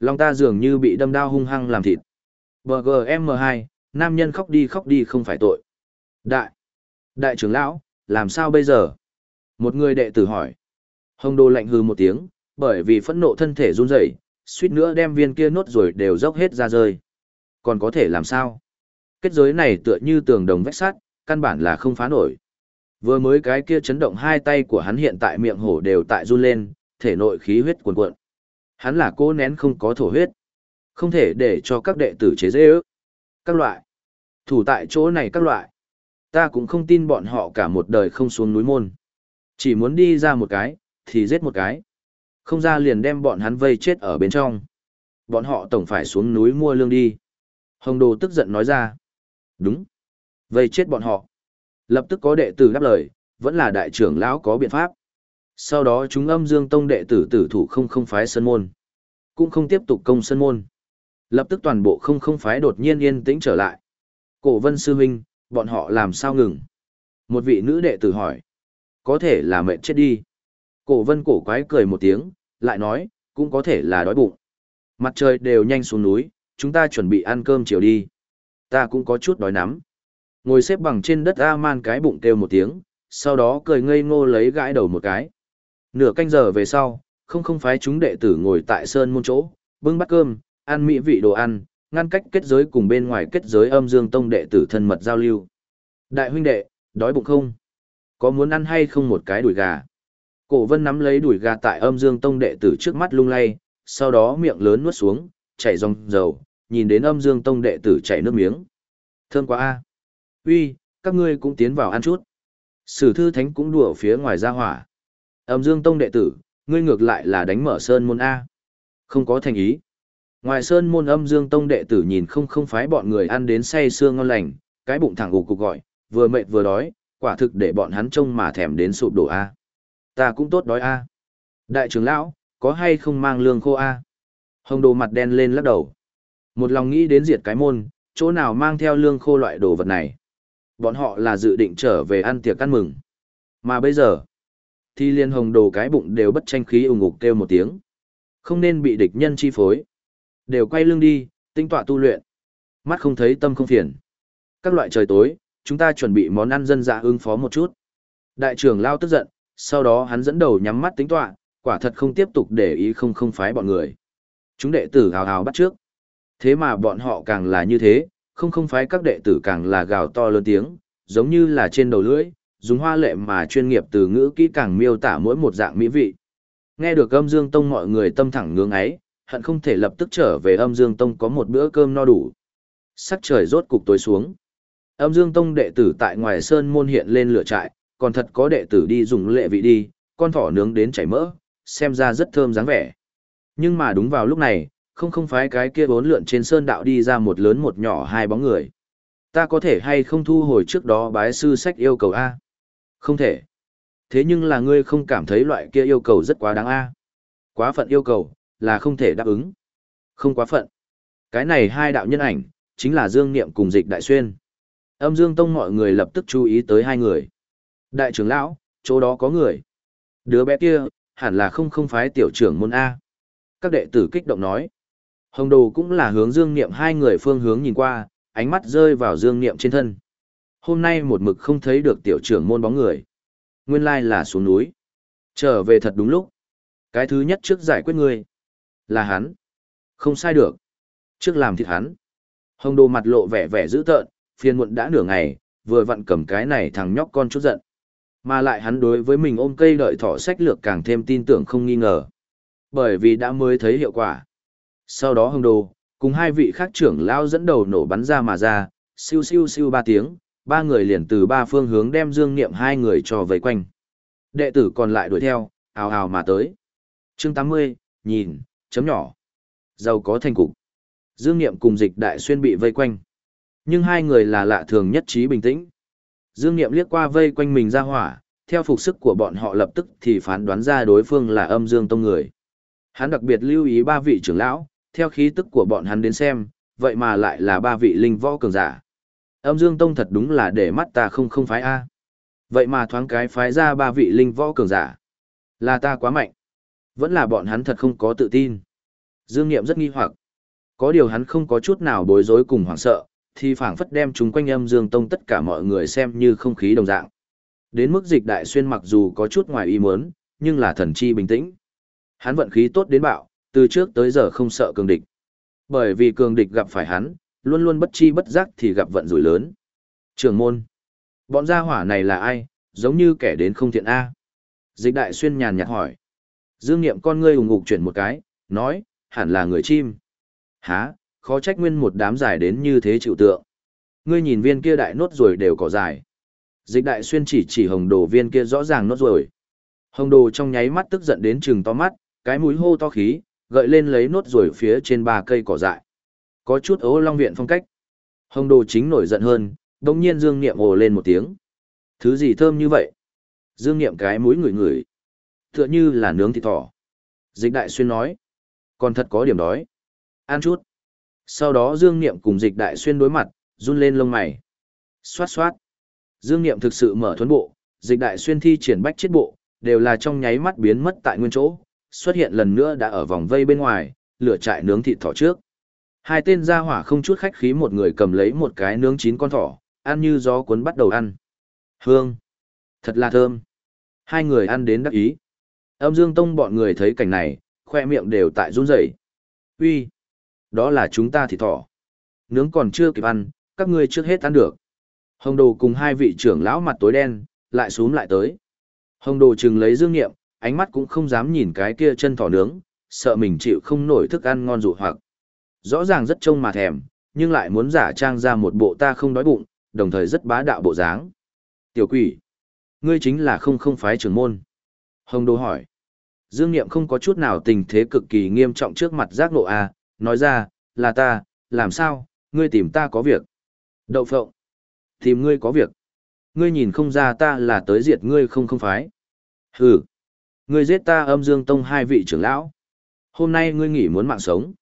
Speaker 1: Long ta dường như bị đâm đao hung hăng làm thịt. BGM2, nam nhân khóc đi khóc đi không phải tội. Đại, đại trưởng lão, làm sao bây giờ? Một người đệ tử hỏi. Hồng đồ lạnh hừ một tiếng, bởi vì phẫn nộ thân thể run rẩy, suýt nữa đem viên kia nốt rồi đều dốc hết ra rơi. Còn có thể làm sao? Kết giới này tựa như tường đồng vách sắt, căn bản là không phá nổi. Vừa mới cái kia chấn động hai tay của hắn hiện tại miệng hổ đều tại run lên, thể nội khí huyết cuồn cuộn. Hắn là cố nén không có thổ huyết. Không thể để cho các đệ tử chế dễ ước. Các loại. Thủ tại chỗ này các loại. Ta cũng không tin bọn họ cả một đời không xuống núi môn. Chỉ muốn đi ra một cái, thì giết một cái. Không ra liền đem bọn hắn vây chết ở bên trong. Bọn họ tổng phải xuống núi mua lương đi. Hồng Đồ tức giận nói ra. Đúng. Vây chết bọn họ. Lập tức có đệ tử đáp lời, vẫn là đại trưởng lão có biện pháp. Sau đó chúng âm dương tông đệ tử tử thủ không không phái sân môn. Cũng không tiếp tục công sân môn. Lập tức toàn bộ không không phái đột nhiên yên tĩnh trở lại. Cổ vân sư huynh, bọn họ làm sao ngừng? Một vị nữ đệ tử hỏi. Có thể là mệt chết đi. Cổ vân cổ quái cười một tiếng, lại nói, cũng có thể là đói bụng. Mặt trời đều nhanh xuống núi, chúng ta chuẩn bị ăn cơm chiều đi. ta cũng có chút đói nắm. Ngồi xếp bằng trên đất A-man cái bụng kêu một tiếng, sau đó cười ngây ngô lấy gãi đầu một cái. Nửa canh giờ về sau, không không phái chúng đệ tử ngồi tại sơn môn chỗ, bưng bát cơm, ăn mỹ vị đồ ăn, ngăn cách kết giới cùng bên ngoài kết giới âm dương tông đệ tử thân mật giao lưu. Đại huynh đệ, đói bụng không? Có muốn ăn hay không một cái đùi gà? Cổ vân nắm lấy đùi gà tại âm dương tông đệ tử trước mắt lung lay, sau đó miệng lớn nuốt xuống, chảy rong dầu, nhìn đến âm dương tông đệ tử chảy nước miếng. Thơm quá a. Uy, các ngươi cũng tiến vào ăn chút. Sử thư thánh cũng đùa phía ngoài ra hỏa. Âm dương tông đệ tử, ngươi ngược lại là đánh mở sơn môn A. Không có thành ý. Ngoài sơn môn âm dương tông đệ tử nhìn không không phái bọn người ăn đến say sương ngon lành, cái bụng thẳng ục cục gọi, vừa mệt vừa đói, quả thực để bọn hắn trông mà thèm đến sụp đổ A. Ta cũng tốt đói A. Đại trưởng lão, có hay không mang lương khô A? Hồng đồ mặt đen lên lắc đầu. Một lòng nghĩ đến diệt cái môn, chỗ nào mang theo lương khô loại đồ vật này. Bọn họ là dự định trở về ăn tiệc ăn mừng. Mà bây giờ, thì liên hồng đồ cái bụng đều bất tranh khí ủng ngục kêu một tiếng. Không nên bị địch nhân chi phối. Đều quay lưng đi, tinh tọa tu luyện. Mắt không thấy tâm không phiền. Các loại trời tối, chúng ta chuẩn bị món ăn dân dã ứng phó một chút. Đại trưởng lao tức giận, sau đó hắn dẫn đầu nhắm mắt tính tọa, quả thật không tiếp tục để ý không không phái bọn người. Chúng đệ tử hào hào bắt trước. Thế mà bọn họ càng là như thế, không không phái các đệ tử càng là gào to lớn tiếng, giống như là trên đầu lưỡi, dùng hoa lệ mà chuyên nghiệp từ ngữ kỹ càng miêu tả mỗi một dạng mỹ vị. Nghe được âm dương tông mọi người tâm thẳng ngưỡng ấy, hận không thể lập tức trở về âm dương tông có một bữa cơm no đủ. Sắc trời rốt cục tối xuống. Âm dương tông đệ tử tại ngoài sơn môn hiện lên lửa trại, còn thật có đệ tử đi dùng lệ vị đi, con thỏ nướng đến chảy mỡ, xem ra rất thơm dáng vẻ. Nhưng mà đúng vào lúc này, không không phái cái kia bốn lượn trên sơn đạo đi ra một lớn một nhỏ hai bóng người. Ta có thể hay không thu hồi trước đó bái sư sách yêu cầu A? Không thể. Thế nhưng là ngươi không cảm thấy loại kia yêu cầu rất quá đáng A. Quá phận yêu cầu, là không thể đáp ứng. Không quá phận. Cái này hai đạo nhân ảnh, chính là Dương Niệm cùng Dịch Đại Xuyên. Âm Dương Tông mọi người lập tức chú ý tới hai người. Đại trưởng lão, chỗ đó có người. Đứa bé kia, hẳn là không không phái tiểu trưởng môn A. Các đệ tử kích động nói. Hồng đồ cũng là hướng Dương Niệm hai người phương hướng nhìn qua, ánh mắt rơi vào Dương Niệm trên thân. Hôm nay một mực không thấy được tiểu trưởng môn bóng người. Nguyên lai là xuống núi. Trở về thật đúng lúc. Cái thứ nhất trước giải quyết ngươi. Là hắn. Không sai được. Trước làm thịt hắn. Hồng đồ mặt lộ vẻ vẻ dữ tợn, phiền muộn đã nửa ngày, vừa vặn cầm cái này thằng nhóc con chút giận. Mà lại hắn đối với mình ôm cây đợi thỏ sách lược càng thêm tin tưởng không nghi ngờ. Bởi vì đã mới thấy hiệu quả. Sau đó hồng đồ, cùng hai vị khác trưởng lao dẫn đầu nổ bắn ra mà ra, siêu siêu siêu ba tiếng, ba người liền từ ba phương hướng đem dương niệm hai người cho vây quanh. Đệ tử còn lại đuổi theo, ào ào mà tới. chương 80, nhìn, chấm nhỏ. Giàu có thành cục. Dương niệm cùng dịch đại xuyên bị vây quanh. Nhưng hai người là lạ thường nhất trí bình tĩnh. Dương niệm liếc qua vây quanh mình ra hỏa, theo phục sức của bọn họ lập tức thì phán đoán ra đối phương là âm dương tông người. Hắn đặc biệt lưu ý ba vị trưởng lão, theo khí tức của bọn hắn đến xem, vậy mà lại là ba vị linh võ cường giả. Âm Dương Tông thật đúng là để mắt ta không không phái A. Vậy mà thoáng cái phái ra ba vị linh võ cường giả. Là ta quá mạnh. Vẫn là bọn hắn thật không có tự tin. Dương Niệm rất nghi hoặc. Có điều hắn không có chút nào bối rối cùng hoảng sợ, thì phảng phất đem chúng quanh âm Dương Tông tất cả mọi người xem như không khí đồng dạng. Đến mức dịch đại xuyên mặc dù có chút ngoài ý muốn, nhưng là thần chi bình tĩnh. Hắn vận khí tốt đến bạo, từ trước tới giờ không sợ cường địch. Bởi vì cường địch gặp phải hắn, luôn luôn bất chi bất giác thì gặp vận rủi lớn. Trường môn. Bọn gia hỏa này là ai, giống như kẻ đến không thiện A. Dịch đại xuyên nhàn nhạt hỏi. Dương Niệm con ngươi hùng ngục chuyển một cái, nói, hẳn là người chim. Hả, khó trách nguyên một đám dài đến như thế chịu tượng. Ngươi nhìn viên kia đại nốt rồi đều có dài. Dịch đại xuyên chỉ chỉ hồng đồ viên kia rõ ràng nốt rồi. Hồng đồ trong nháy mắt tức giận đến trừng to mắt, cái mũi hô to khí, gợi lên lấy nốt rồi phía trên ba cây cỏ dại. Có chút ố long viện phong cách. Hồng đồ chính nổi giận hơn, đồng nhiên Dương Niệm ồ lên một tiếng. Thứ gì thơm như vậy? Dương Niệm cái mũi ngửi ngửi. Tựa như là nướng thịt thỏ. Dịch đại xuyên nói. Còn thật có điểm đói. Ăn chút. Sau đó Dương Niệm cùng dịch đại xuyên đối mặt, run lên lông mày. Xoát xoát. Dương Niệm thực sự mở thuấn bộ, dịch đại xuyên thi triển bách chết bộ, đều là trong nháy mắt biến mất tại nguyên chỗ, xuất hiện lần nữa đã ở vòng vây bên ngoài, lửa trại nướng thịt thỏ trước. Hai tên gia hỏa không chút khách khí một người cầm lấy một cái nướng chín con thỏ, ăn như gió cuốn bắt đầu ăn. Hương! Thật là thơm! Hai người ăn đến đắc ý. Âm Dương Tông bọn người thấy cảnh này, khoe miệng đều tại run rẩy. Uy, Đó là chúng ta thì thỏ. Nướng còn chưa kịp ăn, các ngươi trước hết ăn được. Hồng Đồ cùng hai vị trưởng lão mặt tối đen, lại xuống lại tới. Hồng Đồ chừng lấy dương nghiệm, ánh mắt cũng không dám nhìn cái kia chân thỏ nướng, sợ mình chịu không nổi thức ăn ngon dụ hoặc. Rõ ràng rất trông mà thèm, nhưng lại muốn giả trang ra một bộ ta không đói bụng, đồng thời rất bá đạo bộ dáng. Tiểu quỷ, ngươi chính là không không phái trưởng môn. Hồng đô hỏi. Dương Niệm không có chút nào tình thế cực kỳ nghiêm trọng trước mặt giác nộ a, à, nói ra, là ta, làm sao, ngươi tìm ta có việc. Đậu phộng, tìm ngươi có việc. Ngươi nhìn không ra ta là tới diệt ngươi không không phái. Hừ, ngươi giết ta âm dương tông hai vị trưởng lão. Hôm nay ngươi nghỉ muốn mạng sống.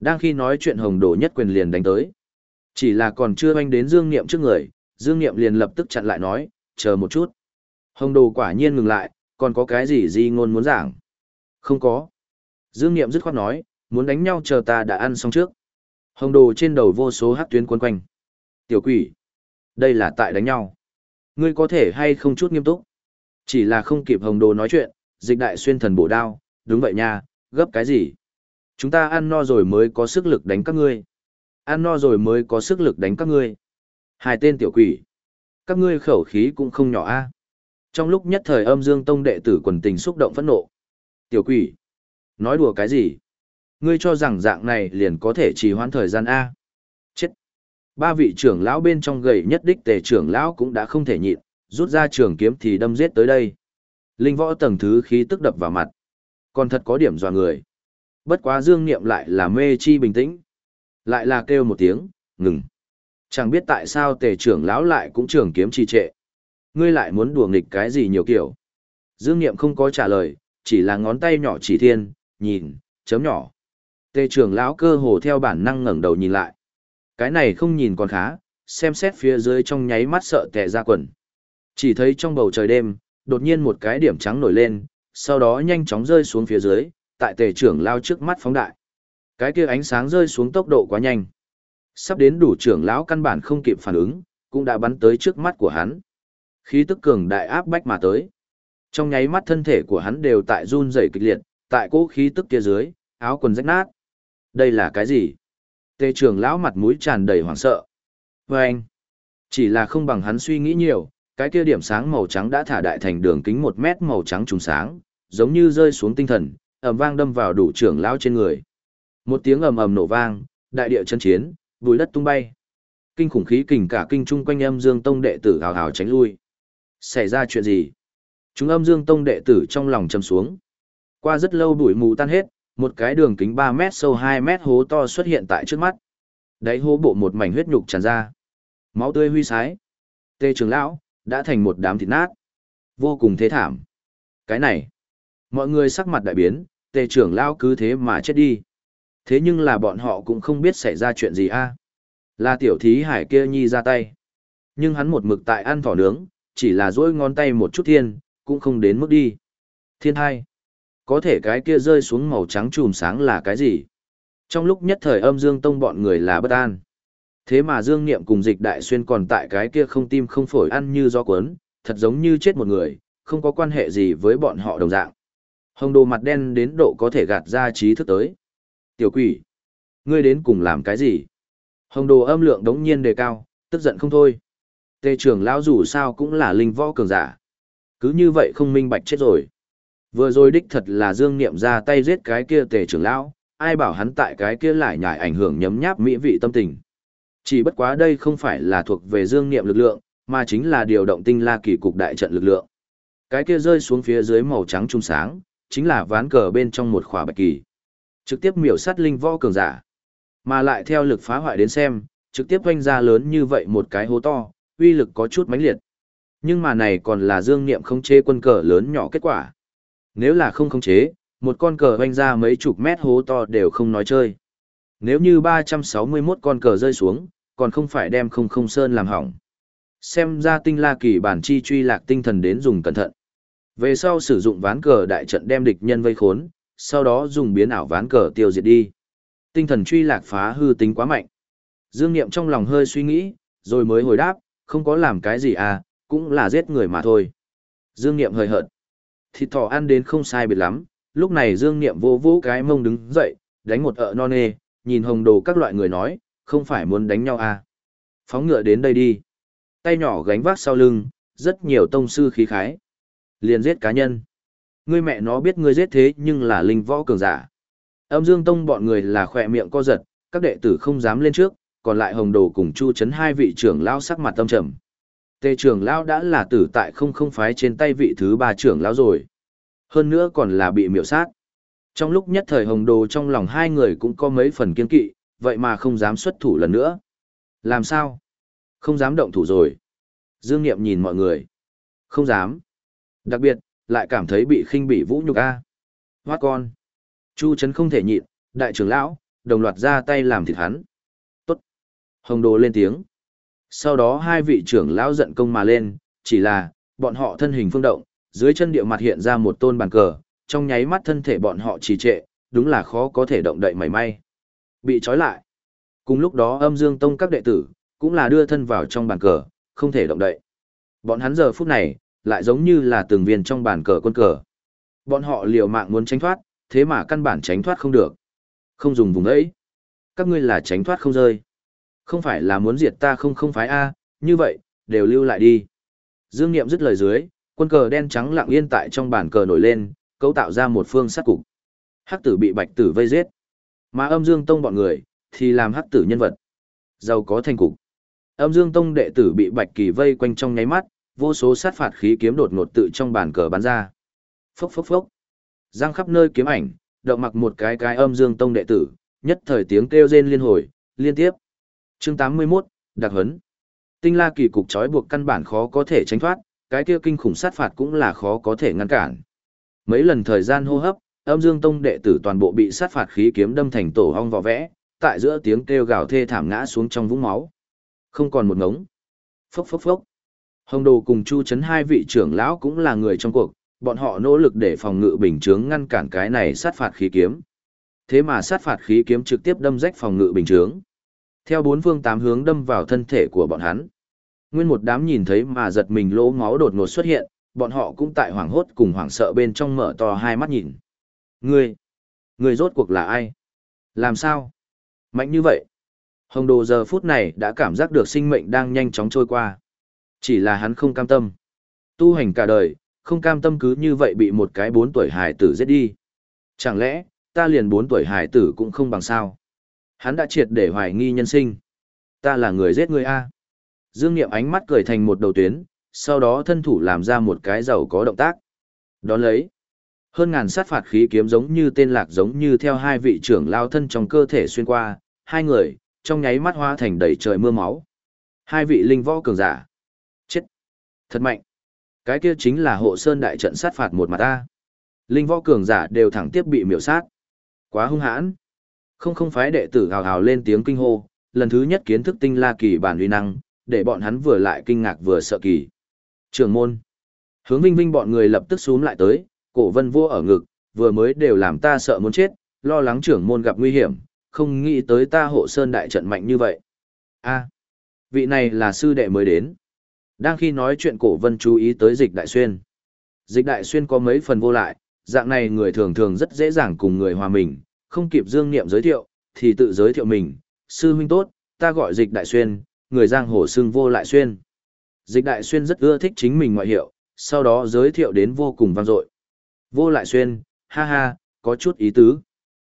Speaker 1: Đang khi nói chuyện hồng đồ nhất quyền liền đánh tới. Chỉ là còn chưa oanh đến Dương Niệm trước người, Dương Niệm liền lập tức chặn lại nói, chờ một chút. Hồng đồ quả nhiên ngừng lại, còn có cái gì di ngôn muốn giảng? Không có. Dương Niệm dứt khoát nói, muốn đánh nhau chờ ta đã ăn xong trước. Hồng đồ trên đầu vô số hát tuyến quân quanh. Tiểu quỷ. Đây là tại đánh nhau. Ngươi có thể hay không chút nghiêm túc. Chỉ là không kịp hồng đồ nói chuyện, dịch đại xuyên thần bổ đao, đúng vậy nha, gấp cái gì? Chúng ta ăn no rồi mới có sức lực đánh các ngươi. Ăn no rồi mới có sức lực đánh các ngươi. Hai tên tiểu quỷ. Các ngươi khẩu khí cũng không nhỏ a. Trong lúc nhất thời âm dương tông đệ tử quần tình xúc động phẫn nộ. Tiểu quỷ. Nói đùa cái gì? Ngươi cho rằng dạng này liền có thể trì hoãn thời gian A. Chết. Ba vị trưởng lão bên trong gầy nhất đích tề trưởng lão cũng đã không thể nhịn, rút ra trường kiếm thì đâm giết tới đây. Linh võ tầng thứ khí tức đập vào mặt. Còn thật có điểm dò người. Bất quá dương niệm lại là mê chi bình tĩnh. Lại là kêu một tiếng, ngừng. Chẳng biết tại sao tề trưởng lão lại cũng trường kiếm trì trệ. Ngươi lại muốn đùa nghịch cái gì nhiều kiểu. Dương niệm không có trả lời, chỉ là ngón tay nhỏ chỉ thiên, nhìn, chấm nhỏ. Tề trưởng lão cơ hồ theo bản năng ngẩng đầu nhìn lại. Cái này không nhìn còn khá, xem xét phía dưới trong nháy mắt sợ tè ra quần. Chỉ thấy trong bầu trời đêm, đột nhiên một cái điểm trắng nổi lên, sau đó nhanh chóng rơi xuống phía dưới, tại tề trưởng lao trước mắt phóng đại. Cái kia ánh sáng rơi xuống tốc độ quá nhanh. Sắp đến đủ trưởng lão căn bản không kịp phản ứng, cũng đã bắn tới trước mắt của hắn. Khí tức cường đại áp bách mà tới. Trong nháy mắt thân thể của hắn đều tại run rẩy kịch liệt, tại cỗ khí tức kia dưới, áo quần rách nát. Đây là cái gì? Tề trưởng lão mặt mũi tràn đầy hoảng sợ. Vâng! anh, chỉ là không bằng hắn suy nghĩ nhiều, cái kia điểm sáng màu trắng đã thả đại thành đường kính một mét màu trắng trùng sáng, giống như rơi xuống tinh thần, ầm vang đâm vào đủ trưởng lão trên người. Một tiếng ầm ầm nổ vang, đại địa chân chiến, bụi đất tung bay. Kinh khủng khí kình cả kinh trung quanh âm dương tông đệ tử hào hào tránh lui. Xảy ra chuyện gì? Chúng âm dương tông đệ tử trong lòng châm xuống. Qua rất lâu bụi mù tan hết, một cái đường kính 3 mét sâu 2 mét hố to xuất hiện tại trước mắt. Đáy hố bộ một mảnh huyết nhục tràn ra. Máu tươi huy sái. Tê trường lão, đã thành một đám thịt nát. Vô cùng thế thảm. Cái này, mọi người sắc mặt đại biến, tề trưởng lao cứ thế mà chết đi. Thế nhưng là bọn họ cũng không biết xảy ra chuyện gì a. Là tiểu thí hải kia nhi ra tay. Nhưng hắn một mực tại ăn thỏ nướng, chỉ là duỗi ngón tay một chút thiên, cũng không đến mức đi. Thiên hai. Có thể cái kia rơi xuống màu trắng chùm sáng là cái gì? Trong lúc nhất thời âm dương tông bọn người là bất an. Thế mà dương niệm cùng dịch đại xuyên còn tại cái kia không tim không phổi ăn như do cuốn, thật giống như chết một người, không có quan hệ gì với bọn họ đồng dạng. Hồng đồ mặt đen đến độ có thể gạt ra trí thức tới. Tiểu quỷ, ngươi đến cùng làm cái gì? Hồng đồ âm lượng đống nhiên đề cao, tức giận không thôi. Tề trưởng lão dù sao cũng là linh võ cường giả. Cứ như vậy không minh bạch chết rồi. Vừa rồi đích thật là Dương Niệm ra tay giết cái kia tề trưởng lão, ai bảo hắn tại cái kia lại nhải ảnh hưởng nhấm nháp mỹ vị tâm tình. Chỉ bất quá đây không phải là thuộc về Dương Niệm lực lượng, mà chính là điều động tinh la kỳ cục đại trận lực lượng. Cái kia rơi xuống phía dưới màu trắng trung sáng, chính là ván cờ bên trong một khỏa bạch kỳ. Trực tiếp miểu sát linh võ cường giả. Mà lại theo lực phá hoại đến xem, trực tiếp doanh ra lớn như vậy một cái hố to, uy lực có chút mãnh liệt. Nhưng mà này còn là dương niệm không chế quân cờ lớn nhỏ kết quả. Nếu là không khống chế, một con cờ vanh ra mấy chục mét hố to đều không nói chơi. Nếu như 361 con cờ rơi xuống, còn không phải đem không không sơn làm hỏng. Xem ra tinh la kỳ bản chi truy lạc tinh thần đến dùng cẩn thận. Về sau sử dụng ván cờ đại trận đem địch nhân vây khốn, sau đó dùng biến ảo ván cờ tiêu diệt đi. Tinh thần truy lạc phá hư tính quá mạnh. Dương Niệm trong lòng hơi suy nghĩ, rồi mới hồi đáp, không có làm cái gì à, cũng là giết người mà thôi. Dương Niệm hơi hợt. Thịt thỏ ăn đến không sai biệt lắm, lúc này Dương Niệm vô vũ cái mông đứng dậy, đánh một ợ non nê, nhìn hồng đồ các loại người nói, không phải muốn đánh nhau à. Phóng ngựa đến đây đi. Tay nhỏ gánh vác sau lưng, rất nhiều tông sư khí khái. Liền giết cá nhân. Ngươi mẹ nó biết ngươi giết thế nhưng là linh võ cường giả. Âm Dương Tông bọn người là khỏe miệng co giật, các đệ tử không dám lên trước, còn lại hồng đồ cùng chu chấn hai vị trưởng lao sắc mặt tâm trầm. Tề trưởng lao đã là tử tại không không phái trên tay vị thứ ba trưởng lao rồi. Hơn nữa còn là bị miểu sát. Trong lúc nhất thời hồng đồ trong lòng hai người cũng có mấy phần kiên kỵ, vậy mà không dám xuất thủ lần nữa. Làm sao? Không dám động thủ rồi. Dương Niệm nhìn mọi người. Không dám. Đặc biệt, lại cảm thấy bị khinh bị vũ nhục a. Hoát con. Chu Trấn không thể nhịn, đại trưởng lão, đồng loạt ra tay làm thịt hắn. Tốt. Hồng đồ lên tiếng. Sau đó hai vị trưởng lão giận công mà lên, chỉ là, bọn họ thân hình phương động, dưới chân địa mặt hiện ra một tôn bàn cờ, trong nháy mắt thân thể bọn họ trì trệ, đúng là khó có thể động đậy mảy may. Bị trói lại. Cùng lúc đó âm dương tông các đệ tử, cũng là đưa thân vào trong bàn cờ, không thể động đậy. Bọn hắn giờ phút này, lại giống như là từng viên trong bàn cờ quân cờ. Bọn họ liều mạng muốn tránh thoát, thế mà căn bản tránh thoát không được. Không dùng vùng ấy. Các ngươi là tránh thoát không rơi. Không phải là muốn diệt ta không không phái A, như vậy, đều lưu lại đi. Dương Niệm dứt lời dưới, quân cờ đen trắng lặng yên tại trong bàn cờ nổi lên, cấu tạo ra một phương sát cục. Hắc tử bị bạch tử vây giết. Mà âm dương tông bọn người, thì làm hắc tử nhân vật. Giàu có thành cục. Âm dương tông đệ tử bị bạch kỳ vây quanh trong nháy mắt, vô số sát phạt khí kiếm đột ngột tự trong bàn cờ bắn ra. Phốc phốc phốc. Giang khắp nơi kiếm ảnh, động mặc một cái cái âm dương tông đệ tử, nhất thời tiếng kêu rên liên hồi, liên tiếp. Chương 81, đặc huấn. Tinh La kỳ cục trói buộc căn bản khó có thể tránh thoát, cái kia kinh khủng sát phạt cũng là khó có thể ngăn cản. Mấy lần thời gian hô hấp, âm dương tông đệ tử toàn bộ bị sát phạt khí kiếm đâm thành tổ hong vỏ vẽ, tại giữa tiếng kêu gào thê thảm ngã xuống trong vũng máu. Không còn một ngống. Phốc phốc phốc. Hồng Đồ cùng Chu Chấn hai vị trưởng lão cũng là người trong cuộc, bọn họ nỗ lực để phòng ngự bình chướng ngăn cản cái này sát phạt khí kiếm. Thế mà sát phạt khí kiếm trực tiếp đâm rách phòng ngự bình chướng. Theo bốn phương tám hướng đâm vào thân thể của bọn hắn. Nguyên một đám nhìn thấy mà giật mình lỗ máu đột ngột xuất hiện, bọn họ cũng tại hoảng hốt cùng hoảng sợ bên trong mở to hai mắt nhìn. Ngươi, ngươi rốt cuộc là ai? Làm sao? Mạnh như vậy? Hồng đồ giờ phút này đã cảm giác được sinh mệnh đang nhanh chóng trôi qua. Chỉ là hắn không cam tâm. Tu hành cả đời, không cam tâm cứ như vậy bị một cái bốn tuổi hài tử giết đi. Chẳng lẽ, ta liền bốn tuổi hài tử cũng không bằng sao? Hắn đã triệt để hoài nghi nhân sinh. Ta là người giết người A. Dương Niệm ánh mắt cười thành một đầu tuyến, sau đó thân thủ làm ra một cái giàu có động tác. Đón lấy. Hơn ngàn sát phạt khí kiếm giống như tên lạc giống như theo hai vị trưởng lao thân trong cơ thể xuyên qua, hai người, trong nháy mắt hóa thành đầy trời mưa máu. Hai vị linh võ cường giả. Chết. Thật mạnh. Cái kia chính là hộ sơn đại trận sát phạt một mặt ta. Linh võ cường giả đều thẳng tiếp bị miểu sát. Quá hung hãn. Không không phái đệ tử hào hào lên tiếng kinh hô, lần thứ nhất kiến thức tinh la kỳ bản uy năng, để bọn hắn vừa lại kinh ngạc vừa sợ kỳ. Trường môn. Hướng vinh vinh bọn người lập tức xuống lại tới, cổ vân vua ở ngực, vừa mới đều làm ta sợ muốn chết, lo lắng trưởng môn gặp nguy hiểm, không nghĩ tới ta hộ sơn đại trận mạnh như vậy. a vị này là sư đệ mới đến. Đang khi nói chuyện cổ vân chú ý tới dịch đại xuyên. Dịch đại xuyên có mấy phần vô lại, dạng này người thường thường rất dễ dàng cùng người hòa mình, không kịp dương niệm giới thiệu, thì tự giới thiệu mình. Sư huynh tốt, ta gọi dịch đại xuyên, người giang hồ xưng vô lại xuyên. Dịch đại xuyên rất ưa thích chính mình ngoại hiệu, sau đó giới thiệu đến vô cùng vang dội. Vô lại xuyên, ha ha, có chút ý tứ.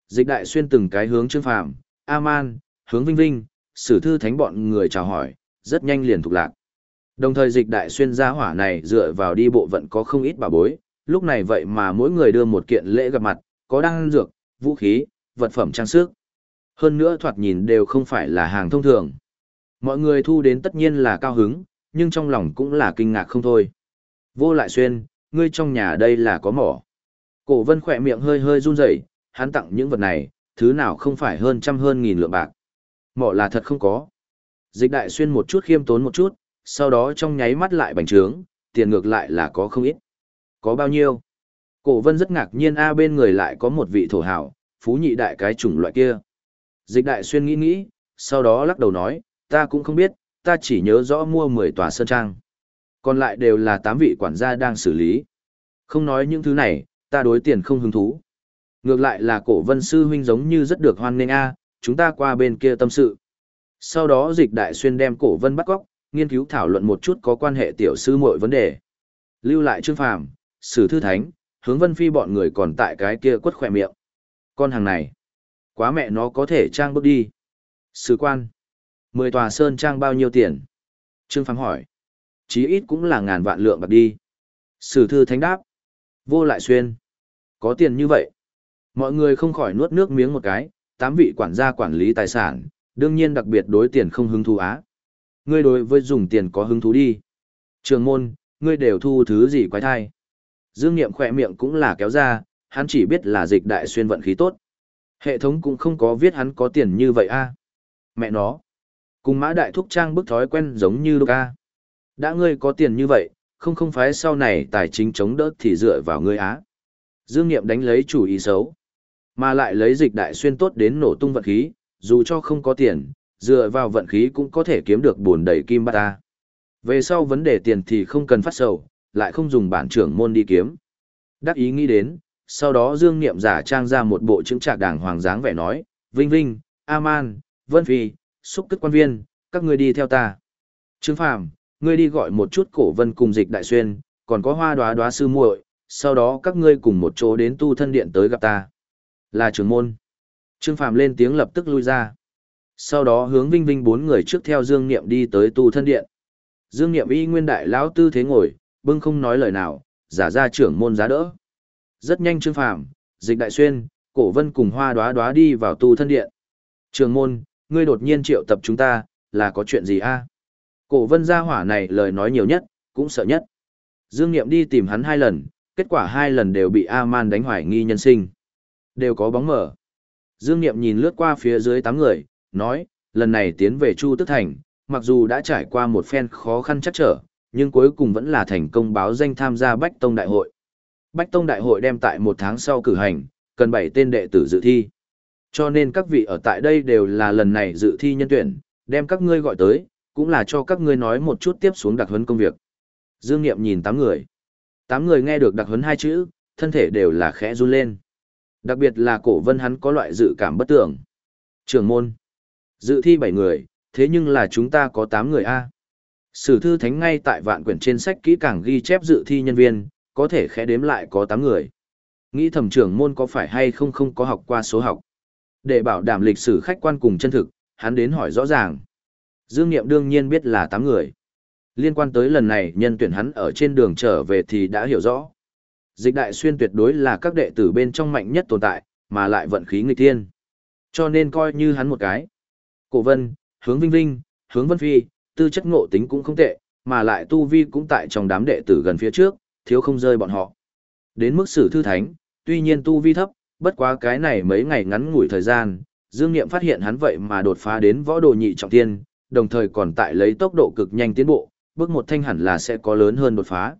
Speaker 1: Dịch đại xuyên từng cái hướng trương phàm, A-man, hướng vinh vinh, sử thư thánh bọn người chào hỏi, rất nhanh liền thuộc lạc. Đồng thời dịch đại xuyên gia hỏa này dựa vào đi bộ vận có không ít bà bối, lúc này vậy mà mỗi người đưa một kiện lễ gặp mặt, có đăng dược, vũ khí, vật phẩm trang sức. Hơn nữa thoạt nhìn đều không phải là hàng thông thường. Mọi người thu đến tất nhiên là cao hứng, nhưng trong lòng cũng là kinh ngạc không thôi. Vô lại xuyên, ngươi trong nhà đây là có mỏ. Cổ vân khỏe miệng hơi hơi run rẩy, hắn tặng những vật này, thứ nào không phải hơn trăm hơn nghìn lượng bạc. Mỏ là thật không có. Dịch đại xuyên một chút khiêm tốn một chút, sau đó trong nháy mắt lại bành trướng, tiền ngược lại là có không ít. Có bao nhiêu? Cổ vân rất ngạc nhiên a bên người lại có một vị thổ hảo, phú nhị đại cái chủng loại kia. Dịch đại xuyên nghĩ nghĩ, sau đó lắc đầu nói, ta cũng không biết, ta chỉ nhớ rõ mua 10 tòa sơn trang. Còn lại đều là 8 vị quản gia đang xử lý. Không nói những thứ này, ta đối tiền không hứng thú. Ngược lại là cổ vân sư huynh giống như rất được hoan nghênh a, chúng ta qua bên kia tâm sự. Sau đó dịch đại xuyên đem cổ vân bắt góc, nghiên cứu thảo luận một chút có quan hệ tiểu sư mọi vấn đề. Lưu lại trương phàm, sử thư thánh, hướng vân phi bọn người còn tại cái kia quất khỏe miệng. Con hàng này, quá mẹ nó có thể trang bước đi. Sứ quan, mười tòa sơn trang bao nhiêu tiền? Trương phàm hỏi. Chí ít cũng là ngàn vạn lượng bạc đi. Sử thư thánh đáp. Vô lại xuyên. Có tiền như vậy. Mọi người không khỏi nuốt nước miếng một cái, tám vị quản gia quản lý tài sản, đương nhiên đặc biệt đối tiền không hứng thú á. Ngươi đối với dùng tiền có hứng thú đi. Trường môn, ngươi đều thu thứ gì quái thai. Dương Niệm khỏe miệng cũng là kéo ra, hắn chỉ biết là dịch đại xuyên vận khí tốt. Hệ thống cũng không có viết hắn có tiền như vậy a. Mẹ nó. Cùng mã đại thúc trang bức thói quen giống như Luca. Đã ngươi có tiền như vậy, không không phải sau này tài chính chống đỡ thì dựa vào ngươi á. Dương Niệm đánh lấy chủ ý xấu. Mà lại lấy dịch đại xuyên tốt đến nổ tung vận khí, dù cho không có tiền, dựa vào vận khí cũng có thể kiếm được buồn đầy kim bát ta. Về sau vấn đề tiền thì không cần phát sầu, lại không dùng bản trưởng môn đi kiếm. Đắc ý nghĩ đến, sau đó Dương Niệm giả trang ra một bộ chứng trạc đảng hoàng dáng vẻ nói, Vinh Vinh, Aman, Vân Phi, xúc cất quan viên, các ngươi đi theo ta. Trương Phàm, ngươi đi gọi một chút cổ vân cùng dịch đại xuyên, còn có hoa đoá đoá sư muội, sau đó các ngươi cùng một chỗ đến tu thân điện tới gặp ta. Là trưởng môn. Trương Phàm lên tiếng lập tức lui ra. Sau đó hướng Vinh Vinh bốn người trước theo Dương Niệm đi tới tu thân điện. Dương Niệm y nguyên đại lão tư thế ngồi, bưng không nói lời nào, giả ra trưởng môn giá đỡ. Rất nhanh Trương Phàm, Dịch Đại Xuyên, Cổ Vân cùng Hoa Đóa Đóa đi vào tu thân điện. Trưởng môn, ngươi đột nhiên triệu tập chúng ta, là có chuyện gì a? Cổ Vân gia hỏa này lời nói nhiều nhất, cũng sợ nhất. Dương Niệm đi tìm hắn hai lần, kết quả hai lần đều bị A-man đánh hoài nghi nhân sinh. Đều có bóng mở. Dương Niệm nhìn lướt qua phía dưới tám người, nói, lần này tiến về Chu Tức Thành, mặc dù đã trải qua một phen khó khăn chắc trở, nhưng cuối cùng vẫn là thành công báo danh tham gia Bách Tông Đại hội. Bách Tông Đại hội đem tại một tháng sau cử hành, cần 7 tên đệ tử dự thi. Cho nên các vị ở tại đây đều là lần này dự thi nhân tuyển, đem các ngươi gọi tới, cũng là cho các ngươi nói một chút tiếp xuống đặc huấn công việc. Dương Niệm nhìn tám người. tám người nghe được đặc huấn hai chữ, thân thể đều là khẽ run lên. Đặc biệt là cổ vân hắn có loại dự cảm bất tưởng. Trường môn. Dự thi bảy người, thế nhưng là chúng ta có tám người A. Sử thư thánh ngay tại vạn quyển trên sách kỹ càng ghi chép dự thi nhân viên, có thể khẽ đếm lại có tám người. Nghĩ thẩm trưởng môn có phải hay không không có học qua số học. Để bảo đảm lịch sử khách quan cùng chân thực, hắn đến hỏi rõ ràng. Dương Niệm đương nhiên biết là 8 người. Liên quan tới lần này nhân tuyển hắn ở trên đường trở về thì đã hiểu rõ. Dịch đại xuyên tuyệt đối là các đệ tử bên trong mạnh nhất tồn tại, mà lại vận khí nghịch thiên. Cho nên coi như hắn một cái. Cổ vân, hướng vinh vinh, hướng vân phi, tư chất ngộ tính cũng không tệ, mà lại tu vi cũng tại trong đám đệ tử gần phía trước, thiếu không rơi bọn họ. Đến mức sử thư thánh, tuy nhiên tu vi thấp, bất quá cái này mấy ngày ngắn ngủi thời gian, Dương Niệm phát hiện hắn vậy mà đột phá đến võ đồ nhị trọng thiên, đồng thời còn tại lấy tốc độ cực nhanh tiến bộ, bước một thanh hẳn là sẽ có lớn hơn đột phá.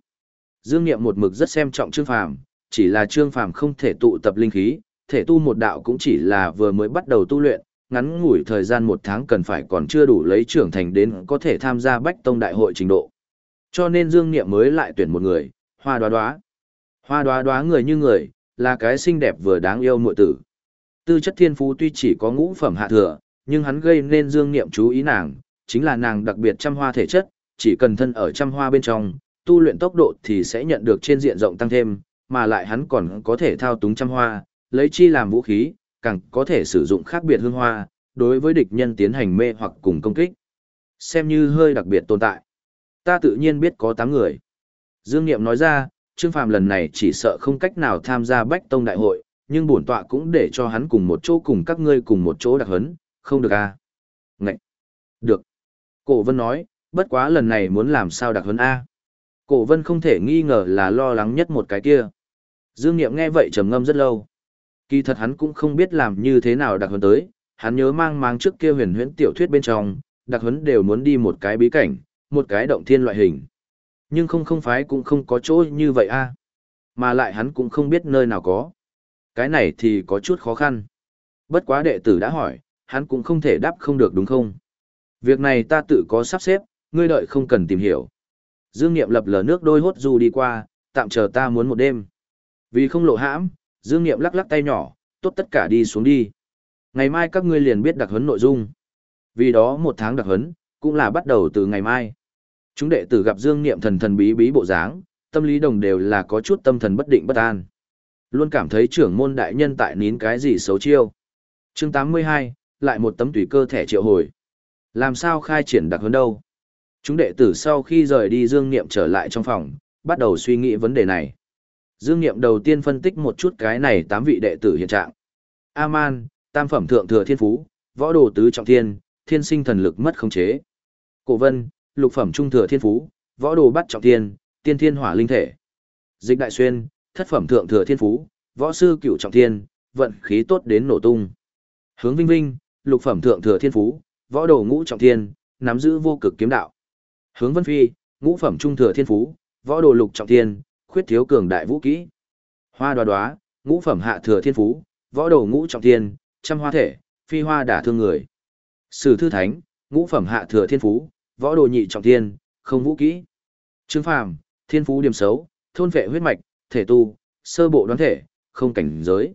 Speaker 1: Dương Niệm một mực rất xem trọng Trương Phàm, chỉ là Trương Phàm không thể tụ tập linh khí, thể tu một đạo cũng chỉ là vừa mới bắt đầu tu luyện, ngắn ngủi thời gian một tháng cần phải còn chưa đủ lấy trưởng thành đến có thể tham gia bách tông đại hội trình độ. Cho nên Dương Niệm mới lại tuyển một người, hoa đoá đoá. Hoa đoá đoá người như người, là cái xinh đẹp vừa đáng yêu muội tử. Tư chất thiên phú tuy chỉ có ngũ phẩm hạ thừa, nhưng hắn gây nên Dương Niệm chú ý nàng, chính là nàng đặc biệt trăm hoa thể chất, chỉ cần thân ở trăm hoa bên trong, tu luyện tốc độ thì sẽ nhận được trên diện rộng tăng thêm, mà lại hắn còn có thể thao túng trăm hoa, lấy chi làm vũ khí, càng có thể sử dụng khác biệt hương hoa, đối với địch nhân tiến hành mê hoặc cùng công kích. Xem như hơi đặc biệt tồn tại. Ta tự nhiên biết có 8 người. Dương Niệm nói ra, Trương Phàm lần này chỉ sợ không cách nào tham gia Bách Tông Đại hội, nhưng bổn tọa cũng để cho hắn cùng một chỗ cùng các ngươi cùng một chỗ đặc hấn, không được à? Ngậy! Được! Cổ Vân nói, bất quá lần này muốn làm sao đặc huấn A. Cổ Vân không thể nghi ngờ là lo lắng nhất một cái kia. Dương Niệm nghe vậy trầm ngâm rất lâu. Kỳ thật hắn cũng không biết làm như thế nào đặc huấn tới, hắn nhớ mang mang trước kia huyền huyễn tiểu thuyết bên trong, đặc huấn đều muốn đi một cái bí cảnh, một cái động thiên loại hình. Nhưng không không phải cũng không có chỗ như vậy a Mà lại hắn cũng không biết nơi nào có. Cái này thì có chút khó khăn. Bất quá đệ tử đã hỏi, hắn cũng không thể đáp không được đúng không? Việc này ta tự có sắp xếp, ngươi đợi không cần tìm hiểu. Dương Niệm lập lờ nước đôi hốt dù đi qua, tạm chờ ta muốn một đêm. Vì không lộ hãm, Dương Niệm lắc lắc tay nhỏ, tốt tất cả đi xuống đi. Ngày mai các ngươi liền biết đặc huấn nội dung. Vì đó một tháng đặc huấn, cũng là bắt đầu từ ngày mai. Chúng đệ tử gặp Dương Niệm thần thần bí bí bộ dáng, tâm lý đồng đều là có chút tâm thần bất định bất an. Luôn cảm thấy trưởng môn đại nhân tại nín cái gì xấu chiêu. chương 82, lại một tấm tùy cơ thẻ triệu hồi. Làm sao khai triển đặc hơn đâu? Chúng đệ tử sau khi rời đi Dương Niệm trở lại trong phòng, bắt đầu suy nghĩ vấn đề này. Dương Niệm đầu tiên phân tích một chút cái này tám vị đệ tử hiện trạng. A-man, tam phẩm thượng thừa thiên phú, võ đồ tứ trọng thiên, thiên sinh thần lực mất khống chế. Cổ vân, lục phẩm trung thừa thiên phú, võ đồ bắt trọng thiên, tiên thiên hỏa linh thể. Dịch đại xuyên, thất phẩm thượng thừa thiên phú, võ sư cửu trọng thiên, vận khí tốt đến nổ tung. Hướng Vinh Vinh, lục phẩm thượng thừa thiên phú, võ đồ ngũ trọng thiên, nắm giữ vô cực kiếm đạo. Hướng Vân Phi, ngũ phẩm trung thừa thiên phú, võ đồ lục trọng thiên, khuyết thiếu cường đại vũ kỹ. Hoa đoá đoá, ngũ phẩm hạ thừa thiên phú, võ đồ ngũ trọng thiên, trăm hoa thể, phi hoa đả thương người. Sử thư thánh, ngũ phẩm hạ thừa thiên phú, võ đồ nhị trọng thiên, không vũ kỹ. Trương Phàm, thiên phú điểm xấu, thôn vệ huyết mạch, thể tu, sơ bộ đoán thể, không cảnh giới.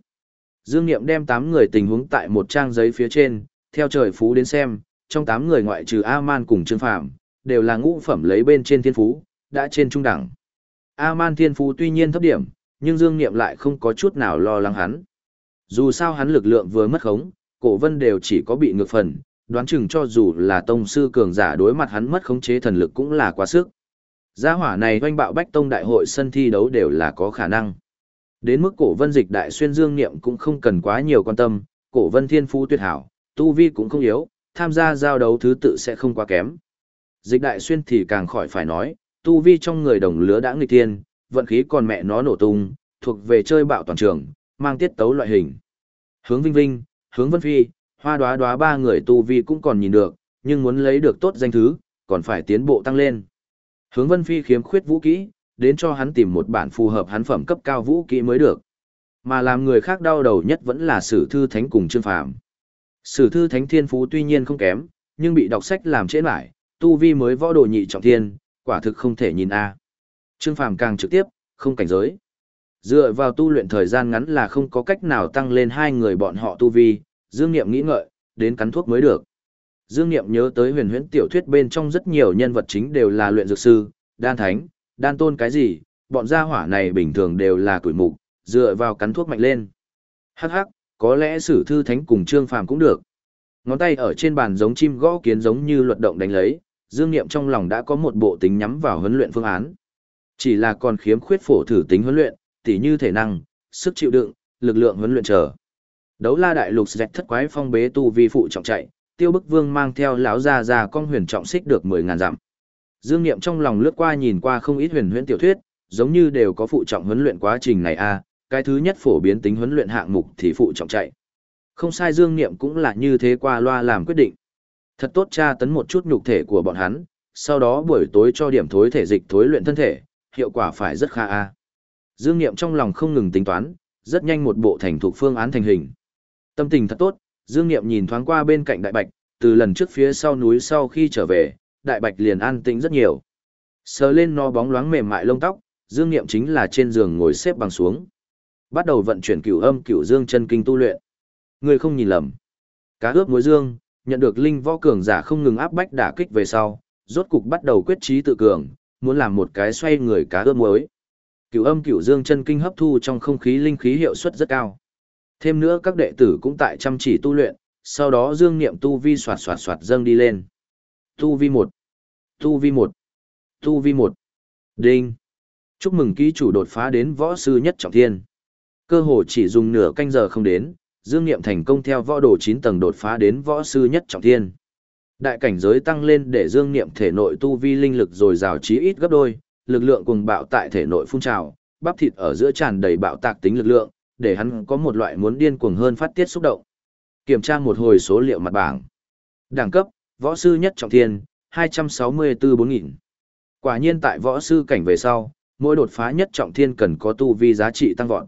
Speaker 1: Dương Niệm đem 8 người tình huống tại một trang giấy phía trên, theo trời phú đến xem, trong 8 người ngoại trừ A-man cùng Trương Phạm đều là ngũ phẩm lấy bên trên thiên phú, đã trên trung đẳng. A-man thiên phú tuy nhiên thấp điểm, nhưng Dương Niệm lại không có chút nào lo lắng hắn. Dù sao hắn lực lượng vừa mất khống, cổ vân đều chỉ có bị ngược phần, đoán chừng cho dù là tông sư cường giả đối mặt hắn mất khống chế thần lực cũng là quá sức. Gia hỏa này doanh bạo bách tông đại hội sân thi đấu đều là có khả năng. Đến mức cổ vân dịch đại xuyên dương niệm cũng không cần quá nhiều quan tâm, cổ vân thiên phú tuyệt hảo, tu vi cũng không yếu, tham gia giao đấu thứ tự sẽ không quá kém. Dịch đại xuyên thì càng khỏi phải nói, tu vi trong người đồng lứa đã nghịch thiên, vận khí còn mẹ nó nổ tung, thuộc về chơi bạo toàn trường, mang tiết tấu loại hình. Hướng Vinh Vinh, Hướng Vân Phi, hoa đoá đoá ba người tu vi cũng còn nhìn được, nhưng muốn lấy được tốt danh thứ, còn phải tiến bộ tăng lên. Hướng Vân Phi khiếm khuyết vũ kỹ, đến cho hắn tìm một bản phù hợp hắn phẩm cấp cao vũ kỹ mới được. Mà làm người khác đau đầu nhất vẫn là Sử Thư Thánh cùng Trương Phàm. Sử Thư Thánh thiên phú tuy nhiên không kém, nhưng bị đọc sách làm trễ lại, tu vi mới võ đồ nhị trọng thiên, quả thực không thể nhìn a. Trương Phàm càng trực tiếp, không cảnh giới. Dựa vào tu luyện thời gian ngắn là không có cách nào tăng lên hai người bọn họ tu vi, Dương Niệm nghĩ ngợi, đến cắn thuốc mới được. Dương Niệm nhớ tới huyền huyễn tiểu thuyết bên trong rất nhiều nhân vật chính đều là luyện dược sư, đan thánh, đan tôn cái gì, bọn gia hỏa này bình thường đều là tuổi mục, dựa vào cắn thuốc mạnh lên. Hắc hắc, có lẽ sử thư thánh cùng trương phàm cũng được. Ngón tay ở trên bàn giống chim gõ kiến giống như luật động đánh lấy, Dương Niệm trong lòng đã có một bộ tính nhắm vào huấn luyện phương án. Chỉ là còn khiếm khuyết phổ thử tính huấn luyện, tỉ như thể năng, sức chịu đựng, lực lượng huấn luyện chờ. Đấu la đại lục dẹt thất quái phong bế tu vi phụ trọng chạy, tiêu bức vương mang theo lão già già con huyền trọng xích được mười ngàn dặm. Dương Niệm trong lòng lướt qua nhìn qua không ít huyền huyễn tiểu thuyết, giống như đều có phụ trọng huấn luyện quá trình này a, cái thứ nhất phổ biến tính huấn luyện hạng mục thì phụ trọng chạy. Không sai Dương Niệm cũng là như thế qua loa làm quyết định. Thật tốt tra tấn một chút nhục thể của bọn hắn, sau đó buổi tối cho điểm thối thể dịch thối luyện thân thể, hiệu quả phải rất khá a. Dương Niệm trong lòng không ngừng tính toán, rất nhanh một bộ thành thuộc phương án thành hình. Tâm tình thật tốt, Dương Niệm nhìn thoáng qua bên cạnh Đại Bạch, từ lần trước phía sau núi sau khi trở về, Đại Bạch liền an tĩnh rất nhiều. Sờ lên nó bóng loáng mềm mại lông tóc, Dương Niệm chính là trên giường ngồi xếp bằng xuống. Bắt đầu vận chuyển cửu âm cửu dương chân kinh tu luyện. Người không nhìn lầm. Cá ướp muối dương, nhận được linh võ cường giả không ngừng áp bách đả kích về sau, rốt cục bắt đầu quyết trí tự cường, muốn làm một cái xoay người cá ướp muối. Cửu âm cửu dương chân kinh hấp thu trong không khí linh khí hiệu suất rất cao. Thêm nữa các đệ tử cũng tại chăm chỉ tu luyện, sau đó dương niệm tu vi soạt soạt soạt dâng đi lên. Tu vi một, Tu vi một, Tu vi một, Đinh. Chúc mừng ký chủ đột phá đến võ sư nhất trọng thiên. Cơ hồ chỉ dùng nửa canh giờ không đến, dương niệm thành công theo võ đồ chín tầng đột phá đến võ sư nhất trọng thiên. Đại cảnh giới tăng lên để dương niệm thể nội tu vi linh lực rồi rào chí ít gấp đôi, lực lượng cùng bạo tại thể nội phun trào, bắp thịt ở giữa tràn đầy bạo tạc tính lực lượng, để hắn có một loại muốn điên cuồng hơn phát tiết xúc động. Kiểm tra một hồi số liệu mặt bảng. Đẳng cấp, võ sư nhất trọng thiên, 264-4000. Quả nhiên tại võ sư cảnh về sau, mỗi đột phá nhất trọng thiên cần có tu vi giá trị tăng vọt.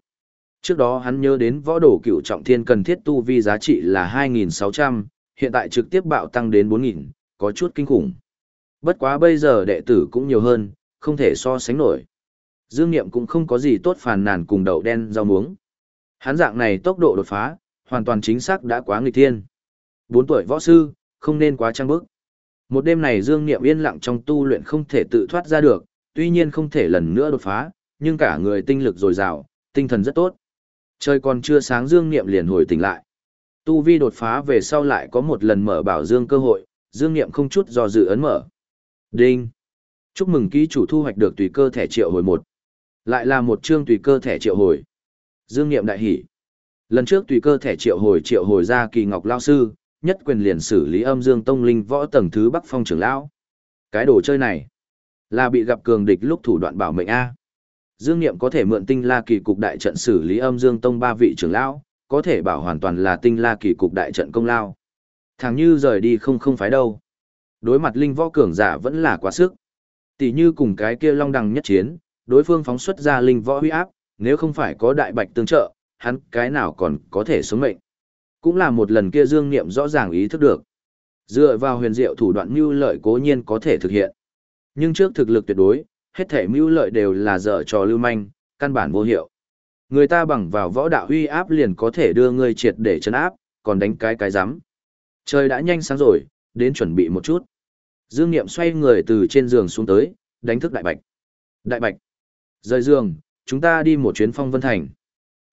Speaker 1: Trước đó hắn nhớ đến võ đồ cửu trọng thiên cần thiết tu vi giá trị là 2.600, hiện tại trực tiếp bạo tăng đến 4.000, có chút kinh khủng. Bất quá bây giờ đệ tử cũng nhiều hơn, không thể so sánh nổi. Dương Niệm cũng không có gì tốt phàn nàn cùng đậu đen rau muống. Hắn dạng này tốc độ đột phá, hoàn toàn chính xác đã quá nghịch thiên. 4 tuổi võ sư, không nên quá trang bức. Một đêm này Dương Niệm yên lặng trong tu luyện không thể tự thoát ra được, tuy nhiên không thể lần nữa đột phá, nhưng cả người tinh lực dồi dào, tinh thần rất tốt. Trời còn chưa sáng Dương Niệm liền hồi tỉnh lại. Tu vi đột phá về sau lại có một lần mở bảo Dương cơ hội, Dương Niệm không chút do dự ấn mở. Đinh! Chúc mừng ký chủ thu hoạch được tùy cơ thẻ triệu hồi một. Lại là một chương tùy cơ thẻ triệu hồi. Dương Niệm đại hỉ. Lần trước tùy cơ thẻ triệu hồi triệu hồi ra kỳ ngọc lao sư, nhất quyền liền xử lý âm dương tông linh võ tầng thứ bắc phong trưởng lão. Cái đồ chơi này là bị gặp cường địch lúc thủ đoạn bảo mệnh A. Dương Niệm có thể mượn tinh la kỳ cục đại trận xử lý âm dương tông ba vị trưởng lão, có thể bảo hoàn toàn là tinh la kỳ cục đại trận công lao. Thằng như rời đi không không phải đâu. Đối mặt linh võ cường giả vẫn là quá sức. Tỷ như cùng cái kia long đằng nhất chiến, đối phương phóng xuất ra linh võ huy áp, nếu không phải có đại bạch tương trợ, hắn cái nào còn có thể sống mệnh. Cũng là một lần kia Dương Niệm rõ ràng ý thức được. Dựa vào huyền diệu thủ đoạn mưu lợi cố nhiên có thể thực hiện. Nhưng trước thực lực tuyệt đối, hết thể mưu lợi đều là dở trò lưu manh, căn bản vô hiệu. Người ta bằng vào võ đạo uy áp liền có thể đưa ngươi triệt để chấn áp, còn đánh cái cái rắm Trời đã nhanh sáng rồi, đến chuẩn bị một chút. Dương Niệm xoay người từ trên giường xuống tới, đánh thức Đại Bạch. Đại Bạch, rời giường, chúng ta đi một chuyến phong vân thành.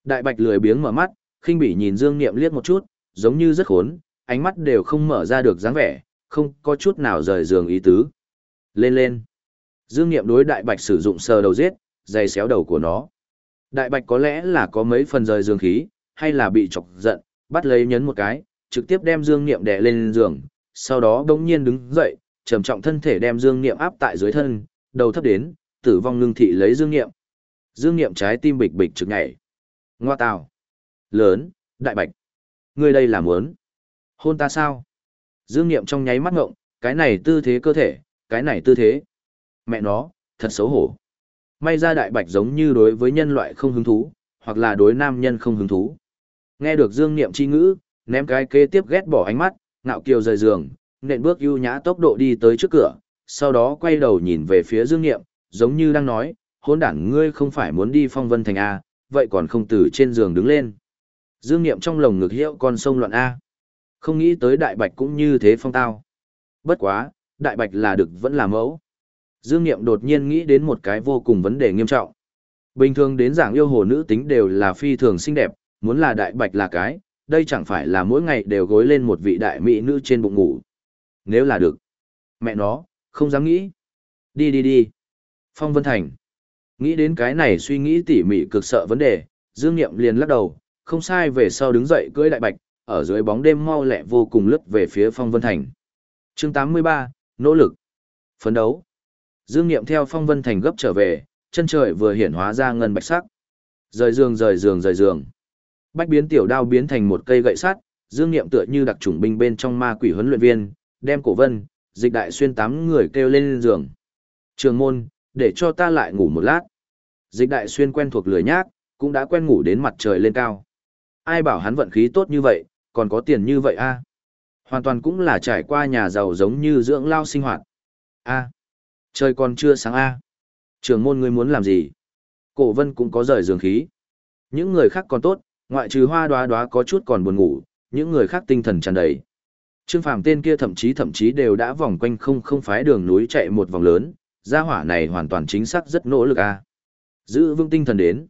Speaker 1: Đại Bạch lười biếng mở mắt, khinh bỉ nhìn Dương Niệm liếc một chút, giống như rất khốn, ánh mắt đều không mở ra được dáng vẻ, không có chút nào rời giường ý tứ. Lên lên. Dương Niệm đối Đại Bạch sử dụng sờ đầu giết, dày xéo đầu của nó. Đại Bạch có lẽ là có mấy phần rời giường khí, hay là bị chọc giận, bắt lấy nhấn một cái, trực tiếp đem Dương Niệm đè lên giường, sau đó đống nhiên đứng dậy, trầm trọng thân thể đem Dương Niệm áp tại dưới thân, đầu thấp đến, tử vong ngưng thị lấy Dương Niệm. Dương Niệm trái tim bịch bịch trực nhảy. Ngoa tào. Lớn, đại bạch. Ngươi đây là muốn. Hôn ta sao? Dương Niệm trong nháy mắt ngộng, cái này tư thế cơ thể, cái này tư thế. Mẹ nó, thật xấu hổ. May ra đại bạch giống như đối với nhân loại không hứng thú, hoặc là đối nam nhân không hứng thú. Nghe được Dương Niệm chi ngữ, ném cái kế tiếp ghét bỏ ánh mắt, ngạo kiều rời giường, nện bước ưu nhã tốc độ đi tới trước cửa, sau đó quay đầu nhìn về phía Dương Niệm, giống như đang nói, hôn đảng ngươi không phải muốn đi phong vân thành A, vậy còn không từ trên giường đứng lên. Dương Niệm trong lồng ngực hiệu con sông loạn A. Không nghĩ tới đại bạch cũng như thế phong tao. Bất quá, đại bạch là được vẫn là mẫu. Dương Niệm đột nhiên nghĩ đến một cái vô cùng vấn đề nghiêm trọng. Bình thường đến giảng yêu hồ nữ tính đều là phi thường xinh đẹp, muốn là đại bạch là cái, đây chẳng phải là mỗi ngày đều gối lên một vị đại mỹ nữ trên bụng ngủ. Nếu là được. Mẹ nó, không dám nghĩ. Đi đi đi. Phong Vân Thành. Nghĩ đến cái này suy nghĩ tỉ mỉ cực sợ vấn đề, Dương Niệm liền lắc đầu, không sai về sau đứng dậy cưỡi đại bạch, ở dưới bóng đêm mau lẹ vô cùng lướt về phía Phong Vân Thành. Chương 83, nỗ lực. Phấn đấu. Dương Niệm theo Phong Vân Thành gấp trở về, chân trời vừa hiển hóa ra ngân bạch sắc. Rời giường rời giường rời giường. Bách biến tiểu đao biến thành một cây gậy sắt, Dương Niệm tựa như đặc chủng binh bên trong ma quỷ huấn luyện viên, đem cổ vân, dịch đại xuyên tám người kêu lên giường. Trường môn, để cho ta lại ngủ một lát. Dịch đại xuyên quen thuộc lười nhác, cũng đã quen ngủ đến mặt trời lên cao. Ai bảo hắn vận khí tốt như vậy, còn có tiền như vậy a? Hoàn toàn cũng là trải qua nhà giàu giống như dưỡng lao sinh hoạt. A. Trời còn chưa sáng a. Trường môn ngươi muốn làm gì? Cổ vân cũng có rời giường khí. Những người khác còn tốt, ngoại trừ hoa đoá đoá có chút còn buồn ngủ, những người khác tinh thần tràn đầy. Trương Phàm tên kia thậm chí thậm chí đều đã vòng quanh không không phái đường núi chạy một vòng lớn, gia hỏa này hoàn toàn chính xác rất nỗ lực a. Giữ vững tinh thần đến.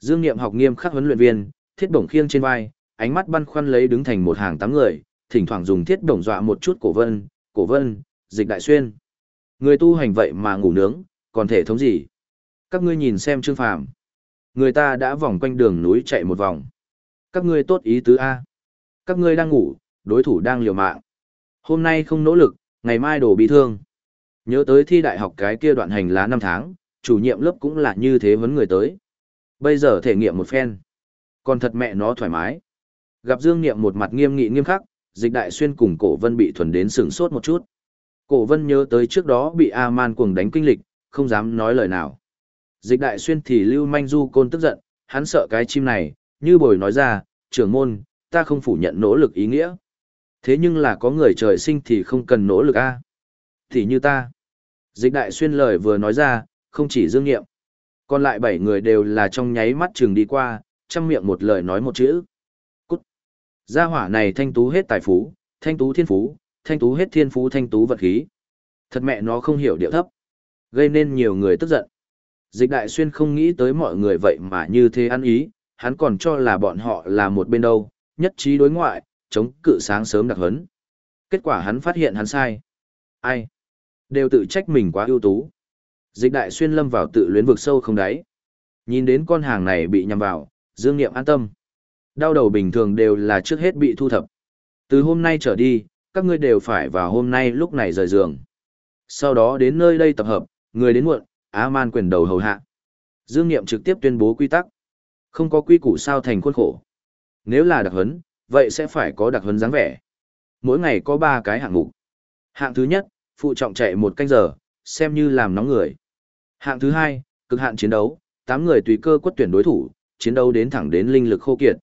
Speaker 1: Dương Nghiệm học nghiêm khắc huấn luyện viên, thiết bổng khiêng trên vai, ánh mắt băn khoăn lấy đứng thành một hàng tám người, thỉnh thoảng dùng thiết bổng dọa một chút cổ vân, cổ vân, dịch đại xuyên. Người tu hành vậy mà ngủ nướng, còn thể thống gì? Các ngươi nhìn xem Trương Phàm. Người ta đã vòng quanh đường núi chạy một vòng. Các ngươi tốt ý tứ A. Các ngươi đang ngủ, đối thủ đang liều mạng. Hôm nay không nỗ lực, ngày mai đổ bị thương. Nhớ tới thi đại học cái kia đoạn hành lá năm tháng, chủ nhiệm lớp cũng là như thế vấn người tới. Bây giờ thể nghiệm một phen. Còn thật mẹ nó thoải mái. Gặp Dương Niệm một mặt nghiêm nghị nghiêm khắc, dịch đại xuyên cùng cổ vân bị thuần đến sửng sốt một chút. Cổ vân nhớ tới trước đó bị A-man cuồng đánh kinh lịch, không dám nói lời nào. Dịch đại xuyên thì lưu manh du côn tức giận, hắn sợ cái chim này, như bồi nói ra, trưởng môn, ta không phủ nhận nỗ lực ý nghĩa. Thế nhưng là có người trời sinh thì không cần nỗ lực a. Thì như ta. Dịch đại xuyên lời vừa nói ra, không chỉ dương nghiệm. Còn lại bảy người đều là trong nháy mắt trường đi qua, chăm miệng một lời nói một chữ. Cút. Gia hỏa này thanh tú hết tài phú, thanh tú thiên phú, thanh tú hết thiên phú thanh tú vật khí. Thật mẹ nó không hiểu điệu thấp. Gây nên nhiều người tức giận. Dịch đại xuyên không nghĩ tới mọi người vậy mà như thế ăn ý, hắn còn cho là bọn họ là một bên đâu, nhất trí đối ngoại, chống cự sáng sớm đặc hấn. Kết quả hắn phát hiện hắn sai. Ai? Đều tự trách mình quá ưu tú. Dịch đại xuyên lâm vào tự luyến vực sâu không đáy. Nhìn đến con hàng này bị nhầm vào, dương nghiệm an tâm. Đau đầu bình thường đều là trước hết bị thu thập. Từ hôm nay trở đi, các ngươi đều phải vào hôm nay lúc này rời giường. Sau đó đến nơi đây tập hợp, người đến muộn, Á Man quyền đầu hầu hạ. Dương Niệm trực tiếp tuyên bố quy tắc. Không có quy củ sao thành khuôn khổ. Nếu là đặc huấn, vậy sẽ phải có đặc huấn dáng vẻ. Mỗi ngày có 3 cái hạng mục. Hạng thứ nhất, phụ trọng chạy một canh giờ, xem như làm nóng người. Hạng thứ hai, cực hạn chiến đấu, 8 người tùy cơ quất tuyển đối thủ, chiến đấu đến thẳng đến linh lực khô kiệt.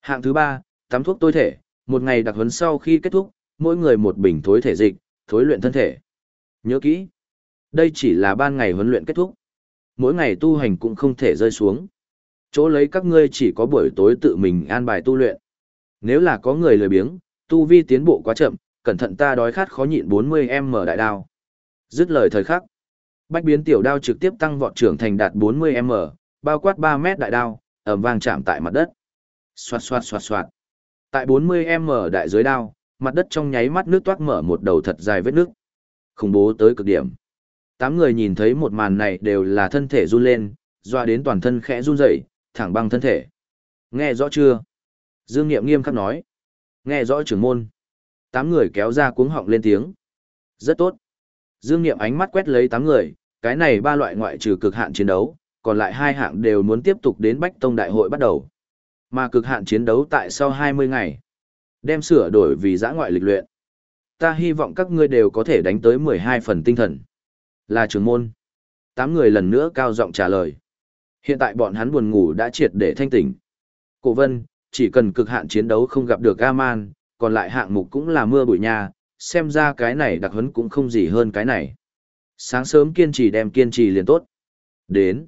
Speaker 1: Hạng thứ ba, tắm thuốc tối thể, một ngày đặc huấn sau khi kết thúc, mỗi người một bình thối thể dịch, thối luyện thân thể. Nhớ kỹ, đây chỉ là ban ngày huấn luyện kết thúc. Mỗi ngày tu hành cũng không thể rơi xuống. Chỗ lấy các ngươi chỉ có buổi tối tự mình an bài tu luyện. Nếu là có người lười biếng, tu vi tiến bộ quá chậm, cẩn thận ta đói khát khó nhịn 40m đại đao. Dứt lời thời khắc. Bách biến tiểu đao trực tiếp tăng vọt trưởng thành đạt 40m, bao quát 3 mét đại đao, ầm vang chạm tại mặt đất. Xoạt xoạt xoạt xoạt. Tại 40m đại dưới đao, mặt đất trong nháy mắt nước toát mở một đầu thật dài vết nước. Khủng bố tới cực điểm. Tám người nhìn thấy một màn này đều là thân thể run lên, doa đến toàn thân khẽ run rẩy, thẳng băng thân thể. Nghe rõ chưa? Dương Niệm nghiêm khắc nói. Nghe rõ trưởng môn. Tám người kéo ra cuống họng lên tiếng. Rất tốt. Dương Niệm ánh mắt quét lấy tám người, cái này ba loại ngoại trừ cực hạn chiến đấu, còn lại hai hạng đều muốn tiếp tục đến Bách Tông Đại hội bắt đầu. Mà cực hạn chiến đấu tại sau 20 ngày. Đem sửa đổi vì giã ngoại lịch luyện. Ta hy vọng các ngươi đều có thể đánh tới 12 phần tinh thần. Là trưởng môn. Tám người lần nữa cao giọng trả lời. Hiện tại bọn hắn buồn ngủ đã triệt để thanh tỉnh. Cổ vân, chỉ cần cực hạn chiến đấu không gặp được Gaman, còn lại hạng mục cũng là mưa bụi nhà. xem ra cái này đặc huấn cũng không gì hơn cái này. Sáng sớm kiên trì đem kiên trì liền tốt. Đến.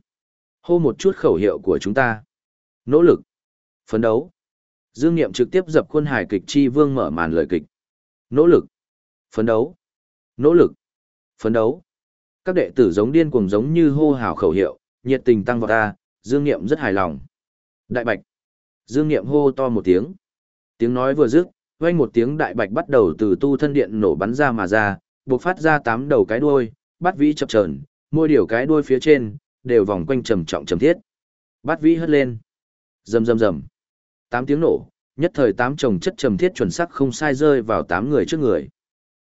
Speaker 1: Hô một chút khẩu hiệu của chúng ta. Nỗ lực. Phấn đấu. Dương Niệm trực tiếp dập khuôn hài kịch chi vương mở màn lời kịch. Nỗ lực. Phấn đấu. Nỗ lực. Phấn đấu. Các đệ tử giống điên cuồng giống như hô hào khẩu hiệu, nhiệt tình tăng vào ta, Dương Niệm rất hài lòng. Đại bạch. Dương Niệm hô to một tiếng. Tiếng nói vừa dứt, vang một tiếng đại bạch bắt đầu từ tu thân điện nổ bắn ra mà ra, bộc phát ra tám đầu cái đuôi, bắt vĩ chập chờn, mỗi điều cái đuôi phía trên đều vòng quanh trầm trọng trầm thiết. bát vĩ hất lên. Rầm rầm rầm. Tám tiếng nổ, nhất thời tám chồng chất trầm thiết chuẩn xác không sai rơi vào tám người trước người.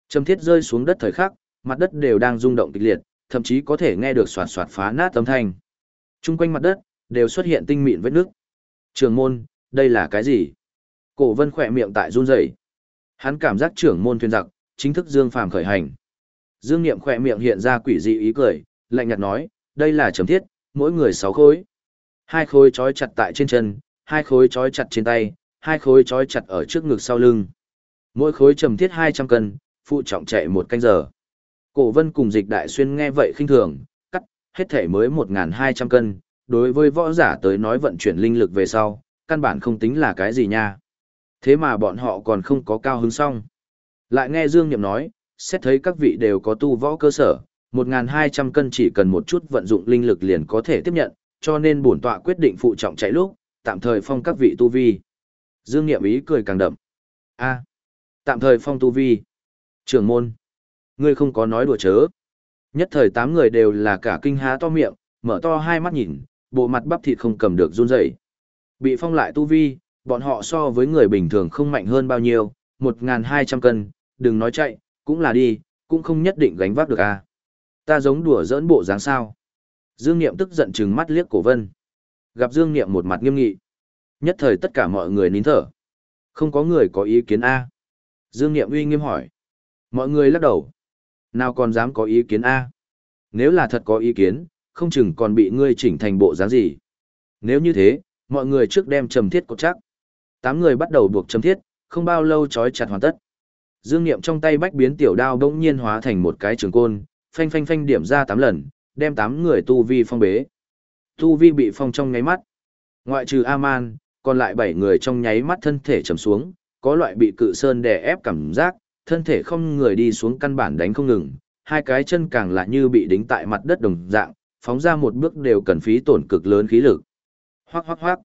Speaker 1: Trầm thiết rơi xuống đất thời khắc, mặt đất đều đang rung động kịch liệt, thậm chí có thể nghe được xoạt xoạt phá nát âm thanh. Trung quanh mặt đất đều xuất hiện tinh mịn vết nước. Trường môn, đây là cái gì? Cổ Vân khỏe miệng tại run rẩy. Hắn cảm giác trưởng môn thuyền giặc chính thức Dương Phàm khởi hành. Dương Niệm khỏe miệng hiện ra quỷ dị ý cười, lạnh nhạt nói, đây là trầm thiết, mỗi người sáu khối. Hai khối trói chặt tại trên chân, hai khối trói chặt trên tay, hai khối trói chặt ở trước ngực sau lưng. Mỗi khối trầm thiết 200 cân, phụ trọng chạy một canh giờ. Cổ vân cùng dịch đại xuyên nghe vậy khinh thường, cắt, hết thể mới 1.200 cân, đối với võ giả tới nói vận chuyển linh lực về sau, căn bản không tính là cái gì nha. Thế mà bọn họ còn không có cao hứng xong. Lại nghe Dương Niệm nói, xét thấy các vị đều có tu võ cơ sở, 1.200 cân chỉ cần một chút vận dụng linh lực liền có thể tiếp nhận, cho nên bổn tọa quyết định phụ trọng chạy lúc, tạm thời phong các vị tu vi. Dương Niệm ý cười càng đậm. A, tạm thời phong tu vi. Trưởng môn, ngươi không có nói đùa chớ. Nhất thời tám người đều là cả kinh há to miệng, mở to hai mắt nhìn, bộ mặt bắp thịt không cầm được run rẩy. Bị phong lại tu vi, bọn họ so với người bình thường không mạnh hơn bao nhiêu, 1.200 cân, đừng nói chạy, cũng là đi, cũng không nhất định gánh vác được a. Ta giống đùa giỡn bộ dáng sao. Dương Niệm tức giận trừng mắt liếc cổ vân. Gặp Dương Niệm một mặt nghiêm nghị. Nhất thời tất cả mọi người nín thở. Không có người có ý kiến A. Dương Niệm uy nghiêm hỏi. Mọi người lắc đầu. Nào còn dám có ý kiến A. Nếu là thật có ý kiến, không chừng còn bị ngươi chỉnh thành bộ dáng gì. Nếu như thế, mọi người trước đem trầm thiết cột chắc. Tám người bắt đầu buộc trầm thiết, không bao lâu trói chặt hoàn tất. Dương Niệm trong tay bách biến tiểu đao đống nhiên hóa thành một cái trường côn, phanh phanh phanh điểm ra 8 lần, đem 8 người tu vi phong bế. Tu vi bị phong trong nháy mắt. Ngoại trừ Aman, còn lại 7 người trong nháy mắt thân thể trầm xuống, có loại bị cự sơn đè ép cảm giác, thân thể không người đi xuống căn bản đánh không ngừng, hai cái chân càng lại như bị đính tại mặt đất đồng dạng, phóng ra một bước đều cần phí tổn cực lớn khí lực. Hoắc hoắc hoắc.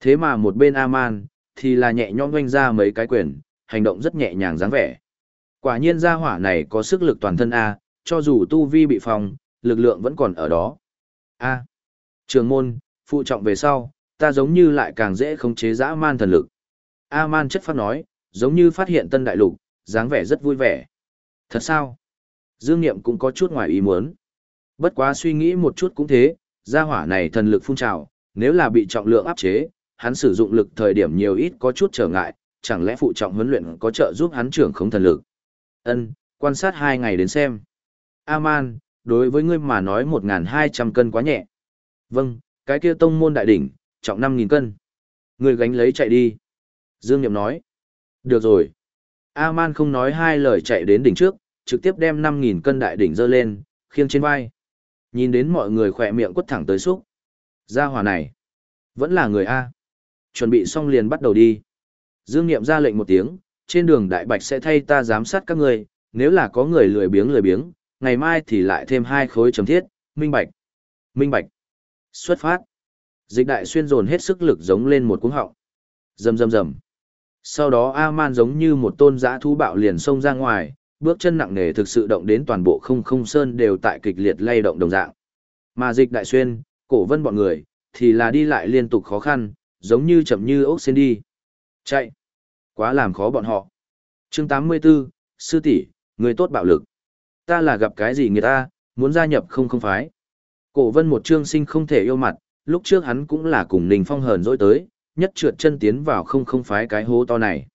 Speaker 1: Thế mà một bên Aman, thì là nhẹ nhõm doanh ra mấy cái quyền, hành động rất nhẹ nhàng dáng vẻ. Quả nhiên gia hỏa này có sức lực toàn thân A, cho dù tu vi bị phòng, lực lượng vẫn còn ở đó. A. Trường môn, phụ trọng về sau, ta giống như lại càng dễ khống chế dã man thần lực. A-man chất phát nói, giống như phát hiện tân đại lục, dáng vẻ rất vui vẻ. Thật sao? Dương Niệm cũng có chút ngoài ý muốn. Bất quá suy nghĩ một chút cũng thế, gia hỏa này thần lực phun trào, nếu là bị trọng lượng áp chế, hắn sử dụng lực thời điểm nhiều ít có chút trở ngại, chẳng lẽ phụ trọng huấn luyện có trợ giúp hắn trưởng không thần lực. Ân, quan sát hai ngày đến xem. A-man, đối với ngươi mà nói 1.200 cân quá nhẹ. Vâng, cái kia tông môn đại đỉnh, trọng 5.000 cân. Ngươi gánh lấy chạy đi. Dương Niệm nói. Được rồi. A-man không nói hai lời chạy đến đỉnh trước, trực tiếp đem 5.000 cân đại đỉnh dơ lên, khiêng trên vai. Nhìn đến mọi người khỏe miệng quất thẳng tới xúc. Gia hỏa này. Vẫn là người A. Chuẩn bị xong liền bắt đầu đi. Dương Niệm ra lệnh một tiếng, trên đường đại bạch sẽ thay ta giám sát các người, nếu là có người lười biếng lười biếng, ngày mai thì lại thêm hai khối chấm thiết, minh bạch. Minh bạch. Xuất phát. Dịch đại xuyên dồn hết sức lực giống lên một cuống họng. Rầm rầm rầm. Sau đó A-man giống như một tôn giã thú bạo liền xông ra ngoài, bước chân nặng nề thực sự động đến toàn bộ không không sơn đều tại kịch liệt lay động đồng dạng. Mà dịch đại xuyên, cổ vân bọn người, thì là đi lại liên tục khó khăn, giống như chậm như ốc sen đi. Chạy. Quá làm khó bọn họ. chương 84, sư tỷ người tốt bạo lực. Ta là gặp cái gì người ta, muốn gia nhập không không phái. Cổ vân một trương sinh không thể yêu mặt, lúc trước hắn cũng là cùng Ninh Phong hờn dỗi tới, nhất trượt chân tiến vào không không phái cái hố to này.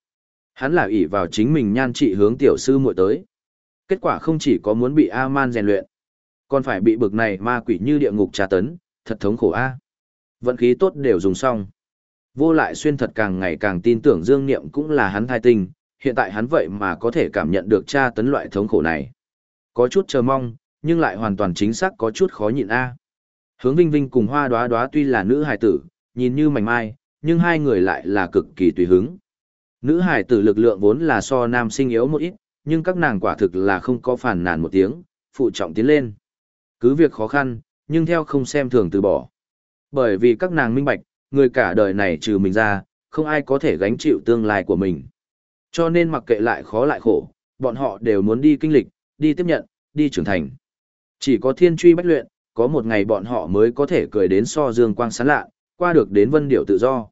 Speaker 1: Hắn là ỷ vào chính mình nhan trị hướng tiểu sư muội tới. Kết quả không chỉ có muốn bị A-man rèn luyện, còn phải bị bực này ma quỷ như địa ngục tra tấn, thật thống khổ A. Vận khí tốt đều dùng xong. Vô lại xuyên thật càng ngày càng tin tưởng Dương Niệm cũng là hắn thai tình hiện tại hắn vậy mà có thể cảm nhận được tra tấn loại thống khổ này. Có chút chờ mong, nhưng lại hoàn toàn chính xác có chút khó nhịn A. Hướng Vinh Vinh cùng Hoa Đóa Đóa tuy là nữ hài tử, nhìn như mảnh mai, nhưng hai người lại là cực kỳ tùy hứng. Nữ hài tử lực lượng vốn là so nam sinh yếu một ít, nhưng các nàng quả thực là không có phản nàn một tiếng, phụ trọng tiến lên. Cứ việc khó khăn, nhưng theo không xem thường từ bỏ. Bởi vì các nàng minh bạch, người cả đời này trừ mình ra, không ai có thể gánh chịu tương lai của mình. Cho nên mặc kệ lại khó lại khổ, bọn họ đều muốn đi kinh lịch, đi tiếp nhận, đi trưởng thành. Chỉ có thiên truy bách luyện, có một ngày bọn họ mới có thể cười đến so dương quang sáng lạ, qua được đến vân điệu tự do.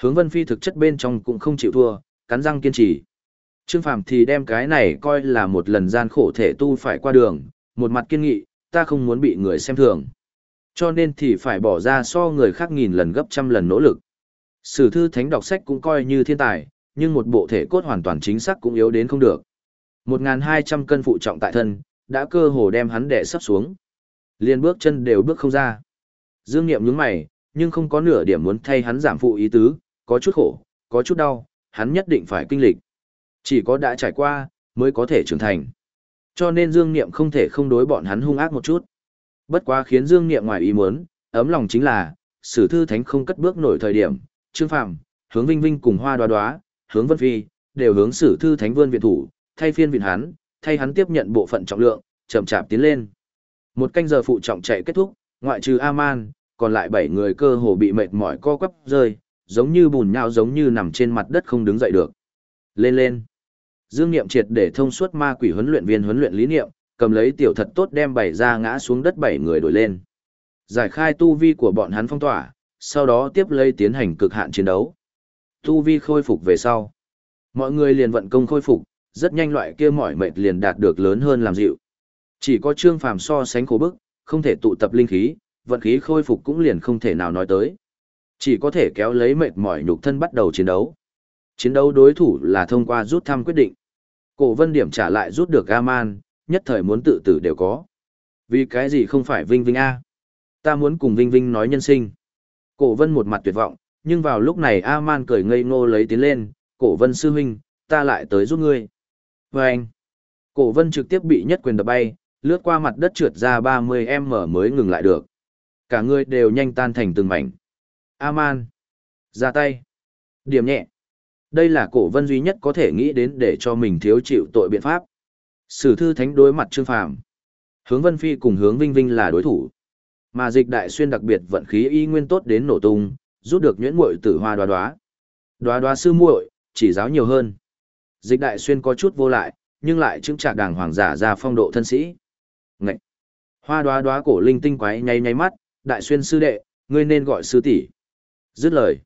Speaker 1: Hướng vân phi thực chất bên trong cũng không chịu thua, cắn răng kiên trì. Trương Phàm thì đem cái này coi là một lần gian khổ thể tu phải qua đường, một mặt kiên nghị, ta không muốn bị người xem thường. Cho nên thì phải bỏ ra so người khác nghìn lần gấp trăm lần nỗ lực. Sử thư thánh đọc sách cũng coi như thiên tài, nhưng một bộ thể cốt hoàn toàn chính xác cũng yếu đến không được. 1.200 cân phụ trọng tại thân, đã cơ hồ đem hắn đè sắp xuống. Liên bước chân đều bước không ra. Dương Niệm nhướng mày, nhưng không có nửa điểm muốn thay hắn giảm phụ ý tứ, có chút khổ, có chút đau, hắn nhất định phải kinh lịch. Chỉ có đã trải qua, mới có thể trưởng thành. Cho nên Dương Niệm không thể không đối bọn hắn hung ác một chút. Bất quá khiến Dương Niệm ngoài ý muốn, ấm lòng chính là, sử thư thánh không cất bước nổi thời điểm, Trương Phàm, hướng Vinh Vinh cùng Hoa Đoá Đoá, hướng Vân Phi, đều hướng sử thư thánh vươn viện thủ, thay phiên vịn hắn, thay hắn tiếp nhận bộ phận trọng lượng, chậm chạp tiến lên. Một canh giờ phụ trọng chạy kết thúc, ngoại trừ Aman, còn lại bảy người cơ hồ bị mệt mỏi co quắp rơi, giống như bùn nhão giống như nằm trên mặt đất không đứng dậy được. Lên lên. Dương Niệm triệt để thông suốt ma quỷ huấn luyện viên huấn luyện lý niệm, cầm lấy tiểu thật tốt đem bảy ra ngã xuống đất bảy người đổi lên. Giải khai tu vi của bọn hắn phong tỏa, sau đó tiếp lấy tiến hành cực hạn chiến đấu. Tu vi khôi phục về sau. Mọi người liền vận công khôi phục, rất nhanh loại kia mỏi mệt liền đạt được lớn hơn làm dịu. Chỉ có Trương Phàm so sánh khổ bức, không thể tụ tập linh khí, vận khí khôi phục cũng liền không thể nào nói tới. Chỉ có thể kéo lấy mệt mỏi nhục thân bắt đầu chiến đấu. Chiến đấu đối thủ là thông qua rút thăm quyết định. Cổ vân điểm trả lại rút được Gaman, nhất thời muốn tự tử đều có. Vì cái gì không phải Vinh Vinh A? Ta muốn cùng Vinh Vinh nói nhân sinh. Cổ vân một mặt tuyệt vọng, nhưng vào lúc này a man cười ngây ngô lấy tiến lên, cổ vân sư huynh, ta lại tới giúp ngươi anh, cổ vân trực tiếp bị nhất quyền đập bay, lướt qua mặt đất trượt ra 30m mới ngừng lại được. Cả người đều nhanh tan thành từng mảnh. Aman. Ra tay. Điểm nhẹ. Đây là cổ vân duy nhất có thể nghĩ đến để cho mình thiếu chịu tội biện pháp. Sử thư thánh đối mặt Trương Phàm. Hướng Vân Phi cùng hướng Vinh Vinh là đối thủ. Mà dịch đại xuyên đặc biệt vận khí y nguyên tốt đến nổ tung, rút được nhuyễn muội tử hoa đoá đoá. Đoá đoá sư muội, chỉ giáo nhiều hơn. Dịch đại xuyên có chút vô lại, nhưng lại chứng trạc đàng hoàng giả ra phong độ thân sĩ. Ngậy! Hoa đoá đoá cổ linh tinh quái nháy nháy mắt, đại xuyên sư đệ, ngươi nên gọi sư tỷ. Dứt lời.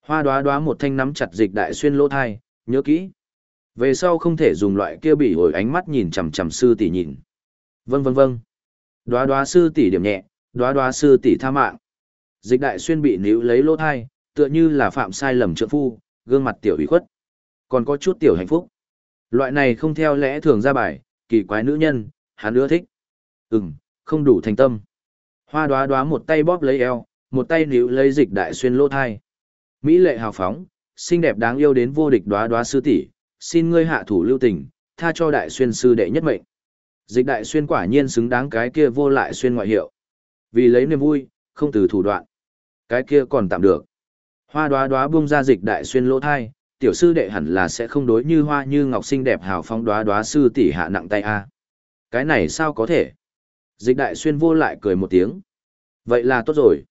Speaker 1: Hoa đoá đoá một thanh nắm chặt dịch đại xuyên lỗ thai, nhớ kỹ. Về sau không thể dùng loại kia bị hồi ánh mắt nhìn chằm chằm sư tỷ nhìn. Vâng vâng vâng. Đoá đoá sư tỷ điểm nhẹ, đoá đoá sư tỷ tha mạng. Dịch đại xuyên bị níu lấy lỗ thai, tựa như là phạm sai lầm trượng phu, gương mặt tiểu ủy khuất. Còn có chút tiểu hạnh phúc. Loại này không theo lẽ thường ra bài, kỳ quái nữ nhân, hắn ưa thích. Ừm, không đủ thành tâm. Hoa đoá đoá một tay bóp lấy eo, một tay níu lấy dịch đại xuyên lỗ thai. Mỹ lệ hào phóng, xinh đẹp đáng yêu đến vô địch đoá đoá sư tỷ, xin ngươi hạ thủ lưu tình, tha cho đại xuyên sư đệ nhất mệnh. Dịch đại xuyên quả nhiên xứng đáng cái kia vô lại xuyên ngoại hiệu. Vì lấy niềm vui, không từ thủ đoạn. Cái kia còn tạm được. Hoa đoá đoá buông ra dịch đại xuyên lỗ thai, tiểu sư đệ hẳn là sẽ không đối như hoa như ngọc xinh đẹp hào phóng đoá đoá sư tỷ hạ nặng tay a. Cái này sao có thể? Dịch đại xuyên vô lại cười một tiếng. Vậy là tốt rồi.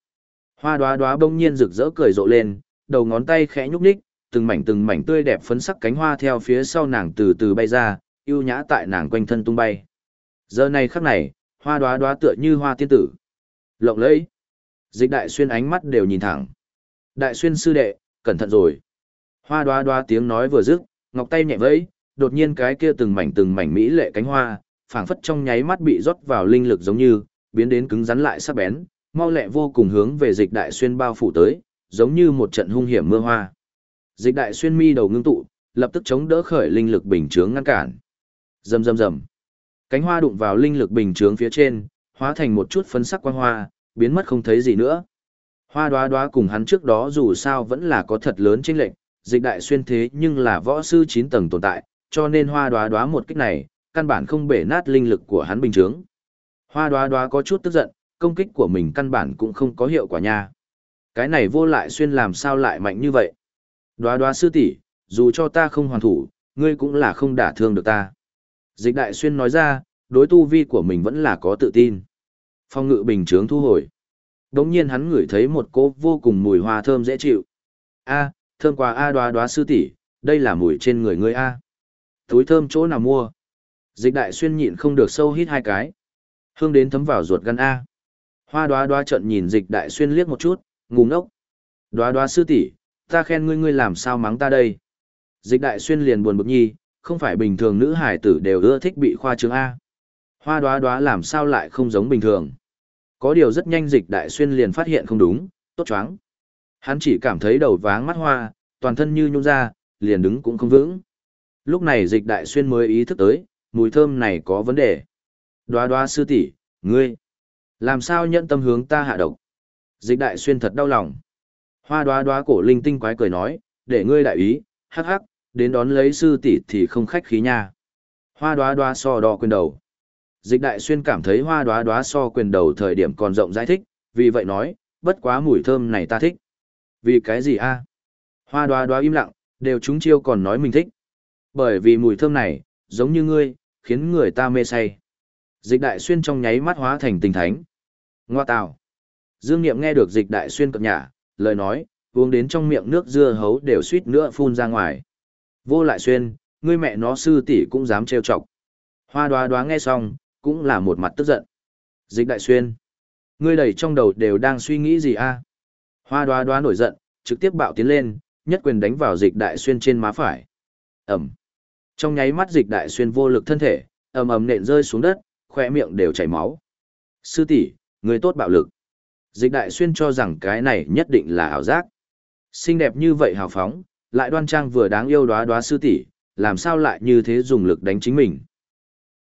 Speaker 1: Hoa đoá đoá bỗng nhiên rực rỡ cười rộ lên, đầu ngón tay khẽ nhúc ních từng mảnh từng mảnh tươi đẹp phấn sắc cánh hoa theo phía sau nàng từ từ bay ra, yêu nhã tại nàng quanh thân tung bay. Giờ này khắc này, hoa đoá đoá tựa như hoa tiên tử. Lộng lẫy. Dịch đại xuyên ánh mắt đều nhìn thẳng. Đại xuyên sư đệ, cẩn thận rồi. Hoa đoá đoá tiếng nói vừa dứt, ngọc tay nhẹ vẫy, đột nhiên cái kia từng mảnh từng mảnh mỹ lệ cánh hoa, phảng phất trong nháy mắt bị rót vào linh lực giống như, biến đến cứng rắn lại sắc bén, mau lẹ vô cùng hướng về dịch đại xuyên bao phủ tới, giống như một trận hung hiểm mưa hoa. Dịch đại xuyên mi đầu ngưng tụ, lập tức chống đỡ khởi linh lực bình chướng ngăn cản. Rầm rầm rầm. Cánh hoa đụng vào linh lực bình chướng phía trên, hóa thành một chút phấn sắc quang hoa, biến mất không thấy gì nữa. Hoa đoá đoá cùng hắn trước đó dù sao vẫn là có thật lớn chênh lệnh, dịch đại xuyên thế nhưng là võ sư 9 tầng tồn tại, cho nên hoa đoá đoá một kích này, căn bản không bể nát linh lực của hắn bình chướng. Hoa đoá đoá có chút tức giận, công kích của mình căn bản cũng không có hiệu quả nha. Cái này vô lại xuyên làm sao lại mạnh như vậy? Đoá đoá sư tỷ, dù cho ta không hoàn thủ, ngươi cũng là không đả thương được ta. Dịch đại xuyên nói ra, đối tu vi của mình vẫn là có tự tin. Phong ngự bình chướng thu hồi. Đống nhiên hắn ngửi thấy một cỗ vô cùng mùi hoa thơm dễ chịu. A, thơm quá A đoá đoá sư tỷ, đây là mùi trên người ngươi A. Túi thơm chỗ nào mua? Dịch đại xuyên nhịn không được sâu hít hai cái. Hương đến thấm vào ruột gan A. Hoa đoá đoá trận nhìn dịch đại xuyên liếc một chút, ngủ ngốc. Đoá đoá sư tỷ, ta khen ngươi ngươi làm sao mắng ta đây. Dịch đại xuyên liền buồn bực nhi, không phải bình thường nữ hải tử đều ưa thích bị khoa trương A. Hoa đoá đoá làm sao lại không giống bình thường. Có điều rất nhanh dịch đại xuyên liền phát hiện không đúng, tốt choáng. Hắn chỉ cảm thấy đầu váng mắt hoa, toàn thân như nhung ra, liền đứng cũng không vững. Lúc này dịch đại xuyên mới ý thức tới, mùi thơm này có vấn đề. Đoá đoá sư tỷ, ngươi, làm sao nhận tâm hướng ta hạ độc? Dịch đại xuyên thật đau lòng. Hoa đoá đoá cổ linh tinh quái cười nói, để ngươi đại ý, hắc hắc, đến đón lấy sư tỷ thì không khách khí nha. Hoa đoá đoá so đo quyền đầu. Dịch đại xuyên cảm thấy hoa đoá đoá so quyền đầu thời điểm còn rộng giải thích, vì vậy nói, bất quá mùi thơm này ta thích. Vì cái gì a? Hoa đoá đoá im lặng, đều chúng chiêu còn nói mình thích. Bởi vì mùi thơm này, giống như ngươi, khiến người ta mê say. Dịch đại xuyên trong nháy mắt hóa thành tình thánh. Ngoa tào. Dương Niệm nghe được dịch đại xuyên cập nhả, lời nói, uống đến trong miệng nước dưa hấu đều suýt nữa phun ra ngoài. Vô lại xuyên, ngươi mẹ nó sư tỷ cũng dám trêu chọc. Hoa đoá đoá nghe xong, cũng là một mặt tức giận. Dịch đại xuyên, ngươi đầy trong đầu đều đang suy nghĩ gì a? Hoa đoá đoá nổi giận, trực tiếp bạo tiến lên, nhất quyền đánh vào dịch đại xuyên trên má phải. Ẩm. Trong nháy mắt dịch đại xuyên vô lực thân thể, ầm ầm nện rơi xuống đất, khỏe miệng đều chảy máu. Sư tỷ, người tốt bạo lực. Dịch đại xuyên cho rằng cái này nhất định là ảo giác. Xinh đẹp như vậy hào phóng, lại đoan trang vừa đáng yêu đoá đoá sư tỷ, làm sao lại như thế dùng lực đánh chính mình.